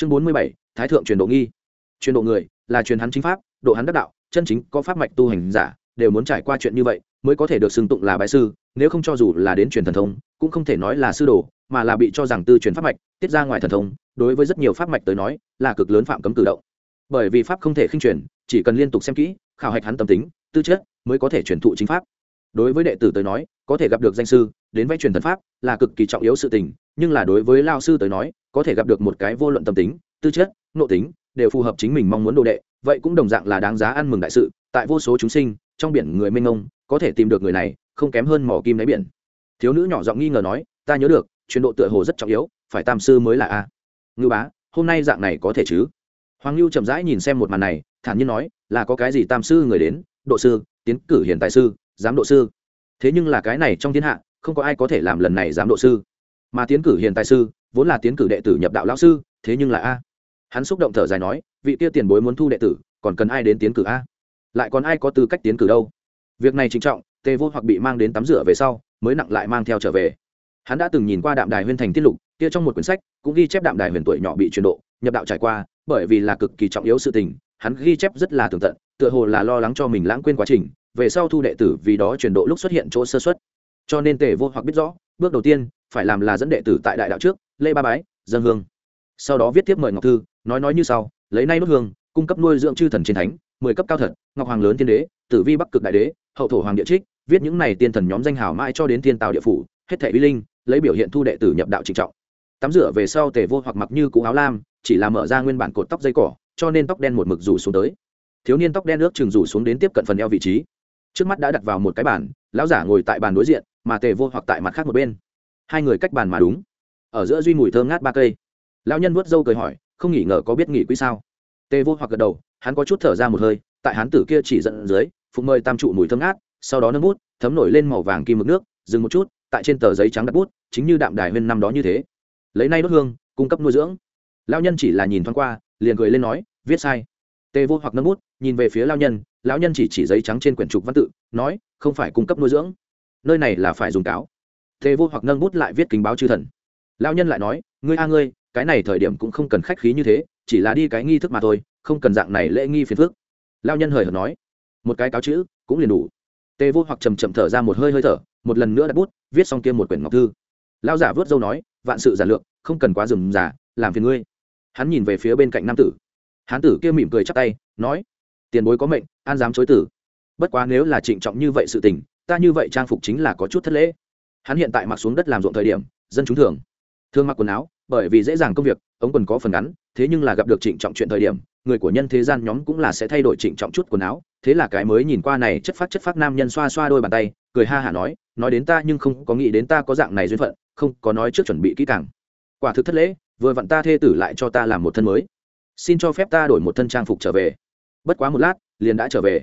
chương bốn mươi bảy, thái thượng truyền độ nghi. Truyền độ người là truyền hắn chính pháp, độ hắn đắc đạo, chân chính có pháp mạch tu hành giả, đều muốn trải qua chuyện như vậy mới có thể được xưng tụng là bái sư, nếu không cho dù là đến truyền thần thông, cũng không thể nói là sư đồ, mà là bị cho rằng tư truyền pháp mạch, tiết ra ngoài thần thông, đối với rất nhiều pháp mạch tới nói, là cực lớn phạm cấm cử động. Bởi vì pháp không thể khinh truyền, chỉ cần liên tục xem kỹ, khảo hạch hắn tâm tính, tư chất, mới có thể truyền thụ chính pháp. Đối với đệ tử tới nói có thể gặp được danh sư, đến vay truyền thần pháp là cực kỳ trọng yếu sự tình, nhưng là đối với lao sư tới nói, có thể gặp được một cái vô luận tâm tính, tư chất, nội tính, đều phù hợp chính mình mong muốn đồ đệ, vậy cũng đồng dạng là đáng giá ăn mừng đại sự, tại vô số chúng sinh, trong biển người mênh mông, có thể tìm được người này, không kém hơn mỏ kim đáy biển. Thiếu nữ nhỏ giọng nghi ngờ nói, ta nhớ được, truyền độ tựa hồ rất trọng yếu, phải tam sư mới là a. Ngư bá, hôm nay dạng này có thể chứ? Hoàng lưu chậm rãi nhìn xem một màn này, thản nhiên nói, là có cái gì tam sư người đến? Độ sư, tiến cử hiền tài sư, giám độ sư thế nhưng là cái này trong thiên hạ, không có ai có thể làm lần này giám độ sư. Mà tiến cử hiền tài sư, vốn là tiến cử đệ tử nhập đạo lão sư, thế nhưng là a. Hắn xúc động thở dài nói, vị kia tiền bối muốn thu đệ tử, còn cần ai đến tiến cử a? Lại còn ai có tư cách tiến cử đâu? Việc này trinh trọng, tề vô hoặc bị mang đến tắm rửa về sau, mới nặng lại mang theo trở về. Hắn đã từng nhìn qua đạm đài huyên thành tiết lục, kia trong một quyển sách, cũng ghi chép đạm đài huyền tuổi nhỏ bị chuyển độ, nhập đạo trải qua, bởi vì là cực kỳ trọng yếu sự tình, hắn ghi chép rất là tường tận, tựa hồ là lo lắng cho mình lãng quên quá trình về sau thu đệ tử vì đó chuyển độ lúc xuất hiện chỗ sơ xuất. Cho nên tề vô hoặc biết rõ, bước đầu tiên, phải làm là dẫn đệ tử tại đại đạo trước, lê ba bái, dân hương. Sau đó viết tiếp mời ngọc thư, nói nói như sau, lấy nay nốt hương, cung cấp nuôi dưỡng chư thần chiến thánh, mười cấp cao thật, ngọc hoàng lớn tiên đế, tử vi bắc cực đại đế, hậu thổ hoàng địa trích, viết những này tiên thần nhóm danh hào mãi cho đến thiên tào địa phủ, hết thẻ uy linh, lấy biểu hiện thu đệ tử nhập đạo trịnh trọng. Tắm rửa về sau tề vô hoặc mặc như cũ áo lam, chỉ là mở ra nguyên bản cột tóc dây cỏ, cho nên tóc đen một mực rủ xuống tới. Thiếu niên tóc đen ước chừng rủ xuống đến tiếp cận phần eo vị trí trước mắt đã đặt vào một cái bàn, lão giả ngồi tại bàn đối diện, mà tề vô hoặc tại mặt khác một bên. Hai người cách bàn mà đúng. Ở giữa duy mùi thơm ngát ba cây. Lão nhân vuốt râu cười hỏi, không nghỉ ngờ có biết nghỉ quý sao? Tề vô hoặc gật đầu, hắn có chút thở ra một hơi, tại hán tử kia chỉ dẫn dưới phục mời tam trụ mùi thơm ngát, sau đó nâng bút, thấm nổi lên màu vàng kim mực nước, dừng một chút, tại trên tờ giấy trắng đặt bút, chính như đạm đài huyên năm đó như thế. Lấy nay đốt hương, cung cấp nuôi dưỡng. Lão nhân chỉ là nhìn thoáng qua, liền cười lên nói, viết sai tê vô hoặc nâng bút, nhìn về phía lao nhân, lão nhân chỉ chỉ giấy trắng trên quyển trục văn tự, nói, không phải cung cấp nuôi dưỡng, nơi này là phải dùng cáo. Tê vô hoặc nâng bút lại viết kính báo chư thần. Lao nhân lại nói, ngươi a ngươi, cái này thời điểm cũng không cần khách khí như thế, chỉ là đi cái nghi thức mà thôi, không cần dạng này lễ nghi phiền phước lao nhân hời hợt nói, một cái cáo chữ, cũng liền đủ. Tê vô hoặc chầm chậm thở ra một hơi hơi thở, một lần nữa đặt bút, viết xong kia một quyển ngọc thư. Lao giả vớt dâu nói, vạn sự giản lược, không cần quá dừng giả làm phiền ngươi. Hắn nhìn về phía bên cạnh nam tử hán tử kia mỉm cười chắp tay, nói, tiền bối có mệnh, an dám chối tử. Bất quá nếu là trịnh trọng như vậy sự tình, ta như vậy trang phục chính là có chút thất lễ. Hắn hiện tại mặc xuống đất làm ruộng thời điểm, dân chúng thường thường mặc quần áo, bởi vì dễ dàng công việc, ống quần có phần ngắn, thế nhưng là gặp được trịnh trọng chuyện thời điểm, người của nhân thế gian nhóm cũng là sẽ thay đổi trịnh trọng chút quần áo. Thế là cái mới nhìn qua này chất phát chất phát nam nhân xoa xoa đôi bàn tay, cười ha hả nói nói đến ta nhưng không có nghĩ đến ta có dạng này duyên phận, không có nói trước chuẩn bị kỹ càng. Quả thực thất lễ, vừa vặn ta thê tử lại cho ta làm một thân mới xin cho phép ta đổi một thân trang phục trở về. Bất quá một lát, liền đã trở về.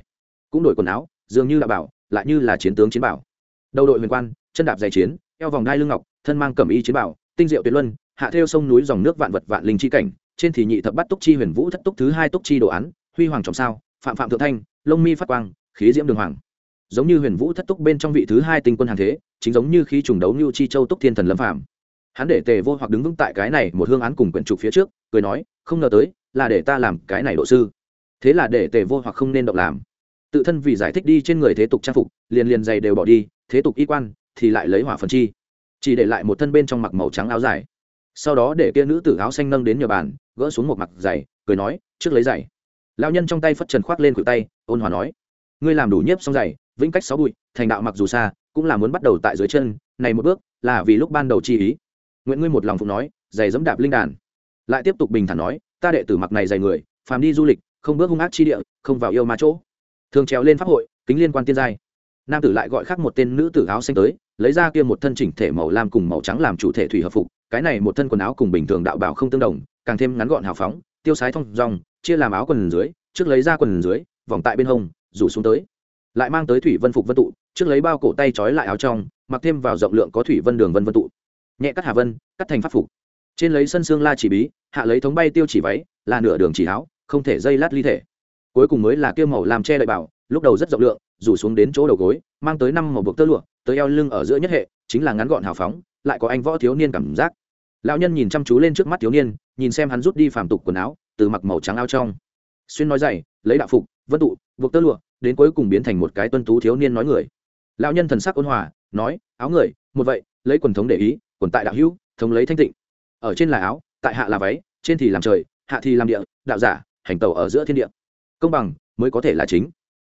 Cũng đổi quần áo, dường như là bảo, lại như là chiến tướng chiến bảo. Đầu đội huyền quan, chân đạp giày chiến, eo vòng đai lưng ngọc, thân mang cẩm y chiến bảo, tinh diệu tuyệt luân, hạ theo sông núi dòng nước vạn vật vạn linh chi cảnh, trên thì nhị thập bắt túc chi huyền vũ thất túc thứ hai túc chi đồ án, huy hoàng trọng sao, phạm phạm thượng thanh, lông mi phát quang, khí diễm đường hoàng. Giống như huyền vũ thất túc bên trong vị thứ hai tinh quân hàng thế, chính giống như khi trùng đấu như chi châu túc thiên thần lâm phạm hắn để tề vô hoặc đứng vững tại cái này một hương án cùng quyển trục phía trước, cười nói, không ngờ tới là để ta làm cái này độ sư. Thế là để tề vô hoặc không nên động làm. Tự thân vì giải thích đi trên người thế tục trang phục, liền liền giày đều bỏ đi, thế tục y quan thì lại lấy hỏa phần chi. Chỉ để lại một thân bên trong mặc màu trắng áo dài. Sau đó để kia nữ tử áo xanh nâng đến nhờ bàn, gỡ xuống một mặc giày, cười nói, trước lấy giày. Lao nhân trong tay phất trần khoác lên khuỷu tay, ôn hòa nói, ngươi làm đủ nhiếp xong giày, vĩnh cách sáu bụi, thành đạo mặc dù xa, cũng là muốn bắt đầu tại dưới chân, này một bước là vì lúc ban đầu chi ý. Nguyện ngươi một lòng phụ nói, giày dẫm đạp linh đàn. Lại tiếp tục bình thản nói ta đệ tử mặc này dày người phàm đi du lịch không bước hung ác chi địa không vào yêu ma chỗ. Thường trèo lên pháp hội kính liên quan tiên giai. Nam tử lại gọi khác một tên nữ tử áo xanh tới lấy ra kia một thân chỉnh thể màu lam cùng màu trắng làm chủ thể thủy hợp phục cái này một thân quần áo cùng bình thường đạo bảo không tương đồng càng thêm ngắn gọn hào phóng tiêu sái thông dong, chia làm áo quần dưới trước lấy ra quần dưới vòng tại bên hông rủ xuống tới. Lại mang tới thủy vân phục vân tụ trước lấy bao cổ tay trói lại áo trong mặc thêm vào rộng lượng có thủy vân đường vân vân tụ. Nhẹ cắt hà vân cắt thành pháp phục trên lấy sân xương la chỉ bí, hạ lấy thống bay tiêu chỉ váy, là nửa đường chỉ áo, không thể dây lát ly thể. Cuối cùng mới là kêu màu làm che đậy bảo, lúc đầu rất rộng lượng, rủ xuống đến chỗ đầu gối, mang tới năm màu buộc tơ lụa, tới eo lưng ở giữa nhất hệ, chính là ngắn gọn hào phóng, lại có anh võ thiếu niên cảm giác. Lão nhân nhìn chăm chú lên trước mắt thiếu niên, nhìn xem hắn rút đi phàm tục quần áo, từ mặc màu trắng áo trong. Xuyên nói dày lấy đạo phục, vân tụ, buộc tơ lụa, đến cuối cùng biến thành một cái tuân tú thiếu niên nói người. Lão nhân thần sắc ôn hòa, nói, áo người, một vậy, lấy quần thống để ý, quần tại đạo hữu, thống lấy thanh tịnh ở trên là áo, tại hạ là váy, trên thì làm trời, hạ thì làm địa, đạo giả, hành tẩu ở giữa thiên địa. Công bằng mới có thể là chính.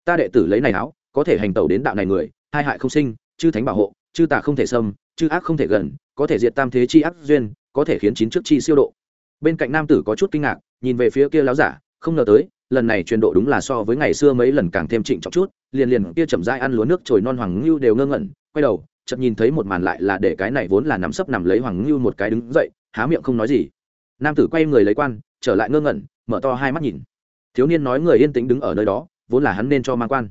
Ta đệ tử lấy này áo, có thể hành tẩu đến đạo này người, hai hại không sinh, chư thánh bảo hộ, chư tà không thể xâm, chư ác không thể gần, có thể diệt tam thế chi ác duyên, có thể khiến chín trước chi siêu độ. Bên cạnh nam tử có chút kinh ngạc, nhìn về phía kia láo giả, không ngờ tới, lần này truyền độ đúng là so với ngày xưa mấy lần càng thêm trịnh trọng chút, liền liền kia chậm rãi ăn lúa nước trồi non hoàng ngưu đều ngơ ngẩn, quay đầu chợt nhìn thấy một màn lại là để cái này vốn là nắm sấp nằm lấy hoàng ngưu một cái đứng dậy, há miệng không nói gì. Nam tử quay người lấy quan, trở lại ngơ ngẩn, mở to hai mắt nhìn. Thiếu niên nói người yên tĩnh đứng ở nơi đó, vốn là hắn nên cho mang quan.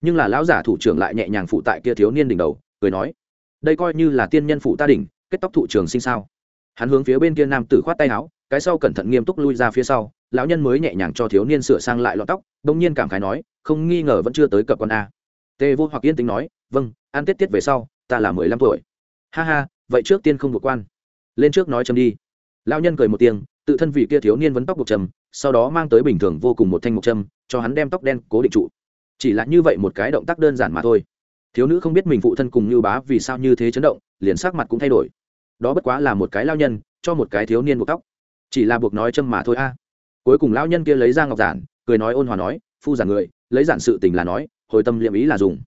Nhưng là lão giả thủ trưởng lại nhẹ nhàng phụ tại kia thiếu niên đỉnh đầu, cười nói, đây coi như là tiên nhân phụ ta đỉnh, kết tóc thủ trưởng sinh sao? Hắn hướng phía bên kia nam tử khoát tay áo, cái sau cẩn thận nghiêm túc lui ra phía sau, lão nhân mới nhẹ nhàng cho thiếu niên sửa sang lại lọn tóc, đông nhiên cảm khái nói, không nghi ngờ vẫn chưa tới cập con a. Tề vô hoặc yên tính nói vâng ăn tết tiết về sau ta là mười lăm tuổi. Ha ha, vậy trước tiên không vượt quan. Lên trước nói châm đi. Lão nhân cười một tiếng, tự thân vị kia thiếu niên vấn tóc buộc trầm sau đó mang tới bình thường vô cùng một thanh mộc trâm cho hắn đem tóc đen cố định trụ. Chỉ là như vậy một cái động tác đơn giản mà thôi. Thiếu nữ không biết mình phụ thân cùng như bá vì sao như thế chấn động, liền sắc mặt cũng thay đổi. Đó bất quá là một cái lao nhân, cho một cái thiếu niên buộc tóc. Chỉ là buộc nói châm mà thôi a. Cuối cùng lao nhân kia lấy ra ngọc giản, cười nói ôn hòa nói, phu giản người, lấy giản sự tình là nói, hồi tâm liệm ý là dùng.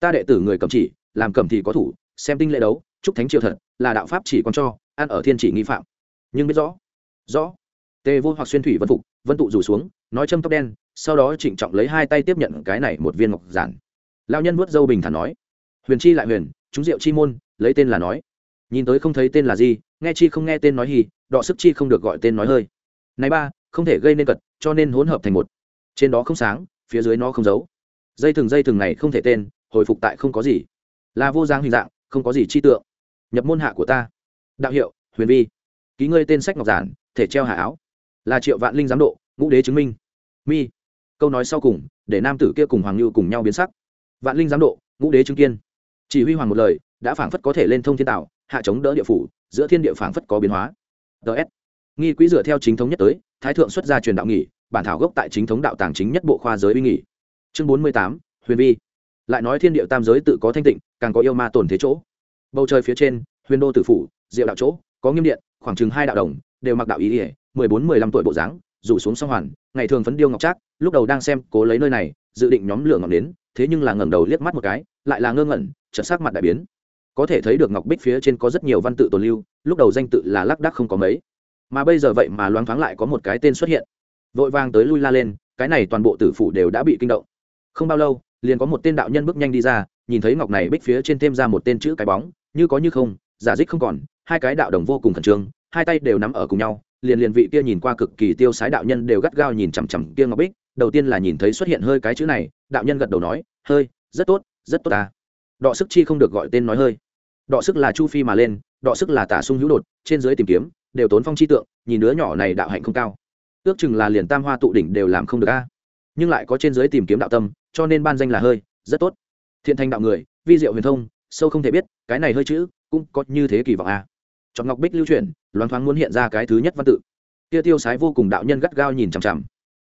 Ta đệ tử người cầm chỉ làm cầm thì có thủ, xem tinh lệ đấu, chúc thánh triều thật, là đạo pháp chỉ còn cho, ăn ở thiên chỉ nghi phạm. Nhưng biết rõ rõ, tề vô hoặc xuyên thủy vân phục, vân tụ rủ xuống, nói châm tóc đen, sau đó trịnh trọng lấy hai tay tiếp nhận cái này một viên ngọc giản. Lao nhân vuốt dâu bình thản nói, huyền chi lại huyền, chúng diệu chi môn, lấy tên là nói. Nhìn tới không thấy tên là gì, nghe chi không nghe tên nói hì, đọ sức chi không được gọi tên nói hơi. Này ba, không thể gây nên cật, cho nên hỗn hợp thành một. Trên đó không sáng, phía dưới nó không giấu. Dây thừng dây thừng này không thể tên, hồi phục tại không có gì là vô giang hình dạng, không có gì chi tượng. Nhập môn hạ của ta. Đạo hiệu, huyền vi. Ký ngươi tên sách ngọc giản, thể treo hạ áo. Là triệu vạn linh giám độ, ngũ đế chứng minh. Mi. Câu nói sau cùng, để nam tử kia cùng hoàng như cùng nhau biến sắc. Vạn linh giám độ, ngũ đế chứng kiên. Chỉ huy hoàng một lời, đã phảng phất có thể lên thông thiên tạo, hạ chống đỡ địa phủ, giữa thiên địa phảng phất có biến hóa. Ts nghi quỹ dựa theo chính thống nhất tới, thái thượng xuất gia truyền đạo nghỉ, bản thảo gốc tại chính thống đạo tàng chính nhất bộ khoa giới uy nghỉ. Chương bốn mươi tám, huyền vi. Lại nói thiên địa tam giới tự có thanh tịnh càng có yêu ma tồn thế chỗ. Bầu trời phía trên, huyền đô tử phủ, diệu đạo chỗ, có nghiêm điện, khoảng chừng hai đạo đồng, đều mặc đạo ý ỉa, mười bốn, mười lăm tuổi bộ dáng rủ xuống song hoàn, ngày thường phấn điêu ngọc trác, lúc đầu đang xem cố lấy nơi này, dự định nhóm lửa ngọc đến thế nhưng là ngẩng đầu liếc mắt một cái, lại là ngơ ngẩn, chợt sắc mặt đại biến. Có thể thấy được ngọc bích phía trên có rất nhiều văn tự tồn lưu, lúc đầu danh tự là lác đác không có mấy. Mà bây giờ vậy mà loáng thoáng lại có một cái tên xuất hiện. Vội vàng tới lui la lên, cái này toàn bộ tử phủ đều đã bị kinh động. Không bao lâu, liền có một tên đạo nhân bước nhanh đi ra nhìn thấy ngọc này bích phía trên thêm ra một tên chữ cái bóng, như có như không, giả dích không còn, hai cái đạo đồng vô cùng khẩn trương, hai tay đều nắm ở cùng nhau, liền liền vị kia nhìn qua cực kỳ tiêu sái đạo nhân đều gắt gao nhìn chằm chằm kia ngọc bích, đầu tiên là nhìn thấy xuất hiện hơi cái chữ này, đạo nhân gật đầu nói, hơi, rất tốt rất tốt ta. Đọ sức chi không được gọi tên nói hơi. Đọ sức là chu phi mà lên, đọ sức là tả sung hữu đột, trên dưới tìm kiếm, đều tốn phong chi tượng, nhìn đứa nhỏ này đạo hạnh không cao. Ước chừng là liền tam hoa tụ đỉnh đều làm không được a. Nhưng lại có trên dưới tìm kiếm đạo tâm, cho nên ban danh là hơi, rất tốt thiện thành đạo người, vi diệu huyền thông, sâu không thể biết, cái này hơi chữ, cũng có như thế kỳ vọng a chọn ngọc bích lưu chuyển, loáng thoáng muốn hiện ra cái thứ nhất văn tự. Kia tiêu sái vô cùng đạo nhân gắt gao nhìn chằm chằm.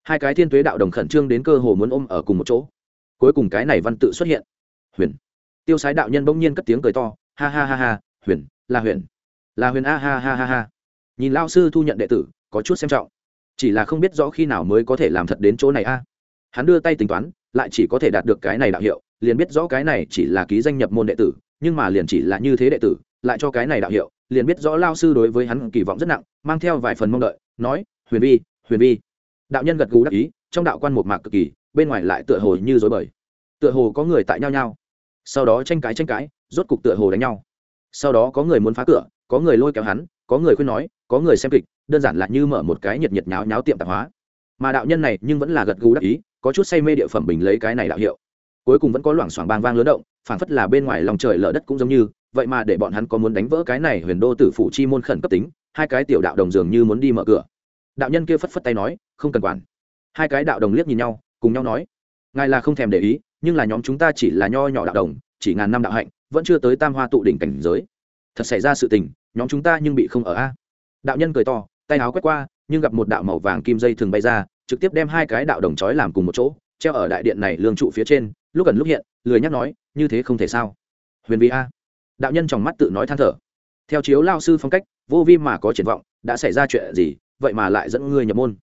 Hai cái thiên tuế đạo đồng khẩn trương đến cơ hồ muốn ôm ở cùng một chỗ. Cuối cùng cái này văn tự xuất hiện. Huyền. Tiêu sái đạo nhân bỗng nhiên cất tiếng cười to, ha ha ha ha, huyền, là huyền. Là huyền a ha ha ha ha. Nhìn lao sư thu nhận đệ tử, có chút xem trọng. Chỉ là không biết rõ khi nào mới có thể làm thật đến chỗ này a. Hắn đưa tay tính toán, lại chỉ có thể đạt được cái này đạo hiệu liền biết rõ cái này chỉ là ký danh nhập môn đệ tử, nhưng mà liền chỉ là như thế đệ tử, lại cho cái này đạo hiệu, liền biết rõ lao sư đối với hắn kỳ vọng rất nặng, mang theo vài phần mong đợi, nói, huyền vi huyền vi. Đạo nhân gật gù đắc ý, trong đạo quan một mạc cực kỳ, bên ngoài lại tựa hồ như dối bời. Tựa hồ có người tại nhau nhau sau đó tranh cãi tranh cãi, rốt cục tựa hồ đánh nhau. Sau đó có người muốn phá cửa, có người lôi kéo hắn, có người khuyên nói, có người xem kịch, đơn giản là như mở một cái nhiệt nhiệt nháo nháo tiệm tạp hóa. Mà đạo nhân này nhưng vẫn là gật gù đắc ý, có chút say mê địa phẩm bình lấy cái này đạo hiệu cuối cùng vẫn có loảng xoảng bang vang lớn động, phảng phất là bên ngoài lòng trời lở đất cũng giống như, vậy mà để bọn hắn có muốn đánh vỡ cái này huyền đô tử phủ chi môn khẩn cấp tính, hai cái tiểu đạo đồng dường như muốn đi mở cửa. Đạo nhân kia phất phất tay nói, không cần quản. Hai cái đạo đồng liếc nhìn nhau, cùng nhau nói, ngài là không thèm để ý, nhưng là nhóm chúng ta chỉ là nho nhỏ đạo đồng, chỉ ngàn năm đạo hạnh, vẫn chưa tới tam hoa tụ đỉnh cảnh giới. Thật xảy ra sự tình, nhóm chúng ta nhưng bị không ở a. Đạo nhân cười to, tay áo quét qua, nhưng gặp một đạo màu vàng kim dây thường bay ra, trực tiếp đem hai cái đạo đồng chói làm cùng một chỗ, treo ở đại điện này lương trụ phía trên lúc gần lúc hiện, lười nhắc nói, như thế không thể sao? Huyền vi a. Đạo nhân trong mắt tự nói than thở. Theo chiếu lao sư phong cách, vô vi mà có triển vọng, đã xảy ra chuyện gì, vậy mà lại dẫn ngươi nhập môn.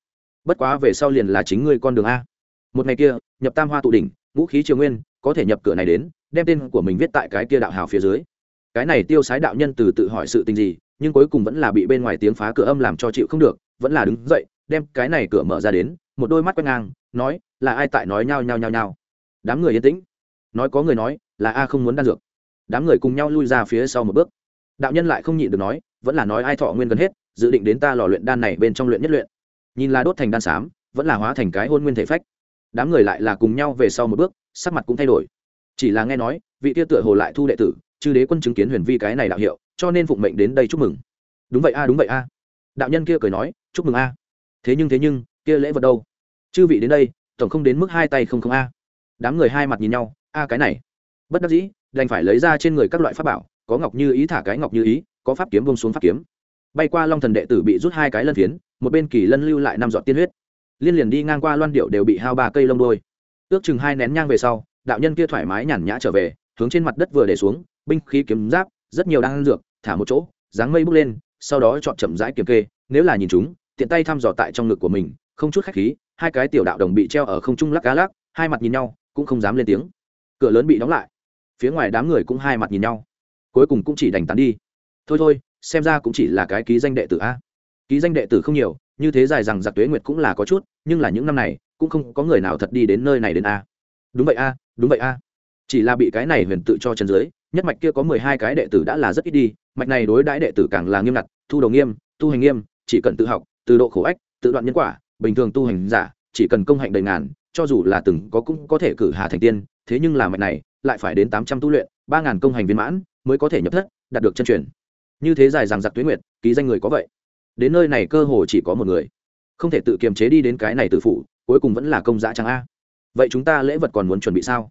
Bất quá về sau liền là chính ngươi con đường a. Một ngày kia, nhập tam hoa tụ đỉnh, ngũ khí triều nguyên, có thể nhập cửa này đến, đem tên của mình viết tại cái kia đạo hào phía dưới. Cái này tiêu sái đạo nhân từ tự hỏi sự tình gì, nhưng cuối cùng vẫn là bị bên ngoài tiếng phá cửa âm làm cho chịu không được, vẫn là đứng dậy, đem cái này cửa mở ra đến, một đôi mắt quét ngang, nói, là ai tại nói nhao nhao nhao nhao đám người yên tĩnh. Nói có người nói, là a không muốn đan dược. Đám người cùng nhau lui ra phía sau một bước. Đạo nhân lại không nhịn được nói, vẫn là nói ai thọ nguyên gần hết, dự định đến ta lò luyện đan này bên trong luyện nhất luyện. Nhìn là đốt thành đan xám, vẫn là hóa thành cái hôn nguyên thể phách. Đám người lại là cùng nhau về sau một bước, sắc mặt cũng thay đổi. Chỉ là nghe nói, vị tia tựa hồ lại thu đệ tử, chư đế quân chứng kiến huyền vi cái này đạo hiệu, cho nên phụng mệnh đến đây chúc mừng. Đúng vậy a, đúng vậy a. Đạo nhân kia cười nói, chúc mừng a. Thế nhưng thế nhưng, kia lễ vật đâu? Chư vị đến đây, tổng không đến mức hai tay không không a đám người hai mặt nhìn nhau, a, cái này. Bất đắc dĩ, đành phải lấy ra trên người các loại pháp bảo, có ngọc như ý thả cái ngọc như ý, có pháp kiếm bông xuống pháp kiếm. Bay qua long thần đệ tử bị rút hai cái lân phiến, một bên kỳ lân lưu lại năm giọt tiên huyết. Liên liền đi ngang qua loan điệu đều bị hao ba cây lông đôi ước chừng hai nén nhang về sau, đạo nhân kia thoải mái nhàn nhã trở về, hướng trên mặt đất vừa để xuống, binh khí kiếm giáp, rất nhiều đang dược, thả một chỗ, dáng mây bước lên, sau đó chọn chậm rãi kiểm kê, nếu là nhìn chúng, tiện tay thăm dò tại trong ngực của mình, không chút khách khí, hai cái tiểu đạo đồng bị treo ở không trung lắc cá lắc, hai mặt nhìn nhau cũng không dám lên tiếng. Cửa lớn bị đóng lại. Phía ngoài đám người cũng hai mặt nhìn nhau. Cuối cùng cũng chỉ đành tán đi. Thôi thôi, xem ra cũng chỉ là cái ký danh đệ tử a. Ký danh đệ tử không nhiều, như thế dài rằng giặc tuế nguyệt cũng là có chút, nhưng là những năm này, cũng không có người nào thật đi đến nơi này đến a. Đúng vậy a, đúng vậy a. Chỉ là bị cái này huyền tự cho chân dưới, nhất mạch kia có mười hai cái đệ tử đã là rất ít đi, mạch này đối đãi đệ tử càng là nghiêm ngặt, thu đầu nghiêm, tu hành nghiêm, chỉ cần tự học tự độ khổ ách, tự đoạn nhân quả, bình thường tu hành giả, chỉ cần công hạnh đầy ngàn cho dù là từng có cũng có thể cử hà thành tiên, thế nhưng là mạch này lại phải đến tám trăm tu luyện, ba ngàn công hành viên mãn mới có thể nhập thất, đạt được chân truyền. Như thế dài rằng giặc tuyến nguyệt, ký danh người có vậy? Đến nơi này cơ hồ chỉ có một người. Không thể tự kiềm chế đi đến cái này tự phụ cuối cùng vẫn là công dã trắng a. Vậy chúng ta lễ vật còn muốn chuẩn bị sao?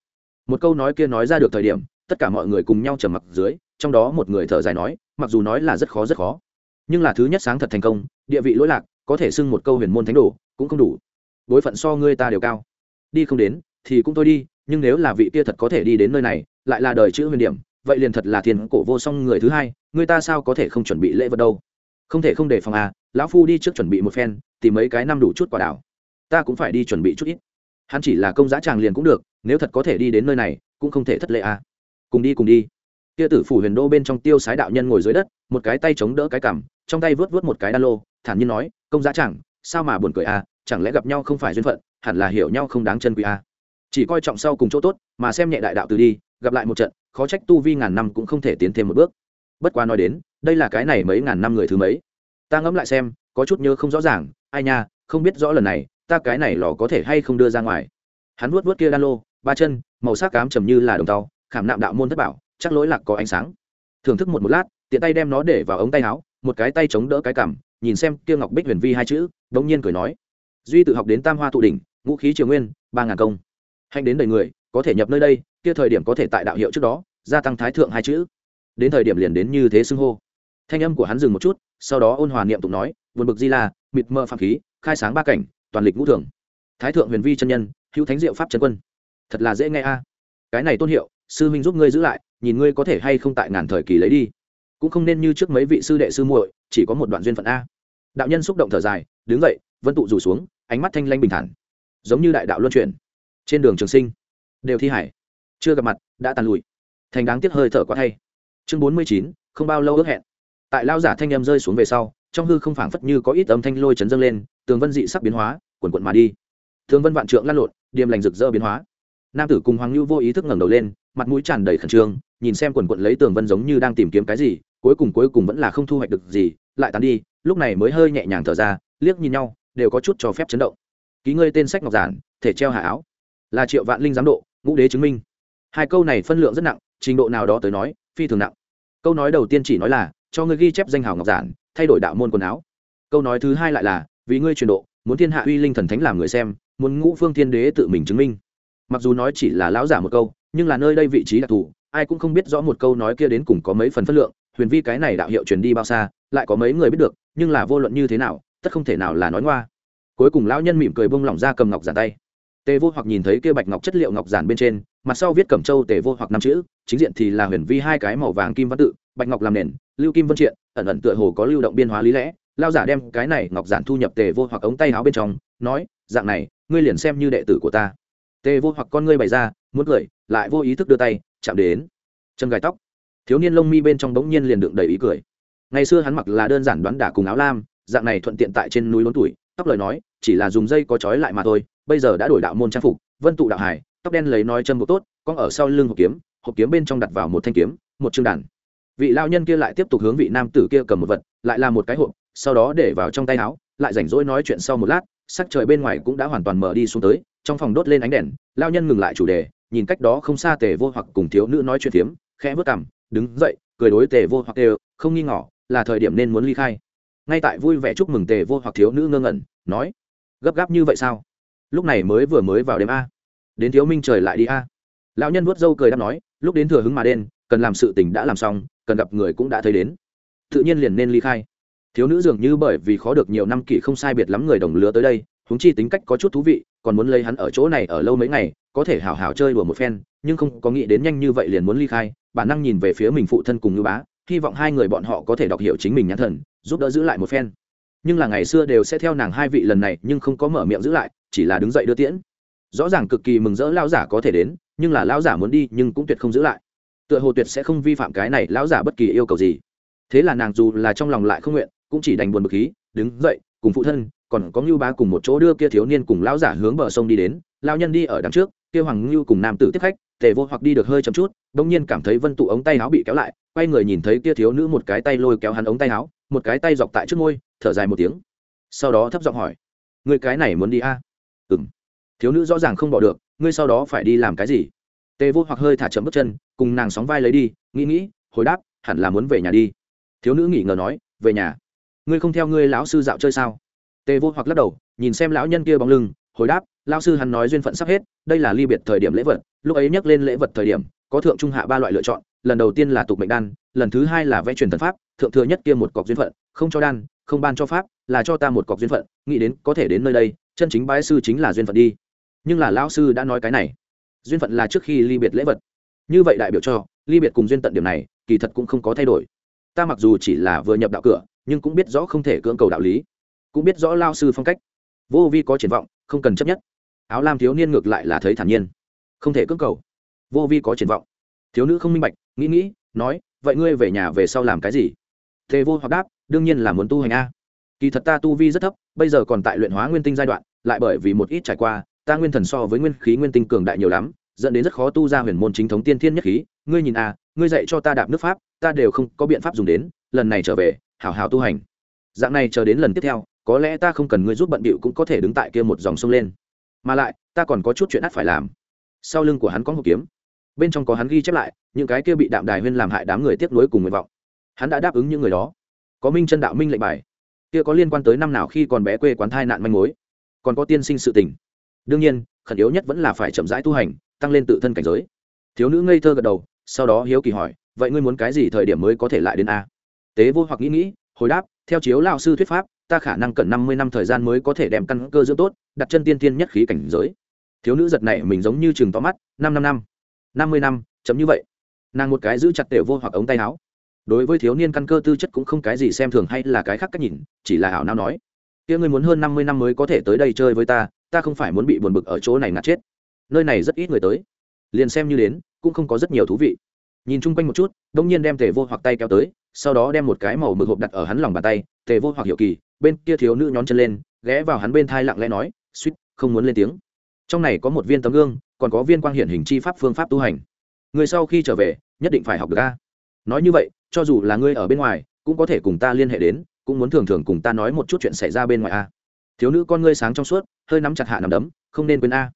Một câu nói kia nói ra được thời điểm, tất cả mọi người cùng nhau trầm mặc dưới, trong đó một người thở dài nói, mặc dù nói là rất khó rất khó. Nhưng là thứ nhất sáng thật thành công, địa vị lỗi lạc, có thể xưng một câu huyền môn thánh đồ, cũng không đủ. Bối phận so ngươi ta đều cao đi không đến, thì cũng thôi đi, nhưng nếu là vị kia thật có thể đi đến nơi này, lại là đời chữ huyền điểm, vậy liền thật là thiên cổ vô song người thứ hai, người ta sao có thể không chuẩn bị lễ vật đâu? Không thể không đề phòng à lão phu đi trước chuẩn bị một phen, tìm mấy cái năm đủ chút quả đảo. Ta cũng phải đi chuẩn bị chút ít. Hắn chỉ là công giá tràng liền cũng được, nếu thật có thể đi đến nơi này, cũng không thể thất lệ à. Cùng đi cùng đi. Kia tử phủ huyền đô bên trong tiêu sái đạo nhân ngồi dưới đất, một cái tay chống đỡ cái cằm, trong tay vớt vớt một cái đan lô, thản nhiên nói, công giá chẳng sao mà buồn cười à chẳng lẽ gặp nhau không phải duyên phận hẳn là hiểu nhau không đáng chân quý à chỉ coi trọng sau cùng chỗ tốt, mà xem nhẹ đại đạo từ đi, gặp lại một trận, khó trách tu vi ngàn năm cũng không thể tiến thêm một bước. Bất quá nói đến, đây là cái này mấy ngàn năm người thứ mấy? Ta ngẫm lại xem, có chút nhớ không rõ ràng, ai nha, không biết rõ lần này, ta cái này lò có thể hay không đưa ra ngoài. Hắn vuốt vuốt kia đan lô, ba chân, màu sắc cám trầm như là đồng tàu, khảm nạm đạo môn thất bảo, chắc lỗi lạc có ánh sáng. Thưởng thức một một lát, tiện tay đem nó để vào ống tay áo, một cái tay chống đỡ cái cằm, nhìn xem kia ngọc bích huyền vi hai chữ đống nhiên cười nói. Duy tự học đến tam hoa tụ đỉnh ngũ khí triều nguyên, ba ngàn công. Hành đến đầy người, có thể nhập nơi đây, kia thời điểm có thể tại đạo hiệu trước đó, gia tăng thái thượng hai chữ. Đến thời điểm liền đến như thế xưng hô. Thanh âm của hắn dừng một chút, sau đó ôn hòa niệm tụng nói vượt bực di la, mịt mơ phạm khí, khai sáng ba cảnh, toàn lịch ngũ thường. Thái thượng huyền vi chân nhân, hữu thánh diệu pháp chân quân. Thật là dễ nghe a. Cái này tôn hiệu, sư minh giúp ngươi giữ lại, nhìn ngươi có thể hay không tại ngàn thời kỳ lấy đi. Cũng không nên như trước mấy vị sư đệ sư muội, chỉ có một đoạn duyên phận a. Đạo nhân xúc động thở dài, đứng dậy, vân tụ rủ xuống, ánh mắt thanh lanh bình thản giống như đại đạo luân chuyển. Trên đường trường sinh, đều thi hải. Chưa gặp mặt, đã tàn lùi thành đáng tiếc hơi thở quá thay. Chương bốn mươi chín, không bao lâu ước hẹn. Tại lao giả thanh em rơi xuống về sau, trong hư không phảng phất như có ít âm thanh lôi chấn dâng lên, tường vân dị sắc biến hóa quần quận mà đi. Tường vân vạn trượng lăn lộn, điềm lành rực rỡ biến hóa. Nam tử cùng hoàng lưu vô ý thức ngẩng đầu lên, mặt mũi tràn đầy khẩn trương, nhìn xem quần quận lấy tường vân giống như đang tìm kiếm cái gì, cuối cùng cuối cùng vẫn là không thu hoạch được gì, lại tán đi, lúc này mới hơi nhẹ nhàng thở ra, liếc nhìn nhau, đều có chút cho phép chấn động ký ngươi tên sách ngọc giản, thể treo hạ áo. Là triệu vạn linh giám độ, ngũ đế chứng minh. Hai câu này phân lượng rất nặng, trình độ nào đó tới nói, phi thường nặng. Câu nói đầu tiên chỉ nói là, cho ngươi ghi chép danh hào ngọc giản, thay đổi đạo môn quần áo. Câu nói thứ hai lại là, vì ngươi truyền độ, muốn thiên hạ uy linh thần thánh làm người xem, muốn ngũ phương thiên đế tự mình chứng minh. Mặc dù nói chỉ là lão giả một câu, nhưng là nơi đây vị trí đặc thù, ai cũng không biết rõ một câu nói kia đến cùng có mấy phần phân lượng, huyền vi cái này đạo hiệu truyền đi bao xa, lại có mấy người biết được, nhưng là vô luận như thế nào, tất không thể nào là nói ngoa cuối cùng lão nhân mỉm cười bông lỏng ra cầm ngọc giản tay. Tề vô hoặc nhìn thấy kia bạch ngọc chất liệu ngọc giản bên trên, mặt sau viết cẩm châu tề vô hoặc năm chữ, chính diện thì là huyền vi hai cái màu vàng kim văn tự, bạch ngọc làm nền, lưu kim vân triện, ẩn ẩn tựa hồ có lưu động biên hóa lý lẽ. Lao giả đem cái này ngọc giản thu nhập tề vô hoặc ống tay áo bên trong, nói, dạng này, ngươi liền xem như đệ tử của ta. Tề vô hoặc con ngươi bày ra, muốn cười, lại vô ý thức đưa tay, chạm đến. Chân gai tóc. Thiếu niên lông mi bên trong bỗng nhiên liền đựng đầy ý cười. Ngày xưa hắn mặc là đơn giản đoán đả cùng áo lam, dạng này thuận tiện tại trên núi lớn tuổi, tóc lời nói chỉ là dùng dây có trói lại mà thôi, bây giờ đã đổi đạo môn trang phục, vân tụ đạo hải tóc đen lấy nói chân một tốt, con ở sau lưng hộp kiếm hộp kiếm bên trong đặt vào một thanh kiếm, một chương đàn. Vị lao nhân kia lại tiếp tục hướng vị nam tử kia cầm một vật, lại là một cái hộp, sau đó để vào trong tay áo, lại rảnh rỗi nói chuyện sau một lát, sắc trời bên ngoài cũng đã hoàn toàn mở đi xuống tới, trong phòng đốt lên ánh đèn lao nhân ngừng lại chủ đề, nhìn cách đó không xa tề vô hoặc cùng thiếu nữ nói chuyện phiếm, khẽ vớt cằm, đứng dậy, cười đối tề vô hoặc đều không nghi ngỏ là thời điểm nên muốn ly khai. Ngay tại vui vẻ chúc mừng tề vô hoặc thiếu nữ ngơ ngẩn, nói gấp gáp như vậy sao? Lúc này mới vừa mới vào đêm a. Đến thiếu minh trời lại đi a. Lão nhân vuốt râu cười đáp nói, lúc đến thừa hứng mà đen, cần làm sự tình đã làm xong, cần gặp người cũng đã thấy đến. Tự nhiên liền nên ly khai. Thiếu nữ dường như bởi vì khó được nhiều năm kỷ không sai biệt lắm người đồng lứa tới đây húng chi tính cách có chút thú vị, còn muốn lấy hắn ở chỗ này ở lâu mấy ngày, có thể hào hào chơi đùa một phen, nhưng không có nghĩ đến nhanh như vậy liền muốn ly khai, bản năng nhìn về phía mình phụ thân cùng ngư bá, hy vọng hai người bọn họ có thể đọc hiểu chính mình nhãn thần, giúp đỡ giữ lại một phen nhưng là ngày xưa đều sẽ theo nàng hai vị lần này, nhưng không có mở miệng giữ lại, chỉ là đứng dậy đưa tiễn. Rõ ràng cực kỳ mừng rỡ lao giả có thể đến, nhưng là lao giả muốn đi, nhưng cũng tuyệt không giữ lại. Tựa hồ tuyệt sẽ không vi phạm cái này lão giả bất kỳ yêu cầu gì. Thế là nàng dù là trong lòng lại không nguyện, cũng chỉ đành buồn bực khí, đứng dậy, cùng phụ thân, còn có ngưu bá cùng một chỗ đưa kia thiếu niên cùng lão giả hướng bờ sông đi đến lao nhân đi ở đằng trước, kia hoàng ngưu cùng nam tử tiếp khách, tề vô hoặc đi được hơi chậm chút, bỗng nhiên cảm thấy vân tụ ống tay áo bị kéo lại, quay người nhìn thấy kia thiếu nữ một cái tay lôi kéo hắn ống tay áo một cái tay dọc tại trước môi, thở dài một tiếng. Sau đó thấp giọng hỏi người cái này muốn đi a? À? m thiếu nữ rõ ràng không bỏ được, ngươi sau đó phải đi làm cái gì? Tề vô hoặc hơi thả chậm bước chân, cùng nàng sóng vai lấy đi, nghĩ nghĩ, hồi đáp, hẳn là muốn về nhà đi. Thiếu nữ nghỉ ngờ nói, về nhà? Ngươi không theo ngươi lão sư dạo chơi sao? Tề vô hoặc lắc đầu, nhìn xem lão nhân kia bóng lưng, hồi đáp, lão sư hắn nói duyên phận sắp hết, đây là ly biệt thời điểm lễ vật, lúc ấy nhắc lên lễ vật thời điểm, có thượng trung hạ ba loại lựa chọn lần đầu tiên là tục mệnh đan, lần thứ hai là vẽ truyền thần pháp, thượng thừa nhất kia một cọc duyên phận, không cho đan, không ban cho pháp, là cho ta một cọc duyên phận, nghĩ đến có thể đến nơi đây, chân chính bái sư chính là duyên phận đi. Nhưng là lão sư đã nói cái này, duyên phận là trước khi ly biệt lễ vật. Như vậy đại biểu cho, ly biệt cùng duyên tận điểm này, kỳ thật cũng không có thay đổi. Ta mặc dù chỉ là vừa nhập đạo cửa, nhưng cũng biết rõ không thể cưỡng cầu đạo lý, cũng biết rõ lao sư phong cách. Vô vi có triển vọng, không cần chấp nhất. Áo lam thiếu niên ngược lại là thấy thản nhiên. Không thể cưỡng cầu. Vô vi có triển vọng. Thiếu nữ không minh bạch nghĩ nghĩ, nói, vậy ngươi về nhà về sau làm cái gì? Thế vô hoặc đáp, đương nhiên là muốn tu hành a. Kỳ thật ta tu vi rất thấp, bây giờ còn tại luyện hóa nguyên tinh giai đoạn, lại bởi vì một ít trải qua, ta nguyên thần so với nguyên khí nguyên tinh cường đại nhiều lắm, dẫn đến rất khó tu ra huyền môn chính thống tiên thiên nhất khí. Ngươi nhìn a, ngươi dạy cho ta đạp nước pháp, ta đều không có biện pháp dùng đến, lần này trở về, hảo hảo tu hành. Dạng này chờ đến lần tiếp theo, có lẽ ta không cần ngươi giúp bận bịu cũng có thể đứng tại kia một dòng sông lên. Mà lại, ta còn có chút chuyện ắt phải làm. Sau lưng của hắn có hộp kiếm. Bên trong có hắn ghi chép lại những cái kia bị đạm đài huyên làm hại đám người tiếp nối cùng nguyện vọng. Hắn đã đáp ứng những người đó. Có minh chân đạo minh lệnh bài. Kia có liên quan tới năm nào khi còn bé quê quán thai nạn manh mối. Còn có tiên sinh sự tình. Đương nhiên, khẩn yếu nhất vẫn là phải chậm rãi tu hành, tăng lên tự thân cảnh giới. Thiếu nữ ngây thơ gật đầu, sau đó hiếu kỳ hỏi, vậy ngươi muốn cái gì thời điểm mới có thể lại đến a? Tế vô hoặc nghĩ nghĩ, hồi đáp, theo chiếu lao sư thuyết pháp, ta khả năng cần năm mươi năm thời gian mới có thể đem căn cơ dưỡng tốt, đặt chân tiên tiên nhất khí cảnh giới. Thiếu nữ giật này mình giống như chừng tóm mắt, năm năm năm năm mươi năm chấm như vậy nàng một cái giữ chặt tiểu vô hoặc ống tay áo. Đối với thiếu niên căn cơ tư chất cũng không cái gì xem thường hay là cái khác cách nhìn, chỉ là ảo nào nói. Kia ngươi muốn hơn năm mươi năm mới có thể tới đây chơi với ta ta không phải muốn bị buồn bực ở chỗ này ngạt chết. Nơi này rất ít người tới. Liền xem như đến, cũng không có rất nhiều thú vị. Nhìn chung quanh một chút, đông nhiên đem tề vô hoặc tay kéo tới, sau đó đem một cái màu mực hộp đặt ở hắn lòng bàn tay tề vô hoặc hiệu kỳ, bên kia thiếu nữ nhón chân lên, ghé vào hắn bên thai lặng lẽ nói, suýt, không muốn lên tiếng. Trong này có một viên tấm gương, còn có viên quang hiển hình chi pháp phương pháp tu hành người sau khi trở về, nhất định phải học được a. Nói như vậy, cho dù là ngươi ở bên ngoài, cũng có thể cùng ta liên hệ đến, cũng muốn thường thường cùng ta nói một chút chuyện xảy ra bên ngoài a. Thiếu nữ con ngươi sáng trong suốt, hơi nắm chặt hạ nằm đấm, không nên quên a.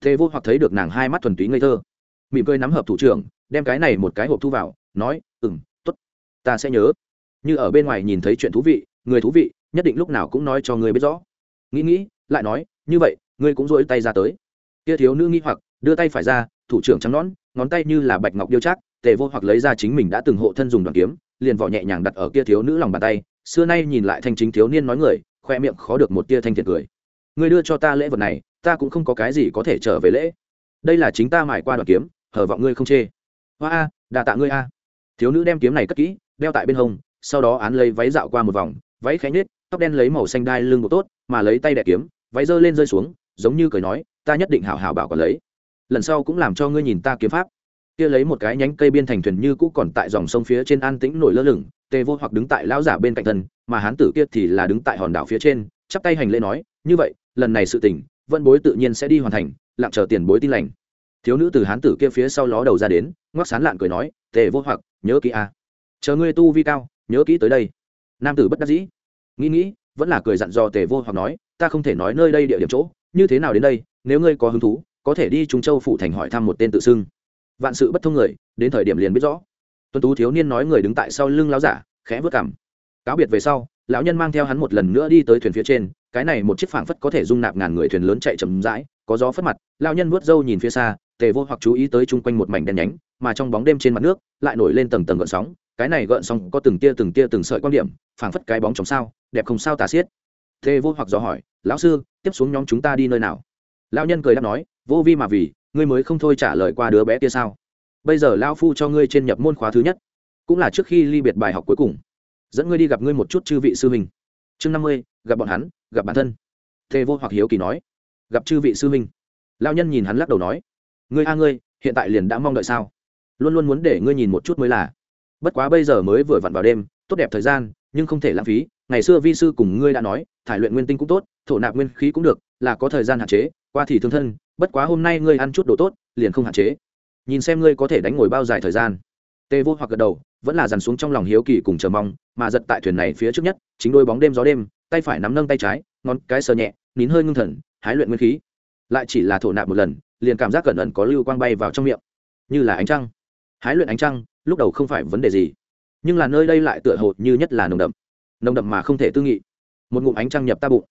Thế vô hoặc thấy được nàng hai mắt thuần túy ngây thơ, mỉm cười nắm hợp thủ trưởng, đem cái này một cái hộp thu vào, nói ừ m t ố t ta sẽ nhớ. Như ở bên ngoài nhìn thấy chuyện thú vị, người thú vị, nhất định lúc nào cũng nói cho người biết rõ. Nghĩ nghĩ, lại nói, như vậy, ngươi cũng dỗi tay ra tới. Kia thiếu nữ nghĩ hoặc, đưa tay phải ra, thủ trưởng trắng nón ngón tay như là bạch ngọc điêu chắc tề vô hoặc lấy ra chính mình đã từng hộ thân dùng đoàn kiếm, liền vỏ nhẹ nhàng đặt ở kia thiếu nữ lòng bàn tay, xưa nay nhìn lại thanh chính thiếu niên nói người, khoe miệng khó được một tia thanh thiệt cười. Ngươi đưa cho ta lễ vật này, ta cũng không có cái gì có thể trở về lễ. Đây là chính ta mải qua đoàn kiếm, hở vọng ngươi không chê. Hoa a, đà tạ ngươi a. Thiếu nữ đem kiếm này cất kỹ, đeo tại bên hông, sau đó án lấy váy dạo qua một vòng, váy khẽ nhết tóc đen lấy màu xanh đai lưng bộ tốt, mà lấy tay đẻ kiếm, váy giơ lên rơi xuống, giống như cười nói, ta nhất định hảo hảo bảo còn lấy lần sau cũng làm cho ngươi nhìn ta kiếm pháp. Kia lấy một cái nhánh cây biên thành thuyền như cũ còn tại dòng sông phía trên an tĩnh nổi lơ lửng, tề vô hoặc đứng tại lão giả bên cạnh thân, mà hán tử kia thì là đứng tại hòn đảo phía trên, chắp tay hành lễ nói, như vậy, lần này sự tình, vân bối tự nhiên sẽ đi hoàn thành, lặng chờ tiền bối tin lành. Thiếu nữ từ hán tử kia phía sau ló đầu ra đến, ngoắc sán lạn cười nói, tề vô hoặc, nhớ kỹ a. À. chờ ngươi tu vi cao, nhớ kỹ tới đây. Nam tử bất đắc dĩ, nghĩ nghĩ, vẫn là cười dặn dò tề vô hoặc nói, ta không thể nói nơi đây địa điểm chỗ, như thế nào đến đây, nếu ngươi có hứng thú có thể đi trung châu phụ thành hỏi thăm một tên tự xưng. Vạn sự bất thông người, đến thời điểm liền biết rõ. Tuân tú thiếu niên nói người đứng tại sau lưng lão giả, khẽ vớt cảm cáo biệt về sau, lão nhân mang theo hắn một lần nữa đi tới thuyền phía trên, cái này một chiếc phảng phất có thể dung nạp ngàn người thuyền lớn chạy chậm rãi, có gió phất mặt, lão nhân vớt râu nhìn phía xa, tề vô hoặc chú ý tới chung quanh một mảnh đen nhánh, mà trong bóng đêm trên mặt nước, lại nổi lên tầng tầng gợn sóng, cái này gợn sóng có từng tia từng tia từng sợi quan điểm, phảng phất cái bóng trong sao, đẹp không sao tả xiết. Tề vô hoặc dò hỏi, lão sư, tiếp xuống nhóm chúng ta đi nơi nào? Lão nhân cười đáp nói vô vi mà vì, ngươi mới không thôi trả lời qua đứa bé kia sao? Bây giờ lão phu cho ngươi trên nhập môn khóa thứ nhất, cũng là trước khi ly biệt bài học cuối cùng. Dẫn ngươi đi gặp ngươi một chút chư vị sư huynh. Chương năm mươi, gặp bọn hắn, gặp bản thân. Thề vô hoặc hiếu kỳ nói. Gặp chư vị sư huynh. Lao nhân nhìn hắn lắc đầu nói. Ngươi a ngươi, hiện tại liền đã mong đợi sao? Luôn luôn muốn để ngươi nhìn một chút mới là. Bất quá bây giờ mới vừa vặn vào đêm, tốt đẹp thời gian, nhưng không thể lãng phí. Ngày xưa vi sư cùng ngươi đã nói, thải luyện nguyên tinh cũng tốt, thổ nạp nguyên khí cũng được, là có thời gian hạn chế, qua thì thương thân bất quá hôm nay ngươi ăn chút đồ tốt, liền không hạn chế. Nhìn xem ngươi có thể đánh ngồi bao dài thời gian. Tê vô hoặc gật đầu, vẫn là dằn xuống trong lòng hiếu kỳ cùng chờ mong, mà giật tại thuyền này phía trước nhất, chính đôi bóng đêm gió đêm, tay phải nắm nâng tay trái, ngón cái sờ nhẹ, nín hơi ngưng thần, hái luyện nguyên khí. Lại chỉ là thổ nạp một lần, liền cảm giác cẩn ẩn có lưu quang bay vào trong miệng. Như là ánh trăng. Hái luyện ánh trăng, lúc đầu không phải vấn đề gì, nhưng là nơi đây lại tựa hồ như nhất là nồng đậm. Nồng đậm mà không thể tư nghị. Một ngụm ánh trăng nhập ta bụng.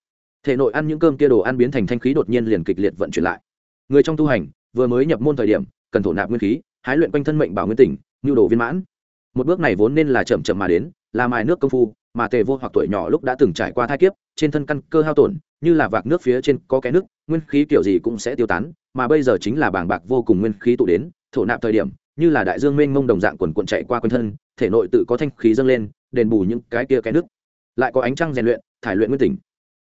Thể nội ăn những cơm kia đồ ăn biến thành thanh khí đột nhiên liền kịch liệt vận chuyển lại người trong tu hành, vừa mới nhập môn thời điểm, cần thổ nạp nguyên khí, hái luyện quanh thân mệnh bảo nguyên tỉnh, nhu đồ viên mãn. Một bước này vốn nên là chậm chậm mà đến, là mài nước công phu, mà tề vô hoặc tuổi nhỏ lúc đã từng trải qua thai kiếp, trên thân căn cơ hao tổn, như là vạc nước phía trên có cái nước, nguyên khí kiểu gì cũng sẽ tiêu tán, mà bây giờ chính là bàng bạc vô cùng nguyên khí tụ đến, thổ nạp thời điểm, như là đại dương mênh mông đồng dạng quần quần chạy qua quanh thân, thể nội tự có thanh khí dâng lên, đền bù những cái kia cái nước. Lại có ánh trăng rèn luyện, thải luyện nguyên tỉnh.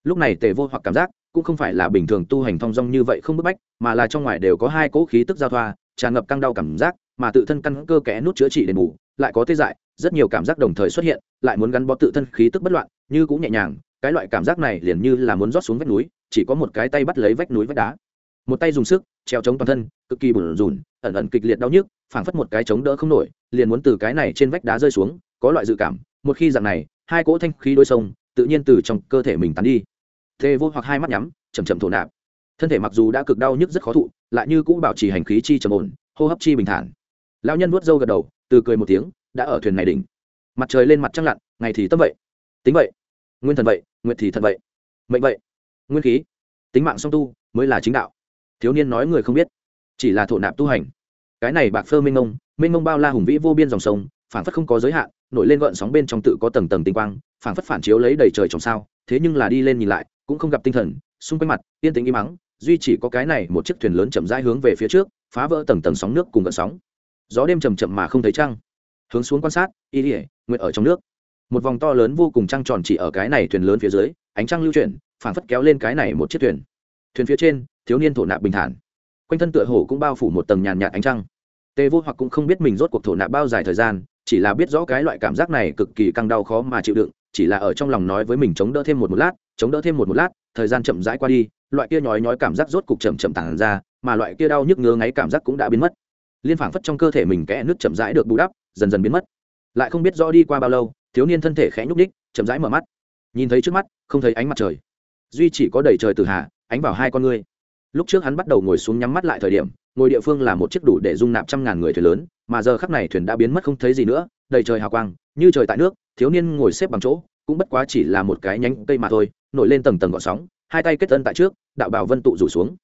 Lúc này tề vô hoặc cảm giác cũng không phải là bình thường tu hành thong dong như vậy không bức bách, mà là trong ngoài đều có hai cỗ khí tức giao thoa, tràn ngập căng đau cảm giác, mà tự thân căn cơ kẽ nút chữa trị đền bù, lại có tê dại, rất nhiều cảm giác đồng thời xuất hiện, lại muốn gắn bó tự thân khí tức bất loạn, như cũng nhẹ nhàng, cái loại cảm giác này liền như là muốn rót xuống vách núi, chỉ có một cái tay bắt lấy vách núi vách đá. Một tay dùng sức, treo chống toàn thân, cực kỳ bùn rùn ẩn ẩn kịch liệt đau nhức, phảng phất một cái chống đỡ không nổi, liền muốn từ cái này trên vách đá rơi xuống, có loại dự cảm, một khi dạng này, hai cỗ thanh khí đôi sông, tự nhiên từ trong cơ thể mình tán đi thê vô hoặc hai mắt nhắm chầm chậm thổ nạp. Thân thể mặc dù đã cực đau nhức rất khó thụ, lại như cũng bảo trì hành khí chi trầm ổn, hô hấp chi bình thản. Lão nhân vuốt râu gật đầu, từ cười một tiếng, đã ở thuyền này đỉnh. Mặt trời lên mặt trăng lặn, ngày thì tâm vậy. Tính vậy. Nguyên thần vậy nguyện thì thần vậy. Mệnh vậy. Nguyên khí. Tính mạng song tu, mới là chính đạo. Thiếu niên nói người không biết, chỉ là thổ nạp tu hành. Cái này bạc phơ minh ngông minh ngông bao la hùng vĩ vô biên dòng sông, phảng phất không có giới hạn, nổi lên gợn sóng bên trong tự có tầng tầng tinh quang, phảng phất phản chiếu lấy đầy trời trong sao, thế nhưng là đi lên nhìn lại cũng không gặp tinh thần, xung quanh mặt, yên tĩnh im mắng duy chỉ có cái này một chiếc thuyền lớn chậm rãi hướng về phía trước, phá vỡ tầng tầng sóng nước cùng gợn sóng. Gió đêm chầm chậm mà không thấy trăng. Hướng xuống quan sát, y ỉa nguyện ở trong nước. Một vòng to lớn vô cùng trăng tròn chỉ ở cái này thuyền lớn phía dưới, ánh trăng lưu chuyển, phảng phất kéo lên cái này một chiếc thuyền. Thuyền phía trên, thiếu niên thổ nạp bình thản. Quanh thân tựa hồ cũng bao phủ một tầng nhàn nhạt ánh trăng. Tê vô hoặc cũng không biết mình rốt cuộc thổ nạp bao dài thời gian, chỉ là biết rõ cái loại cảm giác này cực kỳ căng đau khó mà chịu đựng chỉ là ở trong lòng nói với mình chống đỡ thêm một một lát, chống đỡ thêm một một lát, thời gian chậm rãi qua đi, loại kia nhói nhói cảm giác rốt cục chậm chậm tàng ra, mà loại kia đau nhức ngứa ngáy cảm giác cũng đã biến mất. Liên phảng phất trong cơ thể mình kẽ nước chậm rãi được bù đắp, dần dần biến mất. Lại không biết rõ đi qua bao lâu, thiếu niên thân thể khẽ nhúc đích chậm rãi mở mắt. Nhìn thấy trước mắt, không thấy ánh mặt trời. Duy chỉ có đầy trời từ hạ ánh vào hai con ngươi. Lúc trước hắn bắt đầu ngồi xuống nhắm mắt lại thời điểm, ngồi địa phương là một chiếc đủ để dung nạp trăm ngàn người thuyền lớn, mà giờ khắc này thuyền đã biến mất không thấy gì nữa, đầy trời hào quang, như trời tại nước thiếu niên ngồi xếp bằng chỗ, cũng bất quá chỉ là một cái nhánh cây mà thôi, nổi lên tầng tầng gọn sóng, hai tay kết thân tại trước, đạo bảo vân tụ rủ xuống.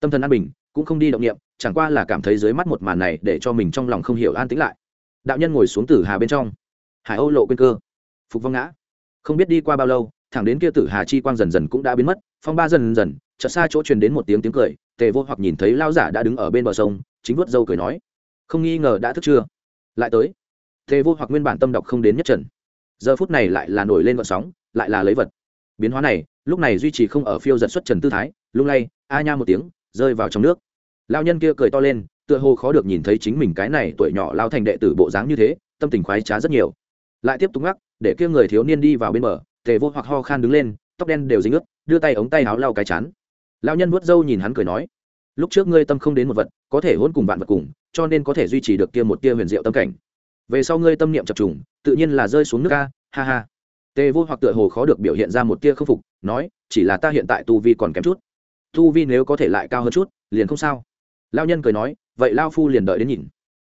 Tâm thần an bình, cũng không đi động niệm, chẳng qua là cảm thấy dưới mắt một màn này để cho mình trong lòng không hiểu an tĩnh lại. Đạo nhân ngồi xuống tử hà bên trong. Hải âu lộ quên cơ. Phục vong ngã. Không biết đi qua bao lâu, thẳng đến kia tử hà chi quang dần dần cũng đã biến mất, phong ba dần dần, chợt xa chỗ truyền đến một tiếng tiếng cười, tề vô hoặc nhìn thấy lao giả đã đứng ở bên bờ sông, chính vuốt dâu cười nói, không nghi ngờ đã thức chưa lại tới, tề vô hoặc nguyên bản tâm đọc không đến nhất trần giờ phút này lại là nổi lên vận sóng, lại là lấy vật. Biến hóa này, lúc này duy trì không ở phiêu giật xuất trần tư thái, lung lay, a nha một tiếng, rơi vào trong nước. Lao nhân kia cười to lên, tựa hồ khó được nhìn thấy chính mình cái này tuổi nhỏ lao thành đệ tử bộ dáng như thế, tâm tình khoái trá rất nhiều. Lại tiếp tục ngắc, để kia người thiếu niên đi vào bên bờ, tề vô hoặc ho khan đứng lên, tóc đen đều dính ướt, đưa tay ống tay áo lau cái chán. Lao nhân vuốt râu nhìn hắn cười nói, lúc trước ngươi tâm không đến một vật, có thể hôn cùng bạn vật cùng, cho nên có thể duy trì được kia một tia huyền diệu tâm cảnh. Về sau ngươi tâm niệm chập trùng tự nhiên là rơi xuống nước ca, ha ha. Tề vô hoặc tựa hồ khó được biểu hiện ra một tia khâm phục, nói, chỉ là ta hiện tại tu vi còn kém chút. Tu vi nếu có thể lại cao hơn chút, liền không sao. Lao nhân cười nói, vậy lao phu liền đợi đến nhìn.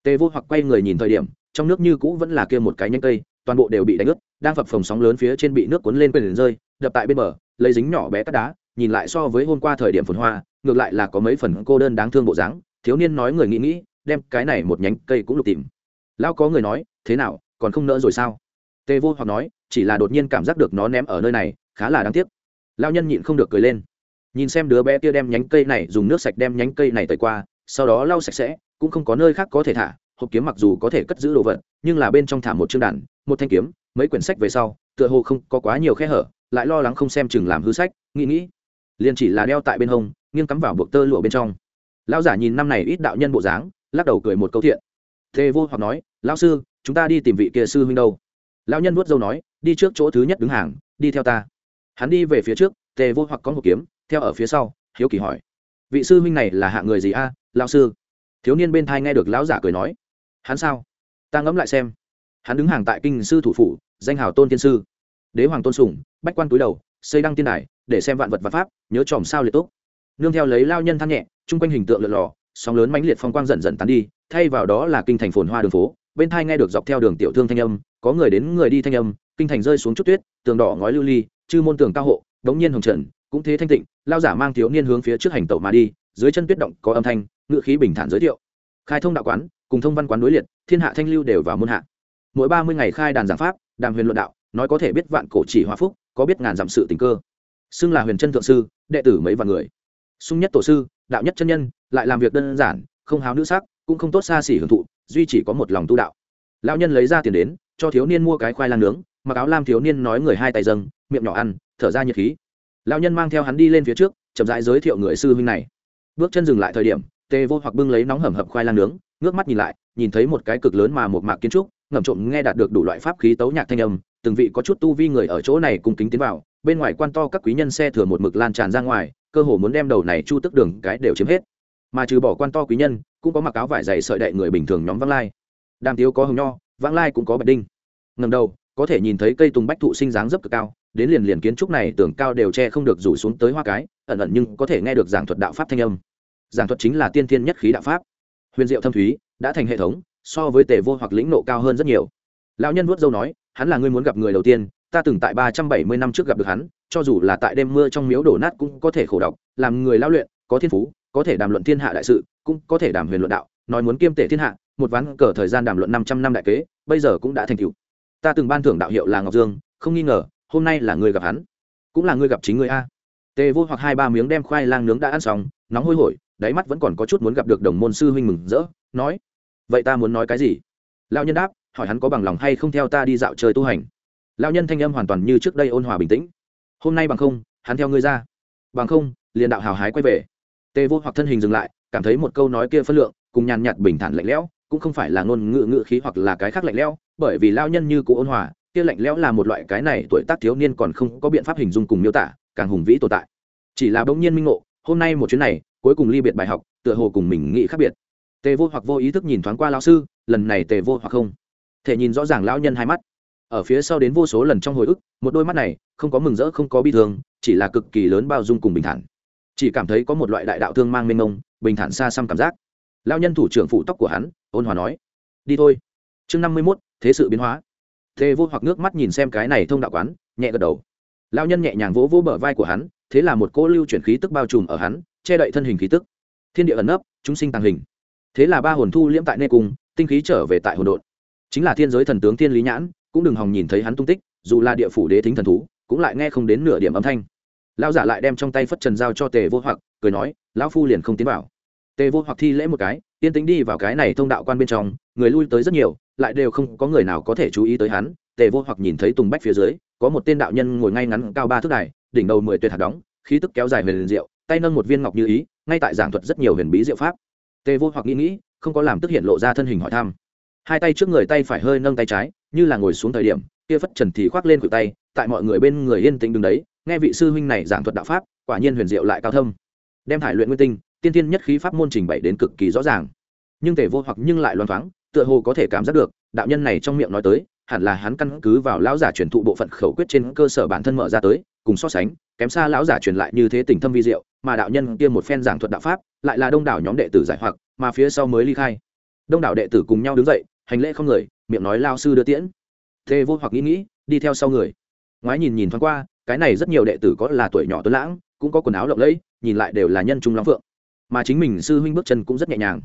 Tề vô hoặc quay người nhìn thời điểm, trong nước như cũ vẫn là kia một cái nhanh cây, toàn bộ đều bị đánh ướt, đang phập phồng sóng lớn phía trên bị nước cuốn lên quên rơi, đập tại bên bờ, lấy dính nhỏ bé cắt đá, nhìn lại so với hôm qua thời điểm phồn hoa, ngược lại là có mấy phần cô đơn đáng thương bộ dáng, thiếu niên nói người nghĩ nghĩ, đem cái này một nhánh cây cũng lục tìm. Lao có người nói, thế nào còn không nỡ rồi sao? Tề vô hoặc nói, chỉ là đột nhiên cảm giác được nó ném ở nơi này, khá là đáng tiếc. Lao nhân nhịn không được cười lên. Nhìn xem đứa bé kia đem nhánh cây này dùng nước sạch đem nhánh cây này tới qua, sau đó lau sạch sẽ, cũng không có nơi khác có thể thả. Hộp kiếm mặc dù có thể cất giữ đồ vật, nhưng là bên trong thả một chương đàn, một thanh kiếm, mấy quyển sách về sau, tựa hồ không có quá nhiều khe hở, lại lo lắng không xem chừng làm hư sách, nghĩ nghĩ. Liền chỉ là đeo tại bên hông, nghiêng cắm vào buộc tơ lụa bên trong. Lão giả nhìn năm này ít đạo nhân bộ dáng, lắc đầu cười một câu thiện. Thê vô hoặc nói, lão sư chúng ta đi tìm vị kia sư huynh đâu? Lão nhân vuốt dâu nói, đi trước chỗ thứ nhất đứng hàng, đi theo ta. Hắn đi về phía trước, tề vô hoặc có một kiếm, theo ở phía sau, hiếu kỳ hỏi. Vị sư huynh này là hạ người gì a, lão sư? Thiếu niên bên thai nghe được lão giả cười nói. Hắn sao? Ta ngẫm lại xem. Hắn đứng hàng tại kinh sư thủ phủ, danh hào tôn tiên sư. Đế hoàng tôn sùng, bách quan túi đầu, xây đăng tiên đài, để xem vạn vật và pháp, nhớ chòm sao liệt tốt nương theo lấy lao nhân than nhẹ, chung quanh hình tượng lượt lò sóng lớn mãnh liệt phong quang dần dần tán đi, thay vào đó là kinh thành phồn hoa đường phố bên thai nghe được dọc theo đường tiểu thương thanh âm, có người đến người đi thanh âm, kinh thành rơi xuống chút tuyết, tường đỏ ngói lưu ly, chư môn tường cao hộ, đống nhiên hồng trần, cũng thế thanh tịnh, lao giả mang thiếu niên hướng phía trước hành tẩu mà đi, dưới chân tuyết động có âm thanh ngự khí bình thản giới thiệu. Khai thông đạo quán, cùng thông văn quán đối liệt, thiên hạ thanh lưu đều vào môn hạ. Mỗi ba mươi ngày khai đàn giảng pháp, đàm huyền luận đạo, nói có thể biết vạn cổ chỉ hòa phúc, có biết ngàn dặm sự tình cơ. Xưng là huyền chân thượng sư, đệ tử mấy vạn người. Sung nhất tổ sư, đạo nhất chân nhân, lại làm việc đơn giản, không háo nữ sắc, cũng không tốt xa xỉ hưởng thụ duy chỉ có một lòng tu đạo. Lão nhân lấy ra tiền đến, cho thiếu niên mua cái khoai lang nướng, mặc áo lam thiếu niên nói người hai tay dâng, miệng nhỏ ăn, thở ra nhiệt khí. Lão nhân mang theo hắn đi lên phía trước, chậm rãi giới thiệu người sư huynh này. Bước chân dừng lại thời điểm, tề vô hoặc bưng lấy nóng hầm hập khoai lang nướng, ngước mắt nhìn lại, nhìn thấy một cái cực lớn mà một mạc kiến trúc ngầm trộm nghe đạt được đủ loại pháp khí tấu nhạc thanh âm, từng vị có chút tu vi người ở chỗ này cùng kính tiến vào, bên ngoài quan to các quý nhân xe thừa một mực lan tràn ra ngoài, cơ hồ muốn đem đầu này chu tức đường cái đều chiếm hết mà trừ bỏ quan to quý nhân, cũng có mặc áo vải dày sợi đậy người bình thường nhóm vãng lai. Đàm tiếu có hồng nho, vãng lai cũng có bạch đinh. Ngầm đầu, có thể nhìn thấy cây tùng bách thụ sinh dáng dấp cực cao, đến liền liền kiến trúc này tưởng cao đều che không được rủ xuống tới hoa cái, ẩn ẩn nhưng có thể nghe được giảng thuật đạo pháp thanh âm. Giảng thuật chính là tiên thiên nhất khí đạo pháp. Huyền diệu thâm thúy đã thành hệ thống, so với tề vô hoặc lĩnh nộ cao hơn rất nhiều. Lão nhân vuốt dâu nói, hắn là người muốn gặp người đầu tiên, ta từng tại ba trăm bảy mươi năm trước gặp được hắn, cho dù là tại đêm mưa trong miếu đổ nát cũng có thể khổ độc làm người lao luyện có thiên phú, có thể đàm luận thiên hạ đại sự, cũng có thể đàm huyền luận đạo, nói muốn kiêm tể thiên hạ, một ván cờ thời gian đàm luận năm trăm năm đại kế, bây giờ cũng đã thành cựu ta từng ban thưởng đạo hiệu là ngọc dương, không nghi ngờ, hôm nay là người gặp hắn, cũng là người gặp chính người a. Tề vô hoặc hai ba miếng đem khoai lang nướng đã ăn xong, nóng hôi hổi, đáy mắt vẫn còn có chút muốn gặp được đồng môn sư huynh mừng rỡ, nói, vậy ta muốn nói cái gì? Lão nhân đáp, hỏi hắn có bằng lòng hay không theo ta đi dạo chơi tu hành. Lão nhân thanh âm hoàn toàn như trước đây ôn hòa bình tĩnh, hôm nay bằng không, hắn theo ngươi ra. Bằng không, liền đạo hào hái quay về tề vô hoặc thân hình dừng lại, cảm thấy một câu nói kia phân lượng, cùng nhàn nhạt bình thản lạnh lẽo, cũng không phải là ngôn ngữ ngữ khí hoặc là cái khác lạnh lẽo, bởi vì lao nhân như cụ ôn hòa, kia lạnh lẽo là một loại cái này tuổi tác thiếu niên còn không có biện pháp hình dung cùng miêu tả, càng hùng vĩ tồn tại. Chỉ là bỗng nhiên minh ngộ, hôm nay một chuyến này, cuối cùng ly biệt bài học, tựa hồ cùng mình nghĩ khác biệt. Tề vô hoặc vô ý thức nhìn thoáng qua lão sư, lần này tề vô hoặc không. Thể nhìn rõ ràng lão nhân hai mắt. Ở phía sau đến vô số lần trong hồi ức, một đôi mắt này, không có mừng rỡ, không có bi thương, chỉ là cực kỳ lớn bao dung cùng bình thản chỉ cảm thấy có một loại đại đạo thương mang mênh mông, bình thản xa xăm cảm giác. Lao nhân thủ trưởng phụ tóc của hắn, ôn hòa nói, đi thôi. Chương năm mươi mốt, thế sự biến hóa. Thế vô hoặc nước mắt nhìn xem cái này thông đạo quán, nhẹ gật đầu. Lao nhân nhẹ nhàng vỗ vỗ bờ vai của hắn, thế là một cỗ lưu chuyển khí tức bao trùm ở hắn, che đậy thân hình khí tức. Thiên địa ẩn nấp, chúng sinh tàng hình. Thế là ba hồn thu liễm tại nê cung, tinh khí trở về tại hồn đột chính là thiên giới thần tướng thiên lý nhãn, cũng đừng hòng nhìn thấy hắn tung tích, dù là địa phủ đế thính thần thú, cũng lại nghe không đến nửa điểm âm thanh lão giả lại đem trong tay phất trần giao cho tề vô hoặc, cười nói, lão phu liền không tiến vào. Tề vô hoặc thi lễ một cái, yên tính đi vào cái này thông đạo quan bên trong, người lui tới rất nhiều, lại đều không có người nào có thể chú ý tới hắn. Tề vô hoặc nhìn thấy tùng bách phía dưới, có một tên đạo nhân ngồi ngay ngắn cao ba thước đài, đỉnh đầu mười tuyệt hạt đóng, khí tức kéo dài huyền diệu, tay nâng một viên ngọc như ý, ngay tại giảng thuật rất nhiều huyền bí diệu pháp. Tề vô hoặc nghĩ nghĩ, không có làm tức hiện lộ ra thân hình hỏi thăm. Hai tay trước người tay phải hơi nâng tay trái, như là ngồi xuống thời điểm, kia phất trần thì khoác lên cự tay, tại mọi người bên người yên tĩnh đứng đấy nghe vị sư huynh này giảng thuật đạo pháp, quả nhiên huyền diệu lại cao thâm. Đem thải luyện nguyên tinh, tiên tiên nhất khí pháp môn trình bày đến cực kỳ rõ ràng. Nhưng tề vô hoặc nhưng lại loan thoáng, tựa hồ có thể cảm giác được, đạo nhân này trong miệng nói tới, hẳn là hắn căn cứ vào lão giả truyền thụ bộ phận khẩu quyết trên cơ sở bản thân mở ra tới, cùng so sánh, kém xa lão giả truyền lại như thế tình thâm vi diệu, mà đạo nhân kia một phen giảng thuật đạo pháp, lại là đông đảo nhóm đệ tử giải hoặc, mà phía sau mới ly khai. Đông đảo đệ tử cùng nhau đứng dậy, hành lễ không người, miệng nói lao sư đưa tiễn. Thê vô hoặc nghĩ nghĩ, đi theo sau người. Ngoái nhìn nhìn thoáng qua cái này rất nhiều đệ tử có là tuổi nhỏ tuấn lãng, cũng có quần áo lộng lẫy, nhìn lại đều là nhân trung lắm phượng. Mà chính mình sư huynh bước chân cũng rất nhẹ nhàng.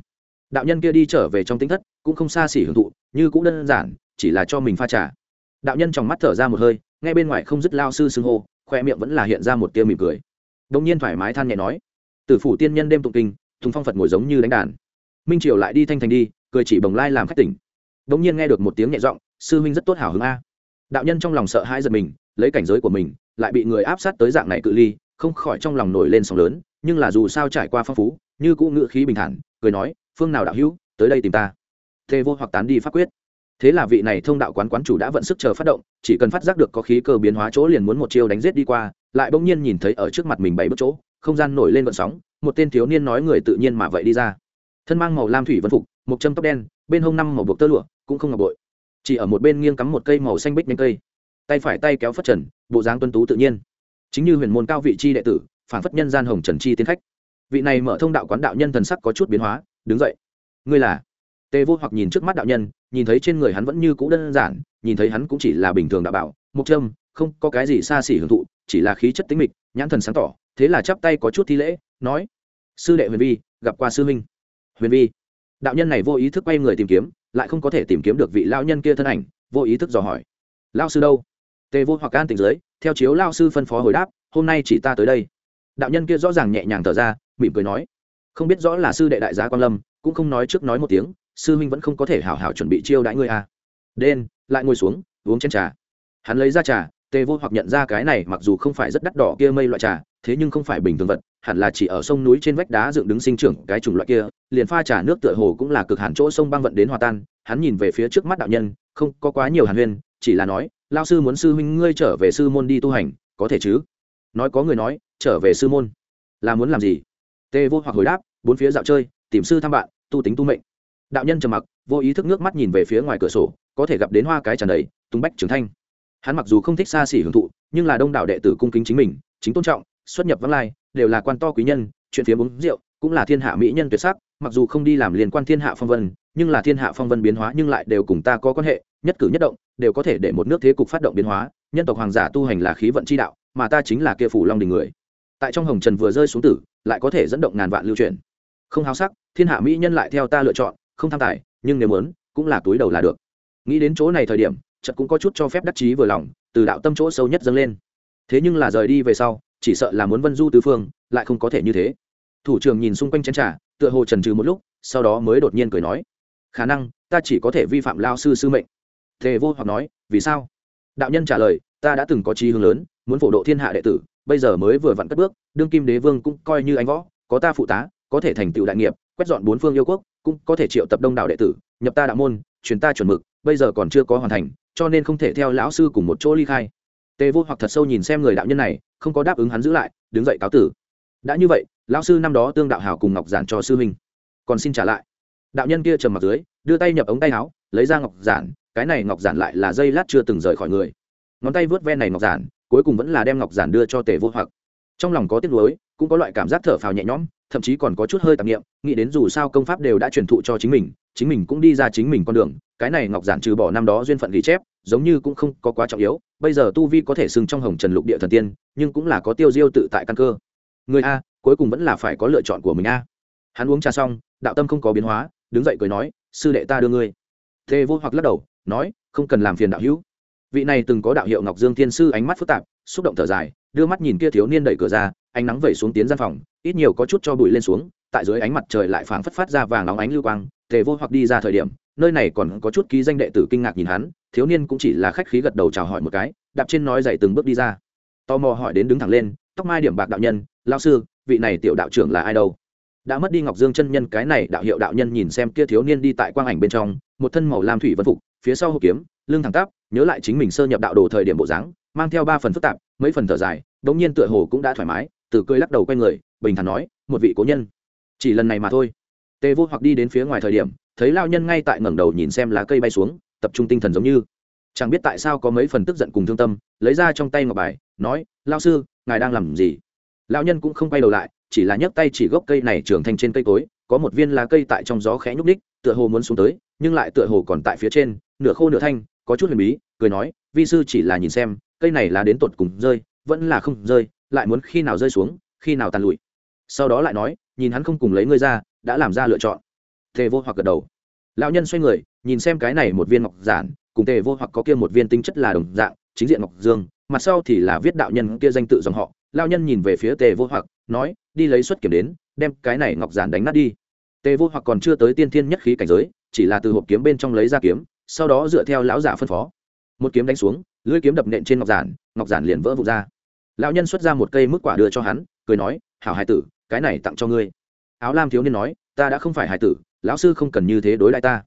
Đạo nhân kia đi trở về trong tính thất, cũng không xa xỉ hưởng thụ, như cũng đơn giản, chỉ là cho mình pha trà. Đạo nhân trong mắt thở ra một hơi ngay bên ngoài không dứt lao sư xưng hô, khoe miệng vẫn là hiện ra một tia mỉm cười. Đông nhiên thoải mái than nhẹ nói, tử phủ tiên nhân đêm tụng kinh, thùng phong phật ngồi giống như đánh đàn. Minh triều lại đi thanh thành đi, cười chỉ bồng lai làm khách tỉnh. Đông nhiên nghe được một tiếng nhẹ giọng, sư huynh rất tốt hảo hứng a. Đạo nhân trong lòng sợ hãi giật mình, lấy cảnh giới của mình lại bị người áp sát tới dạng này cự ly, không khỏi trong lòng nổi lên sóng lớn, nhưng là dù sao trải qua phong phú, như cũ ngự khí bình thản, cười nói, phương nào đạo hữu, tới đây tìm ta. Thế vô hoặc tán đi pháp quyết. Thế là vị này thông đạo quán quán chủ đã vận sức chờ phát động, chỉ cần phát giác được có khí cơ biến hóa chỗ liền muốn một chiêu đánh giết đi qua, lại bỗng nhiên nhìn thấy ở trước mặt mình bảy bước chỗ, không gian nổi lên vận sóng, một tên thiếu niên nói người tự nhiên mà vậy đi ra. Thân mang màu lam thủy vân phục, một châm tóc đen, bên hông năm màu buộc tơ lụa, cũng không ngọc bội. Chỉ ở một bên nghiêng cắm một cây màu xanh bích nhánh cây tay phải tay kéo phất trần, bộ dáng tuân tú tự nhiên. Chính như huyền môn cao vị chi đệ tử phản phất nhân gian hồng trần chi tiến khách. Vị này mở thông đạo quán đạo nhân thần sắc có chút biến hóa, đứng dậy. Ngươi là? Tề vô hoặc nhìn trước mắt đạo nhân, nhìn thấy trên người hắn vẫn như cũ đơn giản, nhìn thấy hắn cũng chỉ là bình thường đạo bảo, mộc trâm không có cái gì xa xỉ hưởng thụ, chỉ là khí chất tính mịch, nhãn thần sáng tỏ, thế là chắp tay có chút thi lễ, nói, sư đệ huyền vi, gặp qua sư minh huyền vi? Đạo nhân này vô ý thức quay người tìm kiếm, lại không có thể tìm kiếm được vị lao nhân kia thân ảnh, vô ý thức dò hỏi lao sư đâu? Tề vô hoặc an tỉnh dưới, theo chiếu lao sư phân phó hồi đáp, hôm nay chỉ ta tới đây. Đạo nhân kia rõ ràng nhẹ nhàng thở ra, mỉm cười nói, không biết rõ là sư đệ đại gia quan lâm, cũng không nói trước nói một tiếng, sư huynh vẫn không có thể hảo hảo chuẩn bị chiêu đãi ngươi à. đen, lại ngồi xuống, uống chén trà. Hắn lấy ra trà tề vô hoặc nhận ra cái này mặc dù không phải rất đắt đỏ kia mây loại trà, thế nhưng không phải bình thường vật, hẳn là chỉ ở sông núi trên vách đá dựng đứng sinh trưởng cái chủng loại kia, liền pha trà nước tựa hồ cũng là cực hẳn chỗ sông băng vận đến hòa tan. Hắn nhìn về phía trước mắt đạo nhân, không có quá nhiều hàn huyên, chỉ là nói lao sư muốn sư huynh ngươi trở về sư môn đi tu hành, có thể chứ? Nói có người nói, trở về sư môn. Là muốn làm gì? Tê vô hoặc hồi đáp, bốn phía dạo chơi, tìm sư thăm bạn, tu tính tu mệnh. Đạo nhân trầm mặc, vô ý thức nước mắt nhìn về phía ngoài cửa sổ, có thể gặp đến hoa cái tràn đầy, tung bách trưởng thanh. Hắn mặc dù không thích xa xỉ hưởng thụ, nhưng là đông đảo đệ tử cung kính chính mình, chính tôn trọng, xuất nhập vắng lai, đều là quan to quý nhân, chuyện phía uống rượu, cũng là thiên hạ mỹ nhân tuyệt sắc, mặc dù không đi làm liên quan thiên hạ phong vân, nhưng là thiên hạ phong vân biến hóa nhưng lại đều cùng ta có quan hệ nhất cử nhất động, đều có thể để một nước thế cục phát động biến hóa, nhân tộc hoàng giả tu hành là khí vận chi đạo, mà ta chính là kia phủ long đình người. Tại trong hồng trần vừa rơi xuống tử, lại có thể dẫn động ngàn vạn lưu truyền không háo sắc, thiên hạ mỹ nhân lại theo ta lựa chọn, không tham tài, nhưng nếu muốn, cũng là túi đầu là được. Nghĩ đến chỗ này thời điểm trận cũng có chút cho phép đắc chí vừa lòng, từ đạo tâm chỗ sâu nhất dâng lên. Thế nhưng là rời đi về sau, chỉ sợ là muốn vân du tứ phương, lại không có thể như thế. Thủ trưởng nhìn xung quanh chén trà, tựa hồ trần trừ một lúc, sau đó mới đột nhiên cười nói, khả năng, ta chỉ có thể vi phạm lao sư sư mệnh thề vô hoặc nói, vì sao? Đạo nhân trả lời, ta đã từng có trí hướng lớn, muốn phổ độ thiên hạ đệ tử, bây giờ mới vừa vặn cất bước, đương kim đế vương cũng coi như anh võ, có ta phụ tá, có thể thành tựu đại nghiệp, quét dọn bốn phương yêu quốc, cũng có thể triệu tập đông đảo đệ tử, nhập ta đạo môn, truyền ta chuẩn mực, bây giờ còn chưa có hoàn thành, cho nên không thể theo lão sư cùng một chỗ ly khai. Tề vô hoặc thật sâu nhìn xem người đạo nhân này, không có đáp ứng hắn giữ lại, đứng dậy cáo tử. Đã như vậy, lão sư năm đó tương đạo hảo cùng ngọc giản cho sư huynh. Còn xin trả lại. Đạo nhân kia trầm mặt dưới, đưa tay nhập ống tay áo, lấy ra ngọc giản cái này ngọc giản lại là dây lát chưa từng rời khỏi người. Ngón tay vớt ven này ngọc giản, cuối cùng vẫn là đem ngọc giản đưa cho tề vô hoặc. Trong lòng có tiếc nuối, cũng có loại cảm giác thở phào nhẹ nhõm, thậm chí còn có chút hơi tạp nghiệm nghĩ đến dù sao công pháp đều đã truyền thụ cho chính mình chính mình cũng đi ra chính mình con đường, cái này ngọc giản trừ bỏ năm đó duyên phận ghi chép, giống như cũng không có quá trọng yếu, bây giờ tu vi có thể xưng trong hồng trần lục địa thần tiên, nhưng cũng là có tiêu diêu tự tại căn cơ. Người a, cuối cùng vẫn là phải có lựa chọn của mình a. Hắn uống trà xong, đạo tâm không có biến hóa, đứng dậy cười nói, sư đệ ta đưa ngươi. Thề vô hoặc lắc đầu nói, không cần làm phiền đạo hữu. Vị này từng có đạo hiệu ngọc dương thiên sư ánh mắt phức tạp, xúc động thở dài, đưa mắt nhìn kia thiếu niên đẩy cửa ra, ánh nắng vẩy xuống tiến gian phòng, ít nhiều có chút cho bụi lên xuống, tại dưới ánh mặt trời lại phảng phất phát ra vàng óng ánh lưu quang, tề vô hoặc đi ra thời điểm, nơi này còn có chút ký danh đệ tử kinh ngạc nhìn hắn, thiếu niên cũng chỉ là khách khí gật đầu chào hỏi một cái, đạp trên nói dậy từng bước đi ra. Tò mò hỏi đến đứng thẳng lên, tóc mai điểm bạc đạo nhân lao sư, vị này tiểu đạo trưởng là ai đâu? Đã mất đi ngọc dương chân nhân, cái này đạo hiệu đạo nhân nhìn xem kia thiếu niên đi tại quang ảnh bên trong, một thân màu lam thủy vân phục phía sau hộp kiếm, lưng thẳng tắp, nhớ lại chính mình sơ nhập đạo đồ thời điểm bộ dáng, mang theo ba phần phức tạp, mấy phần thở dài, đống nhiên tựa hồ cũng đã thoải mái, từ cười lắc đầu quay người, bình thản nói, một vị cố nhân. Chỉ lần này mà thôi. Tề vô hoặc đi đến phía ngoài thời điểm, thấy lao nhân ngay tại ngẩng đầu nhìn xem lá cây bay xuống, tập trung tinh thần giống như. Chẳng biết tại sao có mấy phần tức giận cùng thương tâm, lấy ra trong tay ngọc bài, nói lao sư, ngài đang làm gì? Lao nhân cũng không quay đầu lại, chỉ là nhấc tay chỉ gốc cây này trưởng thành trên cây cối, có một viên lá cây tại trong gió khẽ nhúc ních tựa hồ muốn xuống tới, nhưng lại tựa hồ còn tại phía trên nửa khô nửa thanh, có chút huyền bí, cười nói, vi sư chỉ là nhìn xem, cây này là đến tột cùng rơi, vẫn là không rơi, lại muốn khi nào rơi xuống, khi nào tàn lụi. Sau đó lại nói, nhìn hắn không cùng lấy ngươi ra, đã làm ra lựa chọn. Tề vô hoặc gật đầu. Lão nhân xoay người, nhìn xem cái này một viên ngọc giản, cùng tề vô hoặc có kia một viên tinh chất là đồng dạng, chính diện ngọc dương, mặt sau thì là viết đạo nhân kia danh tự dòng họ. Lão nhân nhìn về phía tề vô hoặc, nói, đi lấy xuất kiểm đến, đem cái này ngọc giản đánh nát đi. Tề vô hoặc còn chưa tới tiên thiên nhất khí cảnh giới, chỉ là từ hộp kiếm bên trong lấy ra kiếm sau đó dựa theo lão giả phân phó. Một kiếm đánh xuống, lưỡi kiếm đập nện trên ngọc giản ngọc giản liền vỡ vụt ra. Lão nhân xuất ra một cây mức quả đưa cho hắn, cười nói, hảo hải tử, cái này tặng cho ngươi. Áo lam thiếu niên nói, ta đã không phải hải tử, lão sư không cần như thế đối lại ta.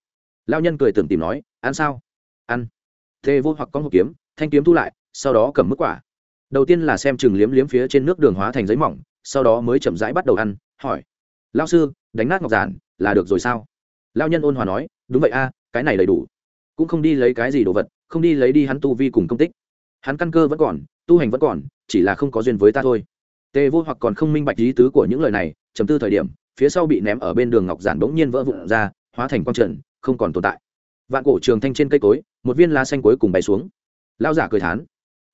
Lão nhân cười tưởng tìm nói, ăn sao? Ăn. Thê vô hoặc có một kiếm, thanh kiếm thu lại, sau đó cầm mức quả. Đầu tiên là xem chừng liếm liếm phía trên nước đường hóa thành giấy mỏng, sau đó mới chậm rãi bắt đầu ăn, hỏi, lão sư, đánh nát ngọc giản, là được rồi sao? Lão nhân ôn hòa nói, đúng vậy a, cái này đầy đủ cũng không đi lấy cái gì đồ vật, không đi lấy đi hắn tu vi cùng công tích. Hắn căn cơ vẫn còn, tu hành vẫn còn, chỉ là không có duyên với ta thôi. Tề vô hoặc còn không minh bạch lý tứ của những lời này chấm tư thời điểm, phía sau bị ném ở bên đường ngọc giản bỗng nhiên vỡ vụn ra, hóa thành quang trần, không còn tồn tại. Vạn cổ trường thanh trên cây cối, một viên lá xanh cuối cùng bay xuống. Lao giả cười thán.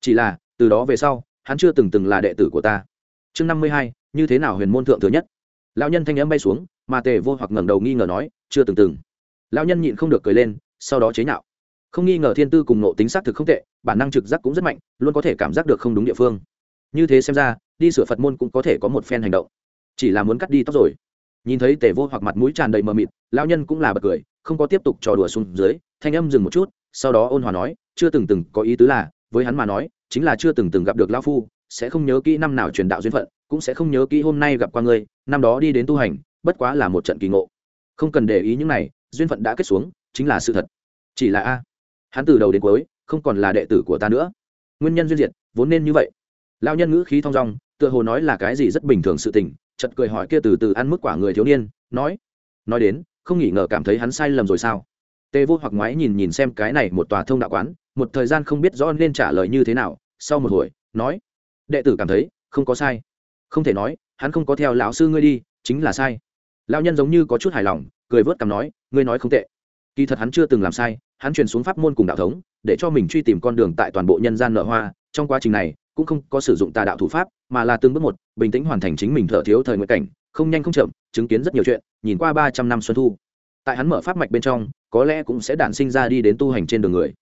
Chỉ là, từ đó về sau, hắn chưa từng từng là đệ tử của ta. Chương năm mươi hai, như thế nào huyền môn thượng thừa nhất? Lao nhân thanh n m bay xuống, mà tề vô hoặc ngẩng đầu nghi ngờ nói, chưa từng từng. Lao nhân nhịn không được cười lên sau đó chế nhạo. Không nghi ngờ thiên tư cùng nộ tính xác thực không tệ, bản năng trực giác cũng rất mạnh, luôn có thể cảm giác được không đúng địa phương. Như thế xem ra, đi sửa phật môn cũng có thể có một phen hành động. Chỉ là muốn cắt đi tóc rồi. Nhìn thấy tề vô hoặc mặt mũi tràn đầy mờ mịt lao nhân cũng là bật cười, không có tiếp tục trò đùa xuống dưới, thanh âm dừng một chút, sau đó ôn hòa nói, chưa từng từng có ý tứ là, với hắn mà nói, chính là chưa từng từng gặp được lao phu, sẽ không nhớ kỹ năm nào truyền đạo duyên phận, cũng sẽ không nhớ kỹ hôm nay gặp qua ngươi, năm đó đi đến tu hành, bất quá là một trận kỳ ngộ. Không cần để ý những này duyên phận đã kết xuống, chính là sự thật. Chỉ là a, hắn từ đầu đến cuối không còn là đệ tử của ta nữa. Nguyên nhân duyên diệt, vốn nên như vậy. Lao nhân ngữ khí thong dong, tựa hồ nói là cái gì rất bình thường sự tình chật cười hỏi kia từ từ ăn mức quả người thiếu niên, nói nói đến, không nghĩ ngờ cảm thấy hắn sai lầm rồi sao? Tê vô hoặc ngoái nhìn nhìn xem cái này một tòa thông đạo quán, một thời gian không biết rõ nên trả lời như thế nào, sau một hồi, nói, đệ tử cảm thấy không có sai. Không thể nói, hắn không có theo lão sư ngươi đi, chính là sai. Lão nhân giống như có chút hài lòng, cười vớt cằm nói ngươi nói không tệ. Kỳ thật hắn chưa từng làm sai, hắn truyền xuống pháp môn cùng đạo thống, để cho mình truy tìm con đường tại toàn bộ nhân gian nợ hoa. Trong quá trình này, cũng không có sử dụng tà đạo thủ pháp, mà là từng bước một, bình tĩnh hoàn thành chính mình thở thiếu thời nguyện cảnh, không nhanh không chậm, chứng kiến rất nhiều chuyện, nhìn qua ba trăm năm xuân thu. Tại hắn mở pháp mạch bên trong, có lẽ cũng sẽ đản sinh ra đi đến tu hành trên đường người.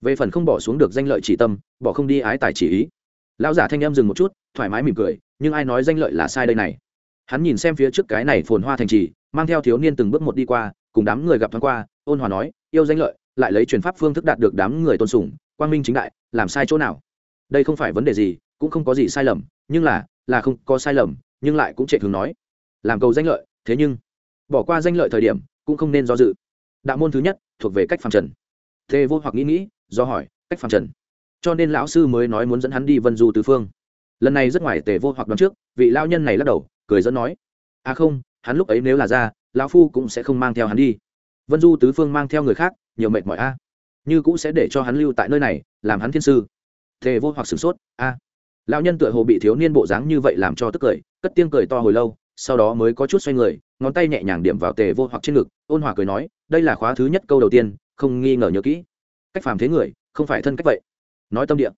Về phần không bỏ xuống được danh lợi chỉ tâm, bỏ không đi ái tài chỉ ý. Lão giả thanh em dừng một chút, thoải mái mỉm cười, nhưng ai nói danh lợi là sai đây này? Hắn nhìn xem phía trước cái này phồn hoa thành trì, mang theo thiếu niên từng bước một đi qua cùng đám người gặp thoáng qua, ôn hòa nói, yêu danh lợi, lại lấy truyền pháp phương thức đạt được đám người tôn sùng, quang minh chính đại, làm sai chỗ nào? Đây không phải vấn đề gì, cũng không có gì sai lầm, nhưng là là không có sai lầm, nhưng lại cũng trệ thường nói. Làm cầu danh lợi, thế nhưng, bỏ qua danh lợi thời điểm, cũng không nên do dự. Đạo môn thứ nhất, thuộc về cách phàm trần. Thế vô hoặc nghĩ nghĩ, do hỏi, cách phàm trần. Cho nên lão sư mới nói muốn dẫn hắn đi vân du tứ phương. Lần này rất ngoài tề vô hoặc đoán trước, vị lao nhân này lắc đầu, cười dẫn nói à không, hắn lúc ấy nếu là ra lão phu cũng sẽ không mang theo hắn đi. Vân du tứ phương mang theo người khác, nhiều mệt mỏi a. Như cũng sẽ để cho hắn lưu tại nơi này, làm hắn thiên sư. Thề vô hoặc sửng sốt, a. Lão nhân tựa hồ bị thiếu niên bộ dáng như vậy làm cho tức cười, cất tiếng cười to hồi lâu, sau đó mới có chút xoay người, ngón tay nhẹ nhàng điểm vào tề vô hoặc trên ngực, ôn hòa cười nói, đây là khóa thứ nhất câu đầu tiên, không nghi ngờ nhớ kỹ. Cách phàm thế người, không phải thân cách vậy. Nói tâm địa.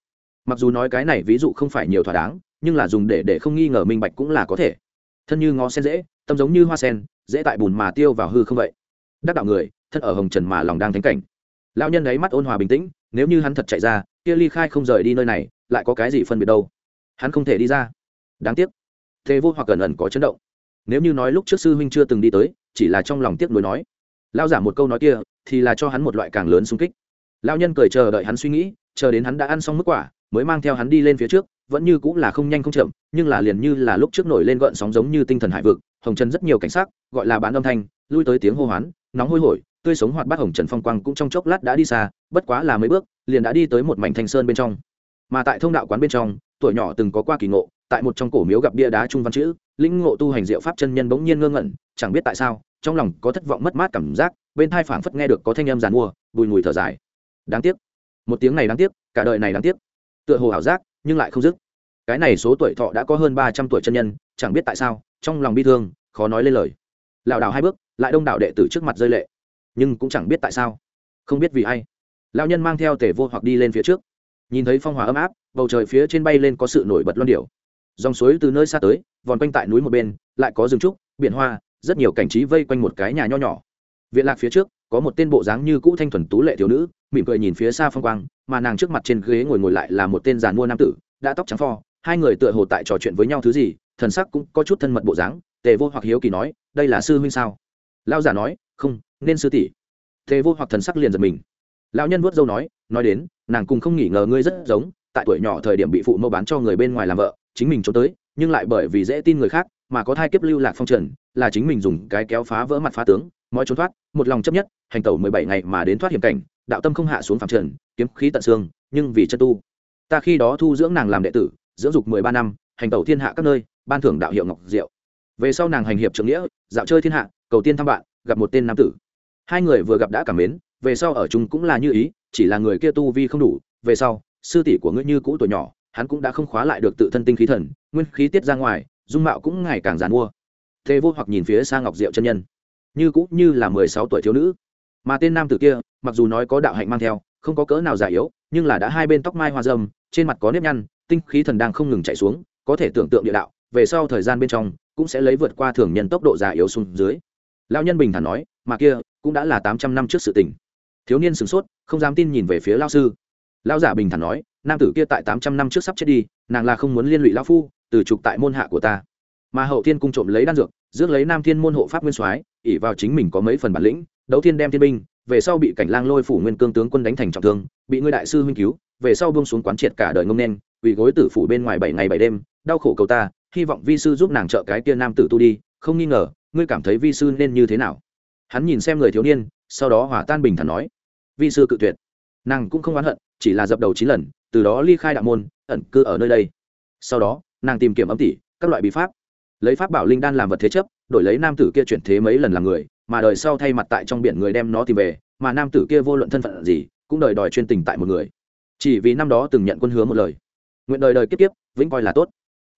Mặc dù nói cái này ví dụ không phải nhiều thỏa đáng, nhưng là dùng để để không nghi ngờ minh bạch cũng là có thể. Thân như ngó sen dễ, tâm giống như hoa sen dễ tại bùn mà tiêu vào hư không vậy? Đắc đạo người, thân ở hồng trần mà lòng đang thánh cảnh. Lão nhân ấy mắt ôn hòa bình tĩnh, nếu như hắn thật chạy ra, kia ly khai không rời đi nơi này, lại có cái gì phân biệt đâu? Hắn không thể đi ra. Đáng tiếc. Thế vô hoặc cẩn ẩn có chấn động. Nếu như nói lúc trước sư huynh chưa từng đi tới, chỉ là trong lòng tiếc nuối nói. Lao giả một câu nói kia, thì là cho hắn một loại càng lớn xung kích. Lao nhân cười chờ đợi hắn suy nghĩ, chờ đến hắn đã ăn xong mức quả, mới mang theo hắn đi lên phía trước vẫn như cũng là không nhanh không chậm, nhưng là liền như là lúc trước nổi lên gợn sóng giống như tinh thần hải vực, hồng trần rất nhiều cảnh sắc, gọi là bán âm thanh, lui tới tiếng hô hoán, nóng hôi hổi, tươi sống hoạt bát hồng trần phong quang cũng trong chốc lát đã đi xa, bất quá là mấy bước, liền đã đi tới một mảnh thanh sơn bên trong. Mà tại thông đạo quán bên trong, tuổi nhỏ từng có qua kỳ ngộ, tại một trong cổ miếu gặp bia đá trung văn chữ, linh ngộ tu hành diệu pháp chân nhân bỗng nhiên ngơ ngẩn, chẳng biết tại sao, trong lòng có thất vọng mất mát cảm giác, bên thai phảng phất nghe được có thanh âm giàn mua, bùi mùi thở dài. Đáng tiếc. Một tiếng này đáng tiếc, cả đời này đáng tiếc. Tựa hồ ảo giác, nhưng lại không dứt cái này số tuổi thọ đã có hơn ba trăm tuổi chân nhân, chẳng biết tại sao, trong lòng bi thương, khó nói lên lời. Lảo đảo hai bước, lại đông đảo đệ tử trước mặt rơi lệ. Nhưng cũng chẳng biết tại sao. Không biết vì ai. Lão nhân mang theo tể vô hoặc đi lên phía trước. Nhìn thấy phong hòa ấm áp, bầu trời phía trên bay lên có sự nổi bật loan điệu dòng suối từ nơi xa tới, vòn quanh tại núi một bên, lại có rừng trúc, biển hoa, rất nhiều cảnh trí vây quanh một cái nhà nho nhỏ. Viện lạc phía trước, có một tên bộ dáng như cũ thanh thuần tú lệ thiếu nữ, mỉm cười nhìn phía xa phong quang, mà nàng trước mặt trên ghế ngồi ngồi lại là một tên giàn mua nam tử, đã tóc trắng pho hai người tựa hồ tại trò chuyện với nhau thứ gì, thần sắc cũng có chút thân mật bộ dáng, tề vô hoặc hiếu kỳ nói, đây là sư huynh sao? Lao giả nói, không, nên sư tỷ. Tề vô hoặc thần sắc liền giật mình. Lão nhân vuốt dâu nói nói đến, nàng cùng không nghỉ ngờ ngươi rất giống, tại tuổi nhỏ thời điểm bị phụ mẫu bán cho người bên ngoài làm vợ, chính mình trốn tới, nhưng lại bởi vì dễ tin người khác mà có thai kiếp lưu lạc phong trần, là chính mình dùng cái kéo phá vỡ mặt phá tướng mọi trốn thoát, một lòng chấp nhất, hành tẩu mười bảy ngày mà đến thoát hiểm cảnh, đạo tâm không hạ xuống phạm trần, kiếm khí tận xương, nhưng vì chân tu. Ta khi đó thu dưỡng nàng làm đệ tử dưỡng dục mười ba năm, hành tẩu thiên hạ các nơi, ban thưởng đạo hiệu ngọc diệu. Về sau nàng hành hiệp trưởng nghĩa, dạo chơi thiên hạ, cầu tiên thăm bạn, gặp một tên nam tử. Hai người vừa gặp đã cảm mến, về sau ở chung cũng là như ý, chỉ là người kia tu vi không đủ, về sau, sư tỷ của ngươi như cũ tuổi nhỏ, hắn cũng đã không khóa lại được tự thân tinh khí thần, nguyên khí tiết ra ngoài, dung mạo cũng ngày càng giàn mua thế vô hoặc nhìn phía xa ngọc diệu chân nhân. Như cũng như là mười sáu tuổi thiếu nữ. Mà tên nam tử kia, mặc dù nói có đạo hạnh mang theo, không có cỡ nào già yếu, nhưng là đã hai bên tóc mai hoa dâm trên mặt có nếp nhăn tinh khí thần đang không ngừng chạy xuống, có thể tưởng tượng địa đạo, về sau thời gian bên trong, cũng sẽ lấy vượt qua thường nhân tốc độ già yếu xuống dưới. Lao nhân bình thản nói, mà kia, cũng đã là tám trăm năm trước sự tình. Thiếu niên sửng sốt, không dám tin nhìn về phía lao sư. Lao giả bình thản nói, nam tử kia tại tám trăm năm trước sắp chết đi, nàng là không muốn liên lụy lao phu, từ trục tại môn hạ của ta. Mà hậu thiên cung trộm lấy đan dược, rước lấy nam thiên môn hộ pháp nguyên soái ỉ vào chính mình có mấy phần bản lĩnh, đấu thiên đem thiên binh, về sau bị cảnh lang lôi phủ nguyên cương tướng quân đánh thành trọng thương, bị ngươi đại sư huynh cứu về sau buông xuống quán triệt cả đời ngông nên, quỳ gối tử phủ bên ngoài bảy ngày bảy đêm, đau khổ cầu ta, hy vọng vi sư giúp nàng trợ cái kia nam tử tu đi, không nghi ngờ, ngươi cảm thấy vi sư nên như thế nào? Hắn nhìn xem người thiếu niên, sau đó hòa tan bình thản nói, vi sư cự tuyệt. Nàng cũng không oán hận, chỉ là dập đầu chín lần, từ đó ly khai đạo môn, ẩn cư ở nơi đây. Sau đó, nàng tìm kiếm âm tỷ các loại bí pháp. Lấy pháp bảo linh đan làm vật thế chấp, đổi lấy nam tử kia chuyển thế mấy lần làm người, mà đời sau thay mặt tại trong biển người đem nó tìm về, mà nam tử kia vô luận thân phận gì, cũng đời đòi chuyên tình tại một người chỉ vì năm đó từng nhận quân hứa một lời. Nguyện đời đời kiếp kiếp, vĩnh coi là tốt.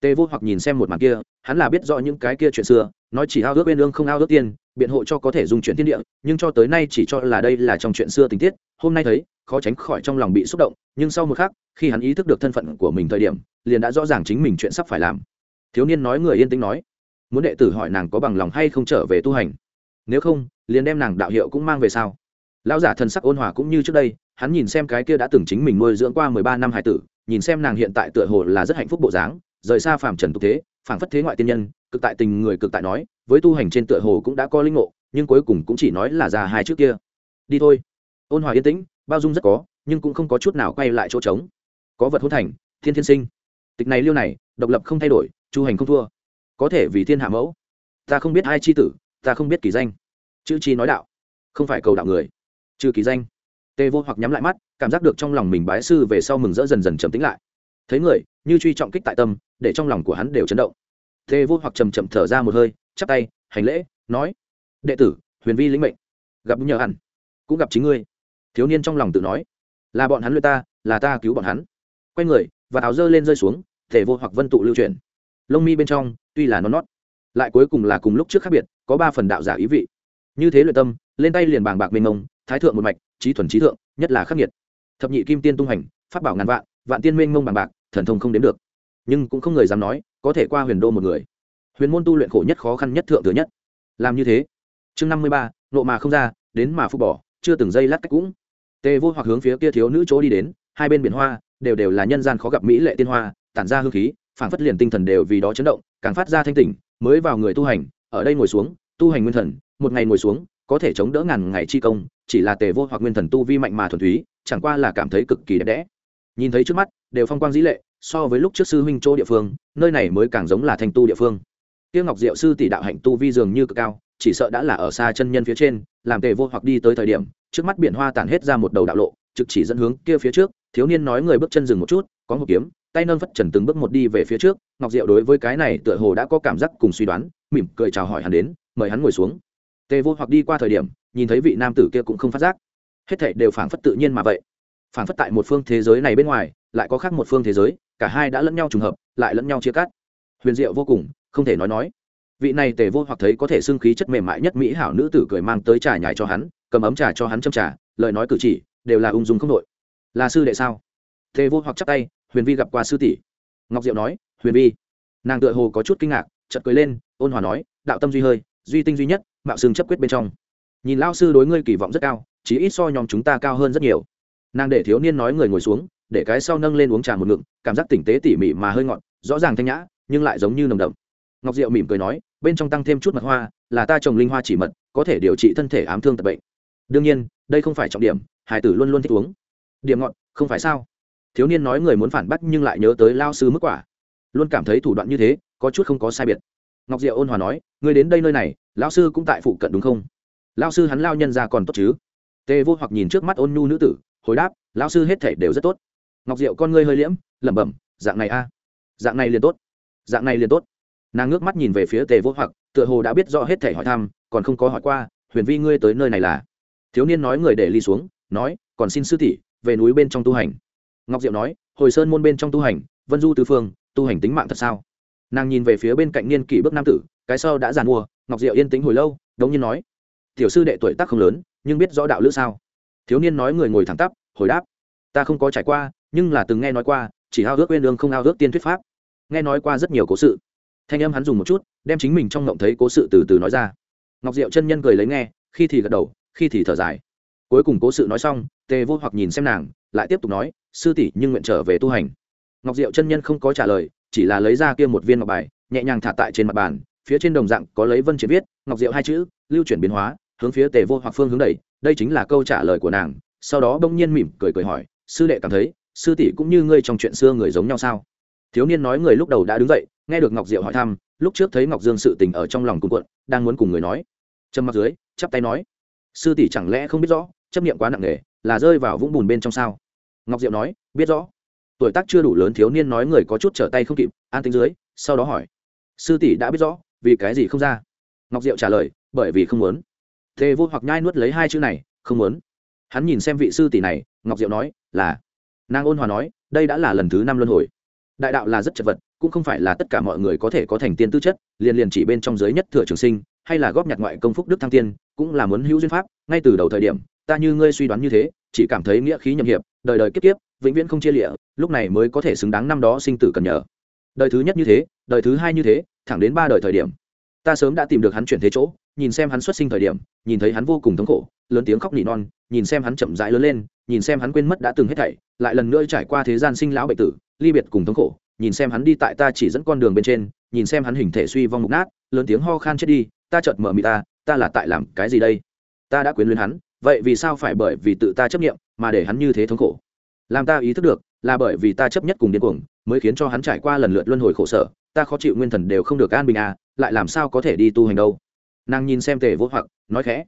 Tê vô hoặc nhìn xem một màn kia, hắn là biết rõ những cái kia chuyện xưa, nói chỉ ao ước bên lương không ao ước tiên biện hộ cho có thể dùng chuyện thiên địa, nhưng cho tới nay chỉ cho là đây là trong chuyện xưa tình tiết, hôm nay thấy, khó tránh khỏi trong lòng bị xúc động, nhưng sau một khắc, khi hắn ý thức được thân phận của mình thời điểm, liền đã rõ ràng chính mình chuyện sắp phải làm. Thiếu niên nói người yên tĩnh nói, muốn đệ tử hỏi nàng có bằng lòng hay không trở về tu hành? Nếu không, liền đem nàng đạo hiệu cũng mang về sao? Lão giả thần sắc ôn hòa cũng như trước đây hắn nhìn xem cái kia đã từng chính mình nuôi dưỡng qua mười ba năm hải tử, nhìn xem nàng hiện tại tựa hồ là rất hạnh phúc bộ dáng, rời xa phàm trần tục thế, phảng phất thế ngoại tiên nhân, cực tại tình người cực tại nói, với tu hành trên tựa hồ cũng đã có linh ngộ, nhưng cuối cùng cũng chỉ nói là già hai trước kia. Đi thôi. Ôn hòa yên tĩnh, bao dung rất có, nhưng cũng không có chút nào quay lại chỗ trống. Có vật hôn thành, thiên thiên sinh. Tịch này liêu này, độc lập không thay đổi, chu hành không thua. Có thể vì thiên hạ mẫu. Ta không biết ai chi tử, ta không biết kỳ danh. Chữ chi nói đạo, không phải cầu đạo người. Trừ kỳ danh tê vô hoặc nhắm lại mắt, cảm giác được trong lòng mình bái sư về sau mừng rỡ dần dần trầm tính lại. Thấy người, như truy trọng kích tại tâm, để trong lòng của hắn đều chấn động. Tê vô hoặc chầm chậm thở ra một hơi, chắp tay, hành lễ, nói, đệ tử, huyền vi lĩnh mệnh, gặp nhờ hẳn, cũng gặp chính ngươi. Thiếu niên trong lòng tự nói, là bọn hắn luyện ta, là ta cứu bọn hắn. Quay người, và áo dơ lên rơi xuống thể vô hoặc vân tụ lưu truyền lông mi bên trong, tuy là non nót, lại cuối cùng là cùng lúc trước khác biệt, có ba phần đạo giả ý vị. Như thế luyện tâm, lên tay liền bàng bạc mênh mông thái thượng một mạch, trí thuần trí thượng, nhất là khắc nghiệt. Thập nhị kim tiên tung hành phát bảo ngàn vạn vạn tiên minh mông bằng bạc, thần thông không đến được. Nhưng cũng không người dám nói, có thể qua huyền đô một người. Huyền môn tu luyện khổ nhất khó khăn nhất thượng thừa nhất. Làm như thế. Chương năm mươi ba, nộ mà không ra, đến mà phục bỏ, chưa từng giây lát cách cũng. Tề vô hoặc hướng phía kia thiếu nữ chỗ đi đến, hai bên biển hoa, đều đều là nhân gian khó gặp mỹ lệ tiên hoa, tản ra hương khí, phảng phất liền tinh thần đều vì đó chấn động, càng phát ra thanh tỉnh, mới vào người tu hành, ở đây ngồi xuống, tu hành nguyên thần, một ngày ngồi xuống có thể chống đỡ ngàn ngày chi công, chỉ là tề vô hoặc nguyên thần tu vi mạnh mà thuần túy, chẳng qua là cảm thấy cực kỳ đẹp đẽ. Nhìn thấy trước mắt, đều phong quang dĩ lệ, so với lúc trước sư huynh chỗ địa phương, nơi này mới càng giống là thành tu địa phương. Tiêu ngọc diệu sư tỷ đạo hạnh tu vi dường như cực cao, chỉ sợ đã là ở xa chân nhân phía trên, làm tề vô hoặc đi tới thời điểm, trước mắt biển hoa tàn hết ra một đầu đạo lộ, trực chỉ dẫn hướng kia phía trước, thiếu niên nói người bước chân dừng một chút, có một kiếm, tay nâng phất trần từng bước một đi về phía trước, ngọc diệu đối với cái này tựa hồ đã có cảm giác cùng suy đoán, mỉm cười chào hỏi hắn đến, mời hắn ngồi xuống tề vô hoặc đi qua thời điểm, nhìn thấy vị nam tử kia cũng không phát giác. Hết thảy đều phảng phất tự nhiên mà vậy. Phảng phất tại một phương thế giới này bên ngoài, lại có khác một phương thế giới, cả hai đã lẫn nhau trùng hợp, lại lẫn nhau chia cắt. Huyền diệu vô cùng, không thể nói nói. Vị này tề vô hoặc thấy có thể xưng khí chất mềm mại nhất mỹ hảo nữ tử cười mang tới trà nhài cho hắn, cầm ấm trà cho hắn châm trà, lời nói cử chỉ, đều là ung dung không đội là sư đệ sao? Tề vô hoặc chắp tay, huyền vi gặp qua sư tỷ. Ngọc diệu nói, huyền vi. Nàng tựa hồ có chút kinh ngạc, chợt cười lên, ôn hòa nói, đạo tâm duy hơi duy tinh duy nhất, mạo xương chấp quyết bên trong. Nhìn lao sư đối ngươi kỳ vọng rất cao chỉ ít so nhóm chúng ta cao hơn rất nhiều. Nàng để thiếu niên nói người ngồi xuống, để cái sau nâng lên uống trà một ngụm, cảm giác tỉnh tế tỉ mỉ mà hơi ngọt, rõ ràng thanh nhã, nhưng lại giống như nồng đậm. Ngọc diệu mỉm cười nói, bên trong tăng thêm chút mật hoa, là ta trồng linh hoa chỉ mật, có thể điều trị thân thể ám thương tật bệnh. Đương nhiên, đây không phải trọng điểm, hải tử luôn luôn thích uống. Điểm ngọt, không phải sao? Thiếu niên nói người muốn phản bác nhưng lại nhớ tới lao sư mức quả. Luôn cảm thấy thủ đoạn như thế, có chút không có sai biệt ngọc diệu ôn hòa nói người đến đây nơi này, Lão sư cũng tại phụ cận đúng không? Lão sư hắn lao nhân ra còn tốt chứ? Tề vô hoặc nhìn trước mắt ôn nhu nữ tử, hồi đáp, Lão sư hết thể đều rất tốt. Ngọc diệu con ngươi hơi liễm, lẩm bẩm, dạng này a, dạng này liền tốt, dạng này liền tốt. Nàng ngước mắt nhìn về phía tề vô hoặc, tựa hồ đã biết rõ hết thể hỏi thăm, còn không có hỏi qua, huyền vi ngươi tới nơi này là? Thiếu niên nói người để ly xuống, nói, còn xin sư tỷ, về núi bên trong tu hành. Ngọc diệu nói, hồi sơn môn bên trong tu hành, vân du tứ phương, tu hành tính mạng thật sao? Nàng nhìn về phía bên cạnh niên kỷ bước nam tử, cái sau đã giàn mua, ngọc diệu yên tĩnh hồi lâu, đống nhiên nói, tiểu sư đệ tuổi tác không lớn, nhưng biết rõ đạo lữ sao? Thiếu niên nói người ngồi thẳng tắp, hồi đáp, ta không có trải qua, nhưng là từng nghe nói qua, chỉ ao ước quên lương không ao ước tiên thuyết pháp. Nghe nói qua rất nhiều cố sự. Thanh âm hắn dùng một chút, đem chính mình trong ngộng thấy cố sự từ từ nói ra. Ngọc diệu chân nhân cười lấy nghe, khi thì gật đầu, khi thì thở dài. Cuối cùng cố sự nói xong, tề vô hoặc nhìn xem nàng, lại tiếp tục nói, sư tỷ nhưng nguyện trở về tu hành. Ngọc diệu chân nhân không có trả lời chỉ là lấy ra kia một viên ngọc bài, nhẹ nhàng thả tại trên mặt bàn, phía trên đồng dạng có lấy vân triển viết, ngọc diệu hai chữ, lưu chuyển biến hóa, hướng phía tề vô hoặc phương hướng đẩy, đây chính là câu trả lời của nàng. Sau đó bỗng nhiên mỉm cười cười hỏi, sư đệ cảm thấy, sư tỷ cũng như ngươi trong chuyện xưa người giống nhau sao? Thiếu niên nói người lúc đầu đã đứng dậy, nghe được ngọc diệu hỏi thăm, lúc trước thấy ngọc dương sự tình ở trong lòng cùng cuộn, đang muốn cùng người nói. Trầm mặc dưới, chắp tay nói, sư tỷ chẳng lẽ không biết rõ, chấp niệm quá nặng nề, là rơi vào vũng bùn bên trong sao? Ngọc diệu nói, biết rõ tuổi tác chưa đủ lớn thiếu niên nói người có chút trở tay không kịp, an tính dưới, sau đó hỏi. Sư tỷ đã biết rõ, vì cái gì không ra? Ngọc diệu trả lời, bởi vì không muốn. Thề vô hoặc nhai nuốt lấy hai chữ này, không muốn. Hắn nhìn xem vị sư tỷ này, ngọc diệu nói, là. Nàng ôn hòa nói, đây đã là lần thứ năm luân hồi. Đại đạo là rất chật vật, cũng không phải là tất cả mọi người có thể có thành tiên tư chất, liền liền chỉ bên trong giới nhất thừa trường sinh, hay là góp nhặt ngoại công phúc đức thăng tiên, cũng là muốn hữu duyên pháp, ngay từ đầu thời điểm, ta như ngươi suy đoán như thế, chỉ cảm thấy nghĩa khí nhậm hiệp, đời đời kiếp kiếp vĩnh viễn không chia lịa, lúc này mới có thể xứng đáng năm đó sinh tử cần nhờ. Đời thứ nhất như thế, đời thứ hai như thế, thẳng đến ba đời thời điểm. Ta sớm đã tìm được hắn chuyển thế chỗ, nhìn xem hắn xuất sinh thời điểm, nhìn thấy hắn vô cùng thống khổ, lớn tiếng khóc nỉ non, nhìn xem hắn chậm rãi lớn lên, nhìn xem hắn quên mất đã từng hết thảy, lại lần nữa trải qua thế gian sinh lão bệnh tử, ly biệt cùng thống khổ, nhìn xem hắn đi tại ta chỉ dẫn con đường bên trên, nhìn xem hắn hình thể suy vong mục nát, lớn tiếng ho khan chết đi, ta chợt mở mị ta ta là tại làm cái gì đây? Ta đã quyến luyến hắn, vậy vì sao phải bởi vì tự ta chấp nghiệm mà để hắn như thế thống khổ? Làm ta ý thức được, là bởi vì ta chấp nhất cùng điên cuồng, mới khiến cho hắn trải qua lần lượt luân hồi khổ sở, ta khó chịu nguyên thần đều không được an bình à lại làm sao có thể đi tu hành đâu. Nàng nhìn xem tề vô hoặc, nói khẽ,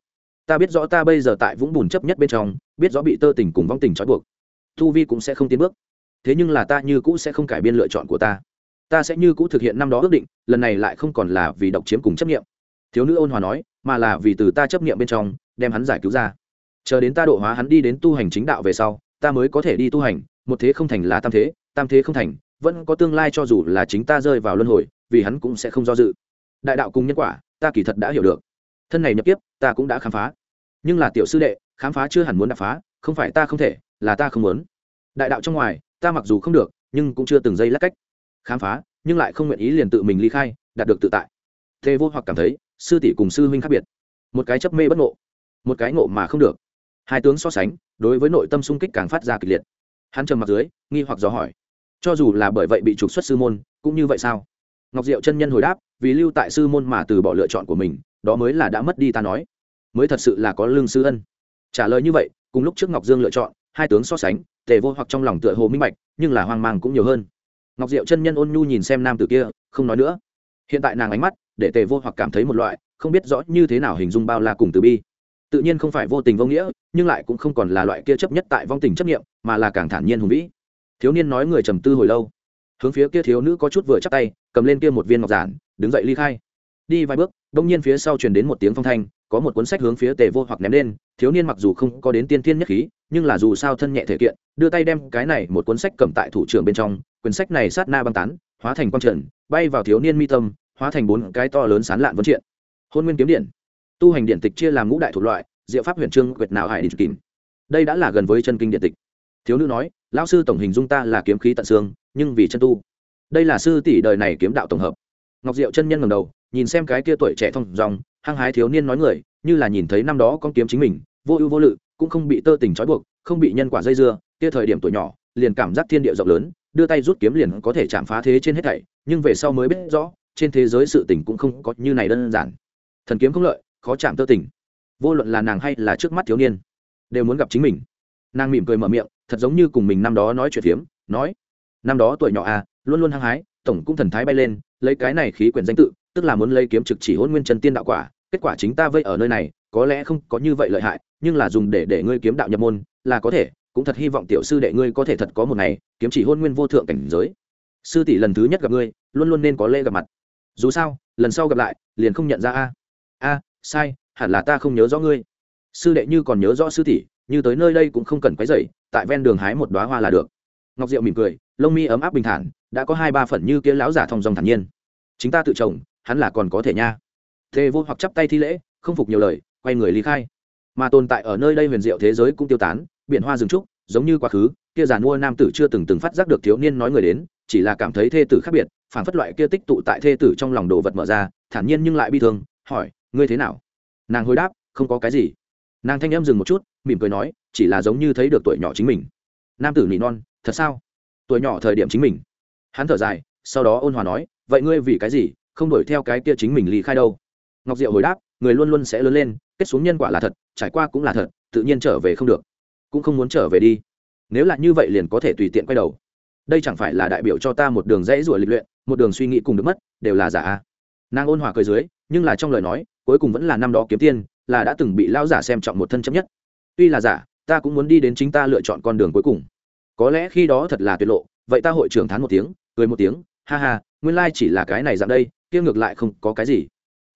ta biết rõ ta bây giờ tại vũng bùn chấp nhất bên trong, biết rõ bị tơ tình cùng vong tình trói buộc. Thu vi cũng sẽ không tiến bước. Thế nhưng là ta như cũ sẽ không cải biên lựa chọn của ta. Ta sẽ như cũ thực hiện năm đó ước định, lần này lại không còn là vì độc chiếm cùng chấp nghiệm. Thiếu nữ ôn hòa nói, mà là vì từ ta chấp nghiệm bên trong, đem hắn giải cứu ra. Chờ đến ta độ hóa hắn đi đến tu hành chính đạo về sau ta mới có thể đi tu hành, một thế không thành là tam thế tam thế không thành, vẫn có tương lai cho dù là chính ta rơi vào luân hồi, vì hắn cũng sẽ không do dự. Đại đạo cùng nhân quả, ta kỳ thật đã hiểu được. Thân này nhập tiếp ta cũng đã khám phá. Nhưng là tiểu sư đệ, khám phá chưa hẳn muốn đập phá, không phải ta không thể, là ta không muốn. Đại đạo trong ngoài, ta mặc dù không được, nhưng cũng chưa từng dây lắc cách. Khám phá, nhưng lại không nguyện ý liền tự mình ly khai, đạt được tự tại. Thế vô hoặc cảm thấy, sư tỷ cùng sư huynh khác biệt. Một cái chấp mê bất ngộ, một cái ngộ mà không được hai tướng so sánh, đối với nội tâm sung kích càng phát ra kịch liệt. Hắn trầm mặt dưới, nghi hoặc dò hỏi. Cho dù là bởi vậy bị trục xuất sư môn, cũng như vậy sao? Ngọc diệu chân nhân hồi đáp, vì lưu tại sư môn mà từ bỏ lựa chọn của mình, đó mới là đã mất đi ta nói. Mới thật sự là có lương sư ân. Trả lời như vậy, cùng lúc trước ngọc dương lựa chọn, hai tướng so sánh, tề vô hoặc trong lòng tựa hồ minh bạch, nhưng là hoang mang cũng nhiều hơn. Ngọc diệu chân nhân ôn nhu nhìn xem nam tử kia, không nói nữa. Hiện tại nàng ánh mắt, để tề vô hoặc cảm thấy một loại, không biết rõ như thế nào hình dung bao la cùng từ bi tự nhiên không phải vô tình vô nghĩa, nhưng lại cũng không còn là loại kia chấp nhất tại vong tình chấp nghiệm mà là càng thản nhiên hùng vĩ. Thiếu niên nói người trầm tư hồi lâu. Hướng phía kia thiếu nữ có chút vừa chắc tay, cầm lên kia một viên ngọc giản, đứng dậy ly khai. Đi vài bước, đông nhiên phía sau truyền đến một tiếng phong thanh, có một cuốn sách hướng phía tề vô hoặc ném lên. Thiếu niên mặc dù không có đến tiên thiên nhất khí, nhưng là dù sao thân nhẹ thể kiện, đưa tay đem cái này một cuốn sách cầm tại thủ trưởng bên trong, quyển sách này sát na băng tán, hóa thành quang trần, bay vào thiếu niên mi tâm, hóa thành bốn cái to lớn sán lạn vấn triện. Hôn nguyên kiếm điện tu hành điện tịch chia làm ngũ đại thuộc loại, diệu pháp huyền trương quyệt nào hải đình kìm đây đã là gần với chân kinh điện tịch. Thiếu nữ nói, lão sư tổng hình dung ta là kiếm khí tận xương, nhưng vì chân tu. Đây là sư tỷ đời này kiếm đạo tổng hợp. Ngọc diệu chân nhân ngầm đầu, nhìn xem cái kia tuổi trẻ thông dòng, hăng hái thiếu niên nói người, như là nhìn thấy năm đó con kiếm chính mình, vô ưu vô lự, cũng không bị tơ tình trói buộc, không bị nhân quả dây dưa, kia thời điểm tuổi nhỏ, liền cảm giác thiên địa rộng lớn, đưa tay rút kiếm liền có thể chạm phá thế trên hết thảy, nhưng về sau mới biết rõ, trên thế giới sự tình cũng không có như này đơn giản. Thần kiếm không lợi khó chạm tơ tình. Vô luận là nàng hay là trước mắt thiếu niên, đều muốn gặp chính mình. Nàng mỉm cười mở miệng, thật giống như cùng mình năm đó nói chuyện phiếm, nói, năm đó tuổi nhỏ à luôn luôn hăng hái, tổng cũng thần thái bay lên, lấy cái này khí quyển danh tự, tức là muốn lấy kiếm trực chỉ hôn nguyên chân tiên đạo quả, kết quả chính ta vây ở nơi này, có lẽ không có như vậy lợi hại, nhưng là dùng để để ngươi kiếm đạo nhập môn, là có thể, cũng thật hy vọng tiểu sư đệ ngươi có thể thật có một ngày, kiếm chỉ hôn nguyên vô thượng cảnh giới. Sư tỷ lần thứ nhất gặp ngươi, luôn luôn nên có lễ gặp mặt. Dù sao, lần sau gặp lại, liền không nhận ra a. A sai hẳn là ta không nhớ rõ ngươi. Sư đệ như còn nhớ rõ sư tỷ như tới nơi đây cũng không cần quấy dậy tại ven đường hái một đoá hoa là được. Ngọc diệu mỉm cười lông mi ấm áp bình thản đã có hai ba phần như kia lão giả thong dong thản nhiên. Chính ta tự trồng, hắn là còn có thể nha. Thế vô hoặc chắp tay thi lễ không phục nhiều lời quay người lý khai. Mà tồn tại ở nơi đây huyền diệu thế giới cũng tiêu tán biển hoa rừng trúc giống như quá khứ kia giàn mua nam tử chưa từng từng phát giác được thiếu niên nói người đến chỉ là cảm thấy thê tử khác biệt phản phất loại kia tích tụ tại thê tử trong lòng đồ vật mở ra thản nhiên nhưng lại bi thương hỏi ngươi thế nào? Nàng hồi đáp, không có cái gì. Nàng thanh em dừng một chút, mỉm cười nói, chỉ là giống như thấy được tuổi nhỏ chính mình. Nam tử nỉ non, thật sao? Tuổi nhỏ thời điểm chính mình. Hắn thở dài, sau đó ôn hòa nói, vậy ngươi vì cái gì không đuổi theo cái kia chính mình lý khai đâu? Ngọc diệu hồi đáp, người luôn luôn sẽ lớn lên, kết xuống nhân quả là thật, trải qua cũng là thật, tự nhiên trở về không được. Cũng không muốn trở về đi. Nếu là như vậy liền có thể tùy tiện quay đầu. Đây chẳng phải là đại biểu cho ta một đường dãy rủa lịch luyện, một đường suy nghĩ cùng được mất, đều là giả. Nàng ôn hòa cười dưới nhưng là trong lời nói, cuối cùng vẫn là năm đó kiếm tiên, là đã từng bị lao giả xem trọng một thân chấp nhất. Tuy là giả, ta cũng muốn đi đến chính ta lựa chọn con đường cuối cùng. Có lẽ khi đó thật là tuyệt lộ, vậy ta hội trưởng thán một tiếng, cười một tiếng, ha ha, nguyên lai chỉ là cái này dạng đây, kia ngược lại không có cái gì.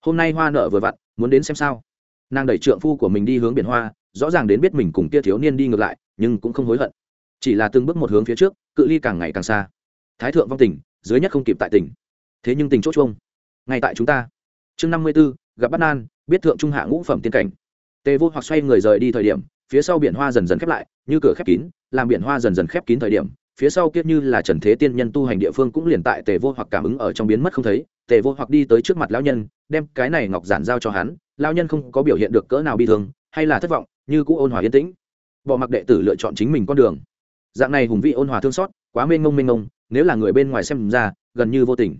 Hôm nay hoa nợ vừa vặn, muốn đến xem sao. Nàng đẩy trượng phu của mình đi hướng biển hoa, rõ ràng đến biết mình cùng kia thiếu niên đi ngược lại, nhưng cũng không hối hận. Chỉ là từng bước một hướng phía trước, cự ly càng ngày càng xa. Thái thượng vong tình, dưới nhất không kịp tại tỉnh. Thế nhưng tình chốt chung ngay tại chúng ta chương năm mươi b ố gặp bắt nan, biết thượng trung hạ ngũ phẩm tiên cảnh. Tề vô hoặc xoay người rời đi thời điểm, phía sau biển hoa dần dần khép lại, như cửa khép kín, làm biển hoa dần dần khép kín thời điểm, phía sau kiết như là trần thế tiên nhân tu hành địa phương cũng liền tại tề vô hoặc cảm ứng ở trong biến mất không thấy. Tề vô hoặc đi tới trước mặt lão nhân, đem cái này ngọc giản giao cho hắn. Lão nhân không có biểu hiện được cỡ nào bi thương, hay là thất vọng, như cũ ôn hòa yên tĩnh. Bỏ mặc đệ tử lựa chọn chính mình con đường. Dạng này hùng vị ôn hòa thương xót, quá mênh mông mênh mông, nếu là người bên ngoài xem ra, gần như vô tình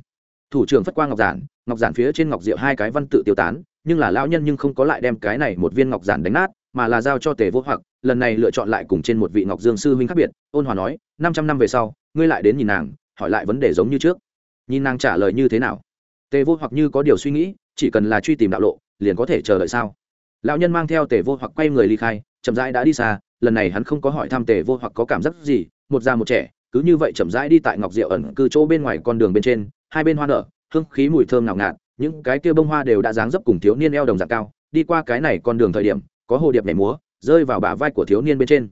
thủ trưởng phất quang ngọc giản ngọc giản phía trên ngọc diệu hai cái văn tự tiêu tán, nhưng là lão nhân nhưng không có lại đem cái này một viên ngọc giản đánh nát, mà là giao cho tề vô hoặc, lần này lựa chọn lại cùng trên một vị ngọc dương sư huynh khác biệt, ôn hòa nói, năm trăm năm về sau, ngươi lại đến nhìn nàng, hỏi lại vấn đề giống như trước. Nhìn nàng trả lời như thế nào? Tề vô hoặc như có điều suy nghĩ, chỉ cần là truy tìm đạo lộ, liền có thể chờ đợi sao? Lão nhân mang theo tề vô hoặc quay người ly khai, chậm rãi đã đi xa, lần này hắn không có hỏi thăm tề vô hoặc có cảm giác gì, một già một trẻ, cứ như vậy chậm rãi đi tại ngọc diệu ẩn cư chỗ bên ngoài con đường bên trên hai bên hoa nở, hương khí mùi thơm ngào ngạt, những cái kia bông hoa đều đã dáng dấp cùng thiếu niên eo đồng dạng cao, đi qua cái này con đường thời điểm, có hồ điệp nhảy múa, rơi vào bả vai của thiếu niên bên trên.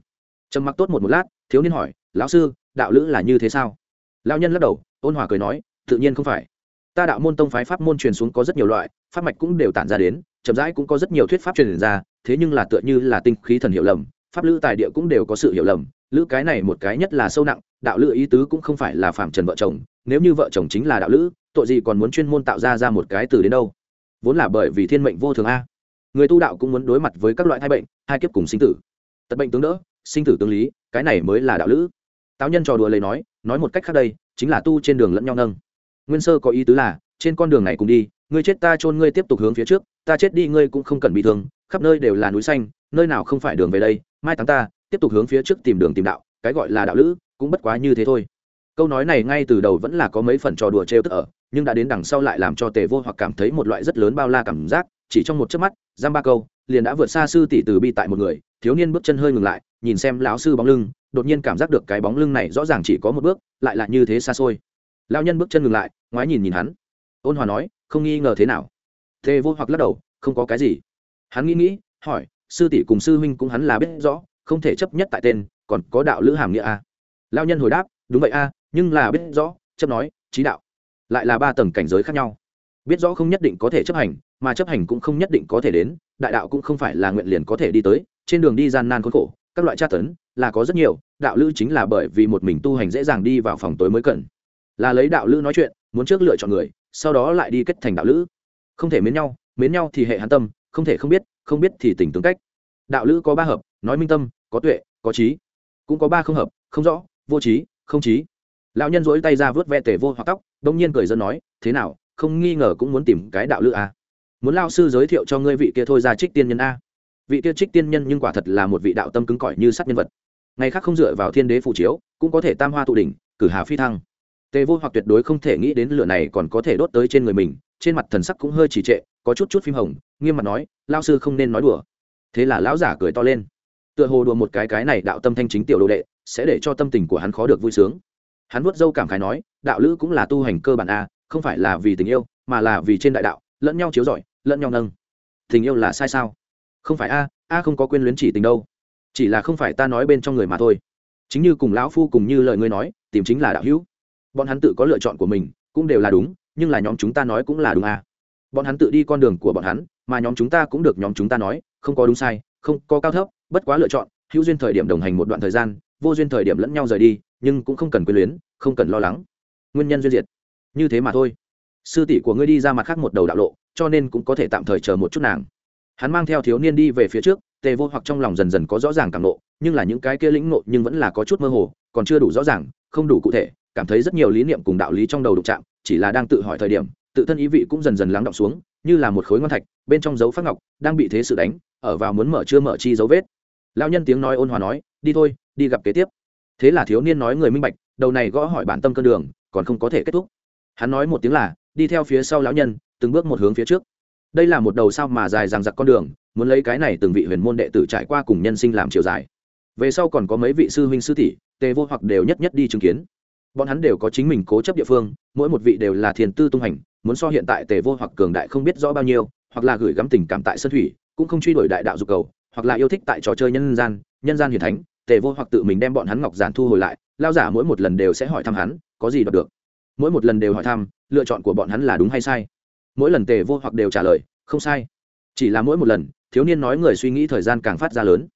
Trầm mặc tốt một một lát, thiếu niên hỏi, lão sư, đạo lữ là như thế sao? Lão nhân lắc đầu, ôn hòa cười nói, tự nhiên không phải. Ta đạo môn tông phái pháp môn truyền xuống có rất nhiều loại, pháp mạch cũng đều tản ra đến, chậm rãi cũng có rất nhiều thuyết pháp truyền ra, thế nhưng là tựa như là tinh khí thần hiểu lầm, pháp lữ tài địa cũng đều có sự hiểu lầm, lữ cái này một cái nhất là sâu nặng, đạo lữ ý tứ cũng không phải là phạm trần vợ chồng nếu như vợ chồng chính là đạo lữ, tội gì còn muốn chuyên môn tạo ra ra một cái từ đến đâu? Vốn là bởi vì thiên mệnh vô thường a. Người tu đạo cũng muốn đối mặt với các loại thai bệnh, hai kiếp cùng sinh tử. Tật bệnh tướng đỡ, sinh tử tướng lý, cái này mới là đạo lữ. Táo nhân trò đùa lấy nói nói một cách khác đây, chính là tu trên đường lẫn nhau nâng. Nguyên sơ có ý tứ là, trên con đường này cùng đi, ngươi chết ta chôn ngươi tiếp tục hướng phía trước, ta chết đi ngươi cũng không cần bị thương, khắp nơi đều là núi xanh, nơi nào không phải đường về đây, mai táng ta, tiếp tục hướng phía trước tìm đường tìm đạo, cái gọi là đạo lữ, cũng bất quá như thế thôi câu nói này ngay từ đầu vẫn là có mấy phần trò đùa trêu tức ở, nhưng đã đến đằng sau lại làm cho tề vô hoặc cảm thấy một loại rất lớn bao la cảm giác, chỉ trong một chớp mắt, giam ba câu, liền đã vượt xa sư tỷ từ bi tại một người, thiếu niên bước chân hơi ngừng lại, nhìn xem lão sư bóng lưng, đột nhiên cảm giác được cái bóng lưng này rõ ràng chỉ có một bước, lại là như thế xa xôi. Lão nhân bước chân ngừng lại, ngoái nhìn nhìn hắn. Ôn hòa nói, không nghi ngờ thế nào. Tề vô hoặc lắc đầu, không có cái gì. Hắn nghĩ nghĩ, hỏi, sư tỷ cùng sư huynh cũng hắn là biết rõ, không thể chấp nhất tại tên, còn có đạo lữ hàm nghĩa à? a lao nhân hồi đáp, đúng vậy a nhưng là biết rõ, chấp nói trí đạo, lại là ba tầng cảnh giới khác nhau. Biết rõ không nhất định có thể chấp hành, mà chấp hành cũng không nhất định có thể đến, đại đạo cũng không phải là nguyện liền có thể đi tới, trên đường đi gian nan khốn khổ, các loại tra tấn là có rất nhiều, đạo lữ chính là bởi vì một mình tu hành dễ dàng đi vào phòng tối mới cần. Là lấy đạo lữ nói chuyện, muốn trước lựa chọn người, sau đó lại đi kết thành đạo lữ. Không thể mến nhau mến nhau thì hệ hán tâm, không thể không biết không biết thì tình tướng cách. Đạo lữ có ba hợp, nói minh tâm, có tuệ, có trí. Cũng có ba không hợp, không rõ, vô trí, không trí lão nhân dỗi tay ra vớt ve tề vô hoặc tóc, đông nhiên cười dân nói, thế nào, không nghi ngờ cũng muốn tìm cái đạo lữ a à? muốn lao sư giới thiệu cho ngươi vị kia thôi ra trích tiên nhân a? Vị kia trích tiên nhân nhưng quả thật là một vị đạo tâm cứng cỏi như sắt nhân vật. Ngày khác không dựa vào thiên đế phù chiếu, cũng có thể tam hoa tụ đỉnh, cử hà phi thăng. Tề vô hoặc tuyệt đối không thể nghĩ đến lửa này còn có thể đốt tới trên người mình, trên mặt thần sắc cũng hơi trì trệ, có chút chút phim hồng, nghiêm mặt nói lao sư không nên nói đùa. Thế là lão giả cười to lên. Tựa hồ đùa một cái cái này đạo tâm thanh chính tiểu đồ đệ, sẽ để cho tâm tình của hắn khó được vui sướng hắn vuốt dâu cảm khái nói, đạo lữ cũng là tu hành cơ bản a, không phải là vì tình yêu, mà là vì trên đại đạo, lẫn nhau chiếu rọi, lẫn nhau nâng. Tình yêu là sai sao? Không phải a a không có quên luyến chỉ tình đâu, chỉ là không phải ta nói bên trong người mà thôi. Chính như cùng lão phu cùng như lời ngươi nói, tìm chính là đạo hữu. Bọn hắn tự có lựa chọn của mình, cũng đều là đúng, nhưng là nhóm chúng ta nói cũng là đúng a. Bọn hắn tự đi con đường của bọn hắn, mà nhóm chúng ta cũng được nhóm chúng ta nói, không có đúng sai, không có cao thấp, bất quá lựa chọn, hữu duyên thời điểm đồng hành một đoạn thời gian, vô duyên thời điểm lẫn nhau rời đi nhưng cũng không cần quyền luyến, không cần lo lắng. Nguyên nhân duyên diệt. Như thế mà thôi. Sư tỷ của ngươi đi ra mặt khác một đầu đạo lộ, cho nên cũng có thể tạm thời chờ một chút nàng. Hắn mang theo thiếu niên đi về phía trước, tề vô hoặc trong lòng dần dần có rõ ràng cảm nộ, nhưng là những cái kia lĩnh nộ nhưng vẫn là có chút mơ hồ, còn chưa đủ rõ ràng, không đủ cụ thể, cảm thấy rất nhiều lý niệm cùng đạo lý trong đầu đụng chạm, chỉ là đang tự hỏi thời điểm, tự thân ý vị cũng dần dần lắng động xuống, như là một khối ngon thạch, bên trong dấu phát ngọc, đang bị thế sự đánh, ở vào muốn mở chưa mở chi dấu vết. Lao nhân tiếng nói ôn hòa nói, đi thôi, đi gặp kế tiếp thế là thiếu niên nói người minh bạch, đầu này gõ hỏi bản tâm cơn đường, còn không có thể kết thúc. Hắn nói một tiếng là, đi theo phía sau lão nhân, từng bước một hướng phía trước. Đây là một đầu sao mà dài dằng dặc con đường, muốn lấy cái này từng vị huyền môn đệ tử trải qua cùng nhân sinh làm chiều dài. Về sau còn có mấy vị sư huynh sư tỷ, tề vô hoặc đều nhất nhất đi chứng kiến. Bọn hắn đều có chính mình cố chấp địa phương, mỗi một vị đều là thiền tư tung hành, muốn so hiện tại tề vô hoặc cường đại không biết rõ bao nhiêu, hoặc là gửi gắm tình cảm tại sân thủy, cũng không truy đuổi đại đạo dục cầu, hoặc là yêu thích tại trò chơi nhân gian nhân gian hiền thánh tề vô hoặc tự mình đem bọn hắn ngọc giản thu hồi lại, lao giả mỗi một lần đều sẽ hỏi thăm hắn, có gì đọc được? Mỗi một lần đều hỏi thăm, lựa chọn của bọn hắn là đúng hay sai? Mỗi lần tề vô hoặc đều trả lời, không sai. Chỉ là mỗi một lần, thiếu niên nói người suy nghĩ thời gian càng phát ra lớn.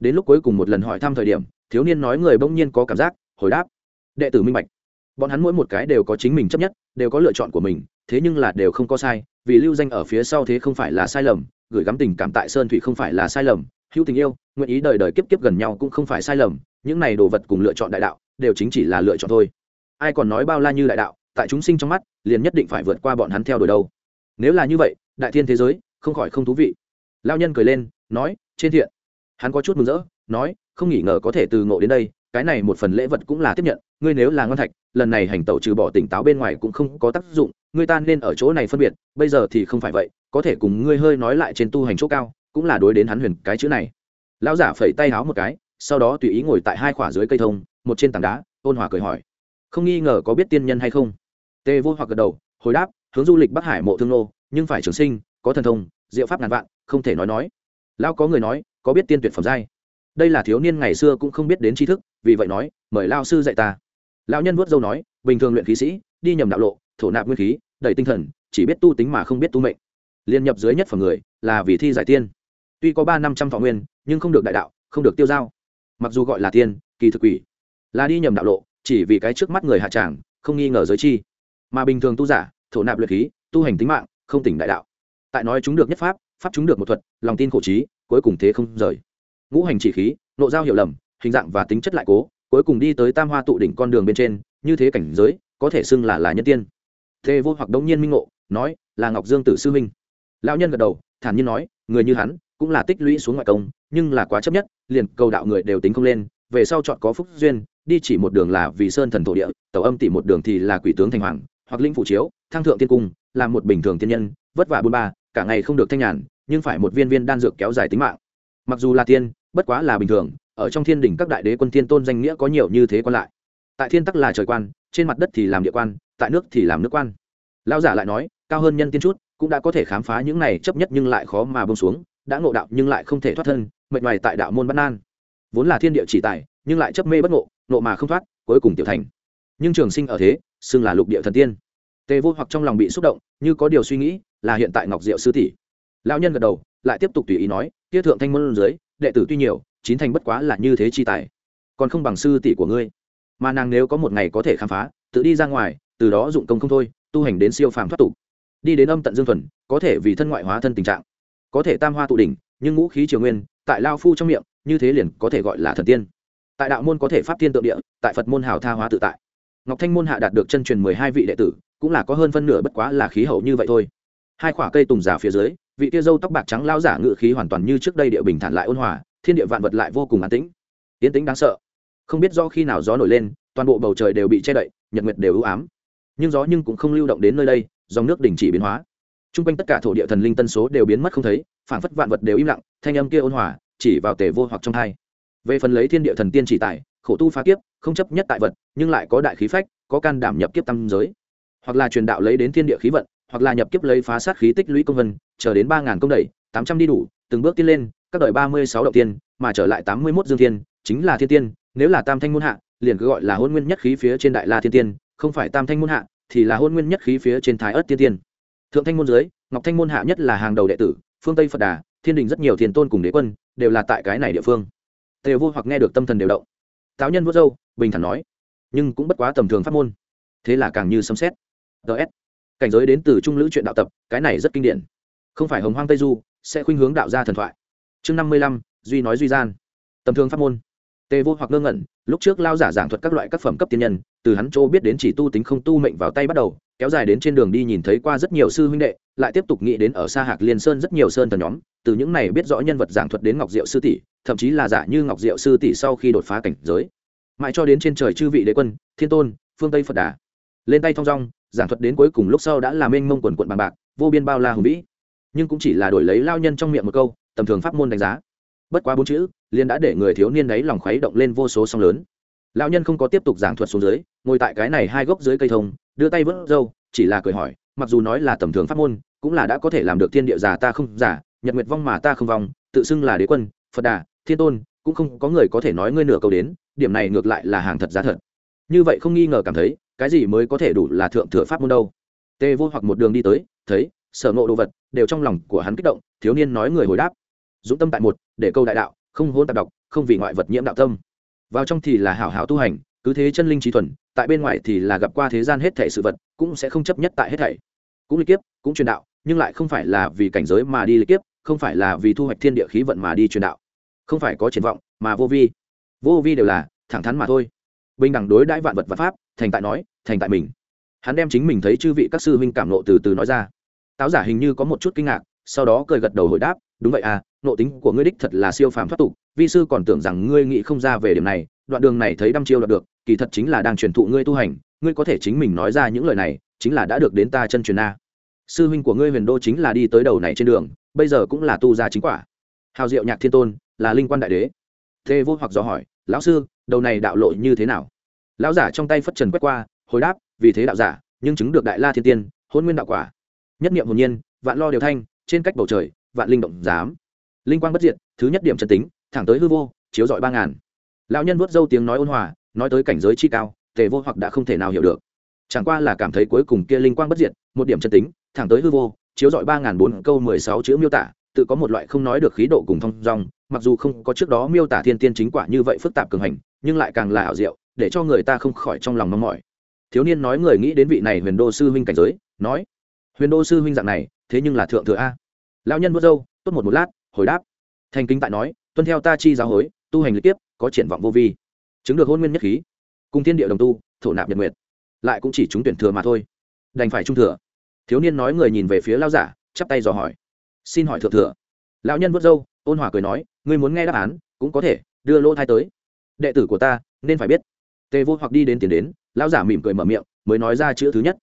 Đến lúc cuối cùng một lần hỏi thăm thời điểm, thiếu niên nói người bỗng nhiên có cảm giác, hồi đáp. Đệ tử minh bạch. Bọn hắn mỗi một cái đều có chính mình chấp nhất, đều có lựa chọn của mình, thế nhưng là đều không có sai, vì lưu danh ở phía sau thế không phải là sai lầm, gửi gắm tình cảm tại sơn thủy không phải là sai lầm hữu tình yêu, nguyện ý đời đời kiếp kiếp gần nhau cũng không phải sai lầm, những này đồ vật cùng lựa chọn đại đạo, đều chính chỉ là lựa chọn thôi. Ai còn nói bao la như đại đạo, tại chúng sinh trong mắt, liền nhất định phải vượt qua bọn hắn theo đuổi đâu. Nếu là như vậy, đại thiên thế giới, không khỏi không thú vị. Lao nhân cười lên, nói, trên thiện. Hắn có chút mừng rỡ, nói, không nghĩ ngờ có thể từ ngộ đến đây, cái này một phần lễ vật cũng là tiếp nhận, ngươi nếu là ngon thạch, lần này hành tẩu trừ bỏ tỉnh táo bên ngoài cũng không có tác dụng, ngươi ta nên ở chỗ này phân biệt, bây giờ thì không phải vậy, có thể cùng ngươi hơi nói lại trên tu hành chỗ cao cũng là đối đến hắn huyền cái chữ này. Lão giả phẩy tay háo một cái, sau đó tùy ý ngồi tại hai khỏa dưới cây thông, một trên tảng đá, ôn hòa cười hỏi. Không nghi ngờ có biết tiên nhân hay không? Tê vô hoặc gật đầu, hồi đáp, hướng du lịch bắc hải mộ thương nô, nhưng phải trường sinh, có thần thông, diệu pháp ngàn vạn, không thể nói nói. Lão có người nói, có biết tiên tuyệt phẩm giai. Đây là thiếu niên ngày xưa cũng không biết đến tri thức, vì vậy nói, mời lao sư dạy ta. Lão nhân vuốt dâu nói, bình thường luyện khí sĩ, đi nhầm đạo lộ, thổ nạp nguyên khí, đầy tinh thần, chỉ biết tu tính mà không biết tu mệnh. Liên nhập dưới nhất phần người, là vì thi giải tiên tuy có ba năm trăm thọ nguyên, nhưng không được đại đạo, không được tiêu giao. Mặc dù gọi là tiên, kỳ thực quỷ. Là đi nhầm đạo lộ, chỉ vì cái trước mắt người hạ tràng, không nghi ngờ giới chi. Mà bình thường tu giả, thổ nạp luyện khí, tu hành tính mạng, không tỉnh đại đạo. Tại nói chúng được nhất pháp pháp chúng được một thuật, lòng tin khổ trí, cuối cùng thế không rời. Ngũ hành chỉ khí, nộ giao hiểu lầm, hình dạng và tính chất lại cố, cuối cùng đi tới tam hoa tụ đỉnh con đường bên trên, như thế cảnh giới, có thể xưng là là nhân tiên. Thế vô hoặc đống nhiên minh ngộ, nói, là ngọc dương tử sư huynh lão nhân gật đầu, thản nhiên nói, người như hắn cũng là tích lũy xuống ngoại công, nhưng là quá chấp nhất, liền cầu đạo người đều tính không lên, về sau chọn có phúc duyên, đi chỉ một đường là vì sơn thần thổ địa tàu âm tỷ một đường thì là quỷ tướng thành hoàng, hoặc linh phụ chiếu, thăng thượng tiên cung làm một bình thường tiên nhân, vất vả bôn ba, cả ngày không được thanh nhàn, nhưng phải một viên viên đan dược kéo dài tính mạng. Mặc dù là tiên, bất quá là bình thường, ở trong thiên đỉnh các đại đế quân thiên tôn danh nghĩa có nhiều như thế quan lại. Tại thiên tắc là trời quan, trên mặt đất thì làm địa quan, tại nước thì làm nước quan. Lão giả lại nói, cao hơn nhân tiên chút, cũng đã có thể khám phá những này chấp nhất nhưng lại khó mà bông xuống đã ngộ đạo nhưng lại không thể thoát thân, mệt mỏi tại đạo môn bất an. Vốn là thiên địa chỉ tài, nhưng lại chấp mê bất ngộ ngộ mà không thoát, cuối cùng tiểu thành. Nhưng trường sinh ở thế, xưng là lục địa thần tiên. Tề vô hoặc trong lòng bị xúc động, như có điều suy nghĩ, là hiện tại ngọc diệu sư tỷ. Lão nhân gật đầu, lại tiếp tục tùy ý nói tiết thượng thanh môn dưới, đệ tử tuy nhiều, chín thành bất quá là như thế chi tài, còn không bằng sư tỷ của ngươi. Mà nàng nếu có một ngày có thể khám phá, tự đi ra ngoài, từ đó dụng công không thôi, tu hành đến siêu phàm thoát tục. Đi đến âm tận dương thuần, có thể vì thân ngoại hóa thân tình trạng có thể tam hoa tụ đỉnh, nhưng ngũ khí triều nguyên, tại lao phu trong miệng, như thế liền có thể gọi là thần tiên. Tại đạo môn có thể pháp tiên tượng địa, tại phật môn hào tha hóa tự tại. Ngọc thanh môn hạ đạt được chân truyền mười hai vị đệ tử, cũng là có hơn phân nửa bất quá là khí hậu như vậy thôi. Hai khoả cây tùng giả phía dưới, vị tia dâu tóc bạc trắng lao giả ngự khí hoàn toàn như trước đây địa bình thản lại ôn hòa, thiên địa vạn vật lại vô cùng an tĩnh. Yên tĩnh đáng sợ. Không biết do khi nào gió nổi lên, toàn bộ bầu trời đều bị che đậy, nhật nguyệt đều ưu ám. Nhưng gió nhưng cũng không lưu động đến nơi đây, dòng nước đình chỉ biến hóa t r u n g quanh tất cả thổ địa thần linh tân số đều biến mất không thấy phản phất vạn vật đều im lặng, thanh âm kia ôn hòa, chỉ vào tề vô hoặc trong hai. Về phần lấy thiên địa thần tiên chỉ tài khổ tu phá kiếp, không chấp nhất tại vật, nhưng lại có đại khí phách, có can đảm nhập kiếp tam giới. Hoặc là truyền đạo lấy đến thiên địa khí vận, hoặc là nhập kiếp lấy phá sát khí tích lũy công vân, chờ đến ba ngàn công đẩy tám trăm đi đủ, từng bước tiến lên, các đời ba mươi sáu đầu tiên, mà trở lại tám mươi mốt dương thiên chính là thiên tiên, nếu là tam thanh môn hạ, liền cứ gọi là hôn nguyên nhất khí phía trên đại la thiên tiên, không phải tam thanh môn hạ, thì là hôn nguyên nhất khí phía trên thái ất tiên tiên thượng thanh môn dưới, ngọc thanh môn hạ nhất là hàng đầu đệ tử, phương tây phật đà, thiên đình rất nhiều thiền tôn cùng đế quân, đều là tại cái này địa phương. Tề vô hoặc nghe được tâm thần đều động. Táo nhân vớt dâu bình thản nói, nhưng cũng bất quá tầm thường pháp môn. Thế là càng như sấm xét ts cảnh giới đến từ trung lữ chuyện đạo tập, cái này rất kinh điển. Không phải hồng hoang tây du, sẽ khuynh hướng đạo gia thần thoại. Chương năm mươi lăm, duy nói duy gian. Tầm thường pháp môn. Tề vô hoặc ngơ ngẩn, lúc trước lao giả giảng thuật các loại các phẩm cấp tiên nhân, từ hắn chỗ biết đến chỉ tu tính không tu mệnh vào tay bắt đầu kéo dài đến trên đường đi nhìn thấy qua rất nhiều sư huynh đệ, lại tiếp tục nghĩ đến ở xa hạc liên sơn rất nhiều sơn thần nhóm, từ những này biết rõ nhân vật giảng thuật đến ngọc diệu sư tỷ, thậm chí là giả như ngọc diệu sư tỷ sau khi đột phá cảnh giới. Mãi cho đến trên trời chư vị đế quân, thiên tôn, phương tây phật đà, lên tay thong dong, giảng thuật đến cuối cùng lúc sau đã làm mênh mông quần quận bằng bạc, vô biên bao la hùng vĩ. Nhưng cũng chỉ là đổi lấy lao nhân trong miệng một câu, tầm thường pháp môn đánh giá. Bất quá bốn chữ liên đã để người thiếu niên đấy lòng khuấy động lên vô số song lớn. Lão nhân không có tiếp tục giảng thuật xuống dưới, ngồi tại cái này hai gốc dưới cây thông đưa tay vớt râu, chỉ là cười hỏi, mặc dù nói là tầm thường pháp môn, cũng là đã có thể làm được thiên địa giả ta không giả, nhật nguyệt vong mà ta không vong, tự xưng là đế quân, phật đà, thiên tôn, cũng không có người có thể nói ngươi nửa câu đến, điểm này ngược lại là hàng thật giá thật. Như vậy không nghi ngờ cảm thấy, cái gì mới có thể đủ là thượng thừa pháp môn đâu. Tê vô hoặc một đường đi tới, thấy, sở ngộ đồ vật, đều trong lòng của hắn kích động, thiếu niên nói người hồi đáp. Dũng tâm tại một, để câu đại đạo, không hôn tạp đọc không vì ngoại vật nhiễm đạo tâm. Vào trong thì là hảo hảo tu hành, cứ thế chân linh trí thuần tại bên ngoài thì là gặp qua thế gian hết thảy sự vật, cũng sẽ không chấp nhất tại hết thảy. Cũng lịch kiếp, cũng truyền đạo, nhưng lại không phải là vì cảnh giới mà đi lịch kiếp, không phải là vì thu hoạch thiên địa khí vận mà đi truyền đạo. Không phải có triển vọng, mà vô vi. Vô vi đều là, thẳng thắn mà thôi. Bình đẳng đối đãi vạn vật và pháp, thành tại nói, thành tại mình. Hắn đem chính mình thấy chư vị các sư huynh cảm nộ từ từ nói ra. Táo giả hình như có một chút kinh ngạc, sau đó cười gật đầu hồi đáp, đúng vậy à nộ tính của ngươi đích thật là siêu phàm thoát tục, vi sư còn tưởng rằng ngươi nghĩ không ra về điểm này, đoạn đường này thấy đăm chiêu đoạt được kỳ thật chính là đang truyền thụ ngươi tu hành, ngươi có thể chính mình nói ra những lời này, chính là đã được đến ta chân truyền na sư huynh của ngươi huyền đô chính là đi tới đầu này trên đường, bây giờ cũng là tu ra chính quả. Hào diệu nhạc thiên tôn, là linh quan đại đế. Thê vô hoặc dò hỏi, lão sư, đầu này đạo lộ như thế nào? Lão giả trong tay phất trần quét qua, hồi đáp, vì thế đạo giả, nhưng chứng được đại la thiên tiên, hôn nguyên đạo quả. Nhất niệm hồn nhiên, vạn lo đều thanh, trên cách bầu trời, vạn linh động giám. Linh quang bất diệt, thứ nhất điểm chân tính, thẳng tới hư vô, chiếu dọi ba ngàn. Lão nhân vuốt dâu tiếng nói ôn hòa nói tới cảnh giới chi cao, tề vô hoặc đã không thể nào hiểu được. Chẳng qua là cảm thấy cuối cùng kia linh quang bất diệt, một điểm chân tính, thẳng tới hư vô, chiếu dọi ba ngàn bốn câu mười sáu chữ miêu tả, tự có một loại không nói được khí độ cùng thông dong, mặc dù không có trước đó miêu tả thiên tiên chính quả như vậy phức tạp cường hành, nhưng lại càng là ảo diệu, để cho người ta không khỏi trong lòng mong mỏi. Thiếu niên nói người nghĩ đến vị này huyền đô sư huynh cảnh giới, nói, huyền đô sư huynh dạng này, thế nhưng là thượng thừa a. Lão nhân vớt dâu tốt một một lát, hồi đáp, thành kính tại nói, tuân theo ta chi giáo hối, tu hành lý tiếp có triển vọng vô vi chứng được hôn nguyên nhất khí, cùng thiên địa đồng tu, thổ nạp nhật nguyệt, lại cũng chỉ chúng tuyển thừa mà thôi. Đành phải trung thừa. Thiếu niên nói người nhìn về phía lao giả, chắp tay dò hỏi. Xin hỏi thượng thừa. Lão nhân vớt râu, ôn hòa cười nói, ngươi muốn nghe đáp án, cũng có thể, đưa lỗ thai tới. Đệ tử của ta, nên phải biết. Tề vô hoặc đi đến tiền đến, lão giả mỉm cười mở miệng, mới nói ra chữ thứ nhất.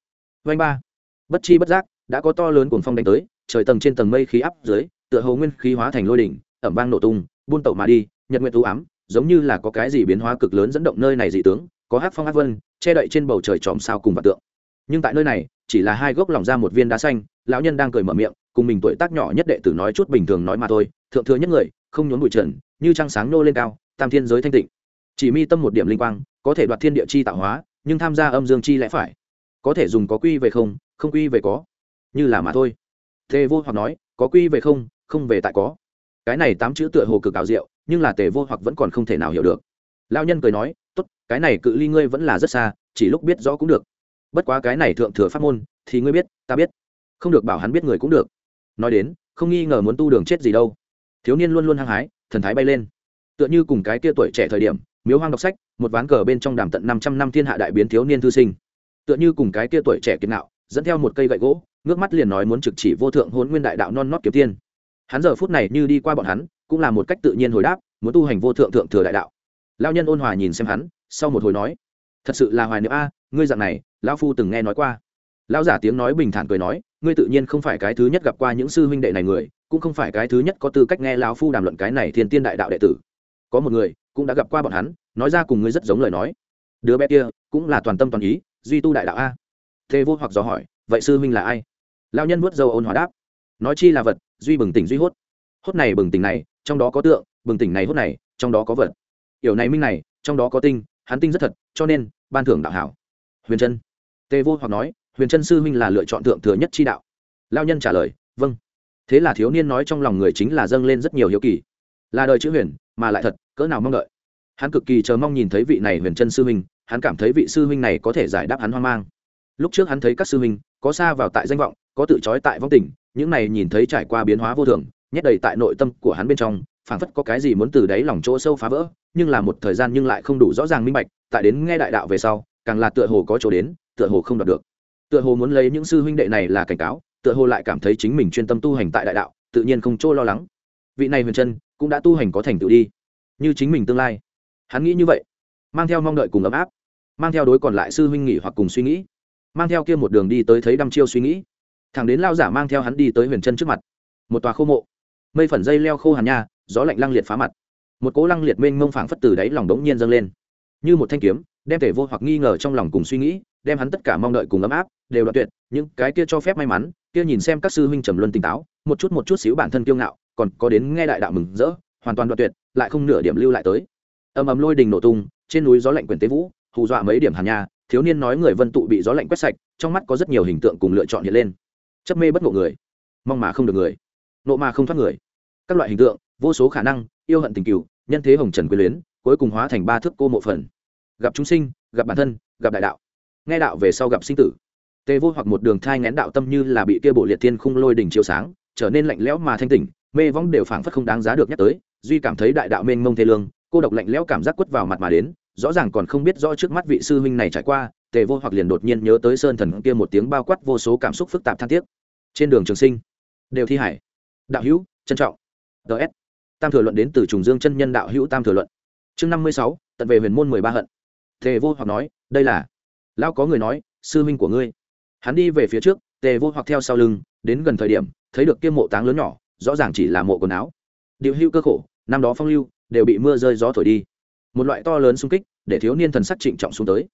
Vanh ba. Bất chi bất giác, đã có to lớn cuồng phong đánh tới, trời tầng trên tầng mây khí áp dưới, tựa hồ nguyên khí hóa thành lôi đỉnh, ẩm vang nổ tung, buôn tẩu mà đi, nhật nguyện u ám giống như là có cái gì biến hóa cực lớn dẫn động nơi này dị tướng, có hát phong hát vân, che đậy trên bầu trời tròm sao cùng vạn tượng. Nhưng tại nơi này, chỉ là hai gốc lỏng ra một viên đá xanh, lão nhân đang cười mở miệng, cùng mình tuổi tác nhỏ nhất đệ tử nói chút bình thường nói mà thôi, thượng thừa nhất người, không nhốn bụi trần, như trăng sáng nô lên cao, tam thiên giới thanh tịnh. Chỉ mi tâm một điểm linh quang, có thể đoạt thiên địa chi tạo hóa, nhưng tham gia âm dương chi lẽ phải. Có thể dùng có quy về không không quy về có. Như là mà thôi. Thế vô hoặc nói, có quy về không không về tại có. Cái này tám chữ tựa hồ cực ảo diệu nhưng là tề vô hoặc vẫn còn không thể nào hiểu được. Lao nhân cười nói, tốt, cái này cự ly ngươi vẫn là rất xa, chỉ lúc biết rõ cũng được. Bất quá cái này thượng thừa pháp môn, thì ngươi biết, ta biết. Không được bảo hắn biết người cũng được. Nói đến, không nghi ngờ muốn tu đường chết gì đâu. Thiếu niên luôn luôn hăng hái, thần thái bay lên. Tựa như cùng cái tia tuổi trẻ thời điểm, miếu hoang đọc sách, một ván cờ bên trong đàm tận năm trăm năm thiên hạ đại biến thiếu niên thư sinh. Tựa như cùng cái tia tuổi trẻ kiên nạo dẫn theo một cây gậy gỗ, ngước mắt liền nói muốn trực chỉ vô thượng hôn nguyên đại đạo non nót kiếm tiên. Hắn giờ phút này như đi qua bọn hắn cũng là một cách tự nhiên hồi đáp, muốn tu hành vô thượng thượng thừa đại đạo. Lao nhân ôn hòa nhìn xem hắn, sau một hồi nói, thật sự là hoài niệm a, ngươi dạng này, lão phu từng nghe nói qua. Lão giả tiếng nói bình thản cười nói, ngươi tự nhiên không phải cái thứ nhất gặp qua những sư huynh đệ này người, cũng không phải cái thứ nhất có tư cách nghe lão phu đàm luận cái này thiên tiên đại đạo đệ tử. Có một người cũng đã gặp qua bọn hắn, nói ra cùng ngươi rất giống lời nói. Đứa bé kia cũng là toàn tâm toàn ý, duy tu đại đạo a. Thế vô hoặc dò hỏi, vậy sư huynh là ai? Lao nhân vuốt dâu ôn hòa đáp, nói chi là vật, duy bừng tỉnh duy hốt hốt này bừng tỉnh này, trong đó có tượng, bừng tỉnh này hốt này, trong đó có vật. Yểu này minh này, trong đó có tinh, hắn tinh rất thật, cho nên, ban thưởng đạo hảo. Huyền trân. Tề vô hoặc nói, huyền trân sư huynh là lựa chọn thượng thừa nhất chi đạo. Lao nhân trả lời vâng. Thế là thiếu niên nói trong lòng người chính là dâng lên rất nhiều hiếu kỳ. Là đời chữ huyền, mà lại thật, cỡ nào mong đợi. Hắn cực kỳ chờ mong nhìn thấy vị này huyền trân sư huynh, hắn cảm thấy vị sư huynh này có thể giải đáp hắn hoang mang. Lúc trước hắn thấy các sư huynh, có xa vào tại danh vọng, có tự trói tại vong tình những này nhìn thấy trải qua biến hóa vô thường nhét đầy tại nội tâm của hắn bên trong, phảng phất có cái gì muốn từ đáy lòng chỗ sâu phá vỡ, nhưng là một thời gian nhưng lại không đủ rõ ràng minh bạch, tại đến nghe đại đạo về sau, càng là tựa hồ có chỗ đến, tựa hồ không đạt được. Tựa hồ muốn lấy những sư huynh đệ này là cảnh cáo, tựa hồ lại cảm thấy chính mình chuyên tâm tu hành tại đại đạo, tự nhiên không chỗ lo lắng. Vị này huyền chân, cũng đã tu hành có thành tựu đi. Như chính mình tương lai. Hắn nghĩ như vậy. Mang theo mong đợi cùng ấm áp. Mang theo đối còn lại sư huynh nghỉ hoặc cùng suy nghĩ. Mang theo kia một đường đi tới thấy đăm chiêu suy nghĩ. Thẳng đến lao giả mang theo hắn đi tới huyền chân trước mặt. Một tòa khô mộ mây phần dây leo khô hàn nha, gió lạnh lăng liệt phá mặt. Một cố lăng liệt mênh mông phảng phất từ đáy lòng đống nhiên dâng lên. Như một thanh kiếm, đem thể vô hoặc nghi ngờ trong lòng cùng suy nghĩ, đem hắn tất cả mong đợi cùng ấm áp, đều đoạn tuyệt, những cái kia cho phép may mắn, kia nhìn xem các sư huynh trầm luân tỉnh táo, một chút một chút xíu bản thân kiêu ngạo, còn có đến nghe đại đạo mừng rỡ, hoàn toàn đoạn tuyệt, lại không nửa điểm lưu lại tới. Ầm ầm lôi đình nổ tung, trên núi gió lạnh quyền tế vũ, hù dọa mấy điểm hàn nha, thiếu niên nói người vân tụ bị gió lạnh quét sạch, trong mắt có rất nhiều hình tượng cùng lựa chọn hiện lên. Chấp mê bất ngộ người, mong mà không được người nộ mà không thoát người. Các loại hình tượng, vô số khả năng, yêu hận tình cựu nhân thế hồng trần quyền luyến, cuối cùng hóa thành ba thước cô mộ phần. Gặp chúng sinh, gặp bản thân, gặp đại đạo. Nghe đạo về sau gặp sinh tử. Tê vô hoặc một đường thai ngén đạo tâm như là bị kia bộ liệt thiên khung lôi đỉnh chiếu sáng, trở nên lạnh lẽo mà thanh tỉnh, mê vong đều phảng phất không đáng giá được nhắc tới, duy cảm thấy đại đạo mênh mông thê lương, cô độc lạnh lẽo cảm giác quất vào mặt mà đến, rõ ràng còn không biết rõ trước mắt vị sư huynh này trải qua, tề vô hoặc liền đột nhiên nhớ tới sơn thần kia một tiếng bao quát vô số cảm xúc phức tạp than tiếc. Trên đường trường sinh, đều thi hải đạo hữu, trân trọng. Ts tam thừa luận đến từ trùng dương chân nhân đạo hữu tam thừa luận. Chương năm mươi sáu, tận về huyền môn mười ba hận. Tề vô hoặc nói, đây là, lão có người nói, sư huynh của ngươi. Hắn đi về phía trước, tề vô hoặc theo sau lưng, đến gần thời điểm, thấy được kia mộ táng lớn nhỏ, rõ ràng chỉ là mộ quần áo. Điệu hữu cơ khổ, năm đó phong lưu, đều bị mưa rơi gió thổi đi. Một loại to lớn xung kích, để thiếu niên thần sắc trịnh trọng xuống tới.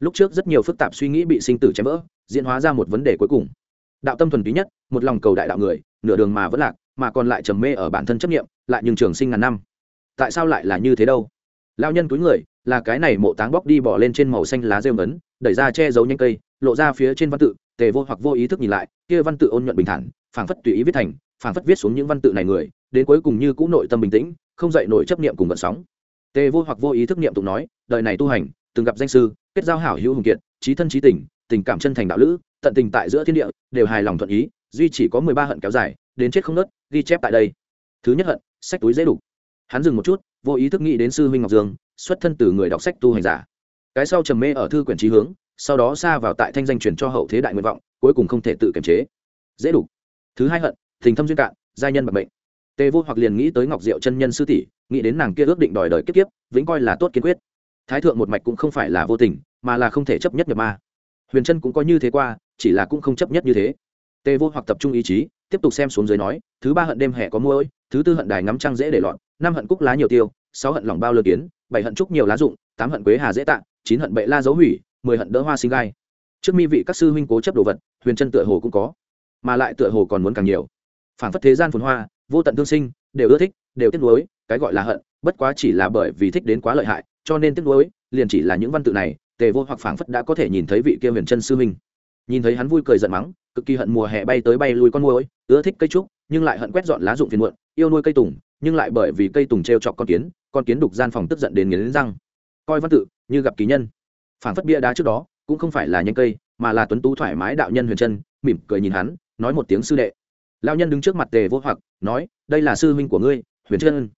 Lúc trước rất nhiều phức tạp suy nghĩ bị sinh tử chém vỡ, diễn hóa ra một vấn đề cuối cùng. Đạo tâm thuần túy nhất, một lòng cầu đại đạo người, nửa đường mà vẫn lạc mà còn lại trầm mê ở bản thân chấp nghiệm, lại nhưng trường sinh ngàn năm. Tại sao lại là như thế đâu? Lao nhân túi người, là cái này mộ táng bóc đi bỏ lên trên màu xanh lá rêu ngấn, đẩy ra che giấu nhanh cây, lộ ra phía trên văn tự, tề vô hoặc vô ý thức nhìn lại, kia văn tự ôn nhuận bình thản, phảng phất tùy ý viết thành, phảng phất viết xuống những văn tự này người, đến cuối cùng như cũ nội tâm bình tĩnh, không dậy nổi chấp niệm cùng vận sóng. Tề vô hoặc vô ý thức niệm tụng nói, đời này tu hành, từng gặp danh sư, kết giao hảo hữu hùng kiệt, trí thân trí tình tình cảm chân thành đạo lữ, tận tình tại giữa thiên địa, đều hài lòng thuận ý, duy chỉ có mười ba hận kéo dài đến chết không nớt, ghi chép tại đây. Thứ nhất hận, sách túi dễ đủ. Hắn dừng một chút, vô ý thức nghĩ đến sư huynh ngọc dương, xuất thân từ người đọc sách tu hành giả. Cái sau trầm mê ở thư quyển trí hướng, sau đó xa vào tại thanh danh truyền cho hậu thế đại nguyện vọng, cuối cùng không thể tự kiềm chế. Dễ đủ. Thứ hai hận, tình thâm duyên cạn, giai nhân bạc bệnh tề vô hoặc liền nghĩ tới ngọc diệu chân nhân sư tỷ, nghĩ đến nàng kia ước định đòi đời kiếp kiếp, vĩnh coi là tốt kiên quyết. Thái thượng một mạch cũng không phải là vô tình, mà là không thể chấp nhất nhập ma. Huyền chân cũng có như thế qua, chỉ là cũng không chấp nhất như thế. Tề vô hoặc tập trung ý chí tiếp tục xem xuống dưới nói, thứ ba hận đêm hè có môi thứ tư hận đài ngắm trăng dễ để lọt, năm hận cúc lá nhiều tiêu, sáu hận lòng bao lơ kiến, bảy hận trúc nhiều lá rụng tám hận quế hà dễ tạ, chín hận bệ la dấu hủy, mười hận đỡ hoa sinh gai. Trước mi vị các sư huynh cố chấp đồ vật, huyền chân tựa hồ cũng có, mà lại tựa hồ còn muốn càng nhiều. Phản phất thế gian phồn hoa, vô tận thương sinh, đều ưa thích, đều tiếc nuối, cái gọi là hận, bất quá chỉ là bởi vì thích đến quá lợi hại, cho nên tiếc nuối, liền chỉ là những văn tự này, tề vô hoặc phảng phất đã có thể nhìn thấy vị kia huyền chân sư huynh. Nhìn thấy hắn vui cười giận mắng, cực kỳ hận mùa hè bay tới bay lui con môi ưa thích cây trúc, nhưng lại hận quét dọn lá dụng phiền muộn, yêu nuôi cây tùng, nhưng lại bởi vì cây tùng t r e o chọc con kiến con kiến đục gian phòng tức giận đến nghiến răng. Coi văn tự, như gặp kỳ nhân. Phảng phất bia đá trước đó, cũng không phải là nhanh cây, mà là tuấn tú thoải mái đạo nhân huyền chân, mỉm cười nhìn hắn, nói một tiếng sư đệ. Lao nhân đứng trước mặt tề vô hoặc, nói, đây là sư huynh của ngươi, huyền chân.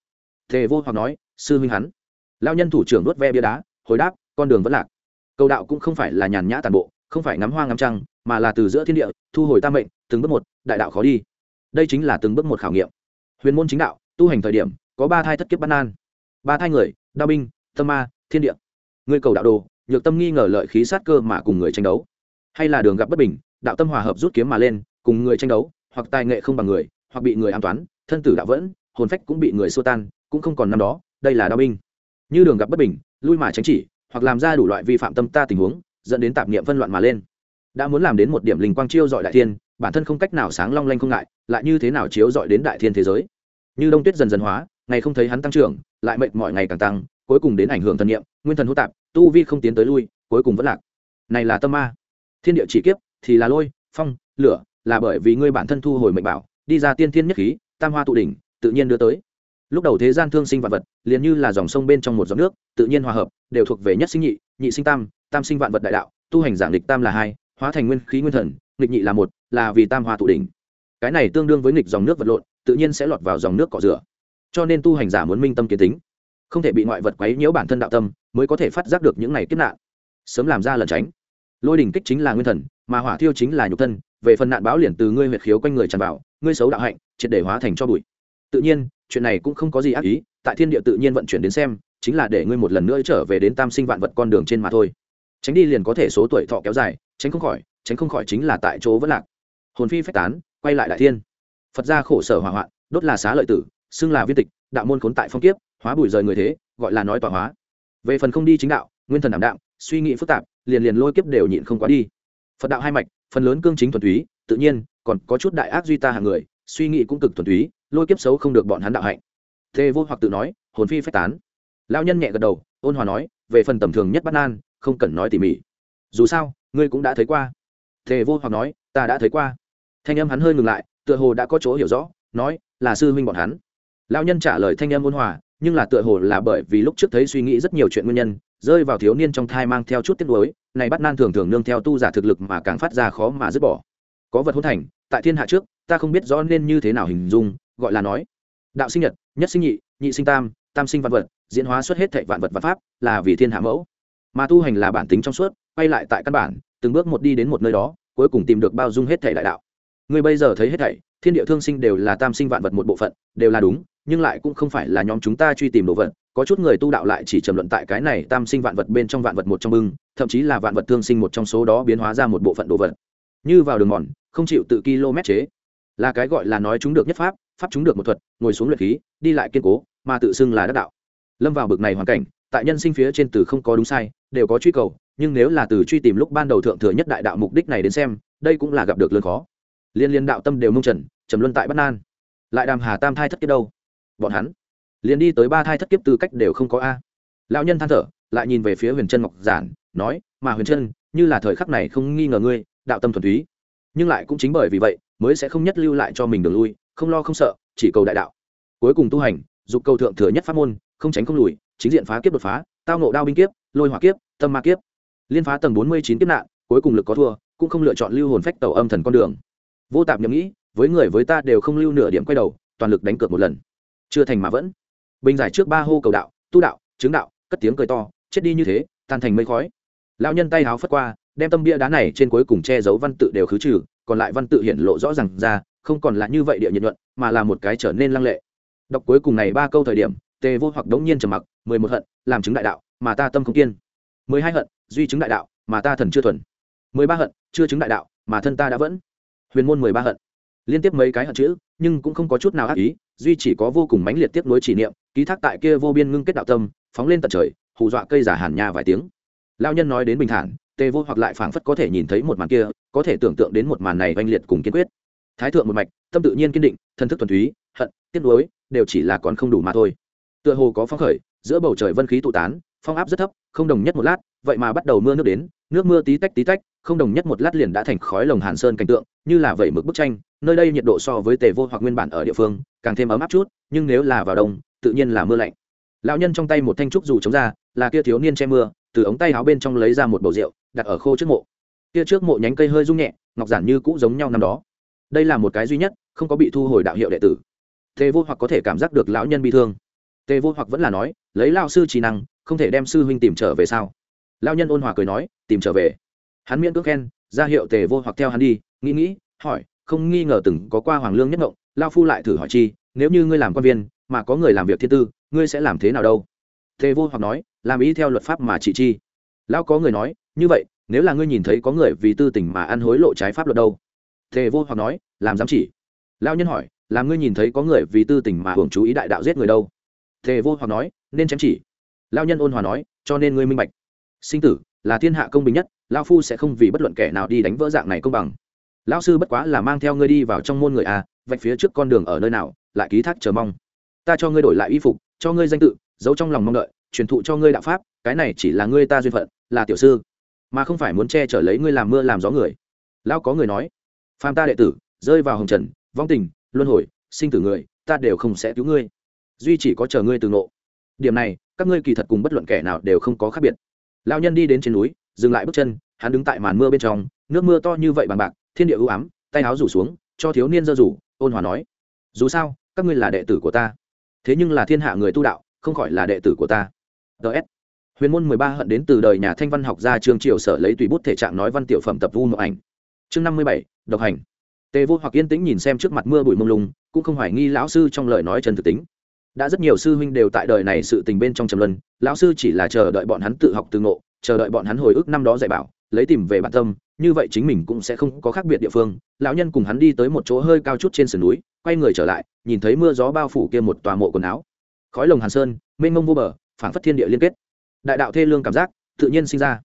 Tề vô hoặc nói, sư huynh hắn. Lao nhân thủ trưởng nuốt ve bia đá, hồi đáp, con đường vẫn lạc. Cầu đạo cũng không phải là nhàn nhã tàn bộ, không phải ngắm hoa ngắm trăng mà là từ giữa thiên địa, thu hồi tam mệnh, từng bước một, đại đạo khó đi. Đây chính là từng bước một khảo nghiệm. Huyền môn chính đạo, tu hành thời điểm, có ba thai thất kiếp ban an. Ba thai người, đao binh, tâm ma, thiên địa. Người cầu đạo đồ, nhược tâm nghi ngờ lợi khí sát cơ mà cùng người tranh đấu. Hay là đường gặp bất bình, đạo tâm hòa hợp rút kiếm mà lên, cùng người tranh đấu, hoặc tài nghệ không bằng người, hoặc bị người an toán, thân tử đạo vẫn, hồn phách cũng bị người xua tan, cũng không còn năm đó, đây là đao binh. Như đường gặp bất bình, lui mà tránh chỉ, hoặc làm ra đủ loại vi phạm tâm ta tình huống, dẫn đến tạp niệm phân loạn mà lên đã muốn làm đến một điểm linh quang chiêu dọi đại thiên, bản thân không cách nào sáng long lanh không ngại, lại như thế nào chiếu dọi đến đại thiên thế giới? Như đông tuyết dần dần hóa, ngày không thấy hắn tăng trưởng, lại mệt mọi ngày càng tăng, cuối cùng đến ảnh hưởng thần niệm, nguyên thần hô tạp, tu vi không tiến tới lui, cuối cùng vẫn lạc. Này là tâm ma. Thiên địa chỉ kiếp, thì là lôi, phong, lửa, là bởi vì ngươi bản thân thu hồi mệnh bảo, đi ra tiên thiên nhất khí, tam hoa tụ đỉnh, tự nhiên đưa tới. Lúc đầu thế gian thương sinh vạn vật, liền như là dòng sông bên trong một giọt nước, tự nhiên hòa hợp, đều thuộc về nhất sinh nhị nhị sinh tam tam sinh vạn vật đại đạo, tu hành giảng địch tam là hai hóa thành nguyên khí nguyên thần, nghịch nhị là một, là vì tam hoa tụ đỉnh. Cái này tương đương với nghịch dòng nước vật lộn, tự nhiên sẽ lọt vào dòng nước cọ rửa. Cho nên tu hành giả muốn minh tâm kiến tính, không thể bị ngoại vật quấy nhiễu bản thân đạo tâm, mới có thể phát giác được những này kiếp nạn. Sớm làm ra lần tránh. Lôi đỉnh kích chính là nguyên thần, mà hỏa thiêu chính là nhục thân, về phần nạn báo liền từ ngươi huyệt khiếu quanh người tràn vào, ngươi xấu đạo hạnh, triệt để hóa thành cho bụi. Tự nhiên, chuyện này cũng không có gì ác ý, tại thiên địa tự nhiên vận chuyển đến xem, chính là để ngươi một lần nữa trở về đến tam sinh vạn vật con đường trên mà thôi. Tránh đi liền có thể số tuổi thọ kéo dài tránh không khỏi, tránh không khỏi chính là tại chỗ vẫn lạc. Hồn phi phách tán, quay lại đại thiên. Phật gia khổ sở hỏa hoạn, đốt là xá lợi tử, xưng là viên tịch, đạo môn khốn tại phong kiếp, hóa bùi rời người thế, gọi là nói tọa hóa. Về phần không đi chính đạo, nguyên thần đảm đạo suy nghĩ phức tạp, liền liền lôi kiếp đều nhịn không quá đi. Phật đạo hai mạch, phần lớn cương chính thuần túy, tự nhiên, còn có chút đại ác duy ta hàng người, suy nghĩ cũng cực thuần túy, lôi kiếp xấu không được bọn hắn đạo hạnh. Thê vô hoặc tự nói, hồn phi phách tán. Lao nhân nhẹ gật đầu, ôn hòa nói, về phần tầm thường nhất bắt nan không cần nói tỉ mỉ. Dù sao ngươi cũng đã thấy qua. Thề vô hoặc nói, ta đã thấy qua. Thanh âm hắn hơi ngừng lại, tựa hồ đã có chỗ hiểu rõ, nói, là sư huynh bọn hắn. Lao nhân trả lời thanh âm ôn hòa, nhưng là tựa hồ là bởi vì lúc trước thấy suy nghĩ rất nhiều chuyện nguyên nhân, rơi vào thiếu niên trong thai mang theo chút tiếc nuối, này bắt nan thường thường nương theo tu giả thực lực mà càng phát ra khó mà dứt bỏ. Có vật hôn thành, tại thiên hạ trước, ta không biết rõ nên như thế nào hình dung, gọi là nói. Đạo sinh nhật, nhất sinh nhị nhị sinh tam tam sinh văn vật, diễn hóa xuất hết thệ vạn vật vạn pháp, là vì thiên hạ mẫu. Mà tu hành là bản tính trong suốt quay lại tại căn bản, từng bước một đi đến một nơi đó, cuối cùng tìm được bao dung hết thảy đại đạo. Người bây giờ thấy hết thảy, thiên địa thương sinh đều là tam sinh vạn vật một bộ phận, đều là đúng, nhưng lại cũng không phải là nhóm chúng ta truy tìm đồ vật, có chút người tu đạo lại chỉ trầm luận tại cái này tam sinh vạn vật bên trong vạn vật một trong bưng, thậm chí là vạn vật thương sinh một trong số đó biến hóa ra một bộ phận đồ vật. Như vào đường mòn, không chịu tự km chế. Là cái gọi là nói chúng được nhất pháp pháp chúng được một thuật, ngồi xuống luyện khí, đi lại kiên cố, mà tự xưng là đắc đạo. Lâm vào bực này hoàn cảnh, tại nhân sinh phía trên từ không có đúng sai, đều có truy cầu nhưng nếu là từ truy tìm lúc ban đầu thượng thừa nhất đại đạo mục đích này đến xem đây cũng là gặp được lớn khó. Liên liên đạo tâm đều mông trần trầm luân tại bất an, lại đàm hà tam thai thất kiếp đâu? Bọn hắn liền đi tới ba thai thất kiếp tư cách đều không có a. Lão nhân than thở lại nhìn về phía huyền trân ngọc giản nói mà huyền trân như là thời khắc này không nghi ngờ ngươi đạo tâm thuần túy. Nhưng lại cũng chính bởi vì vậy mới sẽ không nhất lưu lại cho mình đường lui không lo không sợ chỉ cầu đại đạo. Cuối cùng tu hành dục cầu thượng thừa nhất pháp môn không tránh không lùi chính diện phá kiếp đột phá tao nộ đao binh kiếp lôi hỏa kiếp tâm ma kiếp liên phá tầng bốn mươi chín kiếp nạn, cuối cùng lực có thua, cũng không lựa chọn lưu hồn phách tàu âm thần con đường. Vô tạp nhầm nghĩ, với người với ta đều không lưu nửa điểm quay đầu, toàn lực đánh cược một lần. Chưa thành mà vẫn. Bình giải trước ba hô cầu đạo, tu đạo, chứng đạo, cất tiếng cười to, chết đi như thế, tan thành mây khói. Lão nhân tay háo phất qua, đem tâm bia đá này trên cuối cùng che giấu văn tự đều khứ trừ, còn lại văn tự hiện lộ rõ ràng ra, không còn là như vậy địa nhiệt nhuận, mà là một cái trở nên lăng lệ. Đọc cuối cùng này ba câu thời điểm, tề vô hoặc đống nhiên trầm mặc, mười một hận, làm chứng đại đạo, mà ta tâm không kiên mười hai hận, duy chứng đại đạo, mà ta thần chưa thuần. Mười ba hận, chưa chứng đại đạo, mà thân ta đã vẫn. Huyền môn mười ba hận. Liên tiếp mấy cái hận chữ, nhưng cũng không có chút nào ác ý, duy chỉ có vô cùng mãnh liệt tiếp nối chỉ niệm, ký thác tại kia vô biên ngưng kết đạo tâm, phóng lên tận trời, hù dọa cây giả hàn nhà vài tiếng. Lao nhân nói đến bình thản tề vô hoặc lại phảng phất có thể nhìn thấy một màn kia, có thể tưởng tượng đến một màn này oanh liệt cùng kiên quyết. Thái thượng một mạch, tâm tự nhiên kiên định thân thức thuần túy, hận tiếc nuối đều chỉ là còn không đủ mà thôi. Tựa hồ có phong khởi, giữa bầu trời vân khí tụ tán phong áp rất thấp, không đồng nhất một lát, vậy mà bắt đầu mưa nước đến, nước mưa tí tách tí tách, không đồng nhất một lát liền đã thành khói lồng hàn sơn cảnh tượng, như là vậy mực bức tranh, nơi đây nhiệt độ so với tề vô hoặc nguyên bản ở địa phương, càng thêm ấm áp chút, nhưng nếu là vào đông, tự nhiên là mưa lạnh. Lão nhân trong tay một thanh trúc dù chống ra, là kia thiếu niên che mưa, từ ống tay áo bên trong lấy ra một bầu rượu, đặt ở khô trước mộ. Kia trước mộ nhánh cây hơi rung nhẹ, ngọc giản như cũ giống nhau năm đó. Đây là một cái duy nhất, không có bị thu hồi đạo hiệu đệ tử. Tề vô hoặc có thể cảm giác được lão nhân bị thương. Tề vô hoặc vẫn là nói, lấy lao sư trí năng không thể đem sư huynh tìm trở về sao? Lao nhân ôn hòa cười nói tìm trở về. Hắn miễn cưỡng khen ra hiệu tề vô hoặc theo hắn đi nghĩ nghĩ hỏi không nghi ngờ từng có qua hoàng lương nhất động, lao phu lại thử hỏi chi nếu như ngươi làm quan viên mà có người làm việc thiên tư ngươi sẽ làm thế nào đâu? Tề vô hoặc nói làm ý theo luật pháp mà trị chi. Lão có người nói như vậy nếu là ngươi nhìn thấy có người vì tư tình mà ăn hối lộ trái pháp luật đâu? Tề vô hoặc nói làm dám chỉ. Lao nhân hỏi làm ngươi nhìn thấy có người vì tư tình mà hưởng chú ý đại đạo giết người đâu? Tề vô hoặc nói nên chém chỉ lao nhân ôn hòa nói, cho nên ngươi minh bạch. Sinh tử là thiên hạ công bình nhất lao phu sẽ không vì bất luận kẻ nào đi đánh vỡ dạng này công bằng. Lão sư bất quá là mang theo ngươi đi vào trong môn người à vạch phía trước con đường ở nơi nào, lại ký thác chờ mong. Ta cho ngươi đổi lại y phục, cho ngươi danh tự, giấu trong lòng mong đợi, truyền thụ cho ngươi đạo pháp, cái này chỉ là ngươi ta duyên phận, là tiểu sư, mà không phải muốn che chở lấy ngươi làm mưa làm gió người. Lão có người nói, phàm ta đệ tử, rơi vào hồng trần, vong tình, luân hồi, sinh tử người, ta đều không sẽ cứu ngươi. Duy chỉ có chờ ngươi từ ngộ điểm này, các ngươi kỳ thật cùng bất luận kẻ nào đều không có khác biệt. Lão nhân đi đến trên núi, dừng lại bước chân, hắn đứng tại màn mưa bên trong, nước mưa to như vậy bằng bạc, thiên địa ưu ám, tay áo rủ xuống, cho thiếu niên dơ rủ, ôn hòa nói, dù sao, các ngươi là đệ tử của ta. Thế nhưng là thiên hạ người tu đạo, không khỏi là đệ tử của ta. Ts huyền môn mười ba hận đến từ đời nhà thanh văn học gia trương triều sở lấy tùy bút thể trạng nói văn tiểu phẩm tập vu mộng ảnh. Chương năm mươi bảy, độc hành. Tề vô hoặc yên tĩnh nhìn xem trước mặt mưa bụi mông lung, cũng không hoài nghi lão sư trong lời nói chân thực tính đã rất nhiều sư huynh đều tại đời này sự tình bên trong trầm luân, lão sư chỉ là chờ đợi bọn hắn tự học từ ngộ, chờ đợi bọn hắn hồi ức năm đó dạy bảo, lấy tìm về bản tâm, như vậy chính mình cũng sẽ không có khác biệt địa phương. Lão nhân cùng hắn đi tới một chỗ hơi cao chút trên sườn núi, quay người trở lại, nhìn thấy mưa gió bao phủ kia một tòa mộ quần áo. Khói lồng hàn sơn, mênh mông vô bờ, phảng phất thiên địa liên kết. Đại đạo thê lương cảm giác, tự nhiên sinh ra.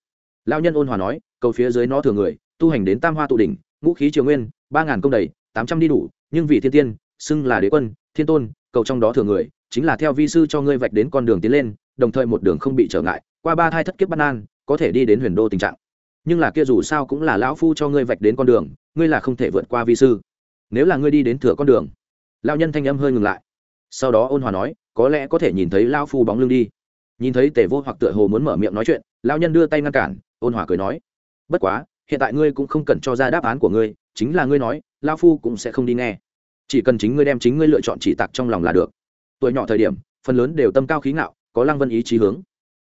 Lão nhân ôn hòa nói, cầu phía dưới nó thừa người, tu hành đến tam hoa tụ đỉnh, ngũ khí triều nguyên, ba ngàn công đầy, tám trăm đi đủ, nhưng vì thiên tiên, xưng là đế quân, thiên tôn, cầu trong đó thừa người chính là theo vi sư cho ngươi vạch đến con đường tiến lên, đồng thời một đường không bị trở ngại, qua ba thai thất kiếp ban an, có thể đi đến huyền đô tình trạng. Nhưng là kia dù sao cũng là lão phu cho ngươi vạch đến con đường, ngươi là không thể vượt qua vi sư. Nếu là ngươi đi đến thừa con đường, lão nhân thanh âm hơi ngừng lại. Sau đó ôn hòa nói, có lẽ có thể nhìn thấy lão phu bóng lưng đi. Nhìn thấy tề vô hoặc tựa hồ muốn mở miệng nói chuyện, lão nhân đưa tay ngăn cản, ôn hòa cười nói, bất quá, hiện tại ngươi cũng không cần cho ra đáp án của ngươi, chính là ngươi nói, lão phu cũng sẽ không đi nghe. Chỉ cần chính ngươi đem chính ngươi lựa chọn chỉ tặc trong lòng là được tuổi nhỏ thời điểm, phần lớn đều tâm cao khí ngạo, có lăng vân ý chí hướng.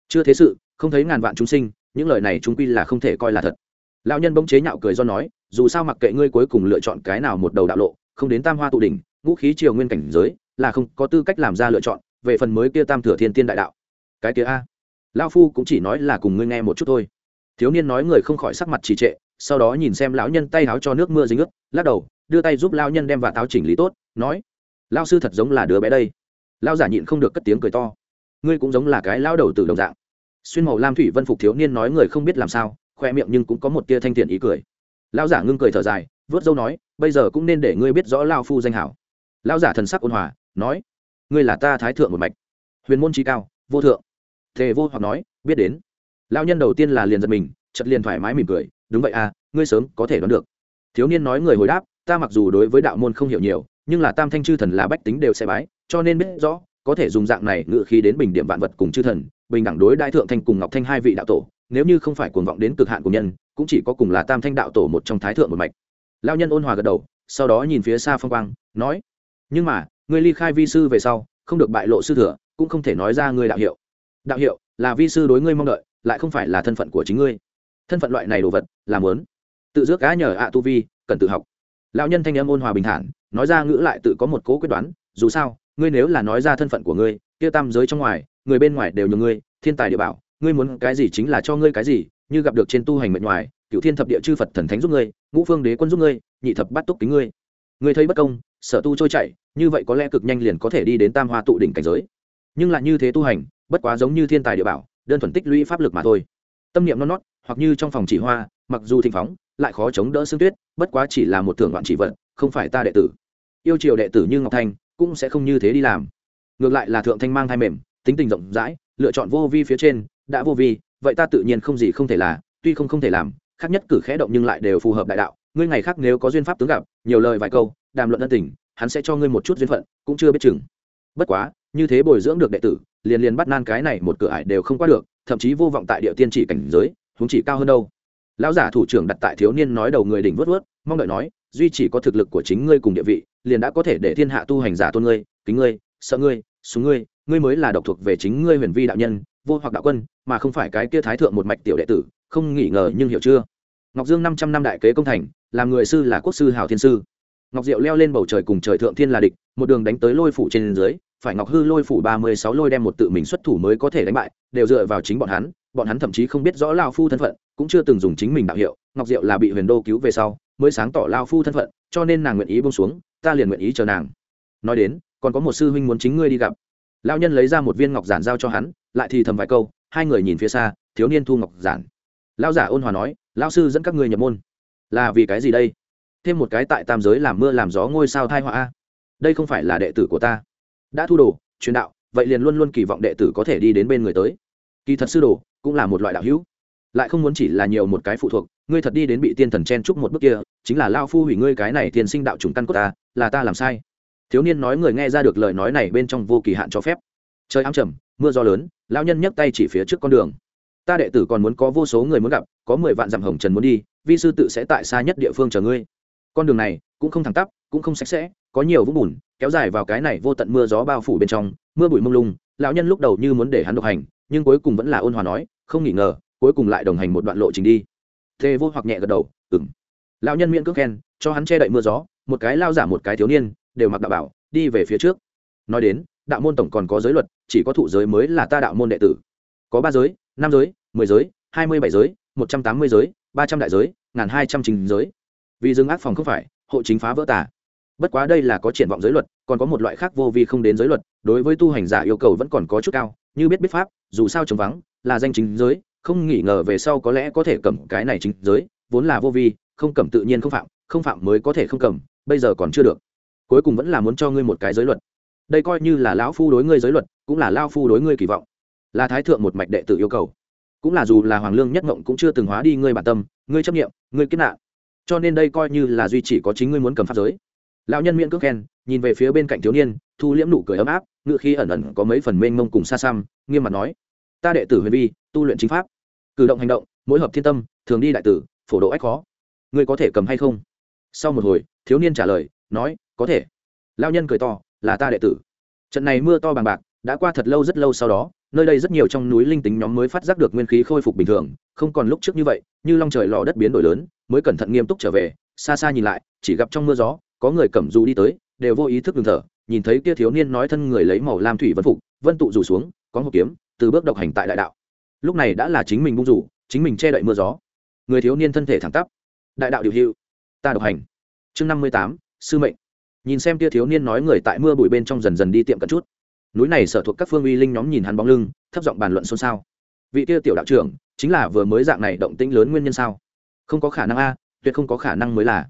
Chưa thế sự, không thấy ngàn vạn chúng sinh, những lời này chúng quy là không thể coi là thật. Lão nhân bỗng chế nhạo cười do nói, dù sao mặc kệ ngươi cuối cùng lựa chọn cái nào một đầu đạo lộ, không đến tam hoa tụ đỉnh, ngũ khí triều nguyên cảnh giới, là không có tư cách làm ra lựa chọn, về phần mới kia tam thừa thiên tiên đại đạo. Cái kia a. Lão phu cũng chỉ nói là cùng ngươi nghe một chút thôi. Thiếu niên nói người không khỏi sắc mặt trì trệ, sau đó nhìn xem lão nhân tay áo cho nước mưa dính ướt, lắc đầu, đưa tay giúp lão nhân đem và táo chỉnh lý tốt, nói, lão sư thật giống là đứa bé đây lao giả nhịn không được cất tiếng cười to. Ngươi cũng giống là cái lao đầu từ đồng dạng. Xuyên màu lam thủy vân phục thiếu niên nói người không biết làm sao, khoe miệng nhưng cũng có một tia thanh thiện ý cười. Lao giả ngưng cười thở dài, vớt dâu nói, bây giờ cũng nên để ngươi biết rõ lao phu danh hảo. Lao giả thần sắc ôn hòa, nói, ngươi là ta thái thượng một mạch. Huyền môn trí cao, vô thượng. Thề vô hoặc nói, biết đến. Lao nhân đầu tiên là liền giật mình chật liền thoải mái mỉm cười, đúng vậy à ngươi sớm có thể đoán được. Thiếu niên nói người hồi đáp, ta mặc dù đối với đạo môn không hiểu nhiều, nhưng là tam thanh chư thần là bách tính đều sẽ bái cho nên biết rõ, có thể dùng dạng này ngự khí đến bình điểm vạn vật cùng chư thần, bình đẳng đối đại thượng thanh cùng ngọc thanh hai vị đạo tổ, nếu như không phải cuồng vọng đến cực hạn của nhân, cũng chỉ có cùng là tam thanh đạo tổ một trong thái thượng một mạch. Lao nhân ôn hòa gật đầu, sau đó nhìn phía xa phong quang, nói, nhưng mà người ly khai vi sư về sau, không được bại lộ sư thừa, cũng không thể nói ra ngươi đạo hiệu. Đạo hiệu là vi sư đối ngươi mong đợi, lại không phải là thân phận của chính ngươi. Thân phận loại này đồ vật làm lớn tự dước cá nhờ ạ tu vi, cần tự học. Lão nhân thanh âm ôn hòa bình thản, nói ra ngữ lại tự có một cố quyết đoán, dù sao ngươi nếu là nói ra thân phận của ngươi, kia tam giới trong ngoài, người bên ngoài đều nhường ngươi, thiên tài địa bảo, ngươi muốn cái gì chính là cho ngươi cái gì, như gặp được trên tu hành mệnh ngoài, cựu thiên thập địa chư phật thần thánh giúp ngươi, ngũ phương đế quân giúp ngươi, nhị thập bắt túc kính ngươi. Ngươi thấy bất công, sở tu trôi chảy, như vậy có lẽ cực nhanh liền có thể đi đến tam hoa tụ đỉnh cảnh giới. Nhưng lại như thế tu hành, bất quá giống như thiên tài địa bảo, đơn thuần tích lũy pháp lực mà thôi. Tâm niệm non nót hoặc như trong phòng chỉ hoa, mặc dù thịnh phóng, lại khó chống đỡ xương tuyết, bất quá chỉ là một thưởng đoạn chỉ vật, không phải ta đệ tử. Yêu triều đệ tử như ngọc thanh cũng sẽ không như thế đi làm. Ngược lại là thượng thanh mang thai mềm, tính tình rộng rãi, lựa chọn vô vi phía trên, đã vô vi, vậy ta tự nhiên không gì không thể là, tuy không không thể làm, khác nhất cử khẽ động nhưng lại đều phù hợp đại đạo, ngươi ngày khác nếu có duyên pháp tướng gặp, nhiều lời vài câu, đàm luận ân tình, hắn sẽ cho ngươi một chút duyên phận, cũng chưa biết chừng. Bất quá, như thế bồi dưỡng được đệ tử, liền liền bắt nan cái này một cửa ải đều không qua được, thậm chí vô vọng tại địa tiên chỉ cảnh giới chúng chỉ cao hơn đâu. Lão giả thủ trưởng đặt tại thiếu niên nói đầu người đỉnh vớt vớt mong đợi nói, duy chỉ có thực lực của chính ngươi cùng địa vị liền đã có thể để thiên hạ tu hành giả tôn ngươi, kính ngươi, sợ ngươi xuống ngươi ngươi mới là độc thuộc về chính ngươi huyền vi đạo nhân, vô hoặc đạo quân, mà không phải cái kia thái thượng một mạch tiểu đệ tử, không nghĩ ngờ nhưng hiểu chưa? Ngọc dương năm trăm năm đại kế công thành, làm người sư là quốc sư hào thiên sư. Ngọc diệu leo lên bầu trời cùng trời thượng thiên là địch, một đường đánh tới lôi phủ trên dưới, phải ngọc hư lôi phủ ba mươi sáu lôi đem một tự mình xuất thủ mới có thể đánh bại, đều dựa vào chính bọn hắn bọn hắn thậm chí không biết rõ lao phu thân phận, cũng chưa từng dùng chính mình đạo hiệu, ngọc diệu là bị huyền đô cứu về sau, mới sáng tỏ lao phu thân phận, cho nên nàng nguyện ý bông xuống ta liền nguyện ý chờ nàng. Nói đến, còn có một sư huynh muốn chính ngươi đi gặp. Lao nhân lấy ra một viên ngọc giản giao cho hắn, lại thì thầm vài câu, hai người nhìn phía xa, thiếu niên thu ngọc giản. Lao giả ôn hòa nói lao sư dẫn các ngươi nhập môn. Là vì cái gì đây? Thêm một cái tại tam giới làm mưa làm gió ngôi sao thai họa đây không phải là đệ tử của ta. Đã thu đồ, truyền đạo, vậy liền luôn luôn kỳ vọng đệ tử có thể đi đến bên người tới. Kỳ thật sư đồ cũng là một loại đạo hữu, lại không muốn chỉ là nhiều một cái phụ thuộc, ngươi thật đi đến bị tiên thần chen chúc một bước kia chính là lao phu hủy ngươi cái này thiên sinh đạo trùng căn cốt ta, là ta làm sai. Thiếu niên nói người nghe ra được lời nói này bên trong vô kỳ hạn cho phép. Trời ám trầm, mưa gió lớn lao nhân nhấc tay chỉ phía trước con đường. Ta đệ tử còn muốn có vô số người muốn gặp, có mười vạn dặm hồng trần muốn đi, vi sư tự sẽ tại xa nhất địa phương chờ ngươi. Con đường này cũng không thẳng tắp, cũng không sạch sẽ, có nhiều vũng bùn, kéo dài vào cái này vô tận mưa gió bao phủ bên trong, mưa bụi mông lung, lão nhân lúc đầu như muốn để hắn độc hành, nhưng cuối cùng vẫn là ôn hòa nói, không nghỉ ngờ, cuối cùng lại đồng hành một đoạn lộ trình đi. Thê vô hoặc nhẹ gật đầu ừng lão nhân miễn cước khen, cho hắn che đậy mưa gió, một cái lao giả một cái thiếu niên, đều mặc đạo bảo, đi về phía trước. Nói đến, đạo môn tổng còn có giới luật, chỉ có thụ giới mới là ta đạo môn đệ tử. Có ba giới, năm giới, mười giới, hai mươi bảy giới, một trăm tám mươi giới, ba trăm đại giới, ngàn hai trăm trình giới. Vì dừng ác phòng không phải, hộ chính phá vỡ tả bất quá đây là có triển vọng giới luật, còn có một loại khác vô vi không đến giới luật, đối với tu hành giả yêu cầu vẫn còn có chút cao, như biết biết pháp, dù sao trống vắng, là danh chính giới, không nghĩ ngờ về sau có lẽ có thể cầm cái này chính giới, vốn là vô vi không cầm tự nhiên không phạm không phạm mới có thể không cầm, bây giờ còn chưa được. Cuối cùng vẫn là muốn cho ngươi một cái giới luật. Đây coi như là lão phu đối ngươi giới luật, cũng là lao phu đối ngươi kỳ vọng. Là thái thượng một mạch đệ tử yêu cầu. Cũng là dù là hoàng lương nhất ngộng cũng chưa từng hóa đi ngươi bản tâm, ngươi chấp nghiệm ngươi kết nạn. Cho nên đây coi như là duy chỉ có chính ngươi muốn cầm pháp giới. Lão nhân miễn cước khen, nhìn về phía bên cạnh thiếu niên, thu liễm nụ cười ấm áp ngự khi ẩn ẩn có mấy phần mênh mông cùng xa xăm, nghiêm mặt nói, ta đệ tử huyền vi, tu luyện chính pháp, cử động hành động, mỗi hợp thiên tâm, thường đi đại tử, phổ độ ách khó ngươi có thể cầm hay không? Sau một hồi, thiếu niên trả lời, nói, có thể. Lao nhân cười to, là ta đệ tử. Trận này mưa to bằng bạc, đã qua thật lâu rất lâu sau đó, nơi đây rất nhiều trong núi linh tính nhóm mới phát giác được nguyên khí khôi phục bình thường, không còn lúc trước như vậy, như long trời lò đất biến đổi lớn, mới cẩn thận nghiêm túc trở về, xa xa nhìn lại, chỉ gặp trong mưa gió, có người cầm dù đi tới, đều vô ý thức ngừng thở, nhìn thấy kia thiếu niên nói thân người lấy màu lam thủy vân phục, vân tụ rủ xuống, có một kiếm, từ bước độc hành tại đại đạo. Lúc này đã là chính mình bung rủ, chính mình che đậy mưa gió. Người thiếu niên thân thể thẳng tắp đại đạo điều hữu, ta độc hành. Chương năm mươi tám, sư mệnh. Nhìn xem tia thiếu niên nói người tại mưa bụi bên trong dần dần đi tiệm cận chút. Núi này sở thuộc các phương uy linh nhóm nhìn hắn bóng lưng, thấp giọng bàn luận xôn xao. Vị tia tiểu đạo trưởng, chính là vừa mới dạng này động tĩnh lớn nguyên nhân sao? Không có khả năng a, tuyệt không có khả năng mới là.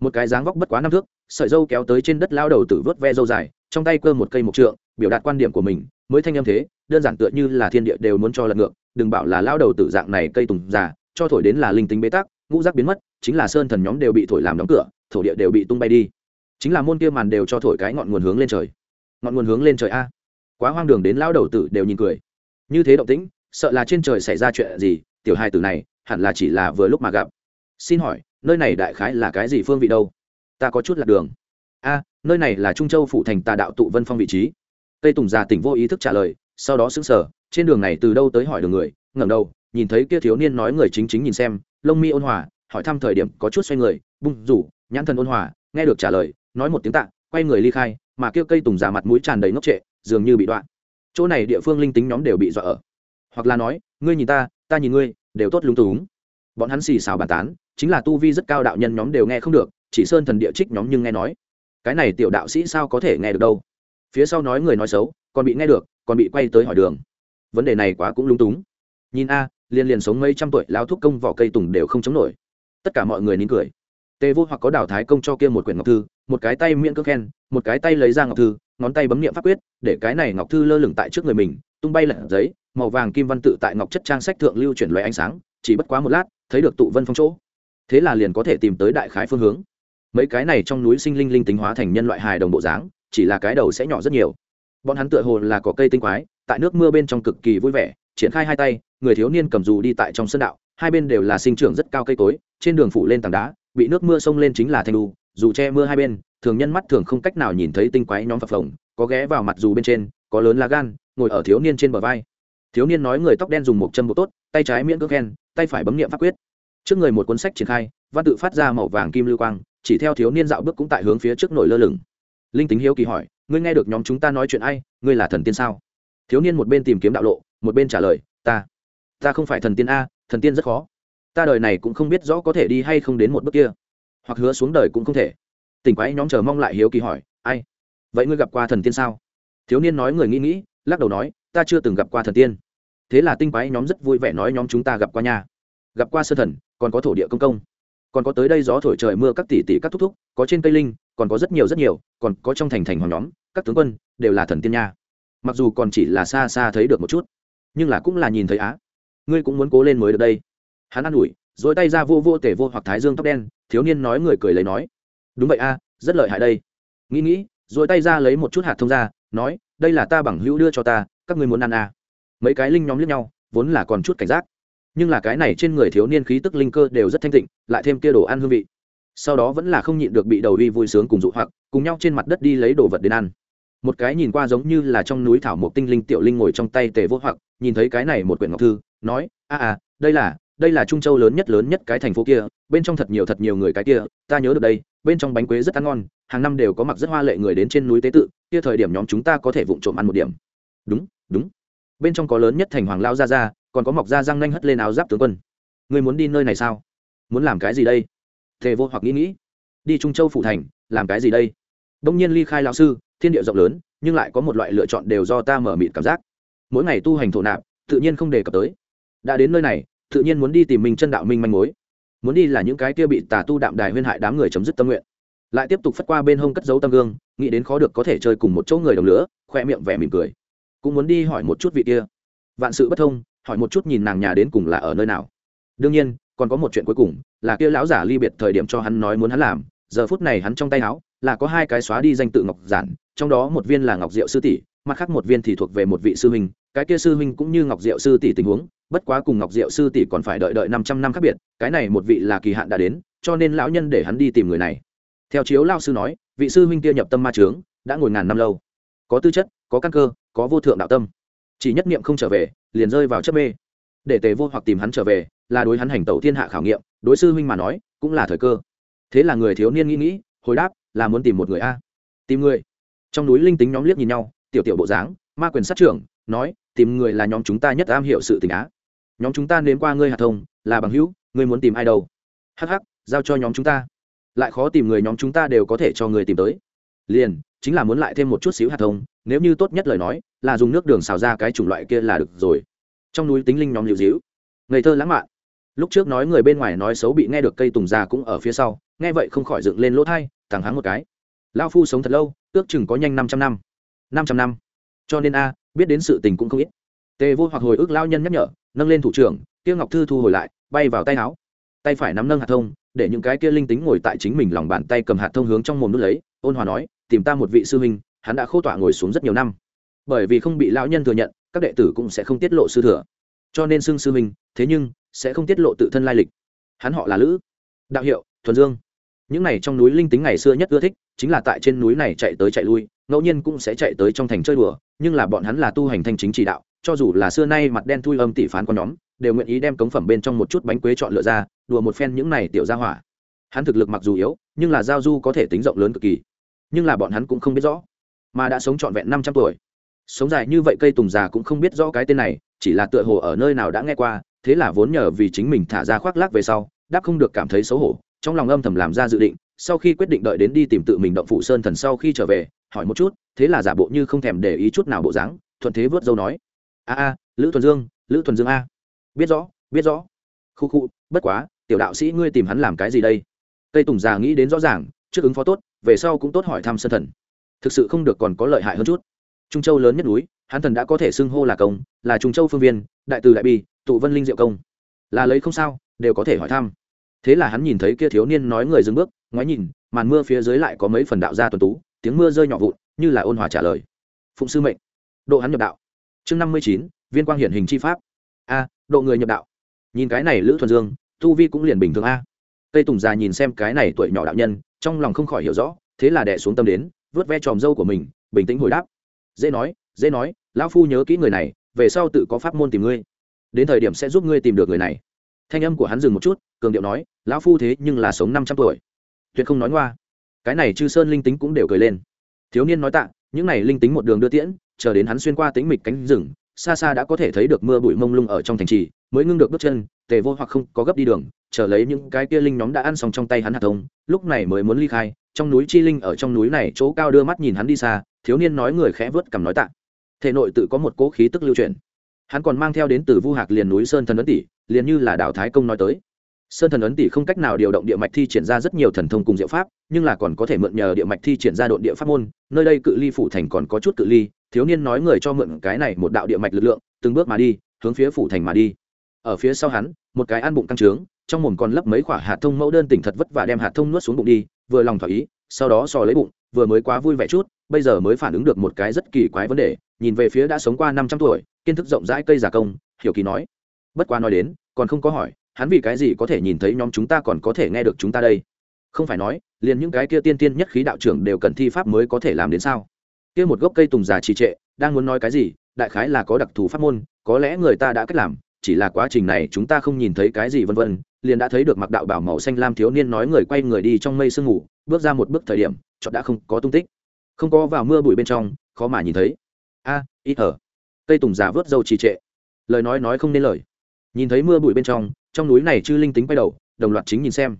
Một cái dáng vóc bất quá năm thước, sợi dâu kéo tới trên đất lao đầu tử vớt ve dâu dài, trong tay cơ một cây mộc trượng, biểu đạt quan điểm của mình, mới thanh âm thế, đơn giản tựa như là thiên địa đều muốn cho lật ngược, đừng bảo là lao đầu tử dạng này cây tùng già, cho thổi đến là linh tính bế tắc, ngũ giác biến mất chính là sơn thần nhóm đều bị thổi làm đóng cửa, thổ địa đều bị tung bay đi. Chính là môn kia màn đều cho thổi cái ngọn nguồn hướng lên trời. Ngọn nguồn hướng lên trời a. Quá hoang đường đến lao đầu tử đều nhìn cười. Như thế động tĩnh, sợ là trên trời xảy ra chuyện gì, tiểu hai tử này, hẳn là chỉ là vừa lúc mà gặp. Xin hỏi, nơi này đại khái là cái gì phương vị đâu? Ta có chút lạc đường. A, nơi này là trung châu phụ thành tà đạo tụ vân phong vị trí. Cây tùng già tỉnh vô ý thức trả lời, sau đó sững sờ, trên đường này từ đâu tới hỏi đường người, ngẩng đầu, nhìn thấy kia thiếu niên nói người chính chính nhìn xem, lông mi ôn hòa hỏi thăm thời điểm có chút xoay người, bung rủ, nhãn thần ôn hòa, nghe được trả lời, nói một tiếng tạ, quay người ly khai, mà kia cây tùng già mặt mũi tràn đầy ngốc trệ, dường như bị đoạn chỗ này địa phương linh tính nhóm đều bị dọa ở. Hoặc là nói, ngươi nhìn ta ta nhìn ngươi, đều tốt lúng túng. Bọn hắn xì xào bàn tán, chính là tu vi rất cao đạo nhân nhóm đều nghe không được, chỉ sơn thần địa trích nhóm nhưng nghe nói. Cái này tiểu đạo sĩ sao có thể nghe được đâu? Phía sau nói người nói xấu, còn bị nghe được, còn bị quay tới hỏi đường. Vấn đề này quá cũng lung túng. Nhìn a liền liền sống mấy trăm tuổi, lao thuốc công vỏ cây tùng đều không chống nổi tất cả mọi người nín cười. Tề vô hoặc có đào thái công cho kia một quyển ngọc thư, một cái tay miễn cước khen, một cái tay lấy ra ngọc thư, ngón tay bấm miệng pháp quyết, để cái này ngọc thư lơ lửng tại trước người mình, tung bay lẩn giấy, màu vàng kim văn tự tại ngọc chất trang sách thượng lưu chuyển loại ánh sáng, chỉ bất quá một lát, thấy được tụ vân phong chỗ. Thế là liền có thể tìm tới đại khái phương hướng. Mấy cái này trong núi sinh linh linh tính hóa thành nhân loại hài đồng bộ dáng, chỉ là cái đầu sẽ nhỏ rất nhiều. Bọn hắn tựa hồ là có cây tinh quái, tại nước mưa bên trong cực kỳ vui vẻ, triển khai hai tay, người thiếu niên cầm dù đi tại trong sân đạo hai bên đều là sinh trưởng rất cao cây cối, trên đường phủ lên tảng đá, bị nước mưa xông lên chính là thanh đu, dù che mưa hai bên, thường nhân mắt thường không cách nào nhìn thấy tinh quái nhóm phập phồng, có ghé vào mặt dù bên trên, có lớn lá gan, ngồi ở thiếu niên trên bờ vai. Thiếu niên nói người tóc đen dùng một chân bộ tốt, tay trái miễn cước khen, tay phải bấm nghiệm pháp quyết. Trước người một cuốn sách triển khai, văn tự phát ra màu vàng kim lưu quang, chỉ theo thiếu niên dạo bước cũng tại hướng phía trước nổi lơ lửng. Linh tính hiếu kỳ hỏi, ngươi nghe được nhóm chúng ta nói chuyện ai? Ngươi là thần tiên sao? Thiếu niên một bên tìm kiếm đạo lộ, một bên trả lời, ta ta không phải thần tiên a thần tiên rất khó. Ta đời này cũng không biết rõ có thể đi hay không đến một bước kia. Hoặc hứa xuống đời cũng không thể. Tỉnh quái nhóm chờ mong lại hiếu kỳ hỏi, ai? Vậy ngươi gặp qua thần tiên sao? Thiếu niên nói người nghĩ nghĩ, lắc đầu nói, ta chưa từng gặp qua thần tiên. Thế là tinh quái nhóm rất vui vẻ nói, nhóm chúng ta gặp qua nhà gặp qua sơ thần, còn có thổ địa công công. Còn có tới đây gió thổi trời mưa các tỷ tỷ các thúc thúc, có trên cây linh, còn có rất nhiều rất nhiều, còn có trong thành thành hoàng nhóm, các tướng quân, đều là thần tiên nha. Mặc dù còn chỉ là xa xa thấy được một chút, nhưng là cũng là nhìn thấy á ngươi cũng muốn cố lên mới được đây. Hắn ă n ủi, dỗi tay ra vô vô tể vô hoặc thái dương tóc đen, thiếu niên nói người cười lấy nói. Đúng vậy a, rất lợi hại đây. Nghĩ nghĩ, dỗi tay ra lấy một chút hạt thông ra, nói, đây là ta bằng hữu đưa cho ta, các ngươi muốn ăn à. mấy cái linh nhóm lướt nhau, vốn là còn chút cảnh giác. Nhưng là cái này trên người thiếu niên khí tức linh cơ đều rất thanh tịnh, lại thêm kia đồ ăn hương vị. Sau đó vẫn là không nhịn được bị đầu uy vui sướng cùng dụ hoặc, cùng nhau trên mặt đất đi lấy đồ vật đến ăn một cái nhìn qua giống như là trong núi thảo một tinh linh tiểu linh ngồi trong tay tề vô hoặc, nhìn thấy cái này một quyển ngọc thư, nói, a à đây là đây là trung châu lớn nhất lớn nhất cái thành phố kia, bên trong thật nhiều thật nhiều người cái kia, ta nhớ được đây, bên trong bánh quế rất ăn ngon, hàng năm đều có mặc rất hoa lệ người đến trên núi tế tự, kia thời điểm nhóm chúng ta có thể vụng trộm ăn một điểm. Đúng đúng. Bên trong có lớn nhất thành hoàng lao ra ra còn có mọc da răng nanh hất lên áo giáp tướng quân. Người muốn đi nơi này sao? Muốn làm cái gì đây? Thề vô hoặc nghĩ nghĩ. Đi trung châu phủ thành, làm cái gì đây? Đông nhiên ly khai lao sư thiên địa rộng lớn, nhưng lại có một loại lựa chọn đều do ta mở mịt cảm giác. Mỗi ngày tu hành thổ nạp, tự nhiên không đề cập tới. Đã đến nơi này, tự nhiên muốn đi tìm mình chân đạo minh manh mối. Muốn đi là những cái kia bị tà tu đạm đài huyên hại đám người chấm dứt tâm nguyện. Lại tiếp tục phất qua bên hông cất dấu tâm gương, nghĩ đến khó được có thể chơi cùng một chỗ người đồng lửa, khoe miệng vẻ mỉm cười. Cũng muốn đi hỏi một chút vị kia. Vạn sự bất thông, hỏi một chút nhìn nàng nhà đến cùng là ở nơi nào. Đương nhiên, còn có một chuyện cuối cùng, là kia lão giả ly biệt thời điểm cho hắn nói muốn hắn làm, giờ phút này hắn trong tay áo, là có hai cái xóa đi danh tự ngọc giản trong đó một viên là ngọc diệu sư tỷ, mặt khác một viên thì thuộc về một vị sư huynh, cái kia sư huynh cũng như ngọc diệu sư tỷ tình huống, bất quá cùng ngọc diệu sư tỷ còn phải đợi đợi năm trăm năm khác biệt, cái này một vị là kỳ hạn đã đến, cho nên lão nhân để hắn đi tìm người này. Theo chiếu lao sư nói, vị sư huynh kia nhập tâm ma trướng đã ngồi ngàn năm lâu. Có tư chất, có căn cơ, có vô thượng đạo tâm. Chỉ nhất niệm không trở về, liền rơi vào chất mê để tề vô hoặc tìm hắn trở về, là đối hắn hành tẩu thiên hạ khảo nghiệm, đối sư huynh mà nói, cũng là thời cơ. Thế là người thiếu niên nghĩ nghĩ, hồi đáp, là muốn tìm một người a. Tìm người? Trong núi linh tính nhóm liếc nhìn nhau, tiểu tiểu bộ dáng, ma quyền sát trưởng, nói, tìm người là nhóm chúng ta nhất am hiểu sự tình á. Nhóm chúng ta đến qua ngươi hạt thông, là bằng hữu, ngươi muốn tìm ai đâu? Hh giao cho nhóm chúng ta. Lại khó tìm người nhóm chúng ta đều có thể cho người tìm tới. Liền, chính là muốn lại thêm một chút xíu hạt thông, nếu như tốt nhất lời nói, là dùng nước đường xào ra cái chủng loại kia là được rồi. Trong núi tính linh nhóm liều dĩu. Ngây thơ lãng mạn. Lúc trước nói người bên ngoài nói xấu bị nghe được cây tùng già cũng ở phía sau, nghe vậy không khỏi dựng lên lỗ thai thẳng háng một cái. Lao phu sống thật lâu ước chừng có nhanh năm trăm năm. Năm trăm năm. Cho nên a, biết đến sự tình cũng không ít. Tề vô hoặc hồi ức lão nhân nhắc nhở, nâng lên thủ trưởng, kia ngọc thư thu hồi lại, bay vào tay áo. Tay phải nắm nâng hạt thông, để những cái kia linh tính ngồi tại chính mình lòng bàn tay cầm hạt thông hướng trong mồm nuốt lấy, ôn hòa nói, tìm ta một vị sư huynh, hắn đã khô tọa ngồi xuống rất nhiều năm. Bởi vì không bị lão nhân thừa nhận, các đệ tử cũng sẽ không tiết lộ sư thừa. Cho nên xưng sư huynh, thế nhưng sẽ không tiết lộ tự thân lai lịch. Hắn họ là lữ, đạo hiệu, thuần dương những này trong núi linh tính ngày xưa nhất ưa thích, chính là tại trên núi này chạy tới chạy lui, ngẫu nhiên cũng sẽ chạy tới trong thành chơi đùa, nhưng là bọn hắn là tu hành thanh chính chỉ đạo, cho dù là xưa nay mặt đen thui âm tỷ phán con nhóm, đều nguyện ý đem cống phẩm bên trong một chút bánh quế chọn lựa ra, đùa một phen những này tiểu ra hỏa. Hắn thực lực mặc dù yếu, nhưng là giao du có thể tính rộng lớn cực kỳ. Nhưng là bọn hắn cũng không biết rõ, mà đã sống trọn vẹn năm trăm tuổi. Sống dài như vậy cây tùng già cũng không biết rõ cái tên này, chỉ là tựa hồ ở nơi nào đã nghe qua, thế là vốn nhờ vì chính mình thả ra khoác lác về sau, đáp không được cảm thấy xấu hổ trong lòng âm thầm làm ra dự định, sau khi quyết định đợi đến đi tìm tự mình động phụ sơn thần sau khi trở về, hỏi một chút, thế là giả bộ như không thèm để ý chút nào bộ dáng, thuận thế vớt dâu nói, a a, lữ thuần dương, lữ thuần dương a. Biết rõ biết rõ. Khu khu, bất quá, tiểu đạo sĩ ngươi tìm hắn làm cái gì đây? Cây tùng già nghĩ đến rõ ràng, trước ứng phó tốt, về sau cũng tốt hỏi thăm sơn thần. Thực sự không được còn có lợi hại hơn chút. Trung châu lớn nhất núi, hắn thần đã có thể xưng hô là công, là trung châu phương viên, đại từ đại bi, tụ vân linh diệu công. Là lấy không sao, đều có thể hỏi thăm thế là hắn nhìn thấy kia thiếu niên nói người dừng bước, ngoái nhìn, màn mưa phía dưới lại có mấy phần đạo gia tuần tú, tiếng mưa rơi nhỏ vụn, như là ôn hòa trả lời. Phụng sư mệnh, độ hắn nhập đạo. Chương năm mươi chín, viên quang hiển hình chi pháp. A, độ người nhập đạo. Nhìn cái này lữ thuần dương, tu vi cũng liền bình thường a. Tây tùng già nhìn xem cái này tuổi nhỏ đạo nhân, trong lòng không khỏi hiểu rõ, thế là đẻ xuống tâm đến, vớt ve tròm dâu của mình, bình tĩnh hồi đáp. Dễ nói dễ nói, lão phu nhớ kỹ người này, về sau tự có pháp môn tìm ngươi. Đến thời điểm sẽ giúp ngươi tìm được người này thanh âm của hắn dừng một chút, cường điệu nói, lão phu thế nhưng là sống năm trăm tuổi. Tuyệt không nói ngoa. Cái này chư sơn linh tính cũng đều cười lên. Thiếu niên nói tạ, những này linh tính một đường đưa tiễn, chờ đến hắn xuyên qua tính mịch cánh rừng, xa xa đã có thể thấy được mưa bụi mông lung ở trong thành trì, mới ngưng được bước chân, tề vô hoặc không có gấp đi đường, chờ lấy những cái kia linh nhóm đã ăn xong trong tay hắn hạt thông, lúc này mới muốn ly khai, trong núi chi linh ở trong núi này chỗ cao đưa mắt nhìn hắn đi xa, thiếu niên nói người khẽ vớt cầm nói tạ. Thể nội tự có một cỗ khí tức lưu truyền hắn còn mang theo đến từ vu hạc liền núi sơn thần ấn tỷ liền như là đạo thái công nói tới. Sơn thần ấn tỷ không cách nào điều động địa mạch thi triển ra rất nhiều thần thông cùng diệu pháp, nhưng là còn có thể mượn nhờ địa mạch thi triển ra độn địa pháp môn, nơi đây cự ly phủ thành còn có chút cự ly, thiếu niên nói người cho mượn cái này một đạo địa mạch lực lượng, từng bước mà đi, hướng phía phủ thành mà đi. Ở phía sau hắn, một cái ăn bụng căng trướng, trong mồm còn lấp mấy quả hạt thông mẫu đơn tỉnh thật vất và đem hạt thông nuốt xuống bụng đi, vừa lòng thỏa ý, sau đó sò lấy bụng, vừa mới quá vui vẻ chút, bây giờ mới phản ứng được một cái rất kỳ quái vấn đề, nhìn về phía đã sống qua năm trăm tuổi, kiến thức rộng rãi cây giả công, hiểu kỳ nói bất quá nói đến, còn không có hỏi, hắn vì cái gì có thể nhìn thấy nhóm chúng ta còn có thể nghe được chúng ta đây? Không phải nói, liền những cái kia tiên tiên nhất khí đạo trưởng đều cần thi pháp mới có thể làm đến sao? Kia một gốc cây tùng già trì trệ, đang muốn nói cái gì, đại khái là có đặc thù pháp môn, có lẽ người ta đã cách làm, chỉ là quá trình này chúng ta không nhìn thấy cái gì vân vân, liền đã thấy được mặc đạo bảo màu xanh lam thiếu niên nói người quay người đi trong mây sương ngủ, bước ra một bước thời điểm chọn đã không có tung tích. Không có vào mưa bụi bên trong, khó mà nhìn thấy. A, ít hở. Cây tùng già vớt dâu trì trệ. Lời nói nói không nên lời nhìn thấy mưa bụi bên trong trong núi này chư linh tính quay đầu, đồng loạt chính nhìn xem.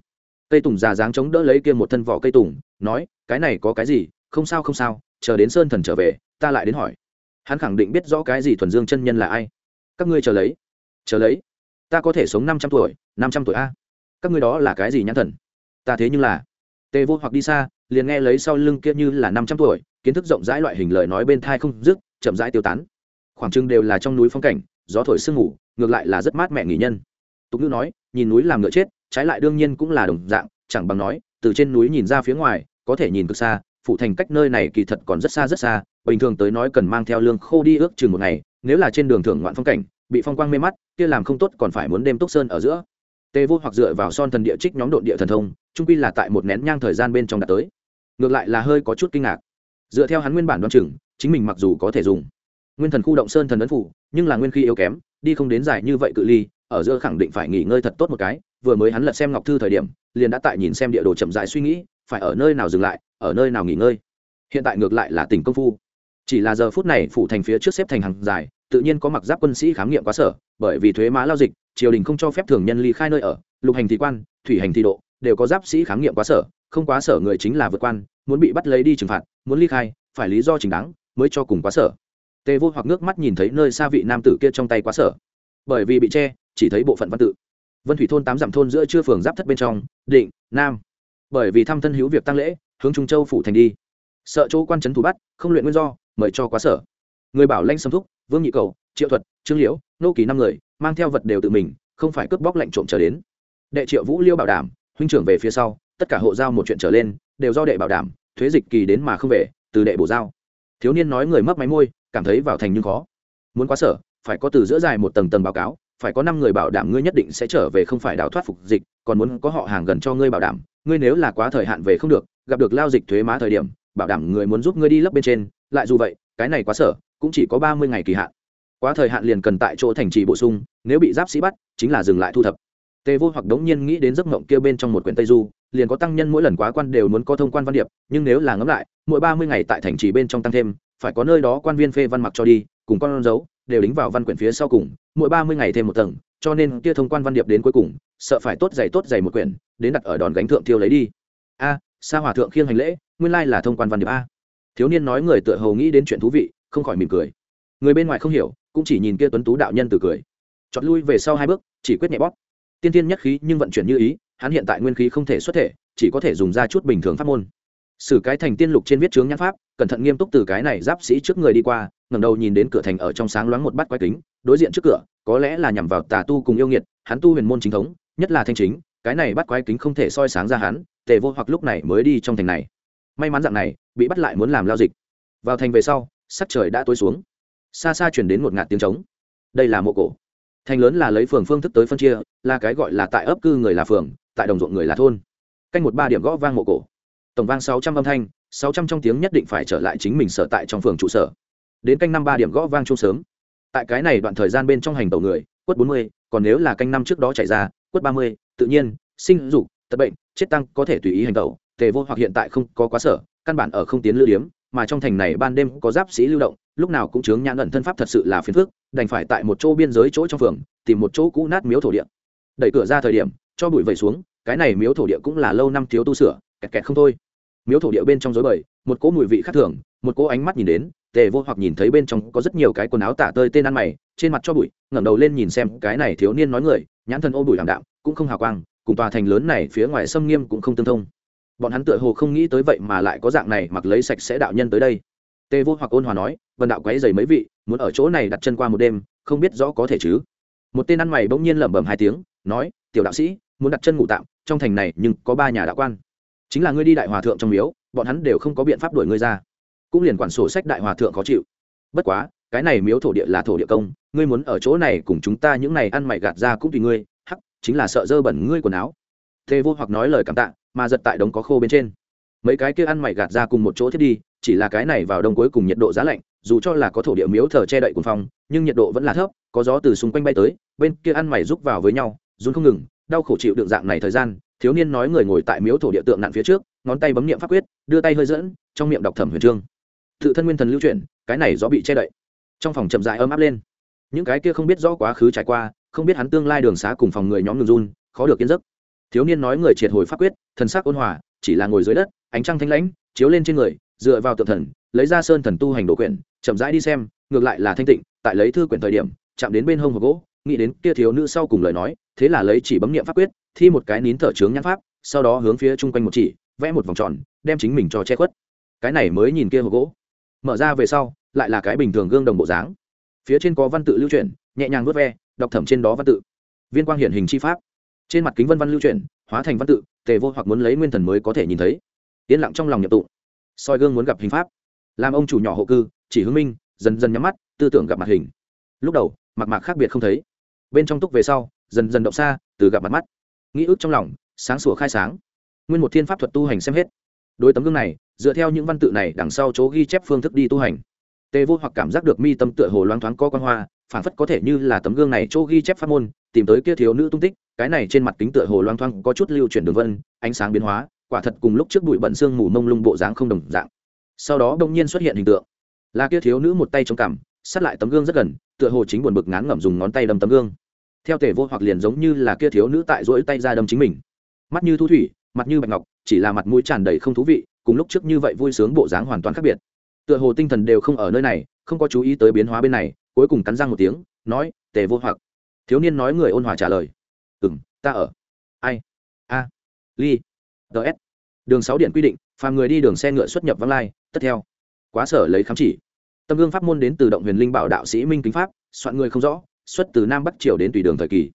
Cây tùng già dáng chống đỡ lấy kia một thân vỏ cây tùng, nói, cái này có cái gì? Không sao không sao, chờ đến sơn thần trở về, ta lại đến hỏi. Hắn khẳng định biết rõ cái gì thuần dương chân nhân là ai. Các ngươi chờ lấy chờ lấy. Ta có thể sống năm trăm tuổi, năm trăm tuổi a. Các ngươi đó là cái gì nhãn thần? Ta thế nhưng là. Tề vô hoặc đi xa, liền nghe lấy sau lưng kia như là năm trăm tuổi, kiến thức rộng rãi loại hình lời nói bên thai không dứt, chậm rãi tiêu tán. Khoảng trưng đều là trong núi phong cảnh gió thổi sương ngủ ngược lại là rất mát mẹ nghỉ nhân. Tục ngữ nói, nhìn núi làm ngựa chết, trái lại đương nhiên cũng là đồng dạng, chẳng bằng nói, từ trên núi nhìn ra phía ngoài, có thể nhìn cực xa, phụ thành cách nơi này kỳ thật còn rất xa rất xa, bình thường tới nói cần mang theo lương khô đi ước chừng một ngày, nếu là trên đường thưởng ngoạn phong cảnh, bị phong quang mê mắt, kia làm không tốt còn phải muốn đêm túc sơn ở giữa. Tê vô hoặc dựa vào son thần địa trích nhóm độn địa thần thông, trung quy là tại một nén nhang thời gian bên trong đạt tới. Ngược lại là hơi có chút kinh ngạc. Dựa theo hắn nguyên bản đoan chừng, chính mình mặc dù có thể dùng nguyên thần khu động sơn thần ấn phủ, nhưng là nguyên khí yếu kém, đi không đến dài như vậy cự ly, ở giữa khẳng định phải nghỉ ngơi thật tốt một cái, vừa mới hắn lật xem ngọc thư thời điểm, liền đã tại nhìn xem địa đồ chậm rãi suy nghĩ, phải ở nơi nào dừng lại, ở nơi nào nghỉ ngơi. Hiện tại ngược lại là tỉnh công phu. Chỉ là giờ phút này phủ thành phía trước xếp thành hàng dài, tự nhiên có mặc giáp quân sĩ khám nghiệm quá sở, bởi vì thuế má lao dịch, triều đình không cho phép thường nhân ly khai nơi ở, lục hành thị quan, thủy hành thị độ, đều có giáp sĩ khám nghiệm quá sở, không quá sở người chính là vượt quan, muốn bị bắt lấy đi trừng phạt, muốn ly khai, phải lý do chính đáng, mới cho cùng quá sở tề vô hoặc nước mắt nhìn thấy nơi xa vị nam tử kia trong tay quá sở. Bởi vì bị che, chỉ thấy bộ phận văn tự. Vân thủy thôn tám dặm thôn giữa chưa phường giáp thất bên trong, định, nam. Bởi vì thăm thân hữu việc tăng lễ, hướng trung châu phủ thành đi. Sợ chỗ quan trấn thủ bắt, không luyện nguyên do, mời cho quá sở. Người bảo lanh xâm thúc, vương nhị cầu, triệu thuật, trương liễu, nô kỳ năm người, mang theo vật đều tự mình, không phải cướp bóc lệnh trộm trở đến. Đệ triệu vũ liêu bảo đảm, huynh trưởng về phía sau, tất cả hộ giao một chuyện trở lên, đều do đệ bảo đảm, thuế dịch kỳ đến mà không về, từ đệ bổ giao. Thiếu niên nói người mất máy môi cảm thấy vào thành nhưng khó. Muốn quá sở phải có từ giữa dài một tầng tầng báo cáo, phải có năm người bảo đảm ngươi nhất định sẽ trở về không phải đào thoát phục dịch, còn muốn có họ hàng gần cho ngươi bảo đảm, ngươi nếu là quá thời hạn về không được, gặp được lao dịch thuế má thời điểm, bảo đảm người muốn giúp ngươi đi lấp bên trên, lại dù vậy, cái này quá sở cũng chỉ có ba mươi ngày kỳ hạn. Quá thời hạn liền cần tại chỗ thành trì bổ sung, nếu bị giáp sĩ bắt, chính là dừng lại thu thập. Tề vô hoặc đống nhiên nghĩ đến giấc mộng kia bên trong một quyển tây du, liền có tăng nhân mỗi lần quá quan đều muốn có thông quan văn điệp, nhưng nếu là ngẫm lại, mỗi ba mươi ngày tại thành trì bên trong tăng thêm phải có nơi đó quan viên phê văn mặc cho đi, cùng con dấu, đều đính vào văn quyển phía sau cùng, mỗi ba mươi ngày thêm một tầng, cho nên kia thông quan văn điệp đến cuối cùng, sợ phải tốt dày tốt dày một quyển, đến đặt ở đòn gánh thượng thiêu lấy đi. A, sa hòa thượng khiêng hành lễ, nguyên lai là thông quan văn điệp a. Thiếu niên nói người tựa hầu nghĩ đến chuyện thú vị, không khỏi mỉm cười. Người bên ngoài không hiểu, cũng chỉ nhìn kia tuấn tú đạo nhân từ cười. Chọt lui về sau hai bước, chỉ quyết nhẹ bóp. Tiên tiên nhất khí nhưng vận chuyển như ý, hắn hiện tại nguyên khí không thể xuất thể, chỉ có thể dùng ra chút bình thường pháp môn sử cái thành tiên lục trên viết chướng nhãn pháp, cẩn thận nghiêm túc từ cái này giáp sĩ trước người đi qua, ngẩng đầu nhìn đến cửa thành ở trong sáng loáng một bát quái kính, đối diện trước cửa, có lẽ là nhằm vào tà tu cùng yêu nghiệt, hắn tu huyền môn chính thống, nhất là thanh chính, cái này bắt quái kính không thể soi sáng ra hắn, tề vô hoặc lúc này mới đi trong thành này. May mắn dạng này, bị bắt lại muốn làm lao dịch. Vào thành về sau, sắc trời đã tối xuống. Xa xa chuyển đến một ngạt tiếng trống. Đây là mộ cổ. Thành lớn là lấy phường phương thức tới phân chia, là cái gọi là tại ấp cư người là phường, tại đồng ruộng người là thôn. Canh một ba điểm gõ vang mộ cổ tổng vang sáu trăm âm thanh, sáu trăm trong tiếng nhất định phải trở lại chính mình sở tại trong phường trụ sở. Đến canh năm ba điểm gõ vang chung sớm. Tại cái này đoạn thời gian bên trong hành tàu người, quất bốn mươi, còn nếu là canh năm trước đó chạy ra, quất ba mươi, tự nhiên, sinh dục, tật bệnh, chết tăng có thể tùy ý hành tẩu, tề vô hoặc hiện tại không có quá sở, căn bản ở không tiến lưu điếm, mà trong thành này ban đêm có giáp sĩ lưu động, lúc nào cũng chướng nhãn ẩn thân pháp thật sự là phiền phức, đành phải tại một chỗ biên giới chỗ trong phường, tìm một chỗ cũ nát miếu thổ địa. Đẩy cửa ra thời điểm, cho bụi vẩy xuống, cái này miếu thổ địa cũng là lâu năm thiếu tu sửa, kẹt kẹt không thôi miếu thổ địa bên trong rối bời, một cỗ mùi vị khác thường, một cỗ ánh mắt nhìn đến, tề vô hoặc nhìn thấy bên trong có rất nhiều cái quần áo tả tơi tên ăn mày, trên mặt cho bụi, ngẩng đầu lên nhìn xem cái này thiếu niên nói người, nhãn thân ô bụi làm đạm, cũng không hào quang, cùng tòa thành lớn này phía ngoài sâm nghiêm cũng không tương thông. Bọn hắn tựa hồ không nghĩ tới vậy mà lại có dạng này mặc lấy sạch sẽ đạo nhân tới đây. Tề vô hoặc ôn hòa nói vần đạo quấy dày mấy vị, muốn ở chỗ này đặt chân qua một đêm, không biết rõ có thể chứ. Một tên ăn mày bỗng nhiên lẩm bẩm hai tiếng, nói, tiểu đạo sĩ, muốn đặt chân ngủ tạm, trong thành này nhưng có ba nhà đạo quan chính là ngươi đi đại hòa thượng trong miếu, bọn hắn đều không có biện pháp đuổi ngươi ra. Cũng liền quản sổ sách đại hòa thượng khó chịu. Bất quá, cái này miếu thổ địa là thổ địa công, ngươi muốn ở chỗ này cùng chúng ta những này ăn mày gạt ra cũng tùy ngươi, hắc, chính là sợ dơ bẩn ngươi quần áo. Tề vô hoặc nói lời cảm tạ, mà giật tại đống có khô bên trên. Mấy cái kia ăn mày gạt ra cùng một chỗ thiết đi, chỉ là cái này vào đông cuối cùng nhiệt độ giá lạnh, dù cho là có thổ địa miếu thờ che đậy cùng phong, nhưng nhiệt độ vẫn là thấp, có gió từ xung quanh bay tới, bên kia ăn mày rúc vào với nhau, run không ngừng, đau khổ chịu đựng dạng này thời gian thiếu niên nói người ngồi tại miếu thổ địa tượng nạn phía trước, ngón tay bấm niệm pháp quyết, đưa tay hơi dẫn, trong miệng đọc thẩm huyền trương tự thân nguyên thần lưu chuyển, cái này gió bị che đậy. Trong phòng chậm dại ấm áp lên. Những cái kia không biết rõ quá khứ trải qua, không biết hắn tương lai đường xá cùng phòng người nhóm ngừng run, khó được kiến giấc. Thiếu niên nói người triệt hồi pháp quyết, thần sắc ôn hòa, chỉ là ngồi dưới đất, ánh trăng thanh lãnh, chiếu lên trên người, dựa vào tượng thần, lấy ra sơn thần tu hành đồ quyển, chậm rãi đi xem, ngược lại là thanh tịnh, tại lấy thư quyển thời điểm, chạm đến bên hông hộp gỗ, nghĩ đến kia thiếu nữ sau cùng lời nói, thế là lấy chỉ bấm niệm pháp quyết thi một cái nín thở trướng nhãn pháp, sau đó hướng phía chung quanh một chỉ, vẽ một vòng tròn, đem chính mình cho che khuất. Cái này mới nhìn kia hộp gỗ. Mở ra về sau, lại là cái bình thường gương đồng bộ dáng. Phía trên có văn tự lưu chuyển, nhẹ nhàng vớt ve, đọc thẩm trên đó văn tự. Viên quang hiển hình chi pháp. Trên mặt kính vân văn lưu chuyển, hóa thành văn tự, tề vô hoặc muốn lấy nguyên thần mới có thể nhìn thấy. Yên lặng trong lòng nhập tụ soi gương muốn gặp hình pháp. Làm ông chủ nhỏ hộ cư, chỉ hướng minh, dần dần nhắm mắt, tư tưởng gặp mặt hình. Lúc đầu mặt mạc khác biệt không thấy. Bên trong túc về sau, dần dần động xa, từ gặp mặt mắt nghĩ ức trong lòng, sáng sủa khai sáng. Nguyên một thiên pháp thuật tu hành xem hết. Đối tấm gương này, dựa theo những văn tự này, đằng sau chỗ ghi chép phương thức đi tu hành. Tề vô hoặc cảm giác được mi tâm tựa hồ loáng thoáng co quan hoa phản phất có thể như là tấm gương này chỗ ghi chép pháp môn, tìm tới kia thiếu nữ tung tích, cái này trên mặt kính tựa hồ loáng thoáng có chút lưu chuyển đường vân, ánh sáng biến hóa, quả thật cùng lúc trước bụi bẩn xương mù mông lung bộ dáng không đồng dạng. Sau đó đông nhiên xuất hiện hình tượng. Là kia thiếu nữ một tay chống cằm, sát lại tấm gương rất gần, tựa hồ chính buồn bực ngán ngẩm dùng ngón tay đâm tấm gương theo tề vô hoặc liền giống như là kia thiếu nữ tại rỗi tay ra đâm chính mình. Mắt như thu thủy, mặt như bạch ngọc, chỉ là mặt mũi tràn đầy không thú vị, cùng lúc trước như vậy vui sướng bộ dáng hoàn toàn khác biệt. Tựa hồ tinh thần đều không ở nơi này, không có chú ý tới biến hóa bên này, cuối cùng cắn răng một tiếng, nói, tề vô hoặc. Thiếu niên nói người ôn hòa trả lời. Ừ m ta ở. Ai? A, ly. Ts đường sáu điện quy định, phàm người đi đường xe ngựa xuất nhập vắng lai, tất theo. Quá sở lấy khám chỉ. Tâm gương pháp môn đến từ động huyền linh bảo đạo sĩ minh kính pháp, soạn người không rõ xuất từ nam bắc triều đến tùy đường thời kỳ.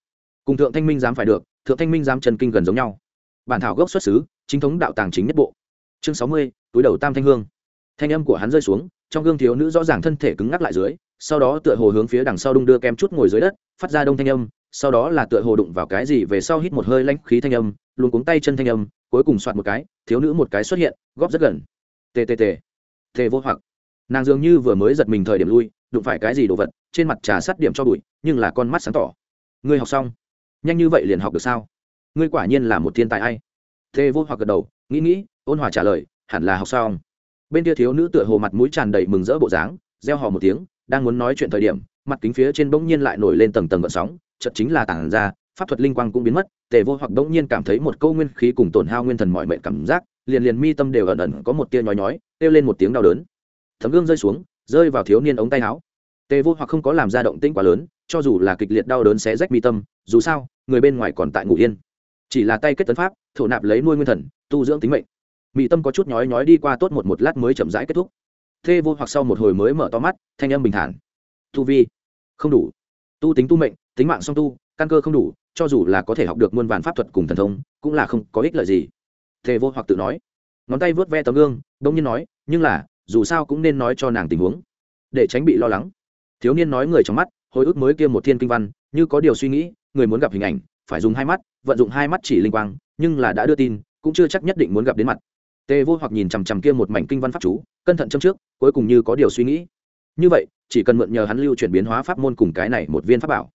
Cùng thượng thanh minh giám phải được, thượng thanh minh giám trần kinh gần giống nhau. Bản thảo gốc xuất xứ, chính thống đạo tàng chính nhất bộ. Chương sáu mươi, túi đầu tam thanh hương. Thanh âm của hắn rơi xuống, trong gương thiếu nữ rõ ràng thân thể cứng ngắc lại dưới, sau đó tựa hồ hướng phía đằng sau đung đưa kem chút ngồi dưới đất, phát ra đông thanh âm, sau đó là tựa hồ đụng vào cái gì về sau hít một hơi lãnh khí thanh âm luôn cuống tay chân thanh âm, cuối cùng soạt một cái, thiếu nữ một cái xuất hiện, góp rất gần. Tê. Tê vô hoặc. Nàng dường như vừa mới giật mình thời điểm lui, đụng phải cái gì đồ vật trên mặt trà sát điểm cho bụi, nhưng là con mắt sáng tỏ. Ngươi học xong. Nhanh như vậy liền học được sao? Ngươi quả nhiên là một thiên tài ai? Thế vô hoặc gật đầu, nghĩ nghĩ, ôn hòa trả lời, hẳn là học xong. Bên kia thiếu nữ tựa hồ mặt mũi tràn đầy mừng rỡ bộ dáng, reo hò một tiếng, đang muốn nói chuyện thời điểm, mặt kính phía trên bỗng nhiên lại nổi lên tầng tầng gợn sóng chật chính là tảng ra, pháp thuật linh quang cũng biến mất, tề vô hoặc bỗng nhiên cảm thấy một câu nguyên khí cùng tổn hao nguyên thần mọi mệnh cảm giác, liền liền mi tâm đều ẩn ẩn có một tia nhói nhói, kêu lên một tiếng đau đớn. Thấm gương rơi xuống, rơi vào thiếu niên ống tay áo tề vô hoặc không có làm ra động tĩnh quá lớn, cho dù là kịch liệt đau đớn sẽ rách mi tâm, dù sao, người bên ngoài còn tại ngủ yên. Chỉ là tay kết tấn pháp, thổ nạp lấy nuôi nguyên thần, tu dưỡng tính mệnh. Mỹ tâm có chút nhói nhói đi qua tốt một một lát mới chậm rãi kết thúc. Thê vô hoặc sau một hồi mới mở to mắt, thanh âm bình thản. Tu vi? Không đủ. Tu tính tu mệnh, tính mạng song tu, căn cơ không đủ, cho dù là có thể học được muôn vàn pháp thuật cùng thần thông, cũng là không có ích lợi gì. Thề vô hoặc tự nói. Ngón tay vớt ve tấm gương, đông nhiên nói, nhưng là, dù sao cũng nên nói cho nàng tình huống, để tránh bị lo lắng thiếu niên nói người trong mắt, hồi ức mới kia một thiên kinh văn, như có điều suy nghĩ, người muốn gặp hình ảnh, phải dùng hai mắt, vận dụng hai mắt chỉ linh quang, nhưng là đã đưa tin, cũng chưa chắc nhất định muốn gặp đến mặt. Tề vô hoặc nhìn chằm chằm kia một mảnh kinh văn pháp chú, cẩn thận châm trước, cuối cùng như có điều suy nghĩ. Như vậy, chỉ cần mượn nhờ hắn lưu chuyển biến hóa pháp môn cùng cái này một viên pháp bảo,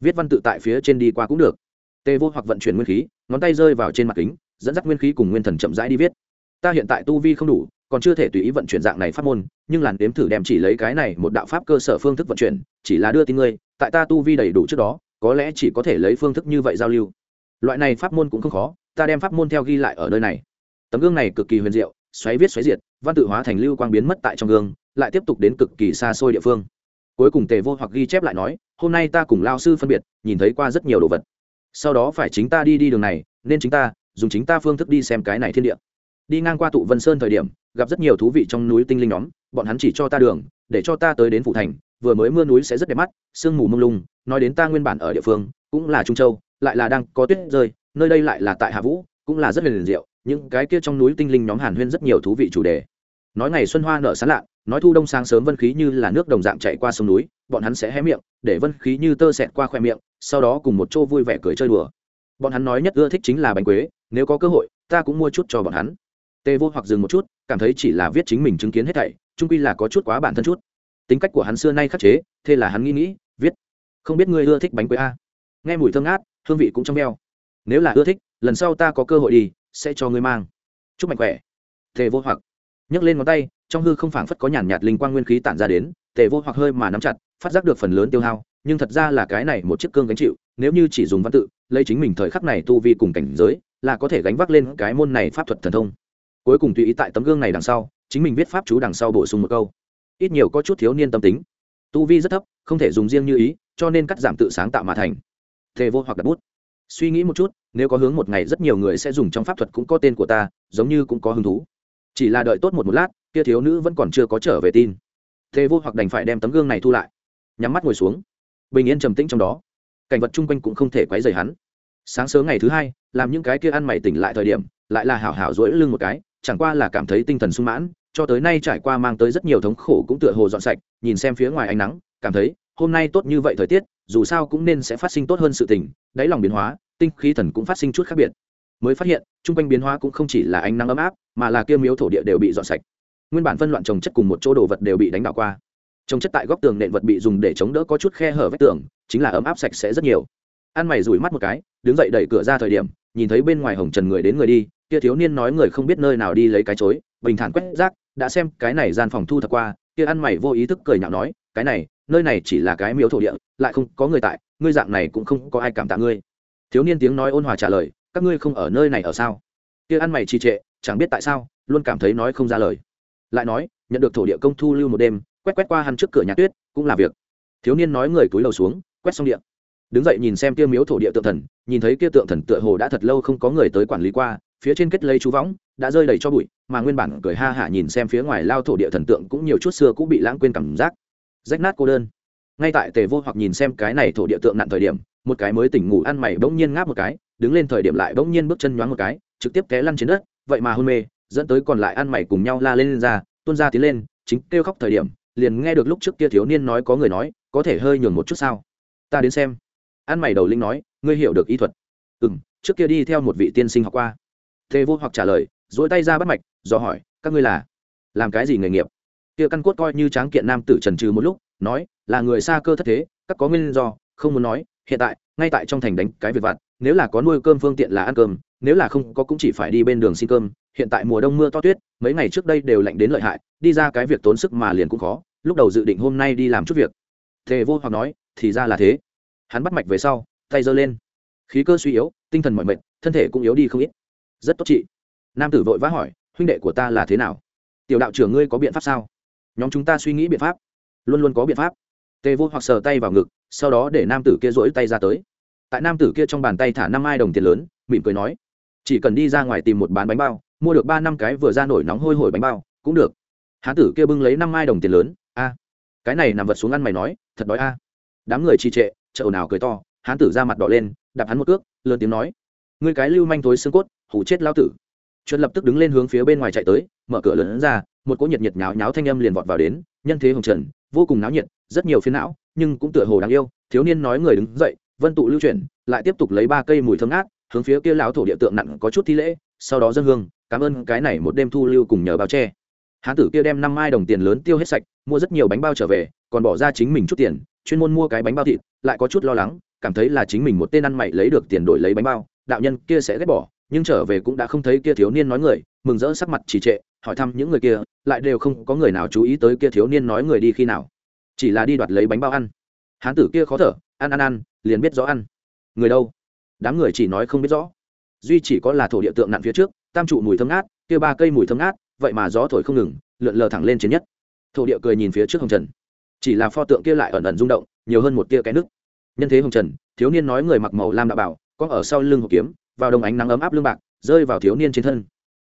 viết văn tự tại phía trên đi qua cũng được. Tề vô hoặc vận chuyển nguyên khí, ngón tay rơi vào trên mặt kính, dẫn dắt nguyên khí cùng nguyên thần chậm rãi đi viết. Ta hiện tại tu vi không đủ còn chưa thể tùy ý vận chuyển dạng này pháp môn, nhưng làn đếm thử đem chỉ lấy cái này một đạo pháp cơ sở phương thức vận chuyển, chỉ là đưa tin ngươi, tại ta tu vi đầy đủ trước đó, có lẽ chỉ có thể lấy phương thức như vậy giao lưu. Loại này pháp môn cũng không khó, ta đem pháp môn theo ghi lại ở nơi này. Tấm gương này cực kỳ huyền diệu, xoáy viết xoáy diệt, văn tự hóa thành lưu quang biến mất tại trong gương, lại tiếp tục đến cực kỳ xa xôi địa phương. Cuối cùng tề vô hoặc ghi chép lại nói, hôm nay ta cùng lao sư phân biệt, nhìn thấy qua rất nhiều đồ vật. Sau đó phải chính ta đi đi đường này, nên chính ta, dùng chính ta phương thức đi xem cái này thiên địa. Đi ngang qua tụ vân sơn thời điểm gặp rất nhiều thú vị trong núi tinh linh nhóm, bọn hắn chỉ cho ta đường, để cho ta tới đến phủ thành, vừa mới mưa núi sẽ rất đẹp mắt, sương mù mông lung, nói đến ta nguyên bản ở địa phương, cũng là trung châu, lại là đang có tuyết rơi, nơi đây lại là tại hạ vũ, cũng là rất huyền diệu, những cái kia trong núi tinh linh nhóm hàn huyên rất nhiều thú vị chủ đề. Nói ngày xuân hoa nở sán lạ, nói thu đông sáng sớm vân khí như là nước đồng dạng chạy qua sông núi, bọn hắn sẽ hé miệng, để vân khí như tơ xẹt qua khoe miệng, sau đó cùng một chỗ vui vẻ cười chơi đùa. Bọn hắn nói nhất ưa thích chính là bánh quế, nếu có cơ hội, ta cũng mua chút cho bọn hắn. Tê vô hoặc dừng một chút cảm thấy chỉ là viết chính mình chứng kiến hết thảy trung quy là có chút quá bản thân chút. Tính cách của hắn xưa nay khắc chế, thế là hắn nghĩ nghĩ, viết. Không biết ngươi ưa thích bánh quế a? Nghe mùi thơm ngát, hương vị cũng trong veo. Nếu là ưa thích, lần sau ta có cơ hội đi, sẽ cho ngươi mang. Chúc mạnh khỏe. Tề vô hoặc nhấc lên ngón tay, trong hư không phảng phất có nhàn nhạt linh quang nguyên khí tản ra đến, tề vô hoặc hơi mà nắm chặt, phát giác được phần lớn tiêu hao, nhưng thật ra là cái này một chiếc cương gánh chịu, nếu như chỉ dùng văn tự, lấy chính mình thời khắc này tu vi cùng cảnh giới, là có thể gánh vác lên cái môn này pháp thuật thần thông cuối cùng tùy ý tại tấm gương này đằng sau, chính mình viết pháp chú đằng sau bổ sung một câu. Ít nhiều có chút thiếu niên tâm tính. Tu vi rất thấp, không thể dùng riêng như ý, cho nên cắt giảm tự sáng tạo mà thành. Thề vô hoặc đặt bút. Suy nghĩ một chút, nếu có hướng một ngày rất nhiều người sẽ dùng trong pháp thuật cũng có tên của ta, giống như cũng có hứng thú. Chỉ là đợi tốt một một lát, kia thiếu nữ vẫn còn chưa có trở về tin. Thề vô hoặc đành phải đem tấm gương này thu lại. Nhắm mắt ngồi xuống. Bình yên trầm tĩnh trong đó. Cảnh vật chung quanh cũng không thể quấy rầy hắn. Sáng sớm ngày thứ hai, làm những cái kia ăn mày tỉnh lại thời điểm, lại là hảo hảo rỗi lưng một cái chẳng qua là cảm thấy tinh thần sung mãn, cho tới nay trải qua mang tới rất nhiều thống khổ cũng tựa hồ dọn sạch, nhìn xem phía ngoài ánh nắng, cảm thấy, hôm nay tốt như vậy thời tiết, dù sao cũng nên sẽ phát sinh tốt hơn sự tình, đáy lòng biến hóa, tinh khí thần cũng phát sinh chút khác biệt. Mới phát hiện, chung quanh biến hóa cũng không chỉ là ánh nắng ấm áp, mà là kia miếu thổ địa đều bị dọn sạch. Nguyên bản phân loạn trồng chất cùng một chỗ đồ vật đều bị đánh đảo qua. Trồng chất tại góc tường nện vật bị dùng để chống đỡ có chút khe hở vách tường, chính là ấm áp sạch sẽ rất nhiều. Ăn mày rủi mắt một cái, đứng dậy đẩy cửa ra thời điểm, nhìn thấy bên ngoài hồng trần người đến người đi kia thiếu niên nói người không biết nơi nào đi lấy cái chối, bình thản quét rác, đã xem cái này gian phòng thu thập qua, kia ăn mày vô ý thức cười nhạo nói, cái này, nơi này chỉ là cái miếu thổ địa, lại không có người tại, ngươi dạng này cũng không có ai cảm tạ ngươi. Thiếu niên tiếng nói ôn hòa trả lời, các ngươi không ở nơi này ở sao? Kia ăn mày trì trệ, chẳng biết tại sao, luôn cảm thấy nói không ra lời. Lại nói, nhận được thổ địa công thu lưu một đêm, quét quét qua hắn trước cửa nhà tuyết, cũng là việc. Thiếu niên nói người túi lầu xuống, quét xong điện đứng dậy nhìn xem kia miếu thổ địa tượng thần, nhìn thấy kia tượng thần tựa hồ đã thật lâu không có người tới quản lý qua phía trên kết lấy chú võng đã rơi đầy cho bụi mà nguyên bản cười ha hả nhìn xem phía ngoài lao thổ địa thần tượng cũng nhiều chút xưa cũng bị lãng quên cảm giác. Rách nát cô đơn. Ngay tại tề vô hoặc nhìn xem cái này thổ địa tượng nặn thời điểm một cái mới tỉnh ngủ ăn mày bỗng nhiên ngáp một cái đứng lên thời điểm lại bỗng nhiên bước chân nhoáng một cái trực tiếp té lăn trên đất vậy mà hôn mê dẫn tới còn lại ăn mày cùng nhau la lên, lên ra tuôn ra tiến lên chính kêu khóc thời điểm liền nghe được lúc trước kia thiếu niên nói có người nói có thể hơi nhường một chút sao? Ta đến xem. Ăn mày đầu linh nói ngươi hiểu được y thuật. Ừ m trước kia đi theo một vị tiên sinh học qua tề vô hoặc trả lời dỗi tay ra bắt mạch do hỏi, các ngươi là làm cái gì nghề nghiệp? Kia căn cốt coi như tráng kiện nam tử trần trừ một lúc, nói, là người xa cơ thất thế, các có nguyên do, không muốn nói, hiện tại, ngay tại trong thành đánh cái việc vặt, nếu là có nuôi cơm phương tiện là ăn cơm, nếu là không có cũng chỉ phải đi bên đường xin cơm, hiện tại mùa đông mưa to tuyết, mấy ngày trước đây đều lạnh đến lợi hại, đi ra cái việc tốn sức mà liền cũng khó, lúc đầu dự định hôm nay đi làm chút việc. Thề vô hoặc nói, thì ra là thế. Hắn bắt mạch về sau, tay giơ lên. Khí cơ suy yếu, tinh thần mỏi mệt, thân thể cũng yếu đi không ít rất tốt chị. Nam tử vội vã hỏi, huynh đệ của ta là thế nào? Tiểu đạo trưởng ngươi có biện pháp sao? Nhóm chúng ta suy nghĩ biện pháp, luôn luôn có biện pháp. Tề vô hoặc sờ tay vào ngực, sau đó để nam tử kia rỗi tay ra tới. Tại nam tử kia trong bàn tay thả năm ai đồng tiền lớn, mỉm cười nói, chỉ cần đi ra ngoài tìm một bán bánh bao, mua được ba năm cái vừa ra nổi nóng hôi hổi bánh bao, cũng được. Hán tử kia bưng lấy năm ai đồng tiền lớn, a, cái này nằm vật xuống ăn mày nói, thật đói a. Đám người trì trệ, chợ nào cười to, hán tử ra mặt đỏ lên, đạp hắn một cước, lớn tiếng nói, ngươi cái lưu manh thối xương cốt hụ chết lao tử. Chuẩn lập tức đứng lên hướng phía bên ngoài chạy tới, mở cửa lớn ra, một cỗ nhiệt nhiệt nháo nháo thanh âm liền vọt vào đến, nhân thế hồng trần, vô cùng náo nhiệt, rất nhiều phiến não, nhưng cũng tựa hồ đáng yêu, thiếu niên nói người đứng dậy, vân tụ lưu chuyển, lại tiếp tục lấy ba cây mùi thơm ngát, hướng phía kia lão thổ địa tượng nặng có chút thi lễ, sau đó dân hương, cảm ơn cái này một đêm thu lưu cùng nhờ bao che. Hán tử kia đem năm mai đồng tiền lớn tiêu hết sạch, mua rất nhiều bánh bao trở về, còn bỏ ra chính mình chút tiền, chuyên môn mua cái bánh bao thịt, lại có chút lo lắng, cảm thấy là chính mình một tên ăn mày lấy được tiền đổi lấy bánh bao, đạo nhân kia sẽ ghét bỏ nhưng trở về cũng đã không thấy kia thiếu niên nói người, mừng rỡ sắc mặt trì trệ, hỏi thăm những người kia, lại đều không có người nào chú ý tới kia thiếu niên nói người đi khi nào. Chỉ là đi đoạt lấy bánh bao ăn. Hán tử kia khó thở, ăn ăn ăn, liền biết rõ ăn. Người đâu? Đám người chỉ nói không biết rõ. Duy chỉ có là thổ địa tượng nặn phía trước, tam trụ mùi thơm ngát, kia ba cây mùi thơm ngát, vậy mà gió thổi không ngừng, lượn lờ thẳng lên trên nhất. Thổ địa cười nhìn phía trước hồng trần. Chỉ là pho tượng kia lại ẩn ẩn rung động, nhiều hơn một tia cái nước nhân thế hồng trần, thiếu niên nói người mặc màu lam đạo bảo, có ở sau lưng hộp kiếm vào đồng ánh nắng ấm áp lương bạc, rơi vào thiếu niên trên thân.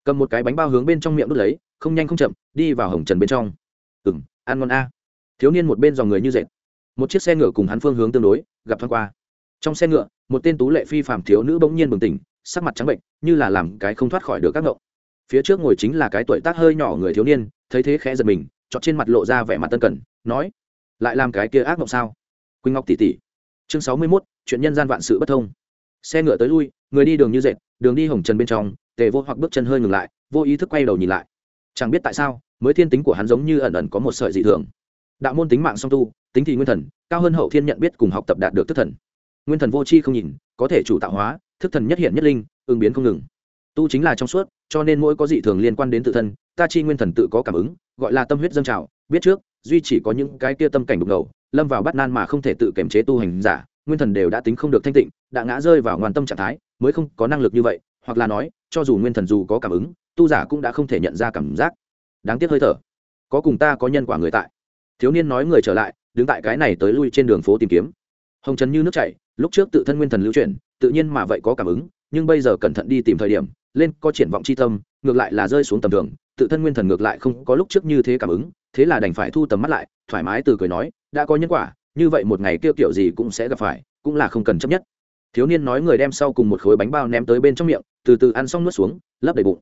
Cầm một cái bánh bao hướng bên trong miệng đút lấy, không nhanh không chậm, đi vào hồng trần bên trong. Ừng ăn ngon a. Thiếu niên một bên dòng người như dệt. Một chiếc xe ngựa cùng hắn phương hướng tương đối, gặp thoáng qua. Trong xe ngựa, một tên tú lệ phi phạm thiếu nữ bỗng nhiên bừng tỉnh, sắc mặt trắng bệnh, như là làm cái không thoát khỏi được các ngộng phía trước ngồi chính là cái tuổi tác hơi nhỏ người thiếu niên, thấy thế khẽ giật mình, chọt trên mặt lộ ra vẻ mặt tân cẩn nói, lại làm cái kia ác mộng sao? Quỳnh ngọc tỷ tỷ. Chương sáu mươi mốt, chuyện nhân gian vạn sự bất thông. Xe ngựa tới lui người đi đường như dệt, đường đi hồng trần bên trong, tề vô hoặc bước chân hơi ngừng lại, vô ý thức quay đầu nhìn lại. Chẳng biết tại sao, mới thiên tính của hắn giống như ẩn ẩn có một sợi dị thường. Đạo môn tính mạng song tu, tính thì nguyên thần, cao hơn hậu thiên nhận biết cùng học tập đạt được thức thần. Nguyên thần vô c h i không nhìn, có thể chủ tạo hóa, thức thần nhất hiện nhất linh, ứng biến không ngừng. Tu chính là trong suốt, cho nên mỗi có dị thường liên quan đến tự thân, ta chi nguyên thần tự có cảm ứng, gọi là tâm huyết dâng trào. Biết trước, duy chỉ có những cái kia tâm cảnh đục ngầu, lâm vào bắt nan mà không thể tự kiểm chế tu hành giả, nguyên thần đều đã tính không được thanh tịnh, đã ngã rơi vào ngoan tâm trạng thái mới không có năng lực như vậy, hoặc là nói, cho dù nguyên thần dù có cảm ứng, tu giả cũng đã không thể nhận ra cảm giác. Đáng tiếc hơi thở. Có cùng ta có nhân quả người tại. Thiếu niên nói người trở lại, đứng tại cái này tới lui trên đường phố tìm kiếm. Hồng trần như nước chảy, lúc trước tự thân nguyên thần lưu chuyển, tự nhiên mà vậy có cảm ứng, nhưng bây giờ cẩn thận đi tìm thời điểm, lên có triển vọng c h i tâm, ngược lại là rơi xuống tầm thường, tự thân nguyên thần ngược lại không có lúc trước như thế cảm ứng, thế là đành phải thu tầm mắt lại, thoải mái từ cười nói, đã có nhân quả, như vậy một ngày kêu kiểu gì cũng sẽ gặp phải, cũng là không cần chấp nhất thiếu niên nói người đem sau cùng một khối bánh bao ném tới bên trong miệng, từ từ ăn xong nuốt xuống, lấp đầy bụng.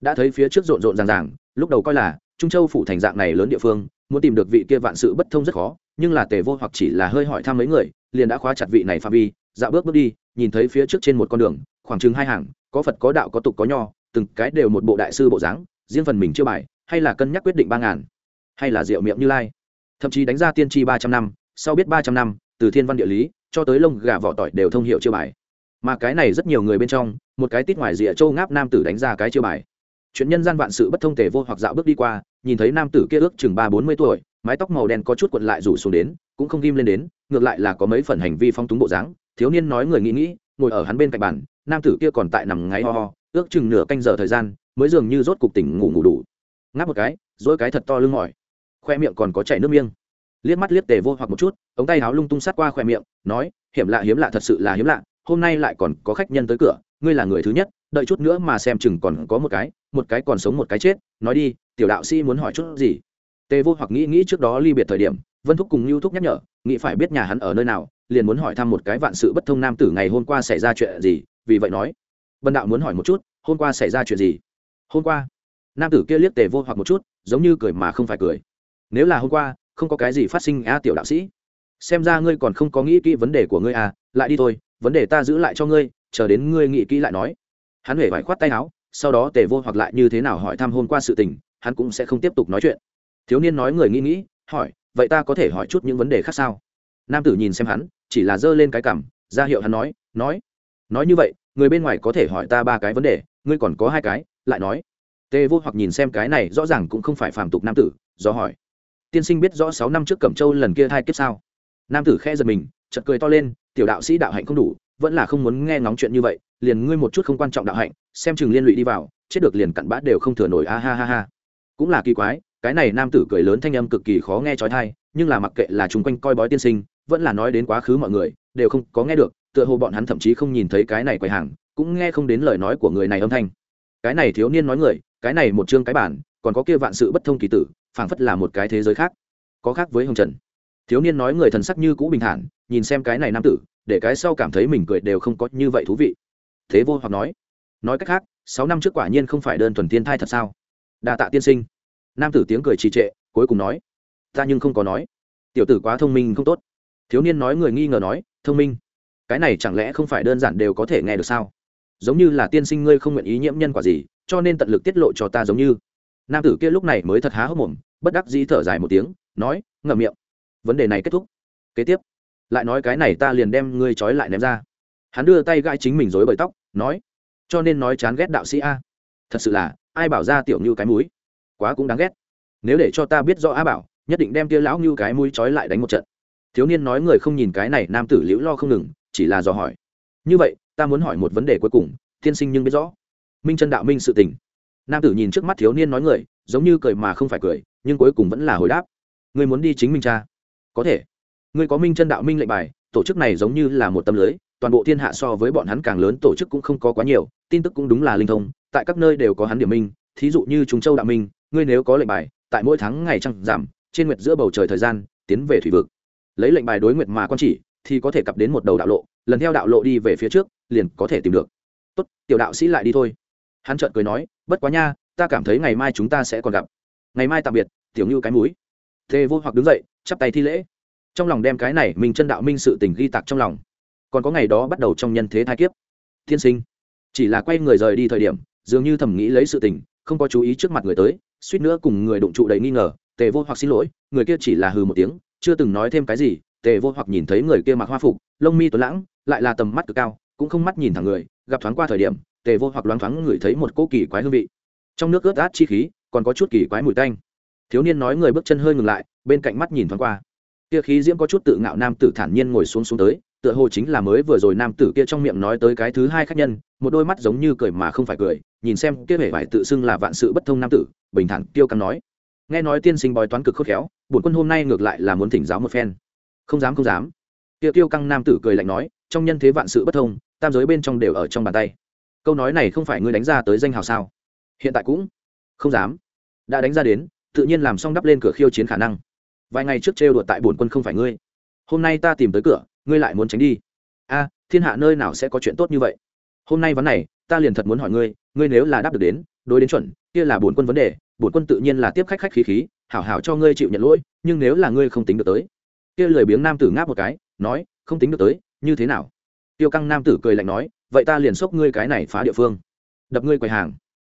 Đã thấy phía trước rộn rộn ràng ràng, lúc đầu coi là trung châu phủ thành dạng này lớn địa phương, muốn tìm được vị kia vạn sự bất thông rất khó, nhưng là tề vô hoặc chỉ là hơi hỏi thăm mấy người, liền đã khóa chặt vị này phạm vi dạo bước bước đi, nhìn thấy phía trước trên một con đường, khoảng chừng hai hàng, có phật, có đạo, có tục, có nho, từng cái đều một bộ đại sư bộ dáng, riêng phần mình chưa bài, hay là cân nhắc quyết định ba ngàn, hay là rượu miệng như lai. Thậm chí đánh ra tiên tri ba trăm năm, sau biết ba trăm năm, từ thiên văn địa lý cho tới lông gà vỏ tỏi đều thông hiệu chiêu bài. Mà cái này rất nhiều người bên trong, một cái tít ngoài rìa châu ngáp nam tử đánh ra cái chiêu bài. Chuyện nhân gian vạn sự bất thông thể vô hoặc dạo bước đi qua, nhìn thấy nam tử kia ước chừng ba bốn mươi tuổi, mái tóc màu đen có chút cuộn lại rủ xuống đến, cũng không ghim lên đến, ngược lại là có mấy phần hành vi phong túng bộ dáng. Thiếu niên nói người nghĩ nghĩ, ngồi ở hắn bên cạnh bàn, nam tử kia còn tại nằm ngáy ho ho, ước chừng nửa canh giờ thời gian, mới dường như rốt cục tỉnh ngủ ngủ đủ. Ngáp một cái dỗi cái thật to lưng mỏi, khoe miệng còn có chảy nước miêng liếc mắt liếc tề vô hoặc một chút ống tay áo lung tung sát qua khỏe miệng, nói, hiểm lạ, hiếm lạ, thật sự là hiếm lạ. Hôm nay lại còn có khách nhân tới cửa, ngươi là người thứ nhất, đợi chút nữa mà xem chừng còn có một cái một cái còn sống một cái chết. Nói đi, tiểu đạo sĩ muốn hỏi chút gì? Tề vô hoặc nghĩ nghĩ trước đó ly biệt thời điểm, vân thúc cùng lưu thúc nhắc nhở, nghĩ phải biết nhà hắn ở nơi nào, liền muốn hỏi thăm một cái vạn sự bất thông nam tử ngày hôm qua xảy ra chuyện gì, vì vậy nói. Vân đạo muốn hỏi một chút, hôm qua xảy ra chuyện gì? Hôm qua. Nam tử kia liếc tề vô hoặc một chút, giống như cười mà không phải cười. Nếu là hôm qua, không có cái gì phát sinh a tiểu đạo sĩ? Xem ra ngươi còn không có nghĩ kỹ vấn đề của ngươi à lại đi thôi, vấn đề ta giữ lại cho ngươi, chờ đến ngươi nghĩ kỹ lại nói. Hắn huệ vải khoát tay áo, sau đó tề vô hoặc lại như thế nào hỏi thăm hôm qua sự tình, hắn cũng sẽ không tiếp tục nói chuyện. Thiếu niên nói người nghĩ nghĩ, hỏi, vậy ta có thể hỏi chút những vấn đề khác sao? Nam tử nhìn xem hắn, chỉ là giơ lên cái cảm ra hiệu hắn nói nói nói như vậy, người bên ngoài có thể hỏi ta ba cái vấn đề, ngươi còn có hai cái, lại nói. Tề vô hoặc nhìn xem cái này, rõ ràng cũng không phải phàm tục nam tử, do hỏi, tiên sinh biết rõ sáu năm trước cẩm châu lần kia thai kiếp sao? Nam tử khẽ giật mình chật cười to lên, tiểu đạo sĩ đạo hạnh không đủ, vẫn là không muốn nghe ngóng chuyện như vậy, liền ngươi một chút không quan trọng đạo hạnh, xem chừng liên lụy đi vào, chết được liền cặn bã đều không thừa nổi. A ha ha ha. Cũng là kỳ quái, cái này nam tử cười lớn thanh âm cực kỳ khó nghe trói thai nhưng là mặc kệ là chung quanh coi bói tiên sinh, vẫn là nói đến quá khứ mọi người, đều không có nghe được, tựa hồ bọn hắn thậm chí không nhìn thấy cái này quầy hàng, cũng nghe không đến lời nói của người này âm thanh. Cái này thiếu niên nói người, cái này một chương cái bản, còn có kia vạn sự bất thông kỳ tử, phảng phất là một cái thế giới khác, có khác với hồng trần thiếu niên nói người thần sắc như cũ bình thản, nhìn xem cái này nam tử, để cái sau cảm thấy mình cười đều không có như vậy thú vị. Thế vô hoặc nói nói cách khác, sáu năm trước quả nhiên không phải đơn thuần tiên thai thật sao? Đa tạ tiên sinh. Nam tử tiếng cười trì trệ, cuối cùng nói, ta nhưng không có nói. Tiểu tử quá thông minh không tốt. Thiếu niên nói người nghi ngờ nói, thông minh. Cái này chẳng lẽ không phải đơn giản đều có thể nghe được sao? Giống như là tiên sinh ngươi không nguyện ý nhiễm nhân quả gì, cho nên tận lực tiết lộ cho ta giống như. Nam tử kia lúc này mới thật há hốc mồm, bất đắc dĩ thở dài một tiếng, nói, ngậm miệng vấn đề này kết thúc. Kế tiếp, lại nói cái này ta liền đem ngươi trói lại ném ra. Hắn đưa tay gãi chính mình dối bởi tóc, nói, cho nên nói chán ghét đạo sĩ a. Thật sự là, ai bảo ra tiểu như cái mũi? Quá cũng đáng ghét. Nếu để cho ta biết rõ a bảo, nhất định đem kia lão như cái mũi trói lại đánh một trận. Thiếu niên nói người không nhìn cái này, nam tử liễu lo không ngừng, chỉ là dò hỏi, như vậy, ta muốn hỏi một vấn đề cuối cùng, tiên sinh nhưng biết rõ. Minh chân đạo minh sự tình. Nam tử nhìn trước mắt thiếu niên nói người, giống như cười mà không phải cười, nhưng cuối cùng vẫn là hồi đáp, ngươi muốn đi chính mình cha có thể. Ngươi có minh chân đạo minh lệnh bài, tổ chức này giống như là một tâm lưới, toàn bộ thiên hạ so với bọn hắn càng lớn tổ chức cũng không có quá nhiều, tin tức cũng đúng là linh thông, tại các nơi đều có hắn điểm minh, thí dụ như trung châu đạo minh, ngươi nếu có lệnh bài, tại mỗi tháng ngày trăng giảm, trên nguyệt giữa bầu trời thời gian, tiến về thủy vực. Lấy lệnh bài đối nguyệt mà quan chỉ, thì có thể cặp đến một đầu đạo lộ, lần theo đạo lộ đi về phía trước, liền có thể tìm được. Tốt, tiểu đạo sĩ lại đi thôi. Hắn trợn cười nói, bất quá nha, ta cảm thấy ngày mai chúng ta sẽ còn gặp. Ngày mai tạm biệt, tiểu như cái mũi. Thê vô hoặc đứng dậy chắp tay thi lễ. Trong lòng đem cái này mình chân đạo minh sự tình ghi tạc trong lòng. Còn có ngày đó bắt đầu trong nhân thế thai kiếp. Thiên sinh, chỉ là quay người rời đi thời điểm, dường như thầm nghĩ lấy sự tình, không có chú ý trước mặt người tới, suýt nữa cùng người đụng trụ đầy nghi ngờ, tề vô hoặc xin lỗi, người kia chỉ là hừ một tiếng, chưa từng nói thêm cái gì, tề vô hoặc nhìn thấy người kia mặc hoa phục, lông mi tuấn lãng, lại là tầm mắt cực cao, cũng không mắt nhìn thẳng người, gặp thoáng qua thời điểm, tề vô hoặc loáng thoáng ngửi thấy một cỗ kỳ quái hương vị. Trong nước ướt át chi khí, còn có chút kỳ quái mùi tanh. Thiếu niên nói người bước chân hơi ngừng lại bên cạnh mắt nhìn thoáng qua. Kia khí diễm có chút tự ngạo nam tử thản nhiên ngồi xuống xuống tới, tựa hồ chính là mới vừa rồi nam tử kia trong miệng nói tới cái thứ hai khách nhân, một đôi mắt giống như cười mà không phải cười, nhìn xem kia vẻ vải tự xưng là vạn sự bất thông nam tử, bình thản tiêu căng nói. Nghe nói tiên sinh bói toán cực khôn khéo, bổn quân hôm nay ngược lại là muốn thỉnh giáo một phen. Không dám không dám. Kia tiêu căng nam tử cười lạnh nói, trong nhân thế vạn sự bất thông, tam giới bên trong đều ở trong bàn tay. Câu nói này không phải ngươi đánh ra tới danh hào sao? Hiện tại cũng không dám. Đã đánh ra đến, tự nhiên làm xong đắp lên cửa khiêu chiến khả năng vài ngày trước trêu đùa tại bổn quân không phải ngươi. Hôm nay ta tìm tới cửa, ngươi lại muốn tránh đi. A, thiên hạ nơi nào sẽ có chuyện tốt như vậy? Hôm nay vấn này, ta liền thật muốn hỏi ngươi ngươi nếu là đáp được đến, đối đến chuẩn, kia là bổn quân vấn đề, bổn quân tự nhiên là tiếp khách khách khí khí, hảo hảo cho ngươi chịu nhận lỗi, nhưng nếu là ngươi không tính được tới. Kia lười biếng nam tử ngáp một cái, nói, không tính được tới, như thế nào? Tiêu căng nam tử cười lạnh nói, vậy ta liền xốc ngươi cái này phá địa phương. Đập ngươi quầy hàng.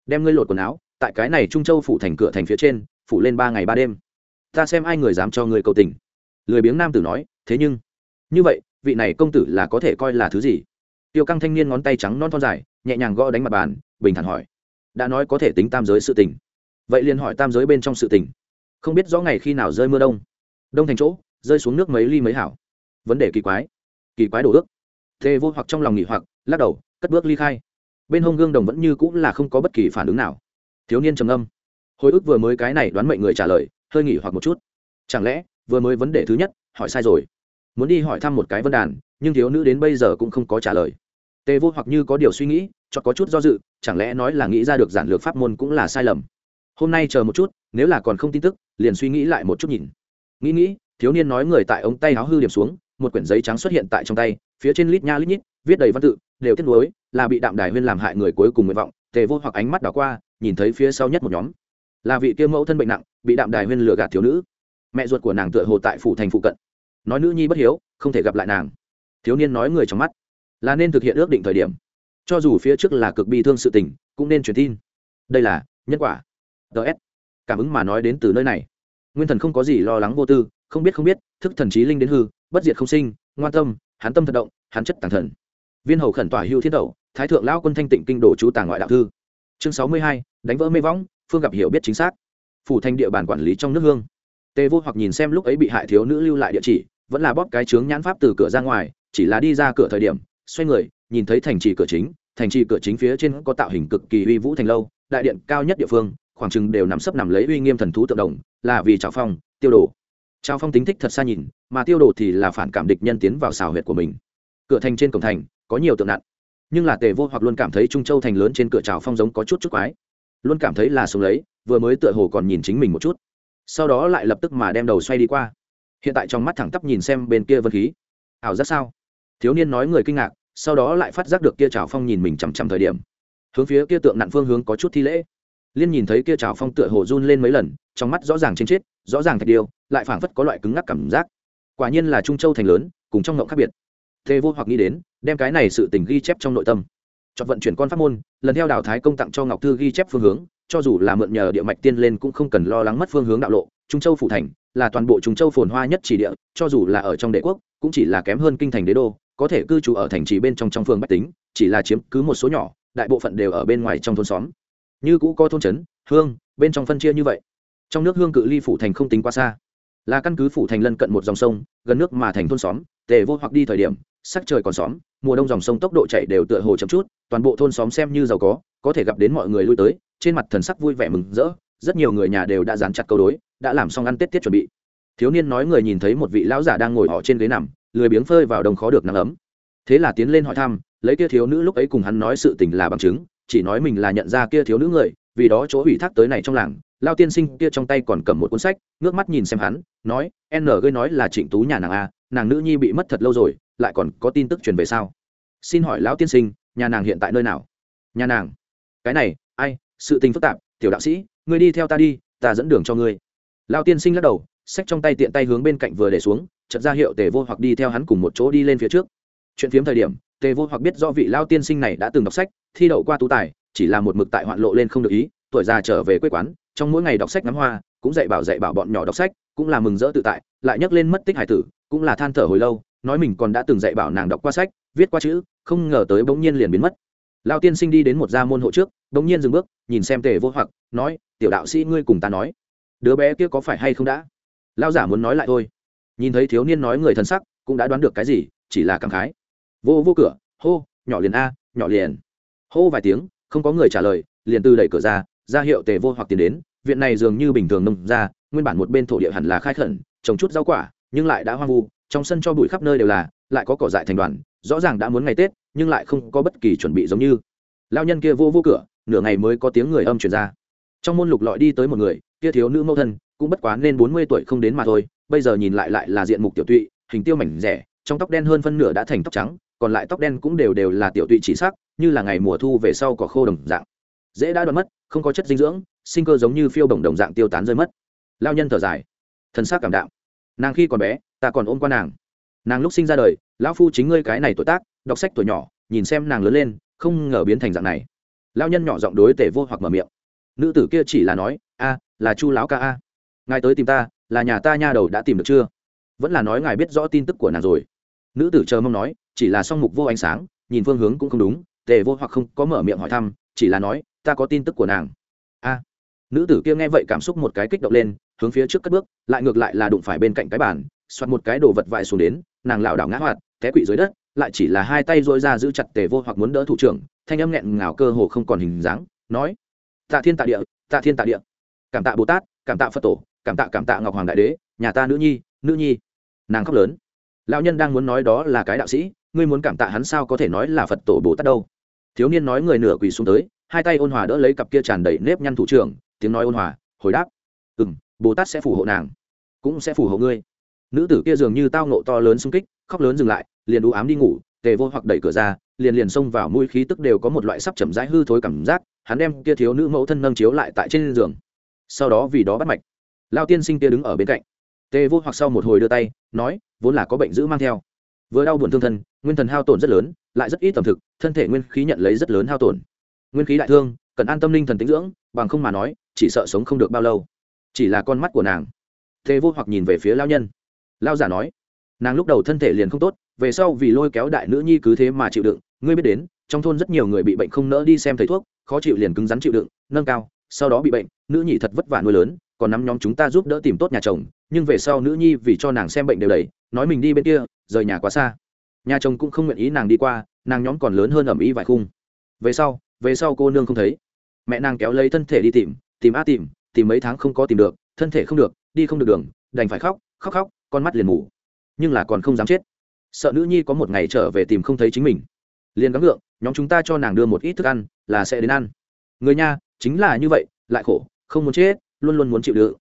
Đem ngươi lột quần áo, tại cái này trung châu phủ thành cửa thành phía trên, phủ lên ba ngày ba đêm ta xem ai người dám cho ngươi cầu tình. Lười biếng nam tử nói, thế nhưng, như vậy, vị này công tử là có thể coi là thứ gì? Tiêu căng thanh niên ngón tay trắng non thon dài, nhẹ nhàng gõ đánh mặt bàn, bình thản hỏi, đã nói có thể tính tam giới sự tình. Vậy liền hỏi tam giới bên trong sự tình. Không biết rõ ngày khi nào rơi mưa đông. Đông thành chỗ, rơi xuống nước mấy ly mấy hảo. Vấn đề kỳ quái. Kỳ quái đổ ước. Thê vô hoặc trong lòng nghỉ hoặc, lắc đầu, cất bước ly khai. Bên hông gương đồng vẫn như cũng là không có bất kỳ phản ứng nào. Thiếu niên trầm âm hồi ức vừa mới cái này đoán mệnh người trả lời hơi nghỉ hoặc một chút. Chẳng lẽ, vừa mới vấn đề thứ nhất, hỏi sai rồi? Muốn đi hỏi thăm một cái vân đàn, nhưng thiếu nữ đến bây giờ cũng không có trả lời. Tề vô hoặc như có điều suy nghĩ cho có chút do dự, chẳng lẽ nói là nghĩ ra được giản lược pháp môn cũng là sai lầm? Hôm nay chờ một chút, nếu là còn không tin tức, liền suy nghĩ lại một chút nhìn. Nghĩ nghĩ, thiếu niên nói người tại ống tay áo hư điểm xuống, một quyển giấy trắng xuất hiện tại trong tay, phía trên lít nha lít nhít, viết đầy văn tự, đều tiếc nuối, là bị đạm đài huyên làm hại người cuối cùng nguyện vọng. Tề vô hoặc ánh mắt đảo qua, nhìn thấy phía sau nhất một nhóm là vị kia mẫu thân bệnh nặng, bị đạm đài huyên lừa gạt thiếu nữ. Mẹ ruột của nàng tựa hồ tại phủ thành phụ cận. Nói nữ nhi bất hiếu, không thể gặp lại nàng. Thiếu niên nói người trong mắt. Là nên thực hiện ước định thời điểm. Cho dù phía trước là cực bi thương sự tình, cũng nên truyền tin. Đây là nhân quả. Ts cảm ứng mà nói đến từ nơi này. Nguyên thần không có gì lo lắng vô tư, không biết không biết, thức thần trí linh đến hư, bất diệt không sinh, ngoan tâm hán tâm thật động hán chất tàng thần. Viên hầu khẩn tỏa hưu thiên tẩu, thái thượng lão quân thanh tịnh kinh đồ chú tàng ngoại đạo thư. Chương sáu mươi hai, đánh vỡ mê võng phương gặp hiểu biết chính xác. Phủ thành địa bàn quản lý trong nước hương. Tề vô hoặc nhìn xem lúc ấy bị hại thiếu nữ lưu lại địa chỉ, vẫn là bóp cái chướng nhãn pháp từ cửa ra ngoài, chỉ là đi ra cửa thời điểm, xoay người, nhìn thấy thành trì cửa chính, thành trì cửa chính phía trên có tạo hình cực kỳ uy vũ thành lâu, đại điện cao nhất địa phương, khoảng chừng đều nằm sấp nằm lấy uy nghiêm thần thú tượng đồng, là vì trào phong, tiêu đồ. Trào phong tính thích thật xa nhìn, mà tiêu đồ thì là phản cảm địch nhân tiến vào xào huyệt của mình. Cửa thành trên cổng thành, có nhiều tượng nặn nhưng là tề vô hoặc luôn cảm thấy trung châu thành lớn trên cửa trào phong giống có chút chút quái luôn cảm thấy là sống lấy, vừa mới tựa hồ còn nhìn chính mình một chút. Sau đó lại lập tức mà đem đầu xoay đi qua. Hiện tại trong mắt thẳng tắp nhìn xem bên kia vân khí. Ảo giác sao? Thiếu niên nói người kinh ngạc, sau đó lại phát giác được kia trào phong nhìn mình chằm chằm thời điểm. Hướng phía kia tượng nặn phương hướng có chút thi lễ. Liên nhìn thấy kia trào phong tựa hồ run lên mấy lần, trong mắt rõ ràng trên chết rõ ràng thạch điêu, lại phảng phất có loại cứng ngắc cảm giác. Quả nhiên là trung châu thành lớn, cùng trong ngộng khác biệt. Thế vô hoặc nghĩ đến, đem cái này sự tình ghi chép trong nội tâm chọn vận chuyển con pháp môn, lần theo đào thái công tặng cho ngọc thư ghi chép phương hướng, cho dù là mượn nhờ địa mạch tiên lên cũng không cần lo lắng mất phương hướng đạo lộ. Trung châu phủ thành là toàn bộ trung châu phồn hoa nhất chỉ địa, cho dù là ở trong đệ quốc, cũng chỉ là kém hơn kinh thành đế đô, có thể cư trú ở thành trì bên trong trong phường bách tính, chỉ là chiếm cứ một số nhỏ, đại bộ phận đều ở bên ngoài trong thôn xóm. Như cũ có thôn trấn, hương, bên trong phân chia như vậy. Trong nước hương cự ly phủ thành không tính quá xa. Là căn cứ phủ thành lân cận một dòng sông, gần nước mà thành thôn xóm, tề vô hoặc đi thời điểm sắc trời còn xóm, mùa đông dòng sông tốc độ chạy đều tựa hồ chậm chút, toàn bộ thôn xóm xem như giàu có có thể gặp đến mọi người lui tới, trên mặt thần sắc vui vẻ mừng rỡ, rất nhiều người nhà đều đã dán chặt câu đối, đã làm xong ăn tết tiết chuẩn bị. Thiếu niên nói người nhìn thấy một vị lão giả đang ngồi họ trên ghế nằm, lười biếng phơi vào đông khó được nắng ấm. Thế là tiến lên hỏi thăm, lấy kia thiếu nữ lúc ấy cùng hắn nói sự tình là bằng chứng, chỉ nói mình là nhận ra kia thiếu nữ người, vì đó chỗ ủy thác tới này trong làng, lao tiên sinh kia trong tay còn cầm một cuốn sách, ngước mắt nhìn xem hắn, nói, n gây nói là trịnh tú nhà nàng a, nàng nữ nhi bị mất thật lâu rồi lại còn có tin tức truyền về sao? Xin hỏi lão tiên sinh, nhà nàng hiện tại nơi nào? Nhà nàng. Cái này, ai, sự tình phức tạp, tiểu đạo sĩ, ngươi đi theo ta đi, ta dẫn đường cho ngươi. Lão tiên sinh lắc đầu sách trong tay tiện tay hướng bên cạnh vừa để xuống chật ra hiệu tề vô hoặc đi theo hắn cùng một chỗ đi lên phía trước. Chuyện phiếm thời điểm, tề vô hoặc biết do vị lao tiên sinh này đã từng đọc sách, thi đậu qua tú tài, chỉ là một mực tại hoạn lộ lên không được ý, tuổi già trở về quê quán, trong mỗi ngày đọc sách ngắm hoa, cũng dạy bảo dạy bảo bọn nhỏ đọc sách, cũng là mừng rỡ tự tại, lại nhắc lên mất tích hải tử, cũng là than thở hồi lâu nói mình còn đã từng dạy bảo nàng đọc qua sách, viết qua chữ, không ngờ tới bỗng nhiên liền biến mất. Lao tiên sinh đi đến một gia môn hộ trước, bỗng nhiên dừng bước, nhìn xem tề vô hoặc, nói, tiểu đạo sĩ ngươi cùng ta nói, đứa bé kia có phải hay không đã? Lao giả muốn nói lại thôi. Nhìn thấy thiếu niên nói người thân sắc, cũng đã đoán được cái gì, chỉ là cảm khái. Vô vô cửa, hô, nhỏ liền a, nhỏ liền. Hô vài tiếng, không có người trả lời, liền từ đẩy cửa ra ra hiệu tề vô hoặc tiến đến. Viện này dường như bình thường nông ra nguyên bản một bên thổ địa hẳn là khai khẩn, trồng chút rau quả, nhưng lại đã hoang vu trong sân cho bụi khắp nơi đều là, lại có cỏ dại thành đoàn, rõ ràng đã muốn ngày tết, nhưng lại không có bất kỳ chuẩn bị giống như. Lao nhân kia vô vô cửa, nửa ngày mới có tiếng người âm truyền ra. Trong môn lục lọi đi tới một người, kia thiếu nữ mẫu thân, cũng bất quá nên bốn mươi tuổi không đến mà thôi, bây giờ nhìn lại lại là diện mục tiểu tụy, hình tiêu mảnh rẻ, trong tóc đen hơn phân nửa đã thành tóc trắng, còn lại tóc đen cũng đều đều là tiểu tụy chỉ sắc, như là ngày mùa thu về sau cỏ khô đồng dạng. Dễ đã đoán mất, không có chất dinh dưỡng, sinh cơ giống như phiêu bổng đồng dạng tiêu tán rơi mất. Lao nhân thở dài thân xác cảm đạo nàng khi còn bé, ta còn ôm qua nàng. Nàng lúc sinh ra đời, lão phu chính ngươi cái này tuổi tác, đọc sách tuổi nhỏ, nhìn xem nàng lớn lên, không ngờ biến thành dạng này. Lao nhân nhỏ giọng đối tể vô hoặc mở miệng. Nữ tử kia chỉ là nói, a, là chu lão ca a. Ngài tới tìm ta, là nhà ta nha đầu đã tìm được chưa? Vẫn là nói ngài biết rõ tin tức của nàng rồi. Nữ tử chờ mong nói, chỉ là song mục vô ánh sáng, nhìn phương hướng cũng không đúng, tề vô hoặc không có mở miệng hỏi thăm, chỉ là nói, ta có tin tức của nàng. A nữ tử kia nghe vậy cảm xúc một cái kích động lên, hướng phía trước cất bước, lại ngược lại là đụng phải bên cạnh cái bàn xoặt một cái đồ vật vại xuống đến, nàng lảo đảo ngã hoạt, té quỵ dưới đất, lại chỉ là hai tay dôi ra giữ chặt tề vô hoặc muốn đỡ thủ trưởng, thanh âm nghẹn ngào cơ hồ không còn hình dáng, nói, tạ thiên tạ địa, tạ thiên tạ địa. Cảm tạ bồ tát, cảm tạ phật tổ, cảm tạ cảm tạ ngọc hoàng đại đế, nhà ta nữ nhi nữ nhi. Nàng khóc lớn. Lão nhân đang muốn nói đó là cái đạo sĩ, ngươi muốn cảm tạ hắn sao có thể nói là phật tổ bồ tát đâu? Thiếu niên nói người nửa quỳ xuống tới, hai tay ôn hòa đỡ lấy cặp kia tràn đầy nếp nhăn thủ trưởng tiếng nói ôn hòa, hồi đáp ừ m bồ tát sẽ phù hộ nàng, cũng sẽ phù hộ ngươi. Nữ tử kia dường như tao nộ to lớn xung kích, khóc lớn dừng lại, liền đũ ám đi ngủ, tề vô hoặc đẩy cửa ra, liền liền xông vào mũi khí tức đều có một loại sắp chậm rãi hư thối cảm giác, hắn đem kia thiếu nữ mẫu thân nâng chiếu lại tại trên giường. Sau đó vì đó bắt mạch, lao tiên sinh kia đứng ở bên cạnh. Tề vô hoặc sau một hồi đưa tay, nói, vốn là có bệnh dữ mang theo. Vừa đau buồn thương thân, nguyên thần hao tổn rất lớn, lại rất ít tầm thực, thân thể nguyên khí nhận lấy rất lớn hao tổn. Nguyên khí đại thương, cần an tâm linh thần tĩnh dưỡng, bằng không mà nói chỉ sợ sống không được bao lâu. Chỉ là con mắt của nàng. Thế vô hoặc nhìn về phía lao nhân. Lao giả nói, nàng lúc đầu thân thể liền không tốt, về sau vì lôi kéo đại nữ nhi cứ thế mà chịu đựng, ngươi biết đến, trong thôn rất nhiều người bị bệnh không nỡ đi xem thầy thuốc, khó chịu liền cứng rắn chịu đựng, nâng cao, sau đó bị bệnh, nữ nhi thật vất vả nuôi lớn, còn nắm nhóm chúng ta giúp đỡ tìm tốt nhà chồng, nhưng về sau nữ nhi vì cho nàng xem bệnh đều đầy, nói mình đi bên kia, rời nhà quá xa. Nhà chồng cũng không nguyện ý nàng đi qua, nàng nhóm còn lớn hơn ẩm ý vài khung. Về sau về sau cô nương không thấy. Mẹ nàng kéo lấy thân thể đi tìm tìm a tìm tìm mấy tháng không có tìm được, thân thể không được, đi không được đường, đành phải khóc khóc khóc, con mắt liền mù. Nhưng là còn không dám chết. Sợ nữ nhi có một ngày trở về tìm không thấy chính mình. Liền gắng ngượng nhóm chúng ta cho nàng đưa một ít thức ăn, là sẽ đến ăn. Người nha chính là như vậy, lại khổ, không muốn chết, luôn luôn muốn chịu đựng.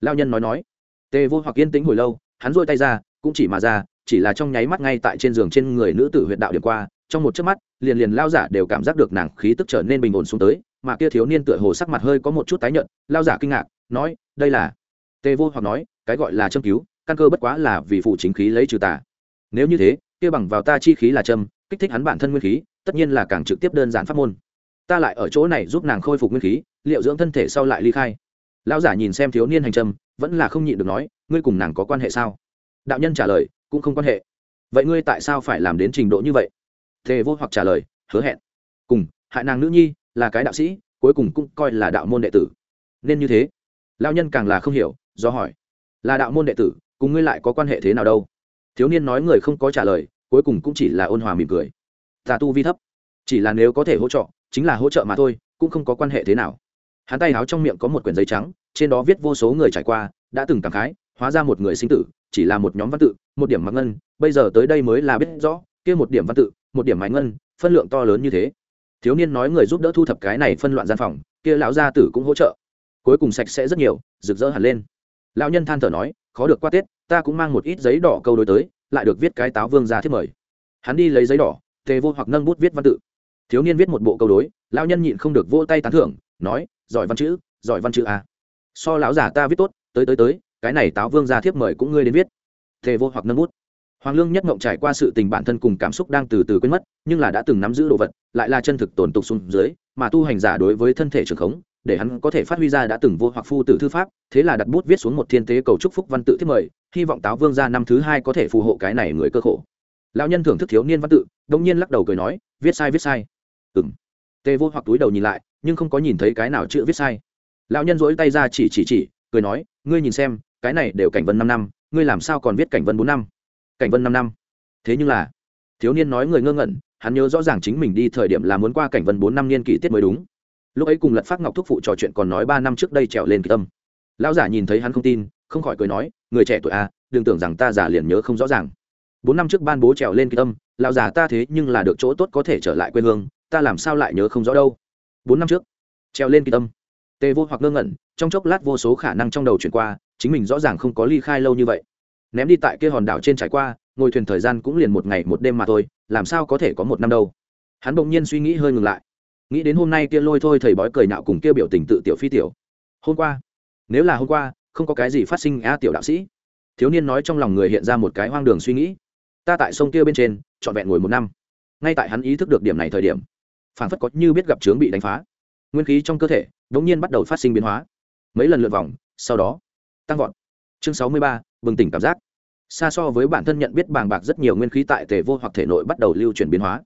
Lao nhân nói nói. Tề vô hoặc yên tĩnh hồi lâu, hắn dôi tay ra, cũng chỉ mà ra, chỉ là trong nháy mắt ngay tại trên giường trên người nữ tử huyện đạo điểm qua, trong một chớp mắt, liền liền lao giả đều cảm giác được nàng khí tức trở nên bình ổn xuống tới mà kia thiếu niên tựa hồ sắc mặt hơi có một chút tái nhợt, lao giả kinh ngạc, nói, đây là? Tề vô hoặc nói, cái gọi là châm cứu, căn cơ bất quá là vì phụ chính khí lấy trừ tà. Nếu như thế, kia bằng vào ta chi khí là châm, kích thích hắn bản thân nguyên khí, tất nhiên là càng trực tiếp đơn giản pháp môn. Ta lại ở chỗ này giúp nàng khôi phục nguyên khí, liệu dưỡng thân thể sau lại ly khai? Lão giả nhìn xem thiếu niên hành trâm vẫn là không nhịn được nói, ngươi cùng nàng có quan hệ sao? Đạo nhân trả lời, cũng không quan hệ. Vậy ngươi tại sao phải làm đến trình độ như vậy? Tề vô hoặc trả lời, hứa hẹn. Cùng, hại nàng nữ nhi là cái đạo sĩ, cuối cùng cũng coi là đạo môn đệ tử. Nên như thế. Lao nhân càng là không hiểu, do hỏi. Là đạo môn đệ tử, cùng ngươi lại có quan hệ thế nào đâu? Thiếu niên nói người không có trả lời, cuối cùng cũng chỉ là ôn hòa mỉm cười. Tà tu vi thấp. Chỉ là nếu có thể hỗ trợ, chính là hỗ trợ mà thôi, cũng không có quan hệ thế nào. Hắn tay háo trong miệng có một quyển giấy trắng, trên đó viết vô số người trải qua, đã từng cảm khái, hóa ra một người sinh tử, chỉ là một nhóm văn tự, một điểm mặc ngân, bây giờ tới đây mới là biết rõ, kia một điểm văn tự, một điểm mãi ngân, phân lượng to lớn như thế thiếu niên nói người giúp đỡ thu thập cái này phân loạn gian phòng, kia lão gia tử cũng hỗ trợ. Cuối cùng sạch sẽ rất nhiều, rực rỡ hẳn lên. Lão nhân than thở nói, khó được qua tết, ta cũng mang một ít giấy đỏ câu đối tới, lại được viết cái táo vương ra thiết mời. Hắn đi lấy giấy đỏ, tề vô hoặc nâng bút viết văn tự. Thiếu niên viết một bộ câu đối, lão nhân nhịn không được vỗ tay tán thưởng, nói, giỏi văn chữ, giỏi văn chữ à. so lão giả ta viết tốt, tới tới tới, cái này táo vương ra thiếp mời cũng ngươi đến viết. Tề vô hoặc nâng bút hoàng lương nhất ngộng trải qua sự tình bản thân cùng cảm xúc đang từ từ quên mất, nhưng là đã từng nắm giữ đồ vật, lại là chân thực tổn tục xuống dưới, mà tu hành giả đối với thân thể trường khống, để hắn có thể phát huy ra đã từng vô hoặc phu tử thư pháp, thế là đặt bút viết xuống một thiên tế cầu chúc phúc văn tự thiết mời, hy vọng táo vương ra năm thứ hai có thể phù hộ cái này người cơ khổ. Lão nhân thưởng thức thiếu niên văn tự đông nhiên lắc đầu cười nói, viết sai viết sai. Ừ m tê vô hoặc túi đầu nhìn lại, nhưng không có nhìn thấy cái nào chữ viết sai. Lão nhân dỗi tay ra chỉ chỉ chỉ, cười nói, ngươi nhìn xem, cái này đều cảnh vân năm năm, ngươi làm sao còn viết cảnh vân bốn năm? Cảnh vân năm năm. Thế nhưng là, thiếu niên nói người ngơ ngẩn, hắn nhớ rõ ràng chính mình đi thời điểm là muốn qua cảnh vân bốn năm niên kỷ tiết mới đúng. Lúc ấy cùng lật phát ngọc thúc phụ trò chuyện còn nói ba năm trước đây trèo lên kỳ tâm. Lão giả nhìn thấy hắn không tin, không khỏi cười nói, người trẻ tuổi à đừng tưởng rằng ta già liền nhớ không rõ ràng. Bốn năm trước ban bố trèo lên kỳ tâm, lão già ta thế nhưng là được chỗ tốt có thể trở lại quê hương, ta làm sao lại nhớ không rõ đâu. Bốn năm trước, trèo lên kỳ tâm. Tề vô hoặc ngơ ngẩn, trong chốc lát vô số khả năng trong đầu chuyển qua, chính mình rõ ràng không có ly khai lâu như vậy ném đi tại kia hòn đảo trên trải qua, ngồi thuyền thời gian cũng liền một ngày một đêm mà thôi, làm sao có thể có một năm đâu. Hắn bỗng nhiên suy nghĩ hơi ngừng lại. Nghĩ đến hôm nay kia lôi thôi thầy bói cười nạo cùng kia biểu tình tự tiểu phi tiểu. Hôm qua, nếu là hôm qua, không có cái gì phát sinh a tiểu đạo sĩ. Thiếu niên nói trong lòng người hiện ra một cái hoang đường suy nghĩ. Ta tại sông kia bên trên, trọn vẹn ngồi một năm. Ngay tại hắn ý thức được điểm này thời điểm phản phất có như biết gặp trướng bị đánh phá. Nguyên khí trong cơ thể đ ỗ n g nhiên bắt đầu phát sinh biến hóa. Mấy lần lượt vòng, sau đó, tăng vọt chương sáu mươi ba, bừng tỉnh cảm giác. Xa so với bản thân nhận biết bàng bạc rất nhiều nguyên khí tại tề vô hoặc thể nội bắt đầu lưu chuyển biến hóa.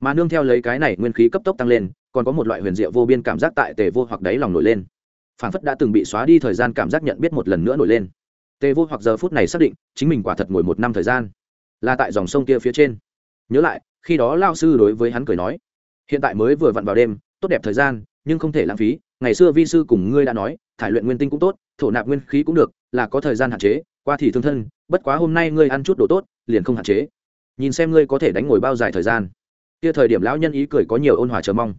Mà nương theo lấy cái này nguyên khí cấp tốc tăng lên, còn có một loại huyền diệu vô biên cảm giác tại tề vô hoặc đáy lòng nổi lên. Phản phất đã từng bị xóa đi thời gian cảm giác nhận biết một lần nữa nổi lên. Tề vô hoặc giờ phút này xác định, chính mình quả thật ngồi một năm thời gian, là tại dòng sông kia phía trên. Nhớ lại, khi đó lao sư đối với hắn cười nói, hiện tại mới vừa vặn vào đêm, tốt đẹp thời gian, nhưng không thể lãng phí. Ngày xưa vi sư cùng ngươi đã nói, thải luyện nguyên tinh cũng tốt, thổ nạp nguyên khí cũng được là có thời gian hạn chế, qua thì thương thân, bất quá hôm nay ngươi ăn chút đồ tốt, liền không hạn chế. Nhìn xem ngươi có thể đánh ngồi bao dài thời gian. Kia thời điểm lão nhân ý cười có nhiều ôn hòa chờ mong.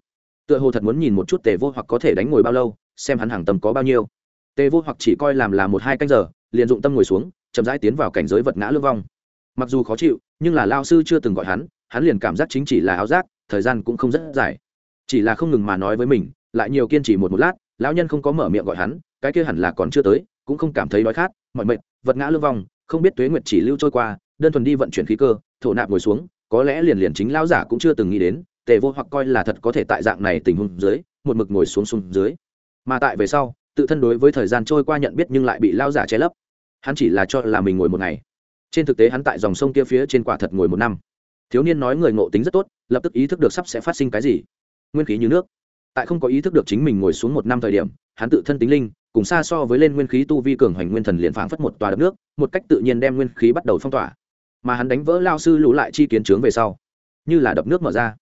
Tựa hồ thật muốn nhìn một chút tề vô hoặc có thể đánh ngồi bao lâu, xem hắn hàng tầm có bao nhiêu. Tề vô hoặc chỉ coi làm là một hai canh giờ, liền dụng tâm ngồi xuống, chậm rãi tiến vào cảnh giới vật ngã lương vong. Mặc dù khó chịu, nhưng là lao sư chưa từng gọi hắn hắn liền cảm giác chính chỉ là áo giác thời gian cũng không rất dài. Chỉ là không ngừng mà nói với mình, lại nhiều kiên trì một một lát, lão nhân không có mở miệng gọi hắn, cái kia hẳn là còn chưa tới cũng không cảm thấy đói khát, mọi mệt, vật ngã lưu vong không biết tuế nguyệt chỉ lưu trôi qua, đơn thuần đi vận chuyển khí cơ, thổ nạp ngồi xuống, có lẽ liền liền chính lão giả cũng chưa từng nghĩ đến, tề vô hoặc coi là thật có thể tại dạng này tình huống dưới, một mực ngồi xuống xuống dưới. Mà tại về sau, tự thân đối với thời gian trôi qua nhận biết nhưng lại bị lao giả che lấp. Hắn chỉ là cho là mình ngồi một ngày. Trên thực tế hắn tại dòng sông kia phía trên quả thật ngồi một năm. Thiếu niên nói người ngộ tính rất tốt, lập tức ý thức được sắp sẽ phát sinh cái gì. Nguyên khí như nước. Tại không có ý thức được chính mình ngồi xuống một năm thời điểm, hắn tự thân tính linh cùng xa so với lên nguyên khí tu vi cường hoành nguyên thần liền phảng phất một tòa đập nước, một cách tự nhiên đem nguyên khí bắt đầu phong tỏa. Mà hắn đánh vỡ lao sư lũ lại chi kiến trướng về sau, như là đập nước mở ra,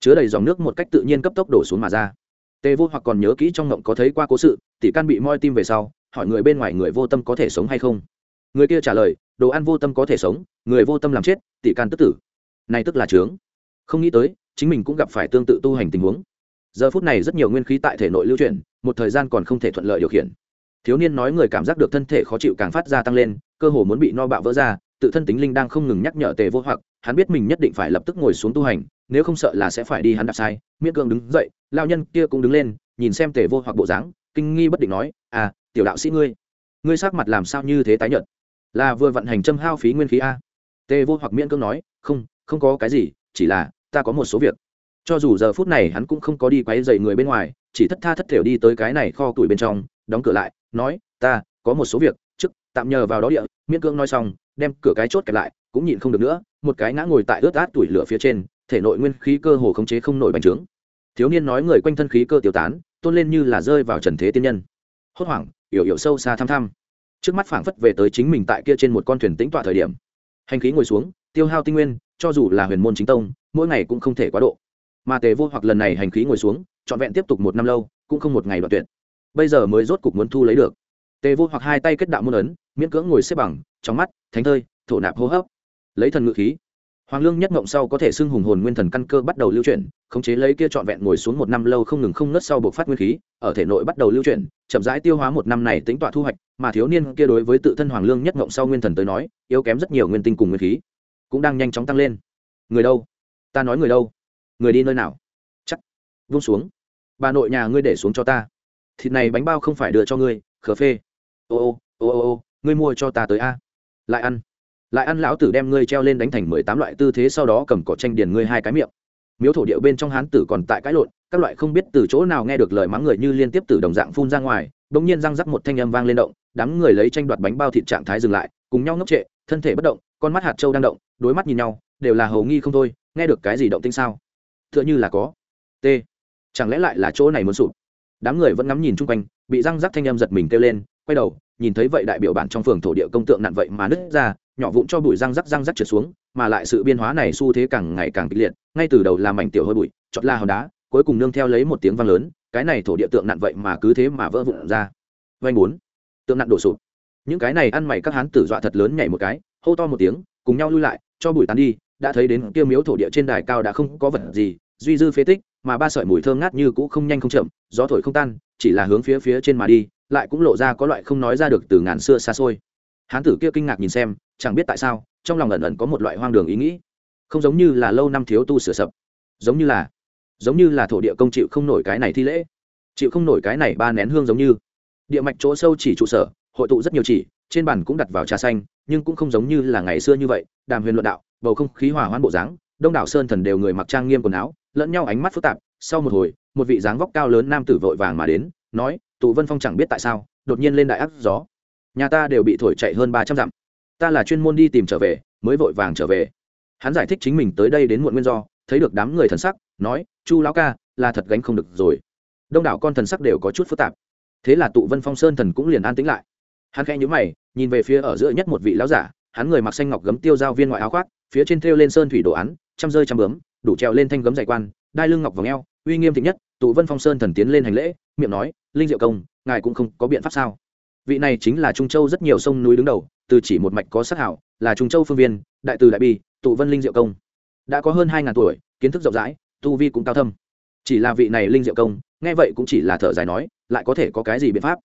chứa đầy dòng nước một cách tự nhiên cấp tốc đổ xuống mà ra. Tề vô hoặc còn nhớ kỹ trong ngộng có thấy qua cố sự, tỷ can bị moi tim về sau, hỏi người bên ngoài người vô tâm có thể sống hay không. Người kia trả lời, đồ ăn vô tâm có thể sống, người vô tâm làm chết, tỷ can tức tử. Này tức là trướng không nghĩ tới, chính mình cũng gặp phải tương tự tu hành tình huống. Giờ phút này rất nhiều nguyên khí tại thể nội lưu chuyển, một thời gian còn không thể thuận lợi điều khiển thiếu niên nói người cảm giác được thân thể khó chịu càng phát ra tăng lên, cơ hồ muốn bị no bạo vỡ ra, tự thân tính linh đang không ngừng nhắc nhở tề vô hoặc, hắn biết mình nhất định phải lập tức ngồi xuống tu hành, nếu không sợ là sẽ phải đi hắn đạp sai. Miễn cưỡng đứng dậy lao nhân kia cũng đứng lên, nhìn xem tề vô hoặc bộ dáng, kinh nghi bất định nói à tiểu đạo sĩ ngươi ngươi sắc mặt làm sao như thế tái nhợt? Là vừa vận hành châm hao phí nguyên khí a? Tề vô hoặc miễn cưỡng nói, không không có cái gì, chỉ là ta có một số việc. Cho dù giờ phút này hắn cũng không có đi quấy dậy người bên ngoài, chỉ thất tha thất thểu đi tới cái này kho tuổi bên trong đóng cửa lại, nói, ta, có một số việc, trước, tạm nhờ vào đó địa, miễn cưỡng nói xong, đem cửa cái chốt kẹp lại, cũng nhịn không được nữa, một cái ngã ngồi tại ướt át tuổi lửa phía trên, thể nội nguyên khí cơ hồ khống chế không nổi bành trướng. Thiếu niên nói người quanh thân khí cơ tiêu tán, tôn lên như là rơi vào trần thế tiên nhân. Hốt hoảng yểu yểu sâu xa thăm thăm. Trước mắt phảng phất về tới chính mình tại kia trên một con thuyền tĩnh tọa thời điểm. Hành khí ngồi xuống, tiêu hao tinh nguyên, cho dù là huyền môn chính tông, mỗi ngày cũng không thể quá độ. Mà tề vô hoặc lần này hành khí ngồi xuống, trọn vẹn tiếp tục một năm lâu, cũng không một ngày đoạn tuyệt bây giờ mới rốt cục muốn thu lấy được. Tề vô hoặc hai tay kết đạo môn ấn, miễn cưỡng ngồi xếp bằng, trong mắt, thánh thơi, thổ nạp hô hấp. Lấy thần ngự khí. Hoàng lương nhất ngộng sau có thể xưng hùng hồn nguyên thần căn cơ bắt đầu lưu chuyển, khống chế lấy kia trọn vẹn ngồi xuống một năm lâu không ngừng không nứt sau buộc phát nguyên khí, ở thể nội bắt đầu lưu chuyển, chậm rãi tiêu hóa một năm này tính tọa thu hoạch, mà thiếu niên kia đối với tự thân hoàng lương nhất ngộng sau nguyên thần tới nói, yếu kém rất nhiều nguyên tinh cùng nguyên khí, cũng đang nhanh chóng tăng lên. Người đâu? Ta nói người đâu? Người đi nơi nào? Chắc. Vung xuống. Bà nội nhà ngươi để xuống cho ta thịt này bánh bao không phải đưa cho ngươi, khờ phê. Ô ô ô ô ô, ngươi mua cho ta tới a. Lại ăn. Lại ăn lão tử đem ngươi treo lên đánh thành mười tám loại tư thế sau đó cầm cỏ tranh điền ngươi hai cái miệng. Miếu thổ điệu bên trong hán tử còn tại cãi lộn, các loại không biết từ chỗ nào nghe được lời mắng người như liên tiếp từ đồng dạng phun ra ngoài, bỗng nhiên răng rắc một thanh âm vang lên động, đám người lấy tranh đoạt bánh bao thịt trạng thái dừng lại, cùng nhau ngốc trệ, thân thể bất động, con mắt hạt châu đang động, đối mắt nhìn nhau, đều là hầu nghi không thôi, nghe được cái gì động tinh sao? T h ư ợ n h ư là có. T. Chẳng lẽ lại là chỗ này muốn sụp? Đám người vẫn ngắm nhìn chung quanh, bị răng rắc thanh âm giật mình kêu lên, quay đầu, nhìn thấy vậy đại biểu bản trong phường thổ địa công tượng nặn vậy mà nứt ra, nhỏ vụn cho bụi răng rắc răng rắc trượt xuống, mà lại sự biên hóa này xu thế càng ngày càng kịch liệt, ngay từ đầu làm mảnh tiểu hơi bụi chọn la hòn đá, cuối cùng nương theo lấy một tiếng vang lớn, cái này thổ địa tượng nặn vậy mà cứ thế mà vỡ vụn ra. Vanh bốn, tượng nặn đổ sụp. Những cái này ăn mày các hán tử dọa thật lớn nhảy một cái, hô to một tiếng, cùng nhau lui lại, cho bụi tán đi, đã thấy đến kia miếu thổ địa trên đài cao đã không có vật gì, duy dư phế tích mà ba sợi mùi thơm ngát như cũ không nhanh không chậm, gió thổi không tan, chỉ là hướng phía phía trên mà đi, lại cũng lộ ra có loại không nói ra được từ ngàn xưa xa xôi. Hán tử kia kinh ngạc nhìn xem, chẳng biết tại sao, trong lòng ẩn ẩn có một loại hoang đường ý nghĩ. Không giống như là lâu năm thiếu tu sửa sập, giống như là, giống như là thổ địa công chịu không nổi cái này thi lễ, chịu không nổi cái này ba nén hương giống như. Địa mạch chỗ sâu chỉ trụ sở, hội tụ rất nhiều chỉ, trên bàn cũng đặt vào trà xanh, nhưng cũng không giống như là ngày xưa như vậy, đàm huyền luận đạo, bầu không khí hòa hoãn bộ dáng đông đảo sơn thần đều người mặc trang nghiêm quần áo, lẫn nhau ánh mắt phức tạp. Sau một hồi, một vị dáng vóc cao lớn nam tử vội vàng mà đến, nói, tụ vân phong chẳng biết tại sao, đột nhiên lên đại ác gió. Nhà ta đều bị thổi chạy hơn ba trăm dặm. Ta là chuyên môn đi tìm trở về, mới vội vàng trở về. Hắn giải thích chính mình tới đây đến muộn nguyên do, thấy được đám người thần sắc, nói, chu lão ca, là thật gánh không được rồi. Đông đảo con thần sắc đều có chút phức tạp. Thế là tụ vân phong sơn thần cũng liền an tĩnh lại. Hắn khẽ nhíu mày, nhìn về phía ở giữa nhất một vị lão giả, hắn người mặc xanh ngọc gấm tiêu giao viên ngoại áo khoác, phía trên thêu lên sơn thủy đồ án trăm rơi trăm bướm, đủ trèo lên thanh gấm dày quan, đai lưng ngọc vòng eo, uy nghiêm thịnh nhất, tụ vân phong sơn thần tiến lên hành lễ, miệng nói, linh diệu công, ngài cũng không có biện pháp sao? Vị này chính là trung châu rất nhiều sông núi đứng đầu, từ chỉ một mạch có sát hảo, là trung châu phương viên, đại từ đại bi, tụ vân linh diệu công. Đã có hơn hai ngàn tuổi, kiến thức rộng rãi, tu vi cũng cao thâm. Chỉ là vị này linh diệu công, nghe vậy cũng chỉ là thở dài nói, lại có thể có cái gì biện pháp?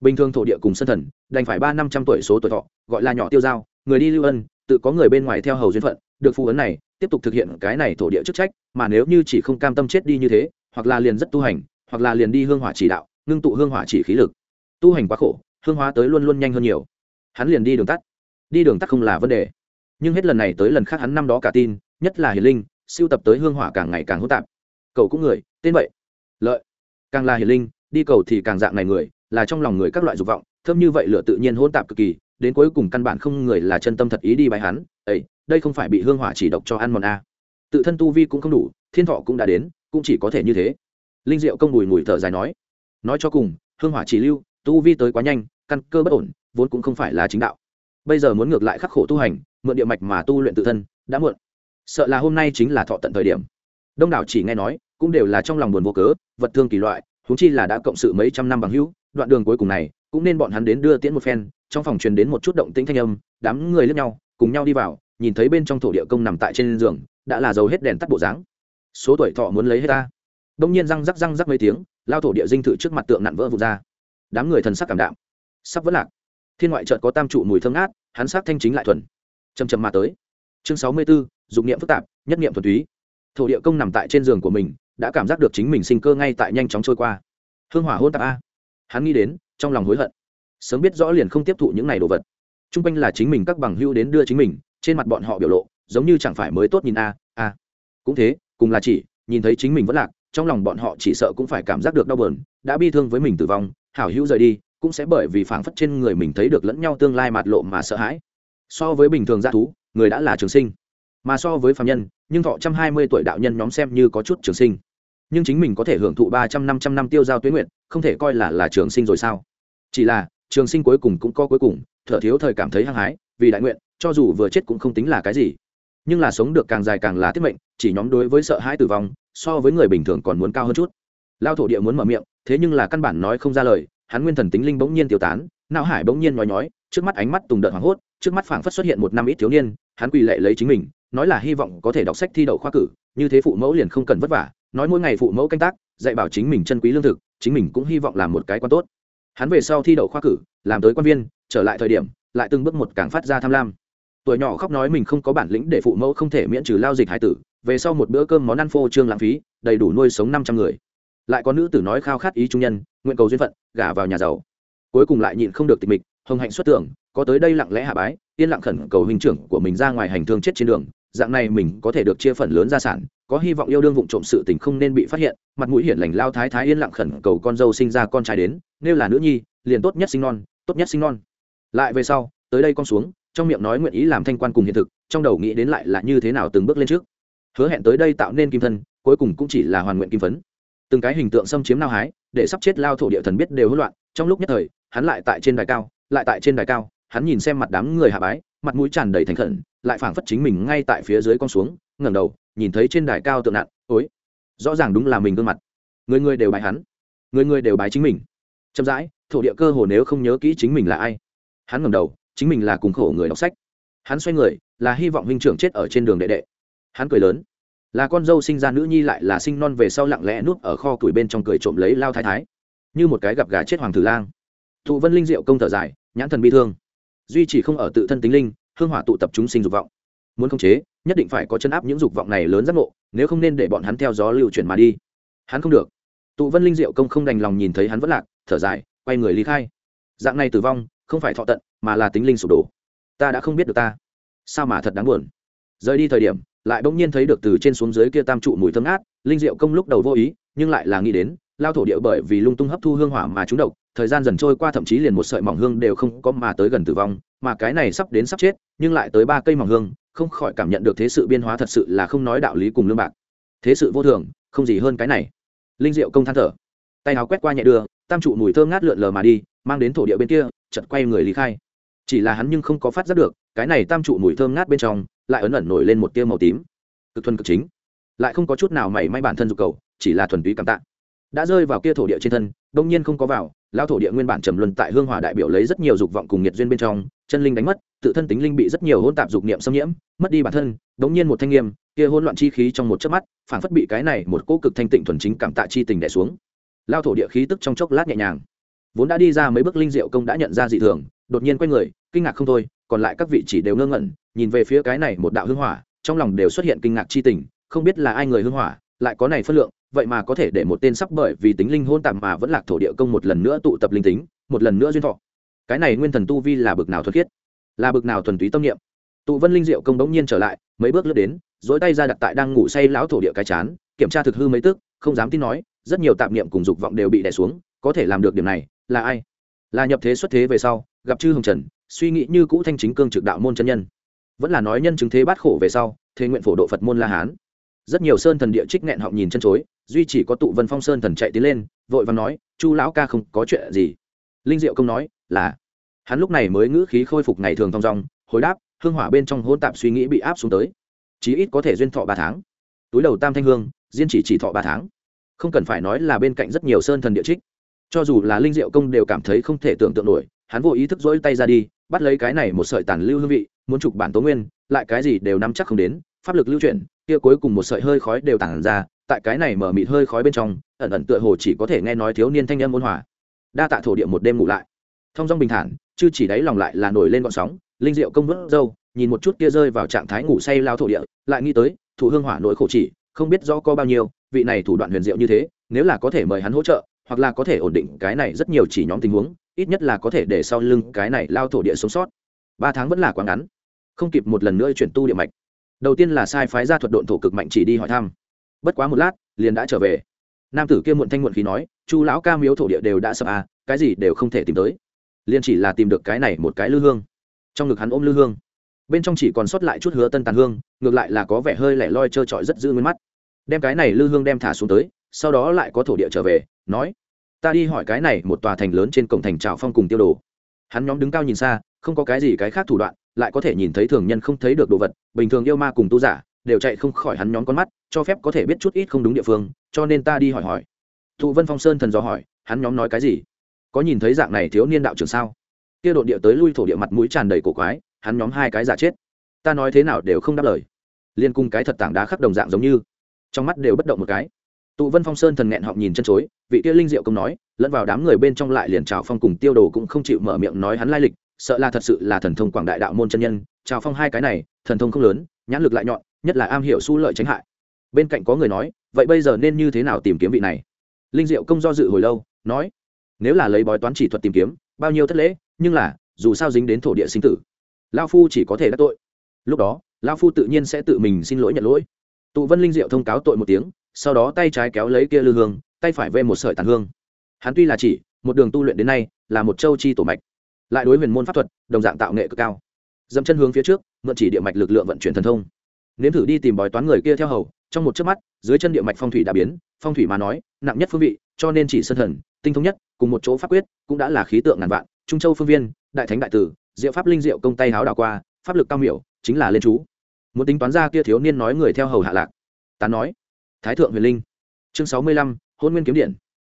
Bình thường thổ địa cùng sân thần, đành phải ba năm trăm tuổi số tuổi thọ, gọi là nhỏ tiêu dao người đi lưu ân tự có người bên ngoài theo hầu duyên phận, được phù ấn này, tiếp tục thực hiện cái này thổ địa chức trách, mà nếu như chỉ không cam tâm chết đi như thế, hoặc là liền rất tu hành, hoặc là liền đi hương hỏa chỉ đạo, ngưng tụ hương hỏa chỉ khí lực. Tu hành quá khổ, hương hóa tới luôn luôn nhanh hơn nhiều. Hắn liền đi đường tắt. Đi đường tắt không là vấn đề. Nhưng hết lần này tới lần khác hắn năm đó cả tin, nhất là hiền linh, siêu tập tới hương hỏa càng ngày càng hỗn tạp. Cậu cũng người, tên vậy. Lợi. Càng là hiền linh, đi cầu thì càng dạng này người, là trong lòng người các loại dục vọng, thơm như vậy lửa tự nhiên hỗn tạp cực kỳ đến cuối cùng căn bản không người là chân tâm thật ý đi bài hắn ấy đây không phải bị hương hỏa chỉ độc cho ăn mòn a tự thân tu vi cũng không đủ, thiên thọ cũng đã đến, cũng chỉ có thể như thế. Linh diệu công bùi mùi thở dài nói nói cho cùng, hương hỏa chỉ lưu, tu vi tới quá nhanh, căn cơ bất ổn, vốn cũng không phải là chính đạo. Bây giờ muốn ngược lại khắc khổ tu hành, mượn địa mạch mà tu luyện tự thân, đã muộn. Sợ là hôm nay chính là thọ tận thời điểm. Đông đảo chỉ nghe nói, cũng đều là trong lòng buồn vô cớ, vật thương kỳ loại húng chi là đã cộng sự mấy trăm năm bằng hữu, đoạn đường cuối cùng này, cũng nên bọn hắn đến đưa tiễn một phen trong phòng truyền đến một chút động tĩnh thanh âm đám người lướt nhau cùng nhau đi vào nhìn thấy bên trong thổ địa công nằm tại trên giường đã là dầu hết đèn tắt bộ dáng. Số tuổi thọ muốn lấy hết ta. Đông nhiên răng rắc răng rắc mấy tiếng lao thổ địa dinh thự trước mặt tượng nặn vỡ vụt ra. Đám người thần sắc cảm đạm. Sắp vẫn lạc. Thiên ngoại trợt có tam trụ mùi thơm ngát hắn sắc thanh chính lại thuần. Chầm chầm mà tới. Chương sáu mươi 64, dụng niệm phức tạp nhất niệm thuần túy. Thổ địa công nằm tại trên giường của mình đã cảm giác được chính mình sinh cơ ngay tại nhanh chóng trôi qua. Hương hỏa hôn tạp a. Hắn nghĩ đến trong lòng hối hận sớm biết rõ liền không tiếp thụ những này đồ vật. T r u n g quanh là chính mình các bằng hưu đến đưa chính mình, trên mặt bọn họ biểu lộ, giống như chẳng phải mới tốt nhìn a a. Cũng thế, cùng là chỉ, nhìn thấy chính mình vẫn lạc, trong lòng bọn họ chỉ sợ cũng phải cảm giác được đau bờn đã bi thương với mình tử vong, hảo hữu rời đi, cũng sẽ bởi vì phảng phất trên người mình thấy được lẫn nhau tương lai mạt lộ mà sợ hãi. So với bình thường g thú, người đã là trường sinh. Mà so với phạm nhân, nhưng thọ trăm hai mươi tuổi đạo nhân nhóm xem như có chút trường sinh. Nhưng chính mình có thể hưởng thụ ba trăm năm trăm năm tiêu giao tuyến nguyện, không thể coi là là trường sinh rồi sao? Chỉ là trường sinh cuối cùng cũng có cuối cùng, thở thiếu thời cảm thấy hăng hái, vì đại nguyện, cho dù vừa chết cũng không tính là cái gì. Nhưng là sống được càng dài càng là tiết mệnh, chỉ nhóm đối với sợ hãi tử vong, so với người bình thường còn muốn cao hơn chút. Lao thổ địa muốn mở miệng, thế nhưng là căn bản nói không ra lời, hắn nguyên thần tính linh bỗng nhiên tiêu tán, não hải bỗng nhiên nói nhói, trước mắt ánh mắt tùng đợt hoảng hốt, trước mắt phảng phất xuất hiện một năm ít thiếu niên, hắn quỳ lệ lấy chính mình, nói là hy vọng có thể đọc sách thi đậu khoa cử, như thế phụ mẫu liền không cần vất vả, nói mỗi ngày phụ mẫu canh tác, dạy bảo chính mình chân quý lương thực, chính mình cũng hy vọng làm một cái quan tốt hắn về sau thi đậu khoa cử, làm tới quan viên, trở lại thời điểm, lại từng bước một càng phát ra tham lam. Tuổi nhỏ khóc nói mình không có bản lĩnh để phụ mẫu không thể miễn trừ lao dịch hải tử, về sau một bữa cơm món ăn phô trương lãng phí, đầy đủ nuôi sống năm trăm người. Lại có nữ tử nói khao khát ý trung nhân, nguyện cầu duyên phận, gả vào nhà giàu. Cuối cùng lại nhịn không được tịch mịch, hồng hạnh xuất tưởng, có tới đây lặng lẽ hạ bái, yên lặng khẩn cầu hình trưởng của mình ra ngoài hành thương chết trên đường dạng này mình có thể được chia phần lớn gia sản, có hy vọng yêu đương vụng trộm sự tình không nên bị phát hiện, mặt mũi hiển lành lao thái thái yên lặng khẩn cầu con dâu sinh ra con trai đến, nếu là nữ nhi, liền tốt nhất sinh non, tốt nhất sinh non. Lại về sau, tới đây con xuống, trong miệng nói nguyện ý làm thanh quan cùng hiện thực, trong đầu nghĩ đến lại là như thế nào từng bước lên trước. Hứa hẹn tới đây tạo nên kim thân, cuối cùng cũng chỉ là hoàn nguyện kim phấn. Từng cái hình tượng xâm chiếm nao hái, để sắp chết lao thổ địa thần biết đều hỗn loạn, trong lúc nhất thời, hắn lại tại trên đài cao, lại tại trên đài cao, hắn nhìn xem mặt đám người hạ bái mặt mũi tràn đầy thành khẩn, lại phảng phất chính mình ngay tại phía dưới con xuống, ngẩng đầu, nhìn thấy trên đài cao tượng nạn ối rõ ràng đúng là mình gương mặt. Người người đều bài hắn. Người người đều bài chính mình. Chậm rãi, thổ địa cơ hồ nếu không nhớ kỹ chính mình là ai, hắn ngẩng đầu, chính mình là cùng khổ người đọc sách. Hắn xoay người, là hy vọng huynh trưởng chết ở trên đường đệ đệ. Hắn cười lớn, là con dâu sinh ra nữ nhi lại là sinh non về sau lặng lẽ nuốt ở kho tuổi bên trong cười trộm lấy lao thái thái. Như một cái gặp gà chết hoàng tử lang. Thụ vân linh diệu công thở dài, nhãn thần bi thương duy chỉ không ở tự thân tính linh, hương hỏa tụ tập chúng sinh dục vọng. Muốn khống chế, nhất định phải có chân áp những dục vọng này lớn giác ngộ, nếu không nên để bọn hắn theo gió lưu chuyển mà đi. Hắn không được. Tụ vân linh diệu công không đành lòng nhìn thấy hắn vất lạc, thở dài, quay người ly khai. Dạng này tử vong, không phải thọ tận, mà là tính linh sụp đổ. Ta đã không biết được ta. Sao mà thật đáng buồn. Rời đi thời điểm, lại bỗng nhiên thấy được từ trên xuống dưới kia tam trụ mùi thơm ngát, linh diệu công lúc đầu vô ý, nhưng lại là nghĩ đến, lao thổ địa bởi vì lung tung hấp thu hương hỏa mà trúng độc thời gian dần trôi qua, thậm chí liền một sợi mỏng hương đều không có mà tới gần tử vong, mà cái này sắp đến sắp chết, nhưng lại tới ba cây mỏng hương, không khỏi cảm nhận được thế sự biên hóa thật sự là không nói đạo lý cùng lương bạc. Thế sự vô thường, không gì hơn cái này. Linh diệu công than thở, tay áo quét qua nhẹ đưa, tam trụ mùi thơm ngát lượn lờ mà đi, mang đến thổ địa bên kia chật quay người lý khai. Chỉ là hắn nhưng không có phát giác được, cái này tam trụ mùi thơm ngát bên trong, lại ấn ẩn nổi lên một tia màu tím. Cực thuần cực chính, lại không có chút nào mảy may bản thân dục cầu, chỉ là thuần túy cảm tạ. Đã rơi vào kia thổ địa trên thân, đông nhiên không có vào lao thổ địa nguyên bản trầm luân tại hương hòa đại biểu lấy rất nhiều dục vọng cùng nhiệt duyên bên trong, chân linh đánh mất, tự thân tính linh bị rất nhiều hôn tạp dục niệm xâm nhiễm, mất đi bản thân, đống nhiên một thanh nghiêm, kia hỗn loạn chi khí trong một chớp mắt phản phất bị cái này một cỗ cực thanh tịnh thuần chính cảm tạ chi tình đè xuống. Lao thổ địa khí tức trong chốc lát nhẹ nhàng. Vốn đã đi ra mấy bước linh diệu công đã nhận ra dị thường, đột nhiên quay người, kinh ngạc không thôi, còn lại các vị chỉ đều ngơ ngẩn, nhìn về phía cái này một đạo hương hỏa, trong lòng đều xuất hiện kinh ngạc chi tình, không biết là ai người hương hỏa lại có này phân lượng, vậy mà có thể để một tên sắp bởi vì tính linh hôn tạm mà vẫn lạc thổ địa công một lần nữa tụ tập linh tính, một lần nữa duyên thọ. Cái này nguyên thần tu vi là bực nào thuật khiết, là bực nào thuần túy tâm niệm. Tụ vân linh diệu công bỗng nhiên trở lại, mấy bước lướt đến dối tay ra đặt tại đang ngủ say lão thổ địa cái chán, kiểm tra thực hư mấy tức, không dám tin nói, rất nhiều tạp niệm cùng dục vọng đều bị đè xuống, có thể làm được điểm này, là ai? Là nhập thế xuất thế về sau, gặp chư hồng trần, suy nghĩ như cũ thanh chính cương trực đạo môn chân nhân. Vẫn là nói nhân chứng thế bát khổ về sau, thế nguyện phổ độ phật môn la hán rất nhiều sơn thần địa trích nghẹn họng nhìn chân chối, duy chỉ có tụ vân phong sơn thần chạy tiến lên, vội và nói, chu lão ca không có chuyện gì. Linh diệu công nói, là. Hắn lúc này mới ngữ khí khôi phục ngày thường thong dong, hồi đáp, hương hỏa bên trong hôn tạp suy nghĩ bị áp xuống tới. Chí ít có thể duyên thọ ba tháng. Túi đầu tam thanh hương, diên chỉ chỉ thọ ba tháng. Không cần phải nói là bên cạnh rất nhiều sơn thần địa trích. Cho dù là linh diệu công đều cảm thấy không thể tưởng tượng nổi, hắn vô ý thức dỗi tay ra đi, bắt lấy cái này một sợi tàn lưu hương vị, muốn chụp bản tố nguyên, lại cái gì đều nắm chắc không đến, pháp lực lưu chuyển kia cuối cùng một sợi hơi khói đều tản ra, tại cái này mở mịt hơi khói bên trong, ẩn ẩn tựa hồ chỉ có thể nghe nói thiếu niên thanh âm ôn hòa. Đa tạ thổ địa một đêm ngủ lại. Thông dong bình thản chứ chỉ đáy lòng lại là nổi lên gọn sóng, linh diệu công vớt dâu, nhìn một chút kia rơi vào trạng thái ngủ say lao thổ địa, lại nghĩ tới thủ hương hỏa nỗi khổ chỉ, không biết rõ có bao nhiêu, vị này thủ đoạn huyền diệu như thế, nếu là có thể mời hắn hỗ trợ, hoặc là có thể ổn định cái này rất nhiều chỉ nhóm tình huống, ít nhất là có thể để sau lưng cái này lao thổ địa sống sót. Ba tháng vẫn là quá ngắn. Không kịp một lần nữa chuyển tu địa mạch đầu tiên là sai phái ra thuật độn thổ cực mạnh chỉ đi hỏi thăm. Bất quá một lát, liền đã trở về. Nam tử kia muộn thanh muộn khí nói, chu lão ca miếu thổ địa đều đã sợ à cái gì đều không thể tìm tới. Liền chỉ là tìm được cái này một cái lư hương. Trong ngực hắn ôm lư hương. Bên trong chỉ còn sót lại chút hứa tân tàn hương, ngược lại là có vẻ hơi lẻ loi trơ trọi rất dữ nguyên mắt. Đem cái này lư hương đem thả xuống tới, sau đó lại có thổ địa trở về, nói, ta đi hỏi cái này một tòa thành lớn trên cổng thành trào phong cùng tiêu đồ. Hắn nhóm đứng cao nhìn xa, không có cái gì cái khác thủ đoạn lại có thể nhìn thấy thường nhân không thấy được đồ vật, bình thường yêu ma cùng tu giả đều chạy không khỏi hắn nhóm con mắt, cho phép có thể biết chút ít không đúng địa phương, cho nên ta đi hỏi hỏi. Thụ vân phong sơn thần do hỏi, hắn nhóm nói cái gì? Có nhìn thấy dạng này thiếu niên đạo trưởng sao? Kia đột địa tới lui thổ địa mặt mũi tràn đầy cổ quái, hắn nhóm hai cái giả chết. Ta nói thế nào đều không đáp lời. Liên cung cái thật tảng đá khắc đồng dạng giống như. Trong mắt đều bất động một cái. Tụ vân phong sơn thần nghẹn họng nhìn chân chối, vị kia linh diệu công nói, lẫn vào đám người bên trong lại liền trào phong cùng tiêu đồ cũng không chịu mở miệng nói hắn lai lịch sợ là thật sự là thần thông quảng đại đạo môn chân nhân trào phong hai cái này, thần thông không lớn, nhãn lực lại nhọn, nhất là am hiểu su lợi tránh hại. Bên cạnh có người nói, vậy bây giờ nên như thế nào tìm kiếm vị này? Linh diệu công do dự hồi lâu, nói, nếu là lấy bói toán chỉ thuật tìm kiếm, bao nhiêu thất lễ, nhưng là, dù sao dính đến thổ địa sinh tử lao phu chỉ có thể đắc tội. Lúc đó lao phu tự nhiên sẽ tự mình xin lỗi nhận lỗi. Tụ vân linh diệu thông cáo tội một tiếng, sau đó tay trái kéo lấy kia lư hương, tay phải vê một sợi tàn hương. Hắn tuy là chỉ, một đường tu luyện đến nay, là một châu chi tổ mạch lại đối huyền môn pháp thuật, đồng dạng tạo nghệ cực cao. Dẫm chân hướng phía trước, mượn chỉ địa mạch lực lượng vận chuyển thần thông. Nếm thử đi tìm bói toán người kia theo hầu, trong một chớp mắt, dưới chân địa mạch phong thủy đã biến, phong thủy mà nói, nặng nhất phương vị, cho nên chỉ sân thần, tinh thông nhất, cùng một chỗ pháp quyết, cũng đã là khí tượng ngàn vạn. Trung châu phương viên, đại thánh đại tử, diệu pháp linh diệu công tay háo đào qua, pháp lực cao miểu, chính là lên chú. Muốn tính toán ra kia thiếu niên nói người theo hầu hạ lạc. Tán nói, thái thượng huyền linh. Chương sáu mươi lăm, hôn nguyên kiếm điện.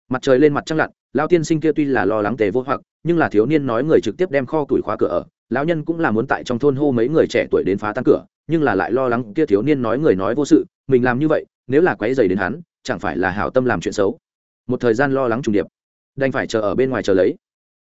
Mặt trời lên mặt trăng lặn lao tiên sinh kia tuy là lo lắng tề vô hoặc, nhưng là thiếu niên nói người trực tiếp đem kho tuổi khóa cửa ở. Lão nhân cũng là muốn tại trong thôn hô mấy người trẻ tuổi đến phá tan cửa, nhưng là lại lo lắng kia thiếu niên nói người nói vô sự, mình làm như vậy, nếu là quấy dày đến hắn, chẳng phải là hảo tâm làm chuyện xấu. Một thời gian lo lắng trùng điệp, đành phải chờ ở bên ngoài chờ lấy.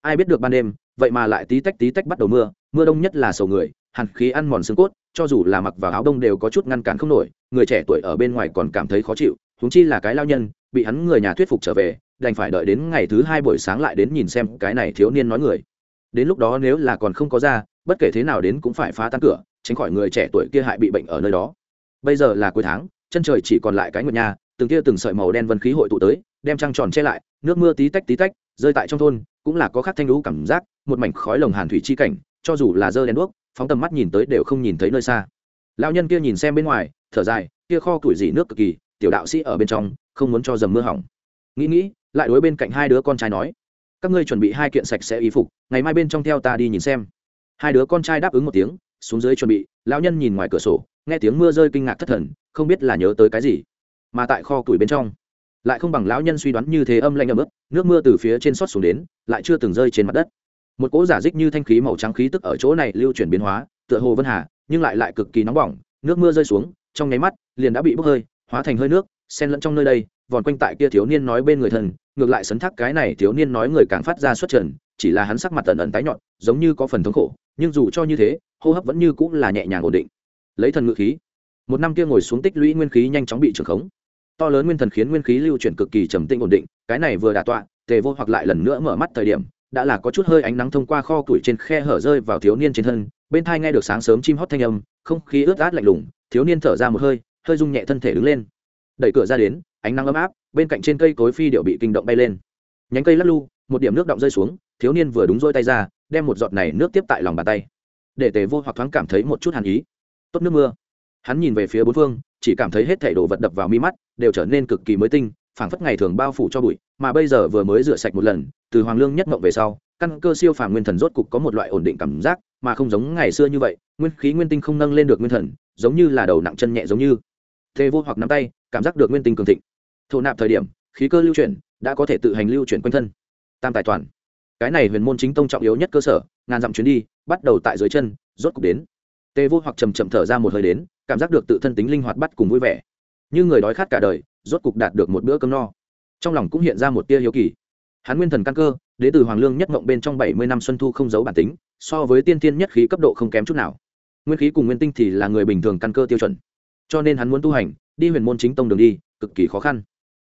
Ai biết được ban đêm, vậy mà lại tí tách tí tách bắt đầu mưa mưa đông nhất là sầu người, hàn khí ăn mòn xương cốt, cho dù là mặc vào áo đông đều có chút ngăn cản không nổi, người trẻ tuổi ở bên ngoài còn cảm thấy khó chịu húng chi là cái lao nhân bị hắn người nhà thuyết phục trở về đành phải đợi đến ngày thứ hai buổi sáng lại đến nhìn xem cái này thiếu niên nói người. Đến lúc đó nếu là còn không có ra bất kể thế nào đến cũng phải phá tan cửa tránh khỏi người trẻ tuổi kia hại bị bệnh ở nơi đó. Bây giờ là cuối tháng chân trời chỉ còn lại cái nguyệt nhà, từng kia từng sợi màu đen vân khí hội tụ tới đem trăng tròn che lại nước mưa tí tách tí tách rơi tại trong thôn cũng là có khắc thanh lũ cảm giác một mảnh khói lồng hàn thủy chi cảnh cho dù là dơ đèn đuốc phóng tầm mắt nhìn tới đều không nhìn thấy nơi xa. Lão nhân kia nhìn xem bên ngoài thở dài kia kho tuổi dỉ nước cực kỳ tiểu đạo sĩ ở bên trong không muốn cho dầm mưa hỏng. Nghĩ nghĩ, lại đối bên cạnh hai đứa con trai nói, các ngươi chuẩn bị hai kiện sạch sẽ y phục, ngày mai bên trong theo ta đi nhìn xem. Hai đứa con trai đáp ứng một tiếng, xuống dưới chuẩn bị, lão nhân nhìn ngoài cửa sổ, nghe tiếng mưa rơi kinh ngạc thất thần, không biết là nhớ tới cái gì. Mà tại kho tuổi bên trong, lại không bằng lão nhân suy đoán như thế âm lạnh ấm ức, nước mưa từ phía trên xót xuống đến, lại chưa từng rơi trên mặt đất. Một cỗ giả dích như thanh khí màu trắng khí tức ở chỗ này lưu chuyển biến hóa, tựa hồ vân hà, nhưng lại lại cực kỳ nóng bỏng, nước mưa rơi xuống, trong nháy mắt, liền đã bị bốc hơi, hóa thành hơi nước xen lẫn trong nơi đây, vòn quanh tại kia thiếu niên nói bên người thân, ngược lại sấn thác cái này thiếu niên nói người càng phát ra xuất trần, chỉ là hắn sắc mặt tần ẩn tái nhọn giống như có phần thống khổ, nhưng dù cho như thế, hô hấp vẫn như cũng là nhẹ nhàng ổn định. Lấy thần ngự khí. Một năm kia ngồi xuống tích lũy nguyên khí nhanh chóng bị trưởng khống. To lớn nguyên thần khiến nguyên khí lưu chuyển cực kỳ trầm tĩnh ổn định, cái này vừa đả tọa, tề vô hoặc lại lần nữa mở mắt thời điểm, đã là có chút hơi ánh nắng thông qua kho củi trên khe hở rơi vào thiếu niên trên thân, bên thai nghe được sáng sớm chim hót thanh âm, không khí ướt át lạnh lùng, thiếu niên thở ra một hơi hơi rung nhẹ thân thể đứng lên đẩy cửa ra đến, ánh nắng ấm áp, bên cạnh trên cây cối phi điệu bị kinh động bay lên. Nhánh cây lắc lu một điểm nước động rơi xuống, thiếu niên vừa đúng rôi tay ra, đem một giọt này nước tiếp tại lòng bàn tay. Để tề vô hoặc thoáng cảm thấy một chút hàn ý. Tốt nước mưa. Hắn nhìn về phía bốn phương, chỉ cảm thấy hết thảy đồ vật đập vào mi mắt, đều trở nên cực kỳ mới tinh, phảng phất ngày thường bao phủ cho bụi, mà bây giờ vừa mới rửa sạch một lần, từ hoàng lương nhất mộng về sau, căn cơ siêu phàm nguyên thần rốt cục có một loại ổn định cảm giác, mà không giống ngày xưa như vậy, nguyên khí nguyên tinh không nâng lên được nguyên thần, giống như là đầu nặng chân nhẹ giống như. Thế vô hoặc nắm tay cảm giác được nguyên tinh cường thịnh. Thổ nạp thời điểm, khí cơ lưu chuyển, đã có thể tự hành lưu chuyển quanh thân. Tam tài toàn. Cái này huyền môn chính tông trọng yếu nhất cơ sở, ngàn dặm chuyến đi, bắt đầu tại dưới chân, rốt cục đến. Tê vô hoặc chầm chậm thở ra một hơi đến, cảm giác được tự thân tính linh hoạt bắt cùng vui vẻ. Như người đói khát cả đời, rốt cục đạt được một bữa cơm no. Trong lòng cũng hiện ra một tia hiếu kỳ. Hắn nguyên thần căn cơ, đế từ hoàng lương nhất mộng bên trong bảy mươi năm xuân thu không giấu bản tính, so với tiên tiên nhất khí cấp độ không kém chút nào. Nguyên khí cùng nguyên tinh thì là người bình thường căn cơ tiêu chuẩn. Cho nên hắn muốn tu hành đi huyền môn chính tông đường đi, cực kỳ khó khăn.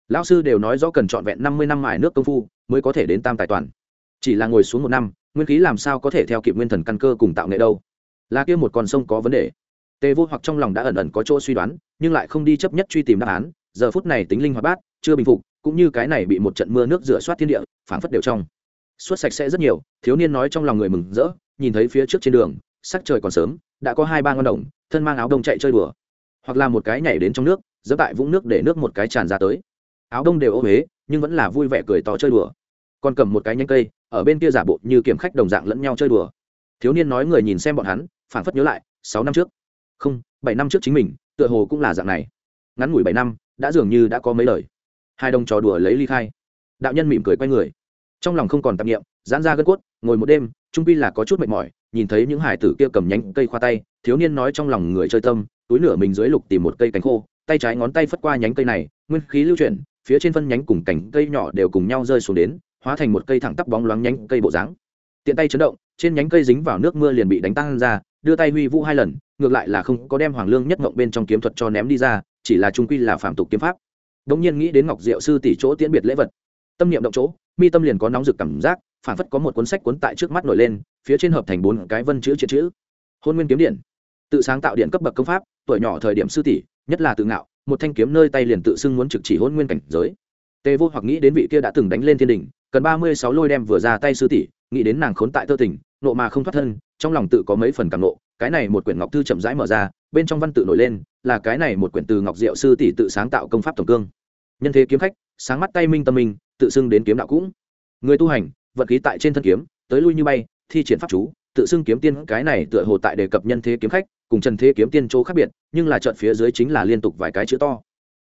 Lão sư đều nói rõ cần trọn vẹn năm mươi năm mài nước công phu mới có thể đến tam tài toàn. Chỉ là ngồi xuống một năm, nguyên khí làm sao có thể theo kịp nguyên thần căn cơ cùng tạo nghệ đâu? Là kia một con sông có vấn đề. Tề vô hoặc trong lòng đã ẩn ẩn có chỗ suy đoán, nhưng lại không đi chấp nhất truy tìm đáp án, giờ phút này tính linh hoạt bát, chưa bình phục, cũng như cái này bị một trận mưa nước rửa soát thiên địa, phảng phất đều trong. Suốt sạch sẽ rất nhiều, thiếu niên nói trong lòng người mừng rỡ, nhìn thấy phía trước trên đường, sắc trời còn sớm, đã có hai ba ngon đồng, thân mang áo đông chạy chơi đùa hoặc là một cái nhảy đến trong nước dẫm tại vũng nước để nước một cái tràn ra tới. Áo đông đều ô huế nhưng vẫn là vui vẻ cười to chơi đùa. Còn cầm một cái nhánh cây, ở bên kia giả bộ như kiểm khách đồng dạng lẫn nhau chơi đùa. Thiếu niên nói người nhìn xem bọn hắn phản phất nhớ lại, sáu năm trước. Không, bảy năm trước chính mình, tựa hồ cũng là dạng này. Ngắn ngủi bảy năm, đã dường như đã có mấy lời. Hai đồng trò đùa lấy ly khai. Đạo nhân mỉm cười quay người. Trong lòng không còn tạp nghiệm giãn ra gân cốt, ngồi một đêm, trung pi là có chút mệt mỏi, nhìn thấy những hải tử kia cầm nhánh cây khoa tay, thiếu niên nói trong lòng người chơi tâm túi nửa mình dưới lục tìm một cây cánh khô, tay trái ngón tay phất qua nhánh cây này, nguyên khí lưu chuyển, phía trên phân nhánh cùng cành cây nhỏ đều cùng nhau rơi xuống đến, hóa thành một cây thẳng tắp bóng loáng nhánh cây bộ dáng. Tiện tay chấn động, trên nhánh cây dính vào nước mưa liền bị đánh tan ra, đưa tay huy vũ hai lần, ngược lại là không có đem hoàng lương nhất ngộng bên trong kiếm thuật cho ném đi ra, chỉ là trung quy là phạm tục kiếm pháp. Đống nhiên nghĩ đến ngọc diệu sư tỷ chỗ tiễn biệt lễ vật. Tâm niệm động chỗ, mi tâm liền có nóng rực cảm giác phản phất có một cuốn sách cuốn tại trước mắt nổi lên, phía trên hợp thành bốn cái vân chữ chữ chữ. Hôn nguyên kiếm điện tự sáng tạo điện cấp bậc công pháp, tuổi nhỏ thời điểm sư tỷ, nhất là tự ngạo, một thanh kiếm nơi tay liền tự xưng muốn trực chỉ hôn nguyên cảnh giới. Tề vô hoặc nghĩ đến vị kia đã từng đánh lên thiên đình cần ba mươi sáu lôi đem vừa ra tay sư tỷ, nghĩ đến nàng khốn tại tơ tình, nộ mà không thoát thân, trong lòng tự có mấy phần cảm nộ, cái này một quyển ngọc thư chậm rãi mở ra, bên trong văn tự nổi lên, là cái này một quyển từ ngọc diệu sư tỷ tự sáng tạo công pháp tổng cương. Nhân thế kiếm khách, sáng mắt tay minh tâm minh, tự xưng đến kiếm đạo cũng. Người tu hành, vật khí tại trên thân kiếm, tới lui như bay, thi triển pháp chú tự xưng kiếm tiên, cái này tựa hồ tại đề cập nhân thế kiếm khách, cùng trần thế kiếm tiên chỗ khác biệt, nhưng là trận phía dưới chính là liên tục vài cái chữ to.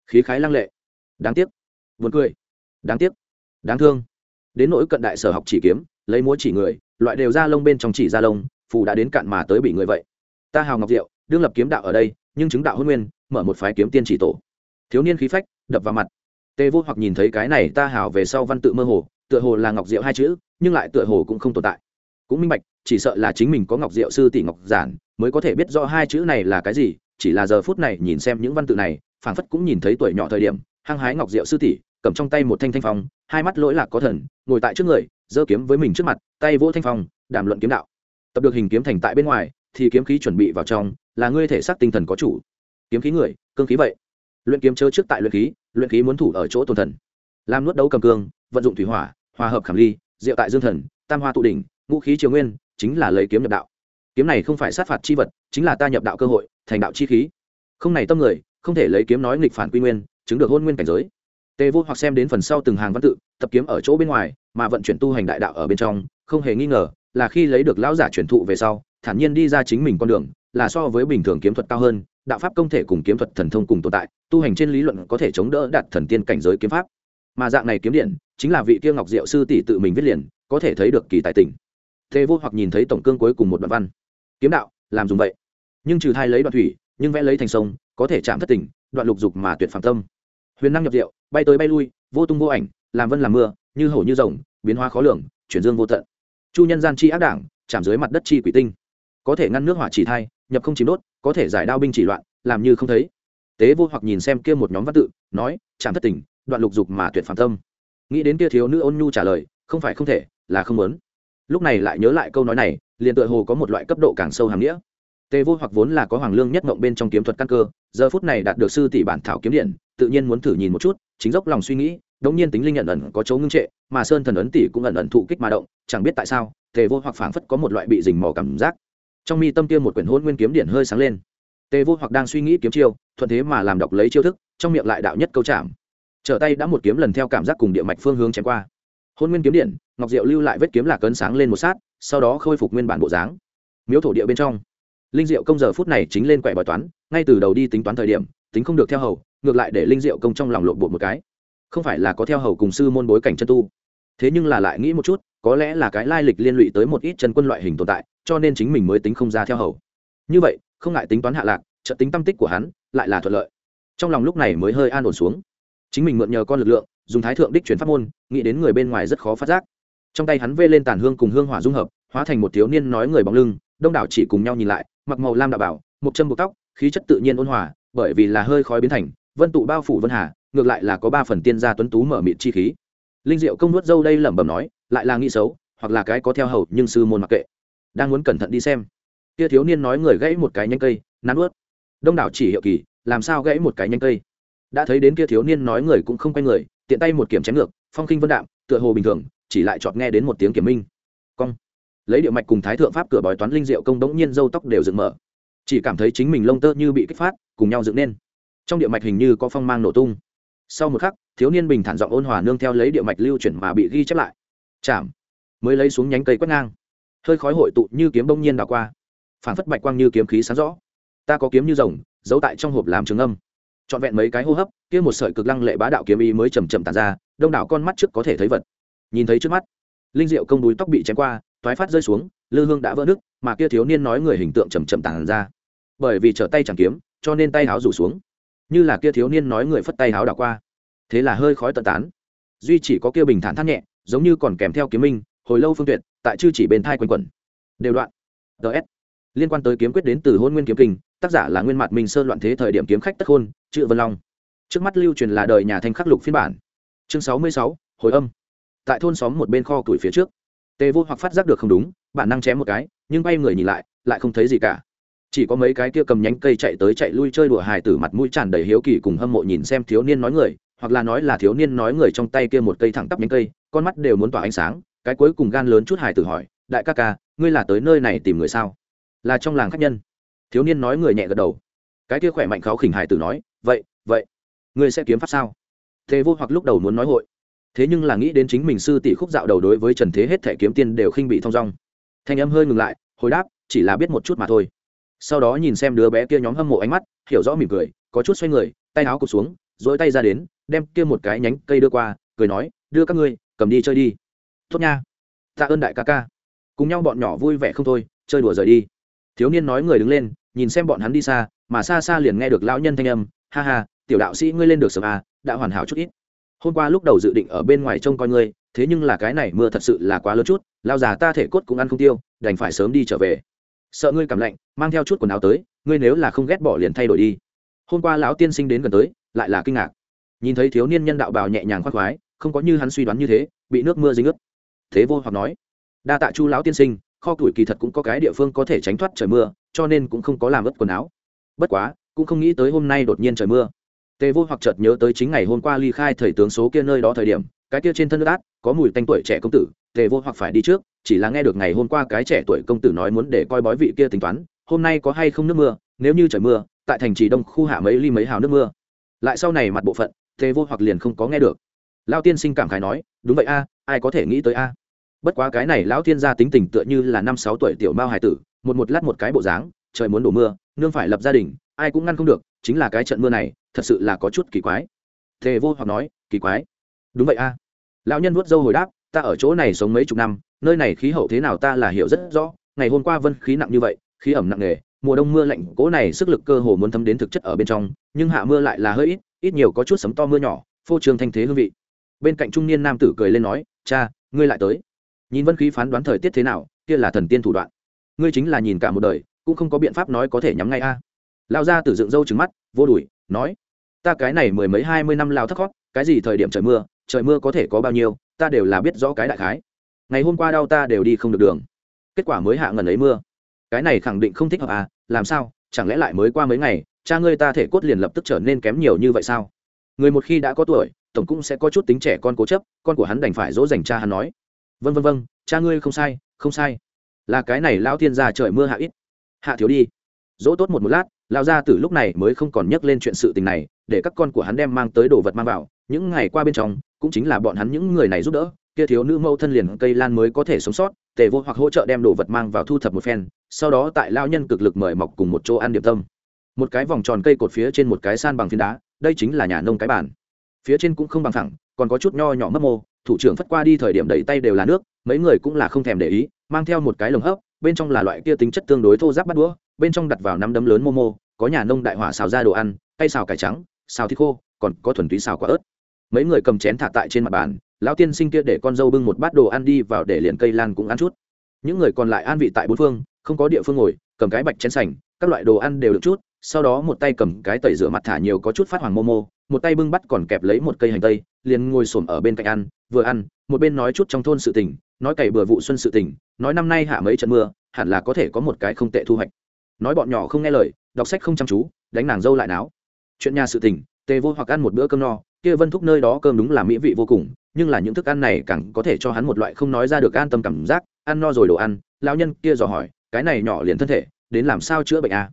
Khí khái lăng lệ. Đáng tiếc. Buồn cười. Đáng tiếc. Đáng thương. Đến nỗi cận đại sở học chỉ kiếm, lấy múa chỉ người, loại đều ra lông bên trong chỉ ra lông, phù đã đến cạn mà tới bị người vậy. Ta hào ngọc diệu, đương lập kiếm đạo ở đây, nhưng chứng đạo hôn nguyên, mở một phái kiếm tiên chỉ tổ. Thiếu niên khí phách, đập vào mặt. Tê vô hoặc nhìn thấy cái này ta hào về sau văn tự mơ hồ, tựa hồ là ngọc diệu hai chữ, nhưng lại tựa hồ cũng không tồn tại cũng minh bạch, chỉ sợ là chính mình có ngọc diệu sư tỷ ngọc giản, mới có thể biết rõ hai chữ này là cái gì, chỉ là giờ phút này nhìn xem những văn tự này, phảng phất cũng nhìn thấy tuổi nhỏ thời điểm, hăng hái ngọc diệu sư tỷ, cầm trong tay một thanh thanh phong, hai mắt lỗi lạc có thần, ngồi tại trước người, giơ kiếm với mình trước mặt, tay vỗ thanh phong, đàm luận kiếm đạo. Tập được hình kiếm thành tại bên ngoài, thì kiếm khí chuẩn bị vào trong, là ngươi thể xác tinh thần có chủ. Kiếm khí người, cương khí vậy. Luyện kiếm chớ trước tại luyện khí luyện khí muốn thủ ở chỗ tồn thần. Làm nuốt đấu cầm cương, vận dụng thủy hỏa, hòa hợp khảm ly diệu tại dương thần, tam hoa tụ đỉnh ngũ khí triều nguyên chính là lấy kiếm nhập đạo. Kiếm này không phải sát phạt chi vật, chính là ta nhập đạo cơ hội, thành đạo chi khí. Không này tâm người, không thể lấy kiếm nói nghịch phản quy nguyên, chứng được hôn nguyên cảnh giới. Tề vô hoặc xem đến phần sau từng hàng văn tự, tập kiếm ở chỗ bên ngoài, mà vận chuyển tu hành đại đạo ở bên trong, không hề nghi ngờ là khi lấy được lão giả truyền thụ về sau, thản nhiên đi ra chính mình con đường, là so với bình thường kiếm thuật cao hơn, đạo pháp công thể cùng kiếm thuật thần thông cùng tồn tại, tu hành trên lý luận có thể chống đỡ đạt thần tiên cảnh giới kiếm pháp. Mà dạng này kiếm điện, chính là vị kia ngọc diệu sư tỷ tự mình viết liền, có thể thấy được kỳ tài tình tề vô hoặc nhìn thấy tổng cương cuối cùng một đoạn văn. Kiếm đạo, làm dùng vậy. Nhưng trừ thai lấy đoạn thủy, nhưng vẽ lấy thành sông, có thể chạm thất tình, đoạn lục dục mà tuyệt phạm tâm. Huyền năng nhập diệu, bay tới bay lui, vô tung vô ảnh, làm vân làm mưa, như hổ như rồng, biến hóa khó lường, chuyển dương vô tận. Chu nhân gian chi ác đảng, chạm dưới mặt đất chi quỷ tinh. Có thể ngăn nước hỏa chỉ thai, nhập không chìm đốt, có thể giải đao binh chỉ loạn, làm như không thấy. Tế vô hoặc nhìn xem kia một nhóm văn tự, nói, chạm thất tình, đoạn lục dục mà tuyệt phạm tâm. Nghĩ đến kia thiếu nữ ôn nhu trả lời, không phải không thể, là không muốn lúc này lại nhớ lại câu nói này, liền tựa hồ có một loại cấp độ càng sâu hàm nghĩa. Tề vô hoặc vốn là có hoàng lương nhất mộng bên trong kiếm thuật căn cơ, giờ phút này đạt được sư tỷ bản thảo kiếm điện, tự nhiên muốn thử nhìn một chút, chính dốc lòng suy nghĩ, đống nhiên tính linh nhận ẩn có chỗ ngưng trệ, mà sơn thần ấn tỷ cũng ẩn ẩn thụ kích mà động, chẳng biết tại sao, tề vô hoặc phảng phất có một loại bị dình mò cảm giác. Trong mi tâm kia một quyển hôn nguyên kiếm điển hơi sáng lên. Tề vô hoặc đang suy nghĩ kiếm chiêu, thuận thế mà làm đọc lấy chiêu thức, trong miệng lại đạo nhất câu chạm. Trở tay đã một kiếm lần theo cảm giác cùng địa mạch phương hướng chém qua. Hôn nguyên kiếm điện ngọc diệu lưu lại vết kiếm lạc cấn sáng lên một sát, sau đó khôi phục nguyên bản bộ dáng. Miếu thổ địa bên trong, linh diệu công giờ phút này chính lên quẻ bài toán, ngay từ đầu đi tính toán thời điểm, tính không được theo hầu, ngược lại để linh diệu công trong lòng lộn bột một cái. Không phải là có theo hầu cùng sư môn bối cảnh chân tu, thế nhưng là lại nghĩ một chút, có lẽ là cái lai lịch liên lụy tới một ít chân quân loại hình tồn tại, cho nên chính mình mới tính không ra theo hầu. Như vậy, không ngại tính toán hạ lạc trợ tính tâm tích của hắn, lại là thuận lợi. Trong lòng lúc này mới hơi an ổn xuống. Chính mình mượn nhờ con lực lượng, dùng thái thượng đích chuyển pháp môn, nghĩ đến người bên ngoài rất khó phát giác trong tay hắn vê lên tàn hương cùng hương hỏa dung hợp, hóa thành một thiếu niên nói người bóng lưng, đông đảo chỉ cùng nhau nhìn lại, mặc màu lam đạo bảo, một chân buộc tóc, khí chất tự nhiên ôn hòa, bởi vì là hơi khói biến thành, vân tụ bao phủ vân hà, ngược lại là có ba phần tiên gia tuấn tú mở mịt chi khí. Linh diệu công nuốt dâu đây lẩm bẩm nói, lại là nghĩ xấu, hoặc là cái có theo hầu nhưng sư môn mặc kệ, đang muốn cẩn thận đi xem. Kia thiếu niên nói người gãy một cái nhanh cây, nắn ướt đông đảo chỉ hiệu kỳ, làm sao gãy một cái nhanh cây? Đã thấy đến kia thiếu niên nói người cũng không quay người, tiện tay một kiểm chém ngược, phong khinh vân đạm, tựa hồ bình thường chỉ lại chọt nghe đến một tiếng kiểm minh. Cong. Lấy điệu mạch cùng thái thượng pháp cửa bói toán linh diệu công đống nhiên dâu tóc đều dựng mở. Chỉ cảm thấy chính mình lông tơ như bị kích phát, cùng nhau dựng nên. Trong điệu mạch hình như có phong mang nổ tung. Sau một khắc, thiếu niên bình thản giọng ôn hòa nương theo lấy điệu mạch lưu chuyển mà bị ghi chép lại. Chạm mới lấy xuống nhánh cây quét ngang. Hơi khói hội tụ như kiếm bông nhiên đảo qua. Phản phất bạch quang như kiếm khí sáng rõ. Ta có kiếm như rồng, giấu tại trong hộp làm trường âm. Trọn vẹn mấy cái hô hấp, kia một sợi cực lăng lệ bá đạo kiếm ý mới chầm chậm tàn ra, đông đảo con mắt trước có thể thấy vật nhìn thấy trước mắt. Linh diệu công đuối tóc bị chém qua, thoái phát rơi xuống, lư hương đã vỡ nứt, mà kia thiếu niên nói người hình tượng chầm chậm tàn ra. Bởi vì trở tay chẳng kiếm, cho nên tay háo rủ xuống. Như là kia thiếu niên nói người phất tay háo đảo qua. Thế là hơi khói tận tán. Duy chỉ có kia bình thản thắt nhẹ, giống như còn kèm theo kiếm minh, hồi lâu phương tuyệt, tại chư chỉ bên thai quanh quẩn. Đều đoạn. Ts liên quan tới kiếm quyết đến từ hôn nguyên kiếm kinh, tác giả là nguyên mặt minh sơn loạn thế thời điểm kiếm khách tất hôn chữ vân long. Trước mắt lưu truyền là đời nhà thanh khắc lục phiên bản. Chương sáu mươi sáu, hồi âm tại thôn xóm một bên kho tuổi phía trước. Tề vô hoặc phát giác được không đúng, bản năng chém một cái, nhưng bay người nhìn lại lại không thấy gì cả. Chỉ có mấy cái kia cầm nhánh cây chạy tới chạy lui chơi đùa hài tử mặt mũi tràn đầy hiếu kỳ cùng hâm mộ nhìn xem thiếu niên nói người, hoặc là nói là thiếu niên nói người trong tay kia một cây thẳng tắp nhánh cây, con mắt đều muốn tỏa ánh sáng, cái cuối cùng gan lớn chút hài tử hỏi, đại ca ca, ngươi là tới nơi này tìm người sao? Là trong làng khách nhân. Thiếu niên nói người nhẹ gật đầu. Cái kia khỏe mạnh kháo khỉnh hài tử nói, vậy vậy, ngươi sẽ kiếm pháp sao? Thế vô hoặc lúc đầu muốn nói hội thế nhưng là nghĩ đến chính mình sư tỷ khúc dạo đầu đối với trần thế hết thẻ kiếm tiên đều khinh bị thong dong. Thanh âm hơi ngừng lại, hồi đáp, chỉ là biết một chút mà thôi. Sau đó nhìn xem đứa bé kia nhóm hâm mộ ánh mắt, hiểu rõ mỉm cười, có chút xoay người, tay áo cụt xuống dỗi tay ra đến, đem kia một cái nhánh cây đưa qua, cười nói, đưa các ngươi, cầm đi chơi đi. Tốt nha. Tạ ơn đại ca ca. Cùng nhau bọn nhỏ vui vẻ không thôi, chơi đùa rời đi. Thiếu niên nói người đứng lên, nhìn xem bọn hắn đi xa, mà xa xa liền nghe được lão nhân thanh âm, ha ha, tiểu đạo sĩ ngươi lên được sớm à đã hoàn hảo chút ít hôm qua lúc đầu dự định ở bên ngoài trông coi ngươi, thế nhưng là cái này mưa thật sự là quá lớn chút, lao già ta thể cốt cũng ăn không tiêu, đành phải sớm đi trở về. Sợ ngươi cảm lạnh, mang theo chút quần áo tới, ngươi nếu là không ghét bỏ liền thay đổi đi. Hôm qua lão tiên sinh đến gần tới, lại là kinh ngạc. Nhìn thấy thiếu niên nhân đạo bào nhẹ nhàng khoác khoái, không có như hắn suy đoán như thế, bị nước mưa dính ướt. Thế vô hoặc nói, đa tạ chu lão tiên sinh, kho tuổi kỳ thật cũng có cái địa phương có thể tránh thoát trời mưa, cho nên cũng không có làm ướt quần áo. Bất quá, cũng không nghĩ tới hôm nay đột nhiên trời mưa tề vô hoặc chợt nhớ tới chính ngày hôm qua ly khai thời tướng số kia nơi đó thời điểm, cái kia trên thân nước át, có mùi tanh tuổi trẻ công tử, tề vô hoặc phải đi trước, chỉ là nghe được ngày hôm qua cái trẻ tuổi công tử nói muốn để coi bói vị kia tính toán, hôm nay có hay không nước mưa, nếu như trời mưa, tại thành trì đông khu hạ mấy ly mấy hào nước mưa. Lại sau này mặt bộ phận, tề vô hoặc liền không có nghe được. Lao tiên sinh cảm khái nói, đúng vậy a, ai có thể nghĩ tới a? Bất quá cái này lão tiên gia tính tình tựa như là năm sáu tuổi tiểu mao hải tử, một một lát một cái bộ dáng, trời muốn đổ mưa, nương phải lập gia đình, ai cũng ngăn không được, chính là cái trận mưa này thật sự là có chút kỳ quái. Thề vô hoặc nói, kỳ quái. Đúng vậy a. Lão nhân vuốt dâu hồi đáp, ta ở chỗ này sống mấy chục năm, nơi này khí hậu thế nào ta là hiểu rất rõ. Ngày hôm qua vân khí nặng như vậy, khí ẩm nặng nề, mùa đông mưa lạnh, cố này sức lực cơ hồ muốn thấm đến thực chất ở bên trong, nhưng hạ mưa lại là hơi ít ít nhiều có chút sấm to mưa nhỏ, phô trường thanh thế hương vị. Bên cạnh trung niên nam tử cười lên nói, cha, ngươi lại tới. Nhìn vân khí phán đoán thời tiết thế nào, kia là thần tiên thủ đoạn. Ngươi chính là nhìn cả một đời, cũng không có biện pháp nói có thể nhắm ngay a. Lao ra tử dựng râu trứng mắt, vô đùi nói ta cái này mười mấy hai mươi năm lao thất khót, cái gì thời điểm trời mưa trời mưa có thể có bao nhiêu, ta đều là biết rõ cái đại khái. Ngày hôm qua đau ta đều đi không được đường. Kết quả mới hạ ngần ấy mưa. Cái này khẳng định không thích hợp à làm sao, chẳng lẽ lại mới qua mấy ngày, cha ngươi ta thể cốt liền lập tức trở nên kém nhiều như vậy sao? Người một khi đã có tuổi, tổng cũng sẽ có chút tính trẻ con cố chấp, con của hắn đành phải dỗ dành cha hắn nói. Vân vân vân cha ngươi không sai không sai. Là cái này lao thiên gia trời mưa hạ ít. Hạ thiếu đi. Dỗ tốt một một lát lao ra từ lúc này mới không còn nhắc lên chuyện sự tình này để các con của hắn đem mang tới đồ vật mang vào những ngày qua bên trong cũng chính là bọn hắn những người này giúp đỡ kia thiếu nữ mâu thân liền cây lan mới có thể sống sót tề vô hoặc hỗ trợ đem đồ vật mang vào thu thập một phen sau đó tại lao nhân cực lực mời mọc cùng một chỗ ăn điểm tâm. Một cái vòng tròn cây cột phía trên một cái san bằng phiến đá đây chính là nhà nông cái bản phía trên cũng không bằng thẳng còn có chút nho nhỏ mấp mô thủ trưởng phất qua đi thời điểm đẩy tay đều là nước mấy người cũng là không thèm để ý mang theo một cái lồng hấp bên trong là loại kia tính chất tương đối thô giáp bắt đũa bên trong đặt vào năm đấm lớn mô mô, có nhà nông đại hỏa xào ra đồ ăn cây xào cải trắng xào thịt khô, còn có thuần túy xào quả ớt. Mấy người cầm chén thả tại trên mặt bàn, lão tiên sinh kia để con dâu bưng một bát đồ ăn đi vào để liền cây lan cũng ăn chút. Những người còn lại an vị tại bốn phương, không có địa phương ngồi, cầm cái bạch chén sành, các loại đồ ăn đều được chút, sau đó một tay cầm cái tẩy rửa mặt thả nhiều có chút phát hoàng momo một tay bưng bắt còn kẹp lấy một cây hành tây, liền ngồi xổm ở bên cạnh ăn, vừa ăn, một bên nói chút trong thôn sự tình, nói cày bừa vụ xuân sự tình, nói năm nay hạ mấy trận mưa, hẳn là có thể có một cái không tệ thu hoạch. Nói bọn nhỏ không nghe lời, đọc sách không chăm chú, đánh nàng dâu lại náo chuyện nhà sự tình, tề vô hoặc ăn một bữa cơm no, kia vân thúc nơi đó cơm đúng là mỹ vị vô cùng, nhưng là những thức ăn này càng có thể cho hắn một loại không nói ra được an tâm cảm giác, ăn no rồi đồ ăn, lão nhân kia dò hỏi, cái này nhỏ liền thân thể, đến làm sao chữa bệnh à?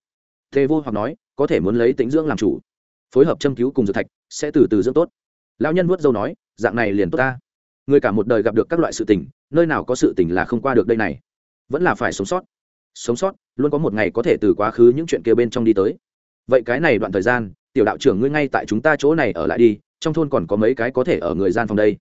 tề vô hoặc nói, có thể muốn lấy tính dưỡng làm chủ. Phối hợp châm cứu cùng dược thạch, sẽ từ từ dưỡng tốt. Lão nhân vuốt dâu nói, dạng này liền tốt ta. Người cả một đời gặp được các loại sự tình, nơi nào có sự tình là không qua được đây này. Vẫn là phải sống sót. Sống sót, luôn có một ngày có thể từ quá khứ những chuyện kia bên trong đi tới. Vậy cái này đoạn thời gian tiểu đạo trưởng ngươi ngay tại chúng ta chỗ này ở lại đi, trong thôn còn có mấy cái có thể ở người gian phòng đây.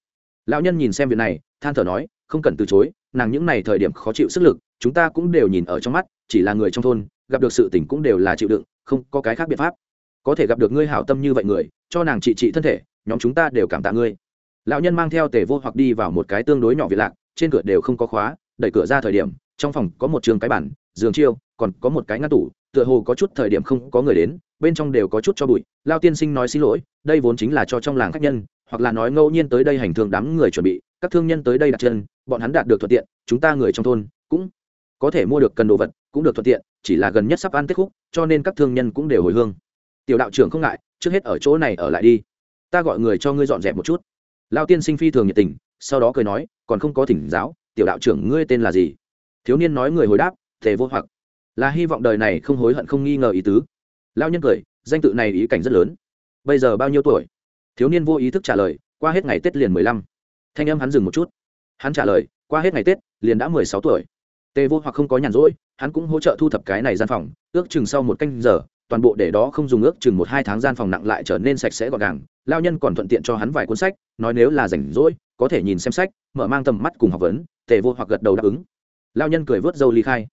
Lão nhân nhìn xem việc này, than thở nói, không cần từ chối, nàng những này thời điểm khó chịu sức lực, chúng ta cũng đều nhìn ở trong mắt, chỉ là người trong thôn, gặp được sự tình cũng đều là chịu đựng, không có cái khác biện pháp. Có thể gặp được ngươi hảo tâm như vậy người, cho nàng trị trị thân thể, nhóm chúng ta đều cảm tạ ngươi. Lão nhân mang theo tề vô hoặc đi vào một cái tương đối nhỏ viện lạc, trên cửa đều không có khóa, đẩy cửa ra thời điểm, trong phòng có một trường cái bản giường chiêu, còn có một cái ngăn tủ tựa hồ có chút thời điểm không có người đến, bên trong đều có chút cho bụi. Lao tiên sinh nói xin lỗi, đây vốn chính là cho trong làng khách nhân, hoặc là nói ngẫu nhiên tới đây hành thương đám người chuẩn bị, các thương nhân tới đây đặt chân, bọn hắn đạt được thuận tiện, chúng ta người trong thôn cũng có thể mua được cần đồ vật, cũng được thuận tiện, chỉ là gần nhất sắp ăn tết khúc cho nên các thương nhân cũng đều hồi hương. Tiểu đạo trưởng không ngại, trước hết ở chỗ này ở lại đi. Ta gọi người cho ngươi dọn dẹp một chút. Lao tiên sinh phi thường nhiệt tình, sau đó cười nói, còn không có thỉnh giáo, tiểu đạo trưởng ngươi tên là gì? Thiếu niên nói người hồi đáp, thề vô hoặc là hy vọng đời này không hối hận không nghi ngờ ý tứ. Lao nhân cười, danh tự này ý cảnh rất lớn. Bây giờ bao nhiêu tuổi? Thiếu niên vô ý thức trả lời, qua hết ngày tết liền mười lăm. Thanh âm hắn dừng một chút. Hắn trả lời, qua hết ngày tết, liền đã mười sáu tuổi. Tề vô hoặc không có nhàn rỗi, hắn cũng hỗ trợ thu thập cái này gian phòng, ước chừng sau một canh giờ, toàn bộ để đó không dùng ước chừng một hai tháng gian phòng nặng lại trở nên sạch sẽ gọn gàng. Lao nhân còn thuận tiện cho hắn vài cuốn sách, nói nếu là rảnh rỗi, có thể nhìn xem sách, mở mang tầm mắt cùng học vấn, tề vô hoặc gật đầu đáp ứng. Lao nhân cười vớt dâu ly khai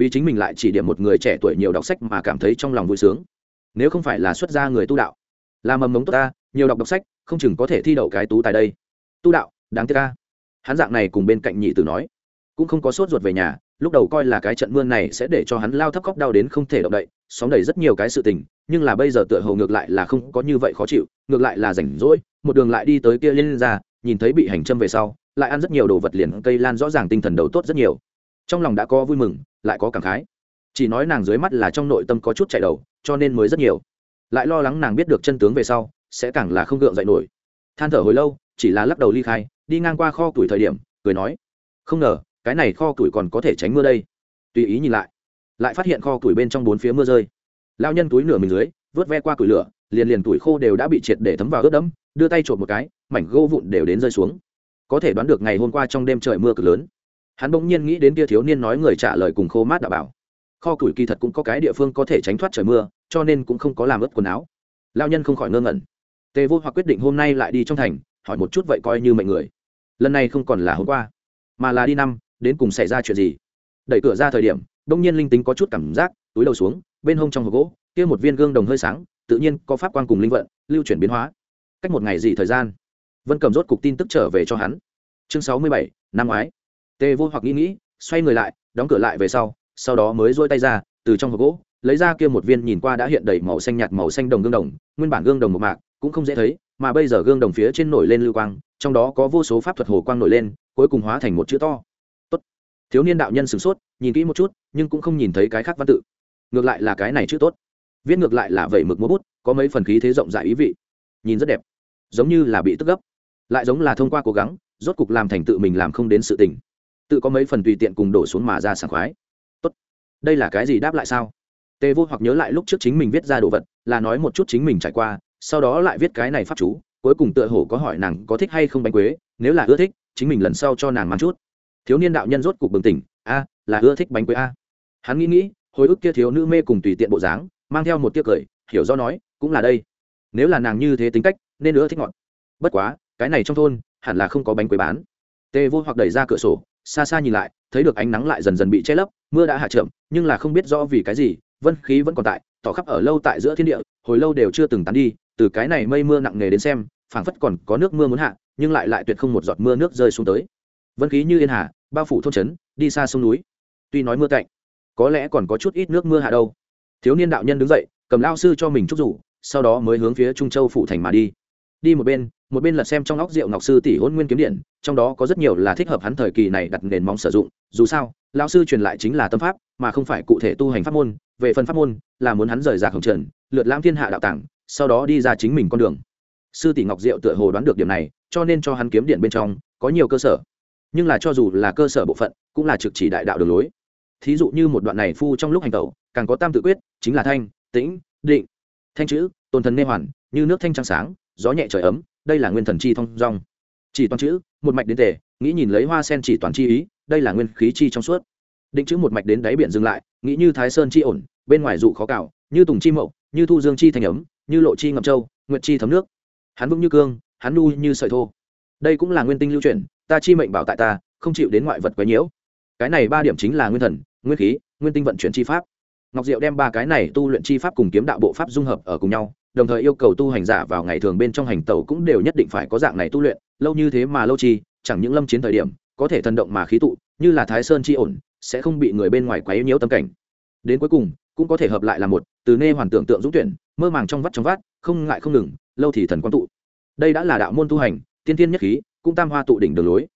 vì chính mình lại chỉ điểm một người trẻ tuổi nhiều đọc sách mà cảm thấy trong lòng vui sướng. Nếu không phải là xuất gia người tu đạo, là mầm mống tốt ta, nhiều đọc đọc sách, không chừng có thể thi đậu cái tú tại đây. Tu đạo, đáng tiếc ca hắn dạng này cùng bên cạnh nhị tử nói, cũng không có sốt ruột về nhà, lúc đầu coi là cái trận mưa này sẽ để cho hắn lao thấp khóc đau đến không thể động đậy xóm đầy rất nhiều cái sự tình, nhưng là bây giờ tựa hồ ngược lại là không có như vậy khó chịu, ngược lại là rảnh rỗi, một đường lại đi tới kia liên ra nhìn thấy bị hành châm về sau, lại ăn rất nhiều đồ vật liền cây lan rõ ràng tinh thần đầu tốt rất nhiều. Trong lòng đã có vui mừng lại có cảm khái. Chỉ nói nàng dưới mắt là trong nội tâm có chút chạy đầu, cho nên mới rất nhiều. Lại lo lắng nàng biết được chân tướng về sau, sẽ càng là không gượng dậy nổi. Than thở hồi lâu, chỉ là lắc đầu ly khai, đi ngang qua kho tuổi thời điểm, cười nói, không ngờ, cái này kho tuổi còn có thể tránh mưa đây. Tùy ý nhìn lại lại phát hiện kho tuổi bên trong bốn phía mưa rơi. Lao nhân túi nửa mình dưới, vớt ve qua củi lửa, liền liền tuổi khô đều đã bị triệt để thấm vào ướt đẫm, đưa tay trộm một cái, mảnh gỗ vụn đều đến rơi xuống. Có thể đoán được ngày hôm qua trong đêm trời mưa cực lớn hắn bỗng nhiên nghĩ đến kia thiếu niên nói người trả lời cùng khô mát đã bảo. Kho củi kỳ thật cũng có cái địa phương có thể tránh thoát trời mưa, cho nên cũng không có làm ướt quần áo. Lao nhân không khỏi ngơ ngẩn. Tề vô hoặc quyết định hôm nay lại đi trong thành, hỏi một chút vậy coi như mệnh người. Lần này không còn là hôm qua, mà là đi năm, đến cùng xảy ra chuyện gì? Đẩy cửa ra thời điểm đông nhiên linh tính có chút cảm giác, túi đầu xuống, bên hông trong hộp gỗ, kia một viên gương đồng hơi sáng, tự nhiên có pháp quan cùng linh vận, lưu chuyển biến hóa. Cách một ngày gì thời gian? Vân cầm rốt cục tin tức trở về cho hắn. Chương sáu mươi bảy, năm ngoái tề vô hoặc nghĩ nghĩ, xoay người lại, đóng cửa lại về sau sau đó mới dôi tay ra, từ trong hộp gỗ, lấy ra kia một viên nhìn qua đã hiện đầy màu xanh nhạt màu xanh đồng gương đồng, nguyên bản gương đồng một mạc, cũng không dễ thấy, mà bây giờ gương đồng phía trên nổi lên lưu quang, trong đó có vô số pháp thuật hồ quang nổi lên, cuối cùng hóa thành một chữ to. Tốt. thiếu niên đạo nhân sửng sốt, nhìn kỹ một chút, nhưng cũng không nhìn thấy cái khác văn tự. Ngược lại là cái này chữ tốt. Viết ngược lại là vẩy mực múa bút, có mấy phần khí thế rộng rãi ý vị. Nhìn rất đẹp. Giống như là bị tức gấp. Lại giống là thông qua cố gắng, rốt cục làm thành tự mình làm không đến sự tình tự có mấy phần tùy tiện cùng đổ xuống mà ra sảng khoái. Tốt. Đây là cái gì đáp lại sao? Tề vô hoặc nhớ lại lúc trước chính mình viết ra đồ vật, là nói một chút chính mình trải qua, sau đó lại viết cái này pháp chú, cuối cùng tựa hồ có hỏi nàng có thích hay không bánh quế, nếu là ưa thích, chính mình lần sau cho nàng mang chút. Thiếu niên đạo nhân rốt cục bừng tỉnh, a, là ưa thích bánh quế a. Hắn nghĩ nghĩ, hồi ức kia thiếu nữ mê cùng tùy tiện bộ dáng, mang theo một tiếc cười, hiểu do nói, cũng là đây. Nếu là nàng như thế tính cách, nên ưa thích ngọt. Bất quá, cái này trong thôn, hẳn là không có bánh quế bán. Tề vô hoặc đẩy ra cửa sổ xa xa nhìn lại, thấy được ánh nắng lại dần dần bị che lấp, mưa đã hạ chậm nhưng là không biết rõ vì cái gì, vân khí vẫn còn tại, tỏ khắp ở lâu tại giữa thiên địa, hồi lâu đều chưa từng tán đi, từ cái này mây mưa nặng nề đến xem, phảng phất còn có nước mưa muốn hạ, nhưng lại lại tuyệt không một giọt mưa nước rơi xuống tới. Vân khí như yên hà, bao phủ thôn trấn, đi xa sông núi. Tuy nói mưa cạnh có lẽ còn có chút ít nước mưa hạ đâu. Thiếu niên đạo nhân đứng dậy, cầm lao sư cho mình chúc rủ, sau đó mới hướng phía trung châu phủ thành mà đi đi một bên một bên lật xem trong óc rượu ngọc sư tỷ hôn nguyên kiếm điện, trong đó có rất nhiều là thích hợp hắn thời kỳ này đặt nền móng sử dụng. Dù sao, lão sư truyền lại chính là tâm pháp, mà không phải cụ thể tu hành pháp môn, về phần pháp môn, là muốn hắn rời ra khổng trần, lượt lãm thiên hạ đạo tảng, sau đó đi ra chính mình con đường. Sư tỷ ngọc diệu tựa hồ đoán được điểm này, cho nên cho hắn kiếm điện bên trong, có nhiều cơ sở. Nhưng là cho dù là cơ sở bộ phận, cũng là trực chỉ đại đạo đường lối. Thí dụ như một đoạn này phu trong lúc hành tẩu, càng có tam tự quyết, chính là thanh, tĩnh, định. Thanh chữ, tôn thần nê hoàn, như nước thanh trăng sáng gió nhẹ trời ấm, đây là nguyên thần chi thông dong. Chỉ toàn chữ, một mạch đến tề, nghĩ nhìn lấy hoa sen chỉ toàn chi ý, đây là nguyên khí chi trong suốt. Định chữ một mạch đến đáy biển dừng lại, nghĩ như thái sơn chi ổn, bên ngoài dụ khó cào như tùng chi mậu, như thu dương chi thành ấm, như lộ chi ngậm châu, nguyệt chi thấm nước. Hắn vững như cương, hắn nu như sợi thô. Đây cũng là nguyên tinh lưu truyền ta chi mệnh bảo tại ta, không chịu đến ngoại vật quấy nhiễu. Cái này ba điểm chính là nguyên thần, nguyên khí, nguyên tinh vận chuyển chi pháp. Ngọc diệu đem ba cái này tu luyện chi pháp cùng kiếm đạo bộ pháp dung hợp ở cùng nhau đồng thời yêu cầu tu hành giả vào ngày thường bên trong hành tẩu cũng đều nhất định phải có dạng này tu luyện, lâu như thế mà lâu chi, chẳng những lâm chiến thời điểm, có thể thần động mà khí tụ, như là thái sơn chi ổn, sẽ không bị người bên ngoài quấy nhiễu tâm cảnh. Đến cuối cùng, cũng có thể hợp lại là một, từ nê hoàn tưởng tượng dũng tuyển, mơ màng trong vắt trong vắt không ngại không ngừng, lâu thì thần quang tụ. Đây đã là đạo môn tu hành, tiên tiên nhất khí, cũng tam hoa tụ đỉnh đường lối.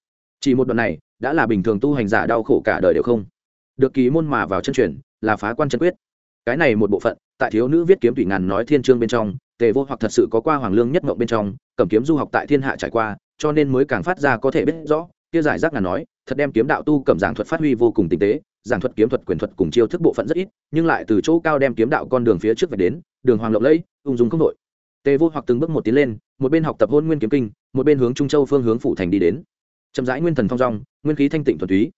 Chỉ một đoạn này, đã là bình thường tu hành giả đau khổ cả đời đều không. Được ký môn mà vào chân truyền, là phá quan chân quyết. Cái này một bộ phận tại thiếu nữ viết kiếm thủy ngàn nói thiên chương bên trong, tề vô hoặc thật sự có qua hoàng lương nhất mộng bên trong, cầm kiếm du học tại thiên hạ trải qua, cho nên mới càng phát ra có thể biết rõ, kia giải rác ngàn nói, thật đem kiếm đạo tu cầm giảng thuật phát huy vô cùng tinh tế, giảng thuật kiếm thuật quyền thuật cùng chiêu thức bộ phận rất ít, nhưng lại từ chỗ cao đem kiếm đạo con đường phía trước về đến, đường hoàng lộng lẫy, ung dung không đội tề vô hoặc từng bước một tiến lên, một bên học tập hôn nguyên kiếm kinh, một bên hướng trung châu phương hướng phủ thành đi đến. Chậm rãi nguyên thần phong rong nguyên khí thanh tịnh thuần túy.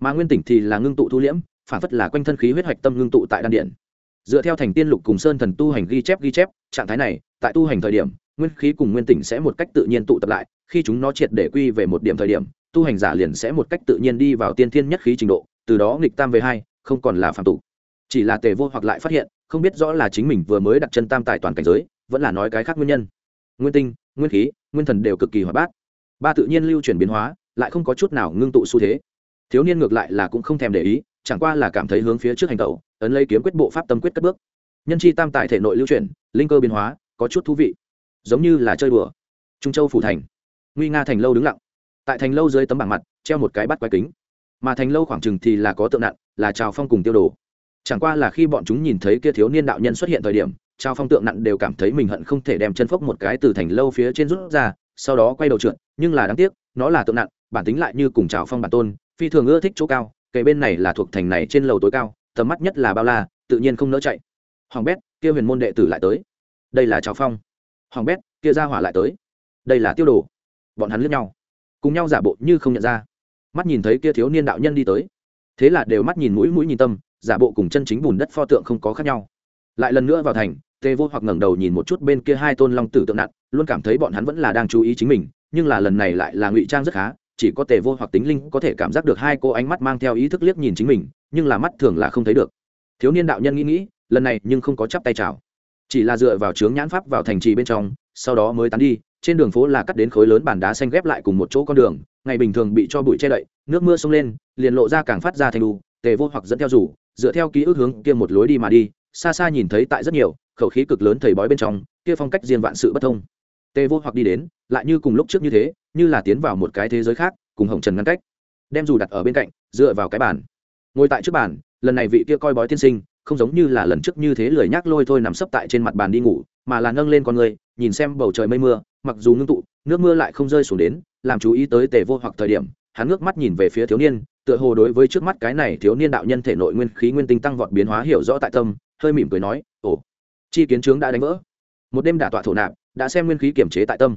Mà nguyên tỉnh thì là ngưng tụ thu liễm, phản phất là quanh thân khí huyết hoạch tâm ngưng tụ tại đan điện dựa theo thành tiên lục cùng sơn thần tu hành ghi chép ghi chép, trạng thái này, tại tu hành thời điểm, nguyên khí cùng nguyên tỉnh sẽ một cách tự nhiên tụ tập lại, khi chúng nó triệt để quy về một điểm thời điểm, tu hành giả liền sẽ một cách tự nhiên đi vào tiên thiên nhất khí trình độ, từ đó nghịch tam về hai, không còn là phạm tụ chỉ là tề vô hoặc lại phát hiện, không biết rõ là chính mình vừa mới đặt chân tam tài toàn cảnh giới, vẫn là nói cái khác nguyên nhân. Nguyên tinh, nguyên khí, nguyên thần đều cực kỳ hoạt bát. Ba tự nhiên lưu chuyển biến hóa, lại không có chút nào ngưng tụ xu thế. Thiếu niên ngược lại là cũng không thèm để ý, chẳng qua là cảm thấy hướng phía trước hành tẩu ấn lấy kiếm quyết bộ pháp tâm quyết cất bước. Nhân chi tam tại thể nội lưu chuyển, linh cơ biến hóa, có chút thú vị. Giống như là chơi đùa. Trung châu phủ thành. Nguy nga thành lâu đứng lặng. Tại thành lâu dưới tấm bảng mặt, treo một cái bắt quái kính. Mà thành lâu khoảng chừng thì là có tượng nặng, là trào phong cùng tiêu đồ. Chẳng qua là khi bọn chúng nhìn thấy kia thiếu niên đạo nhân xuất hiện thời điểm trao phong tượng nặng đều cảm thấy mình hận không thể đem chân phốc một cái từ thành lâu phía trên rút ra, sau đó quay đầu trượt, nhưng là đáng tiếc, nó là tượng nặng, bản tính lại như cùng trào phong bản tôn, phi thường ưa thích chỗ cao, kề bên này là thuộc thành này trên lầu tối cao tầm mắt nhất là bao la, tự nhiên không nỡ chạy. Hoàng bét, kia huyền môn đệ tử lại tới. Đây là trào phong. Hoàng bét, kia ra hỏa lại tới. Đây là tiêu đồ. Bọn hắn lướt nhau. Cùng nhau giả bộ như không nhận ra. Mắt nhìn thấy kia thiếu niên đạo nhân đi tới. Thế là đều mắt nhìn mũi mũi nhìn tâm, giả bộ cùng chân chính bùn đất pho tượng không có khác nhau. Lại lần nữa vào thành, tê vô hoặc ngẩng đầu nhìn một chút bên kia hai tôn long tử tượng nặng, luôn cảm thấy bọn hắn vẫn là đang chú ý chính mình, nhưng là lần này lại là ngụy trang rất khá chỉ có tề vô hoặc tính linh có thể cảm giác được hai cô ánh mắt mang theo ý thức liếc nhìn chính mình, nhưng là mắt thường là không thấy được. Thiếu niên đạo nhân nghĩ nghĩ, lần này nhưng không có chắp tay chào. Chỉ là dựa vào trướng nhãn pháp vào thành trì bên trong, sau đó mới tán đi, trên đường phố là cắt đến khối lớn bàn đá xanh ghép lại cùng một chỗ con đường, ngày bình thường bị cho bụi che đậy, nước mưa xông lên, liền lộ ra càng phát ra thành đu, tề vô hoặc dẫn theo rủ, dựa theo ký ức hướng kia một lối đi mà đi, xa xa nhìn thấy tại rất nhiều, khẩu khí cực lớn thầy bói bên trong, kia phong cách diên vạn sự bất thông. Tề vô hoặc đi đến, lại như cùng lúc trước như thế như là tiến vào một cái thế giới khác, cùng hồng trần ngăn cách. Đem dù đặt ở bên cạnh, dựa vào cái bàn. Ngồi tại trước bàn, lần này vị kia coi bói tiên sinh, không giống như là lần trước như thế lười nhác lôi thôi nằm sấp tại trên mặt bàn đi ngủ, mà là nâng lên con người, nhìn xem bầu trời mây mưa, mặc dù ngưng tụ, nước mưa lại không rơi xuống đến, làm chú ý tới tề vô hoặc thời điểm, hắn ngước mắt nhìn về phía thiếu niên, tựa hồ đối với trước mắt cái này thiếu niên đạo nhân thể nội nguyên khí nguyên tinh tăng vọt biến hóa hiểu rõ tại tâm, hơi mỉm cười nói, ồ, chi kiến trướng đã đánh vỡ. Một đêm đả tọa thổ nạp, đã xem nguyên khí kiểm chế tại tâm.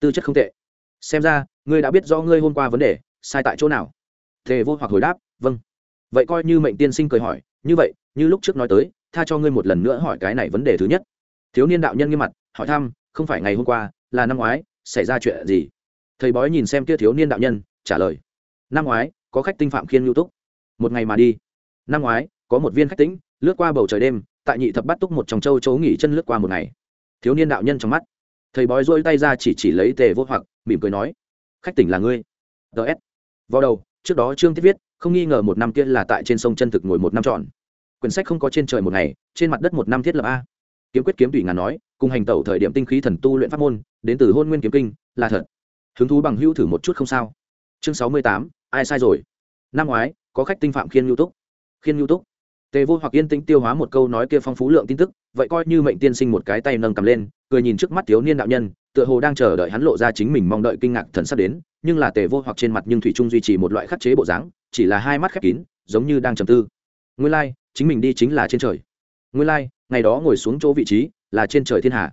Tư chất không tệ xem ra, ngươi đã biết rõ ngươi hôm qua vấn đề, sai tại chỗ nào. Tề vô hoặc hồi đáp vâng. Vậy coi như mệnh tiên sinh cười hỏi, như vậy, như lúc trước nói tới, tha cho ngươi một lần nữa hỏi cái này vấn đề thứ nhất. Thiếu niên đạo nhân nghiêm mặt, hỏi thăm, không phải ngày hôm qua, là năm ngoái, xảy ra chuyện gì? Thầy bói nhìn xem kia thiếu niên đạo nhân, trả lời, năm ngoái, có khách tinh phạm khiên lưu túc. Một ngày mà đi. Năm ngoái, có một viên khách tĩnh, lướt qua bầu trời đêm, tại nhị thập bắt túc một trong châu chấu nghỉ chân lướt qua một ngày. Thiếu niên đạo nhân trong mắt, thầy bói rôi tay ra chỉ chỉ lấy tề vô hoặc mỉm cười nói, khách tỉnh là ngươi. Ts vào đầu, trước đó trương thiết viết, không nghi ngờ một năm kia là tại trên sông chân thực ngồi một năm trọn. Quyển sách không có trên trời một ngày, trên mặt đất một năm thiết lập a. Kiếm quyết kiếm tùy ngàn nói, cùng hành tẩu thời điểm tinh khí thần tu luyện pháp môn, đến từ hôn nguyên kiếm kinh, là thật. Hứng thú bằng hữu thử một chút không sao. Chương sáu mươi tám, ai sai rồi? Năm ngoái, có khách tinh phạm khiên nhu túc. Khiên nhu túc. Tề vô hoặc yên tĩnh tiêu hóa một câu nói kia phong phú lượng tin tức, vậy coi như mệnh tiên sinh một cái tay nâng cầm lên, cười nhìn trước mắt thiếu niên đạo nhân tựa hồ đang chờ đợi hắn lộ ra chính mình mong đợi kinh ngạc thần sắp đến nhưng là tề vô hoặc trên mặt nhưng thủy trung duy trì một loại khắc chế bộ dáng chỉ là hai mắt khép kín giống như đang trầm tư. Nguyên lai、like, chính mình đi chính là trên trời. Nguyên lai、like, ngày đó ngồi xuống chỗ vị trí là trên trời thiên hạ.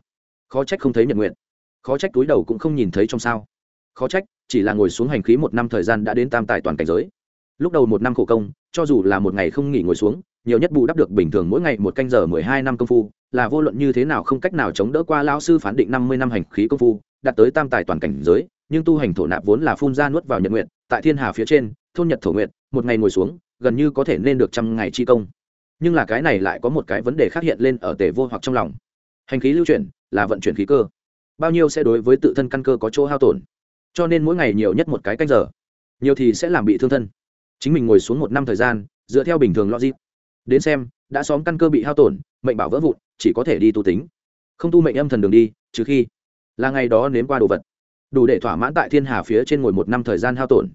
Khó trách không thấy nhật nguyện. Khó trách túi đầu cũng không nhìn thấy trong sao. Khó trách chỉ là ngồi xuống hành khí một năm thời gian đã đến tam tài toàn cảnh giới. Lúc đầu một năm khổ công cho dù là một ngày không nghỉ ngồi xuống nhiều nhất bù đắp được bình thường mỗi ngày một canh giờ mười hai năm công phu là vô luận như thế nào không cách nào chống đỡ qua lão sư phán định năm mươi năm hành khí công phu, đạt tới tam tài toàn cảnh giới, nhưng tu hành thổ nạp vốn là phun ra nuốt vào nhật nguyện tại thiên hà phía trên, thôn nhật thổ nguyện một ngày ngồi xuống, gần như có thể nên được trăm ngày chi công. Nhưng là cái này lại có một cái vấn đề khác hiện lên ở tề vô hoặc trong lòng. Hành khí lưu chuyển, là vận chuyển khí cơ. Bao nhiêu sẽ đối với tự thân căn cơ có chỗ hao tổn. Cho nên mỗi ngày nhiều nhất một cái canh giờ. Nhiều thì sẽ làm bị thương thân. Chính mình ngồi xuống một năm thời gian, dựa theo bình thường logic. Đến xem, đã xóm căn cơ bị hao tổn, mệnh bảo vỡ vụn chỉ có thể đi tu tính. Không tu mệnh âm thần đường đi, trừ khi là ngày đó nếm qua đồ vật. Đủ để thỏa mãn tại thiên hà phía trên ngồi một năm thời gian hao tổn.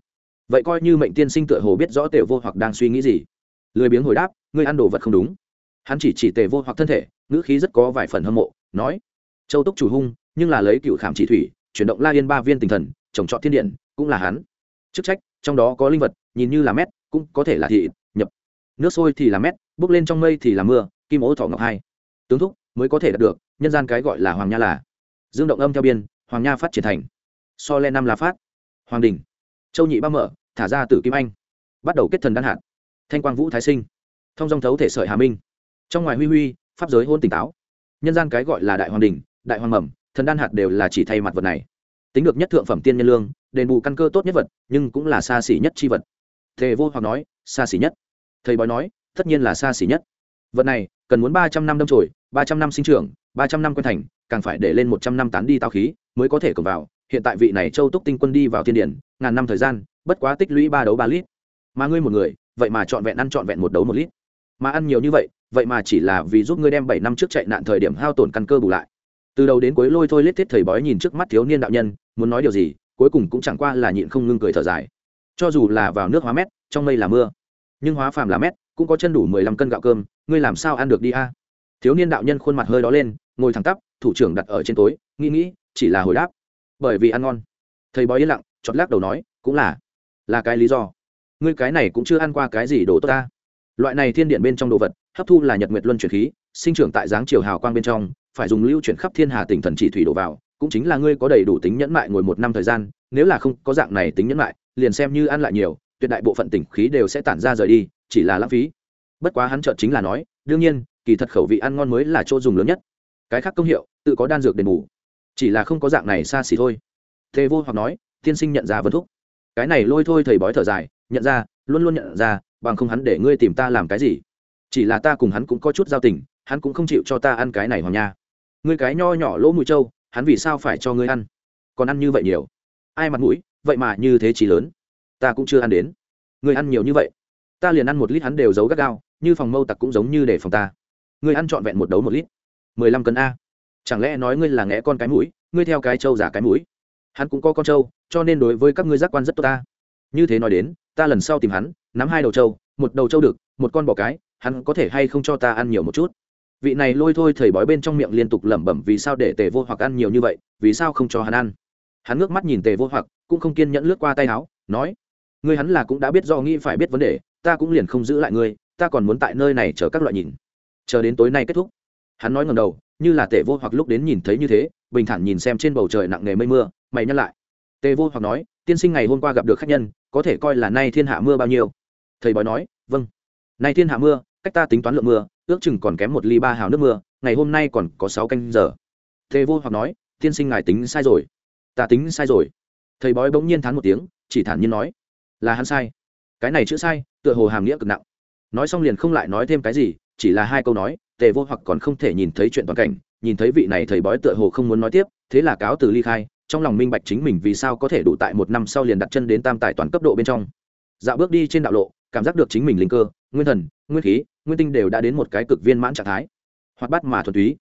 Vậy coi như mệnh tiên sinh tựa hồ biết rõ tề vô hoặc đang suy nghĩ gì. Lười biếng hồi đáp, ngươi ăn đồ vật không đúng. Hắn chỉ chỉ tề vô hoặc thân thể, ngữ khí rất có vài phần hâm mộ, nói, châu túc chủ hung, nhưng là lấy cựu khảm chỉ thủy, chuyển động la yên ba viên tinh thần, trồng trọt thiên điện, cũng là hắn. Chức trách, trong đó có linh vật, nhìn như là mét, cũng có thể là thị nhập. Nước sôi thì là mét, bước lên trong mây thì là mưa, kim ố thọ ngọc hai tướng thúc mới có thể đạt được, nhân gian cái gọi là hoàng nha là dương động âm theo biên, hoàng nha phát triển thành so lên năm là phát, hoàng đình, châu nhị ba mở, thả ra tử kim anh, bắt đầu kết thần đan hạt, thanh quang vũ thái sinh, thông dòng thấu thể sợi hà minh. Trong ngoài huy huy, pháp giới hôn tỉnh táo, nhân gian cái gọi là đại hoàng đình, đại hoàng mầm, thần đan hạt đều là chỉ thay mặt vật này. Tính được nhất thượng phẩm tiên nhân lương, đền bù căn cơ tốt nhất vật, nhưng cũng là xa xỉ nhất chi vật. Thề vô hoặc nói, xa xỉ nhất. Thầy bói nói, tất nhiên là xa xỉ nhất. Vật này cần muốn ba trăm năm đâm trồi ba trăm năm sinh trưởng, ba trăm năm quen thành, càng phải để lên một trăm năm tán đi tao khí mới có thể cầm vào. Hiện tại vị này châu túc tinh quân đi vào thiên điển ngàn năm thời gian, bất quá tích lũy ba đấu ba lít. Mà ngươi một người, vậy mà trọn vẹn ăn trọn vẹn một đấu một lít. Mà ăn nhiều như vậy vậy mà chỉ là vì giúp ngươi đem bảy năm trước chạy nạn thời điểm hao tổn căn cơ bù lại. Từ đầu đến cuối lôi thôi lết thiết thầy bói nhìn trước mắt thiếu niên đạo nhân, muốn nói điều gì, cuối cùng cũng chẳng qua là nhịn không ngưng cười thở dài. Cho dù là vào nước hóa mét, trong mây là mưa, nhưng hóa phàm là mét, cũng có chân đủ mười lăm cân gạo cơm, ngươi làm sao ăn được đi a? Thiếu niên đạo nhân khuôn mặt hơi đó lên, ngồi thẳng tắp, thủ trưởng đặt ở trên tối, nghĩ nghĩ, chỉ là hồi đáp. Bởi vì ăn ngon. Thầy bói yên lặng, chọt lắc đầu nói, cũng là. Là cái lý do. Ngươi cái này cũng chưa ăn qua cái gì đồ tốt ta. Loại này thiên điện bên trong đồ vật, hấp thu là nhật nguyệt luân chuyển khí, sinh trưởng tại dáng chiều hào quang bên trong, phải dùng lưu chuyển khắp thiên hà tỉnh thần chỉ thủy đổ vào, cũng chính là ngươi có đầy đủ tính nhẫn mại ngồi một năm thời gian, nếu là không có dạng này tính nhẫn mại, liền xem như ăn lại nhiều, tuyệt đại bộ phận tỉnh khí đều sẽ tản ra rời đi, chỉ là lãng phí. Bất quá hắn chợt chính là nói đương nhiên, kỳ thật khẩu vị ăn ngon mới là chỗ dùng lớn nhất. Cái khác công hiệu, tự có đan dược đền bù. Chỉ là không có dạng này xa xỉ thôi. Thế vô hoặc nói, tiên sinh nhận ra vân thúc. Cái này lôi thôi thầy bói thở dài, nhận ra, luôn luôn nhận ra, bằng không hắn để ngươi tìm ta làm cái gì. Chỉ là ta cùng hắn cũng có chút giao tình, hắn cũng không chịu cho ta ăn cái này hoàng nha. Ngươi cái nho nhỏ lỗ mũi trâu, hắn vì sao phải cho ngươi ăn? Còn ăn như vậy nhiều. Ai mặt mũi, vậy mà như thế chỉ lớn. Ta cũng chưa ăn đến. Ngươi ăn nhiều như vậy. Ta liền ăn một lít hắn đều giấu gắt gao như phòng mâu tặc cũng giống như để phòng ta. Ngươi ăn trọn vẹn một đấu một lít. Mười lăm cân a. Chẳng lẽ nói ngươi là nghẽ con cái mũi, ngươi theo cái trâu giả cái mũi? Hắn cũng có con trâu, cho nên đối với các ngươi giác quan rất tốt ta. Như thế nói đến, ta lần sau tìm hắn, nắm hai đầu trâu, một đầu trâu được, một con bò cái, hắn có thể hay không cho ta ăn nhiều một chút? Vị này lôi thôi thầy bói bên trong miệng liên tục lẩm bẩm vì sao để tề vô hoặc ăn nhiều như vậy, vì sao không cho hắn ăn? Hắn ngước mắt nhìn tề vô hoặc, cũng không kiên nhẫn lướt qua tay áo, nói, ngươi hắn là cũng đã biết do nghĩ phải biết vấn đề, ta cũng liền không giữ lại ngươi ta còn muốn tại nơi này chờ các loại nhìn. Chờ đến tối nay kết thúc. Hắn nói ngầm đầu, như là tề vô hoặc lúc đến nhìn thấy như thế, bình thản nhìn xem trên bầu trời nặng nề mây mưa, mày nhắc lại. Tề vô hoặc nói, tiên sinh ngày hôm qua gặp được khách nhân, có thể coi là nay thiên hạ mưa bao nhiêu? Thầy bói nói vâng. Nay thiên hạ mưa, cách ta tính toán lượng mưa, ước chừng còn kém một ly ba hào nước mưa, ngày hôm nay còn có sáu canh giờ. Tề vô hoặc nói, tiên sinh ngài tính sai rồi. Ta tính sai rồi. Thầy bói bỗng nhiên thán một tiếng, chỉ thản nhiên nói, là hắn sai. Cái này chữ sai, tựa hồ hàm nghĩa cực nặng nói xong liền không lại nói thêm cái gì, chỉ là hai câu nói, tề vô hoặc còn không thể nhìn thấy chuyện toàn cảnh, nhìn thấy vị này thầy bói tựa hồ không muốn nói tiếp, thế là cáo từ ly khai, trong lòng minh bạch chính mình vì sao có thể đủ tại một năm sau liền đặt chân đến tam tài toàn cấp độ bên trong. Dạo bước đi trên đạo lộ, cảm giác được chính mình linh cơ, nguyên thần, nguyên khí, nguyên tinh đều đã đến một cái cực viên mãn trạng thái. Hoạt bát mà thuần túy.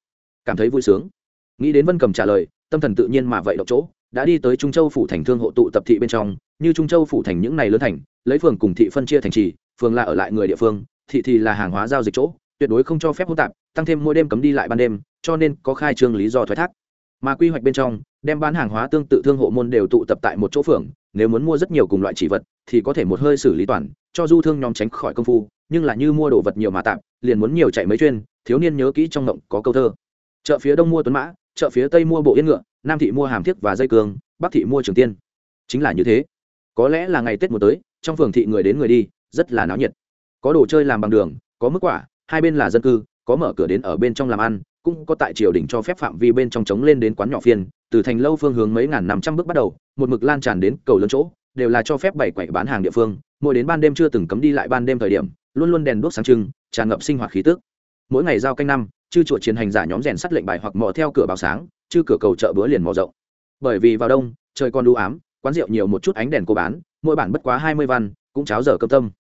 Cảm thấy vui sướng. Nghĩ đến vân cầm trả lời, tâm thần tự nhiên mà vậy đọc chỗ, đã đi tới trung châu phủ thành thương hộ tụ tập thị bên trong, như trung châu phủ thành những này lớn thành, lấy phường cùng thị phân chia thành trì phường là ở lại người địa phương thị thì là hàng hóa giao dịch chỗ tuyệt đối không cho phép hỗn tạp tăng thêm mỗi đêm cấm đi lại ban đêm cho nên có khai trương lý do thoái thác. Mà quy hoạch bên trong đem bán hàng hóa tương tự thương hộ môn đều tụ tập tại một chỗ phường nếu muốn mua rất nhiều cùng loại chỉ vật thì có thể một hơi xử lý toàn cho du thương nhóm tránh khỏi công phu nhưng là như mua đồ vật nhiều mà tạm liền muốn nhiều chạy mấy chuyên thiếu niên nhớ kỹ trong ngộng có câu thơ. Chợ phía đông mua tuấn mã chợ phía tây mua bộ yên ngựa nam thị mua hàm thiếc và dây cường, bắc thị mua trường tiên. Chính là như thế. Có lẽ là ngày tết mùa tới trong phường thị người đến người đi rất là náo nhiệt. Có đồ chơi làm bằng đường, có mức quả, hai bên là dân cư, có mở cửa đến ở bên trong làm ăn, cũng có tại triều đình cho phép phạm vi bên trong trống lên đến quán nhỏ phiên, từ thành lâu phương hướng mấy ngàn năm trăm bước bắt đầu, một mực lan tràn đến cầu lớn chỗ, đều là cho phép bảy quậy bán hàng địa phương, mỗi đến ban đêm chưa từng cấm đi lại ban đêm thời điểm, luôn luôn đèn đuốc sáng trưng, tràn ngập sinh hoạt khí tức. Mỗi ngày giao canh năm, chư chuột chiến hành giả nhóm rèn sắt lệnh bài hoặc mò theo cửa báo sáng, chư cửa cầu chợ bữa liền mò rộng. Bởi vì vào đông, trời còn đu ám, quán rượu nhiều một chút ánh đèn cô bán, mỗi bản bất quá hai mươi văn cũng cháo giờ cơm tâm.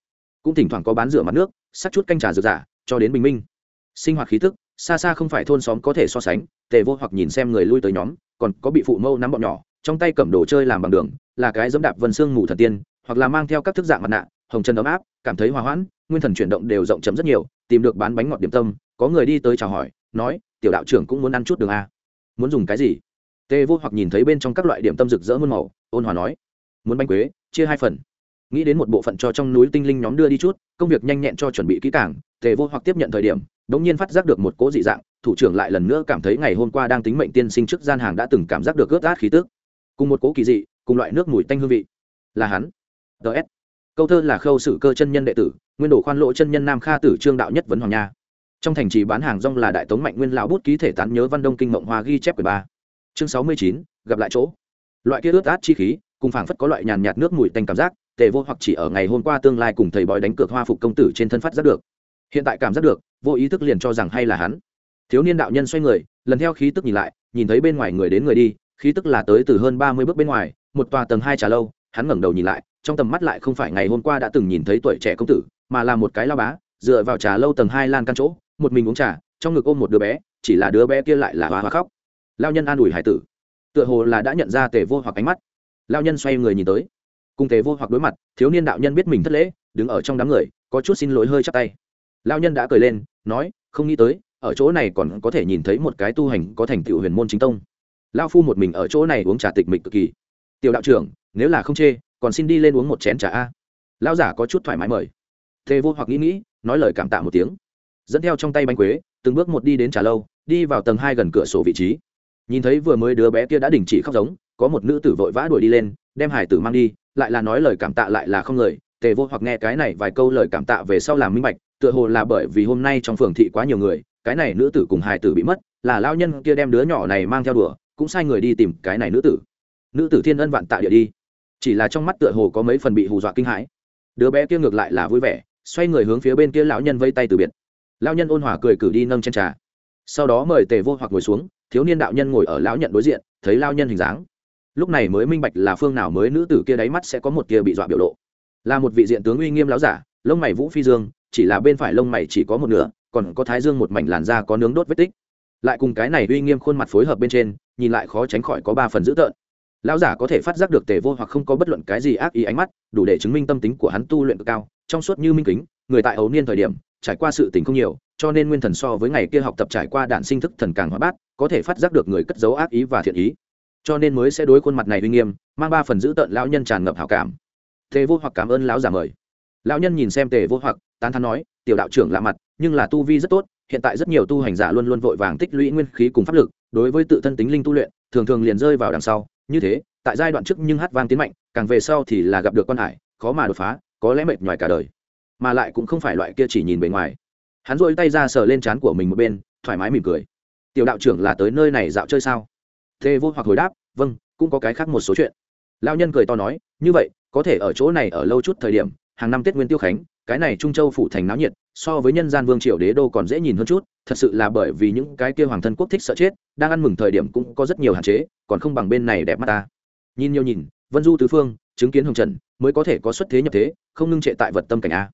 Cũng thỉnh thoảng có bán rửa mặt nước, sắc chút canh trà rực giả, cho đến bình minh. Sinh hoạt khí tức, xa xa không phải thôn xóm có thể so sánh, tề vô hoặc nhìn xem người lui tới nhóm, còn có bị phụ mâu nắm bọn nhỏ, trong tay cầm đồ chơi làm bằng đường, là cái dẫm đạp vân xương mù thần tiên, hoặc là mang theo các thức dạng mặt nạ, hồng chân ấm áp, cảm thấy hòa hoãn, nguyên thần chuyển động đều rộng chấm rất nhiều, tìm được bán bánh ngọt điểm tâm, có người đi tới chào hỏi, nói, tiểu đạo trưởng cũng muốn ăn chút đường a. Muốn dùng cái gì? Tề vô hoặc nhìn thấy bên trong các loại điểm tâm rực rỡ muôn màu, ôn hòa nói, muốn bánh quế, chia hai phần nghĩ đến một bộ phận cho trong núi tinh linh nhóm đưa đi chút, công việc nhanh nhẹn cho chuẩn bị kỹ càng, tề vô hoặc tiếp nhận thời điểm, đống nhiên phát giác được một cố dị dạng, thủ trưởng lại lần nữa cảm thấy ngày hôm qua đang tính mệnh tiên sinh trước gian hàng đã từng cảm giác được ướt át khí tức. Cùng một cố kỳ dị, cùng loại nước mùi tanh hương vị. Là hắn. Ts câu thơ là khâu sử cơ chân nhân đệ tử, nguyên đồ khoan lộ chân nhân nam kha tử trương đạo nhất vấn hoàng nha. Trong thành trì bán hàng rong là đại tống mạnh nguyên lão bút ký thể tán nhớ văn đông kinh mộng hoa ghi chép mười ba. Chương sáu mươi chín, gặp lại chỗ. Loại kia ướt át chi khí cùng phảng phất có loại nhàn nhạt nước mùi tanh cảm giác, tề vô hoặc chỉ ở ngày hôm qua tương lai cùng thầy bói đánh cược hoa phục công tử trên thân phát giác được. Hiện tại cảm giác được, vô ý thức liền cho rằng hay là hắn. Thiếu niên đạo nhân xoay người, lần theo khí tức nhìn lại, nhìn thấy bên ngoài người đến người đi, khí tức là tới từ hơn ba mươi bước bên ngoài, một tòa tầng hai trà lâu, hắn ngẩng đầu nhìn lại, trong tầm mắt lại không phải ngày hôm qua đã từng nhìn thấy tuổi trẻ công tử, mà là một cái lao bá, dựa vào trà lâu tầng hai lan căn chỗ, một mình uống trà, trong ngực ôm một đứa bé, chỉ là đứa bé kia lại là hoa hoa khóc. Lao nhân an ủi hải tử. Tựa hồ là đã nhận ra tề vô hoặc ánh mắt lao nhân xoay người nhìn tới. Cùng tề vô hoặc đối mặt, thiếu niên đạo nhân biết mình thất lễ, đứng ở trong đám người, có chút xin lỗi hơi chắp tay. Lao nhân đã cười lên, nói, không nghĩ tới, ở chỗ này còn có thể nhìn thấy một cái tu hành có thành tựu huyền môn chính tông. Lao phu một mình ở chỗ này uống trà tịch mịch cực kỳ. Tiểu đạo trưởng, nếu là không chê, còn xin đi lên uống một chén trà a. Lao giả có chút thoải mái mời. Tề vô hoặc nghĩ nghĩ, nói lời cảm tạ một tiếng. Dẫn theo trong tay bánh quế, từng bước một đi đến trà lâu, đi vào tầng hai gần cửa sổ vị trí nhìn thấy vừa mới đứa bé kia đã đình chỉ khóc giống, có một nữ tử vội vã đuổi đi lên, đem hải tử mang đi, lại là nói lời cảm tạ lại là không lời tề vô hoặc nghe cái này vài câu lời cảm tạ về sau làm minh bạch, tựa hồ là bởi vì hôm nay trong phường thị quá nhiều người, cái này nữ tử cùng hải tử bị mất, là lao nhân kia đem đứa nhỏ này mang theo đùa, cũng sai người đi tìm cái này nữ tử. Nữ tử thiên ân vạn tạ địa đi. Chỉ là trong mắt tựa hồ có mấy phần bị hù dọa kinh hãi. Đứa bé kia ngược lại là vui vẻ, xoay người hướng phía bên kia lão nhân vây tay từ biệt. Lão nhân ôn hòa cười cử đi nâng chân trà. Sau đó mời tề vô hoặc ngồi xuống thiếu niên đạo nhân ngồi ở lão nhận đối diện, thấy lao nhân hình dáng. Lúc này mới minh bạch là phương nào mới nữ tử kia đáy mắt sẽ có một kia bị dọa biểu lộ. Là một vị diện tướng uy nghiêm láo giả, lông mày vũ phi dương, chỉ là bên phải lông mày chỉ có một nửa, còn có thái dương một mảnh làn da có nướng đốt vết tích. Lại cùng cái này uy nghiêm khuôn mặt phối hợp bên trên, nhìn lại khó tránh khỏi có ba phần dữ tợn. Lão giả có thể phát giác được tề vô hoặc không có bất luận cái gì ác ý ánh mắt, đủ để chứng minh tâm tính của hắn tu luyện cực cao, trong suốt như minh kính, người tại ấu niên thời điểm, trải qua sự tình không nhiều cho nên nguyên thần so với ngày kia học tập trải qua đạn sinh thức thần càng hóa bát, có thể phát giác được người cất giấu ác ý và thiện ý. Cho nên mới sẽ đối khuôn mặt này uy nghiêm, mang ba phần giữ tợn lão nhân tràn ngập hảo cảm. Thế vô hoặc cảm ơn lão giả mời. Lão nhân nhìn xem tề vô hoặc, tán thán nói, tiểu đạo trưởng lạ mặt, nhưng là tu vi rất tốt, hiện tại rất nhiều tu hành giả luôn luôn vội vàng tích lũy nguyên khí cùng pháp lực, đối với tự thân tính linh tu luyện, thường thường liền rơi vào đằng sau. Như thế, tại giai đoạn trước nhưng hát vang tiến mạnh, càng về sau thì là gặp được quan hải, khó mà đột phá, có lẽ mệt nhoài cả đời. Mà lại cũng không phải loại kia chỉ nhìn bề ngoài hắn dội tay ra sờ lên trán của mình một bên, thoải mái mỉm cười. Tiểu đạo trưởng là tới nơi này dạo chơi sao? Tê vô hoặc hồi đáp vâng cũng có cái khác một số chuyện. Lao nhân cười to nói, như vậy, có thể ở chỗ này ở lâu chút thời điểm, hàng năm tết nguyên tiêu khánh, cái này trung châu phủ thành náo nhiệt, so với nhân gian vương triều đế đô còn dễ nhìn hơn chút, thật sự là bởi vì những cái kia hoàng thân quốc thích sợ chết, đang ăn mừng thời điểm cũng có rất nhiều hạn chế, còn không bằng bên này đẹp mắt ta. Nhìn nhiều nhìn, vân du tứ phương, chứng kiến hồng trần, mới có thể có xuất thế nhập thế, không ngưng trệ tại vật tâm cảnh a.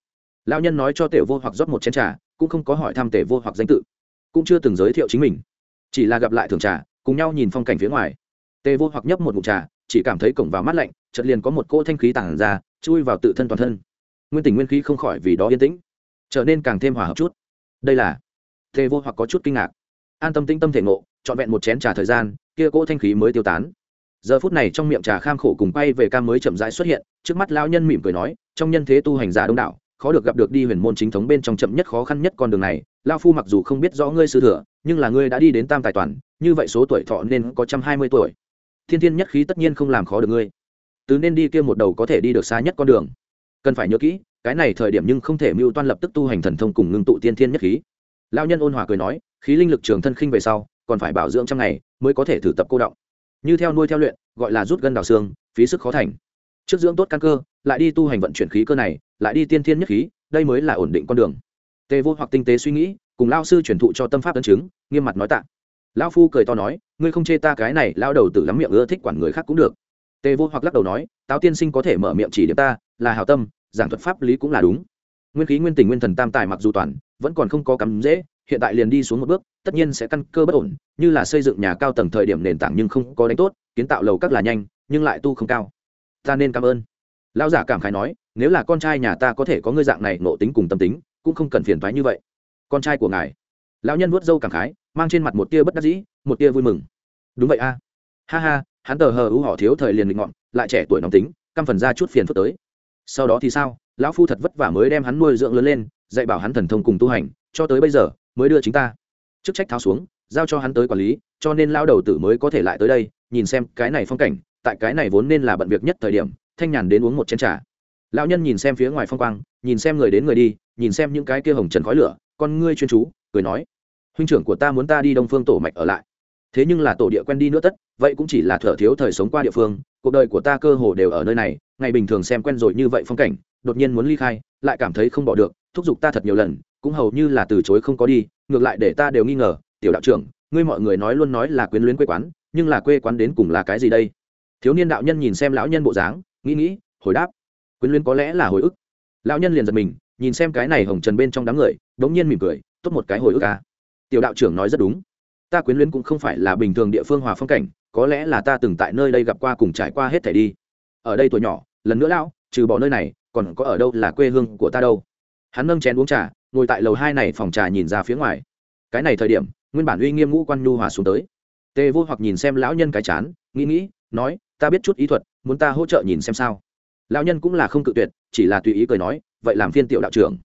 Lão nhân nói cho tiểu vô hoặc rót một chén trà cũng không có hỏi thăm tể vô hoặc danh tự, cũng chưa từng giới thiệu chính mình. Chỉ là gặp lại thường trà, cùng nhau nhìn phong cảnh phía ngoài. Tề vô hoặc nhấp một mục trà, chỉ cảm thấy cổng vào mát lạnh, chợt liền có một cỗ thanh khí tản ra, chui vào tự thân toàn thân. Nguyên tình nguyên khí không khỏi vì đó yên tĩnh, trở nên càng thêm hòa hợp chút. Đây là, tề vô hoặc có chút kinh ngạc. An tâm tĩnh tâm thể ngộ, trọn vẹn một chén trà thời gian, kia cỗ thanh khí mới tiêu tán. Giờ phút này trong miệng trà kham khổ cùng quay về cam mới chậm rãi xuất hiện, trước mắt lão nhân mỉm cười nói, trong nhân thế tu hành giả đông đảo khó được gặp được đi huyền môn chính thống bên trong chậm nhất khó khăn nhất con đường này. Lao phu mặc dù không biết rõ ngươi sư thừa, nhưng là ngươi đã đi đến tam tài toàn, như vậy số tuổi thọ nên có trăm hai mươi tuổi. Thiên thiên nhất khí tất nhiên không làm khó được ngươi. Từ nên đi kia một đầu có thể đi được xa nhất con đường. Cần phải nhớ kỹ, cái này thời điểm nhưng không thể mưu toan lập tức tu hành thần thông cùng ngưng tụ tiên thiên nhất khí. Lao nhân ôn hòa cười nói, khí linh lực trường thân khinh về sau, còn phải bảo dưỡng trăm ngày mới có thể thử tập cô động. Như theo nuôi theo luyện, gọi là rút gân đào xương, phí sức khó thành. Trước dưỡng tốt căn cơ lại đi tu hành vận chuyển khí cơ này, lại đi tiên thiên nhất khí, đây mới là ổn định con đường. Tề vô hoặc tinh tế suy nghĩ, cùng lao sư truyền thụ cho tâm pháp ấn chứng, nghiêm mặt nói tạ. Lão phu cười to nói, ngươi không chê ta cái này lao đầu tử lắm miệng ưa thích quản người khác cũng được. Tề vô hoặc lắc đầu nói, táo tiên sinh có thể mở miệng chỉ điểm ta, là hào tâm, giảng thuật pháp lý cũng là đúng. Nguyên khí nguyên tình nguyên thần tam tài mặc dù toàn, vẫn còn không có cắm dễ, hiện tại liền đi xuống một bước, tất nhiên sẽ căn cơ bất ổn, như là xây dựng nhà cao tầng thời điểm nền tảng nhưng không có đánh tốt, kiến tạo lầu các là nhanh, nhưng lại tu không cao. Ta nên cảm ơn lão giả cảm khái nói, nếu là con trai nhà ta có thể có ngươi dạng này nộ tính cùng tâm tính, cũng không cần phiền thoái như vậy. Con trai của ngài? Lão nhân vuốt râu cảm khái, mang trên mặt một tia bất đắc dĩ, một tia vui mừng. Đúng vậy a. Ha ha, hắn tờ hờ ưu họ thiếu thời liền định ngọn lại trẻ tuổi nóng tính, căm phần ra chút phiền phức tới. Sau đó thì sao? Lão phu thật vất vả mới đem hắn nuôi dưỡng lớn lên, dạy bảo hắn thần thông cùng tu hành, cho tới bây giờ mới đưa chính ta. Chức trách tháo xuống, giao cho hắn tới quản lý, cho nên lao đầu tử mới có thể lại tới đây, nhìn xem cái này phong cảnh, tại cái này vốn nên là bận việc nhất thời điểm thanh nhàn đến uống một chén trà. Lão nhân nhìn xem phía ngoài phong quang, nhìn xem người đến người đi, nhìn xem những cái kia hồng trần khói lửa, con ngươi chuyên chú, cười nói, huynh trưởng của ta muốn ta đi đông phương tổ mạch ở lại. Thế nhưng là tổ địa quen đi nữa tất, vậy cũng chỉ là thở thiếu thời sống qua địa phương, cuộc đời của ta cơ hồ đều ở nơi này, ngày bình thường xem quen rồi như vậy phong cảnh, đột nhiên muốn ly khai, lại cảm thấy không bỏ được, thúc giục ta thật nhiều lần, cũng hầu như là từ chối không có đi, ngược lại để ta đều nghi ngờ, tiểu đạo trưởng, ngươi mọi người nói luôn nói là quyến luyến quê quán, nhưng là quê quán đến cùng là cái gì đây? Thiếu niên đạo nhân nhìn xem lão nhân bộ dáng nghĩ nghĩ, hồi đáp. Quyến luyến có lẽ là hồi ức. Lão nhân liền giật mình, nhìn xem cái này hồng trần bên trong đám người, đống nhiên mỉm cười, tốt một cái hồi ức à. tiểu đạo trưởng nói rất đúng. Ta quyến luyến cũng không phải là bình thường địa phương hòa phong cảnh, có lẽ là ta từng tại nơi đây gặp qua cùng trải qua hết thẻ đi. Ở đây tuổi nhỏ, lần nữa lão, trừ bỏ nơi này, còn có ở đâu là quê hương của ta đâu. Hắn nâng chén uống trà, ngồi tại lầu hai này phòng trà nhìn ra phía ngoài. Cái này thời điểm, nguyên bản uy nghiêm ngũ quan nhu hòa xuống tới. Tề vô hoặc nhìn xem lão nhân cái chán, nghĩ nghĩ, nói, ta biết chút ý thuật muốn ta hỗ trợ nhìn xem sao? Lão nhân cũng là không cự tuyệt, chỉ là tùy ý cười nói, vậy làm phiên tiểu đạo trưởng.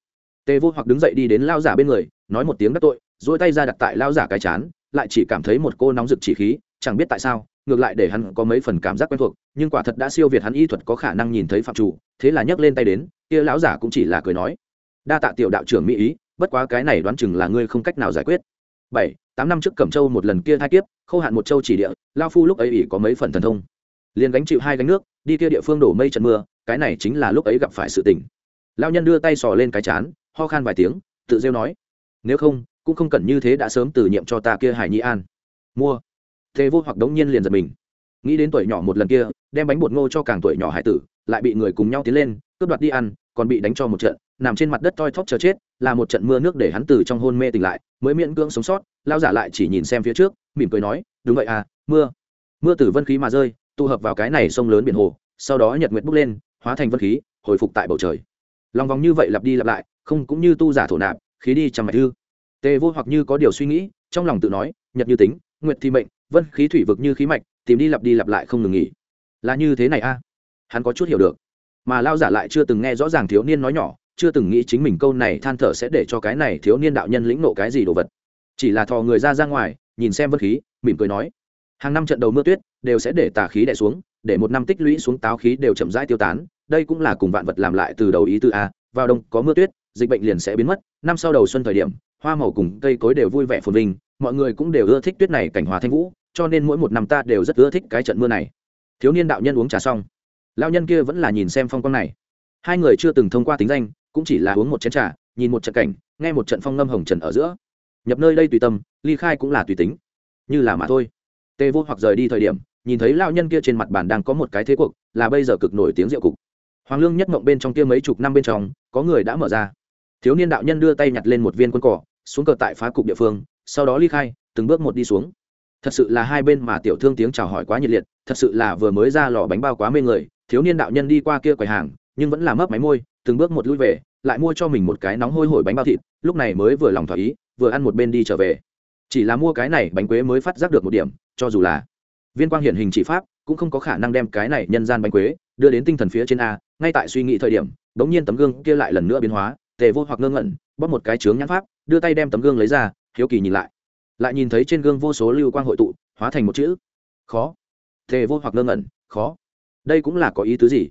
Tề vô hoặc đứng dậy đi đến lao giả bên người, nói một tiếng đắc tội dỗi tay ra đặt tại lao giả cái chán, lại chỉ cảm thấy một cô nóng rực chỉ khí, chẳng biết tại sao, ngược lại để hắn có mấy phần cảm giác quen thuộc, nhưng quả thật đã siêu việt hắn y thuật có khả năng nhìn thấy phạm chủ, thế là nhấc lên tay đến, kia lão giả cũng chỉ là cười nói. Đa tạ tiểu đạo trưởng mỹ ý, bất quá cái này đoán chừng là ngươi không cách nào giải quyết. Bảy, tám năm trước cẩm châu một lần kia thai kiếp khâu hạn một châu chỉ địa lao phu lúc ấy ỉ có mấy phần thần thông liền gánh chịu hai gánh nước, đi kia địa phương đổ mây trận mưa, cái này chính là lúc ấy gặp phải sự tình. Lao nhân đưa tay sò lên cái chán, ho khan vài tiếng, tự rêu nói, nếu không, cũng không cần như thế đã sớm từ nhiệm cho ta kia hải nhi an. Mua. Thế vô hoặc đống nhiên liền giật mình. Nghĩ đến tuổi nhỏ một lần kia, đem bánh bột ngô cho càng tuổi nhỏ hải tử, lại bị người cùng nhau tiến lên, cướp đoạt đi ăn, còn bị đánh cho một trận, nằm trên mặt đất toi thóp chờ chết, là một trận mưa nước để hắn từ trong hôn mê tỉnh lại, mới miễn cưỡng sống sót lao giả lại chỉ nhìn xem phía trước, mỉm cười nói, đúng vậy à mưa. Mưa từ vân khí mà rơi tụ hợp vào cái này sông lớn biển hồ, sau đó nhật nguyệt bốc lên, hóa thành vân khí, hồi phục tại bầu trời. Lòng vòng như vậy lặp đi lặp lại, không cũng như tu giả thổ nạp, khí đi trăm mạch thư tề vô hoặc như có điều suy nghĩ, trong lòng tự nói, nhật như tính, nguyệt thì mệnh, vân khí thủy vực như khí mạch, tìm đi lặp đi lặp lại không ngừng nghỉ. Là như thế này a? Hắn có chút hiểu được. Mà lao giả lại chưa từng nghe rõ ràng thiếu niên nói nhỏ, chưa từng nghĩ chính mình câu này than thở sẽ để cho cái này thiếu niên đạo nhân lĩnh nộ cái gì đồ vật. Chỉ là thò người ra ra ngoài, nhìn xem vân khí, mỉm cười nói. Hàng năm trận đầu mưa tuyết đều sẽ để tà khí đè xuống, để một năm tích lũy xuống táo khí đều chậm rãi tiêu tán, đây cũng là cùng vạn vật làm lại từ đầu ý tư a, vào đông có mưa tuyết, dịch bệnh liền sẽ biến mất, năm sau đầu xuân thời điểm, hoa màu cùng cây cối đều vui vẻ phồn vinh, mọi người cũng đều ưa thích tuyết này cảnh hòa thanh vũ, cho nên mỗi một năm ta đều rất ưa thích cái trận mưa này. Thiếu niên đạo nhân uống trà xong lao nhân kia vẫn là nhìn xem phong quang này. Hai người chưa từng thông qua tính danh, cũng chỉ là uống một chén trà, nhìn một trận cảnh, nghe một trận phong ngâm hồng trần ở giữa. Nhập nơi đây tùy tâm, ly khai cũng là tùy tính. Như là mà thôi tê vô hoặc rời đi thời điểm, nhìn thấy lao nhân kia trên mặt bàn đang có một cái thế cuộc, là bây giờ cực nổi tiếng rượu cục. Hoàng lương nhất mộng bên trong kia mấy chục năm bên trong, có người đã mở ra. Thiếu niên đạo nhân đưa tay nhặt lên một viên quân cỏ, xuống cờ tại phá cục địa phương, sau đó ly khai, từng bước một đi xuống. Thật sự là hai bên mà tiểu thương tiếng chào hỏi quá nhiệt liệt, thật sự là vừa mới ra lò bánh bao quá mê người, thiếu niên đạo nhân đi qua kia quầy hàng, nhưng vẫn là mấp máy môi, từng bước một lui về, lại mua cho mình một cái nóng hôi hổi bánh bao thịt, lúc này mới vừa lòng thỏa ý, vừa ăn một bên đi trở về chỉ là mua cái này bánh quế mới phát giác được một điểm, cho dù là viên quang hiển hình chỉ pháp, cũng không có khả năng đem cái này nhân gian bánh quế đưa đến tinh thần phía trên a, ngay tại suy nghĩ thời điểm bỗng nhiên tấm gương kia lại lần nữa biến hóa, tề vô hoặc ngơ ngẩn, bóp một cái trướng nhãn pháp, đưa tay đem tấm gương lấy ra, hiếu kỳ nhìn lại. Lại nhìn thấy trên gương vô số lưu quang hội tụ, hóa thành một chữ, khó. Tề vô hoặc ngơ ngẩn, khó. Đây cũng là có ý tứ gì?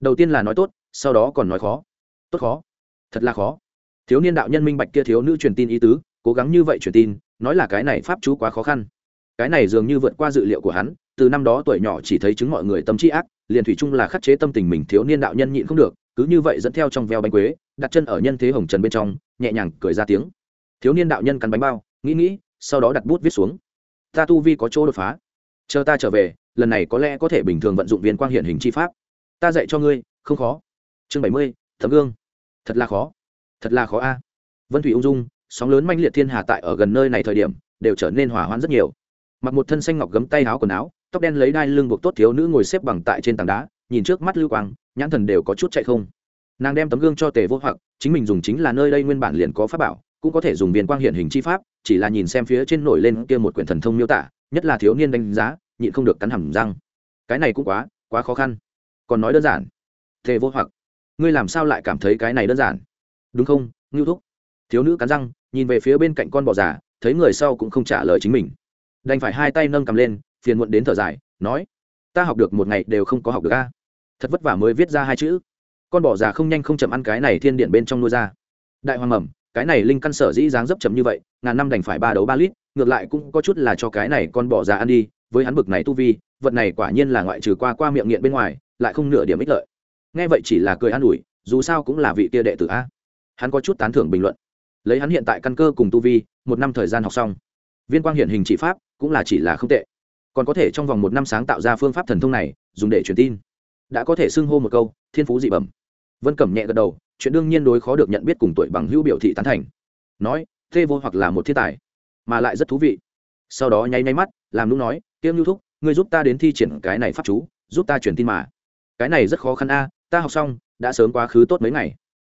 Đầu tiên là nói tốt, sau đó còn nói khó. Tốt khó. Thật là khó. Thiếu niên đạo nhân minh bạch kia thiếu nữ truyền tin ý tứ, cố gắng như vậy truyền tin nói là cái này pháp chú quá khó khăn. Cái này dường như vượt qua dự liệu của hắn, từ năm đó tuổi nhỏ chỉ thấy chứng mọi người tâm trí ác, liền thủy chung là khắc chế tâm tình mình thiếu niên đạo nhân nhịn không được, cứ như vậy dẫn theo trong veo bánh quế, đặt chân ở nhân thế hồng trần bên trong, nhẹ nhàng cười ra tiếng. Thiếu niên đạo nhân cắn bánh bao, nghĩ nghĩ, sau đó đặt bút viết xuống. Ta tu vi có chỗ đột phá. Chờ ta trở về, lần này có lẽ có thể bình thường vận dụng viên quang hiển hình chi pháp. Ta dạy cho ngươi, không khó. Chương bảy mươi, thấm gương. Thật là khó. Thật là khó a. Vân thủy ung dung sóng lớn manh liệt thiên hà tại ở gần nơi này thời điểm, đều trở nên hỏa hoạn rất nhiều. Mặc một thân xanh ngọc gấm tay áo quần áo, tóc đen lấy đai lưng buộc tốt thiếu nữ ngồi xếp bằng tại trên tảng đá, nhìn trước mắt lưu quang, nhãn thần đều có chút chạy không. Nàng đem tấm gương cho tề vô hoặc, chính mình dùng chính là nơi đây nguyên bản liền có pháp bảo, cũng có thể dùng viên quang hiện hình chi pháp, chỉ là nhìn xem phía trên nổi lên kia một quyển thần thông miêu tả, nhất là thiếu niên đánh giá, nhịn không được cắn hầm răng. Cái này cũng quá quá khó khăn. Còn nói đơn giản. Tề vô hoặc, ngươi làm sao lại cảm thấy cái này đơn giản? Đúng không, ngưu thúc? Thiếu nữ cắn răng nhìn về phía bên cạnh con bò già, thấy người sau cũng không trả lời chính mình. Đành phải hai tay nâng cầm lên, phiền muộn đến thở dài, nói, ta học được một ngày đều không có học được a. Thật vất vả mới viết ra hai chữ. Con bò già không nhanh không chậm ăn cái này thiên điện bên trong nuôi ra. Đại hoàng mầm, cái này linh căn sở dĩ dáng dấp chậm như vậy, ngàn năm đành phải ba đấu ba lít, ngược lại cũng có chút là cho cái này con bò già ăn đi, với hắn bực này tu vi, vật này quả nhiên là ngoại trừ qua qua miệng nghiện bên ngoài, lại không nửa điểm ích lợi. Nghe vậy chỉ là cười an ủi, dù sao cũng là vị kia đệ tử a. Hắn có chút tán thưởng bình luận lấy hắn hiện tại căn cơ cùng tu vi, một năm thời gian học xong. Viên quang hiện hình trị pháp cũng là chỉ là không tệ. Còn có thể trong vòng một năm sáng tạo ra phương pháp thần thông này, dùng để truyền tin. Đã có thể xưng hô một câu, thiên phú dị bẩm. Vân cẩm nhẹ gật đầu, chuyện đương nhiên đối khó được nhận biết cùng tuổi bằng hữu biểu thị tán thành. Nói, thê vô hoặc là một thiên tài, mà lại rất thú vị. Sau đó nháy nháy mắt, làm lúc nói tiêm lưu thúc, ngươi giúp ta đến thi triển cái này pháp chú, giúp ta truyền tin mà. Cái này rất khó khăn a, ta học xong, đã sớm quá khứ tốt mấy ngày.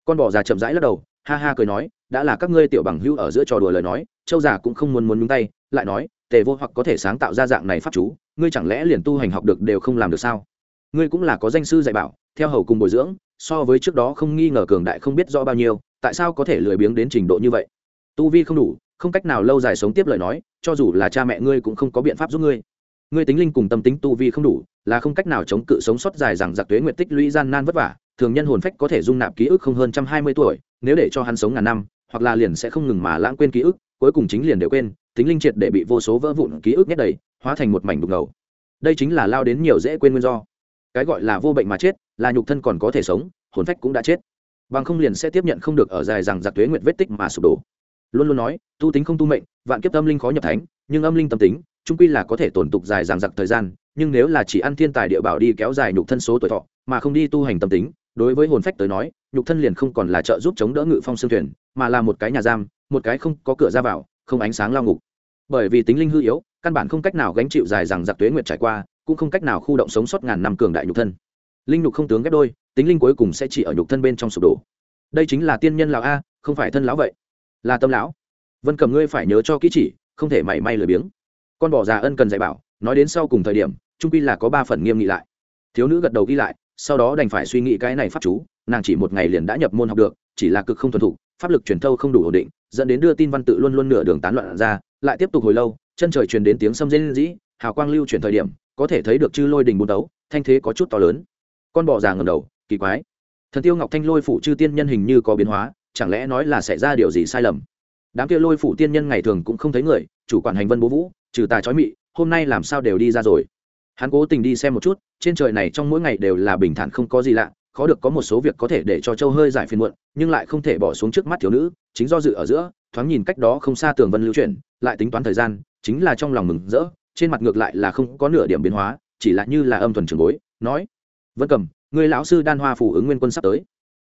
Con bỏ già chậm rãi lắc đầu, ha ha cười nói đã là các ngươi tiểu bằng hữu ở giữa trò đùa lời nói, châu già cũng không muốn muốn nhúng tay, lại nói, tề vô hoặc có thể sáng tạo ra dạng này pháp chú, ngươi chẳng lẽ liền tu hành học được đều không làm được sao? Ngươi cũng là có danh sư dạy bảo, theo hầu cùng bồi dưỡng, so với trước đó không nghi ngờ cường đại không biết rõ bao nhiêu, tại sao có thể lười biếng đến trình độ như vậy? Tu vi không đủ, không cách nào lâu dài sống tiếp lời nói, cho dù là cha mẹ ngươi cũng không có biện pháp giúp ngươi. Ngươi tính linh cùng tâm tính tu vi không đủ, là không cách nào chống cự sống sót dài rằng giặc tuế nguyện tích lũy gian nan vất vả, thường nhân hồn phách có thể dung nạp ký ức không hơn trăm hai mươi tuổi, nếu để cho hắn sống ngàn năm hoặc là liền sẽ không ngừng mà lãng quên ký ức, cuối cùng chính liền đều quên tính linh triệt để bị vô số vỡ vụn ký ức nhét đầy, hóa thành một mảnh đục ngầu. Đây chính là lao đến nhiều dễ quên nguyên do. Cái gọi là vô bệnh mà chết, là nhục thân còn có thể sống, hồn phách cũng đã chết. Bằng không liền sẽ tiếp nhận không được ở dài rằng giặc tuế nguyện vết tích mà sụp đổ. Luôn luôn nói, tu tính không tu mệnh, vạn kiếp âm linh khó nhập thánh, nhưng âm linh tâm tính, trung quy là có thể tổn tục dài rằng giặc thời gian, nhưng nếu là chỉ ăn thiên tài địa bảo đi kéo dài nhục thân số tuổi thọ, mà không đi tu hành tâm tính, đối với hồn phách tới nói nhục thân liền không còn là trợ giúp chống đỡ ngự phong xương thuyền, mà là một cái nhà giam, một cái không có cửa ra vào, không ánh sáng lao ngục. Bởi vì tính linh hư yếu, căn bản không cách nào gánh chịu dài rằng giặc tuế nguyệt trải qua, cũng không cách nào khu động sống sót ngàn năm cường đại nhục thân. Linh nhục không tướng ghép đôi, tính linh cuối cùng sẽ chỉ ở nhục thân bên trong sụp đổ. Đây chính là tiên nhân lão a, không phải thân lão vậy. Là tâm lão. Vân cầm ngươi phải nhớ cho kỹ chỉ, không thể mảy may lười biếng. Con bỏ già ân cần dạy bảo, nói đến sau cùng thời điểm, trung pi là có ba phần nghiêm nghị lại. Thiếu nữ gật đầu ghi lại, sau đó đành phải suy nghĩ cái này pháp chú nàng chỉ một ngày liền đã nhập môn học được, chỉ là cực không thuần thục, pháp lực truyền thâu không đủ ổn định, dẫn đến đưa tin văn tự luôn luôn nửa đường tán loạn ra, lại tiếp tục hồi lâu, chân trời truyền đến tiếng xâm rên dĩ hào quang lưu chuyển thời điểm, có thể thấy được chư lôi đình bùn đấu thanh thế có chút to lớn. Con bò già ngầm đầu, kỳ quái. Thần tiêu ngọc thanh lôi phủ chư tiên nhân hình như có biến hóa, chẳng lẽ nói là xảy ra điều gì sai lầm? Đám kia lôi phủ tiên nhân ngày thường cũng không thấy người, chủ quản hành vân bố vũ, trừ tà chói mị, hôm nay làm sao đều đi ra rồi? Hắn cố tình đi xem một chút, trên trời này trong mỗi ngày đều là bình thản không có gì lạ khó được có một số việc có thể để cho châu hơi giải phiền muộn, nhưng lại không thể bỏ xuống trước mắt thiếu nữ, chính do dự ở giữa, thoáng nhìn cách đó không xa tường vân lưu chuyển, lại tính toán thời gian, chính là trong lòng mừng rỡ, trên mặt ngược lại là không có nửa điểm biến hóa, chỉ là như là âm thuần trường bối, nói, vân cầm người lão sư đan hoa phủ ứng nguyên quân sắp tới.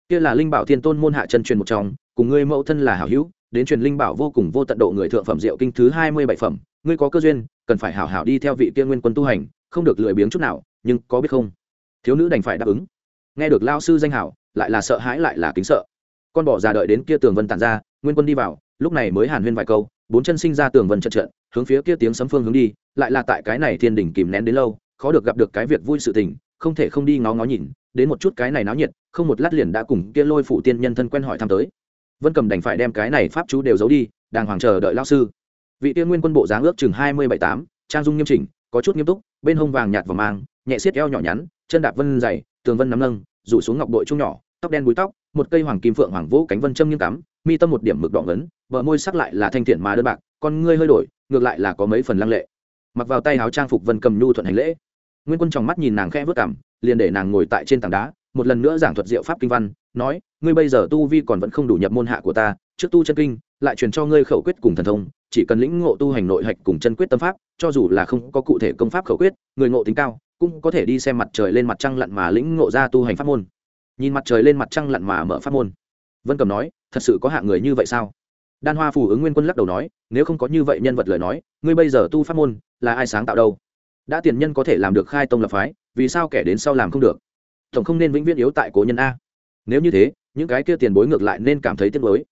Kia là linh bảo thiên tôn môn hạ chân truyền một trong, cùng ngươi mẫu thân là hảo hữu, đến truyền linh bảo vô cùng vô tận độ người thượng phẩm diệu kinh thứ hai mươi bảy phẩm, ngươi có cơ duyên, cần phải hảo hảo đi theo vị kia nguyên quân tu hành, không được lười biếng chút nào, nhưng có biết không? Thiếu nữ đành phải đáp ứng nghe được lao sư danh hảo, lại là sợ hãi lại là kính sợ. Con bỏ ra đợi đến kia tường vân tàn ra, nguyên quân đi vào, lúc này mới hàn huyên vài câu, bốn chân sinh ra tường vân trận trận, hướng phía kia tiếng sấm phương hướng đi, lại là tại cái này thiên đỉnh kìm nén đến lâu, khó được gặp được cái việc vui sự tình, không thể không đi ngó ngó nhìn, đến một chút cái này náo nhiệt, không một lát liền đã cùng kia lôi phụ tiên nhân thân quen hỏi thăm tới. Vân cầm đành phải đem cái này pháp chú đều giấu đi đang hoàng chờ đợi lao sư. Vị tiên nguyên quân bộ dáng ước chừng hai mươi bảy tám, trang dung nghiêm chỉnh, có chút nghiêm túc, bên hông vàng nhạt và mang, nhẹ xiết eo nhỏ nhắn chân đạp vân dày tường vân nắm nâng rủ xuống ngọc bội trung nhỏ tóc đen búi tóc một cây hoàng kim phượng hoàng vũ cánh vân châm nghiêng cắm mi tâm một điểm mực đỏ ngấn, vợ môi sắc lại là thanh thiện mà đơn bạc con ngươi hơi đổi ngược lại là có mấy phần lăng lệ. Mặc vào tay áo trang phục vân cầm nhu thuận hành lễ. Nguyên quân trong mắt nhìn nàng khẽ vớt cảm liền để nàng ngồi tại trên tảng đá một lần nữa giảng thuật diệu pháp kinh văn nói ngươi bây giờ tu vi còn vẫn không đủ nhập môn hạ của ta trước tu chân kinh lại truyền cho ngươi khẩu quyết cùng thần thông chỉ cần lĩnh ngộ tu hành nội hạch cùng chân quyết tâm pháp cho dù là không có cụ thể công pháp khẩu quyết người ngộ tính cao cũng có thể đi xem mặt trời lên mặt trăng lặn mà lĩnh ngộ ra tu hành pháp môn. Nhìn mặt trời lên mặt trăng lặn mà mở pháp môn. Vân cầm nói, thật sự có hạng người như vậy sao? Đan hoa phù ứng nguyên quân lắc đầu nói, nếu không có như vậy nhân vật lời nói, ngươi bây giờ tu pháp môn là ai sáng tạo đâu? Đã tiền nhân có thể làm được khai tông lập phái, vì sao kẻ đến sau làm không được? Tổng không nên vĩnh viễn yếu tại cố nhân a. Nếu như thế, những cái kia tiền bối ngược lại nên cảm thấy tiếc nuối.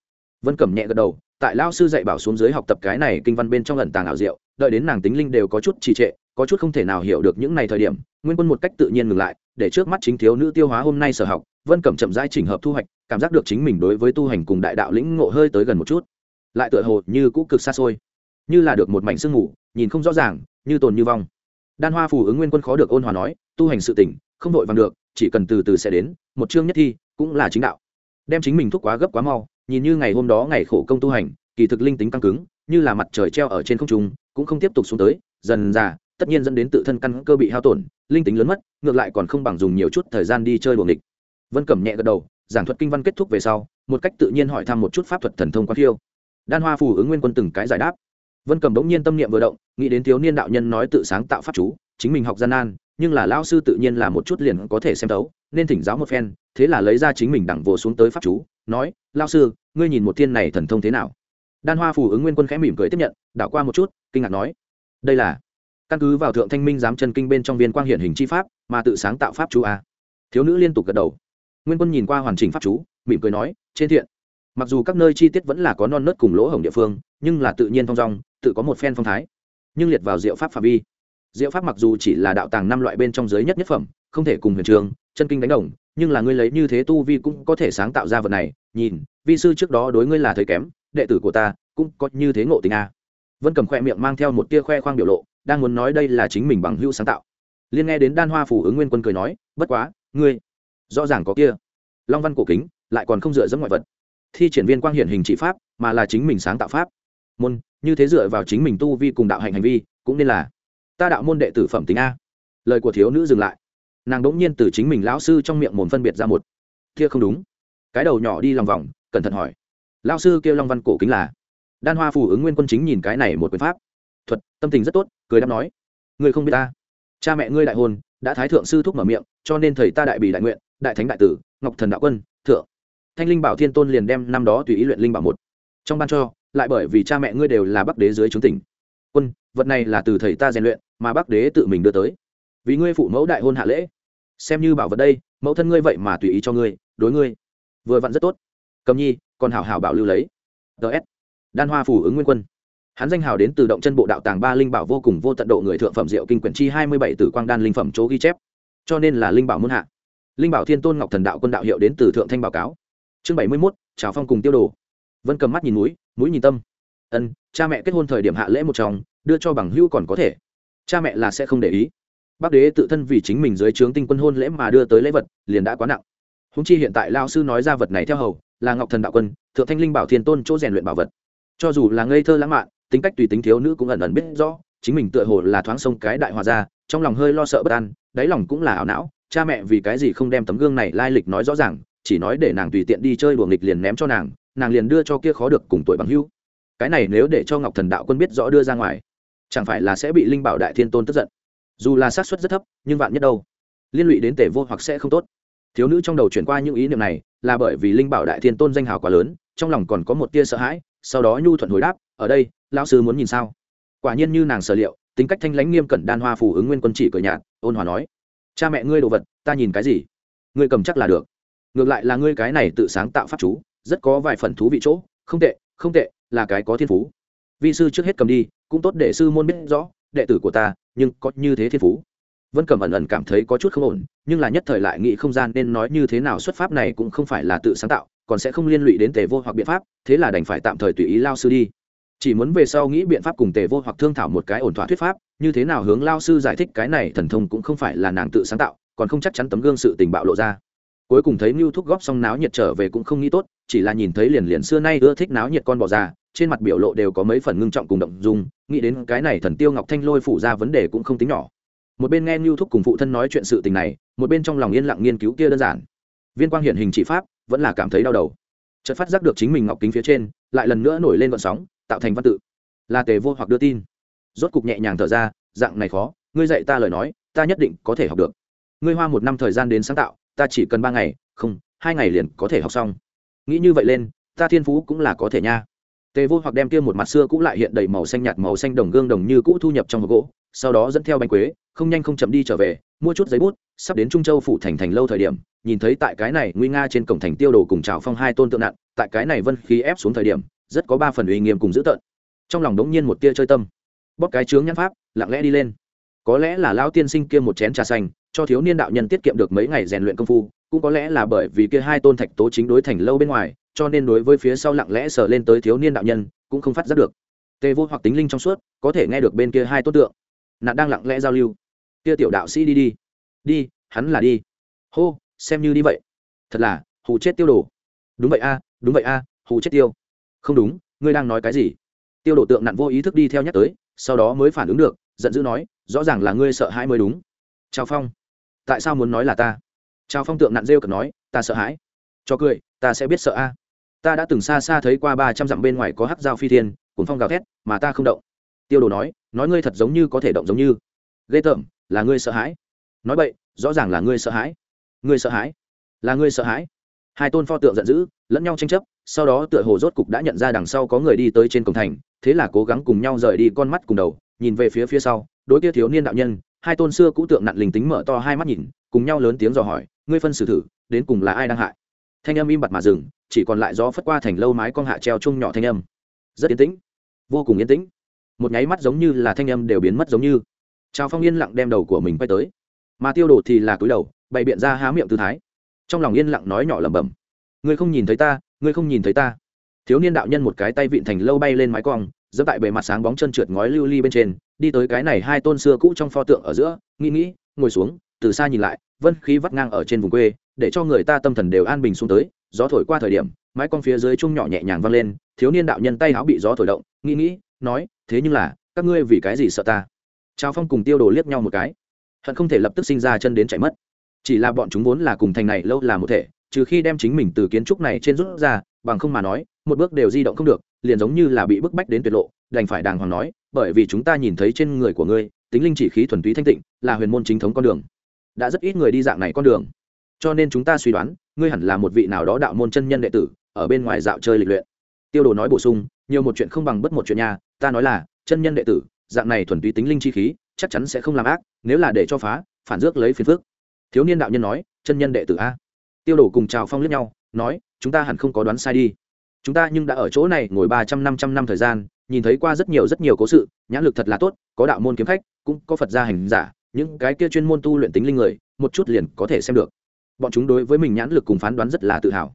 Vân cẩm nhẹ gật đầu, tại lao sư dạy bảo xuống dưới học tập cái này kinh văn bên trong ẩn tàng ảo diệu, đợi đến nàng tính linh đều có chút trì trệ có chút không thể nào hiểu được những này thời điểm, nguyên quân một cách tự nhiên ngừng lại, để trước mắt chính thiếu nữ tiêu hóa hôm nay sở học, vân cẩm chậm rãi chỉnh hợp thu hoạch, cảm giác được chính mình đối với tu hành cùng đại đạo lĩnh ngộ hơi tới gần một chút. Lại tựa hồ như cũ cực xa xôi, như là được một mảnh sương ngủ nhìn không rõ ràng, như tồn như vong. Đan hoa phù ứng nguyên quân khó được ôn hòa nói, tu hành sự tỉnh không vội vàng được, chỉ cần từ từ sẽ đến, một chương nhất thi, cũng là chính đạo. Đem chính mình thúc quá gấp quá mau, nhìn như ngày hôm đó ngày khổ công tu hành, kỳ thực linh tính căng cứng, như là mặt trời treo ở trên không trung, cũng không tiếp tục xuống tới, dần già tất nhiên dẫn đến tự thân căn cơ bị hao tổn, linh tính lớn mất, ngược lại còn không bằng dùng nhiều chút thời gian đi chơi buồng địch vân cẩm nhẹ gật đầu, giảng thuật kinh văn kết thúc về sau, một cách tự nhiên hỏi thăm một chút pháp thuật thần thông quan thiêu đan hoa phù ứng nguyên quân từng cái giải đáp. Vân cầm bỗng nhiên tâm niệm vừa động, nghĩ đến thiếu niên đạo nhân nói tự sáng tạo pháp chú, chính mình học gian nan, nhưng là lao sư tự nhiên là một chút liền có thể xem tấu nên thỉnh giáo một phen, thế là lấy ra chính mình đẳng vồ xuống tới pháp chú, nói lao sư, ngươi nhìn một thiên này thần thông thế nào? Đan hoa phù ứng nguyên quân khẽ mỉm cười tiếp nhận, đảo qua một chút, kinh ngạc nói, đây là căn cứ vào thượng thanh minh giám chân kinh bên trong viên quang hiển hình chi pháp, mà tự sáng tạo pháp chú a. Thiếu nữ liên tục gật đầu. Nguyên quân nhìn qua hoàn chỉnh pháp chú, mỉm cười nói, trên thiện. Mặc dù các nơi chi tiết vẫn là có non nớt cùng lỗ hổng địa phương, nhưng là tự nhiên thong dong, tự có một phen phong thái. Nhưng liệt vào diệu pháp phạm vi. Diệu pháp mặc dù chỉ là đạo tàng năm loại bên trong giới nhất nhất phẩm, không thể cùng huyền trường, chân kinh đánh đồng, nhưng là ngươi lấy như thế tu vi cũng có thể sáng tạo ra vật này. Nhìn, vi sư trước đó đối ngươi là thấy kém, đệ tử của ta cũng có như thế ngộ tình a. Vân cầm khoe miệng mang theo một tia khoe khoang biểu lộ đang muốn nói đây là chính mình bằng hữu sáng tạo. Liên nghe đến đan hoa phủ ứng nguyên quân cười nói, bất quá, ngươi, rõ ràng có kia. Long văn cổ kính, lại còn không dựa dẫm ngoại vật. Thi triển viên quang hiển hình trị pháp, mà là chính mình sáng tạo pháp. Môn, như thế dựa vào chính mình tu vi cùng đạo hành hành vi, cũng nên là ta đạo môn đệ tử phẩm tính a. Lời của thiếu nữ dừng lại. Nàng đ ỗ n g nhiên từ chính mình lão sư trong miệng mồm phân biệt ra một. Kia không đúng. Cái đầu nhỏ đi lòng vòng, cẩn thận hỏi. Lão sư kêu long văn cổ kính là? Đan hoa phù ứng nguyên quân chính nhìn cái này một quyền pháp thuật, tâm tình rất tốt, cười đáp nói người không biết ta. Cha mẹ ngươi đại hôn đã thái thượng sư thúc mở miệng, cho nên thầy ta đại bỉ đại nguyện, đại thánh đại tử, ngọc thần đạo quân, thượng. Thanh linh bảo thiên tôn liền đem năm đó tùy ý luyện linh bảo một trong ban cho, lại bởi vì cha mẹ ngươi đều là bắc đế dưới trướng tỉnh. Quân, vật này là từ thầy ta rèn luyện, mà bắc đế tự mình đưa tới. Vì ngươi phụ mẫu đại hôn hạ lễ. Xem như bảo vật đây, mẫu thân ngươi vậy mà tùy ý cho ngươi, đối ngươi vừa vặn rất tốt. Cầm nhi, còn hảo hảo bảo lưu lấy. Ts đan hoa phủ ứng nguyên quân hắn danh hào đến từ động chân bộ đạo tàng ba linh bảo vô cùng vô tận độ người thượng phẩm diệu kinh quyển chi hai mươi bảy tử quang đan linh phẩm chỗ ghi chép. Cho nên là linh bảo muôn hạ. Linh bảo thiên tôn ngọc thần đạo quân đạo hiệu đến từ thượng thanh báo cáo. Chương bảy mươi mốt, trào phong cùng tiêu đồ. Vân cầm mắt nhìn mũi mũi nhìn tâm. Ân, cha mẹ kết hôn thời điểm hạ lễ một chồng, đưa cho bằng hữu còn có thể. Cha mẹ là sẽ không để ý. Bác đế tự thân vì chính mình dưới trướng tinh quân hôn lễ mà đưa tới lễ vật, liền đã quá nặng. Húng chi hiện tại lao sư nói ra vật này theo hầu, là ngọc thần đạo quân, thượng thanh linh bảo thiên tôn chỗ rèn luyện bảo vật. Cho dù là ngây thơ lãng mạn tính cách tùy tính thiếu nữ cũng ẩn ẩn biết rõ, chính mình tựa hồ là thoáng sông cái đại hòa ra, trong lòng hơi lo sợ bất an, đáy lòng cũng là ảo não, cha mẹ vì cái gì không đem tấm gương này lai lịch nói rõ ràng, chỉ nói để nàng tùy tiện đi chơi đùa nghịch liền ném cho nàng nàng liền đưa cho kia khó được cùng tuổi bằng hưu cái này nếu để cho ngọc thần đạo quân biết rõ đưa ra ngoài, chẳng phải là sẽ bị linh bảo đại thiên tôn tức giận? Dù là xác suất rất thấp, nhưng vạn nhất đâu? Liên lụy đến tể vô hoặc sẽ không tốt. Thiếu nữ trong đầu chuyển qua những ý niệm này, là bởi vì linh bảo đại thiên tôn danh hào quá lớn, trong lòng còn có một tia sợ hãi, sau đó nhu thuận hồi đáp, ở đây lão sư muốn nhìn sao? Quả nhiên như nàng sở liệu, tính cách thanh lãnh nghiêm cẩn đan hoa phù ứng nguyên quân chỉ cười nhạt, ôn hòa nói, cha mẹ ngươi đồ vật, ta nhìn cái gì? Ngươi cầm chắc là được. Ngược lại là ngươi cái này tự sáng tạo pháp chú, rất có vài phần thú vị chỗ, không tệ không tệ, là cái có thiên phú. Vi sư trước hết cầm đi, cũng tốt để sư môn biết rõ, đệ tử của ta, nhưng có như thế thiên phú. Vân cẩm ẩn ẩn cảm thấy có chút không ổn, nhưng là nhất thời lại nghĩ không gian nên nói như thế nào xuất pháp này cũng không phải là tự sáng tạo, còn sẽ không liên lụy đến tề vô hoặc biện pháp, thế là đành phải tạm thời tùy ý lao sư đi chỉ muốn về sau nghĩ biện pháp cùng tề vô hoặc thương thảo một cái ổn thỏa thuyết pháp, như thế nào hướng lao sư giải thích cái này thần thông cũng không phải là nàng tự sáng tạo, còn không chắc chắn tấm gương sự tình bạo lộ ra. Cuối cùng thấy mưu thúc góp xong náo nhiệt trở về cũng không nghĩ tốt, chỉ là nhìn thấy liền liền xưa nay ưa thích náo nhiệt con bò già, trên mặt biểu lộ đều có mấy phần ngưng trọng cùng động dung, nghĩ đến cái này thần tiêu ngọc thanh lôi phủ ra vấn đề cũng không tính nhỏ. Một bên nghe mưu thúc cùng phụ thân nói chuyện sự tình này, một bên trong lòng yên lặng nghiên cứu kia đơn giản. Viên quang hiện hình chỉ pháp, vẫn là cảm thấy đau đầu. Chợt phát giác được chính mình ngọc kính phía trên, lại lần nữa nổi lên vận sóng tạo thành văn tự. Là tề vô hoặc đưa tin. Rốt cục nhẹ nhàng thở ra, dạng này khó, ngươi dạy ta lời nói, ta nhất định có thể học được. Ngươi hoa một năm thời gian đến sáng tạo, ta chỉ cần ba ngày, không, hai ngày liền có thể học xong. Nghĩ như vậy lên, ta thiên phú cũng là có thể nha. Tề vô hoặc đem kia một mặt xưa cũng lại hiện đầy màu xanh nhạt, màu xanh đồng gương đồng như cũ thu nhập trong hộp gỗ, sau đó dẫn theo bánh quế, không nhanh không chậm đi trở về, mua chút giấy bút, sắp đến trung châu phủ thành thành lâu thời điểm, nhìn thấy tại cái này nguy nga trên cổng thành tiêu đồ cùng trào phong hai tôn tượng nặng, tại cái này vân khí ép xuống thời điểm rất có ba phần uy nghiêm cùng dữ tợn. Trong lòng đống nhiên một tia chơi tâm. Bóp cái chướng nhãn pháp, lặng lẽ đi lên. Có lẽ là lão tiên sinh kia một chén trà xanh, cho thiếu niên đạo nhân tiết kiệm được mấy ngày rèn luyện công phu, cũng có lẽ là bởi vì kia hai tôn thạch tố chính đối thành lâu bên ngoài, cho nên đối với phía sau lặng lẽ sờ lên tới thiếu niên đạo nhân, cũng không phát giác được. Tê vô hoặc tính linh trong suốt, có thể nghe được bên kia hai tốt tượng. Nạn đang lặng lẽ giao lưu. Kia tiểu đạo sĩ đi đi. Đi, hắn là đi. Hô, xem như đi vậy. Thật là, hù chết tiêu đồ. Đúng vậy a, đúng vậy a, hù chết tiêu không đúng, ngươi đang nói cái gì? Tiêu đồ tượng nặn vô ý thức đi theo nhắc tới, sau đó mới phản ứng được, giận dữ nói, rõ ràng là ngươi sợ hãi mới đúng. Chào phong. Tại sao muốn nói là ta? Chào phong tượng nặn rêu cực nói, ta sợ hãi. Cho cười, ta sẽ biết sợ a. Ta đã từng xa xa thấy qua ba trăm dặm bên ngoài có hắc dao phi thiên cùng phong gào thét, mà ta không động. Tiêu đồ nói nói ngươi thật giống như có thể động giống như. Ghê tởm, là ngươi sợ hãi. Nói vậy rõ ràng là ngươi sợ hãi. Ngươi sợ hãi. Là ngươi sợ hãi hai tôn pho tượng giận dữ, lẫn nhau tranh chấp, sau đó tựa hồ rốt cục đã nhận ra đằng sau có người đi tới trên cổng thành, thế là cố gắng cùng nhau rời đi con mắt cùng đầu, nhìn về phía phía sau, đối kia thiếu niên đạo nhân, hai tôn xưa cũ tượng nặn linh tính mở to hai mắt nhìn, cùng nhau lớn tiếng dò hỏi, ngươi phân xử thử, đến cùng là ai đang hại? Thanh âm im bặt mà dừng, chỉ còn lại gió phất qua thành lâu mái con hạ treo chung nhỏ thanh âm. Rất yên tĩnh, vô cùng yên tĩnh. Một nháy mắt giống như là thanh âm đều biến mất giống như. Trào phong yên lặng đem đầu của mình quay tới. Mà tiêu đồ thì là túi đầu, bày biện ra há miệng tư thái trong lòng yên lặng nói nhỏ lẩm bẩm. Ngươi không nhìn thấy ta, ngươi không nhìn thấy ta. Thiếu niên đạo nhân một cái tay vịn thành lâu bay lên mái cong dẫm tại bề mặt sáng bóng chân trượt ngói lưu ly bên trên, đi tới cái này hai tôn xưa cũ trong pho tượng ở giữa, nghĩ nghĩ, ngồi xuống, từ xa nhìn lại, vân khí vắt ngang ở trên vùng quê, để cho người ta tâm thần đều an bình xuống tới, gió thổi qua thời điểm, mái con phía dưới chung nhỏ nhẹ nhàng vang lên, thiếu niên đạo nhân tay áo bị gió thổi động, nghĩ nghĩ, nói, thế nhưng là, các ngươi vì cái gì sợ ta? Trao phong cùng tiêu đồ liếc nhau một cái. Hận không thể lập tức sinh ra chân đến chạy mất chỉ là bọn chúng vốn là cùng thành này lâu là một thể, trừ khi đem chính mình từ kiến trúc này trên rút ra, bằng không mà nói, một bước đều di động không được, liền giống như là bị bức bách đến tuyệt lộ, đành phải đàng hoàng nói, bởi vì chúng ta nhìn thấy trên người của ngươi, tính linh chỉ khí thuần túy thanh tịnh, là huyền môn chính thống con đường. Đã rất ít người đi dạng này con đường. Cho nên chúng ta suy đoán, ngươi hẳn là một vị nào đó đạo môn chân nhân đệ tử, ở bên ngoài dạo chơi lịch luyện. Tiêu đồ nói bổ sung, nhiều một chuyện không bằng bất một chuyện nhà ta nói là, chân nhân đệ tử, dạng này thuần túy tính linh chi khí, chắc chắn sẽ không làm ác, nếu là để cho phá, phản rước lấy phiền phước thiếu niên đạo nhân nói, chân nhân đệ tử a. Tiêu đồ cùng chào phong liếc nhau, nói, chúng ta hẳn không có đoán sai đi. Chúng ta nhưng đã ở chỗ này ngồi ba trăm năm trăm năm thời gian, nhìn thấy qua rất nhiều rất nhiều cố sự, nhãn lực thật là tốt, có đạo môn kiếm khách, cũng có phật gia hành giả, những cái kia chuyên môn tu luyện tính linh người, một chút liền có thể xem được. Bọn chúng đối với mình nhãn lực cùng phán đoán rất là tự hào.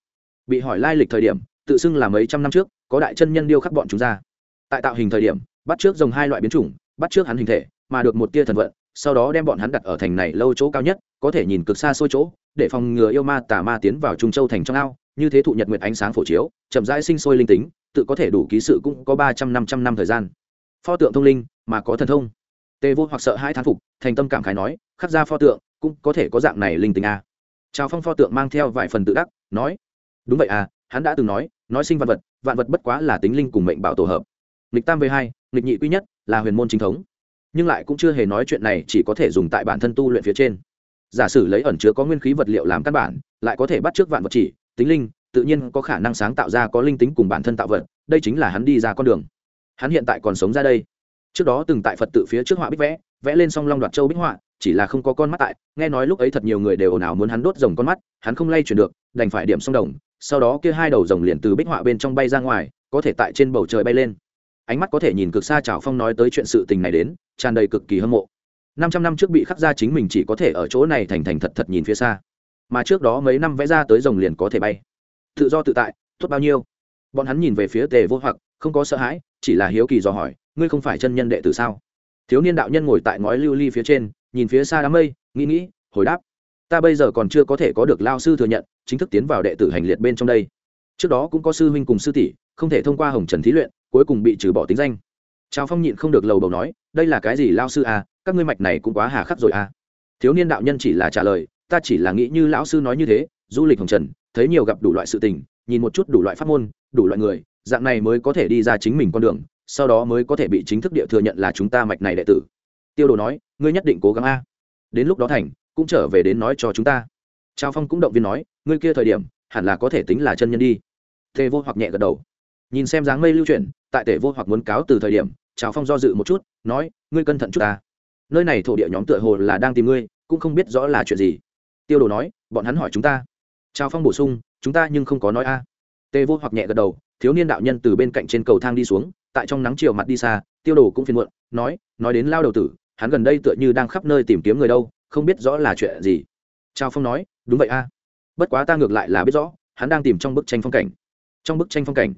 Bị hỏi lai lịch thời điểm, tự xưng là mấy trăm năm trước, có đại chân nhân điêu khắc bọn chúng ra. Tại tạo hình thời điểm, bắt trước dòng hai loại biến chủng, bắt trước hắn hình thể, mà được một tia thần vận, sau đó đem bọn hắn đặt ở thành này lâu chỗ cao nhất có thể nhìn cực xa xôi chỗ, để phòng ngừa yêu ma tà ma tiến vào trung châu thành trong ao, như thế thụ nhật nguyện ánh sáng phổ chiếu, chậm rãi sinh sôi linh tính, tự có thể đủ ký sự cũng có ba trăm năm trăm năm thời gian. Pho tượng thông linh, mà có thần thông. Tề vô hoặc sợ hai thán phục, thành tâm cảm khái nói, khắc ra pho tượng, cũng có thể có dạng này linh tính a à. trào phong pho tượng mang theo vài phần tự đắc, nói, đúng vậy à hắn đã từng nói nói sinh vạn vật vạn vật bất quá là tính linh cùng mệnh bảo tổ hợp. Nghịch tam v hai, nghịch nhị quý nhất, là huyền môn chính thống. Nhưng lại cũng chưa hề nói chuyện này chỉ có thể dùng tại bản thân tu luyện phía trên giả sử lấy ẩn chứa có nguyên khí vật liệu làm căn bản, lại có thể bắt trước vạn vật chỉ, tính linh, tự nhiên có khả năng sáng tạo ra có linh tính cùng bản thân tạo vật, đây chính là hắn đi ra con đường. Hắn hiện tại còn sống ra đây. Trước đó từng tại phật tự phía trước họa bích vẽ vẽ lên song long đoạt châu bích họa, chỉ là không có con mắt tại, nghe nói lúc ấy thật nhiều người đều ồn ào muốn hắn đốt rồng con mắt, hắn không lay chuyển được, đành phải điểm song đồng, sau đó kia hai đầu rồng liền từ bích họa bên trong bay ra ngoài, có thể tại trên bầu trời bay lên. Ánh mắt có thể nhìn cực xa trào phong nói tới chuyện sự tình này đến, tràn đầy cực kỳ hâm mộ năm trăm năm trước bị khắc ra chính mình chỉ có thể ở chỗ này thành thành thật thật nhìn phía xa. Mà trước đó mấy năm vẽ ra tới rồng liền có thể bay. Tự do tự tại, tốt bao nhiêu? Bọn hắn nhìn về phía tề vô hoặc, không có sợ hãi, chỉ là hiếu kỳ dò hỏi, ngươi không phải chân nhân đệ tử sao? Thiếu niên đạo nhân ngồi tại ngói lưu ly phía trên, nhìn phía xa đám mây, nghĩ nghĩ, hồi đáp, ta bây giờ còn chưa có thể có được lao sư thừa nhận, chính thức tiến vào đệ tử hành liệt bên trong đây. Trước đó cũng có sư huynh cùng sư tỷ, không thể thông qua hồng trần thí luyện, cuối cùng bị trừ bỏ tính danh. Trào phong nhịn không được lầu đầu nói, đây là cái gì lao sư à các ngươi mạch này cũng quá hà khắc rồi à. Thiếu niên đạo nhân chỉ là trả lời, ta chỉ là nghĩ như lão sư nói như thế, du lịch hồng trần, thấy nhiều gặp đủ loại sự tình, nhìn một chút đủ loại pháp môn, đủ loại người, dạng này mới có thể đi ra chính mình con đường, sau đó mới có thể bị chính thức địa thừa nhận là chúng ta mạch này đệ tử. Tiêu đồ nói, ngươi nhất định cố gắng a. Đến lúc đó thành, cũng trở về đến nói cho chúng ta. Trao phong cũng động viên nói, ngươi kia thời điểm, hẳn là có thể tính là chân nhân đi. Tề vô hoặc nhẹ gật đầu. Nhìn xem dáng mây lưu chuyển, tại tề vô hoặc muốn cáo từ thời điểm trào phong do dự một chút, nói, ngươi cẩn thận chút ta nơi này thổ địa nhóm tựa hồ là đang tìm ngươi, cũng không biết rõ là chuyện gì. Tiêu đồ nói, bọn hắn hỏi chúng ta. Trào phong bổ sung, chúng ta nhưng không có nói a. Tề vô hoặc nhẹ gật đầu, thiếu niên đạo nhân từ bên cạnh trên cầu thang đi xuống, tại trong nắng chiều mặt đi xa, tiêu đồ cũng phiền muộn, nói nói đến lao đầu tử, hắn gần đây tựa như đang khắp nơi tìm kiếm người đâu, không biết rõ là chuyện gì. Trao phong nói, đúng vậy a. Bất quá ta ngược lại là biết rõ, hắn đang tìm trong bức tranh phong cảnh. Trong bức tranh phong cảnh.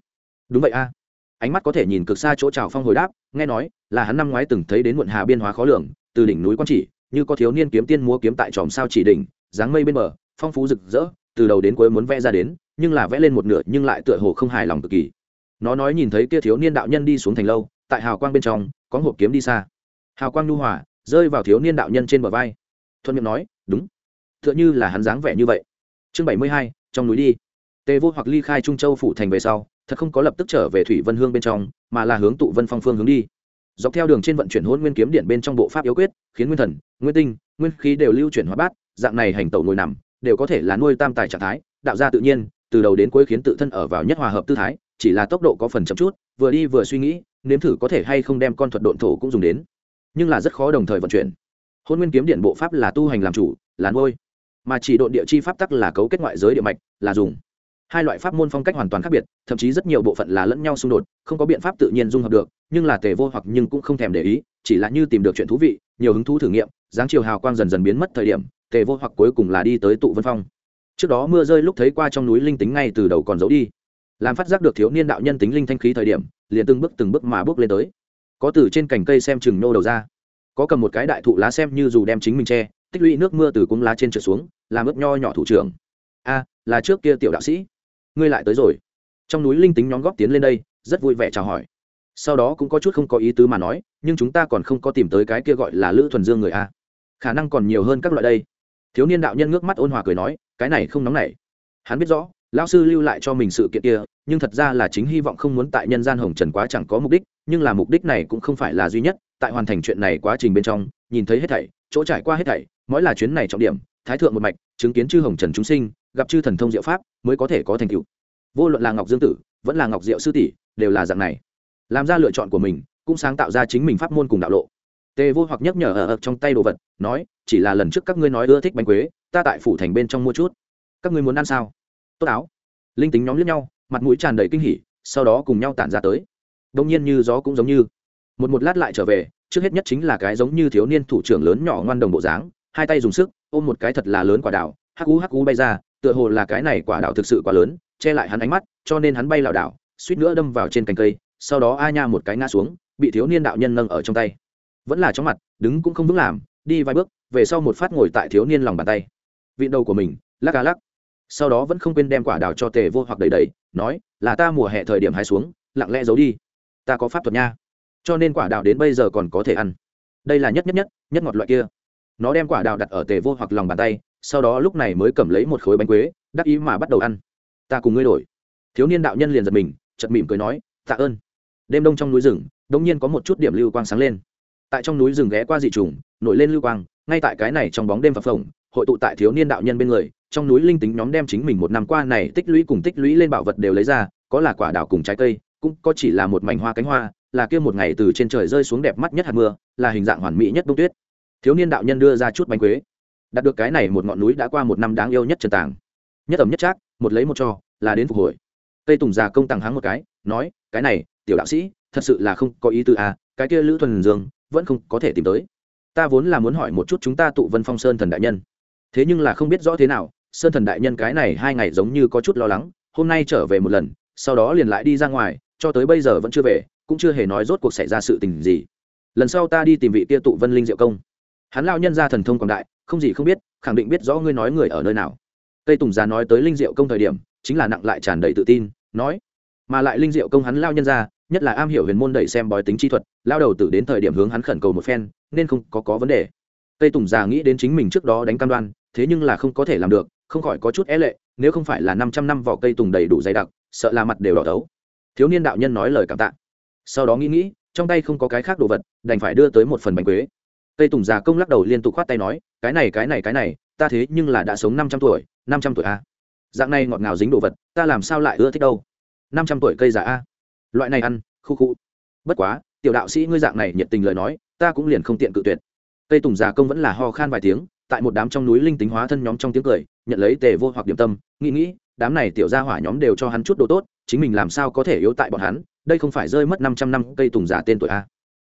Đúng vậy a. Ánh mắt có thể nhìn cực xa chỗ trào phong hồi đáp, nghe nói là hắn năm ngoái từng thấy đến muộn hà biên hóa khó lường từ đỉnh núi quan chỉ, như có thiếu niên kiếm tiên múa kiếm tại tròm sao chỉ đỉnh, dáng mây bên bờ, phong phú rực rỡ, từ đầu đến cuối muốn vẽ ra đến, nhưng là vẽ lên một nửa nhưng lại tựa hồ không hài lòng cực kỳ. Nó nói nhìn thấy kia thiếu niên đạo nhân đi xuống thành lâu, tại hào quang bên trong, có hộp kiếm đi xa. Hào quang nhu hòa, rơi vào thiếu niên đạo nhân trên bờ vai. Thuận miệng nói, đúng. T h ư ợ n h ư là hắn dáng vẻ như vậy. Chương bảy mươi hai, trong núi đi. Tề vô hoặc ly khai trung châu phủ thành về sau, thật không có lập tức trở về thủy vân hương bên trong, mà là hướng tụ vân phong phương hướng đi dọc theo đường trên vận chuyển hôn nguyên kiếm điện bên trong bộ pháp yếu quyết, khiến nguyên thần, nguyên tinh, nguyên khí đều lưu chuyển hóa bát, dạng này hành tẩu ngồi nằm, đều có thể là nuôi tam tài trạng thái, đạo ra tự nhiên, từ đầu đến cuối khiến tự thân ở vào nhất hòa hợp tư thái, chỉ là tốc độ có phần chậm chút, vừa đi vừa suy nghĩ, nếm thử có thể hay không đem con thuật độn thổ cũng dùng đến. Nhưng là rất khó đồng thời vận chuyển. Hôn nguyên kiếm điện bộ pháp là tu hành làm chủ, là nuôi. Mà chỉ độn địa chi pháp tắc là cấu kết ngoại giới địa mạch, là dùng hai loại pháp môn phong cách hoàn toàn khác biệt, thậm chí rất nhiều bộ phận là lẫn nhau xung đột, không có biện pháp tự nhiên dung hợp được, nhưng là tề vô hoặc nhưng cũng không thèm để ý, chỉ là như tìm được chuyện thú vị, nhiều hứng thú thử nghiệm, dáng chiều hào quang dần dần biến mất thời điểm, tề vô hoặc cuối cùng là đi tới tụ vân phong. Trước đó mưa rơi lúc thấy qua trong núi linh tính ngay từ đầu còn giấu đi. Làm phát giác được thiếu niên đạo nhân tính linh thanh khí thời điểm, liền từng bước từng bước mà bước lên tới. Có từ trên cành cây xem chừng nô đầu ra. Có cầm một cái đại thụ lá xem như dù đem chính mình che, tích lũy nước mưa từ cung lá trên trượt xuống, làm ướp nho nhỏ thủ trưởng. A, là trước kia tiểu đạo sĩ ngươi lại tới rồi. Trong núi linh tính nhóm góp tiến lên đây, rất vui vẻ chào hỏi. Sau đó cũng có chút không có ý tứ mà nói, nhưng chúng ta còn không có tìm tới cái kia gọi là lữ thuần dương người a. Khả năng còn nhiều hơn các loại đây. Thiếu niên đạo nhân ngước mắt ôn hòa cười nói, cái này không nóng nảy. Hắn biết rõ, lão sư lưu lại cho mình sự kiện kia, nhưng thật ra là chính hy vọng không muốn tại nhân gian hồng trần quá chẳng có mục đích, nhưng là mục đích này cũng không phải là duy nhất, tại hoàn thành chuyện này quá trình bên trong, nhìn thấy hết thảy, chỗ trải qua hết thảy, mỗi là chuyến này trọng điểm, thái thượng một mạch, chứng kiến chư hồng trần chúng sinh gặp chư thần thông diệu pháp mới có thể có thành tựu. Vô luận là ngọc dương tử vẫn là ngọc diệu sư tỷ đều là dạng này. Làm ra lựa chọn của mình cũng sáng tạo ra chính mình pháp môn cùng đạo lộ. Tề vô hoặc nhắc nhở ở, ở trong tay đồ vật nói chỉ là lần trước các ngươi nói ưa thích bánh quế ta tại phủ thành bên trong mua chút. Các ngươi muốn ăn sao? Tốt áo. Linh tính nhóm lướt nhau mặt mũi tràn đầy kinh hỉ sau đó cùng nhau tản ra tới. Đông nhiên như gió cũng giống như. Một một lát lại trở về trước hết nhất chính là cái giống như thiếu niên thủ trưởng lớn nhỏ ngoan đồng bộ dáng hai tay dùng sức ôm một cái thật là lớn quả đào hắc ú hắc ú bay ra tựa hồ là cái này quả đảo thực sự quá lớn, che lại hắn ánh mắt, cho nên hắn bay lảo đảo, suýt nữa đâm vào trên cành cây, sau đó a nha một cái ngã xuống, bị thiếu niên đạo nhân nâng ở trong tay. Vẫn là chóng mặt, đứng cũng không vững làm, đi vài bước, về sau một phát ngồi tại thiếu niên lòng bàn tay. Vị đầu của mình, lắc cá lắc. Sau đó vẫn không quên đem quả đào cho tề vô hoặc đầy đầy nói, là ta mùa hè thời điểm hai xuống, lặng lẽ giấu đi. Ta có pháp thuật nha. Cho nên quả đào đến bây giờ còn có thể ăn. Đây là nhất nhất nhất nhất ngọt loại kia. Nó đem quả đào đặt ở tề vô hoặc lòng bàn tay sau đó lúc này mới cầm lấy một khối bánh quế, đắc ý mà bắt đầu ăn. Ta cùng ngươi đổi. Thiếu niên đạo nhân liền giật mình chật mỉm cười nói, tạ ơn. Đêm đông trong núi rừng đông nhiên có một chút điểm lưu quang sáng lên. Tại trong núi rừng ghé qua dị trùng, nổi lên lưu quang, ngay tại cái này trong bóng đêm phập phồng, hội tụ tại thiếu niên đạo nhân bên người, trong núi linh tính nhóm đem chính mình một năm qua này tích lũy cùng tích lũy lên bảo vật đều lấy ra, có là quả đào cùng trái cây, cũng có chỉ là một mảnh hoa cánh hoa, là kia một ngày từ trên trời rơi xuống đẹp mắt nhất hạt mưa, là hình dạng hoàn mỹ nhất đông tuyết. Thiếu niên đạo nhân đưa ra chút bánh quế đạt được cái này một ngọn núi đã qua một năm đáng yêu nhất trần tàng. Nhất ẩm nhất trác, một lấy một cho, là đến phục hồi. Tây tùng già công tàng háng một cái, nói, cái này, tiểu đạo sĩ, thật sự là không có ý tư à cái kia lữ thuần dương vẫn không có thể tìm tới. Ta vốn là muốn hỏi một chút chúng ta tụ vân phong sơn thần đại nhân. Thế nhưng là không biết rõ thế nào, sơn thần đại nhân cái này hai ngày giống như có chút lo lắng, hôm nay trở về một lần, sau đó liền lại đi ra ngoài, cho tới bây giờ vẫn chưa về, cũng chưa hề nói rốt cuộc xảy ra sự tình gì. Lần sau ta đi tìm vị kia tụ vân linh diệu công hắn lao nhân ra thần thông quảng đại, không gì không biết, khẳng định biết rõ ngươi nói người ở nơi nào. Tây tùng già nói tới linh diệu công thời điểm, chính là nặng lại tràn đầy tự tin, nói, mà lại linh diệu công hắn lao nhân ra, nhất là am hiểu huyền môn đẩy xem bói tính chi thuật, lao đầu tử đến thời điểm hướng hắn khẩn cầu một phen, nên không có có vấn đề. Tây tùng già nghĩ đến chính mình trước đó đánh cam đoan, thế nhưng là không có thể làm được, không khỏi có chút é lệ, nếu không phải là năm trăm năm vỏ cây tùng đầy đủ dày đặc, sợ là mặt đều đỏ thấu. Thiếu niên đạo nhân nói lời cảm tạ. Sau đó nghĩ nghĩ, trong tay không có cái khác đồ vật, đành phải đưa tới một phần bánh quế cây tùng già công lắc đầu liên tục khoát tay nói, cái này cái này cái này, ta thế nhưng là đã sống năm trăm tuổi, năm trăm tuổi a dạng này ngọt ngào dính đồ vật, ta làm sao lại ưa thích đâu? Năm trăm tuổi cây già a? Loại này ăn, khu khu. Bất quá, tiểu đạo sĩ ngươi dạng này nhiệt tình lời nói, ta cũng liền không tiện cự tuyệt. Cây tùng già công vẫn là ho khan vài tiếng, tại một đám trong núi linh tính hóa thân nhóm trong tiếng cười, nhận lấy tề vô hoặc điểm tâm, nghĩ nghĩ, đám này tiểu gia hỏa nhóm đều cho hắn chút đồ tốt, chính mình làm sao có thể yếu tại bọn hắn, đây không phải rơi mất năm trăm năm cây tùng giả tên tuổi a?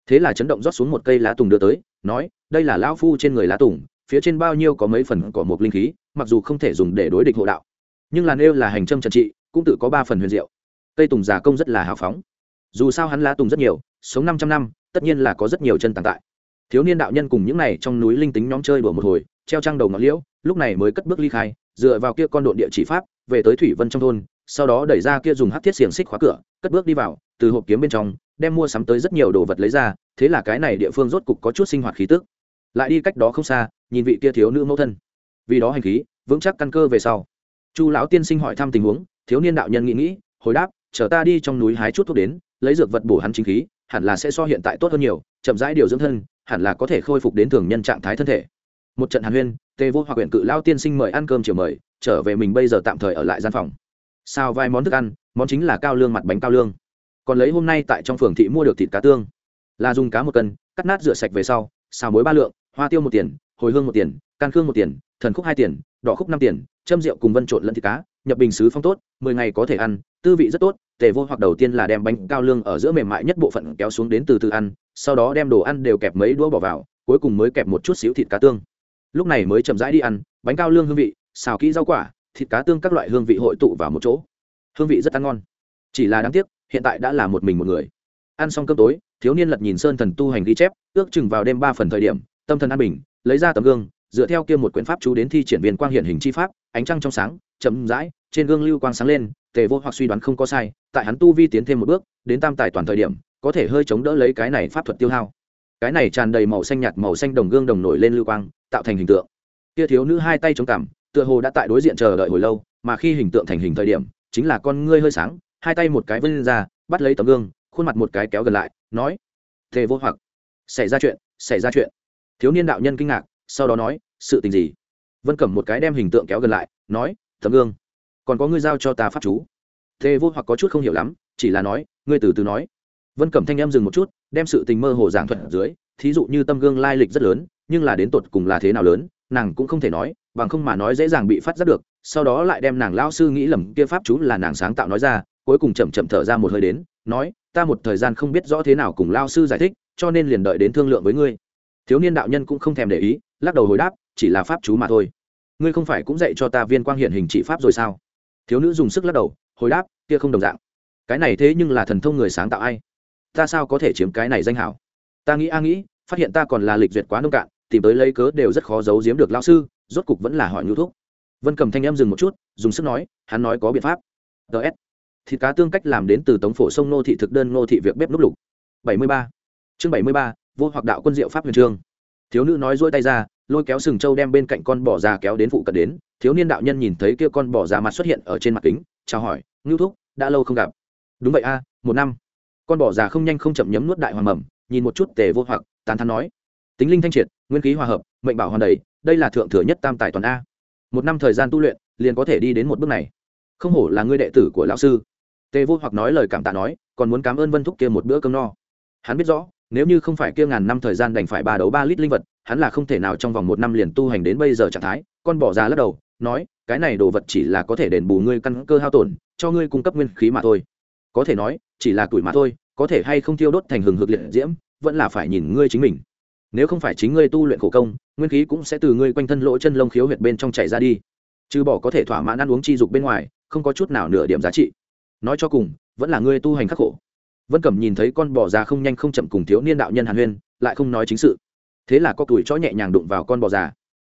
Thế là chấn động rót xuống một cây lá tùng đưa tới, nói, đây là lão phu trên người lá tùng, phía trên bao nhiêu có mấy phần cỏ một linh khí, mặc dù không thể dùng để đối địch hộ đạo, nhưng là nêu là hành trâm trần trị, cũng tự có ba phần huyền diệu. Cây tùng già công rất là hào phóng. Dù sao hắn lá tùng rất nhiều, sống năm trăm năm, tất nhiên là có rất nhiều chân tàng tại. Thiếu niên đạo nhân cùng những n à y trong núi linh tính nhóm chơi đùa một hồi, treo trăng đầu ngọn liễu, lúc này mới cất bước ly khai, dựa vào kia con đội địa chỉ pháp, về tới thủy vân trong thôn sau đó đẩy ra kia dùng hắc thiết xiềng xích khóa cửa, cất bước đi vào, từ hộp kiếm bên trong, đem mua sắm tới rất nhiều đồ vật lấy ra, thế là cái này địa phương rốt cục có chút sinh hoạt khí tức. Lại đi cách đó không xa, nhìn vị kia thiếu nữ mẫu thân. Vì đó hành khí, vững chắc căn cơ về sau. Chu lão tiên sinh hỏi thăm tình huống, thiếu niên đạo nhân nghĩ nghĩ, hồi đáp, chờ ta đi trong núi hái chút thuốc đến, lấy dược vật bổ hắn chính khí, hẳn là sẽ so hiện tại tốt hơn nhiều, chậm rãi điều dưỡng thân, hẳn là có thể khôi phục đến thường nhân trạng thái thân thể. Một trận hàn huyên tề vô hoặc huyện cự lao tiên sinh mời ăn cơm chiều mời, trở về mình bây giờ tạm thời ở lại gian phòng xào vài món thức ăn, món chính là cao lương mặt bánh cao lương. Còn lấy hôm nay tại trong phường thị mua được thịt cá tương. Là dùng cá một cân, cắt nát rửa sạch về sau, xào muối ba lượng, hoa tiêu một tiền, hồi hương một tiền, can khương một tiền, thần khúc hai tiền, đỏ khúc năm tiền, châm rượu cùng vân trộn lẫn thịt cá, nhập bình xứ phong tốt, mười ngày có thể ăn, tư vị rất tốt, tề vô hoặc đầu tiên là đem bánh cao lương ở giữa mềm mại nhất bộ phận kéo xuống đến từ từ ăn, sau đó đem đồ ăn đều kẹp mấy đũa bỏ vào, cuối cùng mới kẹp một chút xíu thịt cá tương. Lúc này mới chậm rãi đi ăn, bánh cao lương hương vị, xào kỹ rau quả thịt cá tương các loại hương vị hội tụ vào một chỗ. Hương vị rất ăn ngon. Chỉ là đáng tiếc, hiện tại đã là một mình một người. Ăn xong cơm tối, thiếu niên lật nhìn sơn thần tu hành ghi chép, ước chừng vào đêm ba phần thời điểm, tâm thần an bình, lấy ra tấm gương, dựa theo kia một quyển pháp chú đến thi triển viên quang hiện hình chi pháp, ánh trăng trong sáng, chậm rãi, trên gương lưu quang sáng lên, tề vô hoặc suy đoán không có sai, tại hắn tu vi tiến thêm một bước, đến tam tài toàn thời điểm, có thể hơi chống đỡ lấy cái này pháp thuật tiêu hao. Cái này tràn đầy màu xanh nhạt màu xanh đồng gương đồng nổi lên lưu quang, tạo thành hình tượng. Kia thiếu nữ hai tay chống cằm tựa hồ đã tại đối diện chờ đợi hồi lâu, mà khi hình tượng thành hình thời điểm, chính là con ngươi hơi sáng, hai tay một cái vươn ra, bắt lấy tấm gương, khuôn mặt một cái kéo gần lại, nói, thề vô hoặc, xảy ra chuyện, xảy ra chuyện. Thiếu niên đạo nhân kinh ngạc, sau đó nói, sự tình gì? Vân cẩm một cái đem hình tượng kéo gần lại, nói, tấm gương, còn có ngươi giao cho ta pháp chú. Thề vô hoặc có chút không hiểu lắm, chỉ là nói, ngươi từ từ nói. Vân cẩm thanh em dừng một chút, đem sự tình mơ hồ giảng thuật ở dưới, thí dụ như tâm gương lai lịch rất lớn nhưng là đến tột cùng là thế nào lớn, nàng cũng không thể nói, bằng không mà nói dễ dàng bị phát giác được, sau đó lại đem nàng lao sư nghĩ lầm kia pháp chú là nàng sáng tạo nói ra, cuối cùng chậm chậm thở ra một hơi đến, nói, ta một thời gian không biết rõ thế nào cùng lao sư giải thích, cho nên liền đợi đến thương lượng với ngươi. Thiếu niên đạo nhân cũng không thèm để ý, lắc đầu hồi đáp, chỉ là pháp chú mà thôi. Ngươi không phải cũng dạy cho ta viên quang hiện hình trị pháp rồi sao? Thiếu nữ dùng sức lắc đầu, hồi đáp, kia không đồng dạng. Cái này thế nhưng là thần thông người sáng tạo ai? Ta sao có thể chiếm cái này danh hảo? Ta nghĩ a nghĩ, phát hiện ta còn là lịch duyệt quá nông cạn tìm tới lấy cớ đều rất khó giấu giếm được lao sư, rốt cục vẫn là hỏi nhu thúc. Vân cầm thanh em dừng một chút, dùng sức nói, hắn nói có biện pháp. Ts thịt cá tương cách làm đến từ tống phổ sông nô thị thực đơn nô thị việc bếp núp lục. Bảy mươi ba. Chương bảy mươi ba, vô hoặc đạo quân diệu pháp huyền trương. Thiếu nữ nói dỗi tay ra, lôi kéo sừng trâu đem bên cạnh con bò già kéo đến phụ cận đến, thiếu niên đạo nhân nhìn thấy kia con bò già mặt xuất hiện ở trên mặt kính, chào hỏi, ngưu thúc, đã lâu không gặp. Đúng vậy a, một năm. Con bò già không nhanh không chậm nhấm nuốt đại hoàng mầm, nhìn một chút tề vô hoặc, tán thán nói. Tính linh thanh triệt nguyên khí hòa hợp, mệnh bảo hoàn đầy, đây là thượng thừa nhất tam tài toàn a. Một năm thời gian tu luyện, liền có thể đi đến một bước này. Không hổ là ngươi đệ tử của lão sư. Tề vô hoặc nói lời cảm tạ nói, còn muốn cảm ơn vân thúc kia một bữa cơm no. Hắn biết rõ, nếu như không phải kia ngàn năm thời gian đành phải ba đấu ba lít linh vật, hắn là không thể nào trong vòng một năm liền tu hành đến bây giờ trạng thái. Con bỏ ra lắc đầu, nói, cái này đồ vật chỉ là có thể đền bù ngươi căn cơ hao tổn, cho ngươi cung cấp nguyên khí mà thôi. Có thể nói, chỉ là tuổi mà thôi, có thể hay không tiêu đốt thành hừng hực liệt diễm, vẫn là phải nhìn ngươi chính mình nếu không phải chính ngươi tu luyện khổ công, nguyên khí cũng sẽ từ ngươi quanh thân lỗ chân lông khiếu huyệt bên trong chảy ra đi. Trừ bỏ có thể thỏa mãn ăn uống chi dục bên ngoài, không có chút nào nửa điểm giá trị. Nói cho cùng, vẫn là ngươi tu hành khắc khổ. Vân cẩm nhìn thấy con bò già không nhanh không chậm cùng thiếu niên đạo nhân hàn huyên, lại không nói chính sự. Thế là có tuổi chó nhẹ nhàng đụng vào con bò già.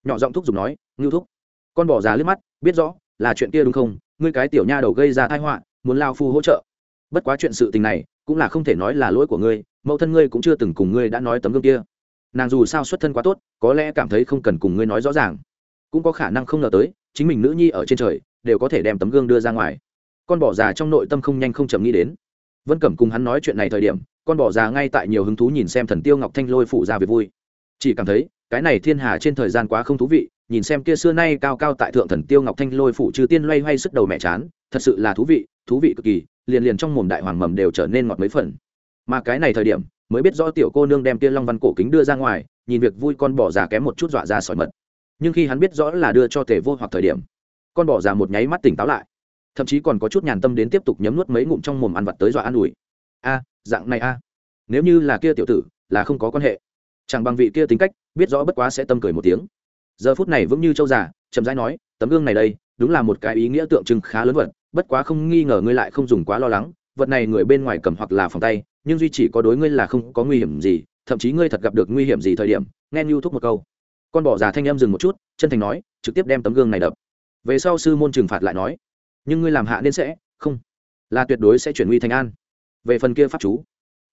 Nhỏ giọng thúc giục nói, ngưu thúc. Con bò già liếc mắt, biết rõ, là chuyện kia đúng không? Ngươi cái tiểu nha đầu gây ra tai họa, muốn lao phu hỗ trợ. Bất quá chuyện sự tình này, cũng là không thể nói là lỗi của ngươi, mẫu thân ngươi cũng chưa từng cùng ngươi đã nói tấm gương kia nàng dù sao xuất thân quá tốt, có lẽ cảm thấy không cần cùng ngươi nói rõ ràng. Cũng có khả năng không ngờ tới, chính mình nữ nhi ở trên trời, đều có thể đem tấm gương đưa ra ngoài. Con bỏ già trong nội tâm không nhanh không chậm nghĩ đến. Vân cẩm cùng hắn nói chuyện này thời điểm, con bỏ già ngay tại nhiều hứng thú nhìn xem thần tiêu ngọc thanh lôi phụ ra về vui. Chỉ cảm thấy, cái này thiên hà trên thời gian quá không thú vị, nhìn xem kia xưa nay cao cao tại thượng thần tiêu ngọc thanh lôi phụ trừ tiên loay hoay sức đầu mẹ chán, thật sự là thú vị thú vị cực kỳ, liền liền trong mồm đại hoàng mầm đều trở nên ngọt mấy phần. Mà cái này thời điểm mới biết rõ tiểu cô nương đem kia long văn cổ kính đưa ra ngoài, nhìn việc vui con bò già kém một chút dọa ra sỏi mật. Nhưng khi hắn biết rõ là đưa cho tề vô hoặc thời điểm, con bò già một nháy mắt tỉnh táo lại. Thậm chí còn có chút nhàn tâm đến tiếp tục nhấm nuốt mấy ngụm trong mồm ăn vặt tới dọa an ủi. A, dạng này a. Nếu như là kia tiểu tử, là không có quan hệ. Chẳng bằng vị kia tính cách, biết rõ bất quá sẽ tâm cười một tiếng. Giờ phút này vững như châu già, chậm rãi nói, tấm gương này đây, đúng là một cái ý nghĩa tượng trưng khá lớn vật, bất quá không nghi ngờ ngươi lại không dùng quá lo lắng, vật này người bên ngoài cầm hoặc là phòng tay nhưng duy chỉ có đối ngươi là không có nguy hiểm gì, thậm chí ngươi thật gặp được nguy hiểm gì thời điểm, nghe nhu thúc một câu. Con bỏ già thanh em dừng một chút, chân thành nói, trực tiếp đem tấm gương này đập. Về sau sư môn trừng phạt lại nói, nhưng ngươi làm hạ nên sẽ, không, là tuyệt đối sẽ chuyển nguy thành an. Về phần kia pháp chú,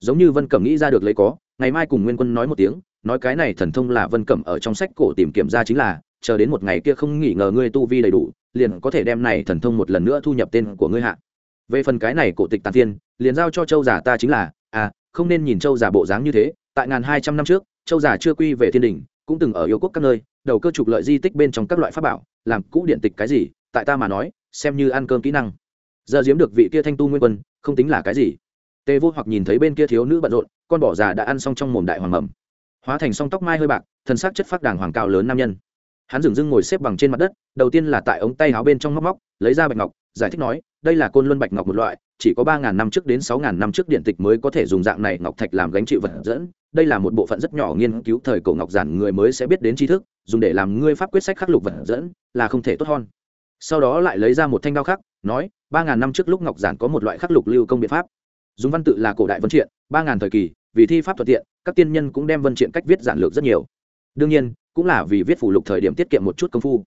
giống như vân cẩm nghĩ ra được lấy có, ngày mai cùng nguyên quân nói một tiếng, nói cái này thần thông là vân cẩm ở trong sách cổ tìm kiểm ra chính là, chờ đến một ngày kia không nghỉ ngờ ngươi tu vi đầy đủ, liền có thể đem này thần thông một lần nữa thu nhập tên của ngươi hạ về phần cái này cổ tịch tàn thiên liền giao cho châu giả ta chính là à không nên nhìn châu giả bộ dáng như thế, tại ngàn hai trăm năm trước, châu giả chưa quy về thiên đình, cũng từng ở yêu quốc các nơi, đầu cơ trục lợi di tích bên trong các loại pháp bảo, làm cũ điện tịch cái gì, tại ta mà nói, xem như ăn cơm kỹ năng. Giờ giếm được vị kia thanh tu nguyên quân, không tính là cái gì. Tê vô hoặc nhìn thấy bên kia thiếu nữ bận rộn, con bỏ già đã ăn xong trong mồm đại hoàng mầm. Hóa thành song tóc mai hơi bạc thân xác chất phát đàng hoàng cao lớn nam nhân. Hắn dừng dưng ngồi xếp bằng trên mặt đất, đầu tiên là tại ống tay áo bên trong móc móc, lấy ra bạch ngọc giải thích nói, đây là côn luân bạch ngọc một loại, chỉ có ba ngàn năm trước đến sáu ngàn năm trước điện tịch mới có thể dùng dạng này ngọc thạch làm gánh chịu vật dẫn. Đây là một bộ phận rất nhỏ nghiên cứu thời cổ ngọc giản, người mới sẽ biết đến tri thức, dùng để làm ngươi pháp quyết sách khắc lục vật dẫn, là không thể tốt hơn. Sau đó lại lấy ra một thanh đao khắc, nói, ba ngàn năm trước lúc ngọc giản có một loại khắc lục lưu công biện pháp. Dùng văn tự là cổ đại vân triện, ba ngàn thời kỳ, vì thi pháp thuận tiện, các tiên nhân cũng đem vân triện cách viết giản lược rất nhiều. Đương nhiên, cũng là vì viết phủ lục thời điểm tiết kiệm một chút công phu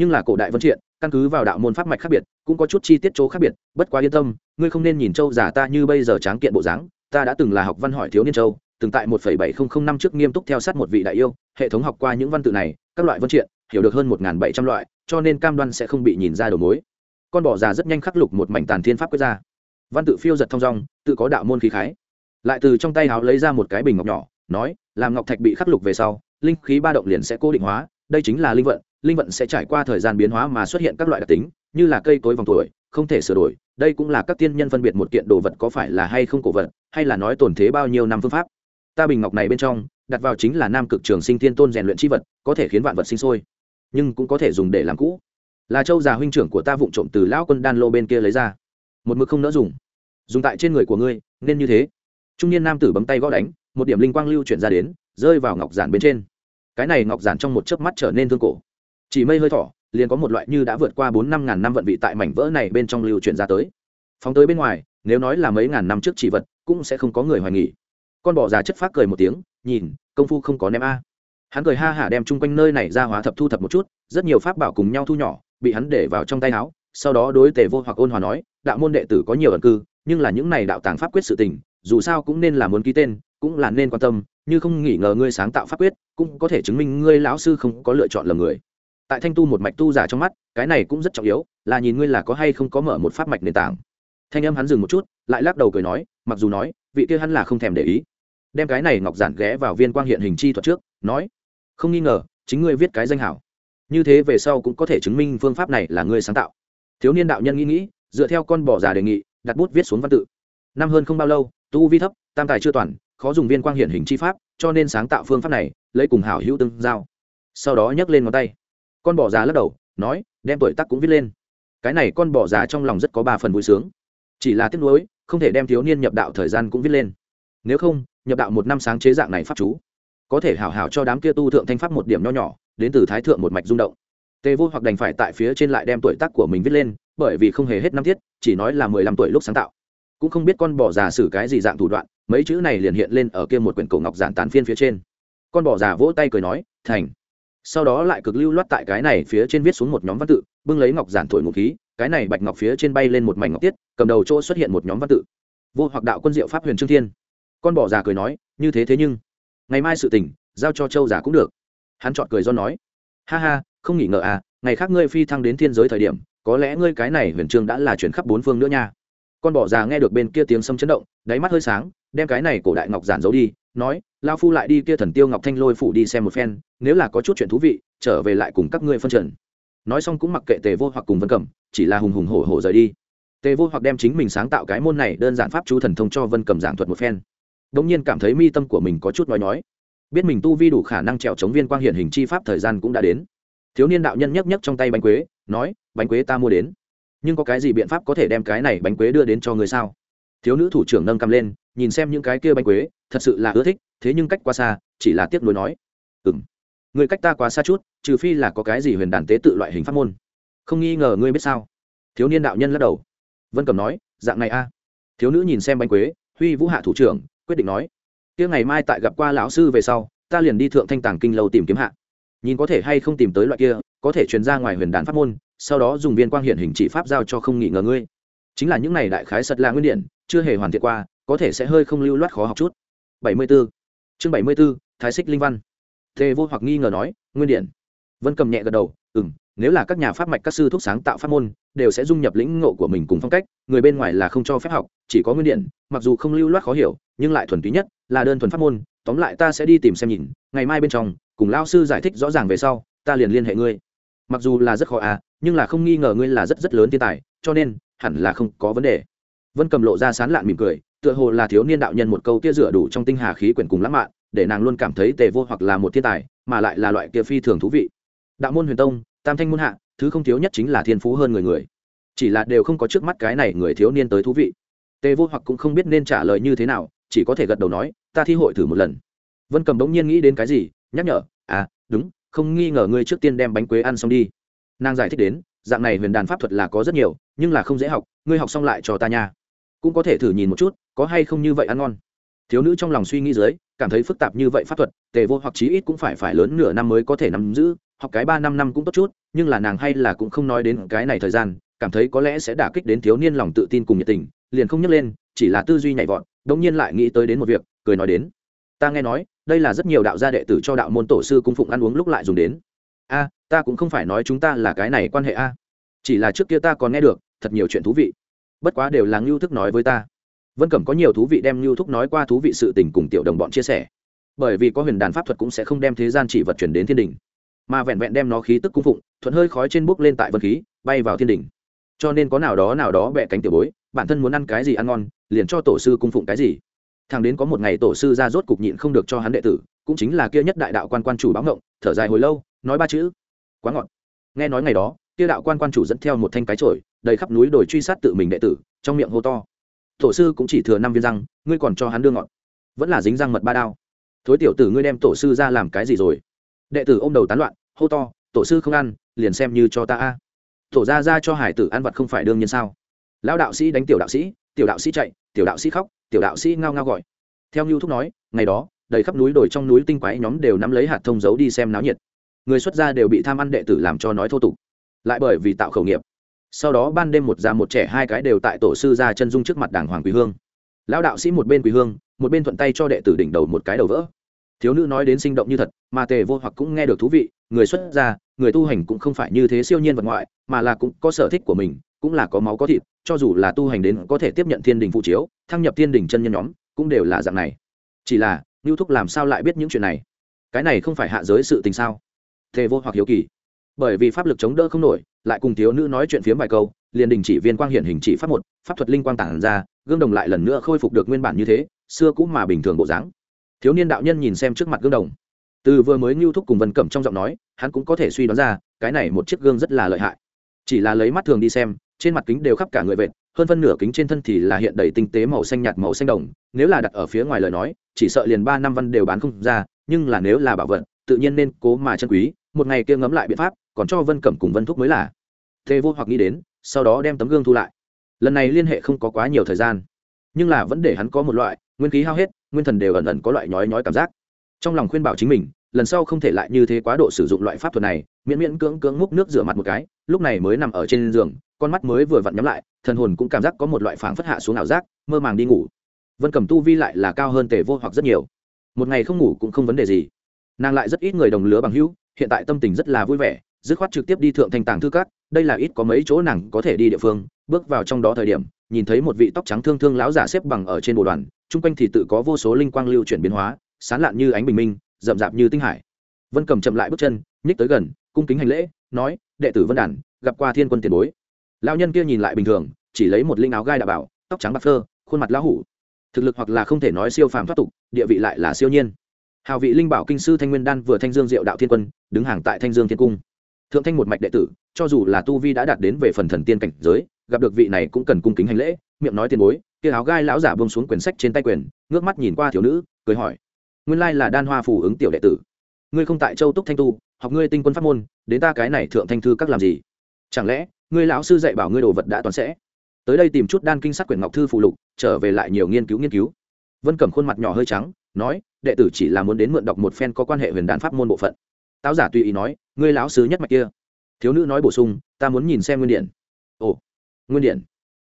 nhưng là cổ đại vân triện, căn cứ vào đạo môn pháp mạch khác biệt, cũng có chút chi tiết chỗ khác biệt, bất quá yên tâm, ngươi không nên nhìn châu giả ta như bây giờ tráng kiện bộ dáng, ta đã từng là học văn hỏi thiếu niên châu, từng tại một bảy nghìn năm trước nghiêm túc theo sát một vị đại yêu, hệ thống học qua những văn tự này, các loại vân triện, hiểu được hơn một bảy trăm loại, cho nên cam đoan sẽ không bị nhìn ra đầu mối. Con bò già rất nhanh khắc lục một mảnh tàn thiên pháp quyết ra. Văn tự phiêu giật thong dong, tự có đạo môn khí khái. Lại từ trong tay háo lấy ra một cái bình ngọc nhỏ, nói, làm ngọc thạch bị khắc lục về sau, linh khí ba động liền sẽ cố định hóa, đây chính là linh vận linh vận sẽ trải qua thời gian biến hóa mà xuất hiện các loại đặc tính, như là cây cối vòng tuổi, không thể sửa đổi. Đây cũng là các tiên nhân phân biệt một kiện đồ vật có phải là hay không cổ vật, hay là nói tồn thế bao nhiêu năm phương pháp. Ta bình ngọc này bên trong, đặt vào chính là nam cực trường sinh thiên tôn rèn luyện c h i vật, có thể khiến vạn vật sinh sôi, nhưng cũng có thể dùng để làm cũ. Là châu già huynh trưởng của ta vụng trộm từ lão quân đan lô bên kia lấy ra. Một mực không nỡ dùng. Dùng tại trên người của ngươi, nên như thế. Trung niên nam tử bấm tay gõ đánh, một điểm linh quang lưu chuyển ra đến, rơi vào ngọc giản bên trên. Cái này ngọc giản trong một chớp mắt trở nên thương cổ chỉ mây hơi thỏ, liền có một loại như đã vượt qua bốn năm ngàn năm vận vị tại mảnh vỡ này bên trong lưu chuyển ra tới. Phóng tới bên ngoài, nếu nói là mấy ngàn năm trước chỉ vật, cũng sẽ không có người hoài nghỉ con bò già chất phát cười một tiếng, nhìn, công phu không có ném a. Hắn cười ha hả đem chung quanh nơi này ra hóa thập thu thập một chút, rất nhiều pháp bảo cùng nhau thu nhỏ, bị hắn để vào trong tay áo, sau đó đối tề vô hoặc ôn hòa nói, đạo môn đệ tử có nhiều ẩn cư, nhưng là những này đạo tàng pháp quyết sự tình, dù sao cũng nên là muốn ký tên, cũng là nên quan tâm, như không nghỉ ngờ ngươi sáng tạo pháp quyết, cũng có thể chứng minh ngươi lão sư không có lựa chọn lầm người tại thanh tu một mạch tu giả trong mắt, cái này cũng rất trọng yếu, là nhìn ngươi là có hay không có mở một pháp mạch nền tảng. Thanh âm hắn dừng một chút, lại lắc đầu cười nói, mặc dù nói, vị kia hắn là không thèm để ý. Đem cái này ngọc giản ghé vào viên quang hiện hình chi thuật trước, nói, không nghi ngờ, chính ngươi viết cái danh hảo. Như thế về sau cũng có thể chứng minh phương pháp này là ngươi sáng tạo. Thiếu niên đạo nhân nghĩ nghĩ, dựa theo con bỏ già đề nghị, đặt bút viết xuống văn tự. Năm hơn không bao lâu, tu vi thấp, tam tài chưa toàn, khó dùng viên quang hiện hình chi pháp, cho nên sáng tạo phương pháp này, lấy cùng hảo hữu tương giao. Sau đó nhấc lên ngón tay con bò già lắc đầu, nói, đem tuổi tắc cũng viết lên. Cái này con bò già trong lòng rất có ba phần vui sướng. Chỉ là tiếc nuối, không thể đem thiếu niên nhập đạo thời gian cũng viết lên. Nếu không, nhập đạo một năm sáng chế dạng này pháp chú, có thể hảo hảo cho đám kia tu thượng thanh pháp một điểm nho nhỏ, đến từ thái thượng một mạch rung động. Tề vô hoặc đành phải tại phía trên lại đem tuổi tác của mình viết lên, bởi vì không hề hết năm tiết, chỉ nói là mười lăm tuổi lúc sáng tạo. Cũng không biết con bò già xử cái gì dạng thủ đoạn, mấy chữ này liền hiện lên ở kia một quyển cổ ngọc giản tán phiên phía trên. Con bò già vỗ tay cười nói, thành sau đó lại cực lưu loát tại cái này phía trên viết xuống một nhóm văn tự, bưng lấy ngọc giản thổi ngụ khí, cái này bạch ngọc phía trên bay lên một mảnh ngọc tiết, cầm đầu chỗ xuất hiện một nhóm văn tự. Vô hoặc đạo quân diệu pháp huyền trương thiên. Con bỏ già cười nói, như thế thế nhưng, ngày mai sự tình, giao cho châu giả cũng được. Hắn chọn cười do nói, ha ha, không nghỉ ngờ à ngày khác ngươi phi thăng đến thiên giới thời điểm, có lẽ ngươi cái này huyền trương đã là chuyển khắp bốn phương nữa nha con bỏ già nghe được bên kia tiếng sâm chấn động, đáy mắt hơi sáng, đem cái này cổ đại ngọc giản giấu đi, nói lao phu lại đi kia thần tiêu ngọc thanh lôi phủ đi xem một phen, nếu là có chút chuyện thú vị, trở về lại cùng các ngươi phân trần. Nói xong cũng mặc kệ tề vô hoặc cùng vân cẩm, chỉ là hùng hùng hổ hổ rời đi. Tề vô hoặc đem chính mình sáng tạo cái môn này đơn giản pháp chú thần thông cho vân cầm giảng thuật một phen. Đông nhiên cảm thấy mi tâm của mình có chút nói nói biết mình tu vi đủ khả năng trèo chống viên quang hiển hình chi pháp thời gian cũng đã đến. Thiếu niên đạo nhân nhấc nhấc trong tay bánh quế, nói, bánh quế ta mua đến nhưng có cái gì biện pháp có thể đem cái này bánh quế đưa đến cho người sao? Thiếu nữ thủ trưởng nâng cầm lên, nhìn xem những cái kia bánh quế, thật sự là ưa thích, thế nhưng cách quá xa, chỉ là tiếc nuối nói. Ừ m người cách ta quá xa chút, trừ phi là có cái gì huyền đàn tế tự loại hình pháp môn. Không nghi ngờ ngươi biết sao? Thiếu niên đạo nhân lắc đầu. Vân cầm nói, dạng này a. Thiếu nữ nhìn xem bánh quế, huy vũ hạ thủ trưởng, quyết định nói. Kia ngày mai tại gặp qua lão sư về sau, ta liền đi thượng thanh tàng kinh lâu tìm kiếm hạ. Nhìn có thể hay không tìm tới loại kia, có thể truyền ra ngoài huyền đàn pháp môn sau đó dùng viên quang hiện hình chỉ pháp giao cho không nghỉ ngờ ngươi. Chính là những này đại khái sật là nguyên điện chưa hề hoàn thiện qua có thể sẽ hơi không lưu loát khó học chút. 74. chương 74, thái xích linh văn. Tề vô hoặc nghi ngờ nói nguyên điện vân cầm nhẹ gật đầu ừ nếu là các nhà pháp mạch các sư thuốc sáng tạo pháp môn đều sẽ dung nhập lĩnh ngộ của mình cùng phong cách người bên ngoài là không cho phép học chỉ có nguyên điện mặc dù không lưu loát khó hiểu nhưng lại thuần túy nhất là đơn thuần pháp môn tóm lại ta sẽ đi tìm xem nhìn ngày mai bên trong cùng lao sư giải thích rõ ràng về sau ta liền liên hệ ngươi mặc dù là rất khó à nhưng là không nghi ngờ ngươi là rất rất lớn thiên tài, cho nên, hẳn là không có vấn đề. Vân cầm lộ ra sán lạn mỉm cười, tựa hồ là thiếu niên đạo nhân một câu kia rửa đủ trong tinh hà khí quyển cùng lãng mạn, để nàng luôn cảm thấy tề vô hoặc là một thiên tài, mà lại là loại kia phi thường thú vị. Đạo môn huyền tông, tam thanh môn hạ, thứ không thiếu nhất chính là thiên phú hơn người người. Chỉ là đều không có trước mắt cái này người thiếu niên tới thú vị. Tề vô hoặc cũng không biết nên trả lời như thế nào, chỉ có thể gật đầu nói, ta thi hội thử một lần. Vân cầm bỗng nhiên nghĩ đến cái gì, nhắc nhở à đúng không nghi ngờ ngươi trước tiên đem bánh quế ăn xong đi. Nàng giải thích đến, dạng này huyền đàn pháp thuật là có rất nhiều, nhưng là không dễ học, ngươi học xong lại cho ta nha. Cũng có thể thử nhìn một chút, có hay không như vậy ăn ngon. Thiếu nữ trong lòng suy nghĩ dưới, cảm thấy phức tạp như vậy pháp thuật, tề vô hoặc chí ít cũng phải phải lớn nửa năm mới có thể nắm giữ, học cái ba năm năm cũng tốt chút, nhưng là nàng hay là cũng không nói đến cái này thời gian, cảm thấy có lẽ sẽ đả kích đến thiếu niên lòng tự tin cùng nhiệt tình, liền không nhấc lên, chỉ là tư duy nhảy vọt g nhiên lại nghĩ tới đến một việc, cười nói đến. Ta nghe nói đây là rất nhiều đạo gia đệ tử cho đạo môn tổ sư cung phụng ăn uống lúc lại dùng đến. A, ta cũng không phải nói chúng ta là cái này quan hệ a. Chỉ là trước kia ta còn nghe được, thật nhiều chuyện thú vị. Bất quá đều là ngưu thức nói với ta. Vân cẩm có nhiều thú vị đem ngưu thúc nói qua thú vị sự tình cùng tiểu đồng bọn chia sẻ. Bởi vì có huyền đàn pháp thuật cũng sẽ không đem thế gian chỉ vật chuyển đến thiên đình. Mà vẹn vẹn đem nó khí tức cung phụng, thuận hơi khói trên bốc lên tại vân khí, bay vào thiên đình. Cho nên có nào đó nào đó bẹ cánh tiểu bối, bản thân muốn ăn cái gì ăn ngon, liền cho tổ sư cung phụng cái gì thằng đến có một ngày tổ sư ra rốt cục nhịn không được cho hắn đệ tử, cũng chính là kia nhất đại đạo quan quan chủ báo ngộng, thở dài hồi lâu, nói ba chữ. Quá ngọt. Nghe nói ngày đó, kia đạo quan quan chủ dẫn theo một thanh cái trổi đầy khắp núi đồi truy sát tự mình đệ tử, trong miệng hô to. Tổ sư cũng chỉ thừa năm viên răng, ngươi còn cho hắn đưa ngọn vẫn là dính răng mật ba đao. Thối tiểu tử ngươi đem tổ sư ra làm cái gì rồi? Đệ tử ôm đầu tán loạn, hô to, tổ sư không ăn, liền xem như cho ta a. Tổ ra ra cho hải tử ăn vật không phải đương nhiên sao? Lão đạo sĩ đánh tiểu đạo sĩ, tiểu đạo sĩ chạy, tiểu đạo sĩ khóc tiểu đạo sĩ ngao ngao gọi. Theo như thúc nói, ngày đó, đầy khắp núi đồi trong núi tinh quái nhóm đều nắm lấy hạt thông giấu đi xem náo nhiệt. Người xuất gia đều bị tham ăn đệ tử làm cho nói thô tục. Lại bởi vì tạo khẩu nghiệp. Sau đó ban đêm một già một trẻ hai cái đều tại tổ sư ra chân dung trước mặt đảng hoàng quý hương. Lão đạo sĩ một bên quý hương, một bên thuận tay cho đệ tử đỉnh đầu một cái đầu vỡ. Thiếu nữ nói đến sinh động như thật, mà tề vô hoặc cũng nghe được thú vị, người xuất gia, người tu hành cũng không phải như thế siêu nhiên vật ngoại, mà là cũng có sở thích của mình, cũng là có máu có thịt, cho dù là tu hành đến có thể tiếp nhận thiên đình phụ chiếu thăng nhập thiên đình chân nhân nhóm, cũng đều là dạng này. Chỉ là lưu thúc làm sao lại biết những chuyện này? Cái này không phải hạ giới sự tình sao? Thề vô hoặc hiếu kỳ. Bởi vì pháp lực chống đỡ không nổi, lại cùng thiếu nữ nói chuyện phiếm vài câu, liền đình chỉ viên quang hiển hình chỉ pháp một, pháp thuật linh quang tản ra, gương đồng lại lần nữa khôi phục được nguyên bản như thế, xưa cũng mà bình thường bộ dáng. Thiếu niên đạo nhân nhìn xem trước mặt gương đồng. Từ vừa mới ngưu thúc cùng vân cẩm trong giọng nói, hắn cũng có thể suy đoán ra, cái này một chiếc gương rất là lợi hại. Chỉ là lấy mắt thường đi xem, trên mặt kính đều khắp cả người vệt hơn phân nửa kính trên thân thì là hiện đầy tinh tế màu xanh nhạt màu xanh đồng, nếu là đặt ở phía ngoài lời nói, chỉ sợ liền ba năm văn đều bán không ra, nhưng là nếu là bảo vật, tự nhiên nên cố mà chân quý, một ngày kia ngấm lại biện pháp, còn cho vân cẩm cùng vân thúc mới là. Thế vô hoặc nghĩ đến, sau đó đem tấm gương thu lại. Lần này liên hệ không có quá nhiều thời gian, nhưng là vẫn để hắn có một loại nguyên khí hao hết, nguyên thần đều ẩn ẩn có loại nhói nhói cảm giác. Trong lòng khuyên bảo chính mình, lần sau không thể lại như thế quá độ sử dụng loại pháp thuật này, miễn miễn cưỡng cưỡng múc nước rửa mặt một cái lúc này mới nằm ở trên giường, con mắt mới vừa vặn nhắm lại, thần hồn cũng cảm giác có một loại phảng phất hạ xuống ảo giác, mơ màng đi ngủ. Vân cầm tu vi lại là cao hơn tề vô hoặc rất nhiều. Một ngày không ngủ cũng không vấn đề gì. Nàng lại rất ít người đồng lứa bằng hữu, hiện tại tâm tình rất là vui vẻ, dứt khoát trực tiếp đi thượng thành tàng thư cát đây là ít có mấy chỗ nàng có thể đi địa phương, bước vào trong đó thời điểm, nhìn thấy một vị tóc trắng thương thương láo giả xếp bằng ở trên bộ đoàn, chung quanh thì tự có vô số linh quang lưu chuyển biến hóa, sán lạn như ánh bình minh, rậm rạp như tinh hải. Vân cầm chậm lại bước chân, nhích tới gần, cung kính hành lễ, nói đệ tử vân đản gặp qua thiên quân tiền bối. Lão nhân kia nhìn lại bình thường, chỉ lấy một linh áo gai đạo bảo, tóc trắng bạc phơ, khuôn mặt lão hủ. Thực lực hoặc là không thể nói siêu phàm thoát tục, địa vị lại là siêu nhiên. Hào vị linh bảo kinh sư thanh nguyên đan vừa thanh dương diệu đạo thiên quân, đứng hàng tại thanh dương thiên cung. Thượng thanh một mạch đệ tử, cho dù là tu vi đã đạt đến về phần thần tiên cảnh giới, gặp được vị này cũng cần cung kính hành lễ, miệng nói tiền bối, kia áo gai lão giả bông xuống quyển sách trên tay quyền, ngước mắt nhìn qua thiếu nữ, cười hỏi. Nguyên lai là đan hoa phủ ứng tiểu đệ tử. Ngươi không tại châu túc thanh tu học ngươi tinh quân pháp môn, đến ta cái này thượng thanh thư các làm gì? Chẳng lẽ, ngươi lão sư dạy bảo ngươi đồ vật đã toàn sẽ? Tới đây tìm chút đan kinh sát quyển ngọc thư phụ lục, trở về lại nhiều nghiên cứu nghiên cứu. Vân cẩm khuôn mặt nhỏ hơi trắng, nói, đệ tử chỉ là muốn đến mượn đọc một phen có quan hệ huyền đan pháp môn bộ phận. Táo giả tùy ý nói, ngươi lão sứ nhất mạch kia. Thiếu nữ nói bổ sung, ta muốn nhìn xem nguyên điện ồ, nguyên điện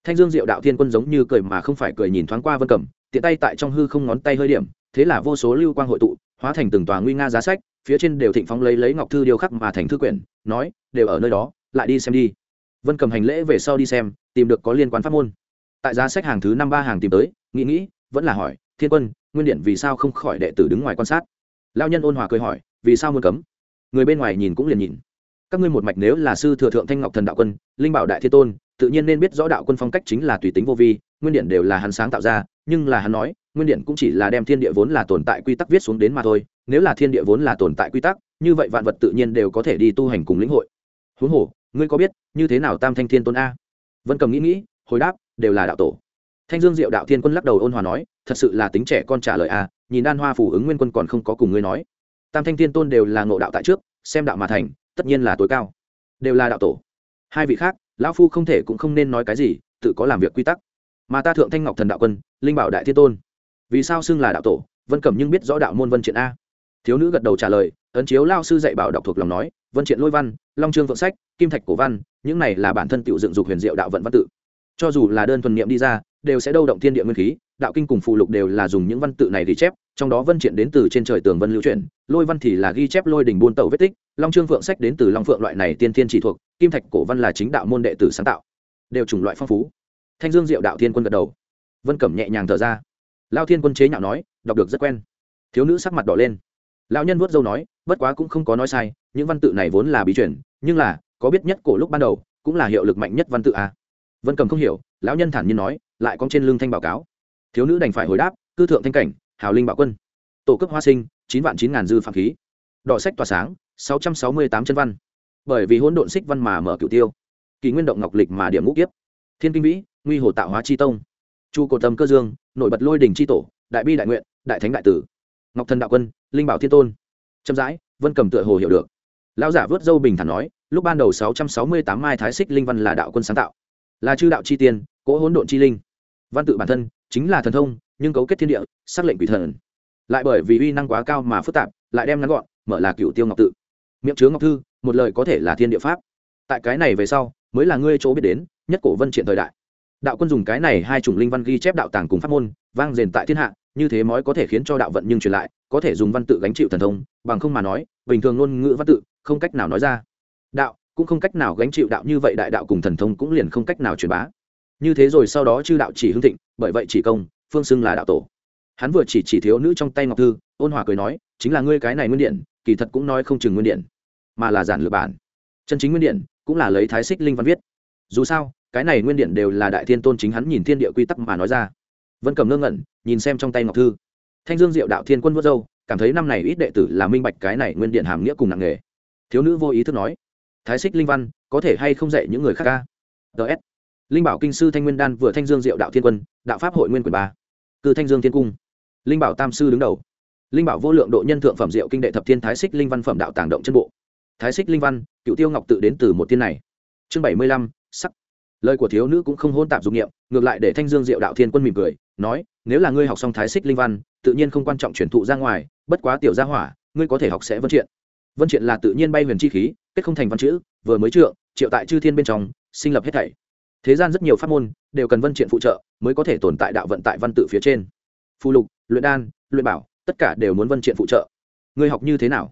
thanh dương diệu đạo thiên quân giống như cười mà không phải cười nhìn thoáng qua vân cẩm, tiện tay tại trong hư không ngón tay hơi điểm, thế là vô số lưu quang hội tụ, hóa thành từng tòa nguy nga giá sách phía trên đều thịnh phóng lấy lấy ngọc thư điêu khắc mà thành thư quyển, nói, đều ở nơi đó, lại đi xem đi. Vân cầm hành lễ về sau đi xem, tìm được có liên quan pháp môn. Tại giá sách hàng thứ năm ba hàng tìm tới, nghĩ nghĩ, vẫn là hỏi, thiên quân, nguyên điện vì sao không khỏi đệ tử đứng ngoài quan sát? Lao nhân ôn hòa cười hỏi, vì sao muốn cấm? Người bên ngoài nhìn cũng liền nhìn. Các ngươi một mạch nếu là sư thừa thượng thanh ngọc thần đạo quân, linh bảo đại thiên tôn, tự nhiên nên biết rõ đạo quân phong cách chính là tùy tính vô vi, nguyên điện đều là hắn sáng tạo ra, nhưng là hắn nói nguyên điện cũng chỉ là đem thiên địa vốn là tồn tại quy tắc viết xuống đến mà thôi, nếu là thiên địa vốn là tồn tại quy tắc, như vậy vạn vật tự nhiên đều có thể đi tu hành cùng lĩnh hội. Huống hồ, ngươi có biết, như thế nào tam thanh thiên tôn a? Vân cầm nghĩ nghĩ, hồi đáp, đều là đạo tổ. Thanh dương diệu đạo thiên quân lắc đầu ôn hòa nói, thật sự là tính trẻ con trả lời a, nhìn đan hoa phủ ứng nguyên quân còn không có cùng ngươi nói. Tam thanh thiên tôn đều là ngộ đạo tại trước, xem đạo mà thành, tất nhiên là tối cao. Đều là đạo tổ. Hai vị khác, lão phu không thể cũng không nên nói cái gì, tự có làm việc quy tắc. Mà ta thượng thanh ngọc thần đạo quân, linh bảo đại thiên tôn vì sao xưng là đạo tổ, vân cẩm nhưng biết rõ đạo môn vân triện a. Thiếu nữ gật đầu trả lời, ấn chiếu lao sư dạy bảo đọc thuộc lòng nói, vân triện lôi văn, long trương phượng sách, kim thạch cổ văn, những này là bản thân tự dựng dục huyền diệu đạo vận văn tự. Cho dù là đơn thuần niệm đi ra, đều sẽ đâu động thiên địa nguyên khí, đạo kinh cùng phụ lục đều là dùng những văn tự này ghi chép, trong đó vân triện đến từ trên trời tường vân lưu truyền lôi văn thì là ghi chép lôi đỉnh buôn tàu vết tích, long trương phượng sách đến từ long phượng loại này tiên thiên chỉ thuộc, kim thạch cổ văn là chính đạo môn đệ tử sáng tạo. Đều chủng loại phong phú. Thanh dương diệu đạo thiên quân gật đầu. Vân cẩm nhẹ nhàng thở ra lao thiên quân chế nhạo nói, đọc được rất quen. Thiếu nữ sắc mặt đỏ lên. Lão nhân vuốt dâu nói, bất quá cũng không có nói sai, những văn tự này vốn là bí chuyển nhưng là, có biết nhất cổ lúc ban đầu, cũng là hiệu lực mạnh nhất văn tự à. vân cầm không hiểu, lão nhân thản nhiên nói, lại có trên lưng thanh báo cáo. Thiếu nữ đành phải hồi đáp, cư thượng thanh cảnh, hào linh bảo quân. Tổ cấp hoa sinh, chín vạn chín ngàn dư phạm khí. Đỏ sách tỏa sáng, sáu trăm sáu mươi tám chân văn. Bởi vì hỗn độn xích văn mà mở cửu tiêu. Kỳ nguyên động ngọc lịch mà điểm ngũ kiếp. Thiên kinh vĩ, nguy hồ tạo hóa chi tông chu cổ tâm cơ dương nổi bật lôi đình c h tổ, đại bi đại nguyện, đại thánh đại tử, ngọc thần đạo quân, linh bảo thiên tôn. Chậm rãi, vân cầm tựa hồ hiểu được. Lão giả vớt dâu bình thản nói, lúc ban đầu sáu trăm sáu mươi tám mai thái xích linh văn là đạo quân sáng tạo. Là chư đạo chi tiên, cỗ hỗn độn chi linh. Văn tự bản thân chính là thần thông, nhưng cấu kết thiên địa, xác lệnh quỷ thần. Lại bởi vì uy năng quá cao mà phức tạp, lại đem ngắn gọn, mở là cựu tiêu ngọc tự. Miệng chứa ngọc thư, một lời có thể là thiên địa pháp. Tại cái này về sau, mới là ngươi chỗ biết đến, nhất cổ vân triện thời đại đạo quân dùng cái này hai chủng linh văn ghi chép đạo tàng cùng pháp môn, vang rền tại thiên hạ, như thế mới có thể khiến cho đạo vận nhưng truyền lại, có thể dùng văn tự gánh chịu thần thông, bằng không mà nói, bình thường ngôn ngữ văn tự, không cách nào nói ra. Đạo, cũng không cách nào gánh chịu đạo như vậy đại đạo cùng thần thông cũng liền không cách nào truyền bá. Như thế rồi sau đó chư đạo chỉ hưng thịnh, bởi vậy chỉ công, phương xưng là đạo tổ. Hắn vừa chỉ chỉ thiếu nữ trong tay ngọc thư, ôn hòa cười nói, chính là ngươi cái này nguyên điện, kỳ thật cũng nói không chừng nguyên điện, mà là giản lược bản. Chân chính nguyên điện, cũng là lấy thái xích linh văn viết. Dù sao cái này nguyên điện đều là đại thiên tôn chính hắn nhìn thiên địa quy tắc mà nói ra. Vân cầm ngơ ngẩn, nhìn xem trong tay ngọc thư. Thanh dương diệu đạo thiên quân vớt dâu cảm thấy năm này ít đệ tử là minh bạch cái này nguyên điện hàm nghĩa cùng nặng nghề. Thiếu nữ vô ý thức nói, thái xích linh văn, có thể hay không dạy những người khác ca? Ts linh bảo kinh sư thanh nguyên đan vừa thanh dương diệu đạo thiên quân, đạo pháp hội nguyên quyền ba. Cư thanh dương thiên cung. Linh bảo tam sư đứng đầu. Linh bảo vô lượng độ nhân thượng phẩm diệu kinh đệ thập thiên thái xích linh văn phẩm đạo tàng động chân bộ. Thái xích linh văn, cựu tiêu ngọc tự đến từ một tiên này. Chương bảy mươi lăm, sắc lời của thiếu nữ cũng không hôn tạp dụng nghiệm ngược lại để thanh dương diệu đạo thiên quân mỉm cười, nói, nếu là ngươi học xong thái xích linh văn, tự nhiên không quan trọng chuyển thụ ra ngoài, bất quá tiểu gia hỏa, ngươi có thể học sẽ vân triện vân triện là tự nhiên bay huyền chi khí, kết không thành văn chữ, vừa mới trượng, triệu tại chư thiên bên trong, sinh lập hết thảy. Thế gian rất nhiều pháp môn, đều cần vân triện phụ trợ, mới có thể tồn tại đạo vận tại văn tự phía trên. Phù lục, luyện đan, luyện bảo, tất cả đều muốn vân triện phụ trợ. Ngươi học như thế nào?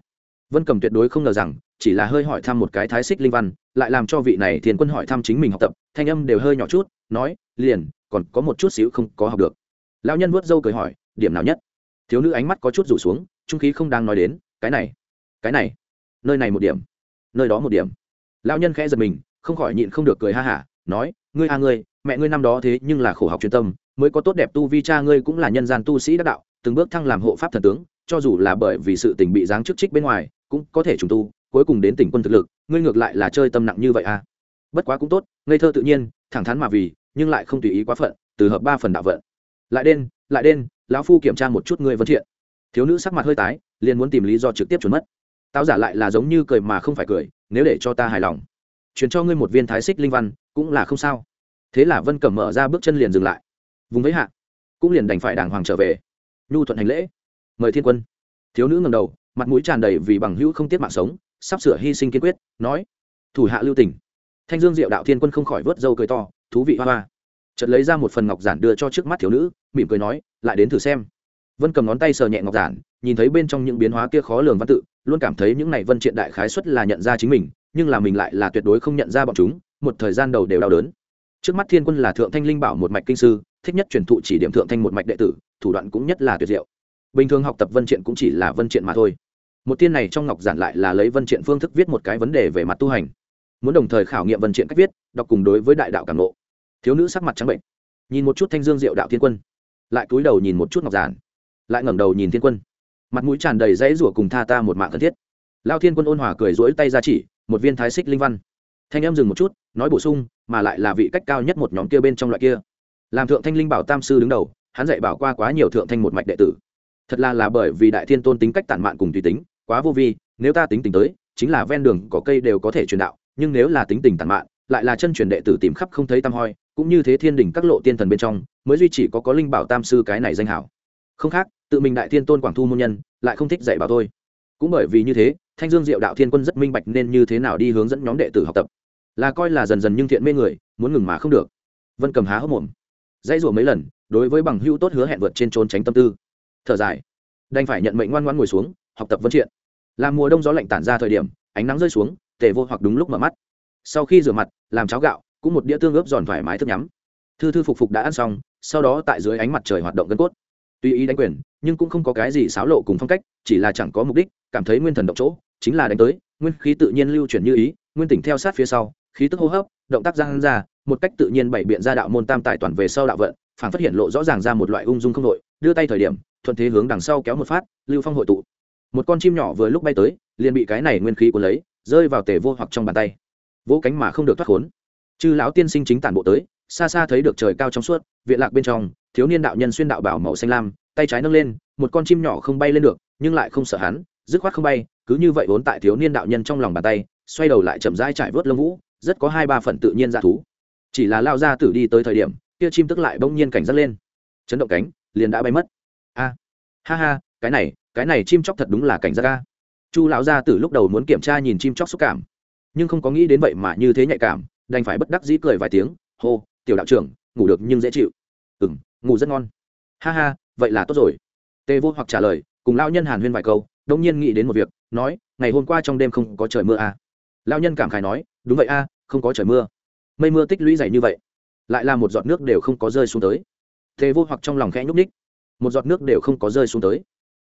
Vân cầm tuyệt đối không ngờ rằng, chỉ là hơi hỏi thăm một cái thái xích linh văn, lại làm cho vị này thiền quân hỏi thăm chính mình học tập, thanh âm đều hơi nhỏ chút, nói, liền, còn có một chút xíu không có học được. Lão nhân vuốt râu cười hỏi, điểm nào nhất? Thiếu nữ ánh mắt có chút rủ xuống, trung khí không đang nói đến, cái này cái này, nơi này một điểm, nơi đó một điểm. Lão nhân khẽ giật mình, không khỏi nhịn không được cười ha hả, nói, ngươi a à ngươi, mẹ ngươi năm đó thế nhưng là khổ học chuyên tâm, mới có tốt đẹp tu vi cha ngươi cũng là nhân gian tu sĩ đắc đạo, từng bước thăng làm hộ pháp thần tướng, cho dù là bởi vì sự tình bị giáng chức trích bên ngoài cũng có thể trùng tu, cuối cùng đến tỉnh quân thực lực, ngươi ngược lại là chơi tâm nặng như vậy à? Bất quá cũng tốt, ngây thơ tự nhiên, thẳng thắn mà vì, nhưng lại không tùy ý quá phận, từ hợp ba phần đạo vận. Lại đen lại đen, lão phu kiểm tra một chút ngươi vấn thiện. Thiếu nữ sắc mặt hơi tái, liền muốn tìm lý do trực tiếp trốn mất. Tao giả lại là giống như cười mà không phải cười, nếu để cho ta hài lòng chuyển cho ngươi một viên thái xích linh văn, cũng là không sao. Thế là vân cẩm mở ra bước chân liền dừng lại. Vùng với hạ, cũng liền đành phải đàng hoàng trở về. Nhu thuận hành lễ. Mời thiên quân. Thiếu nữ ngầm đầu mặt mũi tràn đầy vì bằng hữu không tiết mạng sống, sắp sửa hy sinh kiên quyết, nói, thủ hạ lưu tỉnh thanh dương diệu đạo thiên quân không khỏi vớt dâu cười to, thú vị hoa hoa. Chợt lấy ra một phần ngọc giản đưa cho trước mắt thiếu nữ, mỉm cười nói, lại đến thử xem. Vân cầm ngón tay sờ nhẹ ngọc giản, nhìn thấy bên trong những biến hóa kia khó lường văn tự, luôn cảm thấy những này vân triện đại khái xuất là nhận ra chính mình, nhưng là mình lại là tuyệt đối không nhận ra bọn chúng, một thời gian đầu đều đau đớn. Trước mắt thiên quân là thượng thanh linh bảo một mạch kinh sư, thích nhất truyền thụ chỉ điểm thượng thanh một mạch đệ tử, thủ đoạn cũng nhất là tuyệt diệu. Bình thường học tập vân triện cũng chỉ là vân triện mà thôi một tiên này trong ngọc giản lại là lấy vân triện phương thức viết một cái vấn đề về mặt tu hành. Muốn đồng thời khảo nghiệm vân triện cách viết, đọc cùng đối với đại đạo cảm ngộ. Thiếu nữ sắc mặt trắng bệnh. Nhìn một chút thanh dương diệu đạo thiên quân. Lại cúi đầu nhìn một chút ngọc giản. Lại ngẩng đầu nhìn thiên quân. Mặt mũi tràn đầy dãy rủa cùng tha ta một mạng thân thiết. Lao thiên quân ôn hòa cười rỗi tay ra chỉ, một viên thái xích linh văn. Thanh em dừng một chút, nói bổ sung, mà lại là vị cách cao nhất một nhóm kia bên trong loại kia. Làm thượng thanh linh bảo tam sư đứng đầu, hắn dạy bảo qua quá nhiều thượng thanh một mạch đệ tử. Thật là là bởi vì đại thiên tôn tính cách tản mạn cùng tùy tính quá vô vi, nếu ta tính tình tới, chính là ven đường có cây đều có thể truyền đạo, nhưng nếu là tính tình tàn mạn, lại là chân truyền đệ tử tìm khắp không thấy tam hoi, cũng như thế thiên đỉnh các lộ tiên thần bên trong, mới duy chỉ có có linh bảo tam sư cái này danh hảo. Không khác, tự mình đại thiên tôn quảng thu môn nhân, lại không thích dạy bảo thôi. Cũng bởi vì như thế, thanh dương diệu đạo thiên quân rất minh bạch nên như thế nào đi hướng dẫn nhóm đệ tử học tập. Là coi là dần dần nhưng thiện mê người, muốn ngừng mà không được. Vân cầm há hốc mồm. Dãy rủa mấy lần, đối với bằng hữu tốt hứa hẹn vượt trên trốn tránh tâm tư. Thở dài. Đành phải nhận mệnh ngoan ngoan ngồi xuống, học tập vân triện là mùa đông gió lạnh tản ra thời điểm, ánh nắng rơi xuống, tề vô hoặc đúng lúc mở mắt. Sau khi rửa mặt, làm cháo gạo, cũng một đĩa tương ướp giòn thoải mái thức nhắm. Thư thư phục phục đã ăn xong, sau đó tại dưới ánh mặt trời hoạt động gân cốt. Tuy ý đánh quyền, nhưng cũng không có cái gì xáo lộ cùng phong cách, chỉ là chẳng có mục đích, cảm thấy nguyên thần động chỗ, chính là đánh tới, nguyên khí tự nhiên lưu chuyển như ý, nguyên tỉnh theo sát phía sau, khí tức hô hấp, động tác giang ra, một cách tự nhiên bảy biện ra đạo môn tam tài toàn về sau đạo vận, phản phát hiện lộ rõ ràng ra một loại ung dung không đội, đưa tay thời điểm, thuận thế hướng đằng sau kéo một phát, lưu phong hội tụ một con chim nhỏ vừa lúc bay tới, liền bị cái này nguyên khí cuốn lấy, rơi vào tề vô hoặc trong bàn tay. Vỗ cánh mà không được thoát khốn. Chư lão tiên sinh chính tản bộ tới, xa xa thấy được trời cao trong suốt, viện lạc bên trong, thiếu niên đạo nhân xuyên đạo bảo màu xanh lam, tay trái nâng lên, một con chim nhỏ không bay lên được, nhưng lại không sợ hắn, dứt khoát không bay, cứ như vậy vốn tại thiếu niên đạo nhân trong lòng bàn tay, xoay đầu lại chậm rãi trải vớt lông vũ, rất có hai ba phần tự nhiên dạ thú. Chỉ là lao ra tử đi tới thời điểm, kia chim tức lại bỗng nhiên cảnh giác lên. Chấn động cánh, liền đã bay mất. A, ha ha, cái này cái này chim chóc thật đúng là cảnh giác ca. Chu lão gia tử lúc đầu muốn kiểm tra nhìn chim chóc xúc cảm nhưng không có nghĩ đến vậy mà như thế nhạy cảm đành phải bất đắc dĩ cười vài tiếng hô tiểu đạo trưởng ngủ được nhưng dễ chịu. Ừ m ngủ rất ngon. Ha ha vậy là tốt rồi. Tê vô hoặc trả lời cùng lao nhân hàn huyên vài câu đông nhiên nghĩ đến một việc nói ngày hôm qua trong đêm không có trời mưa à. lao nhân cảm khải nói đúng vậy a à, không có trời mưa. Mây mưa tích lũy dày như vậy lại là một giọt nước đều không có rơi xuống tới. Tê vô hoặc trong lòng khẽ nhúc ních một giọt nước đều không có rơi xuống tới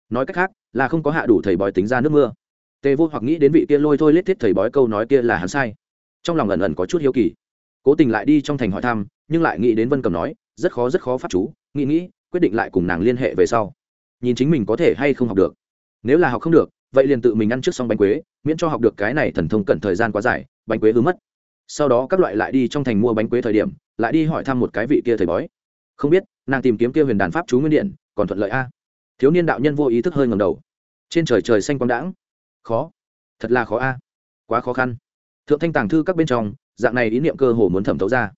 nói cách khác, là không có hạ đủ thầy bói tính ra nước mưa. Tề vô hoặc nghĩ đến vị kia lôi thôi lết thiết thầy bói câu nói kia là hắn sai. Trong lòng ẩn ẩn có chút hiếu kỳ. Cố tình lại đi trong thành hỏi thăm, nhưng lại nghĩ đến vân cầm nói, rất khó rất khó phát chú, nghĩ nghĩ, quyết định lại cùng nàng liên hệ về sau. Nhìn chính mình có thể hay không học được. Nếu là học không được, vậy liền tự mình ăn trước xong bánh quế, miễn cho học được cái này thần thông cần thời gian quá dài, bánh quế hứa mất. Sau đó các loại lại đi trong thành mua bánh quế thời điểm, lại đi hỏi thăm một cái vị kia thầy bói. Không biết, nàng tìm kiếm kia huyền đàn pháp chú nguyên điện, còn thuận lợi a? Thiếu niên đạo nhân vô ý thức hơi ngầm đầu. Trên trời trời xanh quang đãng. Khó. Thật là khó a. Quá khó khăn. Thượng thanh tàng thư các bên trong, dạng này ý niệm cơ hồ muốn thẩm thấu ra.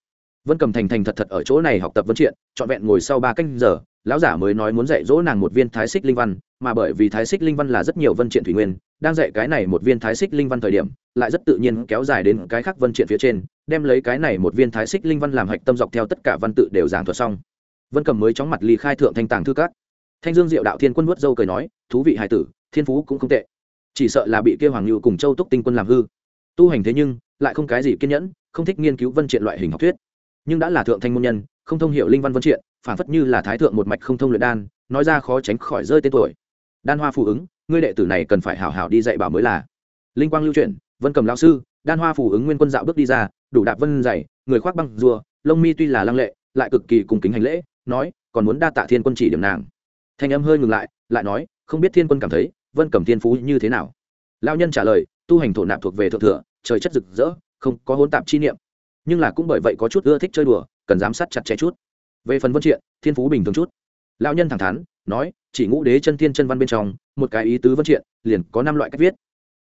Vân cầm thành thành thật thật ở chỗ này học tập vân triện trọn vẹn ngồi sau ba canh giờ, lão giả mới nói muốn dạy dỗ nàng một viên thái xích linh văn, mà bởi vì thái xích linh văn là rất nhiều vân triện thủy nguyên, đang dạy cái này một viên thái xích linh văn thời điểm, lại rất tự nhiên kéo dài đến cái khác vân triện phía trên, đem lấy cái này một viên thái xích linh văn làm hạch tâm dọc theo tất cả văn tự đều giảng thuật xong. Vân cầm mới chóng mặt ly khai thượng thanh tàng thư các thanh dương diệu đạo thiên quân vớt dâu cười nói, thú vị hài tử, thiên phú cũng không tệ. Chỉ sợ là bị kêu hoàng lưu cùng châu túc tinh quân làm hư. Tu hành thế nhưng, lại không cái gì kiên nhẫn, không thích nghiên cứu vân triện loại hình học thuyết. Nhưng đã là thượng thanh môn nhân, không thông hiểu linh văn vân triện phản phất như là thái thượng một mạch không thông luyện đan, nói ra khó tránh khỏi rơi tên tuổi. Đan hoa phù ứng, ngươi đệ tử này cần phải hảo hảo đi dạy bảo mới là. Linh quang lưu chuyển, vân cầm lão sư, đan hoa phù ứng nguyên quân dạo bước đi ra, đủ đạp vân dày, người khoác băng rùa, lông mi tuy là lăng lệ, lại cực kỳ cùng kính hành lễ, nói, còn muốn đa tạ thiên quân chỉ điểm nàng thanh âm hơi ngừng lại lại nói, không biết thiên quân cảm thấy vân cầm thiên phú như thế nào? Lao nhân trả lời, tu hành thổ nạp thuộc về thượng thừa, trời chất rực rỡ, không có hôn tạp chi niệm. Nhưng là cũng bởi vậy có chút ưa thích chơi đùa, cần giám sát chặt chẽ chút. Về phần vân triện, thiên phú bình thường chút. Lão nhân thẳng thắn, nói, chỉ ngũ đế chân thiên chân văn bên trong, một cái ý tứ vân triện, liền có năm loại cách viết.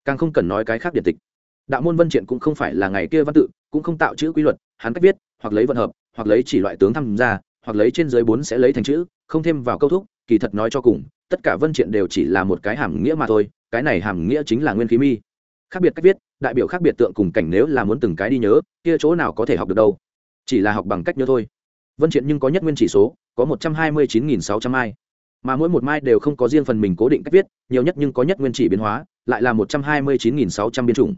Càng không cần nói cái khác điện tịch. Đạo môn vân triện cũng không phải là ngày kia văn tự, cũng không tạo chữ quy luật, hắn cách viết, hoặc lấy vận hợp, hoặc lấy chỉ loại tướng tham gia, hoặc lấy trên dưới bốn sẽ lấy thành chữ, không thêm vào câu thúc kỳ thật nói cho cùng, tất cả vân triện đều chỉ là một cái hàm nghĩa mà thôi, cái này hàm nghĩa chính là nguyên khí mi. Khác biệt cách viết, đại biểu khác biệt tượng cùng cảnh nếu là muốn từng cái đi nhớ, kia chỗ nào có thể học được đâu. Chỉ là học bằng cách nhớ thôi. Vân triện nhưng có nhất nguyên chỉ số, có một trăm hai mươi chín nghìn sáu trăm mai mà mỗi một mai đều không có riêng phần mình cố định cách viết, nhiều nhất nhưng có nhất nguyên chỉ biến hóa, lại là một trăm hai mươi chín nghìn sáu trăm biến chủng.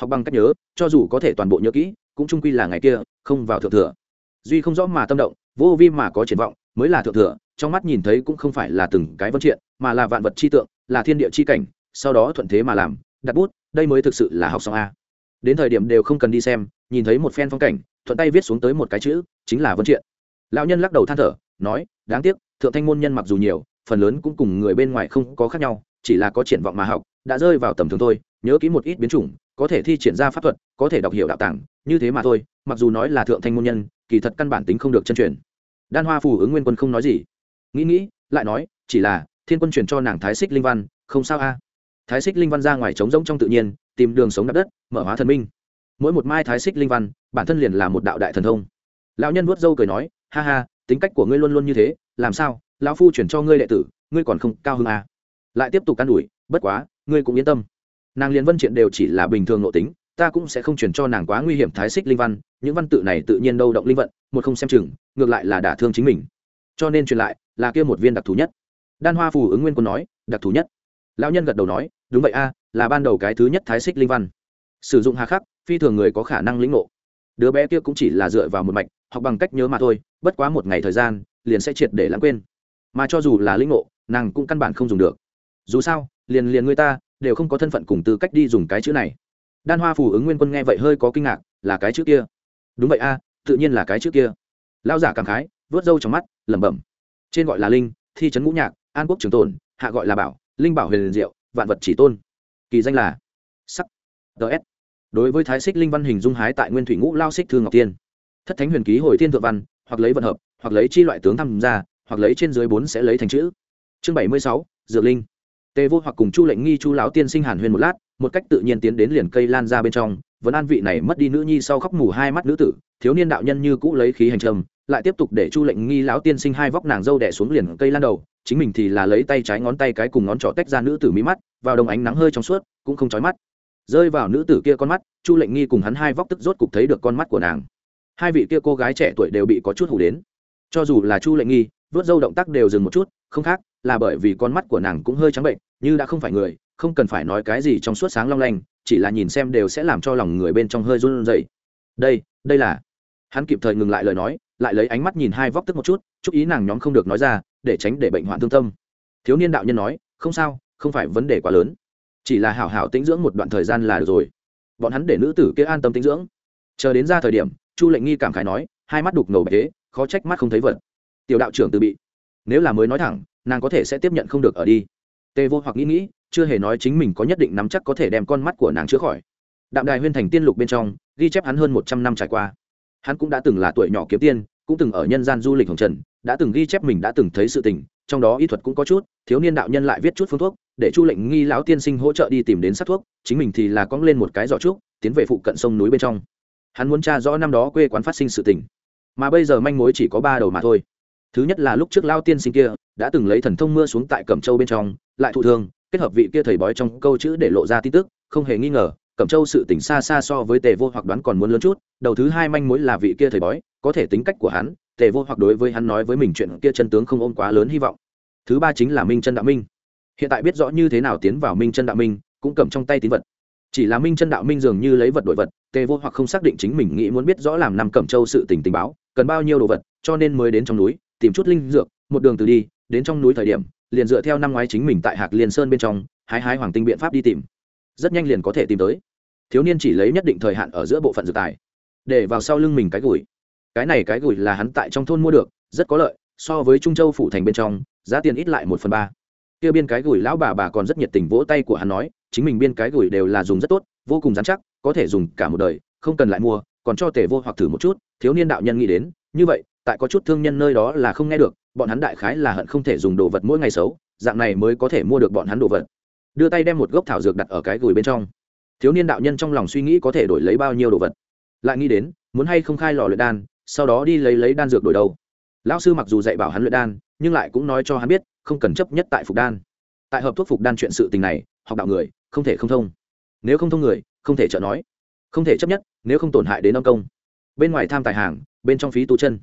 Học bằng cách nhớ, cho dù có thể toàn bộ nhớ kỹ, cũng trung quy là ngày kia, không vào thượng thừa. Duy không rõ mà tâm động, vô vi mà có triển vọng, mới là thượng thừa trong mắt nhìn thấy cũng không phải là từng cái vân triện, mà là vạn vật chi tượng, là thiên địa chi cảnh, sau đó thuận thế mà làm, đặt bút, đây mới thực sự là học xong a. Đến thời điểm đều không cần đi xem, nhìn thấy một phen phong cảnh, thuận tay viết xuống tới một cái chữ, chính là vân triện. Lão nhân lắc đầu than thở, nói, đáng tiếc, thượng thanh môn nhân mặc dù nhiều, phần lớn cũng cùng người bên ngoài không có khác nhau, chỉ là có triển vọng mà học, đã rơi vào tầm thường thôi, nhớ kỹ một ít biến chủng, có thể thi triển ra pháp thuật, có thể đọc hiểu đạo tàng, như thế mà thôi, mặc dù nói là thượng thanh môn nhân, kỳ thật căn bản tính không được chân truyền. Đan hoa phù ứng nguyên quân không nói gì nghĩ nghĩ, lại nói, chỉ là, thiên quân truyền cho nàng thái xích linh văn, không sao a. Thái xích linh văn ra ngoài trống rỗng trong tự nhiên, tìm đường sống đắp đất, mở hóa thần minh. Mỗi một mai thái xích linh văn, bản thân liền là một đạo đại thần thông. Lão nhân vuốt râu cười nói, ha ha, tính cách của ngươi luôn luôn như thế, làm sao, lão phu chuyển cho ngươi đệ tử, ngươi còn không cao hơn à. lại tiếp tục can đuổi bất quá, ngươi cũng yên tâm. Nàng liền vân triện đều chỉ là bình thường nội tính, ta cũng sẽ không chuyển cho nàng quá nguy hiểm thái xích linh văn, những văn tự này tự nhiên đâu động linh vận, một không xem chừng, ngược lại là đả thương chính mình cho nên truyền lại, là kia một viên đặc thù nhất. Đan hoa phù ứng nguyên quân nói, đặc thù nhất. Lão nhân gật đầu nói, đúng vậy a, là ban đầu cái thứ nhất thái xích linh văn. Sử dụng hà khắc, phi thường người có khả năng lĩnh ngộ. Đứa bé kia cũng chỉ là dựa vào một mạch, học bằng cách nhớ mà thôi, bất quá một ngày thời gian, liền sẽ triệt để lãng quên. Mà cho dù là lĩnh ngộ, nàng cũng căn bản không dùng được. Dù sao, liền liền người ta, đều không có thân phận cùng tư cách đi dùng cái chữ này. Đan hoa phù ứng nguyên quân nghe vậy hơi có kinh ngạc, là cái chữ kia. Đúng vậy a, tự nhiên là cái chữ kia lao giả cảm khái, vớt râu trong mắt, lẩm bẩm. Trên gọi là linh, thi trấn ngũ nhạc, an quốc trường tồn, hạ gọi là bảo, linh bảo huyền liền diệu, vạn vật chỉ tôn. Kỳ danh là sắc. Ts đối với thái xích linh văn hình dung hái tại nguyên thủy ngũ lao xích thương ngọc tiên. Thất thánh huyền ký hồi thiên thượng văn, hoặc lấy vận hợp, hoặc lấy chi loại tướng tham gia, hoặc lấy trên dưới bốn sẽ lấy thành chữ. Chương bảy mươi sáu, dược linh. Tề vô hoặc cùng chu lệnh nghi chu lão tiên sinh hàn huyền một lát, một cách tự nhiên tiến đến liền cây lan ra bên trong. Vẫn an vị này mất đi nữ nhi sau khóc mù hai mắt nữ tử, thiếu niên đạo nhân như cũ lấy khí hành trầm lại tiếp tục để chu lệnh nghi lão tiên sinh hai vóc nàng dâu đẻ xuống liền cây lan đầu, chính mình thì là lấy tay trái ngón tay cái cùng ngón trỏ tách ra nữ tử mí mắt, vào đồng ánh nắng hơi trong suốt, cũng không chói mắt. Rơi vào nữ tử kia con mắt, chu lệnh nghi cùng hắn hai vóc tức rốt cục thấy được con mắt của nàng. Hai vị kia cô gái trẻ tuổi đều bị có chút hủ đến. Cho dù là chu lệnh nghi, vớt dâu động tác đều dừng một chút, không khác, là bởi vì con mắt của nàng cũng hơi trắng bệnh, như đã không phải người, không cần phải nói cái gì trong suốt sáng long lanh, chỉ là nhìn xem đều sẽ làm cho lòng người bên trong hơi run rẩy. Đây đây là. Hắn kịp thời ngừng lại lời nói lại lấy ánh mắt nhìn hai vóc tức một chút chúc ý nàng nhóm không được nói ra, để tránh để bệnh hoạn thương tâm. Thiếu niên đạo nhân nói, không sao, không phải vấn đề quá lớn. Chỉ là hảo hảo tĩnh dưỡng một đoạn thời gian là được rồi. Bọn hắn để nữ tử kia an tâm tĩnh dưỡng. Chờ đến ra thời điểm, chu lệnh nghi cảm khái nói, hai mắt đục ngầu bạch thế khó trách mắt không thấy vật. Tiểu đạo trưởng từ bị. Nếu là mới nói thẳng, nàng có thể sẽ tiếp nhận không được ở đi. Tê vô hoặc nghĩ nghĩ, chưa hề nói chính mình có nhất định nắm chắc có thể đem con mắt của nàng chữa khỏi. Đạm đài huyên thành tiên lục bên trong, ghi chép hắn hơn một trăm năm trải qua hắn cũng đã từng là tuổi nhỏ kiếm tiên, cũng từng ở nhân gian du lịch hồng trần, đã từng ghi chép mình đã từng thấy sự tình, trong đó y thuật cũng có chút, thiếu niên đạo nhân lại viết chút phương thuốc, để chu lệnh nghi lão tiên sinh hỗ trợ đi tìm đến sát thuốc, chính mình thì là cong lên một cái giỏ trúc, tiến về phụ cận sông núi bên trong. Hắn muốn tra rõ năm đó quê quán phát sinh sự tình. Mà bây giờ manh mối chỉ có ba đầu mà thôi. Thứ nhất là lúc trước lao tiên sinh kia, đã từng lấy thần thông mưa xuống tại cẩm châu bên trong, lại thụ thương, kết hợp vị kia thầy bói trong câu chữ để lộ ra tin tức, không hề nghi ngờ cẩm châu sự tỉnh xa xa so với tề vô hoặc đoán còn muốn lớn chút, đầu thứ hai manh mối là vị kia thầy bói, có thể tính cách của hắn, tề vô hoặc đối với hắn nói với mình chuyện kia chân tướng không ôm quá lớn hy vọng. Thứ ba chính là minh chân đạo minh. Hiện tại biết rõ như thế nào tiến vào minh chân đạo minh, cũng cầm trong tay tín vật. Chỉ là minh chân đạo minh dường như lấy vật đổi vật, tề vô hoặc không xác định chính mình nghĩ muốn biết rõ làm nằm cẩm châu sự tình tình báo, cần bao nhiêu đồ vật, cho nên mới đến trong núi, tìm chút linh dược, một đường từ đi, đến trong núi thời điểm, liền dựa theo năm ngoái chính mình tại hạc liên sơn bên trong, hái hái hoàng tinh biện pháp đi tìm rất nhanh liền có thể tìm tới. Thiếu niên chỉ lấy nhất định thời hạn ở giữa bộ phận dược tài, để vào sau lưng mình cái gùi cái này cái gùi là hắn tại trong thôn mua được, rất có lợi, so với trung châu phủ thành bên trong, giá tiền ít lại một phần ba. Kia biên cái gùi lão bà bà còn rất nhiệt tình vỗ tay của hắn nói, chính mình biên cái gùi đều là dùng rất tốt, vô cùng dán chắc, có thể dùng cả một đời, không cần lại mua, còn cho tề vô hoặc thử một chút, thiếu niên đạo nhân nghĩ đến, như vậy, tại có chút thương nhân nơi đó là không nghe được, bọn hắn đại khái là hận không thể dùng đồ vật mỗi ngày xấu, dạng này mới có thể mua được bọn hắn đồ vật đưa tay đem một gốc thảo dược đặt ở cái gùi bên trong. Thiếu niên đạo nhân trong lòng suy nghĩ có thể đổi lấy bao nhiêu đồ vật. Lại nghĩ đến, muốn hay không khai lò luyện đan, sau đó đi lấy lấy đan dược đổi đâu. Lão sư mặc dù dạy bảo hắn luyện đan, nhưng lại cũng nói cho hắn biết, không cần chấp nhất tại phục đan. Tại hợp thuốc phục đan chuyện sự tình này, học đạo người, không thể không thông. Nếu không thông người, không thể trợ nói. Không thể chấp nhất, nếu không tổn hại đến ông công. Bên ngoài tham tài hàng, bên trong phí tu chân.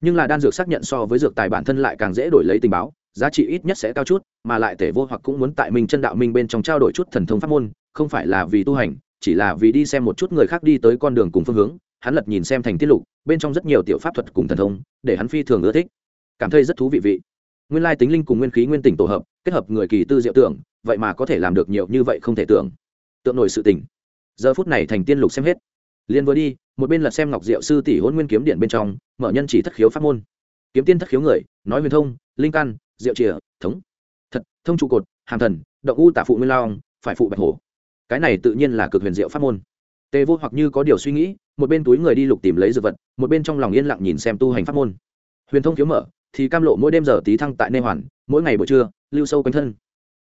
Nhưng là đan dược xác nhận so với dược tài bản thân lại càng dễ đổi lấy tình báo giá trị ít nhất sẽ cao chút, mà lại tể vô hoặc cũng muốn tại mình chân đạo minh bên trong trao đổi chút thần thông pháp môn, không phải là vì tu hành, chỉ là vì đi xem một chút người khác đi tới con đường cùng phương hướng, hắn lật nhìn xem thành tiết lục, bên trong rất nhiều tiểu pháp thuật cùng thần thông, để hắn phi thường ưa thích. Cảm thấy rất thú vị vị. Nguyên lai tính linh cùng nguyên khí nguyên tỉnh tổ hợp, kết hợp người kỳ tư diệu tưởng, vậy mà có thể làm được nhiều như vậy không thể tưởng. Tượng nổi sự tỉnh giờ phút này thành tiên lục xem hết. Liền vừa đi, một bên là xem ngọc diệu sư tỷ hôn nguyên kiếm điện bên trong, mở nhân chỉ thất khiếu pháp môn. Kiếm tiên thất khiếu người, nói huyền thông linh căn diệu chìa thống. Thật thông trụ cột hàm thần động u tả phụ nguyên long, phải phụ bạch hổ. Cái này tự nhiên là cực huyền diệu pháp môn. Tề vô hoặc như có điều suy nghĩ một bên túi người đi lục tìm lấy dược vật một bên trong lòng yên lặng nhìn xem tu hành pháp môn. Huyền thông thiếu mở thì cam lộ mỗi đêm giờ tí thăng tại nê hoàn mỗi ngày buổi trưa lưu sâu quanh thân.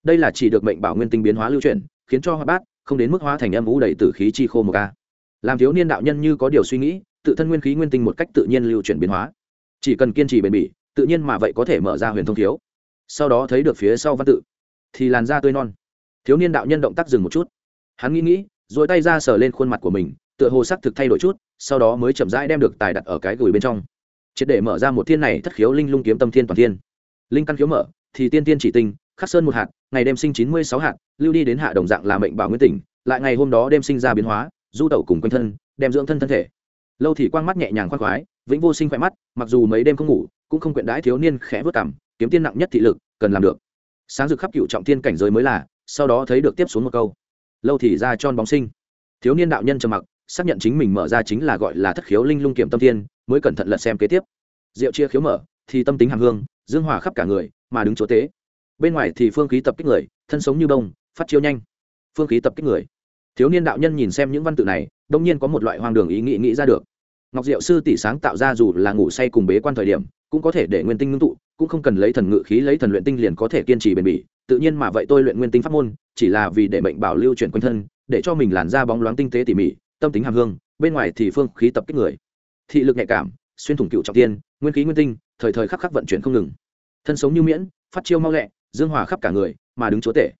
Đây là chỉ được mệnh bảo nguyên tinh biến hóa lưu chuyển khiến cho hoa bát không đến mức hóa thành âm vũ đầy tử khí chi khô một ca. Làm thiếu niên đạo nhân như có điều suy nghĩ tự thân nguyên khí nguyên tinh một cách tự nhiên lưu chuyển biến hóa. Chỉ cần kiên trì bền bỉ tự nhiên mà vậy có thể mở ra huyền thông thiếu. Sau đó thấy được phía sau văn tự, thì làn da tươi non. Thiếu niên đạo nhân động tác dừng một chút. Hắn nghĩ nghĩ, rồi tay ra sờ lên khuôn mặt của mình, tựa hồ sắc thực thay đổi chút, sau đó mới chậm rãi đem được tài đặt ở cái gửi bên trong. Triệt để mở ra một thiên này thất khiếu linh lung kiếm tâm thiên toàn thiên. Linh căn khiếu mở, thì tiên tiên chỉ tinh, khắc sơn một hạt, ngày đêm sinh chín mươi sáu hạt, lưu đi đến hạ đồng dạng là mệnh bảo nguyên tỉnh, lại ngày hôm đó đêm sinh ra biến hóa, du tẩu cùng quanh thân, đem dưỡng thân thân thể. Lâu thì quang mắt nhẹ nhàng khoan khoái, vĩnh vô sinh khỏe mắt, mặc dù mấy đêm không ngủ cũng không quyện đãi thiếu niên khẽ vớt cảm, kiếm tiên nặng nhất thị lực, cần làm được. Sáng rực khắp cựu trọng thiên cảnh giới mới là, sau đó thấy được tiếp xuống một câu. Lâu thì ra tròn bóng sinh. Thiếu niên đạo nhân trầm mặc, xác nhận chính mình mở ra chính là gọi là thất khiếu linh lung kiểm tâm thiên, mới cẩn thận lật xem kế tiếp. Rượu chia khiếu mở, thì tâm tính hàm hương, dương hòa khắp cả người, mà đứng chỗ tế. Bên ngoài thì phương khí tập kích người, thân sống như bông, phát chiêu nhanh. Phương khí tập kích người. Thiếu niên đạo nhân nhìn xem những văn tự này, đông nhiên có một loại hoang đường ý nghĩ nghĩ ra được. Ngọc diệu sư tỷ sáng tạo ra dù là ngủ say cùng bế quan thời điểm cũng có thể để nguyên tinh ngưng tụ, cũng không cần lấy thần ngự khí, lấy thần luyện tinh liền có thể kiên trì bền bỉ. Tự nhiên mà vậy tôi luyện nguyên tinh pháp môn, chỉ là vì để mệnh bảo lưu chuyển quanh thân, để cho mình làn da bóng loáng tinh tế tỉ mỉ, tâm tính hàm hương, bên ngoài thì phương khí tập kích người. Thị lực nhạy cảm, xuyên thủng cựu trọng tiên, nguyên khí nguyên tinh, thời thời khắc khắc vận chuyển không ngừng. Thân sống như miễn, phát chiêu mau lẹ, dương hòa khắp cả người, mà đứng chúa tể.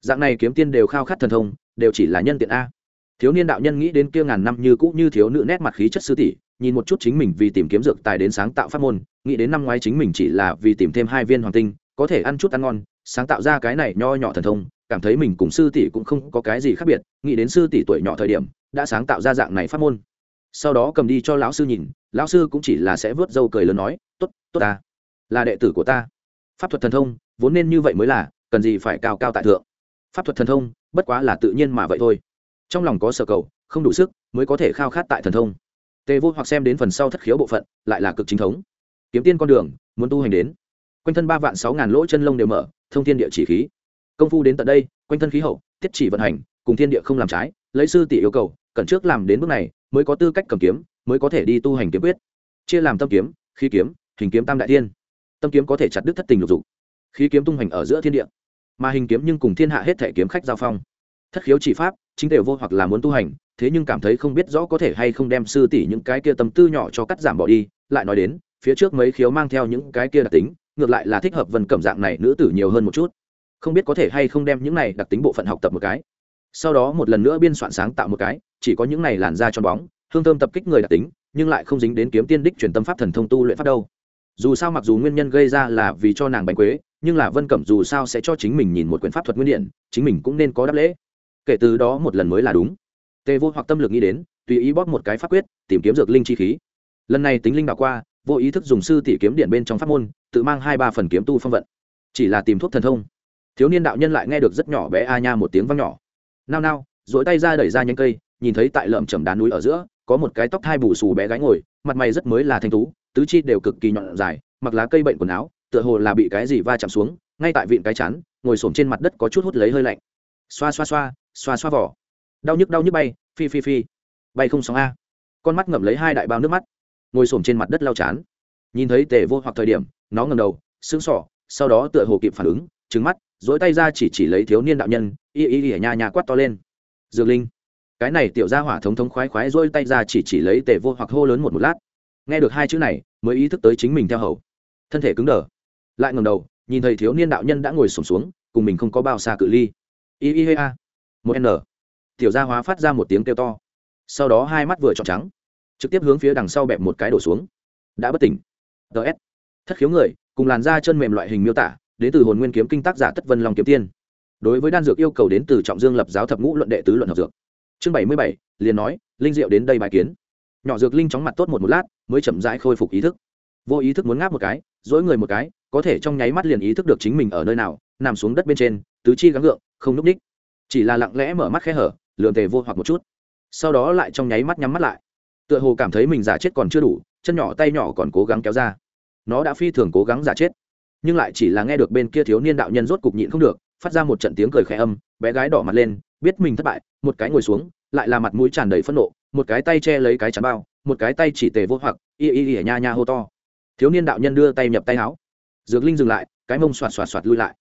Dạng này kiếm tiên đều khao khát thần thông, đều chỉ là nhân tiện a. Thiếu niên đạo nhân nghĩ đến kia ngàn năm như cũ như thiếu nữ nét mặt khí chất sư tỷ nhìn một chút chính mình vì tìm kiếm dược tài đến sáng tạo pháp môn, nghĩ đến năm ngoái chính mình chỉ là vì tìm thêm hai viên hoàng tinh, có thể ăn chút ăn ngon, sáng tạo ra cái này nho nhỏ thần thông, cảm thấy mình cùng sư tỷ cũng không có cái gì khác biệt, nghĩ đến sư tỷ tuổi nhỏ thời điểm, đã sáng tạo ra dạng này pháp môn. Sau đó cầm đi cho lão sư nhìn, lão sư cũng chỉ là sẽ vớt râu cười lớn nói t ố t tốt ta, là đệ tử của ta. Pháp thuật thần thông, vốn nên như vậy mới là, cần gì phải cao cao tại thượng. Pháp thuật thần thông, bất quá là tự nhiên mà vậy thôi. Trong lòng có sở cầu, không đủ sức, mới có thể khao khát tại thần thông tề vô hoặc xem đến phần sau thất khiếu bộ phận, lại là cực chính thống. Kiếm tiên con đường, muốn tu hành đến. Quanh thân ba vạn sáu ngàn lỗ chân lông đều mở, thông thiên địa chỉ khí. Công phu đến tận đây, quanh thân khí hậu tiết chỉ vận hành, cùng thiên địa không làm trái, lấy sư tỷ yêu cầu, cần trước làm đến bước này, mới có tư cách cầm kiếm, mới có thể đi tu hành kiếm quyết. Chia làm tâm kiếm, khí kiếm, hình kiếm tam đại tiên tâm kiếm có thể chặt đứt thất tình lục dục. Khí kiếm tung hành ở giữa thiên địa. Mà hình kiếm nhưng cùng thiên hạ hết thể kiếm khách giao phong thất khiếu chỉ pháp, chính đều vô hoặc là muốn tu hành, thế nhưng cảm thấy không biết rõ có thể hay không đem sư tỷ những cái kia tâm tư nhỏ cho cắt giảm bỏ đi, lại nói đến, phía trước mấy khiếu mang theo những cái kia đặc tính, ngược lại là thích hợp vân cẩm dạng này nữ tử nhiều hơn một chút. Không biết có thể hay không đem những này đặc tính bộ phận học tập một cái. Sau đó một lần nữa biên soạn sáng tạo một cái, chỉ có những này làn da cho bóng, hương thơm tập kích người đặc tính, nhưng lại không dính đến kiếm tiên đích truyền tâm pháp thần thông tu luyện pháp đâu. Dù sao mặc dù nguyên nhân gây ra là vì cho nàng bánh quế, nhưng là vân cẩm dù sao sẽ cho chính mình nhìn một quyển pháp thuật nguyên điện chính mình cũng nên có đáp lễ kể từ đó một lần mới là đúng. Tề vô hoặc tâm lực nghĩ đến, tùy ý bóp một cái pháp quyết, tìm kiếm dược linh chi khí. Lần này tính linh đạo qua, vô ý thức dùng sư tỷ kiếm điện bên trong pháp môn, tự mang hai ba phần kiếm tu phong vận. Chỉ là tìm thuốc thần thông. Thiếu niên đạo nhân lại nghe được rất nhỏ bé a nha một tiếng vang nhỏ. Nao nao dỗi tay ra đẩy ra nhanh cây, nhìn thấy tại lợm chầm đá núi ở giữa, có một cái tóc hai bù xù bé gái ngồi, mặt mày rất mới là thanh tú, tứ chi đều cực kỳ nhọn dài, mặc lá cây bệnh quần áo, tựa hồ là bị cái gì va chạm xuống, ngay tại vịn cái chắn ngồi xổm trên mặt đất có chút hút lấy hơi lạnh. Xoa xoa xoa xoa xoa vỏ. Đau nhức đau nhức bay, phi phi phi. Bay không sóng a. Con mắt ngậm lấy hai đại bao nước mắt. Ngồi xổm trên mặt đất lau chán. Nhìn thấy tề vô hoặc thời điểm, nó ngầm đầu, sững sỏ, sau đó tựa hồ kịp phản ứng trứng mắt, dỗi tay ra chỉ chỉ lấy thiếu niên đạo nhân, y y y nhà nhà quát to lên. Dược linh. Cái này tiểu ra hỏa thống thống khoái khoái dỗi tay ra chỉ chỉ lấy tề vô hoặc hô lớn một một lát. Nghe được hai chữ này, mới ý thức tới chính mình theo hầu. Thân thể cứng đờ. Lại ngầm đầu, nhìn thấy thiếu niên đạo nhân đã ngồi sổm xuống, cùng mình không có bao xa cự ly. Y y a một n. Tiểu gia hóa phát ra một tiếng kêu to. Sau đó hai mắt vừa trọn trắng, trực tiếp hướng phía đằng sau bẹp một cái đổ xuống. Đã bất tỉnh. Ts thất khiếu người, cùng làn da chân mềm loại hình miêu tả, đến từ hồn nguyên kiếm kinh tác giả tất vân long kiếm tiên. Đối với đan dược yêu cầu đến từ trọng dương lập giáo thập ngũ luận đệ tứ luận học dược. Chương bảy mươi bảy, liền nói, linh diệu đến đây bài kiến. Nhỏ dược linh chóng mặt tốt một một lát, mới chậm rãi khôi phục ý thức. Vô ý thức muốn ngáp một cái, dỗi người một cái, có thể trong nháy mắt liền ý thức được chính mình ở nơi nào, nằm xuống đất bên trên, tứ chi gắng gượng, không núp ních chỉ là lặng lẽ mở mắt khẽ hở lượn tề vô hoặc một chút. Sau đó lại trong nháy mắt nhắm mắt lại. Tựa hồ cảm thấy mình giả chết còn chưa đủ, chân nhỏ tay nhỏ còn cố gắng kéo ra. Nó đã phi thường cố gắng giả chết. Nhưng lại chỉ là nghe được bên kia thiếu niên đạo nhân rốt cục nhịn không được, phát ra một trận tiếng cười khẽ âm, bé gái đỏ mặt lên, biết mình thất bại, một cái ngồi xuống, lại là mặt mũi tràn đầy phẫn nộ, một cái tay che lấy cái chắn bao, một cái tay chỉ tề vô hoặc, y y y nha nha hô to. Thiếu niên đạo nhân đưa tay nhập tay áo. Dược linh dừng lại, cái mông xoạt xoạt xoạt lui lại.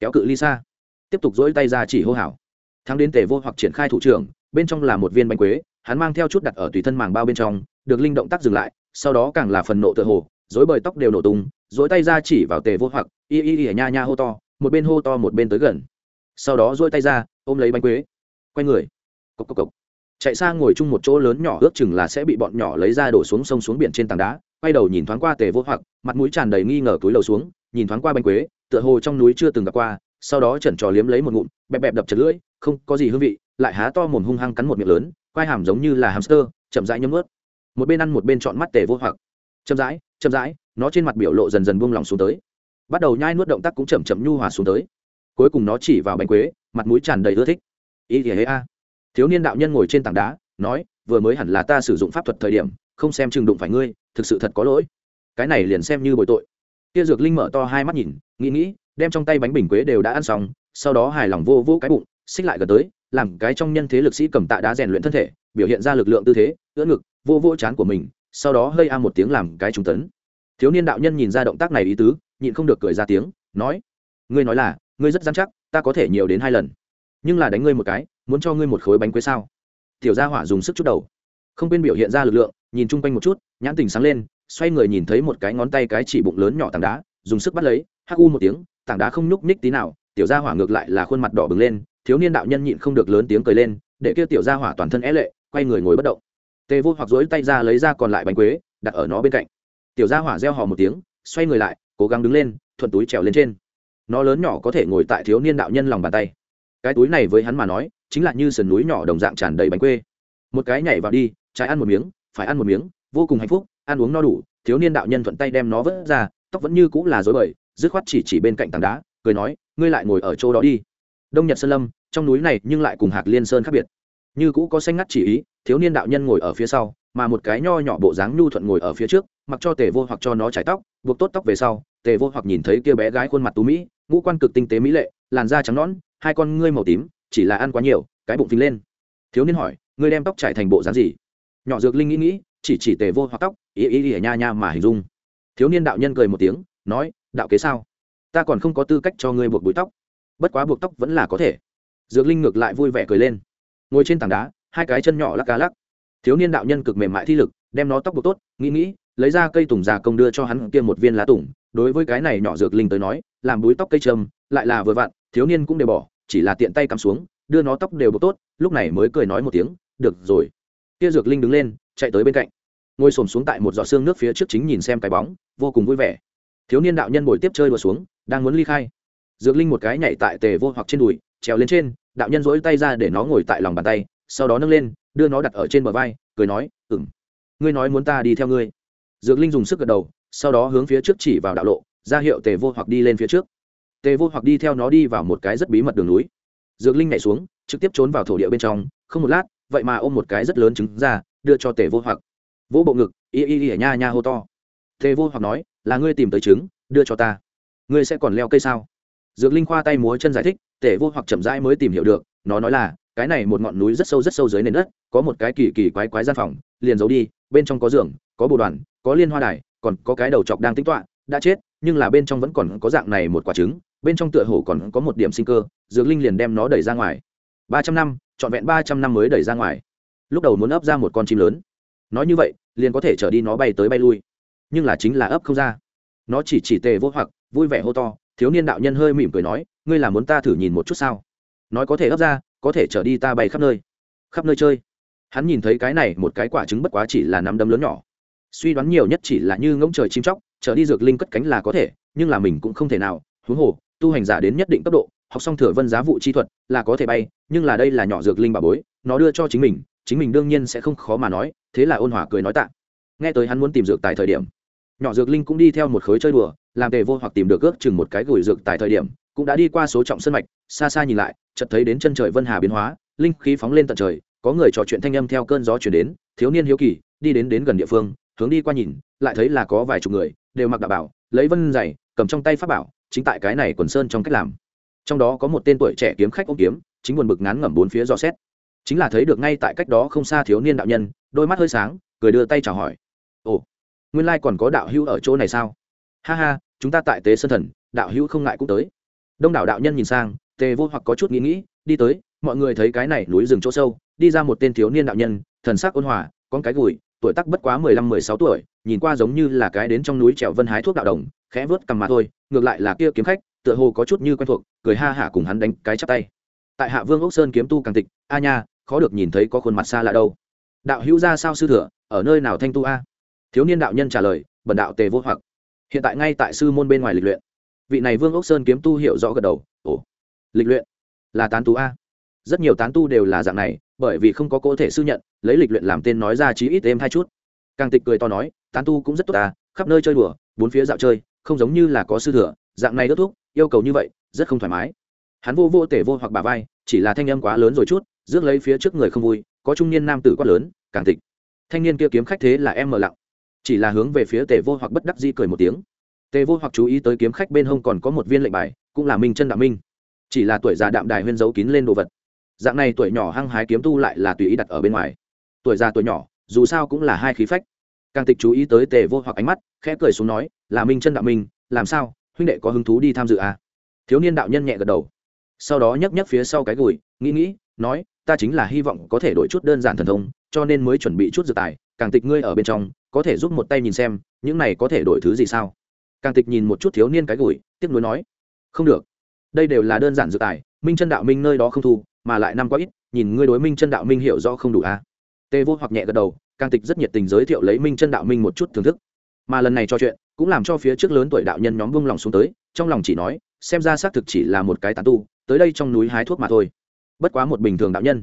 Kéo cự ly xa. Tiếp tục dỗi tay ra chỉ hô hào thắng đến tề vô hoặc triển khai thủ trưởng, bên trong là một viên bánh quế, hắn mang theo chút đặt ở tùy thân màng bao bên trong, được linh động tác dừng lại, sau đó càng là phần nộ tựa hồ dối bời tóc đều nổ tung dối tay ra chỉ vào tề vô hoặc, y y y nha nha hô to, một bên hô to một bên tới gần. Sau đó dối tay ra, ôm lấy bánh quế. Quay người. Cộc cộc cộc. Chạy sang ngồi chung một chỗ lớn nhỏ, ước chừng là sẽ bị bọn nhỏ lấy ra đổ xuống sông xuống biển trên tảng đá, quay đầu nhìn thoáng qua tề vô hoặc, mặt mũi tràn đầy nghi ngờ túi lầu xuống, nhìn thoáng qua bánh quế, tựa hồ trong núi chưa từng gặp qua, sau đó chẩn trò liếm lấy một ngụm, bẹp bẹp đập chật lưỡi không có gì hương vị, lại há to mồm hung hăng cắn một miệng lớn, quai hàm giống như là hamster, chậm rãi nhấm ướt một bên ăn một bên chọn mắt tề vô hoặc. Chậm rãi chậm rãi, nó trên mặt biểu lộ dần dần buông lỏng xuống tới. Bắt đầu nhai nuốt động tác cũng chậm chậm nhu hòa xuống tới. Cuối cùng nó chỉ vào bánh quế, mặt mũi tràn đầy ưa thích. Ý thì hễ a. Thiếu niên đạo nhân ngồi trên tảng đá, nói, vừa mới hẳn là ta sử dụng pháp thuật thời điểm, không xem chừng đụng phải ngươi, thực sự thật có lỗi. Cái này liền xem như bồi tội. Kia dược linh mở to hai mắt nhìn, nghĩ nghĩ, đem trong tay bánh bình quế đều đã ăn xong, sau đó hài lòng vô vô cái bụng xích lại gần tới, làm cái trong nhân thế lực sĩ cầm tạ đá rèn luyện thân thể, biểu hiện ra lực lượng tư thế, ưỡn ngực, vô vô chán của mình, sau đó hơi a một tiếng làm cái trung tấn. Thiếu niên đạo nhân nhìn ra động tác này ý tứ, nhịn không được cười ra tiếng, nói, ngươi nói là, ngươi rất dám chắc, ta có thể nhiều đến hai lần. Nhưng là đánh ngươi một cái, muốn cho ngươi một khối bánh quế sao? Tiểu gia hỏa dùng sức chút đầu. Không quên biểu hiện ra lực lượng, nhìn chung quanh một chút, nhãn tình sáng lên, xoay người nhìn thấy một cái ngón tay cái chỉ bụng lớn nhỏ tảng đá, dùng sức bắt lấy, hắc u một tiếng, tảng đá không nhúc nhích tí nào, tiểu gia hỏa ngược lại là khuôn mặt đỏ bừng lên thiếu niên đạo nhân nhịn không được lớn tiếng cười lên, để kia tiểu gia hỏa toàn thân é lệ, quay người ngồi bất động. Tề vô hoặc dối tay ra lấy ra còn lại bánh quế, đặt ở nó bên cạnh. Tiểu gia hỏa reo hò một tiếng, xoay người lại, cố gắng đứng lên, thuận túi trèo lên trên. Nó lớn nhỏ có thể ngồi tại thiếu niên đạo nhân lòng bàn tay. Cái túi này với hắn mà nói, chính là như sườn núi nhỏ đồng dạng tràn đầy bánh quê. Một cái nhảy vào đi, trái ăn một miếng, phải ăn một miếng, vô cùng hạnh phúc, ăn uống no đủ, thiếu niên đạo nhân thuận tay đem nó vớt ra, tóc vẫn như cũng là dối bời, dứt khoát chỉ chỉ bên cạnh tảng đá, cười nói, ngươi lại ngồi ở chỗ đó đi đông nhật sơn lâm trong núi này nhưng lại cùng hạc liên sơn khác biệt như cũ có xanh ngắt chỉ ý thiếu niên đạo nhân ngồi ở phía sau mà một cái nho nhỏ bộ dáng nhu thuận ngồi ở phía trước mặc cho tề vô hoặc cho nó chải tóc buộc tốt tóc về sau tề vô hoặc nhìn thấy kia bé gái khuôn mặt tú mỹ ngũ quan cực tinh tế mỹ lệ làn da trắng nõn hai con ngươi màu tím chỉ là ăn quá nhiều cái bụng phình lên thiếu niên hỏi ngươi đem tóc trải thành bộ dáng gì nhỏ dược linh nghĩ nghĩ chỉ chỉ tề vô hoặc tóc ý ý ý nha nha mà hình dung thiếu niên đạo nhân cười một tiếng nói đạo kế sao ta còn không có tư cách cho ngươi buộc bụi tóc bất quá buộc tóc vẫn là có thể. Dược linh ngược lại vui vẻ cười lên. Ngồi trên tảng đá, hai cái chân nhỏ lắc cá lắc. Thiếu niên đạo nhân cực mềm mại thi lực, đem nó tóc buộc tốt, nghĩ nghĩ, lấy ra cây tùng già công đưa cho hắn kia một viên lá tùng. Đối với cái này nhỏ dược linh tới nói, làm búi tóc cây trâm lại là vừa vặn, thiếu niên cũng đều bỏ, chỉ là tiện tay cắm xuống, đưa nó tóc đều buộc tốt, lúc này mới cười nói một tiếng, được rồi. Kia dược linh đứng lên, chạy tới bên cạnh. Ngồi xổm xuống tại một giọt xương nước phía trước chính nhìn xem cái bóng, vô cùng vui vẻ. Thiếu niên đạo nhân ngồi tiếp chơi đùa xuống, đang muốn ly khai dược linh một cái nhảy tại tề vô hoặc trên đùi, trèo lên trên, đạo nhân dỗi tay ra để nó ngồi tại lòng bàn tay, sau đó nâng lên, đưa nó đặt ở trên bờ vai, cười nói ừng ngươi nói muốn ta đi theo ngươi. Dược linh dùng sức gật đầu, sau đó hướng phía trước chỉ vào đạo lộ, ra hiệu tề vô hoặc đi lên phía trước. Tề vô hoặc đi theo nó đi vào một cái rất bí mật đường núi. Dược linh nhảy xuống, trực tiếp trốn vào thổ địa bên trong, không một lát, vậy mà ôm một cái rất lớn trứng ra, đưa cho tề vô hoặc. Vỗ bộ ngực, y y y nha nha hô to. Tề vô hoặc nói, là ngươi tìm tới trứng, đưa cho ta. Ngươi sẽ còn leo cây sao? Dược linh khoa tay múa chân giải thích, tể vô hoặc chậm rãi mới tìm hiểu được, nó nói là, cái này một ngọn núi rất sâu rất sâu dưới nền đất, có một cái kỳ kỳ quái quái gian phòng, liền giấu đi, bên trong có giường, có bồ đoàn, có liên hoa đài, còn có cái đầu chọc đang tính toạ đã chết, nhưng là bên trong vẫn còn có dạng này một quả trứng, bên trong tựa hồ còn có một điểm sinh cơ, dược linh liền đem nó đẩy ra ngoài. Ba trăm năm, trọn vẹn ba trăm năm mới đẩy ra ngoài. Lúc đầu muốn ấp ra một con chim lớn. Nói như vậy, liền có thể trở đi nó bay tới bay lui. Nhưng là chính là ấp không ra. Nó chỉ chỉ tề vô hoặc, vui vẻ hô to thiếu niên đạo nhân hơi mỉm cười nói, ngươi là muốn ta thử nhìn một chút sao? Nói có thể ấp ra, có thể trở đi ta bay khắp nơi. Khắp nơi chơi? Hắn nhìn thấy cái này, một cái quả trứng bất quá chỉ là nắm đấm lớn nhỏ. Suy đoán nhiều nhất chỉ là như ngỗng trời chim chóc, trở đi dược linh cất cánh là có thể, nhưng là mình cũng không thể nào. Huống hồ, tu hành giả đến nhất định tốc độ, học xong thừa vân giá vụ chi thuật là có thể bay, nhưng là đây là nhỏ dược linh bà bối, nó đưa cho chính mình chính mình đương nhiên sẽ không khó mà nói, thế là ôn hòa cười nói tạ. Nghe tới hắn muốn tìm dược tại thời điểm nhỏ dược linh cũng đi theo một khối chơi đùa, làm tề vô hoặc tìm được ước chừng một cái gửi dược tại thời điểm, cũng đã đi qua số trọng sân mạch, xa xa nhìn lại, chợt thấy đến chân trời vân hà biến hóa, linh khí phóng lên tận trời, có người trò chuyện thanh âm theo cơn gió chuyển đến, thiếu niên hiếu kỳ, đi đến đến gần địa phương, hướng đi qua nhìn, lại thấy là có vài chục người, đều mặc đạo bảo, lấy vân dày cầm trong tay pháp bảo, chính tại cái này quần sơn trong cách làm. Trong đó có một tên tuổi trẻ kiếm khách ôm kiếm, chính buồn bực ngán ngẩm bốn phía dò xét. Chính là thấy được ngay tại cách đó không xa thiếu niên đạo nhân, đôi mắt hơi sáng, cười đưa tay chào hỏi. Ồ nguyên lai còn có đạo hữu ở chỗ này sao? Ha ha, chúng ta tại tế sơn thần, đạo hữu không ngại cũng tới. Đông đảo đạo nhân nhìn sang, tề vô hoặc có chút nghĩ nghĩ, đi tới, mọi người thấy cái này núi rừng chỗ sâu, đi ra một tên thiếu niên đạo nhân, thần sắc ôn hòa, con cái gùi, tuổi tác bất quá mười lăm, mười sáu tuổi, nhìn qua giống như là cái đến trong núi trèo vân hái thuốc đạo đồng, khẽ vớt cầm mà thôi, ngược lại là kia kiếm khách, tựa hồ có chút như quen thuộc, cười ha hả cùng hắn đánh cái chắp tay. Tại hạ vương ốc sơn kiếm tu càng tịch, a nha, khó được nhìn thấy có khuôn mặt xa lạ đâu. Đạo hữu ra sao sư thừa ở nơi nào thanh tu a? Thiếu niên đạo nhân trả lời, bần đạo tề vô hoặc. Hiện tại ngay tại sư môn bên ngoài lịch luyện. Vị này vương ốc sơn kiếm tu hiểu rõ gật đầu, ồ, lịch luyện là tán tu a. Rất nhiều tán tu đều là dạng này, bởi vì không có cơ thể sư nhận, lấy lịch luyện làm tên nói ra chí ít êm hai chút. Càng tịch cười to nói, tán tu cũng rất tốt ta khắp nơi chơi đùa, bốn phía dạo chơi, không giống như là có sư thừa, dạng này đốt thuốc yêu cầu như vậy, rất không thoải mái. Hắn vô vô tể vô hoặc bà vai, chỉ là thanh âm quá lớn rồi chút, rước lấy phía trước người không vui, có trung niên nam tử quát lớn, càng tịch, thanh niên kia kiếm khách thế là em mờ lặng chỉ là hướng về phía tề vô hoặc bất đắc di cười một tiếng. Tề vô hoặc chú ý tới kiếm khách bên hông còn có một viên lệnh bài, cũng là minh chân đạo minh. Chỉ là tuổi già đạm đài huyên giấu kín lên đồ vật. Dạng này tuổi nhỏ hăng hái kiếm tu lại là tùy ý đặt ở bên ngoài. Tuổi già tuổi nhỏ, dù sao cũng là hai khí phách. Càng tịch chú ý tới tề vô hoặc ánh mắt, khẽ cười xuống nói, là minh chân đạo minh, làm sao? Huynh đệ có hứng thú đi tham dự à? thiếu niên đạo nhân nhẹ gật đầu. Sau đó nhấc nhấc phía sau cái gùi, nghĩ nghĩ, nói, ta chính là hy vọng có thể đổi chút đơn giản thần thông, cho nên mới chuẩn bị chút dự tài càng tịch ngươi ở bên trong, có thể giúp một tay nhìn xem, những này có thể đổi thứ gì sao? Càng tịch nhìn một chút thiếu niên cái gùi tiếp nối nói, không được. Đây đều là đơn giản dự tài, minh chân đạo minh nơi đó không thu, mà lại năm quá ít, nhìn ngươi đối minh chân đạo minh hiểu rõ không đủ à. tê vô hoặc nhẹ gật đầu, càng tịch rất nhiệt tình giới thiệu lấy minh chân đạo minh một chút thưởng thức. Mà lần này cho chuyện, cũng làm cho phía trước lớn tuổi đạo nhân nhóm vung lòng xuống tới, trong lòng chỉ nói, xem ra xác thực chỉ là một cái tán tu, tới đây trong núi hái thuốc mà thôi. Bất quá một bình thường đạo nhân.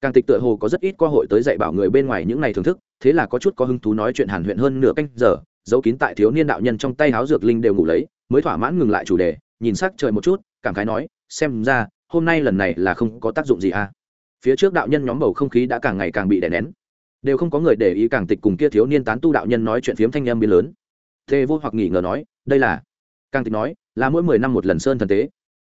Càng tịch tựa hồ có rất ít cơ hội tới dạy bảo người bên ngoài những này thưởng thức thế là có chút có hứng thú nói chuyện hàn huyện hơn nửa canh giờ, giấu kín tại thiếu niên đạo nhân trong tay háo dược linh đều ngủ lấy, mới thỏa mãn ngừng lại chủ đề, nhìn sắc trời một chút, cảm khái nói, xem ra, hôm nay lần này là không có tác dụng gì à. Phía trước đạo nhân nhóm bầu không khí đã càng ngày càng bị đè nén. Đều không có người để ý càng tịch cùng kia thiếu niên tán tu đạo nhân nói chuyện phiếm thanh em biến lớn. Thê vô hoặc nghỉ ngờ nói, đây là, càng tịch nói, là mỗi mười năm một lần sơn thần tế.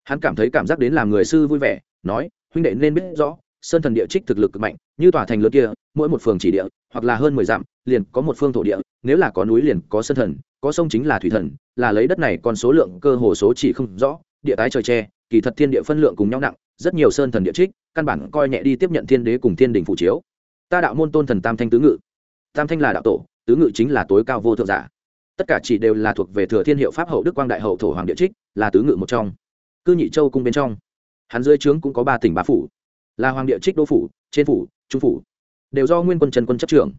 Hắn cảm thấy cảm giác đến làm người sư vui vẻ, nói, huynh đệ nên biết rõ sơn thần địa trích thực lực cực mạnh, như tòa thành lớn kia, mỗi một phường chỉ địa, hoặc là hơn mười dặm, liền có một phương thổ địa, nếu là có núi liền có sơn thần, có sông chính là thủy thần, là lấy đất này còn số lượng, cơ hồ số chỉ không rõ, địa tái trời tre kỳ thật thiên địa phân lượng cùng nhau nặng, rất nhiều sơn thần địa trích, căn bản coi nhẹ đi tiếp nhận thiên đế cùng thiên đình phủ chiếu. Ta đạo môn tôn thần tam thanh tứ ngự. Tam thanh là đạo tổ, tứ ngự chính là tối cao vô thượng giả. Tất cả chỉ đều là thuộc về thừa thiên hiệu pháp hậu đức quang đại hậu thổ hoàng địa trích, là tứ ngự một trong. Cư nhị châu cung bên trong. Hắn dưới trướng cũng có ba tỉnh ba phủ là hoàng địa trích đô phủ, trên phủ, trung phủ, đều do nguyên quân trần quân chấp trưởng.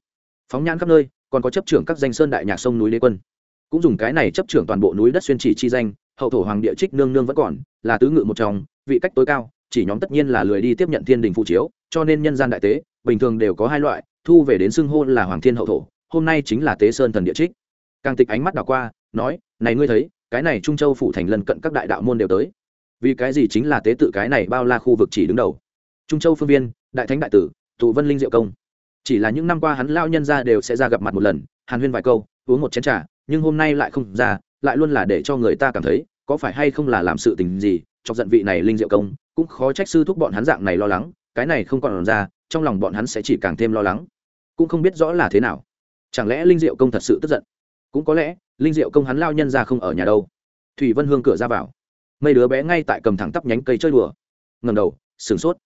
Phóng nhãn khắp nơi, còn có chấp trưởng các danh sơn đại nhạc sông núi đế quân. Cũng dùng cái này chấp trưởng toàn bộ núi đất xuyên chỉ chi danh, hậu thổ hoàng địa trích nương nương vẫn còn, là tứ ngự một trong, vị cách tối cao, chỉ nhóm tất nhiên là lười đi tiếp nhận thiên đình phụ chiếu, cho nên nhân gian đại tế, bình thường đều có hai loại, thu về đến xưng hô là hoàng thiên hậu thổ, hôm nay chính là tế sơn thần địa trích. Càng tịch ánh mắt đảo qua, nói, này ngươi thấy, cái này trung châu phủ thành lần cận các đại đạo môn đều tới. Vì cái gì chính là tế tự cái này bao la khu vực chỉ đứng đầu? Trung châu phương viên, đại thánh đại tử tụ vân linh diệu công. Chỉ là những năm qua hắn lao nhân ra đều sẽ ra gặp mặt một lần, hàn huyên vài câu, uống một chén trà, nhưng hôm nay lại không ra, lại luôn là để cho người ta cảm thấy, có phải hay không là làm sự tình gì, chọc giận vị này linh diệu công, cũng khó trách sư thúc bọn hắn dạng này lo lắng, cái này không còn ra, trong lòng bọn hắn sẽ chỉ càng thêm lo lắng. Cũng không biết rõ là thế nào. Chẳng lẽ linh diệu công thật sự tức giận? Cũng có lẽ, linh diệu công hắn lao nhân ra không ở nhà đâu. Thủy vân hương cửa ra vào. Mấy đứa bé ngay tại cầm thẳng tắp nhánh cây chơi đùa. Ngầm đầu, sửng sốt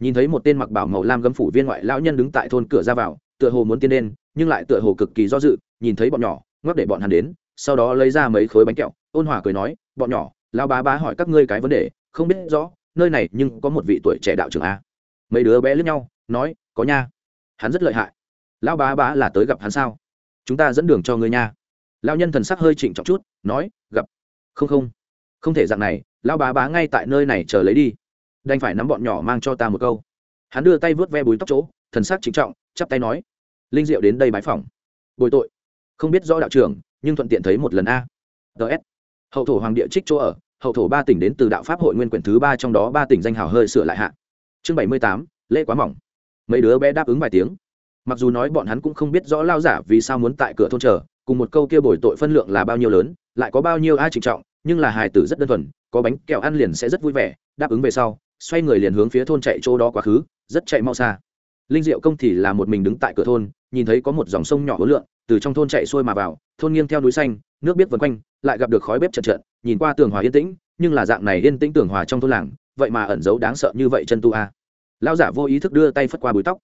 nhìn thấy một tên mặc bảo màu lam gấm phủ viên ngoại lão nhân đứng tại thôn cửa ra vào, tựa hồ muốn tiến lên, nhưng lại tựa hồ cực kỳ do dự, nhìn thấy bọn nhỏ, ngoắc để bọn hắn đến, sau đó lấy ra mấy khối bánh kẹo, ôn hòa cười nói, bọn nhỏ, lão bá bá hỏi các ngươi cái vấn đề, không biết rõ, nơi này nhưng có một vị tuổi trẻ đạo trưởng a. Mấy đứa bé lướt nhau, nói, có nha, hắn rất lợi hại. Lão bá bá là tới gặp hắn sao? Chúng ta dẫn đường cho ngươi nha. Lão nhân thần sắc hơi chỉnh trọng chút, nói, gặp. Không không không thể dạng này, lão bá bá ngay tại nơi này chờ lấy đi đành phải nắm bọn nhỏ mang cho ta một câu. Hắn đưa tay vớt ve bùi tóc chỗ, thần sắc trịnh trọng, chắp tay nói, linh diệu đến đây bái phòng bồi tội. Không biết rõ đạo trưởng, nhưng thuận tiện thấy một lần a. Ts hậu thổ hoàng địa trích chỗ ở, hậu thổ ba tỉnh đến từ đạo pháp hội nguyên quyển thứ ba trong đó ba tỉnh danh hào hơi sửa lại hạ. Chương bảy mươi tám, lễ quá mỏng. Mấy đứa bé đáp ứng vài tiếng. Mặc dù nói bọn hắn cũng không biết rõ lao giả vì sao muốn tại cửa thôn chờ, cùng một câu kia bồi tội phân lượng là bao nhiêu lớn, lại có bao nhiêu ai trịnh trọng, nhưng là hài tử rất đơn thuần, có bánh kẹo ăn liền sẽ rất vui vẻ, đáp ứng về sau xoay người liền hướng phía thôn chạy chỗ đó quá khứ, rất chạy mau xa. Linh diệu công thì là một mình đứng tại cửa thôn, nhìn thấy có một dòng sông nhỏ hối lượng từ trong thôn chạy xuôi mà vào, thôn nghiêng theo núi xanh, nước biết vần quanh, lại gặp được khói bếp chật trợn nhìn qua tường hòa yên tĩnh, nhưng là dạng này yên tĩnh tường hòa trong thôn làng, vậy mà ẩn giấu đáng sợ như vậy chân tu a. Lão giả vô ý thức đưa tay phất qua búi tóc.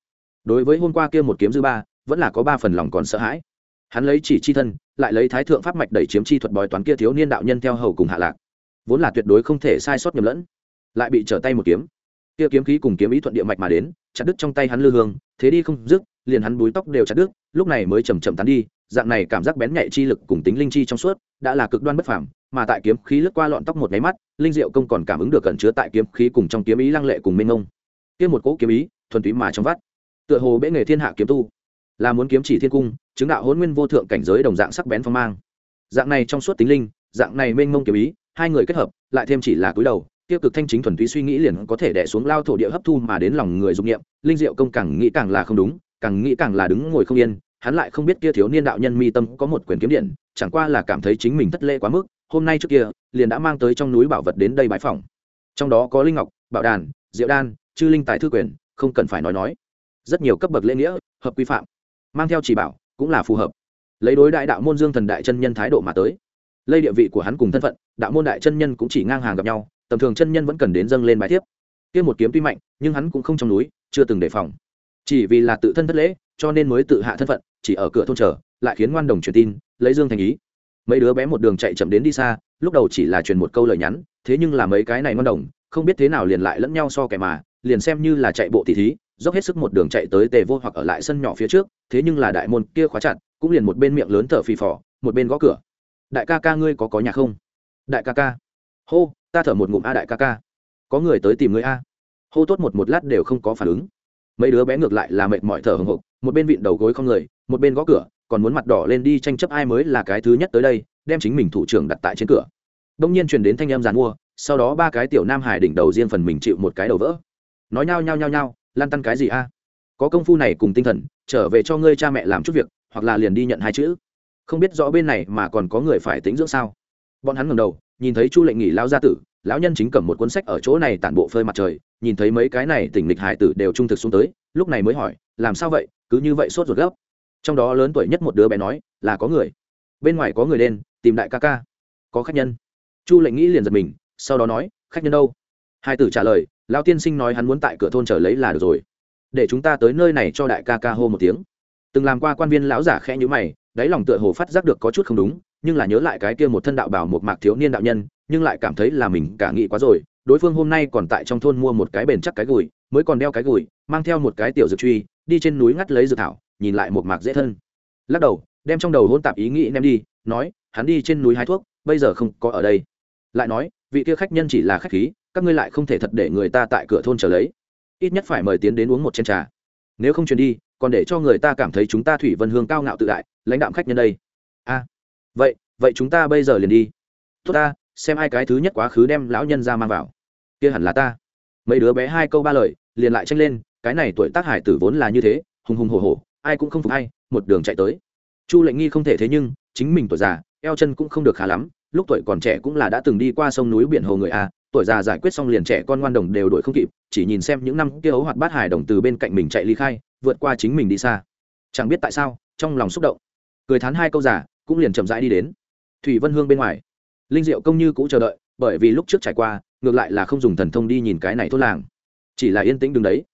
Đối với hôm qua kia một kiếm dư ba, vẫn là có ba phần lòng còn sợ hãi. Hắn lấy chỉ chi thân, lại lấy thái thượng pháp mạch đẩy chiếm chi thuật bói toán kia thiếu niên đạo nhân theo hầu cùng hạ lạc. Vốn là tuyệt đối không thể sai sót nhầm lẫn lại bị trở tay một kiếm. Kia kiếm khí cùng kiếm ý thuận địa mạch mà đến, chặt đứt trong tay hắn lư hương, thế đi không dứt, liền hắn búi tóc đều chặt đứt, lúc này mới chầm chậm tán đi, dạng này cảm giác bén nhạy chi lực cùng tính linh chi trong suốt, đã là cực đoan bất phàm, mà tại kiếm khí lướt qua lọn tóc một máy mắt, linh diệu công còn cảm ứng được cẩn chứa tại kiếm khí cùng trong kiếm ý lăng lệ cùng minh ngông kia một cỗ kiếm ý, thuần túy mà trong vắt. Tựa hồ bệ nghề thiên hạ kiếm tu, là muốn kiếm chỉ thiên cung, chứng đạo hôn nguyên vô thượng cảnh giới đồng dạng sắc bén phong mang. Dạng này trong suốt tính linh, dạng này mênh mông kiếm ý, hai người kết hợp, lại thêm chỉ là cúi đầu tiêu cực thanh chính thuần túy suy nghĩ liền có thể đè xuống lao thổ địa hấp thu mà đến lòng người dụng nghiệm linh diệu công càng nghĩ càng là không đúng, càng nghĩ càng là đứng ngồi không yên, hắn lại không biết kia thiếu niên đạo nhân mi tâm có một quyền kiếm điện, chẳng qua là cảm thấy chính mình thất lễ quá mức, hôm nay trước kia, liền đã mang tới trong núi bảo vật đến đây bãi phòng trong đó có linh ngọc, bảo đàn, diệu đan, chư linh tài thư quyền, không cần phải nói nói. Rất nhiều cấp bậc lễ nghĩa, hợp quy phạm, mang theo chỉ bảo, cũng là phù hợp. Lấy đối đại đạo môn dương thần đại chân nhân thái độ mà tới. Lây địa vị của hắn cùng thân phận, đạo môn đại chân nhân cũng chỉ ngang hàng gặp nhau tầm thường chân nhân vẫn cần đến dâng lên bài thiếp. Kia một kiếm tuy mạnh, nhưng hắn cũng không trong núi, chưa từng đề phòng. Chỉ vì là tự thân thất lễ, cho nên mới tự hạ thân phận, chỉ ở cửa thôn trở lại khiến ngoan đồng truyền tin, lấy dương thành ý. Mấy đứa bé một đường chạy chậm đến đi xa, lúc đầu chỉ là truyền một câu lời nhắn, thế nhưng là mấy cái này ngoan đồng, không biết thế nào liền lại lẫn nhau so kẻ mà, liền xem như là chạy bộ tỷ thí, dốc hết sức một đường chạy tới tề vô hoặc ở lại sân nhỏ phía trước, thế nhưng là đại môn kia khóa chặt, cũng liền một bên miệng lớn thở phì phò, một bên gõ cửa. Đại ca ca ngươi có có nhà không? Đại ca ca hô, ta thở một ngụm a đại ca ca. Có người tới tìm ngươi a. Hô tốt một một lát đều không có phản ứng. Mấy đứa bé ngược lại là mệt mỏi thở hồng hộc, một bên vịn đầu gối không người, một bên gõ cửa, còn muốn mặt đỏ lên đi tranh chấp ai mới là cái thứ nhất tới đây, đem chính mình thủ trưởng đặt tại trên cửa. Đông nhiên truyền đến thanh em giàn mua, sau đó ba cái tiểu nam hải đỉnh đầu riêng phần mình chịu một cái đầu vỡ. Nói nhao nhao nhao nhao, lan tăn cái gì a? Có công phu này cùng tinh thần, trở về cho ngươi cha mẹ làm chút việc, hoặc là liền đi nhận hai chữ. Không biết rõ bên này mà còn có người phải tính dưỡng sao? Bọn hắn ngầm đầu nhìn thấy chu lệnh nghỉ lao gia tử, lão nhân chính cầm một cuốn sách ở chỗ này tản bộ phơi mặt trời, nhìn thấy mấy cái này tỉnh lịch hải tử đều trung thực xuống tới, lúc này mới hỏi, làm sao vậy? Cứ như vậy sốt ruột gấp? Trong đó lớn tuổi nhất một đứa bé nói, là có người. Bên ngoài có người đen tìm đại ca ca. Có khách nhân. Chu lệnh nghĩ liền giật mình, sau đó nói, khách nhân đâu? Hai tử trả lời, lão tiên sinh nói hắn muốn tại cửa thôn trở lấy là được rồi. Để chúng ta tới nơi này cho đại ca ca hô một tiếng. Từng làm qua quan viên lão giả khẽ nhữ mày, đáy lòng tựa hồ phát giác được có chút không đúng nhưng là nhớ lại cái kia một thân đạo bảo một mạc thiếu niên đạo nhân, nhưng lại cảm thấy là mình cả nghĩ quá rồi. Đối phương hôm nay còn tại trong thôn mua một cái bền chắc cái gùi, mới còn đeo cái gùi, mang theo một cái tiểu dược truy, đi trên núi ngắt lấy dược thảo, nhìn lại một mạc dễ thân. Lắc đầu, đem trong đầu hôn tạp ý nghĩ ném đi, nói, hắn đi trên núi hái thuốc, bây giờ không có ở đây. Lại nói, vị kia khách nhân chỉ là khách khí, các ngươi lại không thể thật để người ta tại cửa thôn trở lấy. Ít nhất phải mời tiến đến uống một chén trà. Nếu không truyền đi, còn để cho người ta cảm thấy chúng ta thủy vân hương cao ngạo tự đại, lãnh đạm khách nhân đây. A vậy vậy chúng ta bây giờ liền đi. Tốt ta, xem ai cái thứ nhất quá khứ đem lão nhân ra mang vào. Kia hẳn là ta. Mấy đứa bé hai câu ba lời, liền lại tranh lên, cái này tuổi tác hải tử vốn là như thế, hùng hùng hổ hổ, ai cũng không phục ai, một đường chạy tới. Chu lệnh nghi không thể thế nhưng, chính mình tuổi già, eo chân cũng không được khá lắm, lúc tuổi còn trẻ cũng là đã từng đi qua sông núi biển hồ người a, tuổi già giải quyết xong liền trẻ con ngoan đồng đều đuổi không kịp, chỉ nhìn xem những năm kia ấu hoạt bát hải đồng từ bên cạnh mình chạy ly khai, vượt qua chính mình đi xa. Chẳng biết tại sao, trong lòng xúc động. Cười thán hai câu giả cũng liền chậm rãi đi đến. Thủy vân hương bên ngoài. Linh diệu công như cũng chờ đợi, bởi vì lúc trước trải qua, ngược lại là không dùng thần thông đi nhìn cái này thôn làng. Chỉ là yên tĩnh đứng đấy.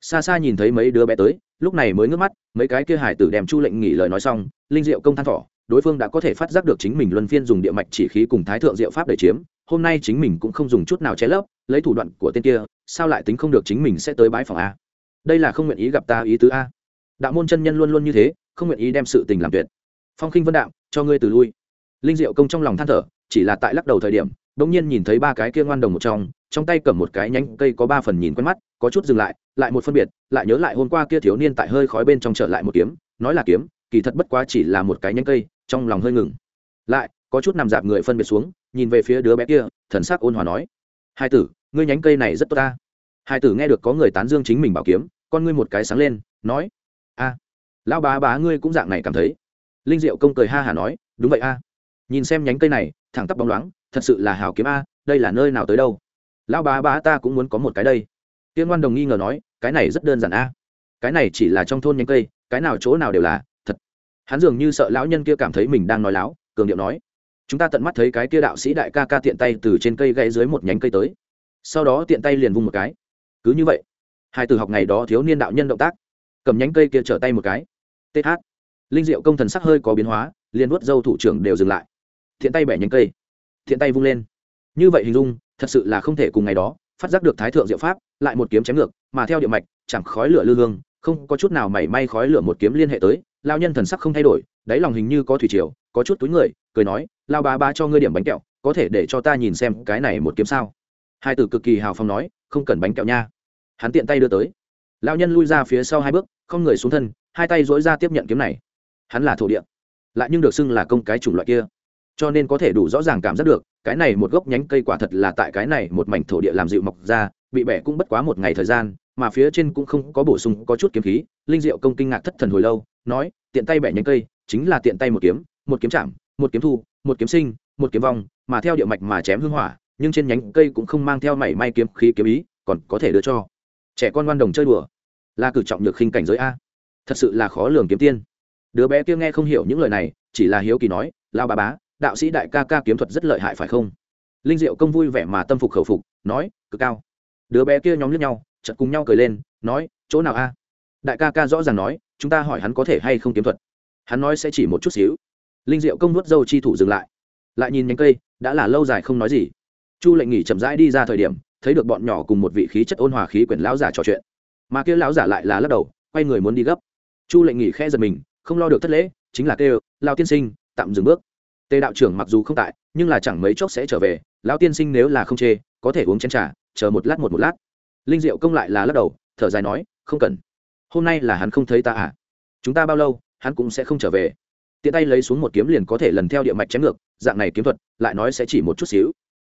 Xa xa nhìn thấy mấy đứa bé tới, lúc này mới ngước mắt, mấy cái kia hải tử đem chu lệnh nghỉ lời nói xong, linh diệu công than thỏ đối phương đã có thể phát giác được chính mình luân phiên dùng địa mạch chỉ khí cùng thái thượng diệu pháp để chiếm, hôm nay chính mình cũng không dùng chút nào che lấp, lấy thủ đoạn của tên kia, sao lại tính không được chính mình sẽ tới bãi phòng a? Đây là không nguyện ý gặp ta ý tứ a. Đạo môn chân nhân luôn luôn như thế, không nguyện ý đem sự tình làm tuyệt. Phong khinh vân đạo cho ngươi từ lui. Linh diệu công trong lòng than thở, chỉ là tại lắc đầu thời điểm, bỗng nhiên nhìn thấy ba cái kia ngoan đồng một trong trong tay cầm một cái nhánh cây có ba phần nhìn quen mắt, có chút dừng lại lại một phân biệt, lại nhớ lại hôm qua kia thiếu niên tại hơi khói bên trong trở lại một kiếm, nói là kiếm, kỳ thật bất quá chỉ là một cái nhánh cây, trong lòng hơi ngừng. Lại, có chút nằm dạp người phân biệt xuống, nhìn về phía đứa bé kia, thần sắc ôn hòa nói, hai tử, ngươi nhánh cây này rất tốt ta. Hai tử nghe được có người tán dương chính mình bảo kiếm, con ngươi một cái sáng lên, nói, a, lão bá bá ngươi cũng dạng này cảm thấy linh diệu công cười ha hả nói, đúng vậy a. Nhìn xem nhánh cây này, thẳng tắp bóng loáng, thật sự là hào kiếm a, đây là nơi nào tới đâu? Lão bá bá ta cũng muốn có một cái đây. Tiên ngoan đồng nghi ngờ nói, cái này rất đơn giản a. Cái này chỉ là trong thôn nhánh cây, cái nào chỗ nào đều là, thật. Hắn dường như sợ lão nhân kia cảm thấy mình đang nói láo, cường điệu nói, chúng ta tận mắt thấy cái kia đạo sĩ đại ca ca tiện tay từ trên cây gãy dưới một nhánh cây tới. Sau đó tiện tay liền vung một cái. Cứ như vậy, hai từ học ngày đó thiếu niên đạo nhân động tác, cầm nhánh cây kia trở tay một cái. Th linh diệu công thần sắc hơi có biến hóa, liền vuốt dâu thủ trưởng đều dừng lại. Thiện tay bẻ nhánh cây. Thiện tay vung lên. Như vậy hình dung, thật sự là không thể cùng ngày đó, phát giác được thái thượng diệu pháp, lại một kiếm chém ngược, mà theo địa mạch, chẳng khói lửa lư hương, không có chút nào mảy may khói lửa một kiếm liên hệ tới lao nhân thần sắc không thay đổi, đáy lòng hình như có thủy triều, có chút túi người, cười nói lao bá bá cho ngươi điểm bánh kẹo, có thể để cho ta nhìn xem cái này một kiếm sao? Hai tử cực kỳ hào phong nói, không cần bánh kẹo nha. Hắn tiện tay đưa tới. Lao nhân lui ra phía sau hai bước, không người xuống thân, hai tay dối ra tiếp nhận kiếm này hắn là thổ địa, lại nhưng được xưng là công cái chủng loại kia. Cho nên có thể đủ rõ ràng cảm giác được, cái này một gốc nhánh cây quả thật là tại cái này một mảnh thổ địa làm dịu mọc ra, bị bẻ cũng bất quá một ngày thời gian, mà phía trên cũng không có bổ sung có chút kiếm khí. Linh diệu công kinh ngạc thất thần hồi lâu, nói, tiện tay bẻ nhánh cây, chính là tiện tay một kiếm một kiếm chạm, một kiếm thu, một kiếm sinh, một kiếm vong, mà theo địa mạch mà chém hương hỏa, nhưng trên nhánh cây cũng không mang theo mảy may kiếm khí kiếm ý, còn có thể đưa cho. Trẻ con ngoan đồng chơi đùa, là cử trọng nhược khinh cảnh giới a. Thật sự là khó lường kiếm tiên đứa bé kia nghe không hiểu những lời này, chỉ là hiếu kỳ nói lao bà bá, đạo sĩ đại ca ca kiếm thuật rất lợi hại phải không? Linh diệu công vui vẻ mà tâm phục khẩu phục, nói, cực cao. Đứa bé kia nhóm lướt nhau chật cùng nhau cười lên, nói, chỗ nào a? Đại ca ca rõ ràng nói, chúng ta hỏi hắn có thể hay không kiếm thuật. Hắn nói sẽ chỉ một chút xíu. Linh diệu công nuốt dâu chi thủ dừng lại. Lại nhìn nhánh cây, đã là lâu dài không nói gì. Chu lệnh nghỉ chậm rãi đi ra thời điểm, thấy được bọn nhỏ cùng một vị khí chất ôn hòa khí quyển lão giả trò chuyện. Mà kia lão giả lại là lắc đầu, quay người muốn đi gấp. Chu lệnh nghỉ khe giật mình không lo được thất lễ, chính là kêu lao tiên sinh, tạm dừng bước. Tề đạo trưởng mặc dù không tại, nhưng là chẳng mấy chốc sẽ trở về. Lão tiên sinh nếu là không chê, có thể uống chén trà, chờ một lát một một lát. Linh diệu công lại là lắc đầu, thở dài nói, không cần. Hôm nay là hắn không thấy ta à? Chúng ta bao lâu, hắn cũng sẽ không trở về. Tiện tay lấy xuống một kiếm liền có thể lần theo địa mạch chém ngược, dạng này kiếm thuật, lại nói sẽ chỉ một chút xíu.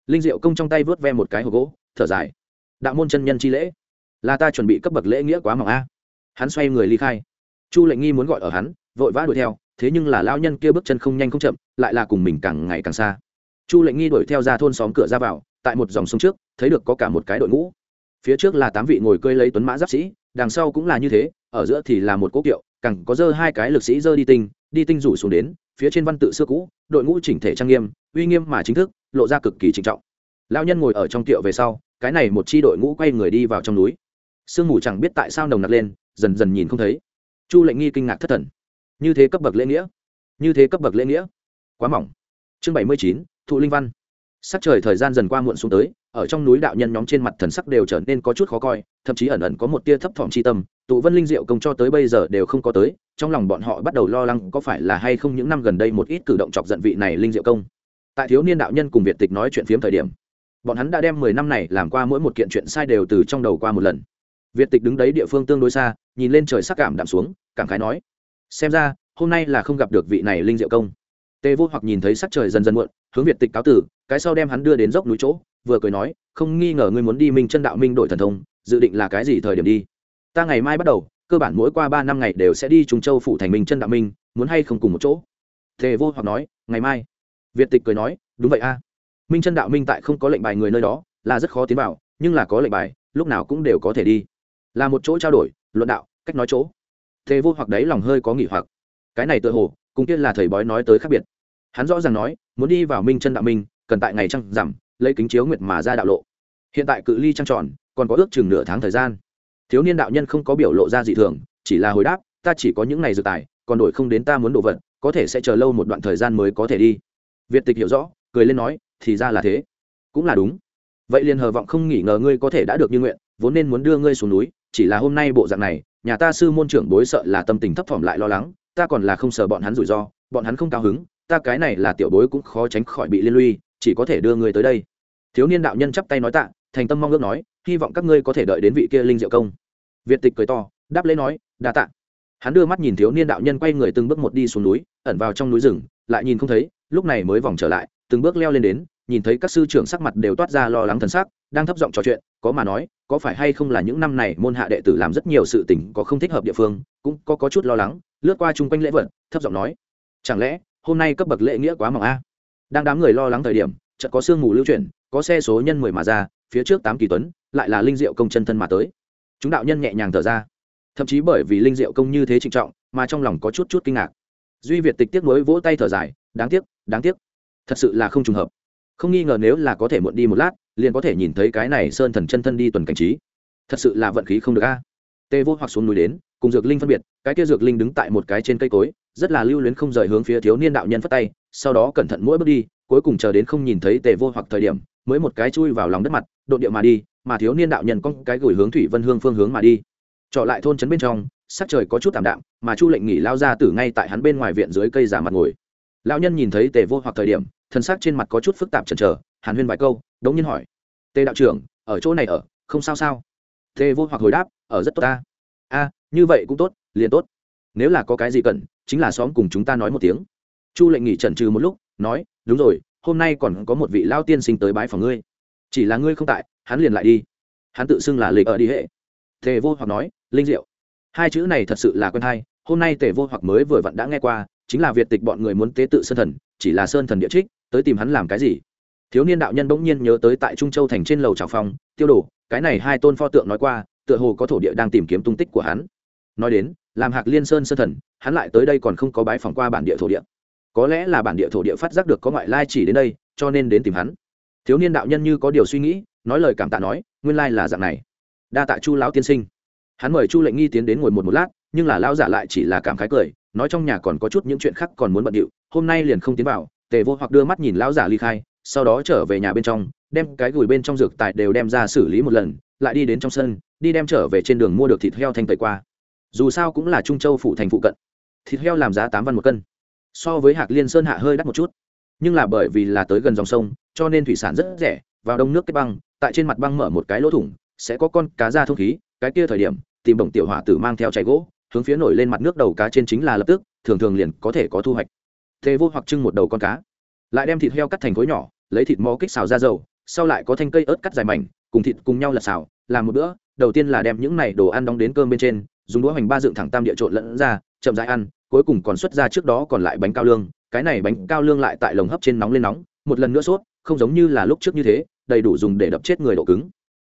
Linh diệu công trong tay vớt ve một cái hộp gỗ, thở dài. Đạo môn chân nhân chi lễ. Là ta chuẩn bị cấp bậc lễ nghĩa quá mỏng a. Hắn xoay người ly khai chu lệnh nghi muốn gọi ở hắn, vội vã đuổi theo, thế nhưng là lao nhân kia bước chân không nhanh không chậm, lại là cùng mình càng ngày càng xa. Chu lệnh nghi đuổi theo ra thôn xóm cửa ra vào, tại một dòng sông trước, thấy được có cả một cái đội ngũ. Phía trước là tám vị ngồi cơi lấy tuấn mã giáp sĩ, đằng sau cũng là như thế, ở giữa thì là một cố kiệu, cẳng có dơ hai cái lực sĩ dơ đi tinh đi tinh rủ xuống đến, phía trên văn tự xưa cũ, đội ngũ chỉnh thể trang nghiêm, uy nghiêm mà chính thức, lộ ra cực kỳ trịnh trọng. Lao nhân ngồi ở trong kiệu về sau, cái này một chi đội ngũ quay người đi vào trong núi. Sương mù chẳng biết tại sao nồng nặc lên, dần dần nhìn không thấy chu lệnh nghi kinh ngạc thất thần. Như thế cấp bậc lễ nghĩa. Như thế cấp bậc lễ nghĩa. Quá mỏng. Chương bảy mươi chín, thụ linh văn. Sắc trời thời gian dần qua muộn xuống tới, ở trong núi đạo nhân nhóm trên mặt thần sắc đều trở nên có chút khó coi, thậm chí ẩn ẩn có một tia thấp thỏm chi tâm, tụ vân linh diệu công cho tới bây giờ đều không có tới, trong lòng bọn họ bắt đầu lo lắng có phải là hay không những năm gần đây một ít cử động chọc giận vị này linh diệu công. Tại thiếu niên đạo nhân cùng việt tịch nói chuyện phiếm thời điểm, bọn hắn đã đem mười năm này làm qua mỗi một kiện chuyện sai đều từ trong đầu qua một lần việt tịch đứng đấy địa phương tương đối xa, nhìn lên trời sắc cảm đạm xuống, cảm khái nói, xem ra, hôm nay là không gặp được vị này linh diệu công. Tề vô hoặc nhìn thấy sắc trời dần dần muộn, hướng việt tịch cáo tử, cái sau đem hắn đưa đến dốc núi chỗ, vừa cười nói, không nghi ngờ ngươi muốn đi minh chân đạo minh đổi thần thông, dự định là cái gì thời điểm đi? Ta ngày mai bắt đầu, cơ bản mỗi qua ba năm ngày đều sẽ đi trùng châu phụ thành minh chân đạo minh, muốn hay không cùng một chỗ? Tề vô hoặc nói, ngày mai. Việt tịch cười nói, đúng vậy a. Minh chân đạo minh tại không có lệnh bài người nơi đó, là rất khó tiến vào, nhưng là có lệnh bài, lúc nào cũng đều có thể đi là một chỗ trao đổi, luận đạo, cách nói chỗ. Thế vô hoặc đấy lòng hơi có nghỉ hoặc. Cái này tự hồ, cùng kia là thầy bói nói tới khác biệt. Hắn rõ ràng nói, muốn đi vào minh chân đạo minh, cần tại ngày trăng giảm lấy kính chiếu nguyệt mà ra đạo lộ. Hiện tại cự ly trăng tròn, còn có ước chừng nửa tháng thời gian. Thiếu niên đạo nhân không có biểu lộ ra dị thường, chỉ là hồi đáp, ta chỉ có những ngày dự tài, còn đổi không đến ta muốn đồ vật, có thể sẽ chờ lâu một đoạn thời gian mới có thể đi. Việt tịch hiểu rõ, cười lên nói, thì ra là thế. Cũng là đúng. Vậy liền hờ vọng không nghỉ ngờ ngươi có thể đã được như nguyện, vốn nên muốn đưa ngươi xuống núi chỉ là hôm nay bộ dạng này, nhà ta sư môn trưởng bối sợ là tâm tình thấp thỏm lại lo lắng, ta còn là không sợ bọn hắn rủi ro, bọn hắn không cao hứng, ta cái này là tiểu bối cũng khó tránh khỏi bị liên lụy, chỉ có thể đưa ngươi tới đây. Thiếu niên đạo nhân chắp tay nói tạ, thành tâm mong ước nói, hy vọng các ngươi có thể đợi đến vị kia linh diệu công. Việt tịch cười to, đáp lễ nói, đa tạ. Hắn đưa mắt nhìn thiếu niên đạo nhân quay người từng bước một đi xuống núi, ẩn vào trong núi rừng, lại nhìn không thấy, lúc này mới vòng trở lại, từng bước leo lên đến nhìn thấy các sư trưởng sắc mặt đều toát ra lo lắng thần sắc đang thấp giọng trò chuyện có mà nói có phải hay không là những năm này môn hạ đệ tử làm rất nhiều sự tình có không thích hợp địa phương cũng có, có chút lo lắng lướt qua chung quanh lễ vật thấp giọng nói chẳng lẽ hôm nay cấp bậc lễ nghĩa quá mỏng a? Đang đám người lo lắng thời điểm chợt có sương mù lưu chuyển có xe số nhân mười mà ra phía trước tám kỳ tuấn lại là linh diệu công chân thân mà tới. Chúng đạo nhân nhẹ nhàng thở ra. Thậm chí bởi vì linh diệu công như thế trịnh trọng mà trong lòng có chút chút kinh ngạc. Duy việt tịch tiếc nối vỗ tay thở dài đáng tiếc đáng tiếc. Thật sự là không trùng hợp không nghi ngờ nếu là có thể muộn đi một lát, liền có thể nhìn thấy cái này sơn thần chân thân đi tuần cảnh trí. Thật sự là vận khí không được a. Tê vô hoặc xuống núi đến, cùng dược linh phân biệt, cái kia dược linh đứng tại một cái trên cây cối, rất là lưu luyến không rời hướng phía thiếu niên đạo nhân phất tay, sau đó cẩn thận mỗi bước đi, cuối cùng chờ đến không nhìn thấy tề vô hoặc thời điểm, mới một cái chui vào lòng đất mặt độ địa mà đi, mà thiếu niên đạo nhân có cái gửi hướng thủy vân hương phương hướng mà đi. Trọ lại thôn trấn bên trong, sắc trời có chút tạm đạm, mà chu lệnh nghỉ lao ra từ ngay tại hắn bên ngoài viện dưới cây giả mặt ngồi lão nhân nhìn thấy tề vô hoặc thời điểm thân xác trên mặt có chút phức tạp chần chờ, hàn huyên vài câu, đống nhiên hỏi, tề đạo trưởng, ở chỗ này ở, không sao sao? Tề vô hoặc hồi đáp, ở rất tốt ta. A, như vậy cũng tốt, liền tốt. Nếu là có cái gì cần, chính là xóm cùng chúng ta nói một tiếng. Chu lệnh nghỉ trần trừ một lúc, nói, đúng rồi, hôm nay còn có một vị lao tiên sinh tới bái phòng ngươi. Chỉ là ngươi không tại, hắn liền lại đi. Hắn tự xưng là lịch ở đi hệ. Tề vô hoặc nói, linh diệu, hai chữ này thật sự là quen hay. Hôm nay tề vô hoặc mới vừa vặn đã nghe qua chính là việt tịch bọn người muốn tế tự sơn thần, chỉ là sơn thần địa trích, tới tìm hắn làm cái gì? Thiếu niên đạo nhân bỗng nhiên nhớ tới tại trung châu thành trên lầu trào phong, tiêu đồ, cái này hai tôn pho tượng nói qua, tựa hồ có thổ địa đang tìm kiếm tung tích của hắn. Nói đến, làm hạc liên sơn sơn thần, hắn lại tới đây còn không có bái phỏng qua bản địa thổ địa. Có lẽ là bản địa thổ địa phát giác được có ngoại lai chỉ đến đây, cho nên đến tìm hắn. Thiếu niên đạo nhân như có điều suy nghĩ, nói lời cảm tạ nói, nguyên lai là dạng này. Đa tạ chu lão tiên sinh. Hắn mời chu lệnh nghi tiến đến ngồi một một lát, nhưng là lão giả lại chỉ là cảm khái cười nói trong nhà còn có chút những chuyện khác còn muốn bận điệu, hôm nay liền không tiến vào, tề vô hoặc đưa mắt nhìn lão giả ly khai, sau đó trở về nhà bên trong, đem cái gùi bên trong dược tài đều đem ra xử lý một lần, lại đi đến trong sân, đi đem trở về trên đường mua được thịt heo thanh tẩy qua. Dù sao cũng là trung châu phụ thành phụ cận. Thịt heo làm giá tám văn một cân. So với hạc liên sơn hạ hơi đắt một chút. Nhưng là bởi vì là tới gần dòng sông, cho nên thủy sản rất rẻ, vào đông nước cái băng, tại trên mặt băng mở một cái lỗ thủng, sẽ có con cá ra thông khí, cái kia thời điểm, tìm bổng tiểu hỏa tử mang theo chảy gỗ hướng phía nổi lên mặt nước đầu cá trên chính là lập tức, thường thường liền có thể có thu hoạch. Thế vô hoặc trưng một đầu con cá. Lại đem thịt heo cắt thành khối nhỏ, lấy thịt mò kích xào ra dầu, sau lại có thanh cây ớt cắt dài mảnh, cùng thịt cùng nhau lật xào, làm một bữa. Đầu tiên là đem những này đồ ăn đóng đến cơm bên trên, dùng đũa hoành ba dựng thẳng tam địa trộn lẫn ra, chậm rãi ăn, cuối cùng còn xuất ra trước đó còn lại bánh cao lương. Cái này bánh cao lương lại tại lồng hấp trên nóng lên nóng, một lần nữa sốt, không giống như là lúc trước như thế, đầy đủ dùng để đập chết người độ cứng.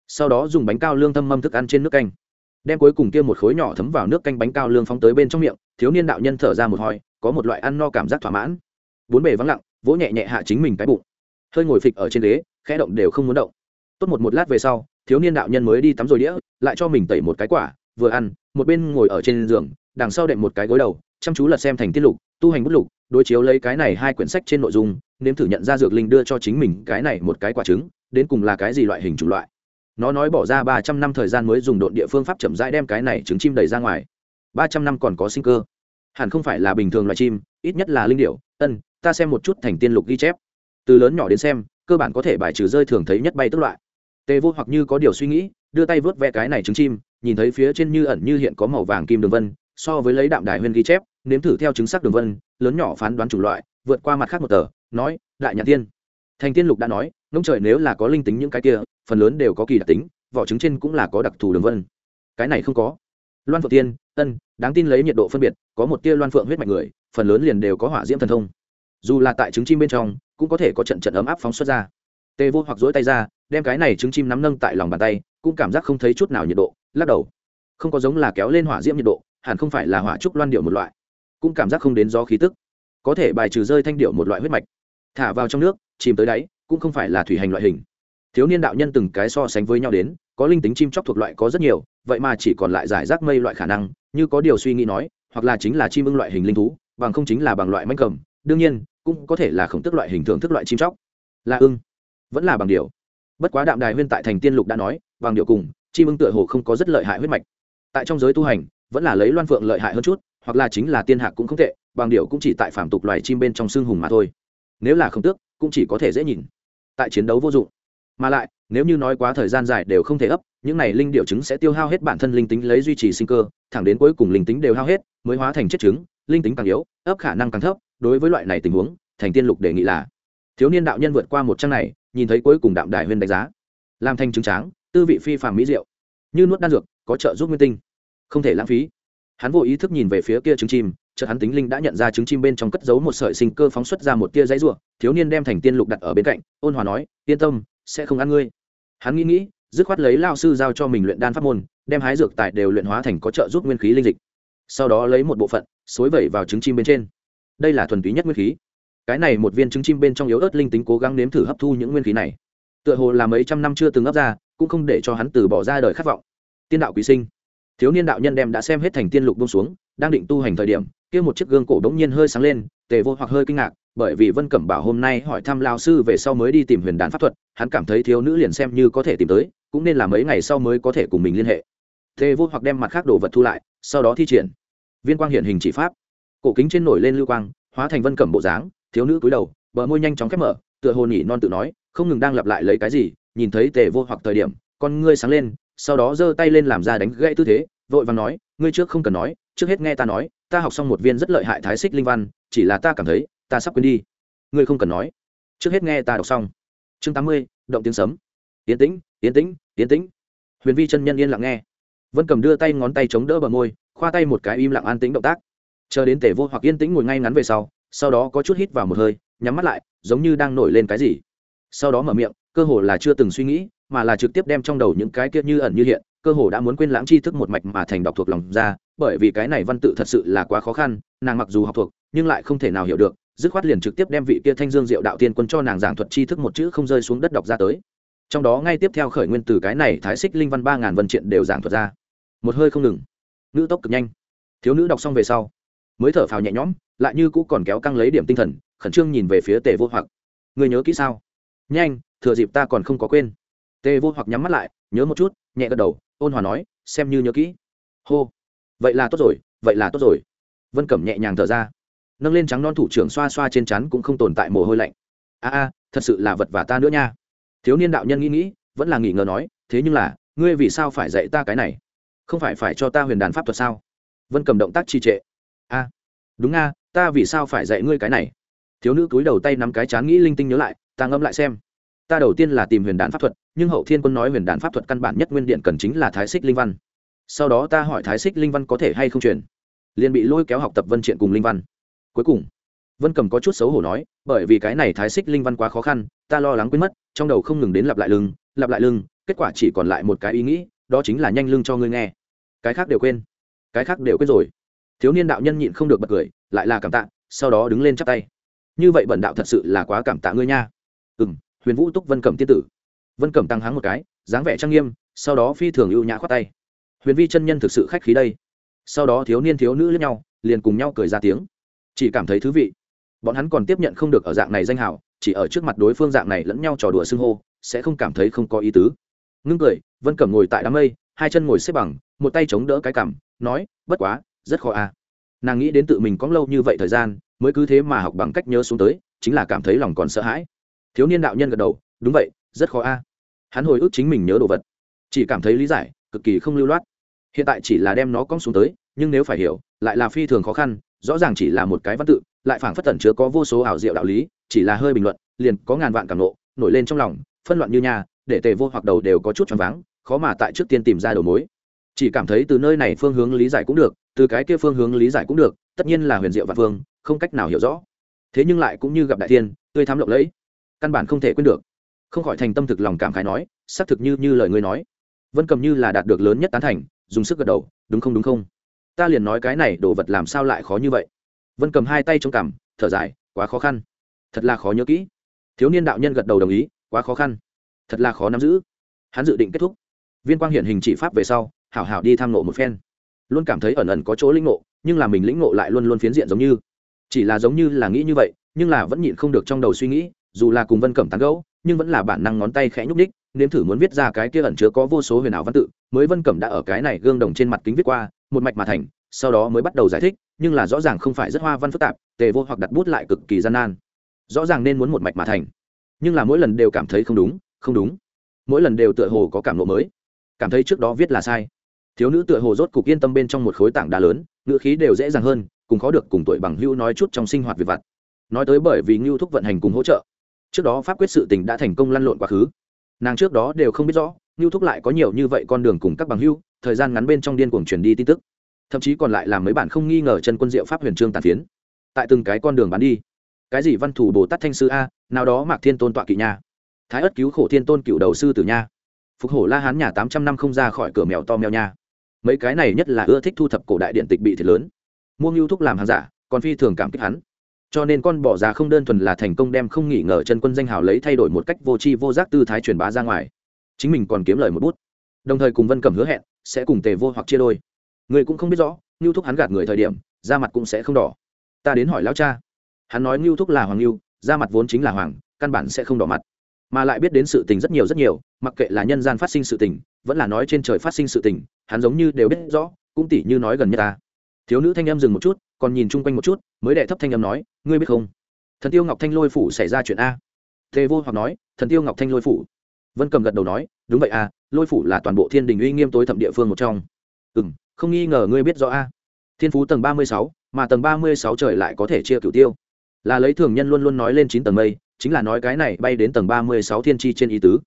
Sau đó dùng bánh cao lương thâm mâm thức ăn trên nước canh đem cuối cùng kia một khối nhỏ thấm vào nước canh bánh cao lương phóng tới bên trong miệng, thiếu niên đạo nhân thở ra một hoi có một loại ăn no cảm giác thỏa mãn. Bốn bề vắng lặng, vỗ nhẹ nhẹ hạ chính mình cái bụng. Hơi ngồi phịch ở trên ghế, khẽ động đều không muốn động. Tốt một một lát về sau, thiếu niên đạo nhân mới đi tắm rồi đĩa, lại cho mình tẩy một cái quả, vừa ăn, một bên ngồi ở trên giường, đằng sau đệm một cái gối đầu, chăm chú lật xem thành tiết lục, tu hành bút lục, đối chiếu lấy cái này hai quyển sách trên nội dung, nếm thử nhận ra dược linh đưa cho chính mình cái này một cái quả trứng, đến cùng là cái gì loại hình chủng loại nó nói bỏ ra ba trăm năm thời gian mới dùng độn địa phương pháp chậm rãi đem cái này trứng chim đẩy ra ngoài. ba trăm năm còn có sinh cơ. Hẳn không phải là bình thường loài chim, ít nhất là linh điệu ân, ta xem một chút thành tiên lục ghi chép. Từ lớn nhỏ đến xem, cơ bản có thể bài trừ rơi thường thấy nhất bay tức loại. Tề vô hoặc như có điều suy nghĩ, đưa tay vớt ve cái này trứng chim, nhìn thấy phía trên như ẩn như hiện có màu vàng kim đường vân, so với lấy đạm đài huyên ghi chép, nếm thử theo chứng sắc đường vân, lớn nhỏ phán đoán chủng loại, vượt qua mặt khác một tờ, nói, đại nhạc tiên. Thành tiên lục đã nói ngông trời nếu là có linh tính những cái kia, phần lớn đều có kỳ đặc tính, vỏ trứng trên cũng là có đặc thù đường vân. Cái này không có. Loan phượng tiên, ân, đáng tin lấy nhiệt độ phân biệt, có một tia loan phượng huyết mạch người, phần lớn liền đều có hỏa diễm thần thông. Dù là tại trứng chim bên trong, cũng có thể có trận trận ấm áp phóng xuất ra. Tê vô hoặc dỗi tay ra, đem cái này trứng chim nắm nâng tại lòng bàn tay, cũng cảm giác không thấy chút nào nhiệt độ, lắc đầu. Không có giống là kéo lên hỏa diễm nhiệt độ, hẳn không phải là hỏa trúc loan điệu một loại. Cũng cảm giác không đến gió khí tức. Có thể bài trừ rơi thanh điệu một loại huyết mạch. Thả vào trong nước, chìm tới đáy cũng không phải là thủy hành loại hình. Thiếu niên đạo nhân từng cái so sánh với nhau đến, có linh tính chim chóc thuộc loại có rất nhiều, vậy mà chỉ còn lại giải rác mây loại khả năng, như có điều suy nghĩ nói, hoặc là chính là chim ưng loại hình linh thú, bằng không chính là bằng loại manh cầm, đương nhiên, cũng có thể là khổng tức loại hình thưởng thức loại chim chóc. Là ưng, vẫn là bằng điều. Bất quá đạm đài huyên tại thành tiên lục đã nói, bằng điều cùng, chim ưng tựa hồ không có rất lợi hại huyết mạch. Tại trong giới tu hành, vẫn là lấy loan phượng lợi hại hơn chút, hoặc là chính là tiên hạc cũng không tệ, bằng điều cũng chỉ tại phạm tục loài chim bên trong xương hùng mà thôi. Nếu là không tước cũng chỉ có thể dễ nhìn. Tại chiến đấu vô dụng. Mà lại, nếu như nói quá thời gian dài đều không thể ấp, những này linh điệu trứng sẽ tiêu hao hết bản thân linh tính lấy duy trì sinh cơ, thẳng đến cuối cùng linh tính đều hao hết, mới hóa thành chất trứng, linh tính càng yếu, ấp khả năng càng thấp, đối với loại này tình huống, thành tiên lục đề nghị là, thiếu niên đạo nhân vượt qua một trang này, nhìn thấy cuối cùng đạm đài huyên đánh giá, làm thành trứng tráng, tư vị phi phàm mỹ diệu, như nuốt đan dược, có trợ giúp nguyên tinh, không thể lãng phí. Hắn vô ý thức nhìn về phía kia trứng chim chợt hắn tính linh đã nhận ra trứng chim bên trong cất giấu một sợi sinh cơ phóng xuất ra một tia giấy rùa, thiếu niên đem thành tiên lục đặt ở bên cạnh ôn hòa nói yên tâm sẽ không ăn ngươi. Hắn nghĩ nghĩ dứt khoát lấy lao sư giao cho mình luyện đan pháp môn đem hái dược tài đều luyện hóa thành có trợ giúp nguyên khí linh dịch. Sau đó lấy một bộ phận xối vẩy vào trứng chim bên trên. Đây là thuần túy nhất nguyên khí. Cái này một viên trứng chim bên trong yếu ớt linh tính cố gắng nếm thử hấp thu những nguyên khí này. Tựa hồ là mấy trăm năm chưa từng ấp ra cũng không để cho hắn từ bỏ ra đời khát vọng. Tiên đạo quý sinh. Thiếu niên đạo nhân đem đã xem hết thành tiên lục bông xuống đang định tu hành thời điểm kia một chiếc gương cổ đống nhiên hơi sáng lên, tề vô hoặc hơi kinh ngạc, bởi vì vân cẩm bảo hôm nay hỏi thăm lao sư về sau mới đi tìm huyền đàn pháp thuật, hắn cảm thấy thiếu nữ liền xem như có thể tìm tới, cũng nên là mấy ngày sau mới có thể cùng mình liên hệ. Tề vô hoặc đem mặt khác đồ vật thu lại, sau đó thi triển. Viên quang hiện hình chỉ pháp. Cổ kính trên nổi lên lưu quang, hóa thành vân cẩm bộ dáng, thiếu nữ cúi đầu, bờ môi nhanh chóng khép mở, tựa hồ nhỉ non tự nói, không ngừng đang lặp lại lấy cái gì, nhìn thấy tề vô hoặc thời điểm, con ngươi sáng lên, sau đó giơ tay lên làm ra đánh gãy tư thế, vội vàng nói, ngươi trước không cần nói trước hết nghe ta nói, ta học xong một viên rất lợi hại thái xích linh văn, chỉ là ta cảm thấy, ta sắp quên đi. Ngươi không cần nói. Trước hết nghe ta đọc xong. Chương tám mươi, động tiếng sấm. Yến tĩnh yến tĩnh yến tĩnh. Huyền vi chân nhân yên lặng nghe. Vân cầm đưa tay ngón tay chống đỡ bờ môi, khoa tay một cái im lặng an tĩnh động tác. Chờ đến tể vô hoặc yên tĩnh ngồi ngay ngắn về sau sau đó có chút hít vào một hơi, nhắm mắt lại, giống như đang nổi lên cái gì. Sau đó mở miệng, cơ hồ là chưa từng suy nghĩ, mà là trực tiếp đem trong đầu những cái kia như ẩn như hiện cơ hồ đã muốn quên lãng tri thức một mạch mà thành đọc thuộc lòng ra, bởi vì cái này văn tự thật sự là quá khó khăn, nàng mặc dù học thuộc, nhưng lại không thể nào hiểu được, dứt khoát liền trực tiếp đem vị kia thanh dương diệu đạo tiên quân cho nàng giảng thuật tri thức một chữ không rơi xuống đất đọc ra tới. Trong đó ngay tiếp theo khởi nguyên từ cái này thái xích linh văn ba ngàn vân triện đều giảng thuật ra. Một hơi không ngừng. Nữ tốc cực nhanh. Thiếu nữ đọc xong về sau, mới thở phào nhẹ nhõm, lại như cũ còn kéo căng lấy điểm tinh thần, khẩn trương nhìn về phía tề vô hoặc. Người nhớ kỹ sao? Nhanh, thừa dịp ta còn không có quên. Tề vô hoặc nhắm mắt lại, nhớ một chút, nhẹ gật đầu ôn hòa nói, xem như nhớ kỹ. Hô. Vậy là tốt rồi, vậy là tốt rồi. Vân cẩm nhẹ nhàng thở ra. Nâng lên trắng non thủ trưởng xoa xoa trên chắn cũng không tồn tại mồ hôi lạnh. A a, thật sự là vật và ta nữa nha. Thiếu niên đạo nhân nghĩ nghĩ, vẫn là nghỉ ngờ nói, thế nhưng là, ngươi vì sao phải dạy ta cái này? Không phải phải cho ta huyền đàn pháp thuật sao? Vân cầm động tác trì trệ. A. Đúng nga ta vì sao phải dạy ngươi cái này? Thiếu nữ cúi đầu tay nắm cái chán nghĩ linh tinh nhớ lại, ta ngẫm lại xem. Ta đầu tiên là tìm huyền đàn pháp thuật nhưng hậu thiên quân nói huyền đàn pháp thuật căn bản nhất nguyên điện cần chính là thái xích linh văn. Sau đó ta hỏi thái xích linh văn có thể hay không truyền? Liền bị lôi kéo học tập vân triện cùng linh văn. Cuối cùng, vân cầm có chút xấu hổ nói, bởi vì cái này thái xích linh văn quá khó khăn, ta lo lắng quên mất, trong đầu không ngừng đến lặp lại lưng, lặp lại lưng, kết quả chỉ còn lại một cái ý nghĩ, đó chính là nhanh lưng cho ngươi nghe. Cái khác đều quên. Cái khác đều quên rồi. Thiếu niên đạo nhân nhịn không được bật cười, lại là cảm tạ, sau đó đứng lên chắp tay. Như vậy bẩn đạo thật sự là quá cảm tạ ngươi nha. Ừ m huyền vũ túc vân cẩm tiên tử vân cẩm tăng háng một cái, dáng vẻ trang nghiêm, sau đó phi thường ưu nhã khoát tay. Huyền vi chân nhân thực sự khách khí đây. Sau đó thiếu niên thiếu nữ lẫn nhau, liền cùng nhau cười ra tiếng. Chỉ cảm thấy thú vị. Bọn hắn còn tiếp nhận không được ở dạng này danh hào, chỉ ở trước mặt đối phương dạng này lẫn nhau trò đùa xưng hô, sẽ không cảm thấy không có ý tứ. Ngưng cười, vân cẩm ngồi tại đám mây, hai chân ngồi xếp bằng, một tay chống đỡ cái cằm, nói, bất quá, rất khó à. Nàng nghĩ đến tự mình có lâu như vậy thời gian, mới cứ thế mà học bằng cách nhớ xuống tới, chính là cảm thấy lòng còn sợ hãi. Thiếu niên đạo nhân gật đầu, đúng vậy rất khó a. Hắn hồi ức chính mình nhớ đồ vật. Chỉ cảm thấy lý giải, cực kỳ không lưu loát. Hiện tại chỉ là đem nó cong xuống tới, nhưng nếu phải hiểu, lại là phi thường khó khăn, rõ ràng chỉ là một cái văn tự, lại phảng phất tẩn chứa có vô số ảo diệu đạo lý, chỉ là hơi bình luận, liền có ngàn vạn cảm nộ, nổi lên trong lòng, phân loạn như nhà, để tề vô hoặc đầu đều có chút choáng váng, khó mà tại trước tiên tìm ra đầu mối. Chỉ cảm thấy từ nơi này phương hướng lý giải cũng được, từ cái kia phương hướng lý giải cũng được, tất nhiên là huyền diệu và phương, không cách nào hiểu rõ. Thế nhưng lại cũng như gặp đại thiên, tươi thắm lộng lẫy, căn bản không thể quên được không khỏi thành tâm thực lòng cảm khái nói, xác thực như như lời ngươi nói. Vân cầm như là đạt được lớn nhất tán thành, dùng sức gật đầu, đúng không đúng không? Ta liền nói cái này đồ vật làm sao lại khó như vậy? Vân cầm hai tay trong cằm, thở dài, quá khó khăn. Thật là khó nhớ kỹ. Thiếu niên đạo nhân gật đầu đồng ý, quá khó khăn. Thật là khó nắm giữ. Hắn dự định kết thúc. Viên quang hiện hình chỉ pháp về sau, hảo hảo đi tham nộ một phen. Luôn cảm thấy ẩn ẩn có chỗ lĩnh ngộ, nhưng là mình lĩnh ngộ lại luôn luôn phiến diện giống như. Chỉ là giống như là nghĩ như vậy, nhưng là vẫn nhịn không được trong đầu suy nghĩ, dù là cùng vân cẩm tán gẫu nhưng vẫn là bản năng ngón tay khẽ nhúc đích nếm thử muốn viết ra cái kia ẩn chứa có vô số huyền ảo văn tự, mới vân cẩm đã ở cái này gương đồng trên mặt kính viết qua, một mạch mà thành, sau đó mới bắt đầu giải thích, nhưng là rõ ràng không phải rất hoa văn phức tạp, tề vô hoặc đặt bút lại cực kỳ gian nan. Rõ ràng nên muốn một mạch mà thành. Nhưng là mỗi lần đều cảm thấy không đúng không đúng. Mỗi lần đều tựa hồ có cảm lộ mới. Cảm thấy trước đó viết là sai. Thiếu nữ tựa hồ rốt cục yên tâm bên trong một khối tảng đá lớn, ngữ khí đều dễ dàng hơn, cùng khó được cùng tuổi bằng hưu nói chút trong sinh hoạt việc vặt. Nói tới bởi vì ngưu thúc vận hành cùng hỗ trợ trước đó pháp quyết sự tình đã thành công lăn lộn quá khứ. Nàng trước đó đều không biết rõ ngưu thúc lại có nhiều như vậy con đường cùng các bằng hưu thời gian ngắn bên trong điên cuồng truyền đi tin tức. Thậm chí còn lại làm mấy bản không nghi ngờ chân quân diệu pháp huyền trương tàn phiến. Tại từng cái con đường bán đi. Cái gì văn thủ bồ tát thanh sư a, nào đó mạc thiên tôn tọa kỵ nha. Thái ất cứu khổ thiên tôn cựu đầu sư tử nha. Phục hổ la hán nhà tám trăm năm không ra khỏi cửa mèo to mèo nha. Mấy cái này nhất là ưa thích thu thập cổ đại điện tịch bị thiệt lớn. Mua ngưu thúc làm hàng giả, còn phi thường cảm kích hắn cho nên con bỏ ra không đơn thuần là thành công đem không nghỉ ngờ chân quân danh hào lấy thay đổi một cách vô tri vô giác tư thái truyền bá ra ngoài. Chính mình còn kiếm lời một bút. Đồng thời cùng vân cẩm hứa hẹn, sẽ cùng tề vô hoặc chia đôi. Người cũng không biết rõ ngưu thúc hắn gạt người thời điểm, da mặt cũng sẽ không đỏ. Ta đến hỏi lão cha. Hắn nói ngưu thúc là hoàng ngưu da mặt vốn chính là hoàng, căn bản sẽ không đỏ mặt. Mà lại biết đến sự tình rất nhiều rất nhiều, mặc kệ là nhân gian phát sinh sự tình, vẫn là nói trên trời phát sinh sự tình, hắn giống như đều biết rõ, cũng tỉ như nói gần như ta. Thiếu nữ thanh em dừng một chút còn nhìn chung quanh một chút, mới đệ thấp thanh âm nói, ngươi biết không? Thần tiêu ngọc thanh lôi phủ xảy ra chuyện a. Tề vô hoặc nói, thần tiêu ngọc thanh lôi phủ. Vân cầm gật đầu nói, đúng vậy a, lôi phủ là toàn bộ thiên đình uy nghiêm tối thẩm địa phương một trong. Ừ m không nghi ngờ ngươi biết rõ a. Thiên phú tầng ba mươi sáu, mà tầng ba mươi sáu trời lại có thể chia cửu tiêu. Là lấy thường nhân luôn luôn nói lên chín tầng mây, chính là nói cái này bay đến tầng ba mươi sáu thiên tri trên ý tứ.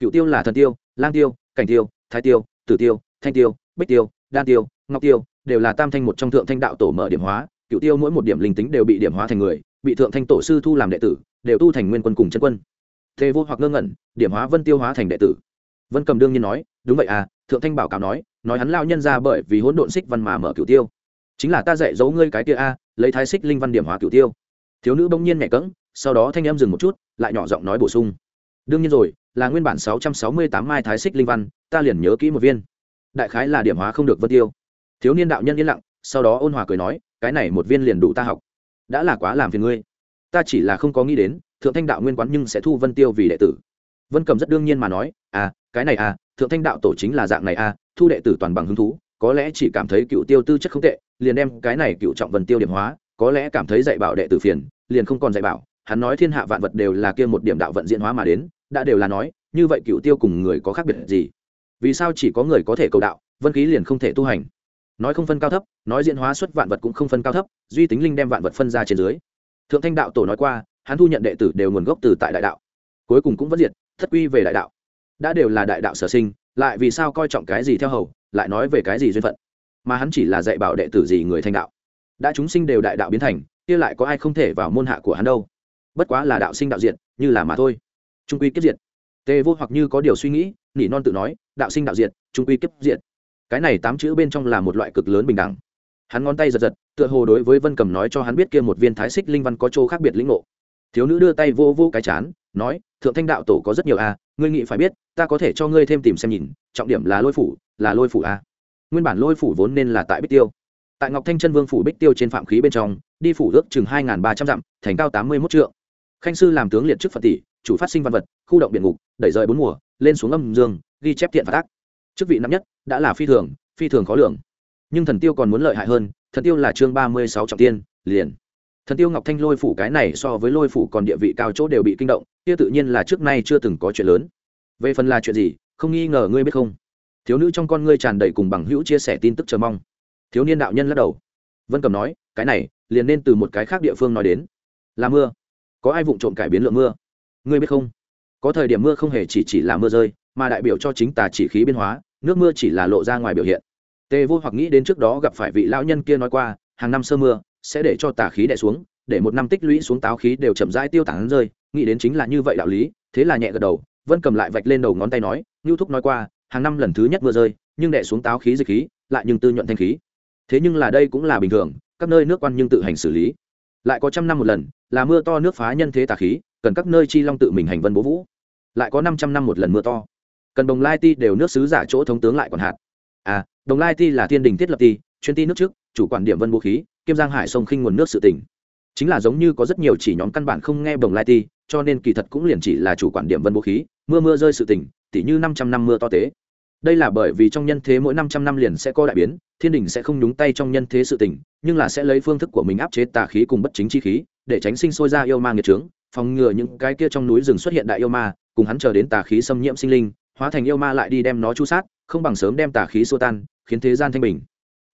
Cựu tiêu là thần tiêu, lang tiêu, cảnh tiêu, thái tiêu, tử tiêu, thanh tiêu, bích tiêu, đan tiêu, ngọc tiêu đều là tam thanh một trong thượng thanh đạo tổ mở điểm hóa cựu tiêu mỗi một điểm linh tính đều bị điểm hóa thành người, bị thượng thanh tổ sư thu làm đệ tử, đều tu thành nguyên quân cùng chân quân. Thế vô hoặc ngơ ngẩn, điểm hóa vân tiêu hóa thành đệ tử. Vân cầm đương nhiên nói, đúng vậy à thượng thanh bảo cáo nói nói hắn lao nhân ra bởi vì hỗn độn xích văn mà mở cửu tiêu. Chính là ta dạy dấu ngươi cái kia a, lấy thái xích linh văn điểm hóa cửu tiêu. Thiếu nữ bỗng nhiên nhẹ cẫng, sau đó thanh em dừng một chút, lại nhỏ giọng nói bổ sung, đương nhiên rồi, là nguyên bản sáu trăm sáu mươi tám mai thái xích linh văn, ta liền nhớ kỹ một viên. Đại khái là điểm hóa không được vân tiêu thiếu niên đạo nhân yên lặng, sau đó ôn hòa cười nói, cái này một viên liền đủ ta học. Đã là quá làm phiền ngươi. Ta chỉ là không có nghĩ đến, thượng thanh đạo nguyên quán nhưng sẽ thu vân tiêu vì đệ tử. Vân cầm rất đương nhiên mà nói à cái này à thượng thanh đạo tổ chính là dạng này à thu đệ tử toàn bằng hứng thú, có lẽ chỉ cảm thấy cựu tiêu tư chất không tệ, liền đem cái này cựu trọng vân tiêu điểm hóa, có lẽ cảm thấy dạy bảo đệ tử phiền, liền không còn dạy bảo. Hắn nói thiên hạ vạn vật đều là kia một điểm đạo vận diễn hóa mà đến, đã đều là nói, như vậy cựu tiêu cùng người có khác biệt gì? Vì sao chỉ có người có thể cầu đạo, vân khí liền không thể tu hành? Nói không phân cao thấp nói diễn hóa xuất vạn vật cũng không phân cao thấp duy tính linh đem vạn vật phân ra trên dưới. Thượng thanh đạo tổ nói qua hắn thu nhận đệ tử đều nguồn gốc từ tại đại đạo. Cuối cùng cũng vẫn diệt thất quy về đại đạo. Đã đều là đại đạo sở sinh lại vì sao coi trọng cái gì theo hầu lại nói về cái gì duyên phận? Mà hắn chỉ là dạy bảo đệ tử gì người thanh đạo. Đã chúng sinh đều đại đạo biến thành kia lại có ai không thể vào môn hạ của hắn đâu? Bất quá là đạo sinh đạo diệt, như là mà thôi. Trung quy kiếp diệt. Tề vô hoặc như có điều suy nghĩ nỉ non tự nói đạo sinh đạo diệt trung quy kiếp diệt cái này tám chữ bên trong là một loại cực lớn bình đẳng. Hắn ngón tay giật giật, tựa hồ đối với vân cầm nói cho hắn biết kia một viên thái xích linh văn có chỗ khác biệt lĩnh ngộ. Thiếu nữ đưa tay vô vô cái chán, nói, thượng thanh đạo tổ có rất nhiều a, ngươi nghĩ phải biết, ta có thể cho ngươi thêm tìm xem nhìn, trọng điểm là lôi phủ, là lôi phủ a. Nguyên bản lôi phủ vốn nên là tại bích tiêu. Tại ngọc thanh chân vương phủ bích tiêu trên phạm khí bên trong, đi phủ ước chừng hai ba trăm dặm, thành cao tám mươi một trượng. Khanh sư làm tướng liệt chức phật tỷ, chủ phát sinh văn vật, khu động biển ngục, đẩy rời bốn mùa, lên xuống âm dương, ghi chép thiện phạt ác chức vị năm nhất đã là phi thường phi thường khó lường. Nhưng thần tiêu còn muốn lợi hại hơn, thần tiêu là chương ba mươi sáu trọng tiên, liền. Thần tiêu ngọc thanh lôi phủ cái này so với lôi phủ còn địa vị cao chỗ đều bị kinh động, kia tự nhiên là trước nay chưa từng có chuyện lớn. Về phần là chuyện gì, không nghi ngờ ngươi biết không? Thiếu nữ trong con ngươi tràn đầy cùng bằng hữu chia sẻ tin tức chờ mong. Thiếu niên đạo nhân lắc đầu. Vân cầm nói, cái này, liền nên từ một cái khác địa phương nói đến. Là mưa. Có ai vụng trộm cải biến lượng mưa? Ngươi biết không? Có thời điểm mưa không hề chỉ chỉ là mưa rơi mà đại biểu cho chính tà chỉ khí biến hóa, nước mưa chỉ là lộ ra ngoài biểu hiện. Tề vô hoặc nghĩ đến trước đó gặp phải vị lão nhân kia nói qua, hàng năm sơ mưa sẽ để cho tà khí đè xuống, để một năm tích lũy xuống táo khí đều chậm rãi tiêu tán rơi, nghĩ đến chính là như vậy đạo lý, thế là nhẹ gật đầu, vân cầm lại vạch lên đầu ngón tay nói, ngưu thúc nói qua, hàng năm lần thứ nhất mưa rơi, nhưng đè xuống táo khí dịch khí, lại nhưng tư nhuận thanh khí. Thế nhưng là đây cũng là bình thường, các nơi nước quan nhưng tự hành xử lý. Lại có trăm năm một lần, là mưa to nước phá nhân thế tà khí, cần các nơi chi long tự mình hành vân bố vũ. Lại có năm trăm năm một lần mưa to cần đồng lai ti đều nước sứ giả chỗ thống tướng lại còn hạt à đồng lai ti là thiên đình thiết lập ti, chuyên ti nước trước, chủ quản điểm vân vũ khí, kiêm giang hải sông khinh nguồn nước sự tỉnh. Chính là giống như có rất nhiều chỉ nhóm căn bản không nghe đồng lai ti, cho nên kỳ thật cũng liền chỉ là chủ quản điểm vân vũ khí, mưa mưa rơi sự tỉnh tỷ như năm trăm năm mưa to tế. Đây là bởi vì trong nhân thế mỗi năm trăm năm liền sẽ có đại biến, thiên đình sẽ không nhúng tay trong nhân thế sự tỉnh, nhưng là sẽ lấy phương thức của mình áp chế tà khí cùng bất chính chi khí, để tránh sinh sôi ra yêu ma nghiệt trướng phòng ngừa những cái kia trong núi rừng xuất hiện đại yêu ma, cùng hắn chờ đến tà khí xâm nhiễm sinh linh hóa thành yêu ma lại đi đem nó chu sát, không bằng sớm đem tà khí xua tan, khiến thế gian thanh bình.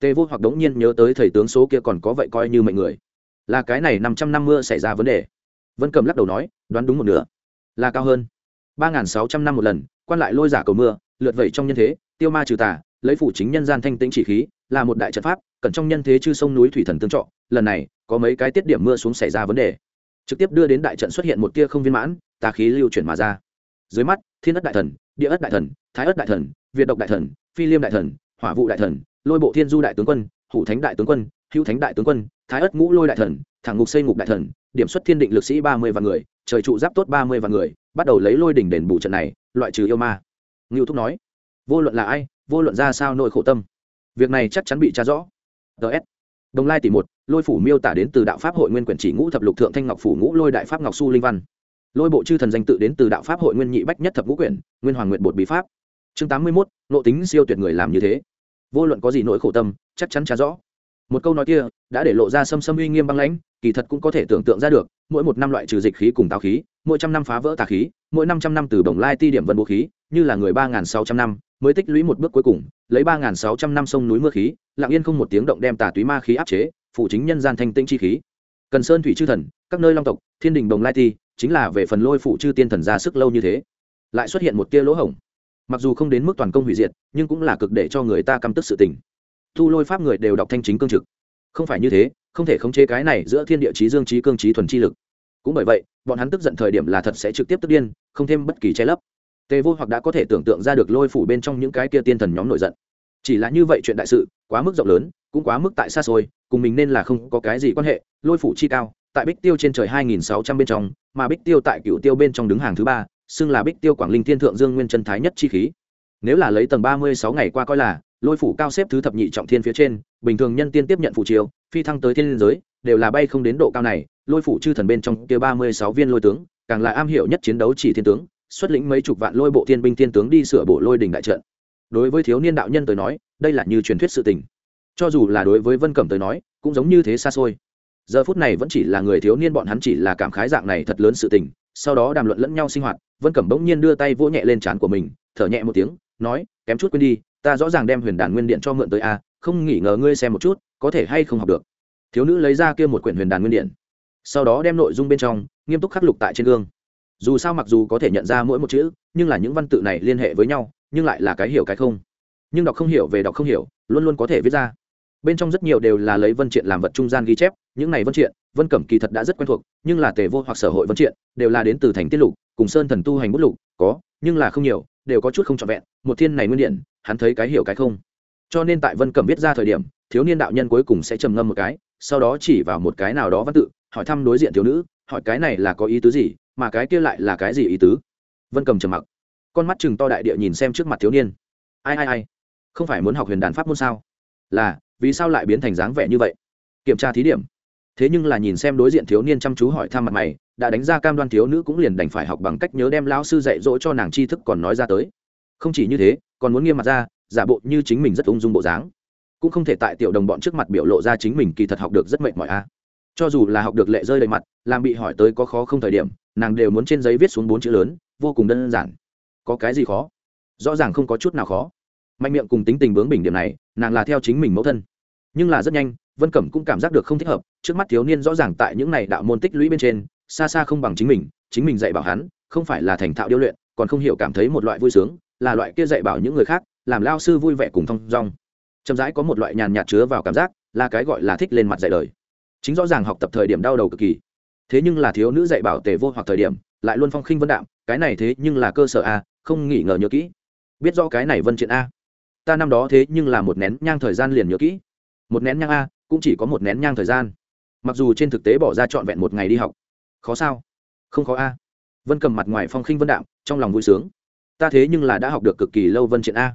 Tề vô hoặc đống nhiên nhớ tới thầy tướng số kia còn có vậy coi như mệnh người. Là cái này năm trăm năm mưa xảy ra vấn đề. Vân cầm lắc đầu nói, đoán đúng một nửa. Là cao hơn. ba n g h n sáu trăm năm một lần, quan lại lôi giả cầu mưa, lượt vẩy trong nhân thế, tiêu ma trừ tà, lấy phủ chính nhân gian thanh tĩnh chỉ khí, là một đại trận pháp cẩn trong nhân thế chư sông núi thủy thần tương trọ lần này, có mấy cái tiết điểm mưa xuống xảy ra vấn đề. Trực tiếp đưa đến đại trận xuất hiện một tia không viên mãn, tà khí lưu chuyển mà ra. Dưới mắt thiên ất đại thần, địa ất đại thần, thái ất đại thần, việt độc đại thần, phi liêm đại thần, hỏa vụ đại thần, lôi bộ thiên du đại tướng quân, hủ thánh đại tướng quân, hữu thánh đại tướng quân, thái ất ngũ lôi đại thần, thẳng ngục xây ngục đại thần, điểm xuất thiên định lực sĩ ba mươi vạn người, trời trụ giáp tốt ba mươi vạn người, bắt đầu lấy lôi đỉnh đền bù trận này, loại trừ yêu ma. Ngưu thúc nói, vô luận là ai, vô luận ra sao nội khổ tâm, việc này chắc chắn bị tra rõ. Ts đồng lai tỷ một, lôi phủ miêu tả đến từ đạo pháp hội nguyên quyển chỉ ngũ thập lục thượng thanh ngọc phủ ngũ lôi đại pháp ngọc su linh văn lôi bộ chư thần danh tự đến từ đạo pháp hội nguyên nhị bách nhất thập ngũ quyển, nguyên hoàng nguyện bột bí pháp. Chương tám mươi mốt, nộ tính siêu tuyệt người làm như thế. Vô luận có gì nỗi khổ tâm, chắc chắn trả rõ. Một câu nói kia, đã để lộ ra xâm xâm uy nghiêm băng lãnh, kỳ thật cũng có thể tưởng tượng ra được, mỗi một năm loại trừ dịch khí cùng táo khí, mỗi trăm năm phá vỡ tà khí, mỗi năm trăm năm từ bồng lai ti điểm vân vũ khí, như là người ba n sáu trăm năm, mới tích lũy một bước cuối cùng, lấy ba n sáu trăm năm sông núi mưa khí, lặng yên không một tiếng động đem tà túy ma khí áp chế, phụ chính nhân gian thanh tĩnh chi khí. Cần sơn thủy chư thần, các nơi long tộc, thiên đình đồng lai ti chính là về phần lôi phụ chư tiên thần ra sức lâu như thế, lại xuất hiện một tia lỗ hổng. Mặc dù không đến mức toàn công hủy diệt, nhưng cũng là cực để cho người ta căm tức sự tình. Thu lôi pháp người đều đọc thanh chính cương trực. Không phải như thế, không thể khống chế cái này giữa thiên địa chí dương trí cương trí thuần chi lực. Cũng bởi vậy, bọn hắn tức giận thời điểm là thật sẽ trực tiếp tức điên, không thêm bất kỳ che lấp. Tề vô hoặc đã có thể tưởng tượng ra được lôi phủ bên trong những cái kia tiên thần nhóm nổi giận. Chỉ là như vậy chuyện đại sự, quá mức rộng lớn, cũng quá mức tại xa xôi, cùng mình nên là không có cái gì quan hệ, lôi phủ chi cao, tại bích tiêu trên trời hai nghìn sáu trăm bên trong mà bích tiêu tại cựu tiêu bên trong đứng hàng thứ ba, xưng là bích tiêu quảng linh thiên thượng dương nguyên chân thái nhất chi khí. Nếu là lấy tầng ba mươi sáu ngày qua coi là, lôi phủ cao xếp thứ thập nhị trọng thiên phía trên, bình thường nhân tiên tiếp nhận phủ chiếu phi thăng tới thiên liên giới, đều là bay không đến độ cao này, lôi phủ chư thần bên trong kia ba mươi sáu viên lôi tướng, càng là am hiểu nhất chiến đấu chỉ thiên tướng, xuất lĩnh mấy chục vạn lôi bộ thiên binh thiên tướng đi sửa bộ lôi đình đại trận. Đối với thiếu niên đạo nhân tới nói, đây là như truyền thuyết sự tình. Cho dù là đối với vân cẩm tới nói, cũng giống như thế xa xôi giờ phút này vẫn chỉ là người thiếu niên, bọn hắn chỉ là cảm khái dạng này thật lớn sự tình, sau đó đàm luận lẫn nhau sinh hoạt, vân cẩm bỗng nhiên đưa tay vỗ nhẹ lên trán của mình, thở nhẹ một tiếng, nói, kém chút quên đi, ta rõ ràng đem huyền đàn nguyên điện cho mượn tới a, không nghỉ ngờ ngươi xem một chút, có thể hay không học được. Thiếu nữ lấy ra kia một quyển huyền đàn nguyên điện, sau đó đem nội dung bên trong, nghiêm túc khắc lục tại trên gương. Dù sao mặc dù có thể nhận ra mỗi một chữ, nhưng là những văn tự này liên hệ với nhau, nhưng lại là cái hiểu cái không. Nhưng đọc không hiểu về đọc không hiểu, luôn luôn có thể viết ra. Bên trong rất nhiều đều là lấy vân triện làm vật trung gian ghi chép những này vân triện, vân cẩm kỳ thật đã rất quen thuộc, nhưng là tề vô hoặc sở hội vân triện, đều là đến từ thành tiết lục, cùng sơn thần tu hành bút lục, có, nhưng là không nhiều, đều có chút không trọn vẹn, một thiên này nguyên điện, hắn thấy cái hiểu cái không. Cho nên tại vân cẩm viết ra thời điểm, thiếu niên đạo nhân cuối cùng sẽ trầm ngâm một cái, sau đó chỉ vào một cái nào đó văn tự, hỏi thăm đối diện thiếu nữ, hỏi cái này là có ý tứ gì, mà cái kia lại là cái gì ý tứ? Vân cầm trầm mặc, con mắt chừng to đại địa nhìn xem trước mặt thiếu niên. Ai ai ai? Không phải muốn học huyền đàn pháp môn sao? Là, vì sao lại biến thành dáng vẻ như vậy? Kiểm tra thí điểm thế nhưng là nhìn xem đối diện thiếu niên chăm chú hỏi thăm mặt mày, đã đánh ra cam đoan thiếu nữ cũng liền đành phải học bằng cách nhớ đem lão sư dạy dỗ cho nàng tri thức còn nói ra tới. Không chỉ như thế, còn muốn nghiêm mặt ra, giả bộ như chính mình rất ung dung bộ dáng. Cũng không thể tại tiểu đồng bọn trước mặt biểu lộ ra chính mình kỳ thật học được rất mệt mỏi a. Cho dù là học được lệ rơi đầy mặt, làm bị hỏi tới có khó không thời điểm, nàng đều muốn trên giấy viết xuống bốn chữ lớn, vô cùng đơn giản. Có cái gì khó? Rõ ràng không có chút nào khó. Mạnh miệng cùng tính tình bướng bình điểm này, nàng là theo chính mình mẫu thân. Nhưng là rất nhanh vân cẩm cũng cảm giác được không thích hợp, trước mắt thiếu niên rõ ràng tại những này đạo môn tích lũy bên trên, xa xa không bằng chính mình chính mình dạy bảo hắn, không phải là thành thạo điêu luyện, còn không hiểu cảm thấy một loại vui sướng, là loại kia dạy bảo những người khác, làm lao sư vui vẻ cùng thong dong. Chậm rãi có một loại nhàn nhạt chứa vào cảm giác, là cái gọi là thích lên mặt dạy đời. Chính rõ ràng học tập thời điểm đau đầu cực kỳ. Thế nhưng là thiếu nữ dạy bảo tề vô hoặc thời điểm, lại luôn phong khinh vân đạm, cái này thế nhưng là cơ sở a, không nghỉ ngờ nhớ kỹ. Biết rõ cái này vân chuyện a. Ta năm đó thế nhưng là một nén nhang thời gian liền nhớ kỹ. Một nén nhang a cũng chỉ có một nén nhang thời gian. Mặc dù trên thực tế bỏ ra trọn vẹn một ngày đi học. Khó sao? Không khó a. Vân cầm mặt ngoài phong khinh vân đạm, trong lòng vui sướng. Ta thế nhưng là đã học được cực kỳ lâu vân triện a.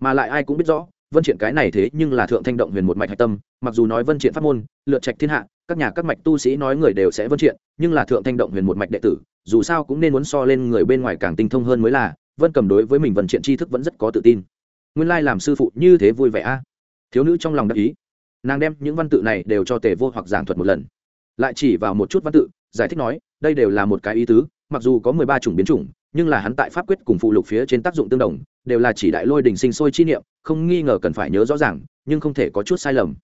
Mà lại ai cũng biết rõ, vân triện cái này thế nhưng là thượng thanh động huyền một mạch hạch tâm. Mặc dù nói vân triện pháp môn, lượt trạch thiên hạ, các nhà các mạch tu sĩ nói người đều sẽ vân triện, nhưng là thượng thanh động huyền một mạch đệ tử, dù sao cũng nên muốn so lên người bên ngoài càng tinh thông hơn mới là, vân cầm đối với mình vân triện tri thức vẫn rất có tự tin. Nguyên lai làm sư phụ như thế vui vẻ a. Thiếu nữ trong lòng đắc ý nàng đem những văn tự này đều cho tề vô hoặc giảng thuật một lần. Lại chỉ vào một chút văn tự, giải thích nói, đây đều là một cái ý tứ, mặc dù có mười ba chủng biến chủng, nhưng là hắn tại pháp quyết cùng phụ lục phía trên tác dụng tương đồng, đều là chỉ đại lôi đình sinh sôi chi niệm, không nghi ngờ cần phải nhớ rõ ràng, nhưng không thể có chút sai lầm.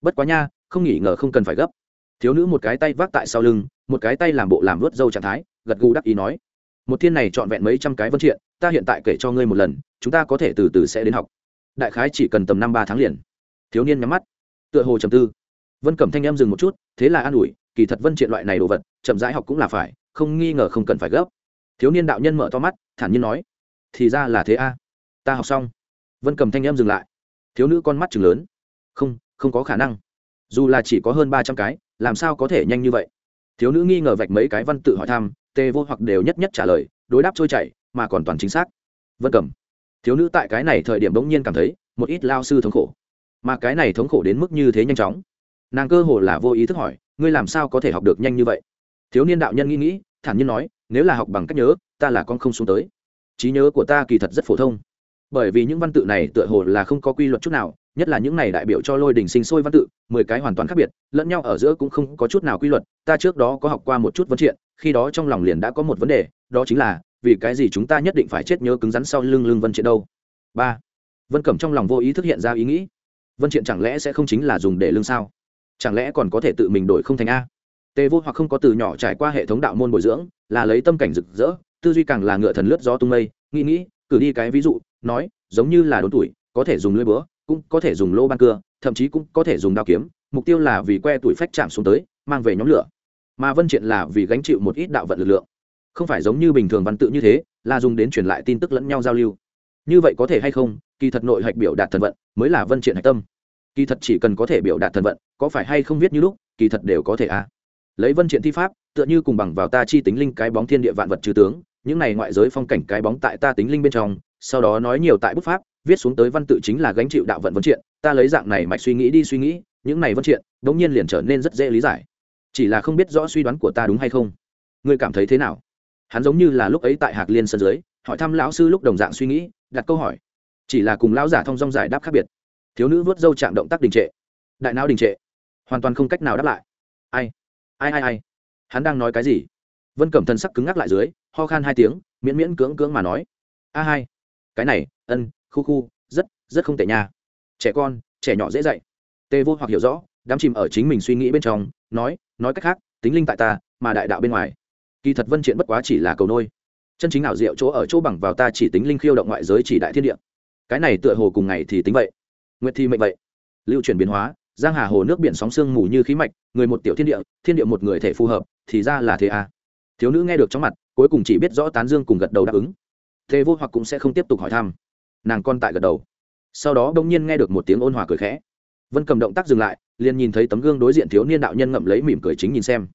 Bất quá nha, không nghi ngờ không cần phải gấp. Thiếu nữ một cái tay vác tại sau lưng, một cái tay làm bộ làm vớt dâu trạng thái, gật gù đắc ý nói, một thiên này trọn vẹn mấy trăm cái vân triện, ta hiện tại kể cho ngươi một lần, chúng ta có thể từ từ sẽ đến học. Đại khái chỉ cần tầm năm ba tháng liền. Thiếu niên nhắm mắt tựa hồ trầm tư. Vân cẩm thanh em dừng một chút, thế là an ủi, kỳ thật vân triện loại này đồ vật, chậm rãi học cũng là phải, không nghi ngờ không cần phải gấp. Thiếu niên đạo nhân mở to mắt, thản nhiên nói, thì ra là thế a. Ta học xong. Vân cầm thanh em dừng lại. Thiếu nữ con mắt chừng lớn. Không không có khả năng. Dù là chỉ có hơn ba trăm cái, làm sao có thể nhanh như vậy? Thiếu nữ nghi ngờ vạch mấy cái văn tự hỏi thăm, tê vô hoặc đều nhất nhất trả lời, đối đáp trôi chảy, mà còn toàn chính xác. Vân cầm thiếu nữ tại cái này thời điểm bỗng nhiên cảm thấy, một ít lao sư thống khổ mà cái này thống khổ đến mức như thế nhanh chóng. Nàng cơ hồ là vô ý thức hỏi, ngươi làm sao có thể học được nhanh như vậy? Thiếu niên đạo nhân nghĩ nghĩ, thản nhiên nói, nếu là học bằng cách nhớ, ta là con không xuống tới. Trí nhớ của ta kỳ thật rất phổ thông. Bởi vì những văn tự này tựa hồ là không có quy luật chút nào, nhất là những này đại biểu cho lôi đình sinh sôi văn tự, mười cái hoàn toàn khác biệt, lẫn nhau ở giữa cũng không có chút nào quy luật. Ta trước đó có học qua một chút vấn triện khi đó trong lòng liền đã có một vấn đề, đó chính là, vì cái gì chúng ta nhất định phải chết nhớ cứng rắn sau lưng lưng vân triện đâu? Ba. Vân cẩm trong lòng vô ý thức hiện ra ý nghĩ vân triện chẳng lẽ sẽ không chính là dùng để lương sao? Chẳng lẽ còn có thể tự mình đổi không thành a? Tề vô hoặc không có từ nhỏ trải qua hệ thống đạo môn bồi dưỡng, là lấy tâm cảnh rực rỡ, tư duy càng là ngựa thần lướt gió tung mây, nghĩ nghĩ, cử đi cái ví dụ, nói, giống như là đốn tuổi, có thể dùng lưỡi búa, cũng có thể dùng lô ban cưa, thậm chí cũng có thể dùng đao kiếm, mục tiêu là vì que tuổi phách chạm xuống tới, mang về nhóm lửa. Mà vân triện là vì gánh chịu một ít đạo vận lực lượng. Không phải giống như bình thường văn tự như thế, là dùng đến truyền lại tin tức lẫn nhau giao lưu. Như vậy có thể hay không kỳ thật nội hạch biểu đạt thần vận mới là vân triện hạch tâm. Kỳ thật chỉ cần có thể biểu đạt thần vận, có phải hay không viết như lúc, kỳ thật đều có thể a. À. lấy vân triện thi pháp, tựa như cùng bằng vào ta chi tính linh cái bóng thiên địa vạn vật trừ tướng, những này ngoại giới phong cảnh cái bóng tại ta tính linh bên trong, sau đó nói nhiều tại bút pháp, viết xuống tới văn tự chính là gánh chịu đạo vận vân triện, ta lấy dạng này mạch suy nghĩ đi suy nghĩ, những này vân triện, đống nhiên liền trở nên rất dễ lý giải. Chỉ là không biết rõ suy đoán của ta đúng hay không. Ngươi cảm thấy thế nào? Hắn giống như là lúc ấy tại hạc liên sân dưới, hỏi thăm lão sư lúc đồng dạng suy nghĩ, đặt câu hỏi chỉ là cùng lão giả thông dong giải đáp khác biệt. Thiếu nữ vớt dâu chạm động tác đình trệ. Đại não đình trệ. Hoàn toàn không cách nào đáp lại. Ai? Ai ai ai? Hắn đang nói cái gì? Vân cẩm thần sắc cứng ngắc lại dưới, ho khan hai tiếng, miễn miễn cưỡng cưỡng mà nói. A hai. Cái này, ân, khu khu, rất rất không tệ nha. Trẻ con, trẻ nhỏ dễ dạy. Tê vô hoặc hiểu rõ đám chìm ở chính mình suy nghĩ bên trong, nói nói cách khác, tính linh tại ta, mà đại đạo bên ngoài. Kỳ thật vân triện bất quá chỉ là cầu nôi. Chân chính ảo diệu chỗ ở chỗ bằng vào ta chỉ tính linh khiêu động ngoại giới chỉ đại thiên địa cái này tựa hồ cùng ngày thì tính vậy. Nguyệt thi mệnh vậy. Lưu chuyển biến hóa, giang hà hồ nước biển sóng sương mù như khí mạch, người một tiểu thiên địa thiên địa một người thể phù hợp, thì ra là thế à. thiếu nữ nghe được trong mặt, cuối cùng chỉ biết rõ tán dương cùng gật đầu đáp ứng. Thế vô hoặc cũng sẽ không tiếp tục hỏi thăm. Nàng con tại gật đầu. Sau đó đông nhiên nghe được một tiếng ôn hòa cười khẽ. Vân cầm động tác dừng lại, liền nhìn thấy tấm gương đối diện thiếu niên đạo nhân ngậm lấy mỉm cười chính nhìn xem.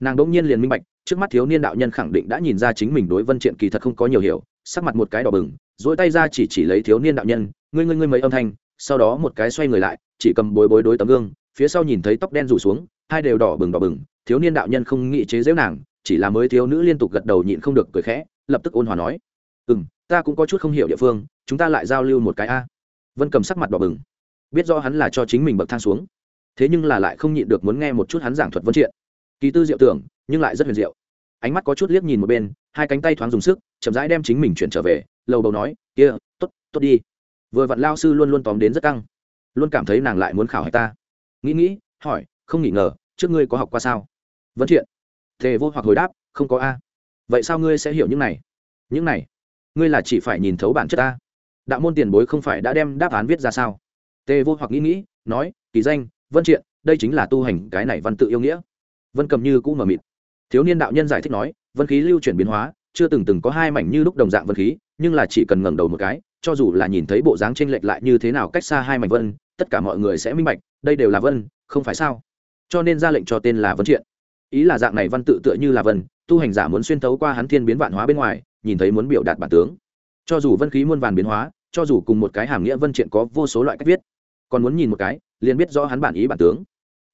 Nàng đông nhiên liền minh bạch trước mắt thiếu niên đạo nhân khẳng định đã nhìn ra chính mình đối vân triện kỳ thật không có nhiều hiểu, sắc mặt một cái đỏ bừng dỗi tay ra chỉ chỉ lấy thiếu niên đạo nhân, ngươi ngươi ngươi mấy âm thanh? Sau đó một cái xoay người lại, chỉ cầm bối bối đối tấm gương, phía sau nhìn thấy tóc đen rủ xuống, hai đều đỏ bừng đỏ bừng, thiếu niên đạo nhân không nghĩ chế giễu nàng, chỉ là mới thiếu nữ liên tục gật đầu nhịn không được cười khẽ, lập tức ôn hòa nói ừ m ta cũng có chút không hiểu địa phương, chúng ta lại giao lưu một cái a. Vân cầm sắc mặt đỏ bừng, biết do hắn là cho chính mình bậc thang xuống, thế nhưng là lại không nhịn được muốn nghe một chút hắn giảng thuật vân triện. Kỳ tư diệu tưởng nhưng lại rất huyền diệu. Ánh mắt có chút liếc nhìn một bên, hai cánh tay thoáng dùng sức, chậm rãi đem chính mình chuyển trở về, lầu đầu nói, kia t ố t t ố t đi. Vừa vặn lao sư luôn luôn tóm đến rất căng, luôn cảm thấy nàng lại muốn khảo hạch ta. Nghĩ nghĩ, hỏi, không nghỉ ngờ, trước ngươi có học qua sao? Vẫn chuyện. Thề vô hoặc hồi đáp, không có a. Vậy sao ngươi sẽ hiểu những này? Những này? Ngươi là chỉ phải nhìn thấu bản chất ta. Đạo môn tiền bối không phải đã đem đáp án viết ra sao? Tề vô hoặc nghĩ nghĩ, nói, kỳ danh, vân triện, đây chính là tu hành cái này văn tự yêu nghĩa. Vân cầm như cũng mờ mịt thiếu niên đạo nhân giải thích nói, vân khí lưu chuyển biến hóa, chưa từng từng có hai mảnh như lúc đồng dạng vân khí, nhưng là chỉ cần ngẩng đầu một cái, cho dù là nhìn thấy bộ dáng chênh lệch lại như thế nào cách xa hai mảnh vân, tất cả mọi người sẽ minh bạch, đây đều là vân, không phải sao? Cho nên ra lệnh cho tên là vân triện. Ý là dạng này văn tự tựa như là vân, tu hành giả muốn xuyên tấu qua hắn thiên biến vạn hóa bên ngoài, nhìn thấy muốn biểu đạt bản tướng. Cho dù vân khí muôn vàn biến hóa, cho dù cùng một cái hàm nghĩa vân triện có vô số loại cách viết, còn muốn nhìn một cái, liền biết rõ hắn bản ý bản tướng.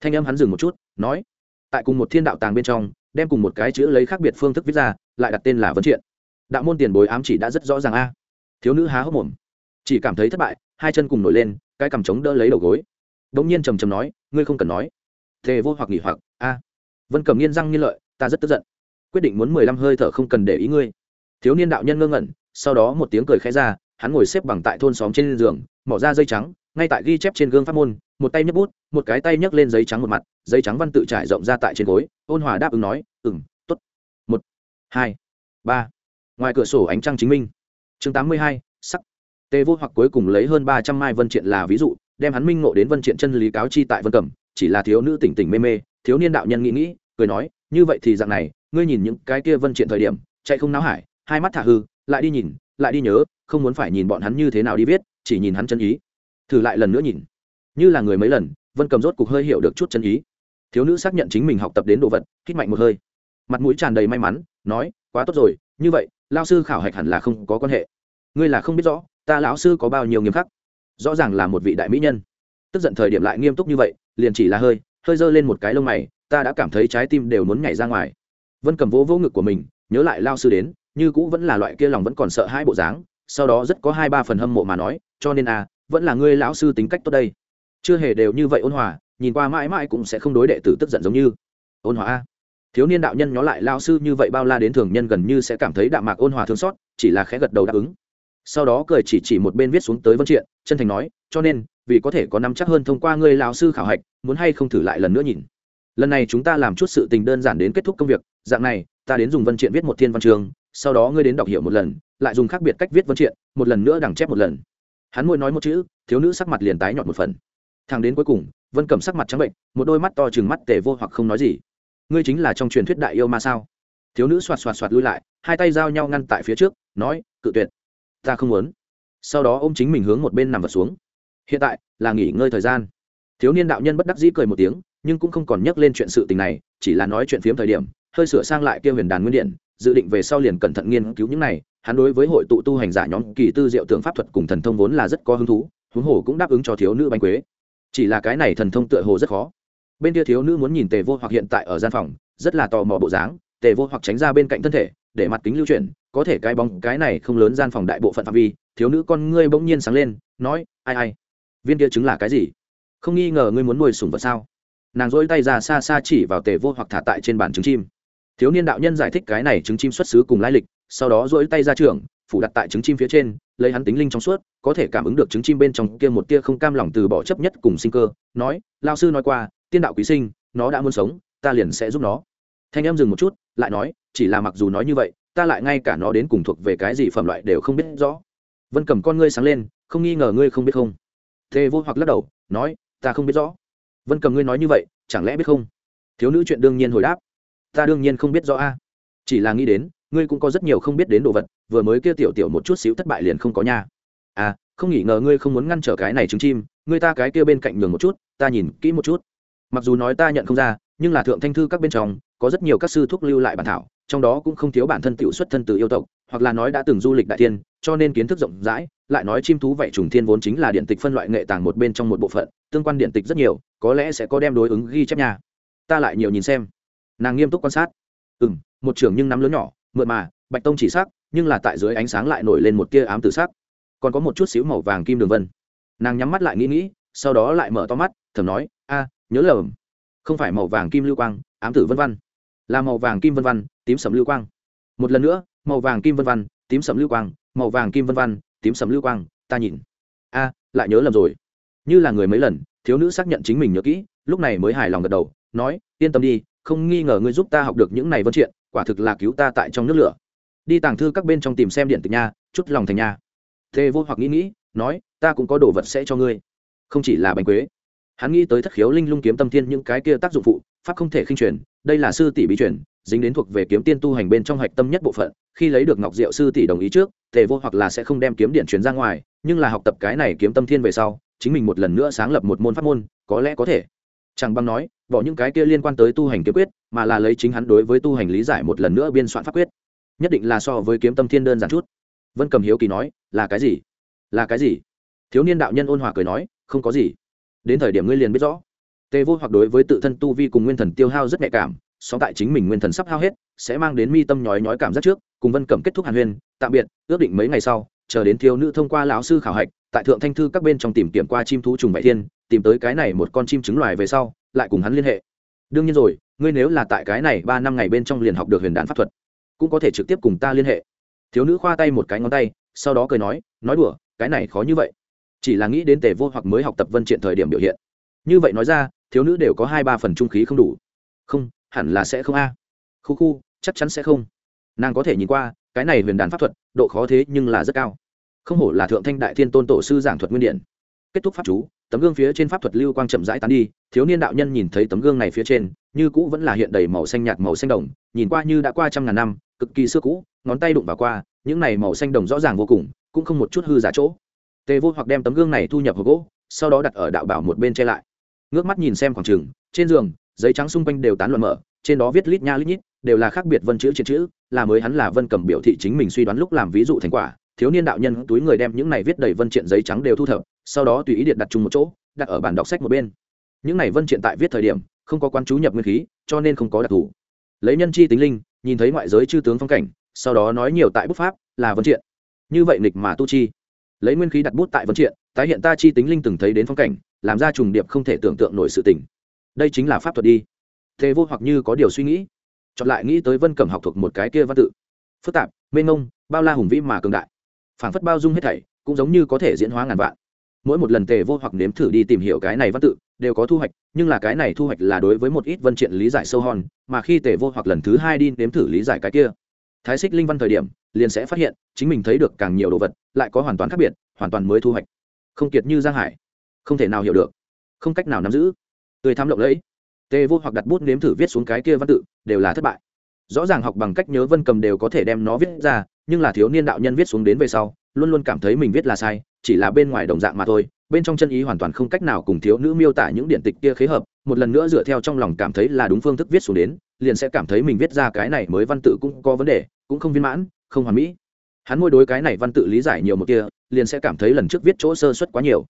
Thanh âm hắn dừng một chút, nói, tại cùng một thiên đạo tàng bên trong đem cùng một cái chữ lấy khác biệt phương thức viết ra, lại đặt tên là vân triện. Đạo môn tiền bối ám chỉ đã rất rõ ràng a. Thiếu nữ há hốc mồm. Chỉ cảm thấy thất bại, hai chân cùng nổi lên, cái cằm trống đỡ lấy đầu gối. Đ ỗ n g nhiên trầm trầm nói, ngươi không cần nói. Thề vô hoặc nghỉ hoặc, a. Vân cầm nghiên răng nghiên lợi, ta rất tức giận. Quyết định muốn mười lăm hơi thở không cần để ý ngươi. Thiếu niên đạo nhân ngơ ngẩn, sau đó một tiếng cười khẽ ra, hắn ngồi xếp bằng tại thôn xóm trên giường, mỏ ra dây trắng, ngay tại ghi chép trên gương pháp môn một tay nhấc bút, một cái tay nhấc lên giấy trắng một mặt, giấy trắng văn tự trải rộng ra tại trên gối, ôn hòa đáp ứng nói ừng t ố t một, hai, ba. Ngoài cửa sổ ánh trăng chính minh. Chương tám mươi hai, sắc. Tê vô hoặc cuối cùng lấy hơn ba trăm mai vân triện là ví dụ, đem hắn minh ngộ đến vân triện chân lý cáo chi tại vân cẩm, chỉ là thiếu nữ tỉnh tỉnh mê mê, thiếu niên đạo nhân nghĩ nghĩ, cười nói, như vậy thì dạng này, ngươi nhìn những cái kia vân triện thời điểm, chạy không náo hải, hai mắt thả hư, lại đi nhìn, lại đi nhớ, không muốn phải nhìn bọn hắn như thế nào đi viết, chỉ nhìn hắn chân ý. Thử lại lần nữa nhìn như là người mấy lần, vân cầm rốt cục hơi hiểu được chút chân ý. Thiếu nữ xác nhận chính mình học tập đến đồ vật, hít mạnh một hơi. Mặt mũi tràn đầy may mắn, nói, quá tốt rồi, như vậy lao sư khảo hạch hẳn là không có quan hệ. Ngươi là không biết rõ, ta lão sư có bao nhiêu nghiêm khắc. Rõ ràng là một vị đại mỹ nhân. Tức giận thời điểm lại nghiêm túc như vậy, liền chỉ là hơi hơi giơ lên một cái lông mày, ta đã cảm thấy trái tim đều muốn nhảy ra ngoài. Vân cầm vỗ vỗ ngực của mình, nhớ lại lao sư đến, như cũ vẫn là loại kia lòng vẫn còn sợ hai bộ dáng, sau đó rất có hai ba phần hâm mộ mà nói, cho nên à vẫn là ngươi lão sư tính cách tốt đây chưa hề đều như vậy ôn hòa, nhìn qua mãi mãi cũng sẽ không đối đệ tử tức giận giống như. Ôn hòa a. Thiếu niên đạo nhân nhó lại lao sư như vậy bao la đến thường nhân gần như sẽ cảm thấy đạo mạc ôn hòa thương xót, chỉ là khẽ gật đầu đáp ứng. Sau đó cười chỉ chỉ một bên viết xuống tới vân triện, chân thành nói, cho nên, vì có thể có nắm chắc hơn thông qua ngươi lão sư khảo hạch, muốn hay không thử lại lần nữa nhìn. Lần này chúng ta làm chút sự tình đơn giản đến kết thúc công việc, dạng này, ta đến dùng vân triện viết một thiên văn trường, sau đó ngươi đến đọc hiểu một lần, lại dùng khác biệt cách viết vân triện, một lần nữa đằng chép một lần. Hắn môi nói một chữ, thiếu nữ sắc mặt liền tái nhọn một phần thằng đến cuối cùng, vân cầm sắc mặt trắng bệnh, một đôi mắt to chừng mắt tề vô hoặc không nói gì. Ngươi chính là trong truyền thuyết đại yêu ma sao? Thiếu nữ xoạt xoạt xoạt lui lại, hai tay giao nhau ngăn tại phía trước, nói, cự tuyệt. Ta không muốn. Sau đó ô m chính mình hướng một bên nằm vật xuống. Hiện tại là nghỉ ngơi thời gian. Thiếu niên đạo nhân bất đắc dĩ cười một tiếng, nhưng cũng không còn nhắc lên chuyện sự tình này, chỉ là nói chuyện phiếm thời điểm, hơi sửa sang lại kia huyền đàn nguyên điện, dự định về sau liền cẩn thận nghiên cứu những này. Hắn đối với hội tụ tu hành giả nhóm kỳ tư diệu tưởng pháp thuật cùng thần thông vốn là rất có hứng thú, huống hồ cũng đáp ứng cho thiếu nữ bánh quế chỉ là cái này thần thông tựa hồ rất khó. Bên kia thiếu nữ muốn nhìn tề vô hoặc hiện tại ở gian phòng, rất là tò mò bộ dáng. Tề vô hoặc tránh ra bên cạnh thân thể, để mặt kính lưu chuyển, có thể cái bóng, cái này không lớn gian phòng đại bộ phận phạm vi, thiếu nữ con ngươi bỗng nhiên sáng lên, nói, ai ai, viên kia chứng là cái gì? Không nghi ngờ ngươi muốn nuôi sủng vật sao? Nàng dỗi tay ra xa xa chỉ vào tề vô hoặc thả tại trên bàn trứng chim. Thiếu niên đạo nhân giải thích cái này trứng chim xuất xứ cùng lai lịch, sau đó dỗi tay ra trường phủ đặt tại trứng chim phía trên, lấy hắn tính linh trong suốt, có thể cảm ứng được trứng chim bên trong kia một tia không cam lòng từ bỏ chấp nhất cùng sinh cơ, nói lao sư nói qua, tiên đạo quý sinh, nó đã muốn sống, ta liền sẽ giúp nó. Thanh em dừng một chút, lại nói, chỉ là mặc dù nói như vậy, ta lại ngay cả nó đến cùng thuộc về cái gì phẩm loại đều không biết rõ. Vân cầm con ngươi sáng lên, không nghi ngờ ngươi không biết không? Thế vô hoặc lắc đầu, nói, ta không biết rõ. Vân cầm ngươi nói như vậy, chẳng lẽ biết không? Thiếu nữ chuyện đương nhiên hồi đáp, ta đương nhiên không biết rõ a. Chỉ là nghĩ đến, ngươi cũng có rất nhiều không biết đến đồ vật vừa mới kia tiểu tiểu một chút xíu thất bại liền không có nha. À không nghĩ ngờ ngươi không muốn ngăn trở cái này trứng chim, ngươi ta cái kia bên cạnh nhường một chút, ta nhìn kỹ một chút. Mặc dù nói ta nhận không ra, nhưng là thượng thanh thư các bên trong, có rất nhiều các sư thuốc lưu lại bản thảo, trong đó cũng không thiếu bản thân tiểu xuất thân từ yêu tộc, hoặc là nói đã từng du lịch đại thiên, cho nên kiến thức rộng rãi, lại nói chim thú vậy trùng thiên vốn chính là điện tịch phân loại nghệ tàng một bên trong một bộ phận, tương quan điện tịch rất nhiều, có lẽ sẽ có đem đối ứng ghi chép nhà ta lại nhiều nhìn xem. Nàng nghiêm túc quan sát. Ừ m một trưởng nhưng nắm lớn nhỏ, mượn mà, bạch tông chỉ sắc nhưng là tại dưới ánh sáng lại nổi lên một tia ám tử sắc. Còn có một chút xíu màu vàng kim đường vân. Nàng nhắm mắt lại nghĩ nghĩ sau đó lại mở to mắt thầm nói a nhớ lầm. Không phải màu vàng kim lưu quang ám tử vân văn là màu vàng kim vân văn tím sầm lưu quang. Một lần nữa màu vàng kim vân văn tím sầm lưu quang màu vàng kim vân văn tím sầm lưu quang ta nhìn. A lại nhớ lầm rồi. Như là người mấy lần thiếu nữ xác nhận chính mình nhớ kỹ lúc này mới hài lòng gật đầu nói yên tâm đi không nghi ngờ ngươi giúp ta học được những này vân chuyện, quả thực là cứu ta tại trong nước lửa đi tàng thư các bên trong tìm xem điện tịch nha, chút lòng thành nha. Thê vô hoặc nghĩ nghĩ, nói, ta cũng có đồ vật sẽ cho ngươi. Không chỉ là bánh quế. Hắn nghĩ tới thất khiếu linh lung kiếm tâm thiên những cái kia tác dụng phụ, pháp không thể khinh truyền, đây là sư tỷ bí truyền, dính đến thuộc về kiếm tiên tu hành bên trong hạch tâm nhất bộ phận, khi lấy được ngọc diệu sư tỷ đồng ý trước, tề vô hoặc là sẽ không đem kiếm điện truyền ra ngoài, nhưng là học tập cái này kiếm tâm thiên về sau, chính mình một lần nữa sáng lập một môn pháp môn, có lẽ có thể. Chẳng bằng nói, bỏ những cái kia liên quan tới tu hành kiếm quyết, mà là lấy chính hắn đối với tu hành lý giải một lần nữa biên soạn pháp quyết nhất định là so với kiếm tâm thiên đơn giản chút. Vân cầm hiếu kỳ nói, là cái gì? Là cái gì? Thiếu niên đạo nhân ôn hòa cười nói, không có gì. Đến thời điểm ngươi liền biết rõ. Tề vô hoặc đối với tự thân tu vi cùng nguyên thần tiêu hao rất nhạy cảm, song tại chính mình nguyên thần sắp hao hết, sẽ mang đến mi tâm nhói nhói cảm giác trước, cùng vân cẩm kết thúc hàn huyên, tạm biệt, ước định mấy ngày sau, chờ đến thiếu nữ thông qua lão sư khảo hạch, tại thượng thanh thư các bên trong tìm kiếm qua chim thú trùng vạy thiên, tìm tới cái này một con chim trứng loài về sau, lại cùng hắn liên hệ. Đương nhiên rồi, ngươi nếu là tại cái này ba năm ngày bên trong liền học được huyền đàn pháp thuật cũng có thể trực tiếp cùng ta liên hệ. Thiếu nữ khoa tay một cái ngón tay, sau đó cười nói nói đùa, cái này khó như vậy. Chỉ là nghĩ đến tề vô hoặc mới học tập vân triện thời điểm biểu hiện. Như vậy nói ra, thiếu nữ đều có hai ba phần trung khí không đủ. Không, hẳn là sẽ không a. À. khu khu, chắc chắn sẽ không. Nàng có thể nhìn qua, cái này huyền đàn pháp thuật, độ khó thế nhưng là rất cao. Không hổ là thượng thanh đại thiên tôn tổ sư giảng thuật nguyên điện kết thúc pháp chú, tấm gương phía trên pháp thuật lưu quang chậm rãi tán đi, thiếu niên đạo nhân nhìn thấy tấm gương này phía trên, như cũ vẫn là hiện đầy màu xanh nhạt màu xanh đồng, nhìn qua như đã qua trăm ngàn năm cực kỳ xưa cũ, ngón tay đụng vào qua, những này màu xanh đồng rõ ràng vô cùng, cũng không một chút hư giả chỗ. Tề vô hoặc đem tấm gương này thu nhập vào gỗ, sau đó đặt ở đạo bảo một bên che lại. Ngước mắt nhìn xem khoảng trường, trên giường, giấy trắng xung quanh đều tán loạn mở, trên đó viết lít nha lít nhít, đều là khác biệt vân chữ trên chữ, là mới hắn là vân cầm biểu thị chính mình suy đoán lúc làm ví dụ thành quả. Thiếu niên đạo nhân túi người đem những này viết đầy vân triện giấy trắng đều thu thập, sau đó tùy ý điện đặt chung một chỗ, đặt ở bản đọc sách một bên. Những này vân triện tại viết thời điểm, không có quan chú nhập nguyên khí, cho nên không có đặc thù. Lấy nhân chi tính linh nhìn thấy ngoại giới chư tướng phong cảnh, sau đó nói nhiều tại bút pháp, là vấn triện. Như vậy nịch mà tu chi. Lấy nguyên khí đặt bút tại vấn triện, tái hiện ta chi tính linh từng thấy đến phong cảnh, làm ra trùng điệp không thể tưởng tượng nổi sự tình. Đây chính là pháp thuật đi. Thế vô hoặc như có điều suy nghĩ. Chọn lại nghĩ tới vân cẩm học thuộc một cái kia văn tự. Phức tạp, mênh mông, bao la hùng vĩ mà cường đại. Phảng phất bao dung hết thảy, cũng giống như có thể diễn hóa ngàn vạn. Mỗi một lần tề vô hoặc nếm thử đi tìm hiểu cái này văn tự đều có thu hoạch, nhưng là cái này thu hoạch là đối với một ít vân triện lý giải sâu hòn mà khi tề vô hoặc lần thứ hai đi nếm thử lý giải cái kia. Thái xích linh văn thời điểm, liền sẽ phát hiện, chính mình thấy được càng nhiều đồ vật, lại có hoàn toàn khác biệt, hoàn toàn mới thu hoạch. Không kiệt như giang hải. Không thể nào hiểu được. Không cách nào nắm giữ. Tươi tham lộng lẫy. Tề vô hoặc đặt bút nếm thử viết xuống cái kia văn tự, đều là thất bại. Rõ ràng học bằng cách nhớ vân cầm đều có thể đem nó viết ra, nhưng là thiếu niên đạo nhân viết xuống đến về sau, luôn luôn cảm thấy mình viết là sai chỉ là bên ngoài đồng dạng mà thôi, bên trong chân ý hoàn toàn không cách nào cùng thiếu nữ miêu tả những điện tịch kia khế hợp, một lần nữa dựa theo trong lòng cảm thấy là đúng phương thức viết xuống đến, liền sẽ cảm thấy mình viết ra cái này mới văn tự cũng có vấn đề, cũng không viên mãn, không hoàn mỹ. Hắn môi đối cái này văn tự lý giải nhiều một kia, liền sẽ cảm thấy lần trước viết chỗ sơ xuất quá nhiều.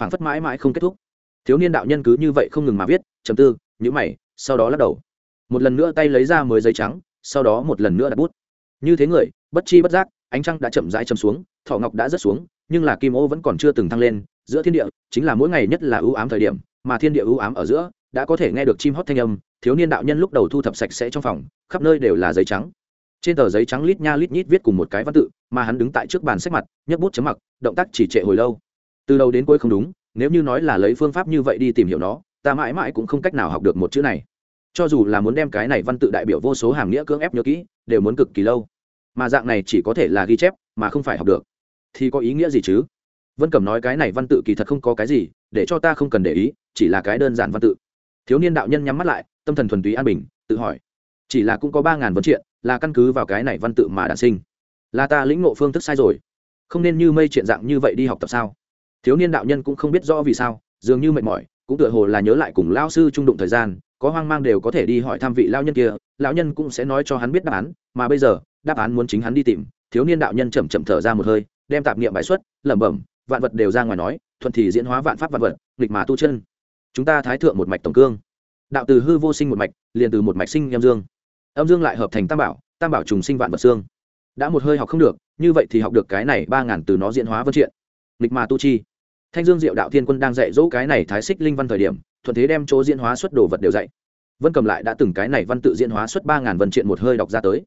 Phảng phất mãi mãi không kết thúc. Thiếu niên đạo nhân cứ như vậy không ngừng mà viết chầm tư nhữ mày, sau đó lắc đầu. Một lần nữa tay lấy ra mới giấy trắng, sau đó một lần nữa đặt bút. Như thế người, bất chi bất giác, ánh trăng đã chậm rãi chầm xuống thọ ngọc đã rớt xuống nhưng là kim ô vẫn còn chưa từng thăng lên, giữa thiên địa, chính là mỗi ngày nhất là ưu ám thời điểm, mà thiên địa ưu ám ở giữa, đã có thể nghe được chim hót thanh âm, thiếu niên đạo nhân lúc đầu thu thập sạch sẽ trong phòng, khắp nơi đều là giấy trắng. Trên tờ giấy trắng lít nha lít nhít viết cùng một cái văn tự, mà hắn đứng tại trước bàn sách mặt, nhấc bút chấm mặc, động tác chỉ trệ hồi lâu. Từ đầu đến cuối không đúng, nếu như nói là lấy phương pháp như vậy đi tìm hiểu nó, ta mãi mãi cũng không cách nào học được một chữ này. Cho dù là muốn đem cái này văn tự đại biểu vô số hàm nghĩa cưỡng ép nhớ kỹ, đều muốn cực kỳ lâu. Mà dạng này chỉ có thể là ghi chép, mà không phải học được thì có ý nghĩa gì chứ? Vân cẩm nói cái này văn tự kỳ thật không có cái gì, để cho ta không cần để ý, chỉ là cái đơn giản văn tự. Thiếu niên đạo nhân nhắm mắt lại, tâm thần thuần túy an bình, tự hỏi. Chỉ là cũng có ba ngàn vấn triện, là căn cứ vào cái này văn tự mà đản sinh. Là ta lĩnh ngộ phương thức sai rồi. Không nên như mây triện dạng như vậy đi học tập sao? Thiếu niên đạo nhân cũng không biết rõ vì sao, dường như mệt mỏi, cũng tựa hồ là nhớ lại cùng lao sư trung đụng thời gian, có hoang mang đều có thể đi hỏi thăm vị lao nhân kia, lão nhân cũng sẽ nói cho hắn biết đáp án, mà bây giờ, đáp án muốn chính hắn đi tìm. Thiếu niên đạo nhân chậm chậm thở ra một hơi đem tạp niệm bài xuất, lẩm bẩm, vạn vật đều ra ngoài nói, thuận thì diễn hóa vạn pháp vạn vật, nghịch mà tu chân. Chúng ta thái thượng một mạch tổng cương. Đạo từ hư vô sinh một mạch, liền từ một mạch sinh âm dương. Âm dương lại hợp thành tam bảo tam bảo trùng sinh vạn vật xương. Đã một hơi học không được, như vậy thì học được cái này ba ngàn từ nó diễn hóa vân triện. Nghịch mà tu chi. Thanh dương diệu đạo thiên quân đang dạy dỗ cái này thái xích linh văn thời điểm, thuận thế đem chỗ diễn hóa xuất đồ vật đều dạy. Vân cầm lại đã từng cái này văn tự diễn hóa xuất ba ngàn vân triện một hơi đọc ra tới.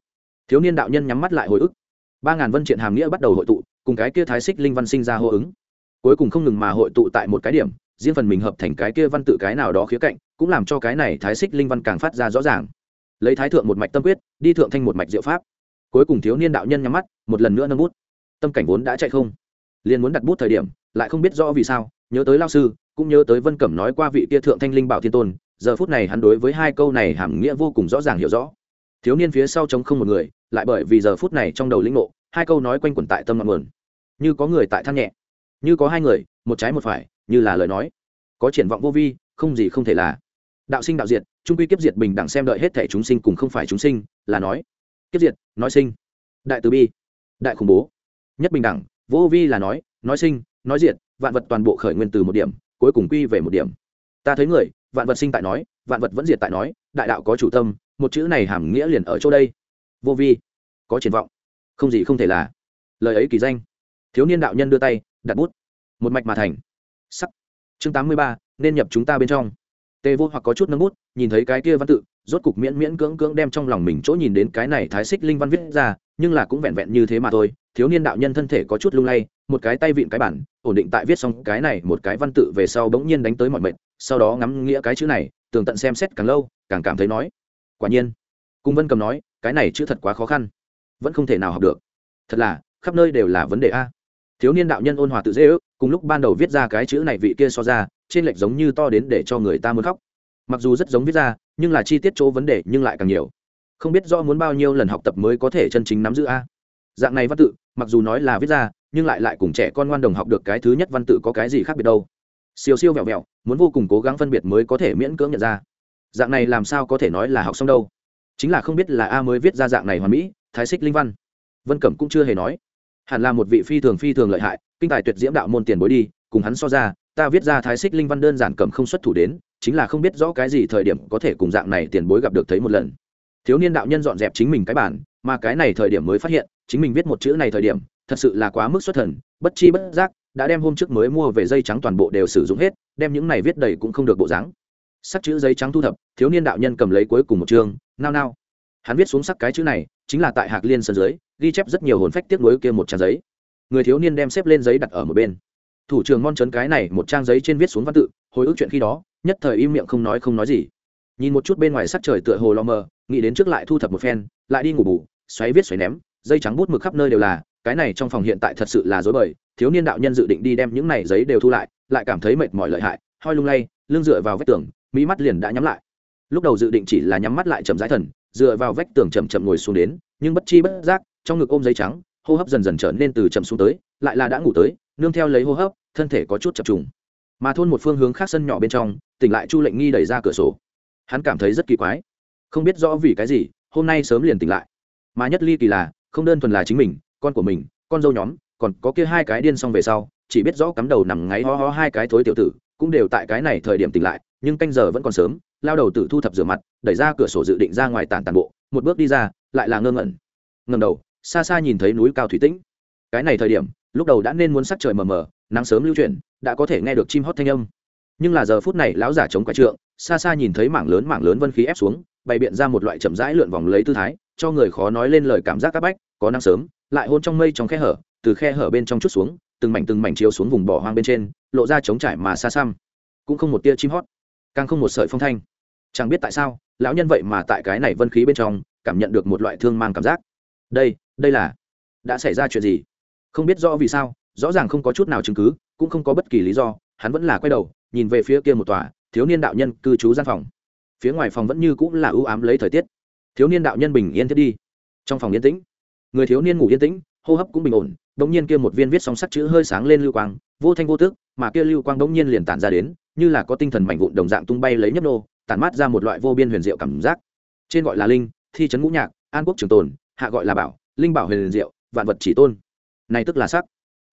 Thiếu niên đạo nhân nhắm mắt lại hồi ức. Ba ngàn vân triện hàm nghĩa bắt đầu hội tụ cùng cái kia thái xích linh văn sinh ra hô ứng. Cuối cùng không ngừng mà hội tụ tại một cái điểm, riêng phần mình hợp thành cái kia văn tự cái nào đó khía cạnh, cũng làm cho cái này thái xích linh văn càng phát ra rõ ràng. Lấy thái thượng một mạch tâm quyết, đi thượng thanh một mạch diệu pháp. Cuối cùng thiếu niên đạo nhân nhắm mắt, một lần nữa nâng bút. Tâm cảnh vốn đã chạy không. Liền muốn đặt bút thời điểm, lại không biết rõ vì sao, nhớ tới lao sư, cũng nhớ tới vân cẩm nói qua vị kia thượng thanh linh bảo thiên tôn, giờ phút này hắn đối với hai câu này hàm nghĩa vô cùng rõ ràng hiểu rõ. Thiếu niên phía sau trống không một người, lại bởi vì giờ phút này trong đầu lĩnh ngộ, hai câu nói quanh quẩn tại tâm ngọn nguồn như có người tại than nhẹ, như có hai người, một trái một phải, như là lời nói. Có triển vọng vô vi, không gì không thể là. Đạo sinh đạo diệt, trung quy kiếp diệt bình đẳng xem đợi hết thể chúng sinh cùng không phải chúng sinh, là nói. Kiếp diệt, nói sinh. Đại từ bi, đại khủng bố. Nhất bình đẳng, vô vi là nói nói sinh, nói diệt, vạn vật toàn bộ khởi nguyên từ một điểm, cuối cùng quy về một điểm. Ta thấy người, vạn vật sinh tại nói, vạn vật vẫn diệt tại nói, đại đạo có chủ tâm, một chữ này hàm nghĩa liền ở chỗ đây. Vô vi, có triển vọng, không gì không thể là. Lời ấy kỳ danh thiếu niên đạo nhân đưa tay, đặt bút. Một mạch mà thành. Sắc. Chương tám mươi ba, nên nhập chúng ta bên trong. Tề vô hoặc có chút nâng bút, nhìn thấy cái kia văn tự, rốt cục miễn miễn cưỡng cưỡng đem trong lòng mình chỗ nhìn đến cái này thái xích linh văn viết ra, nhưng là cũng vẹn vẹn như thế mà thôi. Thiếu niên đạo nhân thân thể có chút lung lay, một cái tay vịn cái bản, ổn định tại viết xong cái này một cái văn tự về sau bỗng nhiên đánh tới mọi mệnh, sau đó ngắm nghĩa cái chữ này, tường tận xem xét càng lâu, càng cảm thấy nói, quả nhiên. Cung vân cầm nói, cái này chữ thật quá khó khăn, vẫn không thể nào học được. Thật là, khắp nơi đều là vấn đề a thiếu niên đạo nhân ôn hòa tự dễ ước, cùng lúc ban đầu viết ra cái chữ này vị kia so ra, trên lệch giống như to đến để cho người ta muốn khóc. Mặc dù rất giống viết ra, nhưng là chi tiết chỗ vấn đề nhưng lại càng nhiều. Không biết do muốn bao nhiêu lần học tập mới có thể chân chính nắm giữ a. Dạng này văn tự, mặc dù nói là viết ra, nhưng lại lại cùng trẻ con ngoan đồng học được cái thứ nhất văn tự có cái gì khác biệt đâu. Siêu siêu vẹo vẹo, muốn vô cùng cố gắng phân biệt mới có thể miễn cưỡng nhận ra. Dạng này làm sao có thể nói là học xong đâu? Chính là không biết là a mới viết ra dạng này hoàn mỹ, thái xích linh văn. Vân cẩm cũng chưa hề nói hẳn là một vị phi thường phi thường lợi hại, kinh tài tuyệt diễm đạo môn tiền bối đi, cùng hắn so ra, ta viết ra thái xích linh văn đơn giản cầm không xuất thủ đến, chính là không biết rõ cái gì thời điểm có thể cùng dạng này tiền bối gặp được thấy một lần. Thiếu niên đạo nhân dọn dẹp chính mình cái bản mà cái này thời điểm mới phát hiện, chính mình viết một chữ này thời điểm, thật sự là quá mức xuất thần, bất chi bất giác, đã đem hôm trước mới mua về dây trắng toàn bộ đều sử dụng hết, đem những này viết đầy cũng không được bộ dáng. Sắc chữ giấy trắng thu thập, thiếu niên đạo nhân cầm lấy cuối cùng một chương, nao nao hắn viết xuống sắc cái chữ này, chính là tại hạc liên sân dưới, ghi chép rất nhiều hồn phách tiếp nối kia một trang giấy. Người thiếu niên đem xếp lên giấy đặt ở một bên. Thủ trưởng mon trấn cái này một trang giấy trên viết xuống văn tự, hồi ức chuyện khi đó, nhất thời im miệng không nói không nói gì. Nhìn một chút bên ngoài sắc trời tựa hồ lo mờ, nghĩ đến trước lại thu thập một phen, lại đi ngủ bù, xoáy viết xoáy ném, dây trắng bút mực khắp nơi đều là, cái này trong phòng hiện tại thật sự là dối bời, thiếu niên đạo nhân dự định đi đem những này giấy đều thu lại lại cảm thấy mệt mỏi lợi hại, hoi lung lay, lưng dựa vào vách tường, mỹ mắt liền đã nhắm lại. Lúc đầu dự định chỉ là nhắm mắt lại chậm rãi thần dựa vào vách tường chậm chậm ngồi xuống đến, nhưng bất chi bất giác, trong ngực ôm giấy trắng, hô hấp dần dần trở nên từ chậm xuống tới, lại là đã ngủ tới, nương theo lấy hô hấp, thân thể có chút chập trùng. Mà thôn một phương hướng khác sân nhỏ bên trong, tỉnh lại chu lệnh nghi đẩy ra cửa sổ. Hắn cảm thấy rất kỳ quái. Không biết rõ vì cái gì, hôm nay sớm liền tỉnh lại. Mà nhất ly kỳ là, không đơn thuần là chính mình, con của mình, con dâu nhóm, còn có kia hai cái điên xong về sau, chỉ biết rõ cắm đầu nằm ngáy ho ho hai cái thối tiểu tử, cũng đều tại cái này thời điểm tỉnh lại, nhưng canh giờ vẫn còn sớm lao đầu tử thu thập rửa mặt, đẩy ra cửa sổ dự định ra ngoài tàn tàn bộ, một bước đi ra, lại là ngơ ngẩn. Ngầm đầu, xa xa nhìn thấy núi cao thủy tĩnh. Cái này thời điểm, lúc đầu đã nên muốn sắc trời mờ mờ, nắng sớm lưu chuyển, đã có thể nghe được chim hót thanh âm. Nhưng là giờ phút này, lão giả chống quả trượng, xa xa nhìn thấy mảng lớn mảng lớn vân khí ép xuống, bày biện ra một loại chậm rãi lượn vòng lấy tư thái, cho người khó nói lên lời cảm giác các bách, có nắng sớm, lại hôn trong mây trong khe hở, từ khe hở bên trong chút xuống, từng mảnh từng mảnh chiếu xuống vùng bỏ hoang bên trên, lộ ra trống trải mà xa xăm. Cũng không một tia chim hót càng không một sợi phong thanh. Chẳng biết tại sao, lão nhân vậy mà tại cái này vân khí bên trong, cảm nhận được một loại thương mang cảm giác. Đây đây là, đã xảy ra chuyện gì? Không biết rõ vì sao, rõ ràng không có chút nào chứng cứ, cũng không có bất kỳ lý do, hắn vẫn là quay đầu, nhìn về phía kia một tòa, thiếu niên đạo nhân cư trú gian phòng. Phía ngoài phòng vẫn như cũng là ưu ám lấy thời tiết. Thiếu niên đạo nhân bình yên thiết đi. Trong phòng yên tĩnh, người thiếu niên ngủ yên tĩnh, hô hấp cũng bình ổn, đống nhiên kia một viên viết song sắt chữ hơi sáng lên lưu quang, vô thanh vô tức, mà kia lưu quang đống nhiên liền tản ra đến như là có tinh thần mảnh vụn đồng dạng tung bay lấy nhấp nô, tản mát ra một loại vô biên huyền diệu cảm giác. Trên gọi là linh, thi trấn ngũ nhạc, an quốc trường tồn, hạ gọi là bảo, linh bảo huyền diệu, vạn vật chỉ tôn. Này tức là sắc.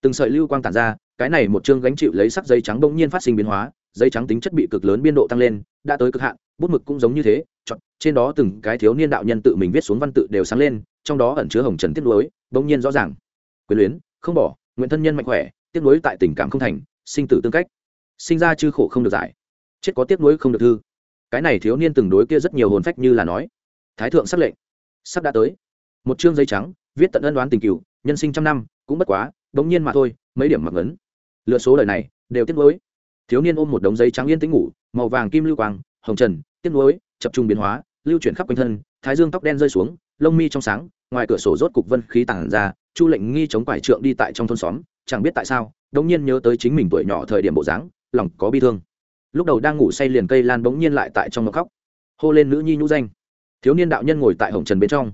Từng sợi lưu quang tản ra, cái này một chương gánh chịu lấy sắc dây trắng bỗng nhiên phát sinh biến hóa dây trắng tính chất bị cực lớn biên độ tăng lên, đã tới cực hạn, bút mực cũng giống như thế, chọn, trên đó từng cái thiếu niên đạo nhân tự mình viết xuống văn tự đều sáng lên, trong đó ẩn chứa hồng trần tiết lối bỗng nhiên rõ ràng. Quyền luyến, không bỏ, nguyện thân nhân mạnh khỏe tiết lối tại tình cảm không thành, sinh tử tương cách sinh ra chư khổ không được giải, chết có tiếc nuối không được thư. Cái này thiếu niên từng đối kia rất nhiều hồn phách như là nói. Thái thượng sắc lệnh. Sắp đã tới. Một chương giấy trắng, viết tận ân đoán tình cựu nhân sinh trăm năm, cũng bất quá, bỗng nhiên mà thôi, mấy điểm mặc ấn. Lựa số lời này, đều tiếc nuối. Thiếu niên ôm một đống giấy trắng yên tĩnh ngủ, màu vàng kim lưu quang, hồng trần, tiếc nuối, chập trung biến hóa, lưu chuyển khắp quanh thân, thái dương tóc đen rơi xuống, lông mi trong sáng, ngoài cửa sổ rốt cục vân khí tản ra, chu lệnh nghi chống quải trượng đi tại trong thôn xóm, chẳng biết tại sao, đống nhiên nhớ tới chính mình tuổi nhỏ thời điểm bộ dáng lòng có bi thương. Lúc đầu đang ngủ say liền cây lan bỗng nhiên lại tại trong ngọc khóc. Hô lên nữ nhi nhũ danh. Thiếu niên đạo nhân ngồi tại hồng trần bên trong.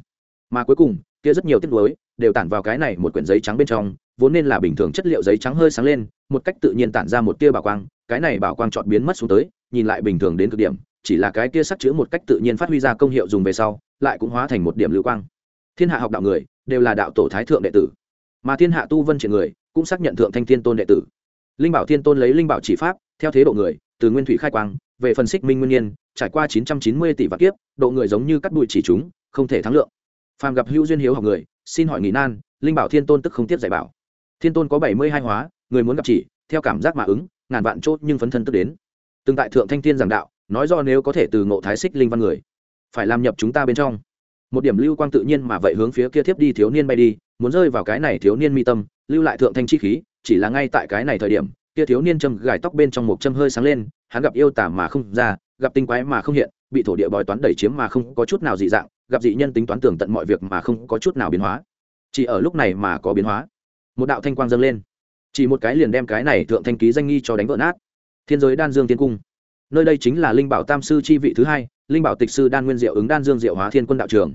Mà cuối cùng, kia rất nhiều tiết lối đều tản vào cái này một quyển giấy trắng bên trong, vốn nên là bình thường chất liệu giấy trắng hơi sáng lên, một cách tự nhiên tản ra một tia bảo quang, cái này bảo quang chọn biến mất xuống tới, nhìn lại bình thường đến cực điểm, chỉ là cái kia sắc chữ một cách tự nhiên phát huy ra công hiệu dùng về sau, lại cũng hóa thành một điểm lưu quang. Thiên hạ học đạo người đều là đạo tổ thái thượng đệ tử, mà thiên hạ tu vân triển người cũng xác nhận thượng thanh thiên tôn đệ tử linh bảo thiên tôn lấy linh bảo chỉ pháp, theo thế độ người, từ nguyên thủy khai quang, về phần xích minh nguyên nhiên, trải qua chín trăm chín mươi tỷ vạn kiếp, độ người giống như cắt bụi chỉ chúng, không thể thắng lượng. Phàm gặp hữu duyên hiếu học người, xin hỏi nghỉ nan, linh bảo thiên tôn tức không tiếp dạy bảo. Thiên tôn có bảy mươi hai hóa, người muốn gặp chỉ, theo cảm giác mà ứng, ngàn vạn chốt nhưng phấn thân tức đến. Từng tại thượng thanh thiên giảng đạo, nói do nếu có thể từ ngộ thái xích linh văn người, phải làm nhập chúng ta bên trong. Một điểm lưu quang tự nhiên mà vậy hướng phía kia thiếp đi thiếu niên bay đi, muốn rơi vào cái này thiếu niên mi tâm, lưu lại thượng thanh chi khí chỉ là ngay tại cái này thời điểm, kia thiếu niên châm gài tóc bên trong một châm hơi sáng lên, hắn gặp yêu tả mà không ra, gặp tinh quái mà không hiện, bị thổ địa bói toán đẩy chiếm mà không có chút nào dị dạng, gặp dị nhân tính toán tưởng tận mọi việc mà không có chút nào biến hóa. Chỉ ở lúc này mà có biến hóa. Một đạo thanh quang dâng lên. Chỉ một cái liền đem cái này thượng thanh ký danh nghi cho đánh vỡ nát. Thiên giới đan dương tiên cung. Nơi đây chính là linh bảo tam sư chi vị thứ hai, linh bảo tịch sư đan nguyên diệu ứng đan dương diệu hóa thiên quân đạo trường.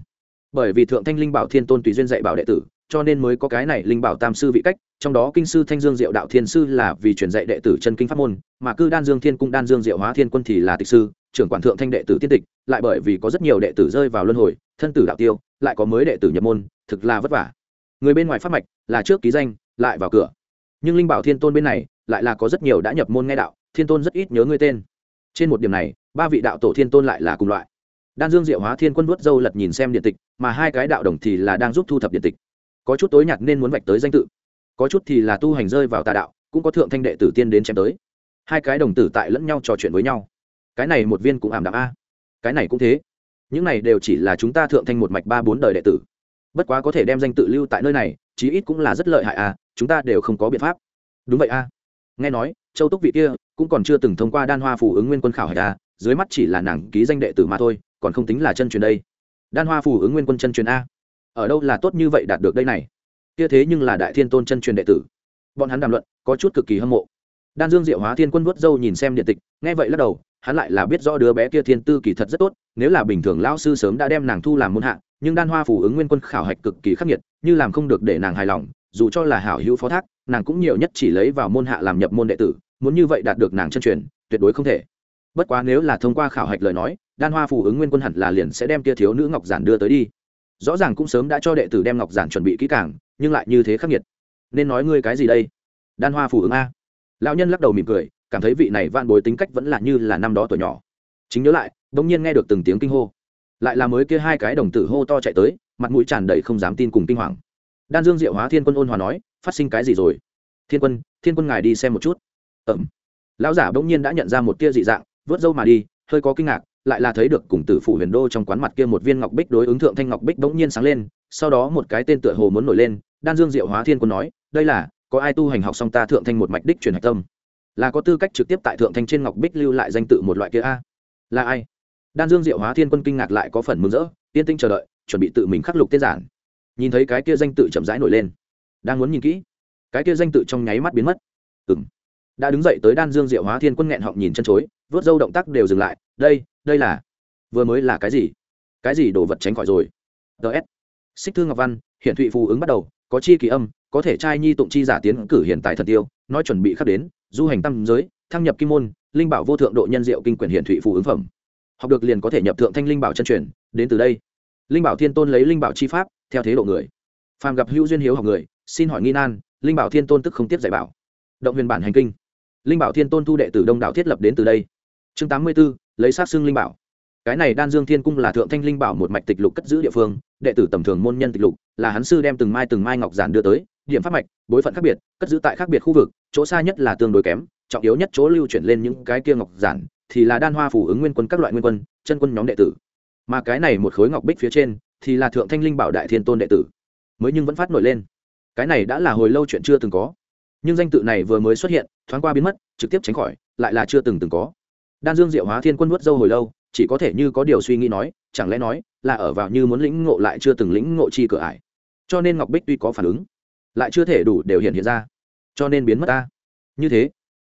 Bởi vì thượng thanh linh bảo thiên tôn tùy duyên dạy bảo đệ tử cho nên mới có cái này linh bảo tam sư vị cách, trong đó kinh sư thanh dương diệu đạo thiên sư là vì truyền dạy đệ tử chân kinh pháp môn, mà cư đan dương thiên cung đan dương diệu hóa thiên quân thì là tịch sư, trưởng quản thượng thanh đệ tử tiên tịch, lại bởi vì có rất nhiều đệ tử rơi vào luân hồi, thân tử đạo tiêu, lại có mới đệ tử nhập môn, thực là vất vả. Người bên ngoài pháp mạch là trước ký danh, lại vào cửa. Nhưng linh bảo thiên tôn bên này lại là có rất nhiều đã nhập môn nghe đạo, thiên tôn rất ít nhớ người tên. Trên một điểm này, ba vị đạo tổ thiên tôn lại là cùng loại. Đan dương diệu hóa thiên quân vuốt dâu lật nhìn xem điện tịch, mà hai cái đạo đồng thì là đang giúp thu thập điện tịch có chút tối nhạt nên muốn vạch tới danh tự. Có chút thì là tu hành rơi vào tà đạo, cũng có thượng thanh đệ tử tiên đến chém tới. Hai cái đồng tử tại lẫn nhau trò chuyện với nhau. Cái này một viên cũng ảm đạm a. Cái này cũng thế. Những này đều chỉ là chúng ta thượng thanh một mạch ba bốn đời đệ tử. Bất quá có thể đem danh tự lưu tại nơi này, chí ít cũng là rất lợi hại a, chúng ta đều không có biện pháp. Đúng vậy a. Nghe nói, châu túc vị kia cũng còn chưa từng thông qua đan hoa phủ ứng nguyên quân khảo hạch a, dưới mắt chỉ là nàng ký danh đệ tử mà thôi, còn không tính là chân truyền đây. Đan hoa phủ ứng nguyên quân chân truyền a ở đâu là tốt như vậy đạt được đây này? Kia thế nhưng là đại thiên tôn chân truyền đệ tử. Bọn hắn đàm luận, có chút cực kỳ hâm mộ. Đan dương diệu hóa thiên quân vuốt dâu nhìn xem điện tịch, nghe vậy lắc đầu, hắn lại là biết rõ đứa bé kia thiên tư kỳ thật rất tốt, nếu là bình thường lao sư sớm đã đem nàng thu làm môn hạ, nhưng đan hoa phủ ứng nguyên quân khảo hạch cực kỳ khắc nghiệt, như làm không được để nàng hài lòng, dù cho là hảo hữu phó thác, nàng cũng nhiều nhất chỉ lấy vào môn hạ làm nhập môn đệ tử, muốn như vậy đạt được nàng chân truyền, tuyệt đối không thể. Bất quá nếu là thông qua khảo hạch lời nói, đan hoa phù ứng nguyên quân hẳn là liền sẽ đem tia thiếu nữ ngọc giản đưa tới đi rõ ràng cũng sớm đã cho đệ tử đem ngọc giản chuẩn bị kỹ càng, nhưng lại như thế khắc nghiệt. Nên nói ngươi cái gì đây? Đan hoa phù ứng a. Lão nhân lắc đầu mỉm cười, cảm thấy vị này van bối tính cách vẫn là như là năm đó tuổi nhỏ. Chính nhớ lại đ ỗ n g nhiên nghe được từng tiếng kinh hô. Lại là mới kia hai cái đồng tử hô to chạy tới, mặt mũi tràn đầy không dám tin cùng kinh hoàng. Đan dương diệu hóa thiên quân ôn hòa nói, phát sinh cái gì rồi? Thiên quân thiên quân ngài đi xem một chút. Ẩm lão giả bỗng nhiên đã nhận ra một tia dị dạng, vớt dâu mà đi, hơi có kinh ngạc lại là thấy được cùng tử phủ huyền đô trong quán mặt kia một viên ngọc bích đối ứng thượng thanh ngọc bích bỗng nhiên sáng lên, sau đó một cái tên tựa hồ muốn nổi lên, đan dương diệu hóa thiên quân nói, đây là, có ai tu hành học xong ta thượng thanh một mạch đích truyền hạch tâm? Là có tư cách trực tiếp tại thượng thanh trên ngọc bích lưu lại danh tự một loại kia a? Là ai? Đan dương diệu hóa thiên quân kinh ngạc lại có phần mừng rỡ, yên tinh chờ đợi, chuẩn bị tự mình khắc lục tiết giản. Nhìn thấy cái kia danh tự chậm rãi nổi lên. Đang muốn nhìn kỹ, cái kia danh tự trong nháy mắt biến mất. Ừng đã đứng dậy tới đan dương diệu hóa thiên quân nghẹn họng nhìn chân chối, vớt dâu động tác đều dừng lại đây đây là, vừa mới là cái gì? Cái gì đồ vật tránh khỏi rồi? Ts xích thư ngọc văn hiện thụy phù ứng bắt đầu, có chi kỳ âm, có thể trai nhi tụng chi giả tiến cử hiện tại thần tiêu, nói chuẩn bị khắc đến, du hành tam giới, thăng nhập kim môn, linh bảo vô thượng độ nhân diệu kinh quyển hiện thụy phù ứng phẩm. Học được liền có thể nhập thượng thanh linh bảo chân truyền, đến từ đây. Linh bảo thiên tôn lấy linh bảo chi pháp, theo thế độ người. Phàm gặp hữu duyên hiếu học người, xin hỏi nghi nan, linh bảo thiên tôn tức không tiếp dạy bảo. Động huyền bản hành kinh. Linh bảo thiên tôn thu đệ tử đông đảo thiết lập đến từ đây. Chương tám mươi b ố lấy sát xương linh bảo. Cái này đan dương thiên cung là thượng thanh linh bảo một mạch tịch lục cất giữ địa phương, đệ tử tầm thường môn nhân tịch lục, là hắn sư đem từng mai từng mai ngọc giản đưa tới, điểm pháp mạch, bối phận khác biệt, cất giữ tại khác biệt khu vực, chỗ xa nhất là tương đối kém, trọng yếu nhất chỗ lưu chuyển lên những cái kia ngọc giản, thì là đan hoa phủ ứng nguyên quân các loại nguyên quân, chân quân nhóm đệ tử. Mà cái này một khối ngọc bích phía trên, thì là thượng thanh linh bảo đại thiên tôn đệ tử. Mới nhưng vẫn phát nổi lên. Cái này đã là hồi lâu chuyện chưa từng có. Nhưng danh tự này vừa mới xuất hiện, thoáng qua biến mất, trực tiếp tránh khỏi, lại là chưa từng từng có đan dương diệu hóa thiên quân nuốt dâu hồi lâu, chỉ có thể như có điều suy nghĩ nói, chẳng lẽ nói là ở vào như muốn lĩnh ngộ lại chưa từng lĩnh ngộ chi cửa ải. Cho nên ngọc bích tuy có phản ứng, lại chưa thể đủ đều hiện hiện ra. Cho nên biến mất ta. Như thế,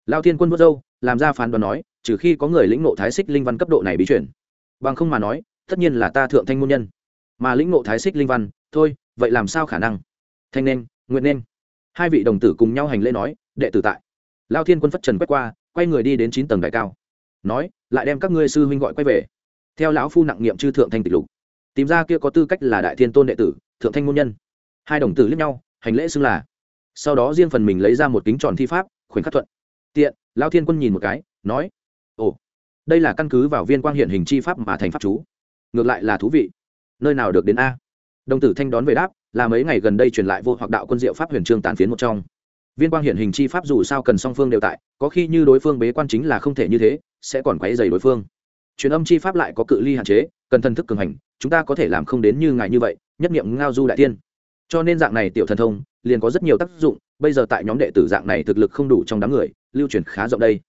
lao thiên quân vớt dâu, làm ra phán đoán nói, trừ khi có người lĩnh ngộ thái xích linh văn cấp độ này bí chuyển bằng không mà nói, tất nhiên là ta thượng thanh môn nhân. Mà lĩnh ngộ thái xích linh văn, thôi, vậy làm sao khả năng? Thanh nên, nguyện nên. Hai vị đồng tử cùng nhau hành lễ nói, đệ tử tại. Lao thiên quân phất trần quét qua, quay người đi đến chín tầng đại cao nói, lại đem các ngươi sư huynh gọi quay về. Theo lão phu nặng nghiệm chư thượng thanh tịch lục, tìm ra kia có tư cách là đại thiên tôn đệ tử, thượng thanh môn nhân. Hai đồng tử liếc nhau, hành lễ xưng là. Sau đó riêng phần mình lấy ra một kính tròn thi pháp khoảnh khắc thuận. Tiện lao thiên quân nhìn một cái, nói, ồ, đây là căn cứ vào viên quang hiện hình chi pháp mà thành pháp chú. Ngược lại là thú vị. Nơi nào được đến a? Đồng tử thanh đón về đáp, là mấy ngày gần đây truyền lại vô hoặc đạo quân diệu pháp huyền trương tàn phiến một trong. Viên quang hiện hình chi pháp dù sao cần song phương đều tại, có khi như đối phương bế quan chính là không thể như thế sẽ còn quấy dày đối phương. Truyền âm chi pháp lại có cự ly hạn chế, cần thân thức cường hành, chúng ta có thể làm không đến như ngài như vậy, nhất nghiệm ngao du đại tiên. Cho nên dạng này tiểu thần thông, liền có rất nhiều tác dụng, bây giờ tại nhóm đệ tử dạng này thực lực không đủ trong đám người, lưu truyền khá rộng đây.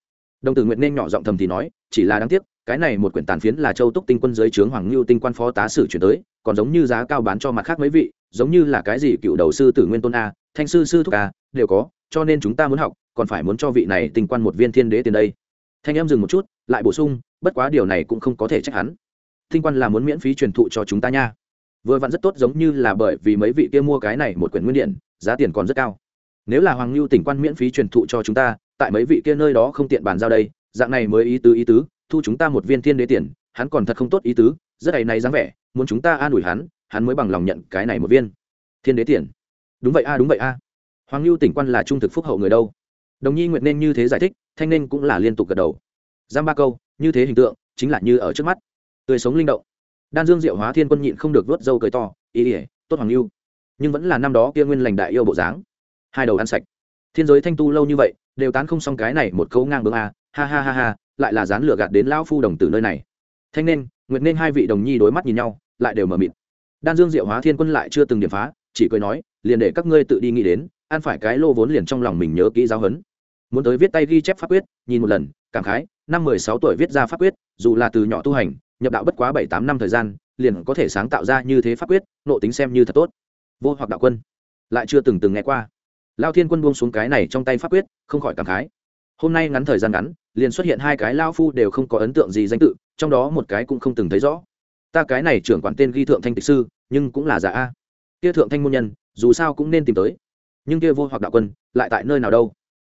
Đồng tử nguyện nên nhỏ giọng thầm thì nói, chỉ là đáng tiếc, cái này một quyển tàn phiến là châu túc tinh quân giới trướng hoàng lưu tinh quan phó tá sử chuyển tới, còn giống như giá cao bán cho mặt khác mấy vị, giống như là cái gì cựu đầu sư tử nguyên tôn a, thanh sư sư thúc a, đều có, cho nên chúng ta muốn học, còn phải muốn cho vị này tinh quan một viên thiên đế tiền đây thanh em dừng một chút, lại bổ sung, bất quá điều này cũng không có thể trách hắn. Thinh quan là muốn miễn phí truyền thụ cho chúng ta nha. Vừa vặn rất tốt giống như là bởi vì mấy vị kia mua cái này một quyển nguyên điện, giá tiền còn rất cao. Nếu là hoàng lưu tỉnh quan miễn phí truyền thụ cho chúng ta, tại mấy vị kia nơi đó không tiện bàn giao đây, dạng này mới ý tứ ý tứ, thu chúng ta một viên thiên đế tiền, hắn còn thật không tốt ý tứ, rất hay này dáng vẻ, muốn chúng ta an ủi hắn hắn mới bằng lòng nhận cái này một viên thiên đế tiền. Đúng vậy a, đúng vậy a. Hoàng lưu tỉnh quan là trung thực phúc hậu người đâu? Đồng nhi nguyện nên như thế giải thích thanh nên cũng là liên tục gật đầu. Giam ba câu, như thế hình tượng, chính là như ở trước mắt. Tươi sống linh động. Đan dương diệu hóa thiên quân nhịn không được vớt dâu cười to, ý ỉa tốt hoàng lưu. Nhưng vẫn là năm đó kia nguyên lành đại yêu bộ dáng. Hai đầu ăn sạch. Thiên giới thanh tu lâu như vậy, đều tán không xong cái này một câu ngang bướng a, ha ha ha ha, lại là dán lửa gạt đến lão phu đồng từ nơi này. Thanh nên nguyệt nên hai vị đồng nhi đối mắt nhìn nhau, lại đều mở mịt. Đan dương diệu hóa thiên quân lại chưa từng điểm phá, chỉ cười nói, liền để các ngươi tự đi nghĩ đến, ăn phải cái lô vốn liền trong lòng mình nhớ kỹ giáo hấn muốn tới viết tay ghi chép pháp quyết, nhìn một lần, cảm khái, năm mười sáu tuổi viết ra pháp quyết, dù là từ nhỏ tu hành, nhập đạo bất quá bảy tám năm thời gian, liền có thể sáng tạo ra như thế pháp quyết nộ tính xem như thật tốt. Vô hoặc đạo quân. Lại chưa từng từng nghe qua. Lao thiên quân buông xuống cái này trong tay pháp quyết, không khỏi cảm khái. Hôm nay ngắn thời gian ngắn, liền xuất hiện hai cái lao phu đều không có ấn tượng gì danh tự, trong đó một cái cũng không từng thấy rõ. Ta cái này trưởng quản tên ghi thượng thanh tịch sư, nhưng cũng là giả a. Kia thượng thanh môn nhân, dù sao cũng nên tìm tới. Nhưng kia vô hoặc đạo quân, lại tại nơi nào đâu?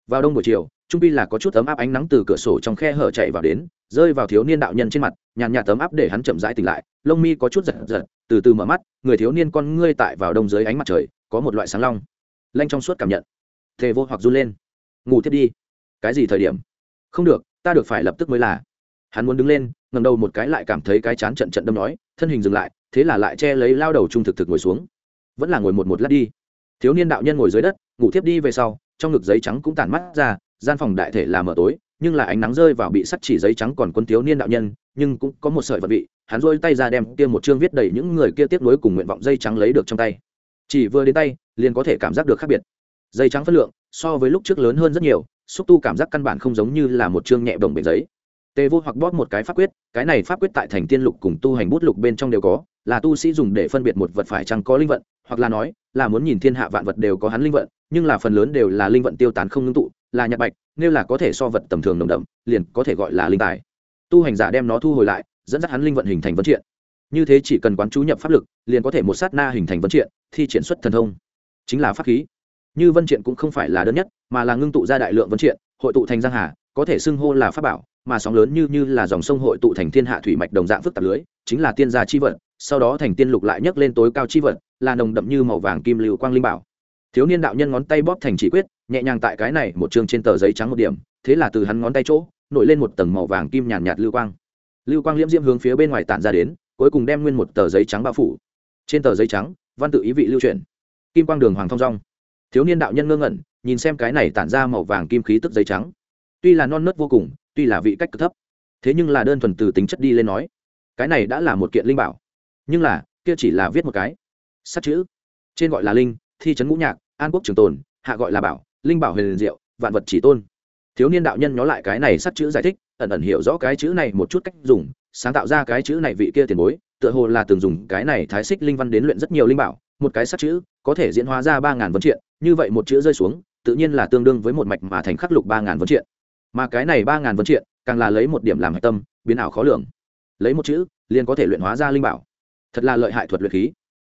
Vào đông buổi chiều, trung pi là có chút ấm áp ánh nắng từ cửa sổ trong khe hở chạy vào đến, rơi vào thiếu niên đạo nhân trên mặt, nhàn nhạt tấm áp để hắn chậm rãi tỉnh lại, lông mi có chút giật giật, từ từ mở mắt, người thiếu niên con ngươi tại vào đông dưới ánh mặt trời, có một loại sáng long. Lanh trong suốt cảm nhận. Thề vô hoặc run lên. Ngủ thiết đi. Cái gì thời điểm? Không được, ta được phải lập tức mới là. Hắn muốn đứng lên ngầm đầu một cái lại cảm thấy cái chán trận trận đâm nói, thân hình dừng lại, thế là lại che lấy lao đầu trung thực thực ngồi xuống. Vẫn là ngồi một một lát đi. Thiếu niên đạo nhân ngồi dưới đất ngủ thiếp đi về sau, trong ngực giấy trắng cũng tản mắt ra, gian phòng đại thể là mở tối, nhưng là ánh nắng rơi vào bị sắt chỉ giấy trắng còn quân thiếu niên đạo nhân, nhưng cũng có một sợi vật vị, hắn rôi tay ra đem kia một chương viết đầy những người kia tiếp nối cùng nguyện vọng dây trắng lấy được trong tay. Chỉ vừa đến tay, liền có thể cảm giác được khác biệt. Dây trắng phất lượng, so với lúc trước lớn hơn rất nhiều, xúc tu cảm giác căn bản không giống như là một chương nhẹ đồng bể giấy. Tê vô hoặc bóp một cái pháp quyết, cái này pháp quyết tại thành tiên lục cùng tu hành bút lục bên trong đều có, là tu sĩ dùng để phân biệt một vật phải chăng có linh vận, hoặc là nói, là muốn nhìn thiên hạ vạn vật đều có hắn linh vận nhưng là phần lớn đều là linh vận tiêu tán không ngưng tụ, là nhạt bạch, nếu là có thể so vật tầm thường nồng đậm, liền có thể gọi là linh tài. Tu hành giả đem nó thu hồi lại, dẫn dắt hắn linh vận hình thành vấn triện. Như thế chỉ cần quán chú nhập pháp lực, liền có thể một sát na hình thành vấn triện, thi triển xuất thần thông. Chính là pháp khí. Như vân triện cũng không phải là đơn nhất, mà là ngưng tụ ra đại lượng vấn triện, hội tụ thành giang hà, có thể xưng hô là pháp bảo, mà sóng lớn như như là dòng sông hội tụ thành thiên hạ thủy mạch đồng dạng phức tạp lưới, chính là tiên gia chi vật sau đó thành tiên lục lại nhấc lên tối cao chi vật là nồng đậm như màu vàng kim lưu quang linh bảo thiếu niên đạo nhân ngón tay bóp thành chỉ quyết nhẹ nhàng tại cái này một chương trên tờ giấy trắng một điểm thế là từ hắn ngón tay chỗ nổi lên một tầng màu vàng kim nhàn nhạt, nhạt lưu quang. Lưu quang liễm diễm hướng phía bên ngoài tản ra đến cuối cùng đem nguyên một tờ giấy trắng bao phủ. Trên tờ giấy trắng văn tự ý vị lưu truyền kim quang đường hoàng thong rong thiếu niên đạo nhân ngơ ngẩn nhìn xem cái này tản ra màu vàng kim khí tức giấy trắng. Tuy là non nớt vô cùng tuy là vị cách cực thấp thế nhưng là đơn thuần từ tính chất đi lên nói cái này đã là một kiện linh bảo. Nhưng là kia chỉ là viết một cái. Sắt chữ trên gọi là linh thi trấn ngũ nhạc, an quốc trường tồn, hạ gọi là bảo, linh bảo huyền diệu, vạn vật chỉ tôn. Thiếu niên đạo nhân nhó lại cái này sắt chữ giải thích, ẩn ẩn hiểu rõ cái chữ này một chút cách dùng, sáng tạo ra cái chữ này vị kia tiền bối, tựa hồ là từng dùng cái này thái xích linh văn đến luyện rất nhiều linh bảo, một cái sắt chữ, có thể diễn hóa ra ba ngàn vấn triện, như vậy một chữ rơi xuống, tự nhiên là tương đương với một mạch mà thành khắc lục ba ngàn vấn triện. Mà cái này ba ngàn vấn triện, càng là lấy một điểm làm hạch tâm, biến ảo khó lường. Lấy một chữ, liền có thể luyện hóa ra linh bảo. Thật là lợi hại thuật luyện khí.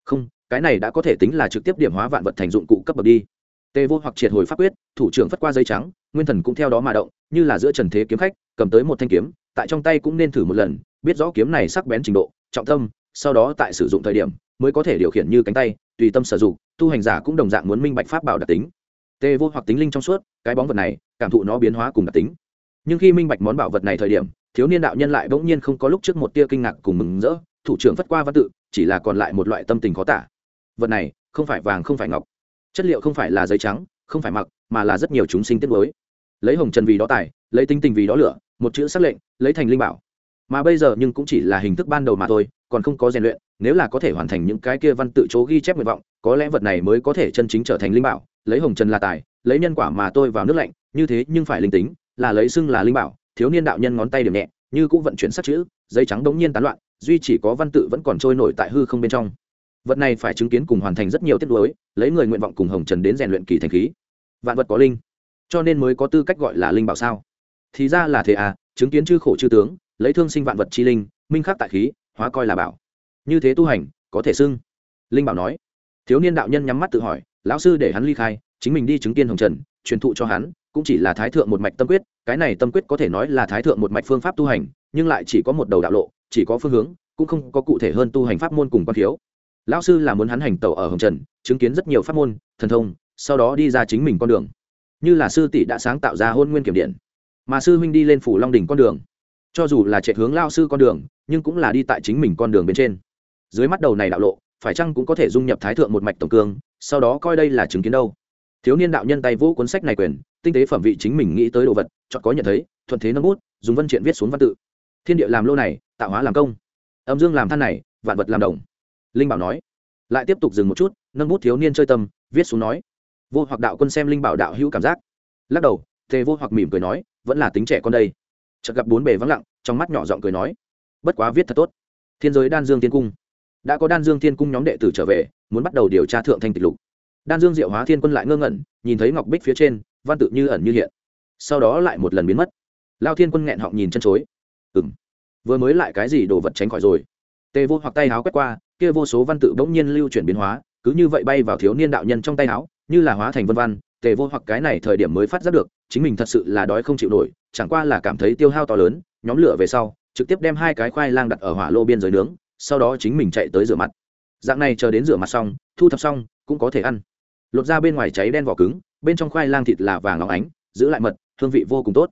Không cái này đã có thể tính là trực tiếp điểm hóa vạn vật thành dụng cụ cấp bậc đi. Tê vô hoặc triệt hồi pháp quyết, thủ trưởng phất qua dây trắng, nguyên thần cũng theo đó mà động, như là giữa trần thế kiếm khách, cầm tới một thanh kiếm, tại trong tay cũng nên thử một lần, biết rõ kiếm này sắc bén trình độ, trọng tâm, sau đó tại sử dụng thời điểm, mới có thể điều khiển như cánh tay, tùy tâm sử dụng, tu hành giả cũng đồng dạng muốn minh bạch pháp bảo đặc tính. Tê vô hoặc tính linh trong suốt, cái bóng vật này, cảm thụ nó biến hóa cùng đặc tính. Nhưng khi minh bạch món bảo vật này thời điểm, thiếu niên đạo nhân lại bỗng nhiên không có lúc trước một tia kinh ngạc cùng mừng rỡ, thủ trưởng phất qua văn tự, chỉ là còn lại một loại tâm tình khó tả vật này không phải vàng không phải ngọc, chất liệu không phải là giấy trắng, không phải mặc, mà là rất nhiều chúng sinh tiết mới. Lấy hồng trần vì đó tài, lấy tinh tình vì đó lửa, một chữ xác lệnh, lấy thành linh bảo. Mà bây giờ nhưng cũng chỉ là hình thức ban đầu mà thôi, còn không có rèn luyện, nếu là có thể hoàn thành những cái kia văn tự chố ghi chép nguyện vọng, có lẽ vật này mới có thể chân chính trở thành linh bảo. Lấy hồng trần là tài, lấy nhân quả mà tôi vào nước lạnh, như thế nhưng phải linh tính, là lấy xưng là linh bảo. Thiếu niên đạo nhân ngón tay điểm nhẹ, như cũng vận chuyển sắc chữ, giấy trắng đống nhiên tán loạn, duy chỉ có văn tự vẫn còn trôi nổi tại hư không bên trong vật này phải chứng kiến cùng hoàn thành rất nhiều tiết đối lấy người nguyện vọng cùng hồng trần đến rèn luyện kỳ thành khí. Vạn vật có linh, cho nên mới có tư cách gọi là linh bảo sao? Thì ra là thế à chứng kiến chư khổ chư tướng, lấy thương sinh vạn vật chi linh, minh khắc tại khí, hóa coi là bảo. Như thế tu hành, có thể xưng. Linh bảo nói. Thiếu niên đạo nhân nhắm mắt tự hỏi, lão sư để hắn ly khai, chính mình đi chứng kiến hồng trần, truyền thụ cho hắn, cũng chỉ là thái thượng một mạch tâm quyết, cái này tâm quyết có thể nói là thái thượng một mạch phương pháp tu hành, nhưng lại chỉ có một đầu đạo lộ, chỉ có phương hướng, cũng không có cụ thể hơn tu hành pháp môn cùng quan thiếu lão sư là muốn hắn hành tẩu ở hồng trần, chứng kiến rất nhiều pháp môn, thần thông, sau đó đi ra chính mình con đường. Như là sư tỷ đã sáng tạo ra hôn nguyên kiểm điện, mà sư huynh đi lên phủ long đỉnh con đường. Cho dù là chạy hướng lao sư con đường, nhưng cũng là đi tại chính mình con đường bên trên. Dưới mắt đầu này đạo lộ, phải chăng cũng có thể dung nhập thái thượng một mạch tổng cương, sau đó coi đây là chứng kiến đâu. Thiếu niên đạo nhân tay vũ cuốn sách này quyền, tinh tế phẩm vị chính mình nghĩ tới đồ vật chọn có nhận thấy, thuận thế nâng bút, dùng văn triện viết xuống văn tự. Thiên địa làm lô này, tạo hóa làm công. Âm dương làm than này, vạn vật làm đồng linh bảo nói. Lại tiếp tục dừng một chút, nâng bút thiếu niên chơi tâm, viết xuống nói. Vô hoặc đạo quân xem linh bảo đạo hữu cảm giác. Lắc đầu, tề vô hoặc mỉm cười nói, vẫn là tính trẻ con đây. Chợt gặp bốn bề vắng lặng, trong mắt nhỏ giọng cười nói. Bất quá viết thật tốt. Thiên giới đan dương thiên cung. Đã có đan dương thiên cung nhóm đệ tử trở về, muốn bắt đầu điều tra thượng thanh tịch lục. Đan dương diệu hóa thiên quân lại ngơ ngẩn, nhìn thấy ngọc bích phía trên, văn tự như ẩn như hiện. Sau đó lại một lần biến mất. Lao thiên quân nghẹn họng nhìn chân chối. Ừ m vừa mới lại cái gì đồ vật tránh khỏi rồi? Tề vô hoặc tay háo quét qua kia vô số văn tự bỗng nhiên lưu chuyển biến hóa, cứ như vậy bay vào thiếu niên đạo nhân trong tay áo, như là hóa thành vân văn, tề vô hoặc cái này thời điểm mới phát giác được, chính mình thật sự là đói không chịu nổi, chẳng qua là cảm thấy tiêu hao to lớn, nhóm lửa về sau, trực tiếp đem hai cái khoai lang đặt ở hỏa lô biên giới nướng, sau đó chính mình chạy tới rửa mặt. Dạng này chờ đến rửa mặt xong, thu thập xong, cũng có thể ăn. Lột ra bên ngoài cháy đen vỏ cứng, bên trong khoai lang thịt là vàng óng ánh, giữ lại mật, hương vị vô cùng tốt.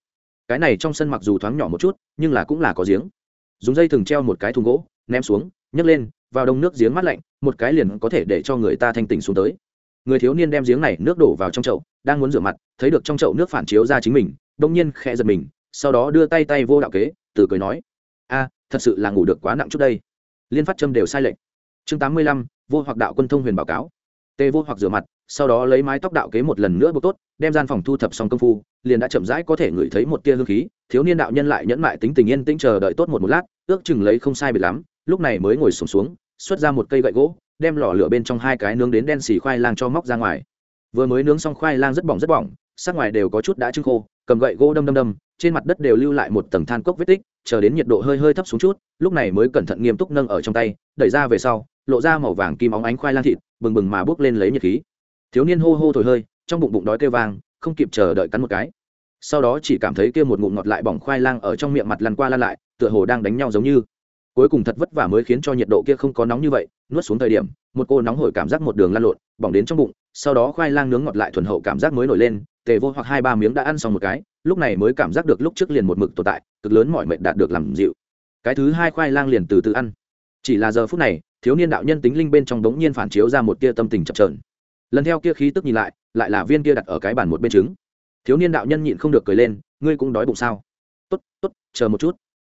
Cái này trong sân mặc dù thoáng nhỏ một chút, nhưng là cũng là có giếng. Dùng dây thừng treo một cái thùng gỗ, ném xuống, nhấc lên vào đông nước giếng mát lạnh, một cái liền có thể để cho người ta thanh tỉnh xuống tới. Người thiếu niên đem giếng này nước đổ vào trong chậu, đang muốn rửa mặt, thấy được trong chậu nước phản chiếu ra chính mình, đông nhiên khẽ giật mình, sau đó đưa tay tay vô đạo kế, từ cười nói, a, thật sự là ngủ được quá nặng chút đây. Liên phát châm đều sai lệch. Chương tám mươi lăm, vô hoặc đạo quân thông huyền báo cáo. Tê vô hoặc rửa mặt, sau đó lấy mái tóc đạo kế một lần nữa bốc tốt, đem gian phòng thu thập xong công phu, liền đã chậm rãi có thể ngửi thấy một tia hương khí. Thiếu niên đạo nhân lại nhẫn mại tính tình yên tĩnh chờ đợi tốt một một lát, ước chừng lấy không sai biệt lắm lúc này mới ngồi sùng xuống, xuống xuất ra một cây gậy gỗ đem lò lửa bên trong hai cái nướng đến đen xì khoai lang cho móc ra ngoài. Vừa mới nướng xong khoai lang rất bỏng rất bỏng sát ngoài đều có chút đã trưng khô cầm gậy gỗ đâm đâm đâm trên mặt đất đều lưu lại một tầng than cốc vết tích chờ đến nhiệt độ hơi hơi thấp xuống chút lúc này mới cẩn thận nghiêm túc nâng ở trong tay đẩy ra về sau lộ ra màu vàng kim óng ánh khoai lang thịt bừng bừng mà bước lên lấy nhiệt khí. Thiếu niên hô hô thổi hơi trong bụng bụng đói kêu vang không kịp chờ đợi cắn một cái. Sau đó chỉ cảm thấy kia một ngụm ngọt lại bỏng khoai lang ở trong miệng mặt lăn qua lăn lại tựa hồ đang đánh nhau giống như cuối cùng thật vất vả mới khiến cho nhiệt độ kia không có nóng như vậy, nuốt xuống thời điểm, một cô nóng hổi cảm giác một đường lăn lộn, bỏng đến trong bụng, sau đó khoai lang nướng ngọt lại thuần hậu cảm giác mới nổi lên, tề vô hoặc hai ba miếng đã ăn xong một cái, lúc này mới cảm giác được lúc trước liền một mực tồn tại, cực lớn mọi mệnh đạt được làm dịu. Cái thứ hai khoai lang liền từ từ ăn. Chỉ là giờ phút này, thiếu niên đạo nhân tính linh bên trong đống nhiên phản chiếu ra một tia tâm tình chập trờn lần theo kia khí tức nhìn lại lại là viên kia đặt ở cái bàn một bên trứng. Thiếu niên đạo nhân nhịn không được cười lên, ngươi cũng đói bụng sao? Tốt tốt, chờ một chút.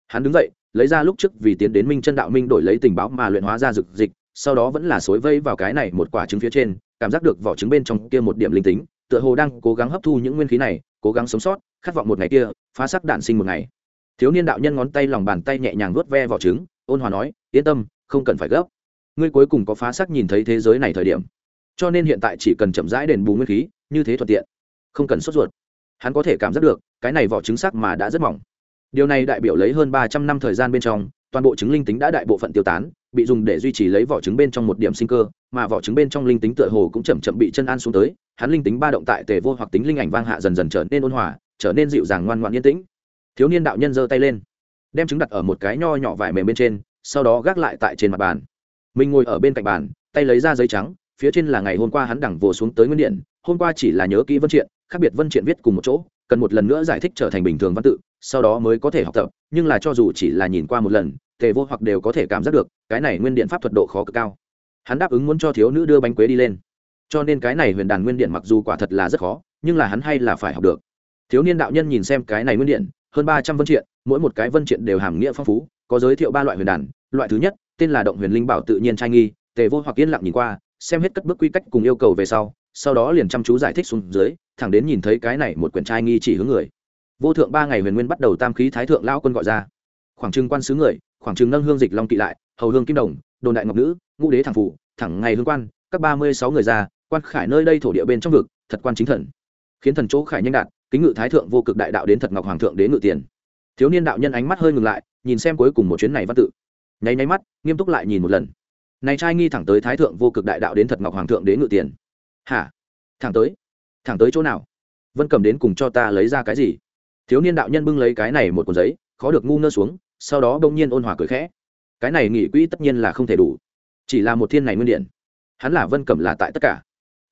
Hắn đứng dậy lấy ra lúc trước vì tiến đến minh chân đạo minh đổi lấy tình báo mà luyện hóa ra dược dịch, sau đó vẫn là xối vây vào cái này một quả trứng phía trên, cảm giác được vỏ trứng bên trong kia một điểm linh tính, tựa hồ đang cố gắng hấp thu những nguyên khí này, cố gắng sống sót, khát vọng một ngày kia, phá sắc đạn sinh một ngày. Thiếu niên đạo nhân ngón tay lòng bàn tay nhẹ nhàng vuốt ve vỏ trứng, ôn hòa nói, yên tâm, không cần phải gấp. Ngươi cuối cùng có phá sắc nhìn thấy thế giới này thời điểm. Cho nên hiện tại chỉ cần chậm rãi đền bù nguyên khí, như thế thuận tiện. Không cần sốt ruột. Hắn có thể cảm giác được, cái này vỏ trứng sắc mà đã rất mỏng điều này đại biểu lấy hơn ba trăm năm thời gian bên trong, toàn bộ trứng linh tính đã đại bộ phận tiêu tán, bị dùng để duy trì lấy vỏ trứng bên trong một điểm sinh cơ, mà vỏ trứng bên trong linh tính tựa hồ cũng chậm chậm bị chân an xuống tới, hắn linh tính ba động tại tề vô hoặc tính linh ảnh vang hạ dần dần trở nên ôn hòa, trở nên dịu dàng ngoan ngoan yên tĩnh. Thiếu niên đạo nhân giơ tay lên, đem trứng đặt ở một cái nho nhỏ vải mềm bên trên, sau đó gác lại tại trên mặt bàn. Mình ngồi ở bên cạnh bàn, tay lấy ra giấy trắng, phía trên là ngày hôm qua hắn đẳng vồ xuống tới nguyên điện, hôm qua chỉ là nhớ kỹ vân triện, khác biệt vân triện viết cùng một chỗ, cần một lần nữa giải thích trở thành bình thường văn tự sau đó mới có thể học tập, nhưng là cho dù chỉ là nhìn qua một lần, tề vô hoặc đều có thể cảm giác được, cái này nguyên điện pháp thuật độ khó cực cao. Hắn đáp ứng muốn cho thiếu nữ đưa bánh quế đi lên. Cho nên cái này huyền đàn nguyên điện mặc dù quả thật là rất khó, nhưng là hắn hay là phải học được. Thiếu niên đạo nhân nhìn xem cái này nguyên điện, hơn ba trăm vân triện, mỗi một cái vân triện đều hàm nghĩa phong phú, có giới thiệu ba loại huyền đàn, loại thứ nhất, tên là động huyền linh bảo tự nhiên trai nghi, tề vô hoặc yên lặng nhìn qua, xem hết cất bước quy cách cùng yêu cầu về sau sau đó liền chăm chú giải thích xuống dưới, thẳng đến nhìn thấy cái này một quyển trai nghi chỉ hướng người vô thượng ba ngày huyền nguyên bắt đầu tam khí thái thượng lao quân gọi ra. Khoảng trừng quan sứ người, khoảng trừng nâng hương dịch long kỵ lại, hầu hương kim đồng, đồn đại ngọc nữ, ngũ đế thẳng phủ, thẳng ngày hương quan, các ba mươi sáu người ra, quan khải nơi đây thổ địa bên trong vực, thật quan chính thần. Khiến thần chỗ khải nhanh đạt, kính ngự thái thượng vô cực đại đạo đến thật ngọc hoàng thượng đến ngự tiền. Thiếu niên đạo nhân ánh mắt hơi ngừng lại, nhìn xem cuối cùng một chuyến này văn tự. Nháy nháy mắt, nghiêm túc lại nhìn một lần. Này trai nghi thẳng tới thái thượng vô cực đại đạo đến thật ngọc hoàng thượng đến ngự tiền. Hả? Thẳng tới? Thẳng tới chỗ nào? Vân cầm đến cùng cho ta lấy ra cái gì? Thiếu niên đạo nhân bưng lấy cái này một cuốn giấy, khó được ngu ngơ xuống, sau đó đông nhiên ôn hòa cười khẽ. Cái này nghỉ quỹ tất nhiên là không thể đủ, chỉ là một thiên này nguyên điện. Hắn là vân cẩm là tại tất cả.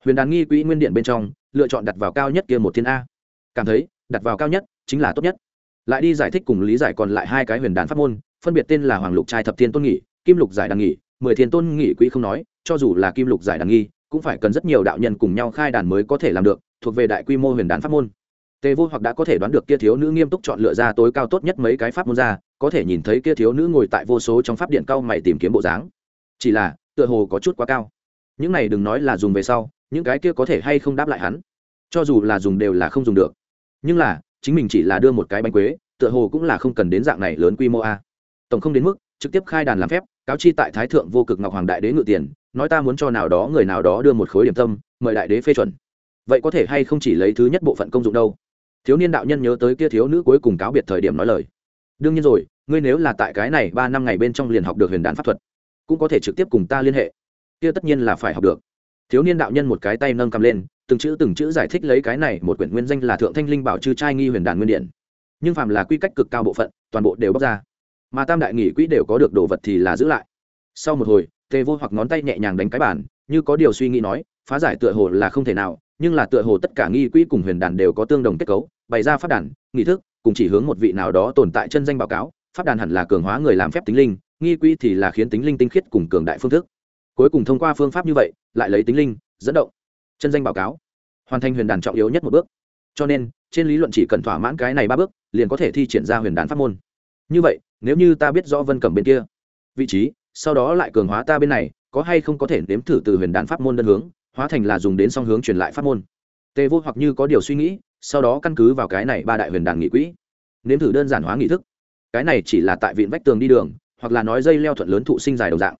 Huyền đàn nghi quỹ nguyên điện bên trong, lựa chọn đặt vào cao nhất kia một thiên a. Cảm thấy, đặt vào cao nhất chính là tốt nhất. Lại đi giải thích cùng lý giải còn lại hai cái huyền đàn pháp môn, phân biệt tên là hoàng lục trai thập thiên tôn nghỉ, kim lục giải đàn nghỉ, mười thiên tôn nghỉ quỹ không nói, cho dù là kim lục giải đàn nghi cũng phải cần rất nhiều đạo nhân cùng nhau khai đàn mới có thể làm được, thuộc về đại quy mô huyền đàn pháp môn tề vô hoặc đã có thể đoán được kia thiếu nữ nghiêm túc chọn lựa ra tối cao tốt nhất mấy cái pháp môn ra, có thể nhìn thấy kia thiếu nữ ngồi tại vô số trong pháp điện cao mày tìm kiếm bộ dáng. Chỉ là, tựa hồ có chút quá cao. Những này đừng nói là dùng về sau, những cái kia có thể hay không đáp lại hắn. Cho dù là dùng đều là không dùng được. Nhưng là, chính mình chỉ là đưa một cái bánh quế, tựa hồ cũng là không cần đến dạng này lớn quy mô a. Tổng không đến mức, trực tiếp khai đàn làm phép, cáo chi tại thái thượng vô cực ngọc hoàng đại đế ngự tiền, nói ta muốn cho nào đó người nào đó đưa một khối điểm tâm, mời đại đế phê chuẩn. Vậy có thể hay không chỉ lấy thứ nhất bộ phận công dụng đâu? Thiếu niên đạo nhân nhớ tới kia thiếu nữ cuối cùng cáo biệt thời điểm nói lời. Đương nhiên rồi, ngươi nếu là tại cái này ba năm ngày bên trong liền học được huyền đàn pháp thuật, cũng có thể trực tiếp cùng ta liên hệ. Kia tất nhiên là phải học được. Thiếu niên đạo nhân một cái tay nâng cầm lên, từng chữ từng chữ giải thích lấy cái này một quyển nguyên danh là thượng thanh linh bảo chư trai nghi huyền đàn nguyên điện. Nhưng phàm là quy cách cực cao bộ phận, toàn bộ đều bóc ra. Mà tam đại nghị quỹ đều có được đồ vật thì là giữ lại. Sau một hồi, tề vô hoặc ngón tay nhẹ nhàng đánh cái bản như có điều suy nghĩ nói, phá giải tựa hồ là không thể nào nhưng là tựa hồ tất cả nghi quỹ cùng huyền đàn đều có tương đồng kết cấu, bày ra pháp đàn nghị thức, cùng chỉ hướng một vị nào đó tồn tại chân danh báo cáo, pháp đàn hẳn là cường hóa người làm phép tính linh, nghi quỹ thì là khiến tính linh tinh khiết cùng cường đại phương thức. Cuối cùng thông qua phương pháp như vậy, lại lấy tính linh, dẫn động, chân danh báo cáo, hoàn thành huyền đàn trọng yếu nhất một bước. Cho nên, trên lý luận chỉ cần thỏa mãn cái này ba bước, liền có thể thi triển ra huyền đàn pháp môn. Như vậy, nếu như ta biết rõ vân cẩm bên kia, vị trí, sau đó lại cường hóa ta bên này, có hay không có thể nếm thử từ huyền đàn pháp môn đơn hướng? Hóa thành là dùng đến song hướng truyền lại pháp môn. Tề vô hoặc như có điều suy nghĩ, sau đó căn cứ vào cái này ba đại huyền đàn nghị quỹ, nếm thử đơn giản hóa nghị thức. Cái này chỉ là tại viện vách tường đi đường, hoặc là nói dây leo thuận lớn thụ sinh dài đầu dạng.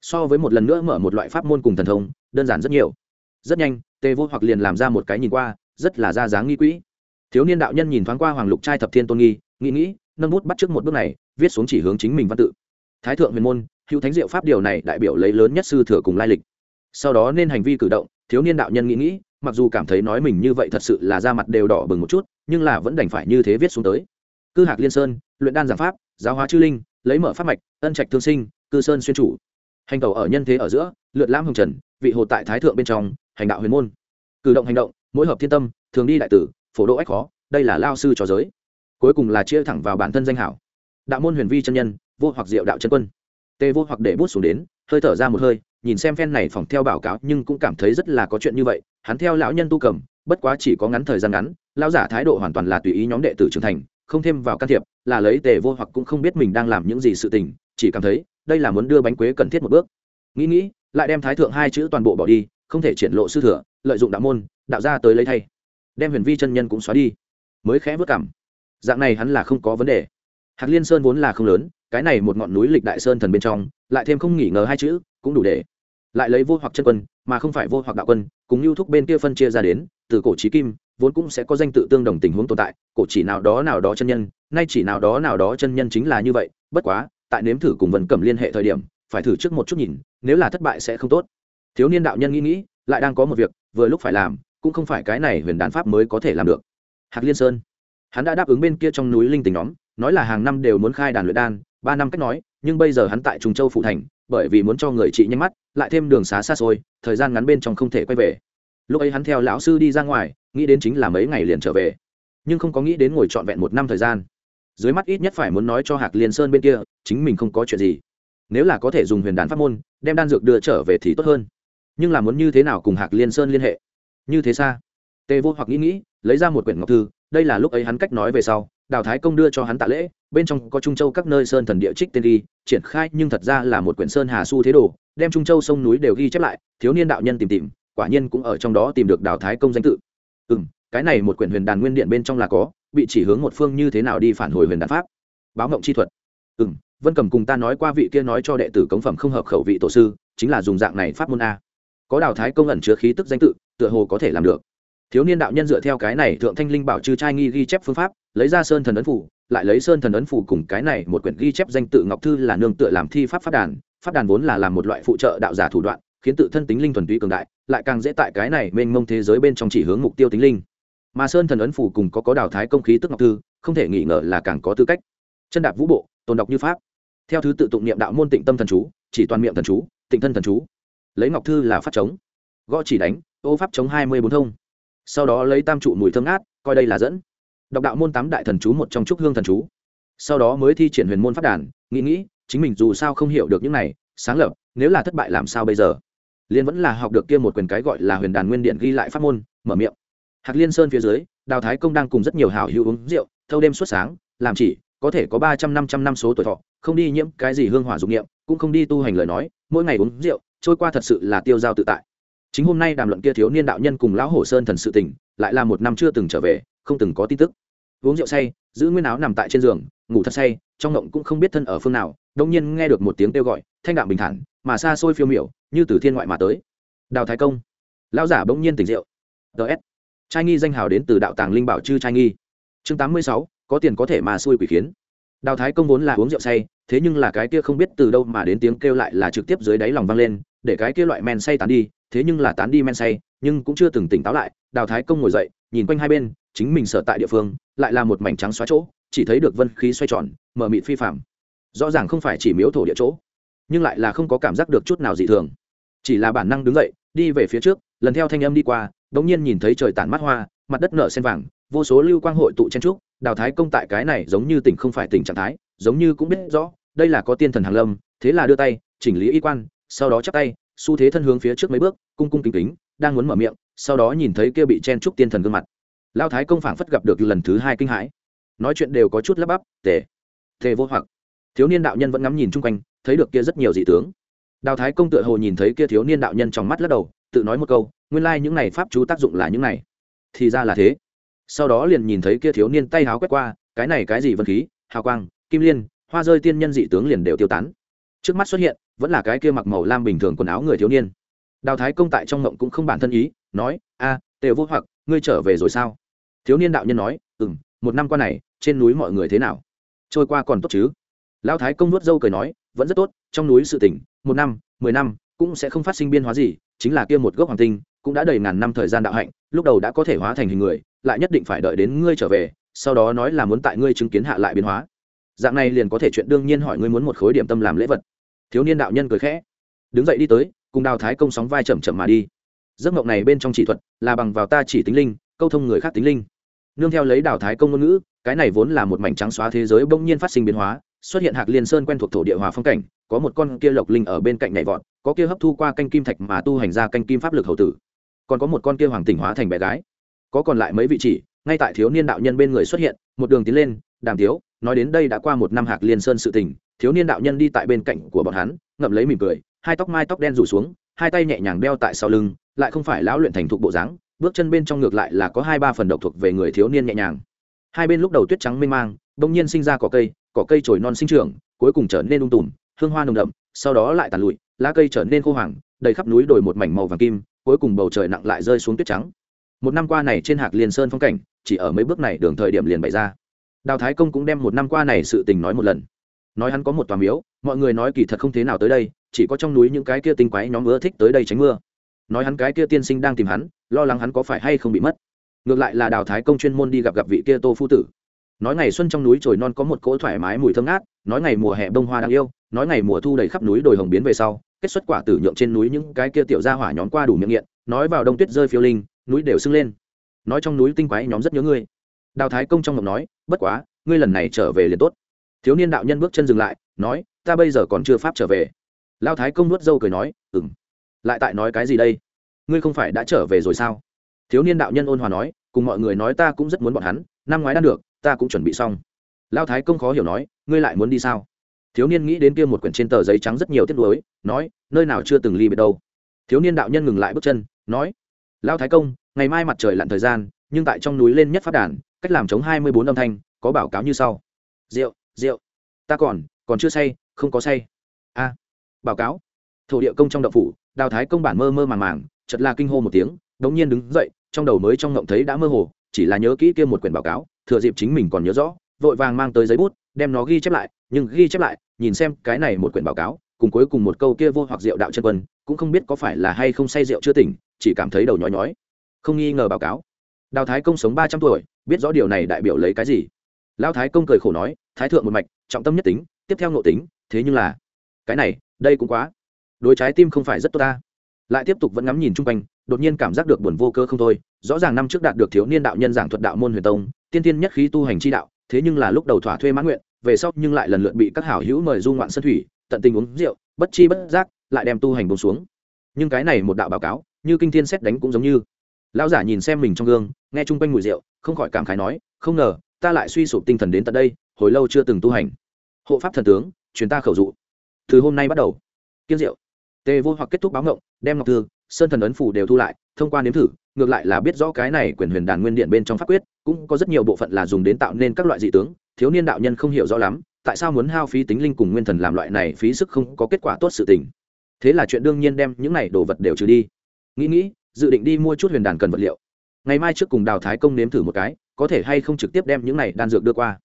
So với một lần nữa mở một loại pháp môn cùng thần thông, đơn giản rất nhiều. Rất nhanh, tề vô hoặc liền làm ra một cái nhìn qua, rất là ra dáng nghi quỹ. Thiếu niên đạo nhân nhìn thoáng qua hoàng lục trai thập thiên tôn nghi, nghĩ nghĩ, nâng bút bắt trước một bước này, viết xuống chỉ hướng chính mình văn tự. Thái thượng huyền môn, hữu thánh diệu pháp điều này đại biểu lấy lớn nhất sư thừa cùng lai lịch sau đó nên hành vi cử động, thiếu niên đạo nhân nghĩ nghĩ, mặc dù cảm thấy nói mình như vậy thật sự là da mặt đều đỏ bừng một chút, nhưng là vẫn đành phải như thế viết xuống tới. Cư hạc liên sơn, luyện đan giảng pháp, giáo hóa chư linh, lấy mở pháp mạch, ân trạch thương sinh, cư sơn xuyên chủ. Hành tàu ở nhân thế ở giữa lượn lam hồng trần, vị hồ tại thái thượng bên trong, hành đạo huyền môn. Cử động hành động, mỗi hợp thiên tâm, thường đi đại tử, phổ độ ách khó, đây là lao sư cho giới. Cuối cùng là chia thẳng vào bản thân danh hảo. Đạo môn huyền vi chân nhân, vô hoặc diệu đạo chân quân. Tê vô hoặc để bút xuống đến, hơi thở ra một hơi nhìn xem phen này phòng theo báo cáo nhưng cũng cảm thấy rất là có chuyện như vậy, hắn theo lão nhân tu cầm, bất quá chỉ có ngắn thời gian ngắn, lão giả thái độ hoàn toàn là tùy ý nhóm đệ tử trưởng thành, không thêm vào can thiệp, là lấy tề vô hoặc cũng không biết mình đang làm những gì sự tình, chỉ cảm thấy, đây là muốn đưa bánh quế cần thiết một bước. Nghĩ nghĩ, lại đem thái thượng hai chữ toàn bộ bỏ đi, không thể triển lộ sư thừa, lợi dụng đạo môn, đạo ra tới lấy thay. Đem huyền vi chân nhân cũng xóa đi. Mới khẽ vất cảm. Dạng này hắn là không có vấn đề. Hạc liên sơn vốn là không lớn, cái này một ngọn núi lịch đại sơn thần bên trong, lại thêm không nghỉ ngờ hai chữ, cũng đủ để lại lấy vô hoặc chân quân, mà không phải vô hoặc đạo quân, cùng lưu thúc bên kia phân chia ra đến, từ cổ trí kim, vốn cũng sẽ có danh tự tương đồng tình huống tồn tại, cổ chỉ nào đó nào đó chân nhân, nay chỉ nào đó nào đó chân nhân chính là như vậy, bất quá, tại nếm thử cùng vần cẩm liên hệ thời điểm, phải thử trước một chút nhìn, nếu là thất bại sẽ không tốt. Thiếu niên đạo nhân nghĩ nghĩ, lại đang có một việc, vừa lúc phải làm, cũng không phải cái này huyền đàn pháp mới có thể làm được. Hạc liên sơn. Hắn đã đáp ứng bên kia trong núi linh tình nhóm, nói là hàng năm đều muốn khai đàn luyện đan, ba năm cách nói nhưng bây giờ hắn tại trung châu phụ thành, bởi vì muốn cho người chị nhanh mắt, lại thêm đường xá xa xôi, thời gian ngắn bên trong không thể quay về. Lúc ấy hắn theo lão sư đi ra ngoài, nghĩ đến chính là mấy ngày liền trở về, nhưng không có nghĩ đến ngồi trọn vẹn một năm thời gian. Dưới mắt ít nhất phải muốn nói cho hạc liên sơn bên kia, chính mình không có chuyện gì. Nếu là có thể dùng huyền đán pháp môn, đem đan dược đưa trở về thì tốt hơn. Nhưng là muốn như thế nào cùng hạc liên sơn liên hệ? Như thế xa? Tề vô hoặc nghĩ nghĩ, lấy ra một quyển ngọc thư, đây là lúc ấy hắn cách nói về sau, đào thái công đưa cho hắn tạ lễ bên trong có trung châu các nơi sơn thần địa trích tên ghi, triển khai nhưng thật ra là một quyển sơn hà su thế đồ, đem trung châu sông núi đều ghi chép lại, thiếu niên đạo nhân tìm tìm, quả nhiên cũng ở trong đó tìm được đào thái công danh tự. Ừ m cái này một quyển huyền đàn nguyên điện bên trong là có, bị chỉ hướng một phương như thế nào đi phản hồi huyền đàn pháp? Báo mộng chi thuật. Ừ m vân cầm cùng ta nói qua vị kia nói cho đệ tử cống phẩm không hợp khẩu vị tổ sư, chính là dùng dạng này pháp môn a. Có đào thái công ẩn chứa khí tức danh tự, tựa hồ có thể làm được. Thiếu niên đạo nhân dựa theo cái này thượng thanh linh bảo trừ trai nghi ghi chép phương pháp, lấy ra sơn thần ấn phủ lại lấy sơn thần ấn phủ cùng cái này một quyển ghi chép danh tự ngọc thư là nương tựa làm thi pháp pháp đàn. Pháp đàn vốn là làm một loại phụ trợ đạo giả thủ đoạn, khiến tự thân tính linh thuần túy cường đại, lại càng dễ tại cái này mênh mông thế giới bên trong chỉ hướng mục tiêu tính linh. Mà sơn thần ấn phủ cùng có có đào thái công khí tức ngọc thư, không thể nghi ngờ là càng có tư cách. Chân đạp vũ bộ tồn đọc như pháp. Theo thứ tự tụng niệm đạo môn tịnh tâm thần chú, chỉ toàn miệng thần chú, tịnh thân thần chú. Lấy ngọc thư là pháp chống. Gõ chỉ đánh, ô pháp chống hai mươi bốn thông. Sau đó lấy tam trụ mùi thơm ngát, coi đây là dẫn đọc đạo môn tám đại thần chú một trong trúc hương thần chú. Sau đó mới thi triển huyền môn phát đàn, nghĩ nghĩ, chính mình dù sao không hiểu được những này, sáng lập, nếu là thất bại làm sao bây giờ? Liên vẫn là học được kia một quyền cái gọi là huyền đàn nguyên điện ghi lại pháp môn, mở miệng. Hạc liên sơn phía dưới, đào thái công đang cùng rất nhiều hảo hữu uống rượu, thâu đêm suốt sáng, làm chỉ, có thể có ba trăm năm trăm năm số tuổi thọ, không đi nhiễm cái gì hương hỏa dụng nghiệm cũng không đi tu hành lời nói, mỗi ngày uống rượu, trôi qua thật sự là tiêu dao tự tại. Chính hôm nay đàm luận kia thiếu niên đạo nhân cùng lão hổ sơn thần sự tình, lại là một năm chưa từng trở về không từng có tin tức. Uống rượu say, giữ nguyên áo nằm tại trên giường, ngủ thật say, trong ngộng cũng không biết thân ở phương nào, đông nhiên nghe được một tiếng kêu gọi, thanh đạm bình thản, mà xa xôi phiêu miểu, như từ thiên ngoại mà tới. Đào thái công. Lão giả bỗng nhiên tỉnh rượu. Ts trai nghi danh hào đến từ đạo tàng linh bảo chư trai nghi. Chương tám mươi sáu, có tiền có thể mà xui quỷ khiến. Đào thái công vốn là uống rượu say, thế nhưng là cái kia không biết từ đâu mà đến tiếng kêu lại là trực tiếp dưới đáy lòng vang lên, để cái kia loại men say tán đi, thế nhưng là tán đi men say, nhưng cũng chưa từng tỉnh táo lại, đào thái công ngồi dậy, nhìn quanh hai bên chính mình sở tại địa phương, lại là một mảnh trắng xóa chỗ, chỉ thấy được vân khí xoay tròn, mờ mịt phi phạm rõ ràng không phải chỉ miếu thổ địa chỗ, nhưng lại là không có cảm giác được chút nào dị thường. Chỉ là bản năng đứng dậy, đi về phía trước, lần theo thanh âm đi qua đ ỗ n g nhiên nhìn thấy trời tản mắt hoa, mặt đất nở sen vàng, vô số lưu quang hội tụ chen trúc, đào thái công tại cái này giống như tỉnh không phải tỉnh trạng thái, giống như cũng biết rõ, đây là có tiên thần hàng lâm, thế là đưa tay, chỉnh lý y quan, sau đó chắp tay, xu thế thân hướng phía trước mấy bước, cung cung kính kính, đang muốn mở miệng, sau đó nhìn thấy kia bị chen trúc tiên thần gương mặt lao thái công phảng phất gặp được lần thứ hai kinh hãi. Nói chuyện đều có chút lắp bắp, tề tề vô hoặc. Thiếu niên đạo nhân vẫn ngắm nhìn chung quanh, thấy được kia rất nhiều dị tướng. Đào thái công tựa hồ nhìn thấy kia thiếu niên đạo nhân trong mắt lắc đầu, tự nói một câu, nguyên lai、like、những này pháp chú tác dụng là những này. Thì ra là thế. Sau đó liền nhìn thấy kia thiếu niên tay háo quét qua, cái này cái gì vân khí? Hào quang, kim liên, hoa rơi tiên nhân dị tướng liền đều tiêu tán. Trước mắt xuất hiện, vẫn là cái kia mặc màu lam bình thường quần áo người thiếu niên. Đào thái công tại trong ngộng cũng không bản thân ý, nói, a, tề vô hoặc, ngươi trở về rồi sao? Thiếu niên đạo nhân nói ừ m một năm qua này, trên núi mọi người thế nào? Trôi qua còn tốt chứ? Lão thái công nuốt dâu cười nói, vẫn rất tốt, trong núi sự tỉnh một năm, mười năm, cũng sẽ không phát sinh biên hóa gì, chính là kia một gốc hoàng tinh, cũng đã đầy ngàn năm thời gian đạo hạnh, lúc đầu đã có thể hóa thành hình người, lại nhất định phải đợi đến ngươi trở về, sau đó nói là muốn tại ngươi chứng kiến hạ lại biến hóa. Dạng này liền có thể chuyện đương nhiên hỏi ngươi muốn một khối điểm tâm làm lễ vật. Thiếu niên đạo nhân cười khẽ, đứng dậy đi tới, cùng đào thái công sóng vai chậm chậm mà đi. Giấc mộng này bên trong chỉ thuật là bằng vào ta chỉ tính linh, câu thông người khác tính linh nương theo lấy đào thái công ngôn ngữ, cái này vốn là một mảnh trắng xóa thế giới bỗng nhiên phát sinh biến hóa, xuất hiện hạc liên sơn quen thuộc thổ địa hòa phong cảnh, có một con kia lộc linh ở bên cạnh nhảy vọt, có kia hấp thu qua canh kim thạch mà tu hành ra canh kim pháp lực hậu tử. Còn có một con kia hoàng tỉnh hóa thành bé gái. Có còn lại mấy vị chỉ, ngay tại thiếu niên đạo nhân bên người xuất hiện, một đường tiến lên, đàm tiếu nói đến đây đã qua một năm hạc liên sơn sự tình, thiếu niên đạo nhân đi tại bên cạnh của bọn hắn, ngậm lấy mỉm cười, hai tóc mai tóc đen rủ xuống, hai tay nhẹ nhàng đeo tại sau lưng, lại không phải lão luyện thành thục bộ dáng bước chân bên trong ngược lại là có hai ba phần độc thuộc về người thiếu niên nhẹ nhàng. Hai bên lúc đầu tuyết trắng mênh mang, bỗng nhiên sinh ra cỏ cây cỏ cây trồi non sinh trưởng, cuối cùng trở nên ung tùm, hương hoa nồng đậm, sau đó lại tàn lụi, lá cây trở nên khô hoàng đầy khắp núi đồi một mảnh màu vàng kim, cuối cùng bầu trời nặng lại rơi xuống tuyết trắng. Một năm qua này trên hạc liên sơn phong cảnh, chỉ ở mấy bước này đường thời điểm liền bày ra. Đào thái công cũng đem một năm qua này sự tình nói một lần. Nói hắn có một tòa miếu, mọi người nói kỳ thật không thế nào tới đây, chỉ có trong núi những cái kia tinh quái nhóm ưa thích tới đây tránh mưa. Nói hắn cái kia tiên sinh đang tìm hắn lo lắng hắn có phải hay không bị mất. Ngược lại là đào thái công chuyên môn đi gặp gặp vị kia tô phu tử. Nói ngày xuân trong núi trồi non có một cỗ thoải mái mùi thơm ngát, nói ngày mùa hè bông hoa đang yêu, nói ngày mùa thu đầy khắp núi đồi hồng biến về sau, kết xuất quả tử nhượng trên núi những cái kia tiểu ra hỏa nhóm qua đủ miệng nghiện, nói vào đông tuyết rơi phiêu linh, núi đều sưng lên. Nói trong núi tinh quái nhóm rất nhớ ngươi. Đào thái công trong ngọc nói, bất quá, ngươi lần này trở về liền tốt. Thiếu niên đạo nhân bước chân dừng lại, nói, ta bây giờ còn chưa pháp trở về. Lao thái công nuốt dâu cười nói ừng lại tại nói cái gì đây? Ngươi không phải đã trở về rồi sao? Thiếu niên đạo nhân ôn hòa nói, cùng mọi người nói ta cũng rất muốn bọn hắn, năm ngoái đã được, ta cũng chuẩn bị xong. Lao thái công khó hiểu nói, ngươi lại muốn đi sao? Thiếu niên nghĩ đến kia một quyển trên tờ giấy trắng rất nhiều tiết lối, nói, nơi nào chưa từng ly biệt đâu. Thiếu niên đạo nhân ngừng lại bước chân, nói, lao thái công, ngày mai mặt trời lặn thời gian, nhưng tại trong núi lên nhất phát đàn, cách làm chống hai mươi bốn âm thanh, có báo cáo như sau. Rượu rượu. Ta còn còn chưa say, không có say. A, báo cáo. Thổ địa công trong đậu phủ, đào thái công bản mơ mơ màng màng chật là kinh hô một tiếng, đống nhiên đứng dậy, trong đầu mới trong ngộng thấy đã mơ hồ, chỉ là nhớ kỹ kia một quyển báo cáo, thừa dịp chính mình còn nhớ rõ, vội vàng mang tới giấy bút, đem nó ghi chép lại, nhưng ghi chép lại, nhìn xem cái này một quyển báo cáo, cùng cuối cùng một câu kia vô hoặc rượu đạo chân quân, cũng không biết có phải là hay không say rượu chưa tỉnh, chỉ cảm thấy đầu nhói nhói. Không nghi ngờ báo cáo. Đào thái công sống ba trăm tuổi, biết rõ điều này đại biểu lấy cái gì? Lão thái công cười khổ nói, thái thượng một mạch, trọng tâm nhất tính, tiếp theo nội tính, thế nhưng là, cái này, đây cũng quá. Đối trái tim không phải rất tốt ta lại tiếp tục vẫn ngắm nhìn chung quanh, đột nhiên cảm giác được buồn vô cơ không thôi. Rõ ràng năm trước đạt được thiếu niên đạo nhân giảng thuật đạo môn huyền tông, tiên tiên nhất khí tu hành chi đạo, thế nhưng là lúc đầu thỏa thuê mãn nguyện, về sau nhưng lại lần lượt bị các hảo hữu mời du ngoạn sân thủy, tận tình uống rượu, bất chi bất giác, lại đem tu hành bông xuống. Nhưng cái này một đạo báo cáo, như kinh thiên xét đánh cũng giống như. Lão giả nhìn xem mình trong gương, nghe chung quanh mùi rượu, không khỏi cảm khái nói, không ngờ, ta lại suy sụp tinh thần đến tận đây, hồi lâu chưa từng tu hành. Hộ pháp thần tướng, truyền ta khẩu dụ. Từ hôm nay bắt đầu, kiên rượu tề vô hoặc kết thúc báo ngộng, đem ngọc thư, sơn thần ấn phủ đều thu lại, thông qua nếm thử, ngược lại là biết rõ cái này quyền huyền đàn nguyên điện bên trong pháp quyết, cũng có rất nhiều bộ phận là dùng đến tạo nên các loại dị tướng, thiếu niên đạo nhân không hiểu rõ lắm, tại sao muốn hao phí tính linh cùng nguyên thần làm loại này phí sức không có kết quả tốt sự tình. Thế là chuyện đương nhiên đem những này đồ vật đều trừ đi. Nghĩ nghĩ, dự định đi mua chút huyền đàn cần vật liệu. Ngày mai trước cùng đào thái công nếm thử một cái, có thể hay không trực tiếp đem những này đan dược đưa qua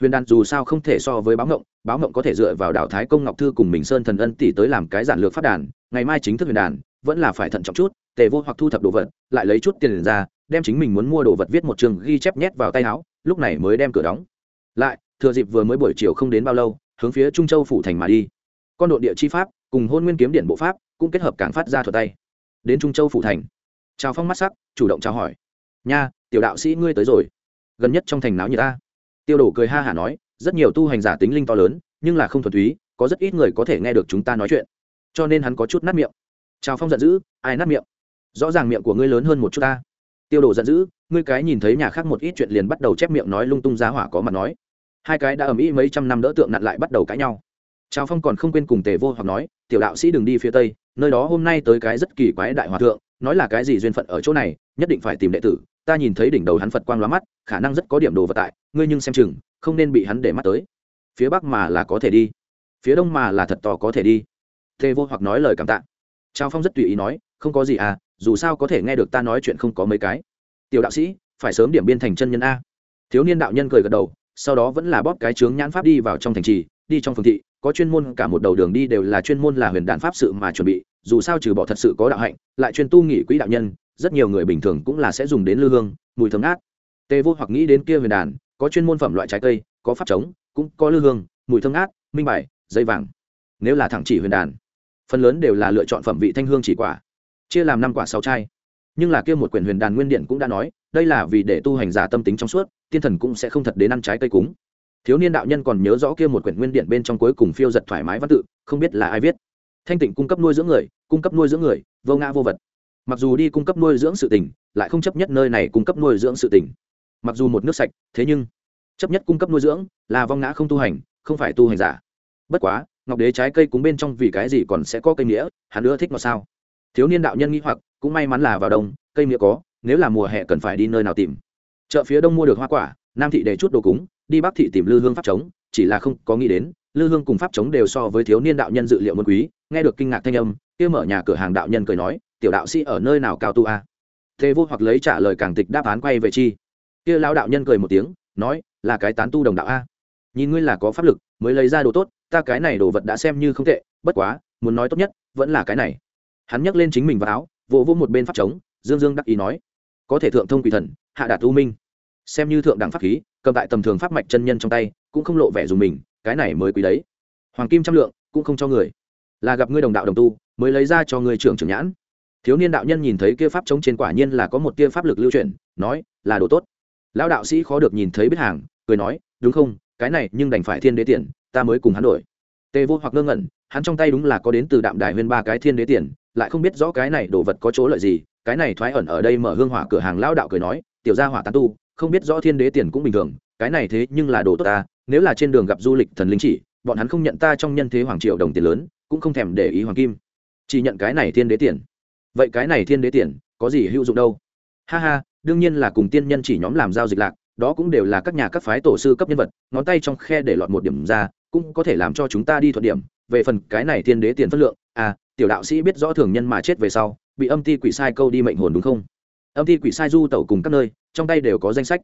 huyền đàn dù sao không thể so với báo ngộng báo ngộng có thể dựa vào đảo thái công ngọc thư cùng mình sơn thần ân tỷ tới làm cái giản lược phát đàn, ngày mai chính thức huyền đàn vẫn là phải thận trọng chút, tề vô hoặc thu thập đồ vật, lại lấy chút tiền ra, đem chính mình muốn mua đồ vật viết một trường ghi chép nhét vào tay áo, lúc này mới đem cửa đóng. Lại, thừa dịp vừa mới buổi chiều không đến bao lâu, hướng phía trung châu phủ thành mà đi. Con đội địa chi pháp cùng hôn nguyên kiếm điện bộ pháp cũng kết hợp càng phát ra thuật tay. Đến trung châu phủ thành. Chào phong mắt sắc, chủ động chào hỏi. Nha, tiểu đạo sĩ ngươi tới rồi. Gần nhất trong thành náo như ta tiêu đổ cười ha hả nói, rất nhiều tu hành giả tính linh to lớn, nhưng là không thuần túy, có rất ít người có thể nghe được chúng ta nói chuyện. Cho nên hắn có chút nát miệng. Trào phong giận dữ, ai nát miệng? Rõ ràng miệng của ngươi lớn hơn một chút ta. Tiêu đồ giận dữ, ngươi cái nhìn thấy nhà khác một ít chuyện liền bắt đầu chép miệng nói lung tung giá hỏa có mặt nói. Hai cái đã ầm ĩ mấy trăm năm đỡ tượng nặn lại bắt đầu cãi nhau. Trào phong còn không quên cùng tề vô hoặc nói, tiểu đạo sĩ đừng đi phía tây, nơi đó hôm nay tới cái rất kỳ quái đại hòa thượng, nói là cái gì duyên phận ở chỗ này, nhất định phải tìm đệ tử, ta nhìn thấy đỉnh đầu hắn phật quang lóa mắt khả năng rất có điểm đồ vật tại, ngươi nhưng xem chừng, không nên bị hắn để mắt tới. Phía bắc mà là có thể đi, phía đông mà là thật to có thể đi. Tê vô hoặc nói lời cảm tạ. Trào phong rất tùy ý nói, không có gì à dù sao có thể nghe được ta nói chuyện không có mấy cái. Tiểu đạo sĩ, phải sớm điểm biên thành chân nhân a. Thiếu niên đạo nhân cười gật đầu, sau đó vẫn là bóp cái trướng nhãn pháp đi vào trong thành trì, đi trong phương thị, có chuyên môn cả một đầu đường đi đều là chuyên môn là huyền đạn pháp sự mà chuẩn bị, dù sao trừ bỏ thật sự có đạo hạnh, lại chuyên tu nghỉ quỹ đạo nhân, rất nhiều người bình thường cũng là sẽ dùng đến lư hương, mùi thấm át tê vô hoặc nghĩ đến kia huyền đàn, có chuyên môn phẩm loại trái cây, có pháp trống, cũng có lư hương, mùi thơm ngát, minh bài, dây vàng. Nếu là thẳng chỉ huyền đàn, phần lớn đều là lựa chọn phẩm vị thanh hương chỉ quả, chia làm năm quả sáu chai. Nhưng là kia một quyển huyền đàn nguyên điện cũng đã nói, đây là vì để tu hành giả tâm tính trong suốt, tiên thần cũng sẽ không thật đến ăn trái cây cúng. Thiếu niên đạo nhân còn nhớ rõ kia một quyển nguyên điện bên trong cuối cùng phiêu giật thoải mái văn tự, không biết là ai viết. Thanh tịnh cung cấp nuôi dưỡng người, cung cấp nuôi dưỡng người, vô ngã vô vật. Mặc dù đi cung cấp nuôi dưỡng sự tỉnh lại không chấp nhất nơi này cung cấp nuôi dưỡng sự tỉnh mặc dù một nước sạch, thế nhưng chấp nhất cung cấp nuôi dưỡng là vong ngã không tu hành, không phải tu hành giả. Bất quá, ngọc đế trái cây cúng bên trong vì cái gì còn sẽ có cây nghĩa hắn nữa thích ngọt sao? Thiếu niên đạo nhân nghĩ hoặc, cũng may mắn là vào đông, cây nghĩa có, nếu là mùa hè cần phải đi nơi nào tìm. Chợ phía đông mua được hoa quả, nam thị để chút đồ cúng, đi bắc thị tìm lư hương pháp trống, chỉ là không có nghĩ đến, lư hương cùng pháp trống đều so với thiếu niên đạo nhân dự liệu môn quý, nghe được kinh ngạc thanh âm, kia mở nhà cửa hàng đạo nhân cười nói, tiểu đạo sĩ ở nơi nào cao tu a? Thế vô hoặc lấy trả lời càng tịch đáp án quay về chi kia lão đạo nhân cười một tiếng, nói, là cái tán tu đồng đạo a. Nhìn ngươi là có pháp lực, mới lấy ra đồ tốt, ta cái này đồ vật đã xem như không tệ, bất quá, muốn nói tốt nhất, vẫn là cái này. Hắn nhắc lên chính mình vào áo, vỗ vỗ một bên pháp trống, dương dương đắc ý nói, có thể thượng thông quỷ thần, hạ đạt tu minh. Xem như thượng đẳng pháp khí, cầm tại tầm thường pháp mạch chân nhân trong tay, cũng không lộ vẻ dùng mình, cái này mới quý đấy. Hoàng kim trăm lượng, cũng không cho người. Là gặp ngươi đồng đạo đồng tu, mới lấy ra cho ngươi trưởng trưởng nhãn. Thiếu niên đạo nhân nhìn thấy kia pháp chống trên quả nhiên là có một tia pháp lực lưu chuyển, nói, là đồ tốt lão đạo sĩ khó được nhìn thấy biết hàng, cười nói, đúng không? Cái này nhưng đành phải thiên đế tiền, ta mới cùng hắn đổi. Tê vô hoặc ngơ ngẩn, hắn trong tay đúng là có đến từ đạm đài huyên ba cái thiên đế tiền, lại không biết rõ cái này đồ vật có chỗ lợi gì, cái này thoái ẩn ở đây mở hương hỏa cửa hàng lão đạo cười nói, tiểu gia hỏa tán tu, không biết rõ thiên đế tiền cũng bình thường, cái này thế nhưng là đồ tốt ta, nếu là trên đường gặp du lịch thần linh chỉ, bọn hắn không nhận ta trong nhân thế hoàng triệu đồng tiền lớn, cũng không thèm để ý hoàng kim. Chỉ nhận cái này thiên đế tiền. Vậy cái này thiên đế tiền có gì hữu dụng đâu? Ha ha đương nhiên là cùng tiên nhân chỉ nhóm làm giao dịch lạc, đó cũng đều là các nhà các phái tổ sư cấp nhân vật, ngón tay trong khe để lọt một điểm ra, cũng có thể làm cho chúng ta đi thuận điểm. Về phần cái này thiên đế tiền phất lượng à tiểu đạo sĩ biết rõ thường nhân mà chết về sau, bị âm ti quỷ sai câu đi mệnh hồn đúng không? Âm ti quỷ sai du tẩu cùng các nơi, trong tay đều có danh sách.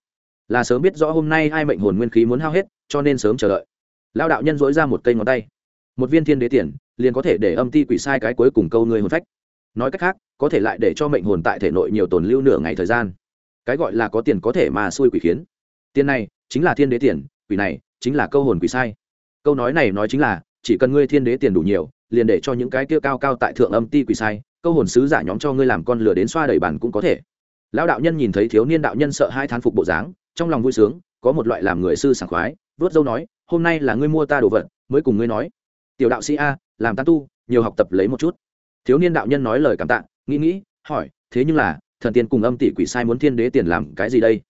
Là sớm biết rõ hôm nay hai mệnh hồn nguyên khí muốn hao hết, cho nên sớm chờ đợi. Lao đạo nhân dỗi ra một cây ngón tay. Một viên thiên đế tiền, liền có thể để âm ti quỷ sai cái cuối cùng câu người hồn phách. Nói cách khác, có thể lại để cho mệnh hồn tại thể nội nhiều tồn lưu nửa ngày thời gian cái gọi là có tiền có thể mà xui quỷ khiến. Tiền này chính là thiên đế tiền, quỷ này chính là câu hồn quỷ sai. Câu nói này nói chính là, chỉ cần ngươi thiên đế tiền đủ nhiều, liền để cho những cái kia cao cao tại thượng âm ti quỷ sai, câu hồn sứ giả nhóm cho ngươi làm con lửa đến xoa đầy bàn cũng có thể. Lão đạo nhân nhìn thấy thiếu niên đạo nhân sợ hai thán phục bộ dáng, trong lòng vui sướng, có một loại làm người sư sảng khoái vớt dâu nói, hôm nay là ngươi mua ta đồ vật, mới cùng ngươi nói. Tiểu đạo sĩ a, làm ta tu, nhiều học tập lấy một chút. Thiếu niên đạo nhân nói lời cảm tạ, nghĩ nghĩ, hỏi, thế nhưng là thần tiên cùng âm tỷ quỷ sai muốn thiên đế tiền làm cái gì đây?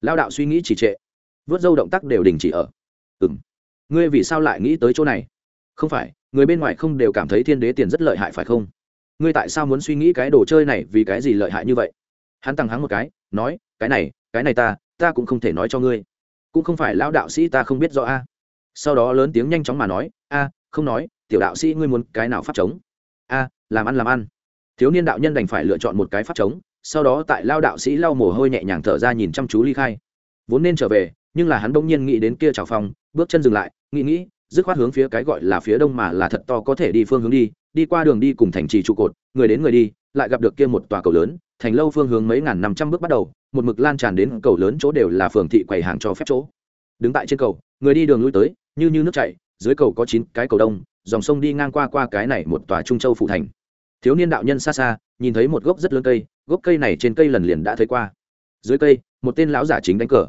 Lao đạo suy nghĩ chỉ trệ, vớt dâu động tác đều đình chỉ ở. Ừ m ngươi vì sao lại nghĩ tới chỗ này? Không phải, người bên ngoài không đều cảm thấy thiên đế tiền rất lợi hại phải không? Ngươi tại sao muốn suy nghĩ cái đồ chơi này vì cái gì lợi hại như vậy? Hắn tăng hắng một cái, nói, cái này cái này ta ta cũng không thể nói cho ngươi. Cũng không phải lão đạo sĩ ta không biết rõ a. Sau đó lớn tiếng nhanh chóng mà nói, a, không nói, tiểu đạo sĩ ngươi muốn cái nào phát chống? A, làm ăn làm ăn. Thiếu niên đạo nhân đành phải lựa chọn một cái phát chống sau đó tại lao đạo sĩ lau mồ hôi nhẹ nhàng thở ra nhìn chăm chú ly khai. Vốn nên trở về, nhưng là hắn bỗng nhiên nghĩ đến kia trào phong, bước chân dừng lại, nghĩ nghĩ, dứt khoát hướng phía cái gọi là phía đông mà là thật to có thể đi phương hướng đi đi qua đường đi cùng thành trì trụ cột, người đến người đi, lại gặp được kia một tòa cầu lớn, thành lâu phương hướng mấy ngàn năm trăm bước bắt đầu, một mực lan tràn đến cầu lớn chỗ đều là phường thị quầy hàng cho phép chỗ. Đứng tại trên cầu, người đi đường lui tới, như như nước chảy, dưới cầu có chín cái cầu đông, dòng sông đi ngang qua qua cái này một tòa trung châu phụ thành thiếu niên đạo nhân xa xa, nhìn thấy một gốc rất lớn cây, gốc cây này trên cây lần liền đã thấy qua. Dưới cây, một tên lão giả chính đánh cờ.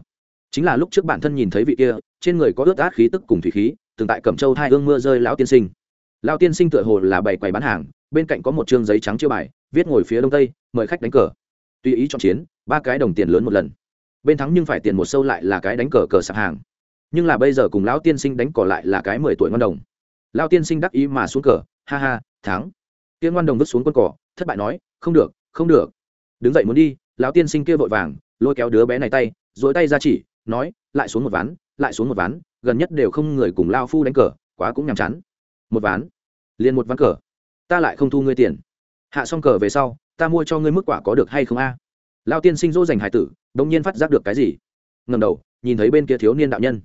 Chính là lúc trước bản thân nhìn thấy vị kia, trên người có ướt át khí tức cùng thủy khí, từng tại cẩm châu hai ương mưa rơi lão tiên sinh. Lão tiên sinh tựa hồ là bày quầy bán hàng, bên cạnh có một chương giấy trắng chiêu bài, viết ngồi phía đông tây, mời khách đánh cờ. Tùy ý chọn chiến, ba cái đồng tiền lớn một lần. Bên thắng nhưng phải tiền một sâu lại là cái đánh cờ cờ sạp hàng. Nhưng là bây giờ cùng lão tiên sinh đánh cỏ lại là cái mười tuổi ngon đồng. Lão tiên sinh đắc ý mà xuống cờ, ha ha, thắng tiên ngoan đồng vứt xuống quân cỏ, thất bại nói, không được không được. Đứng dậy muốn đi, lão tiên sinh kia vội vàng, lôi kéo đứa bé này tay dỗi tay ra chỉ, nói, lại xuống một ván, lại xuống một ván, gần nhất đều không người cùng lao phu đánh cờ, quá cũng nhàm chán. Một ván? Liền một ván cờ? Ta lại không thu ngươi tiền. Hạ xong cờ về sau, ta mua cho ngươi mức quả có được hay không a? À? lao tiên sinh dỗ dành hải tử đông nhiên phát giác được cái gì. Ngầm đầu, nhìn thấy bên kia thiếu niên đạo nhân.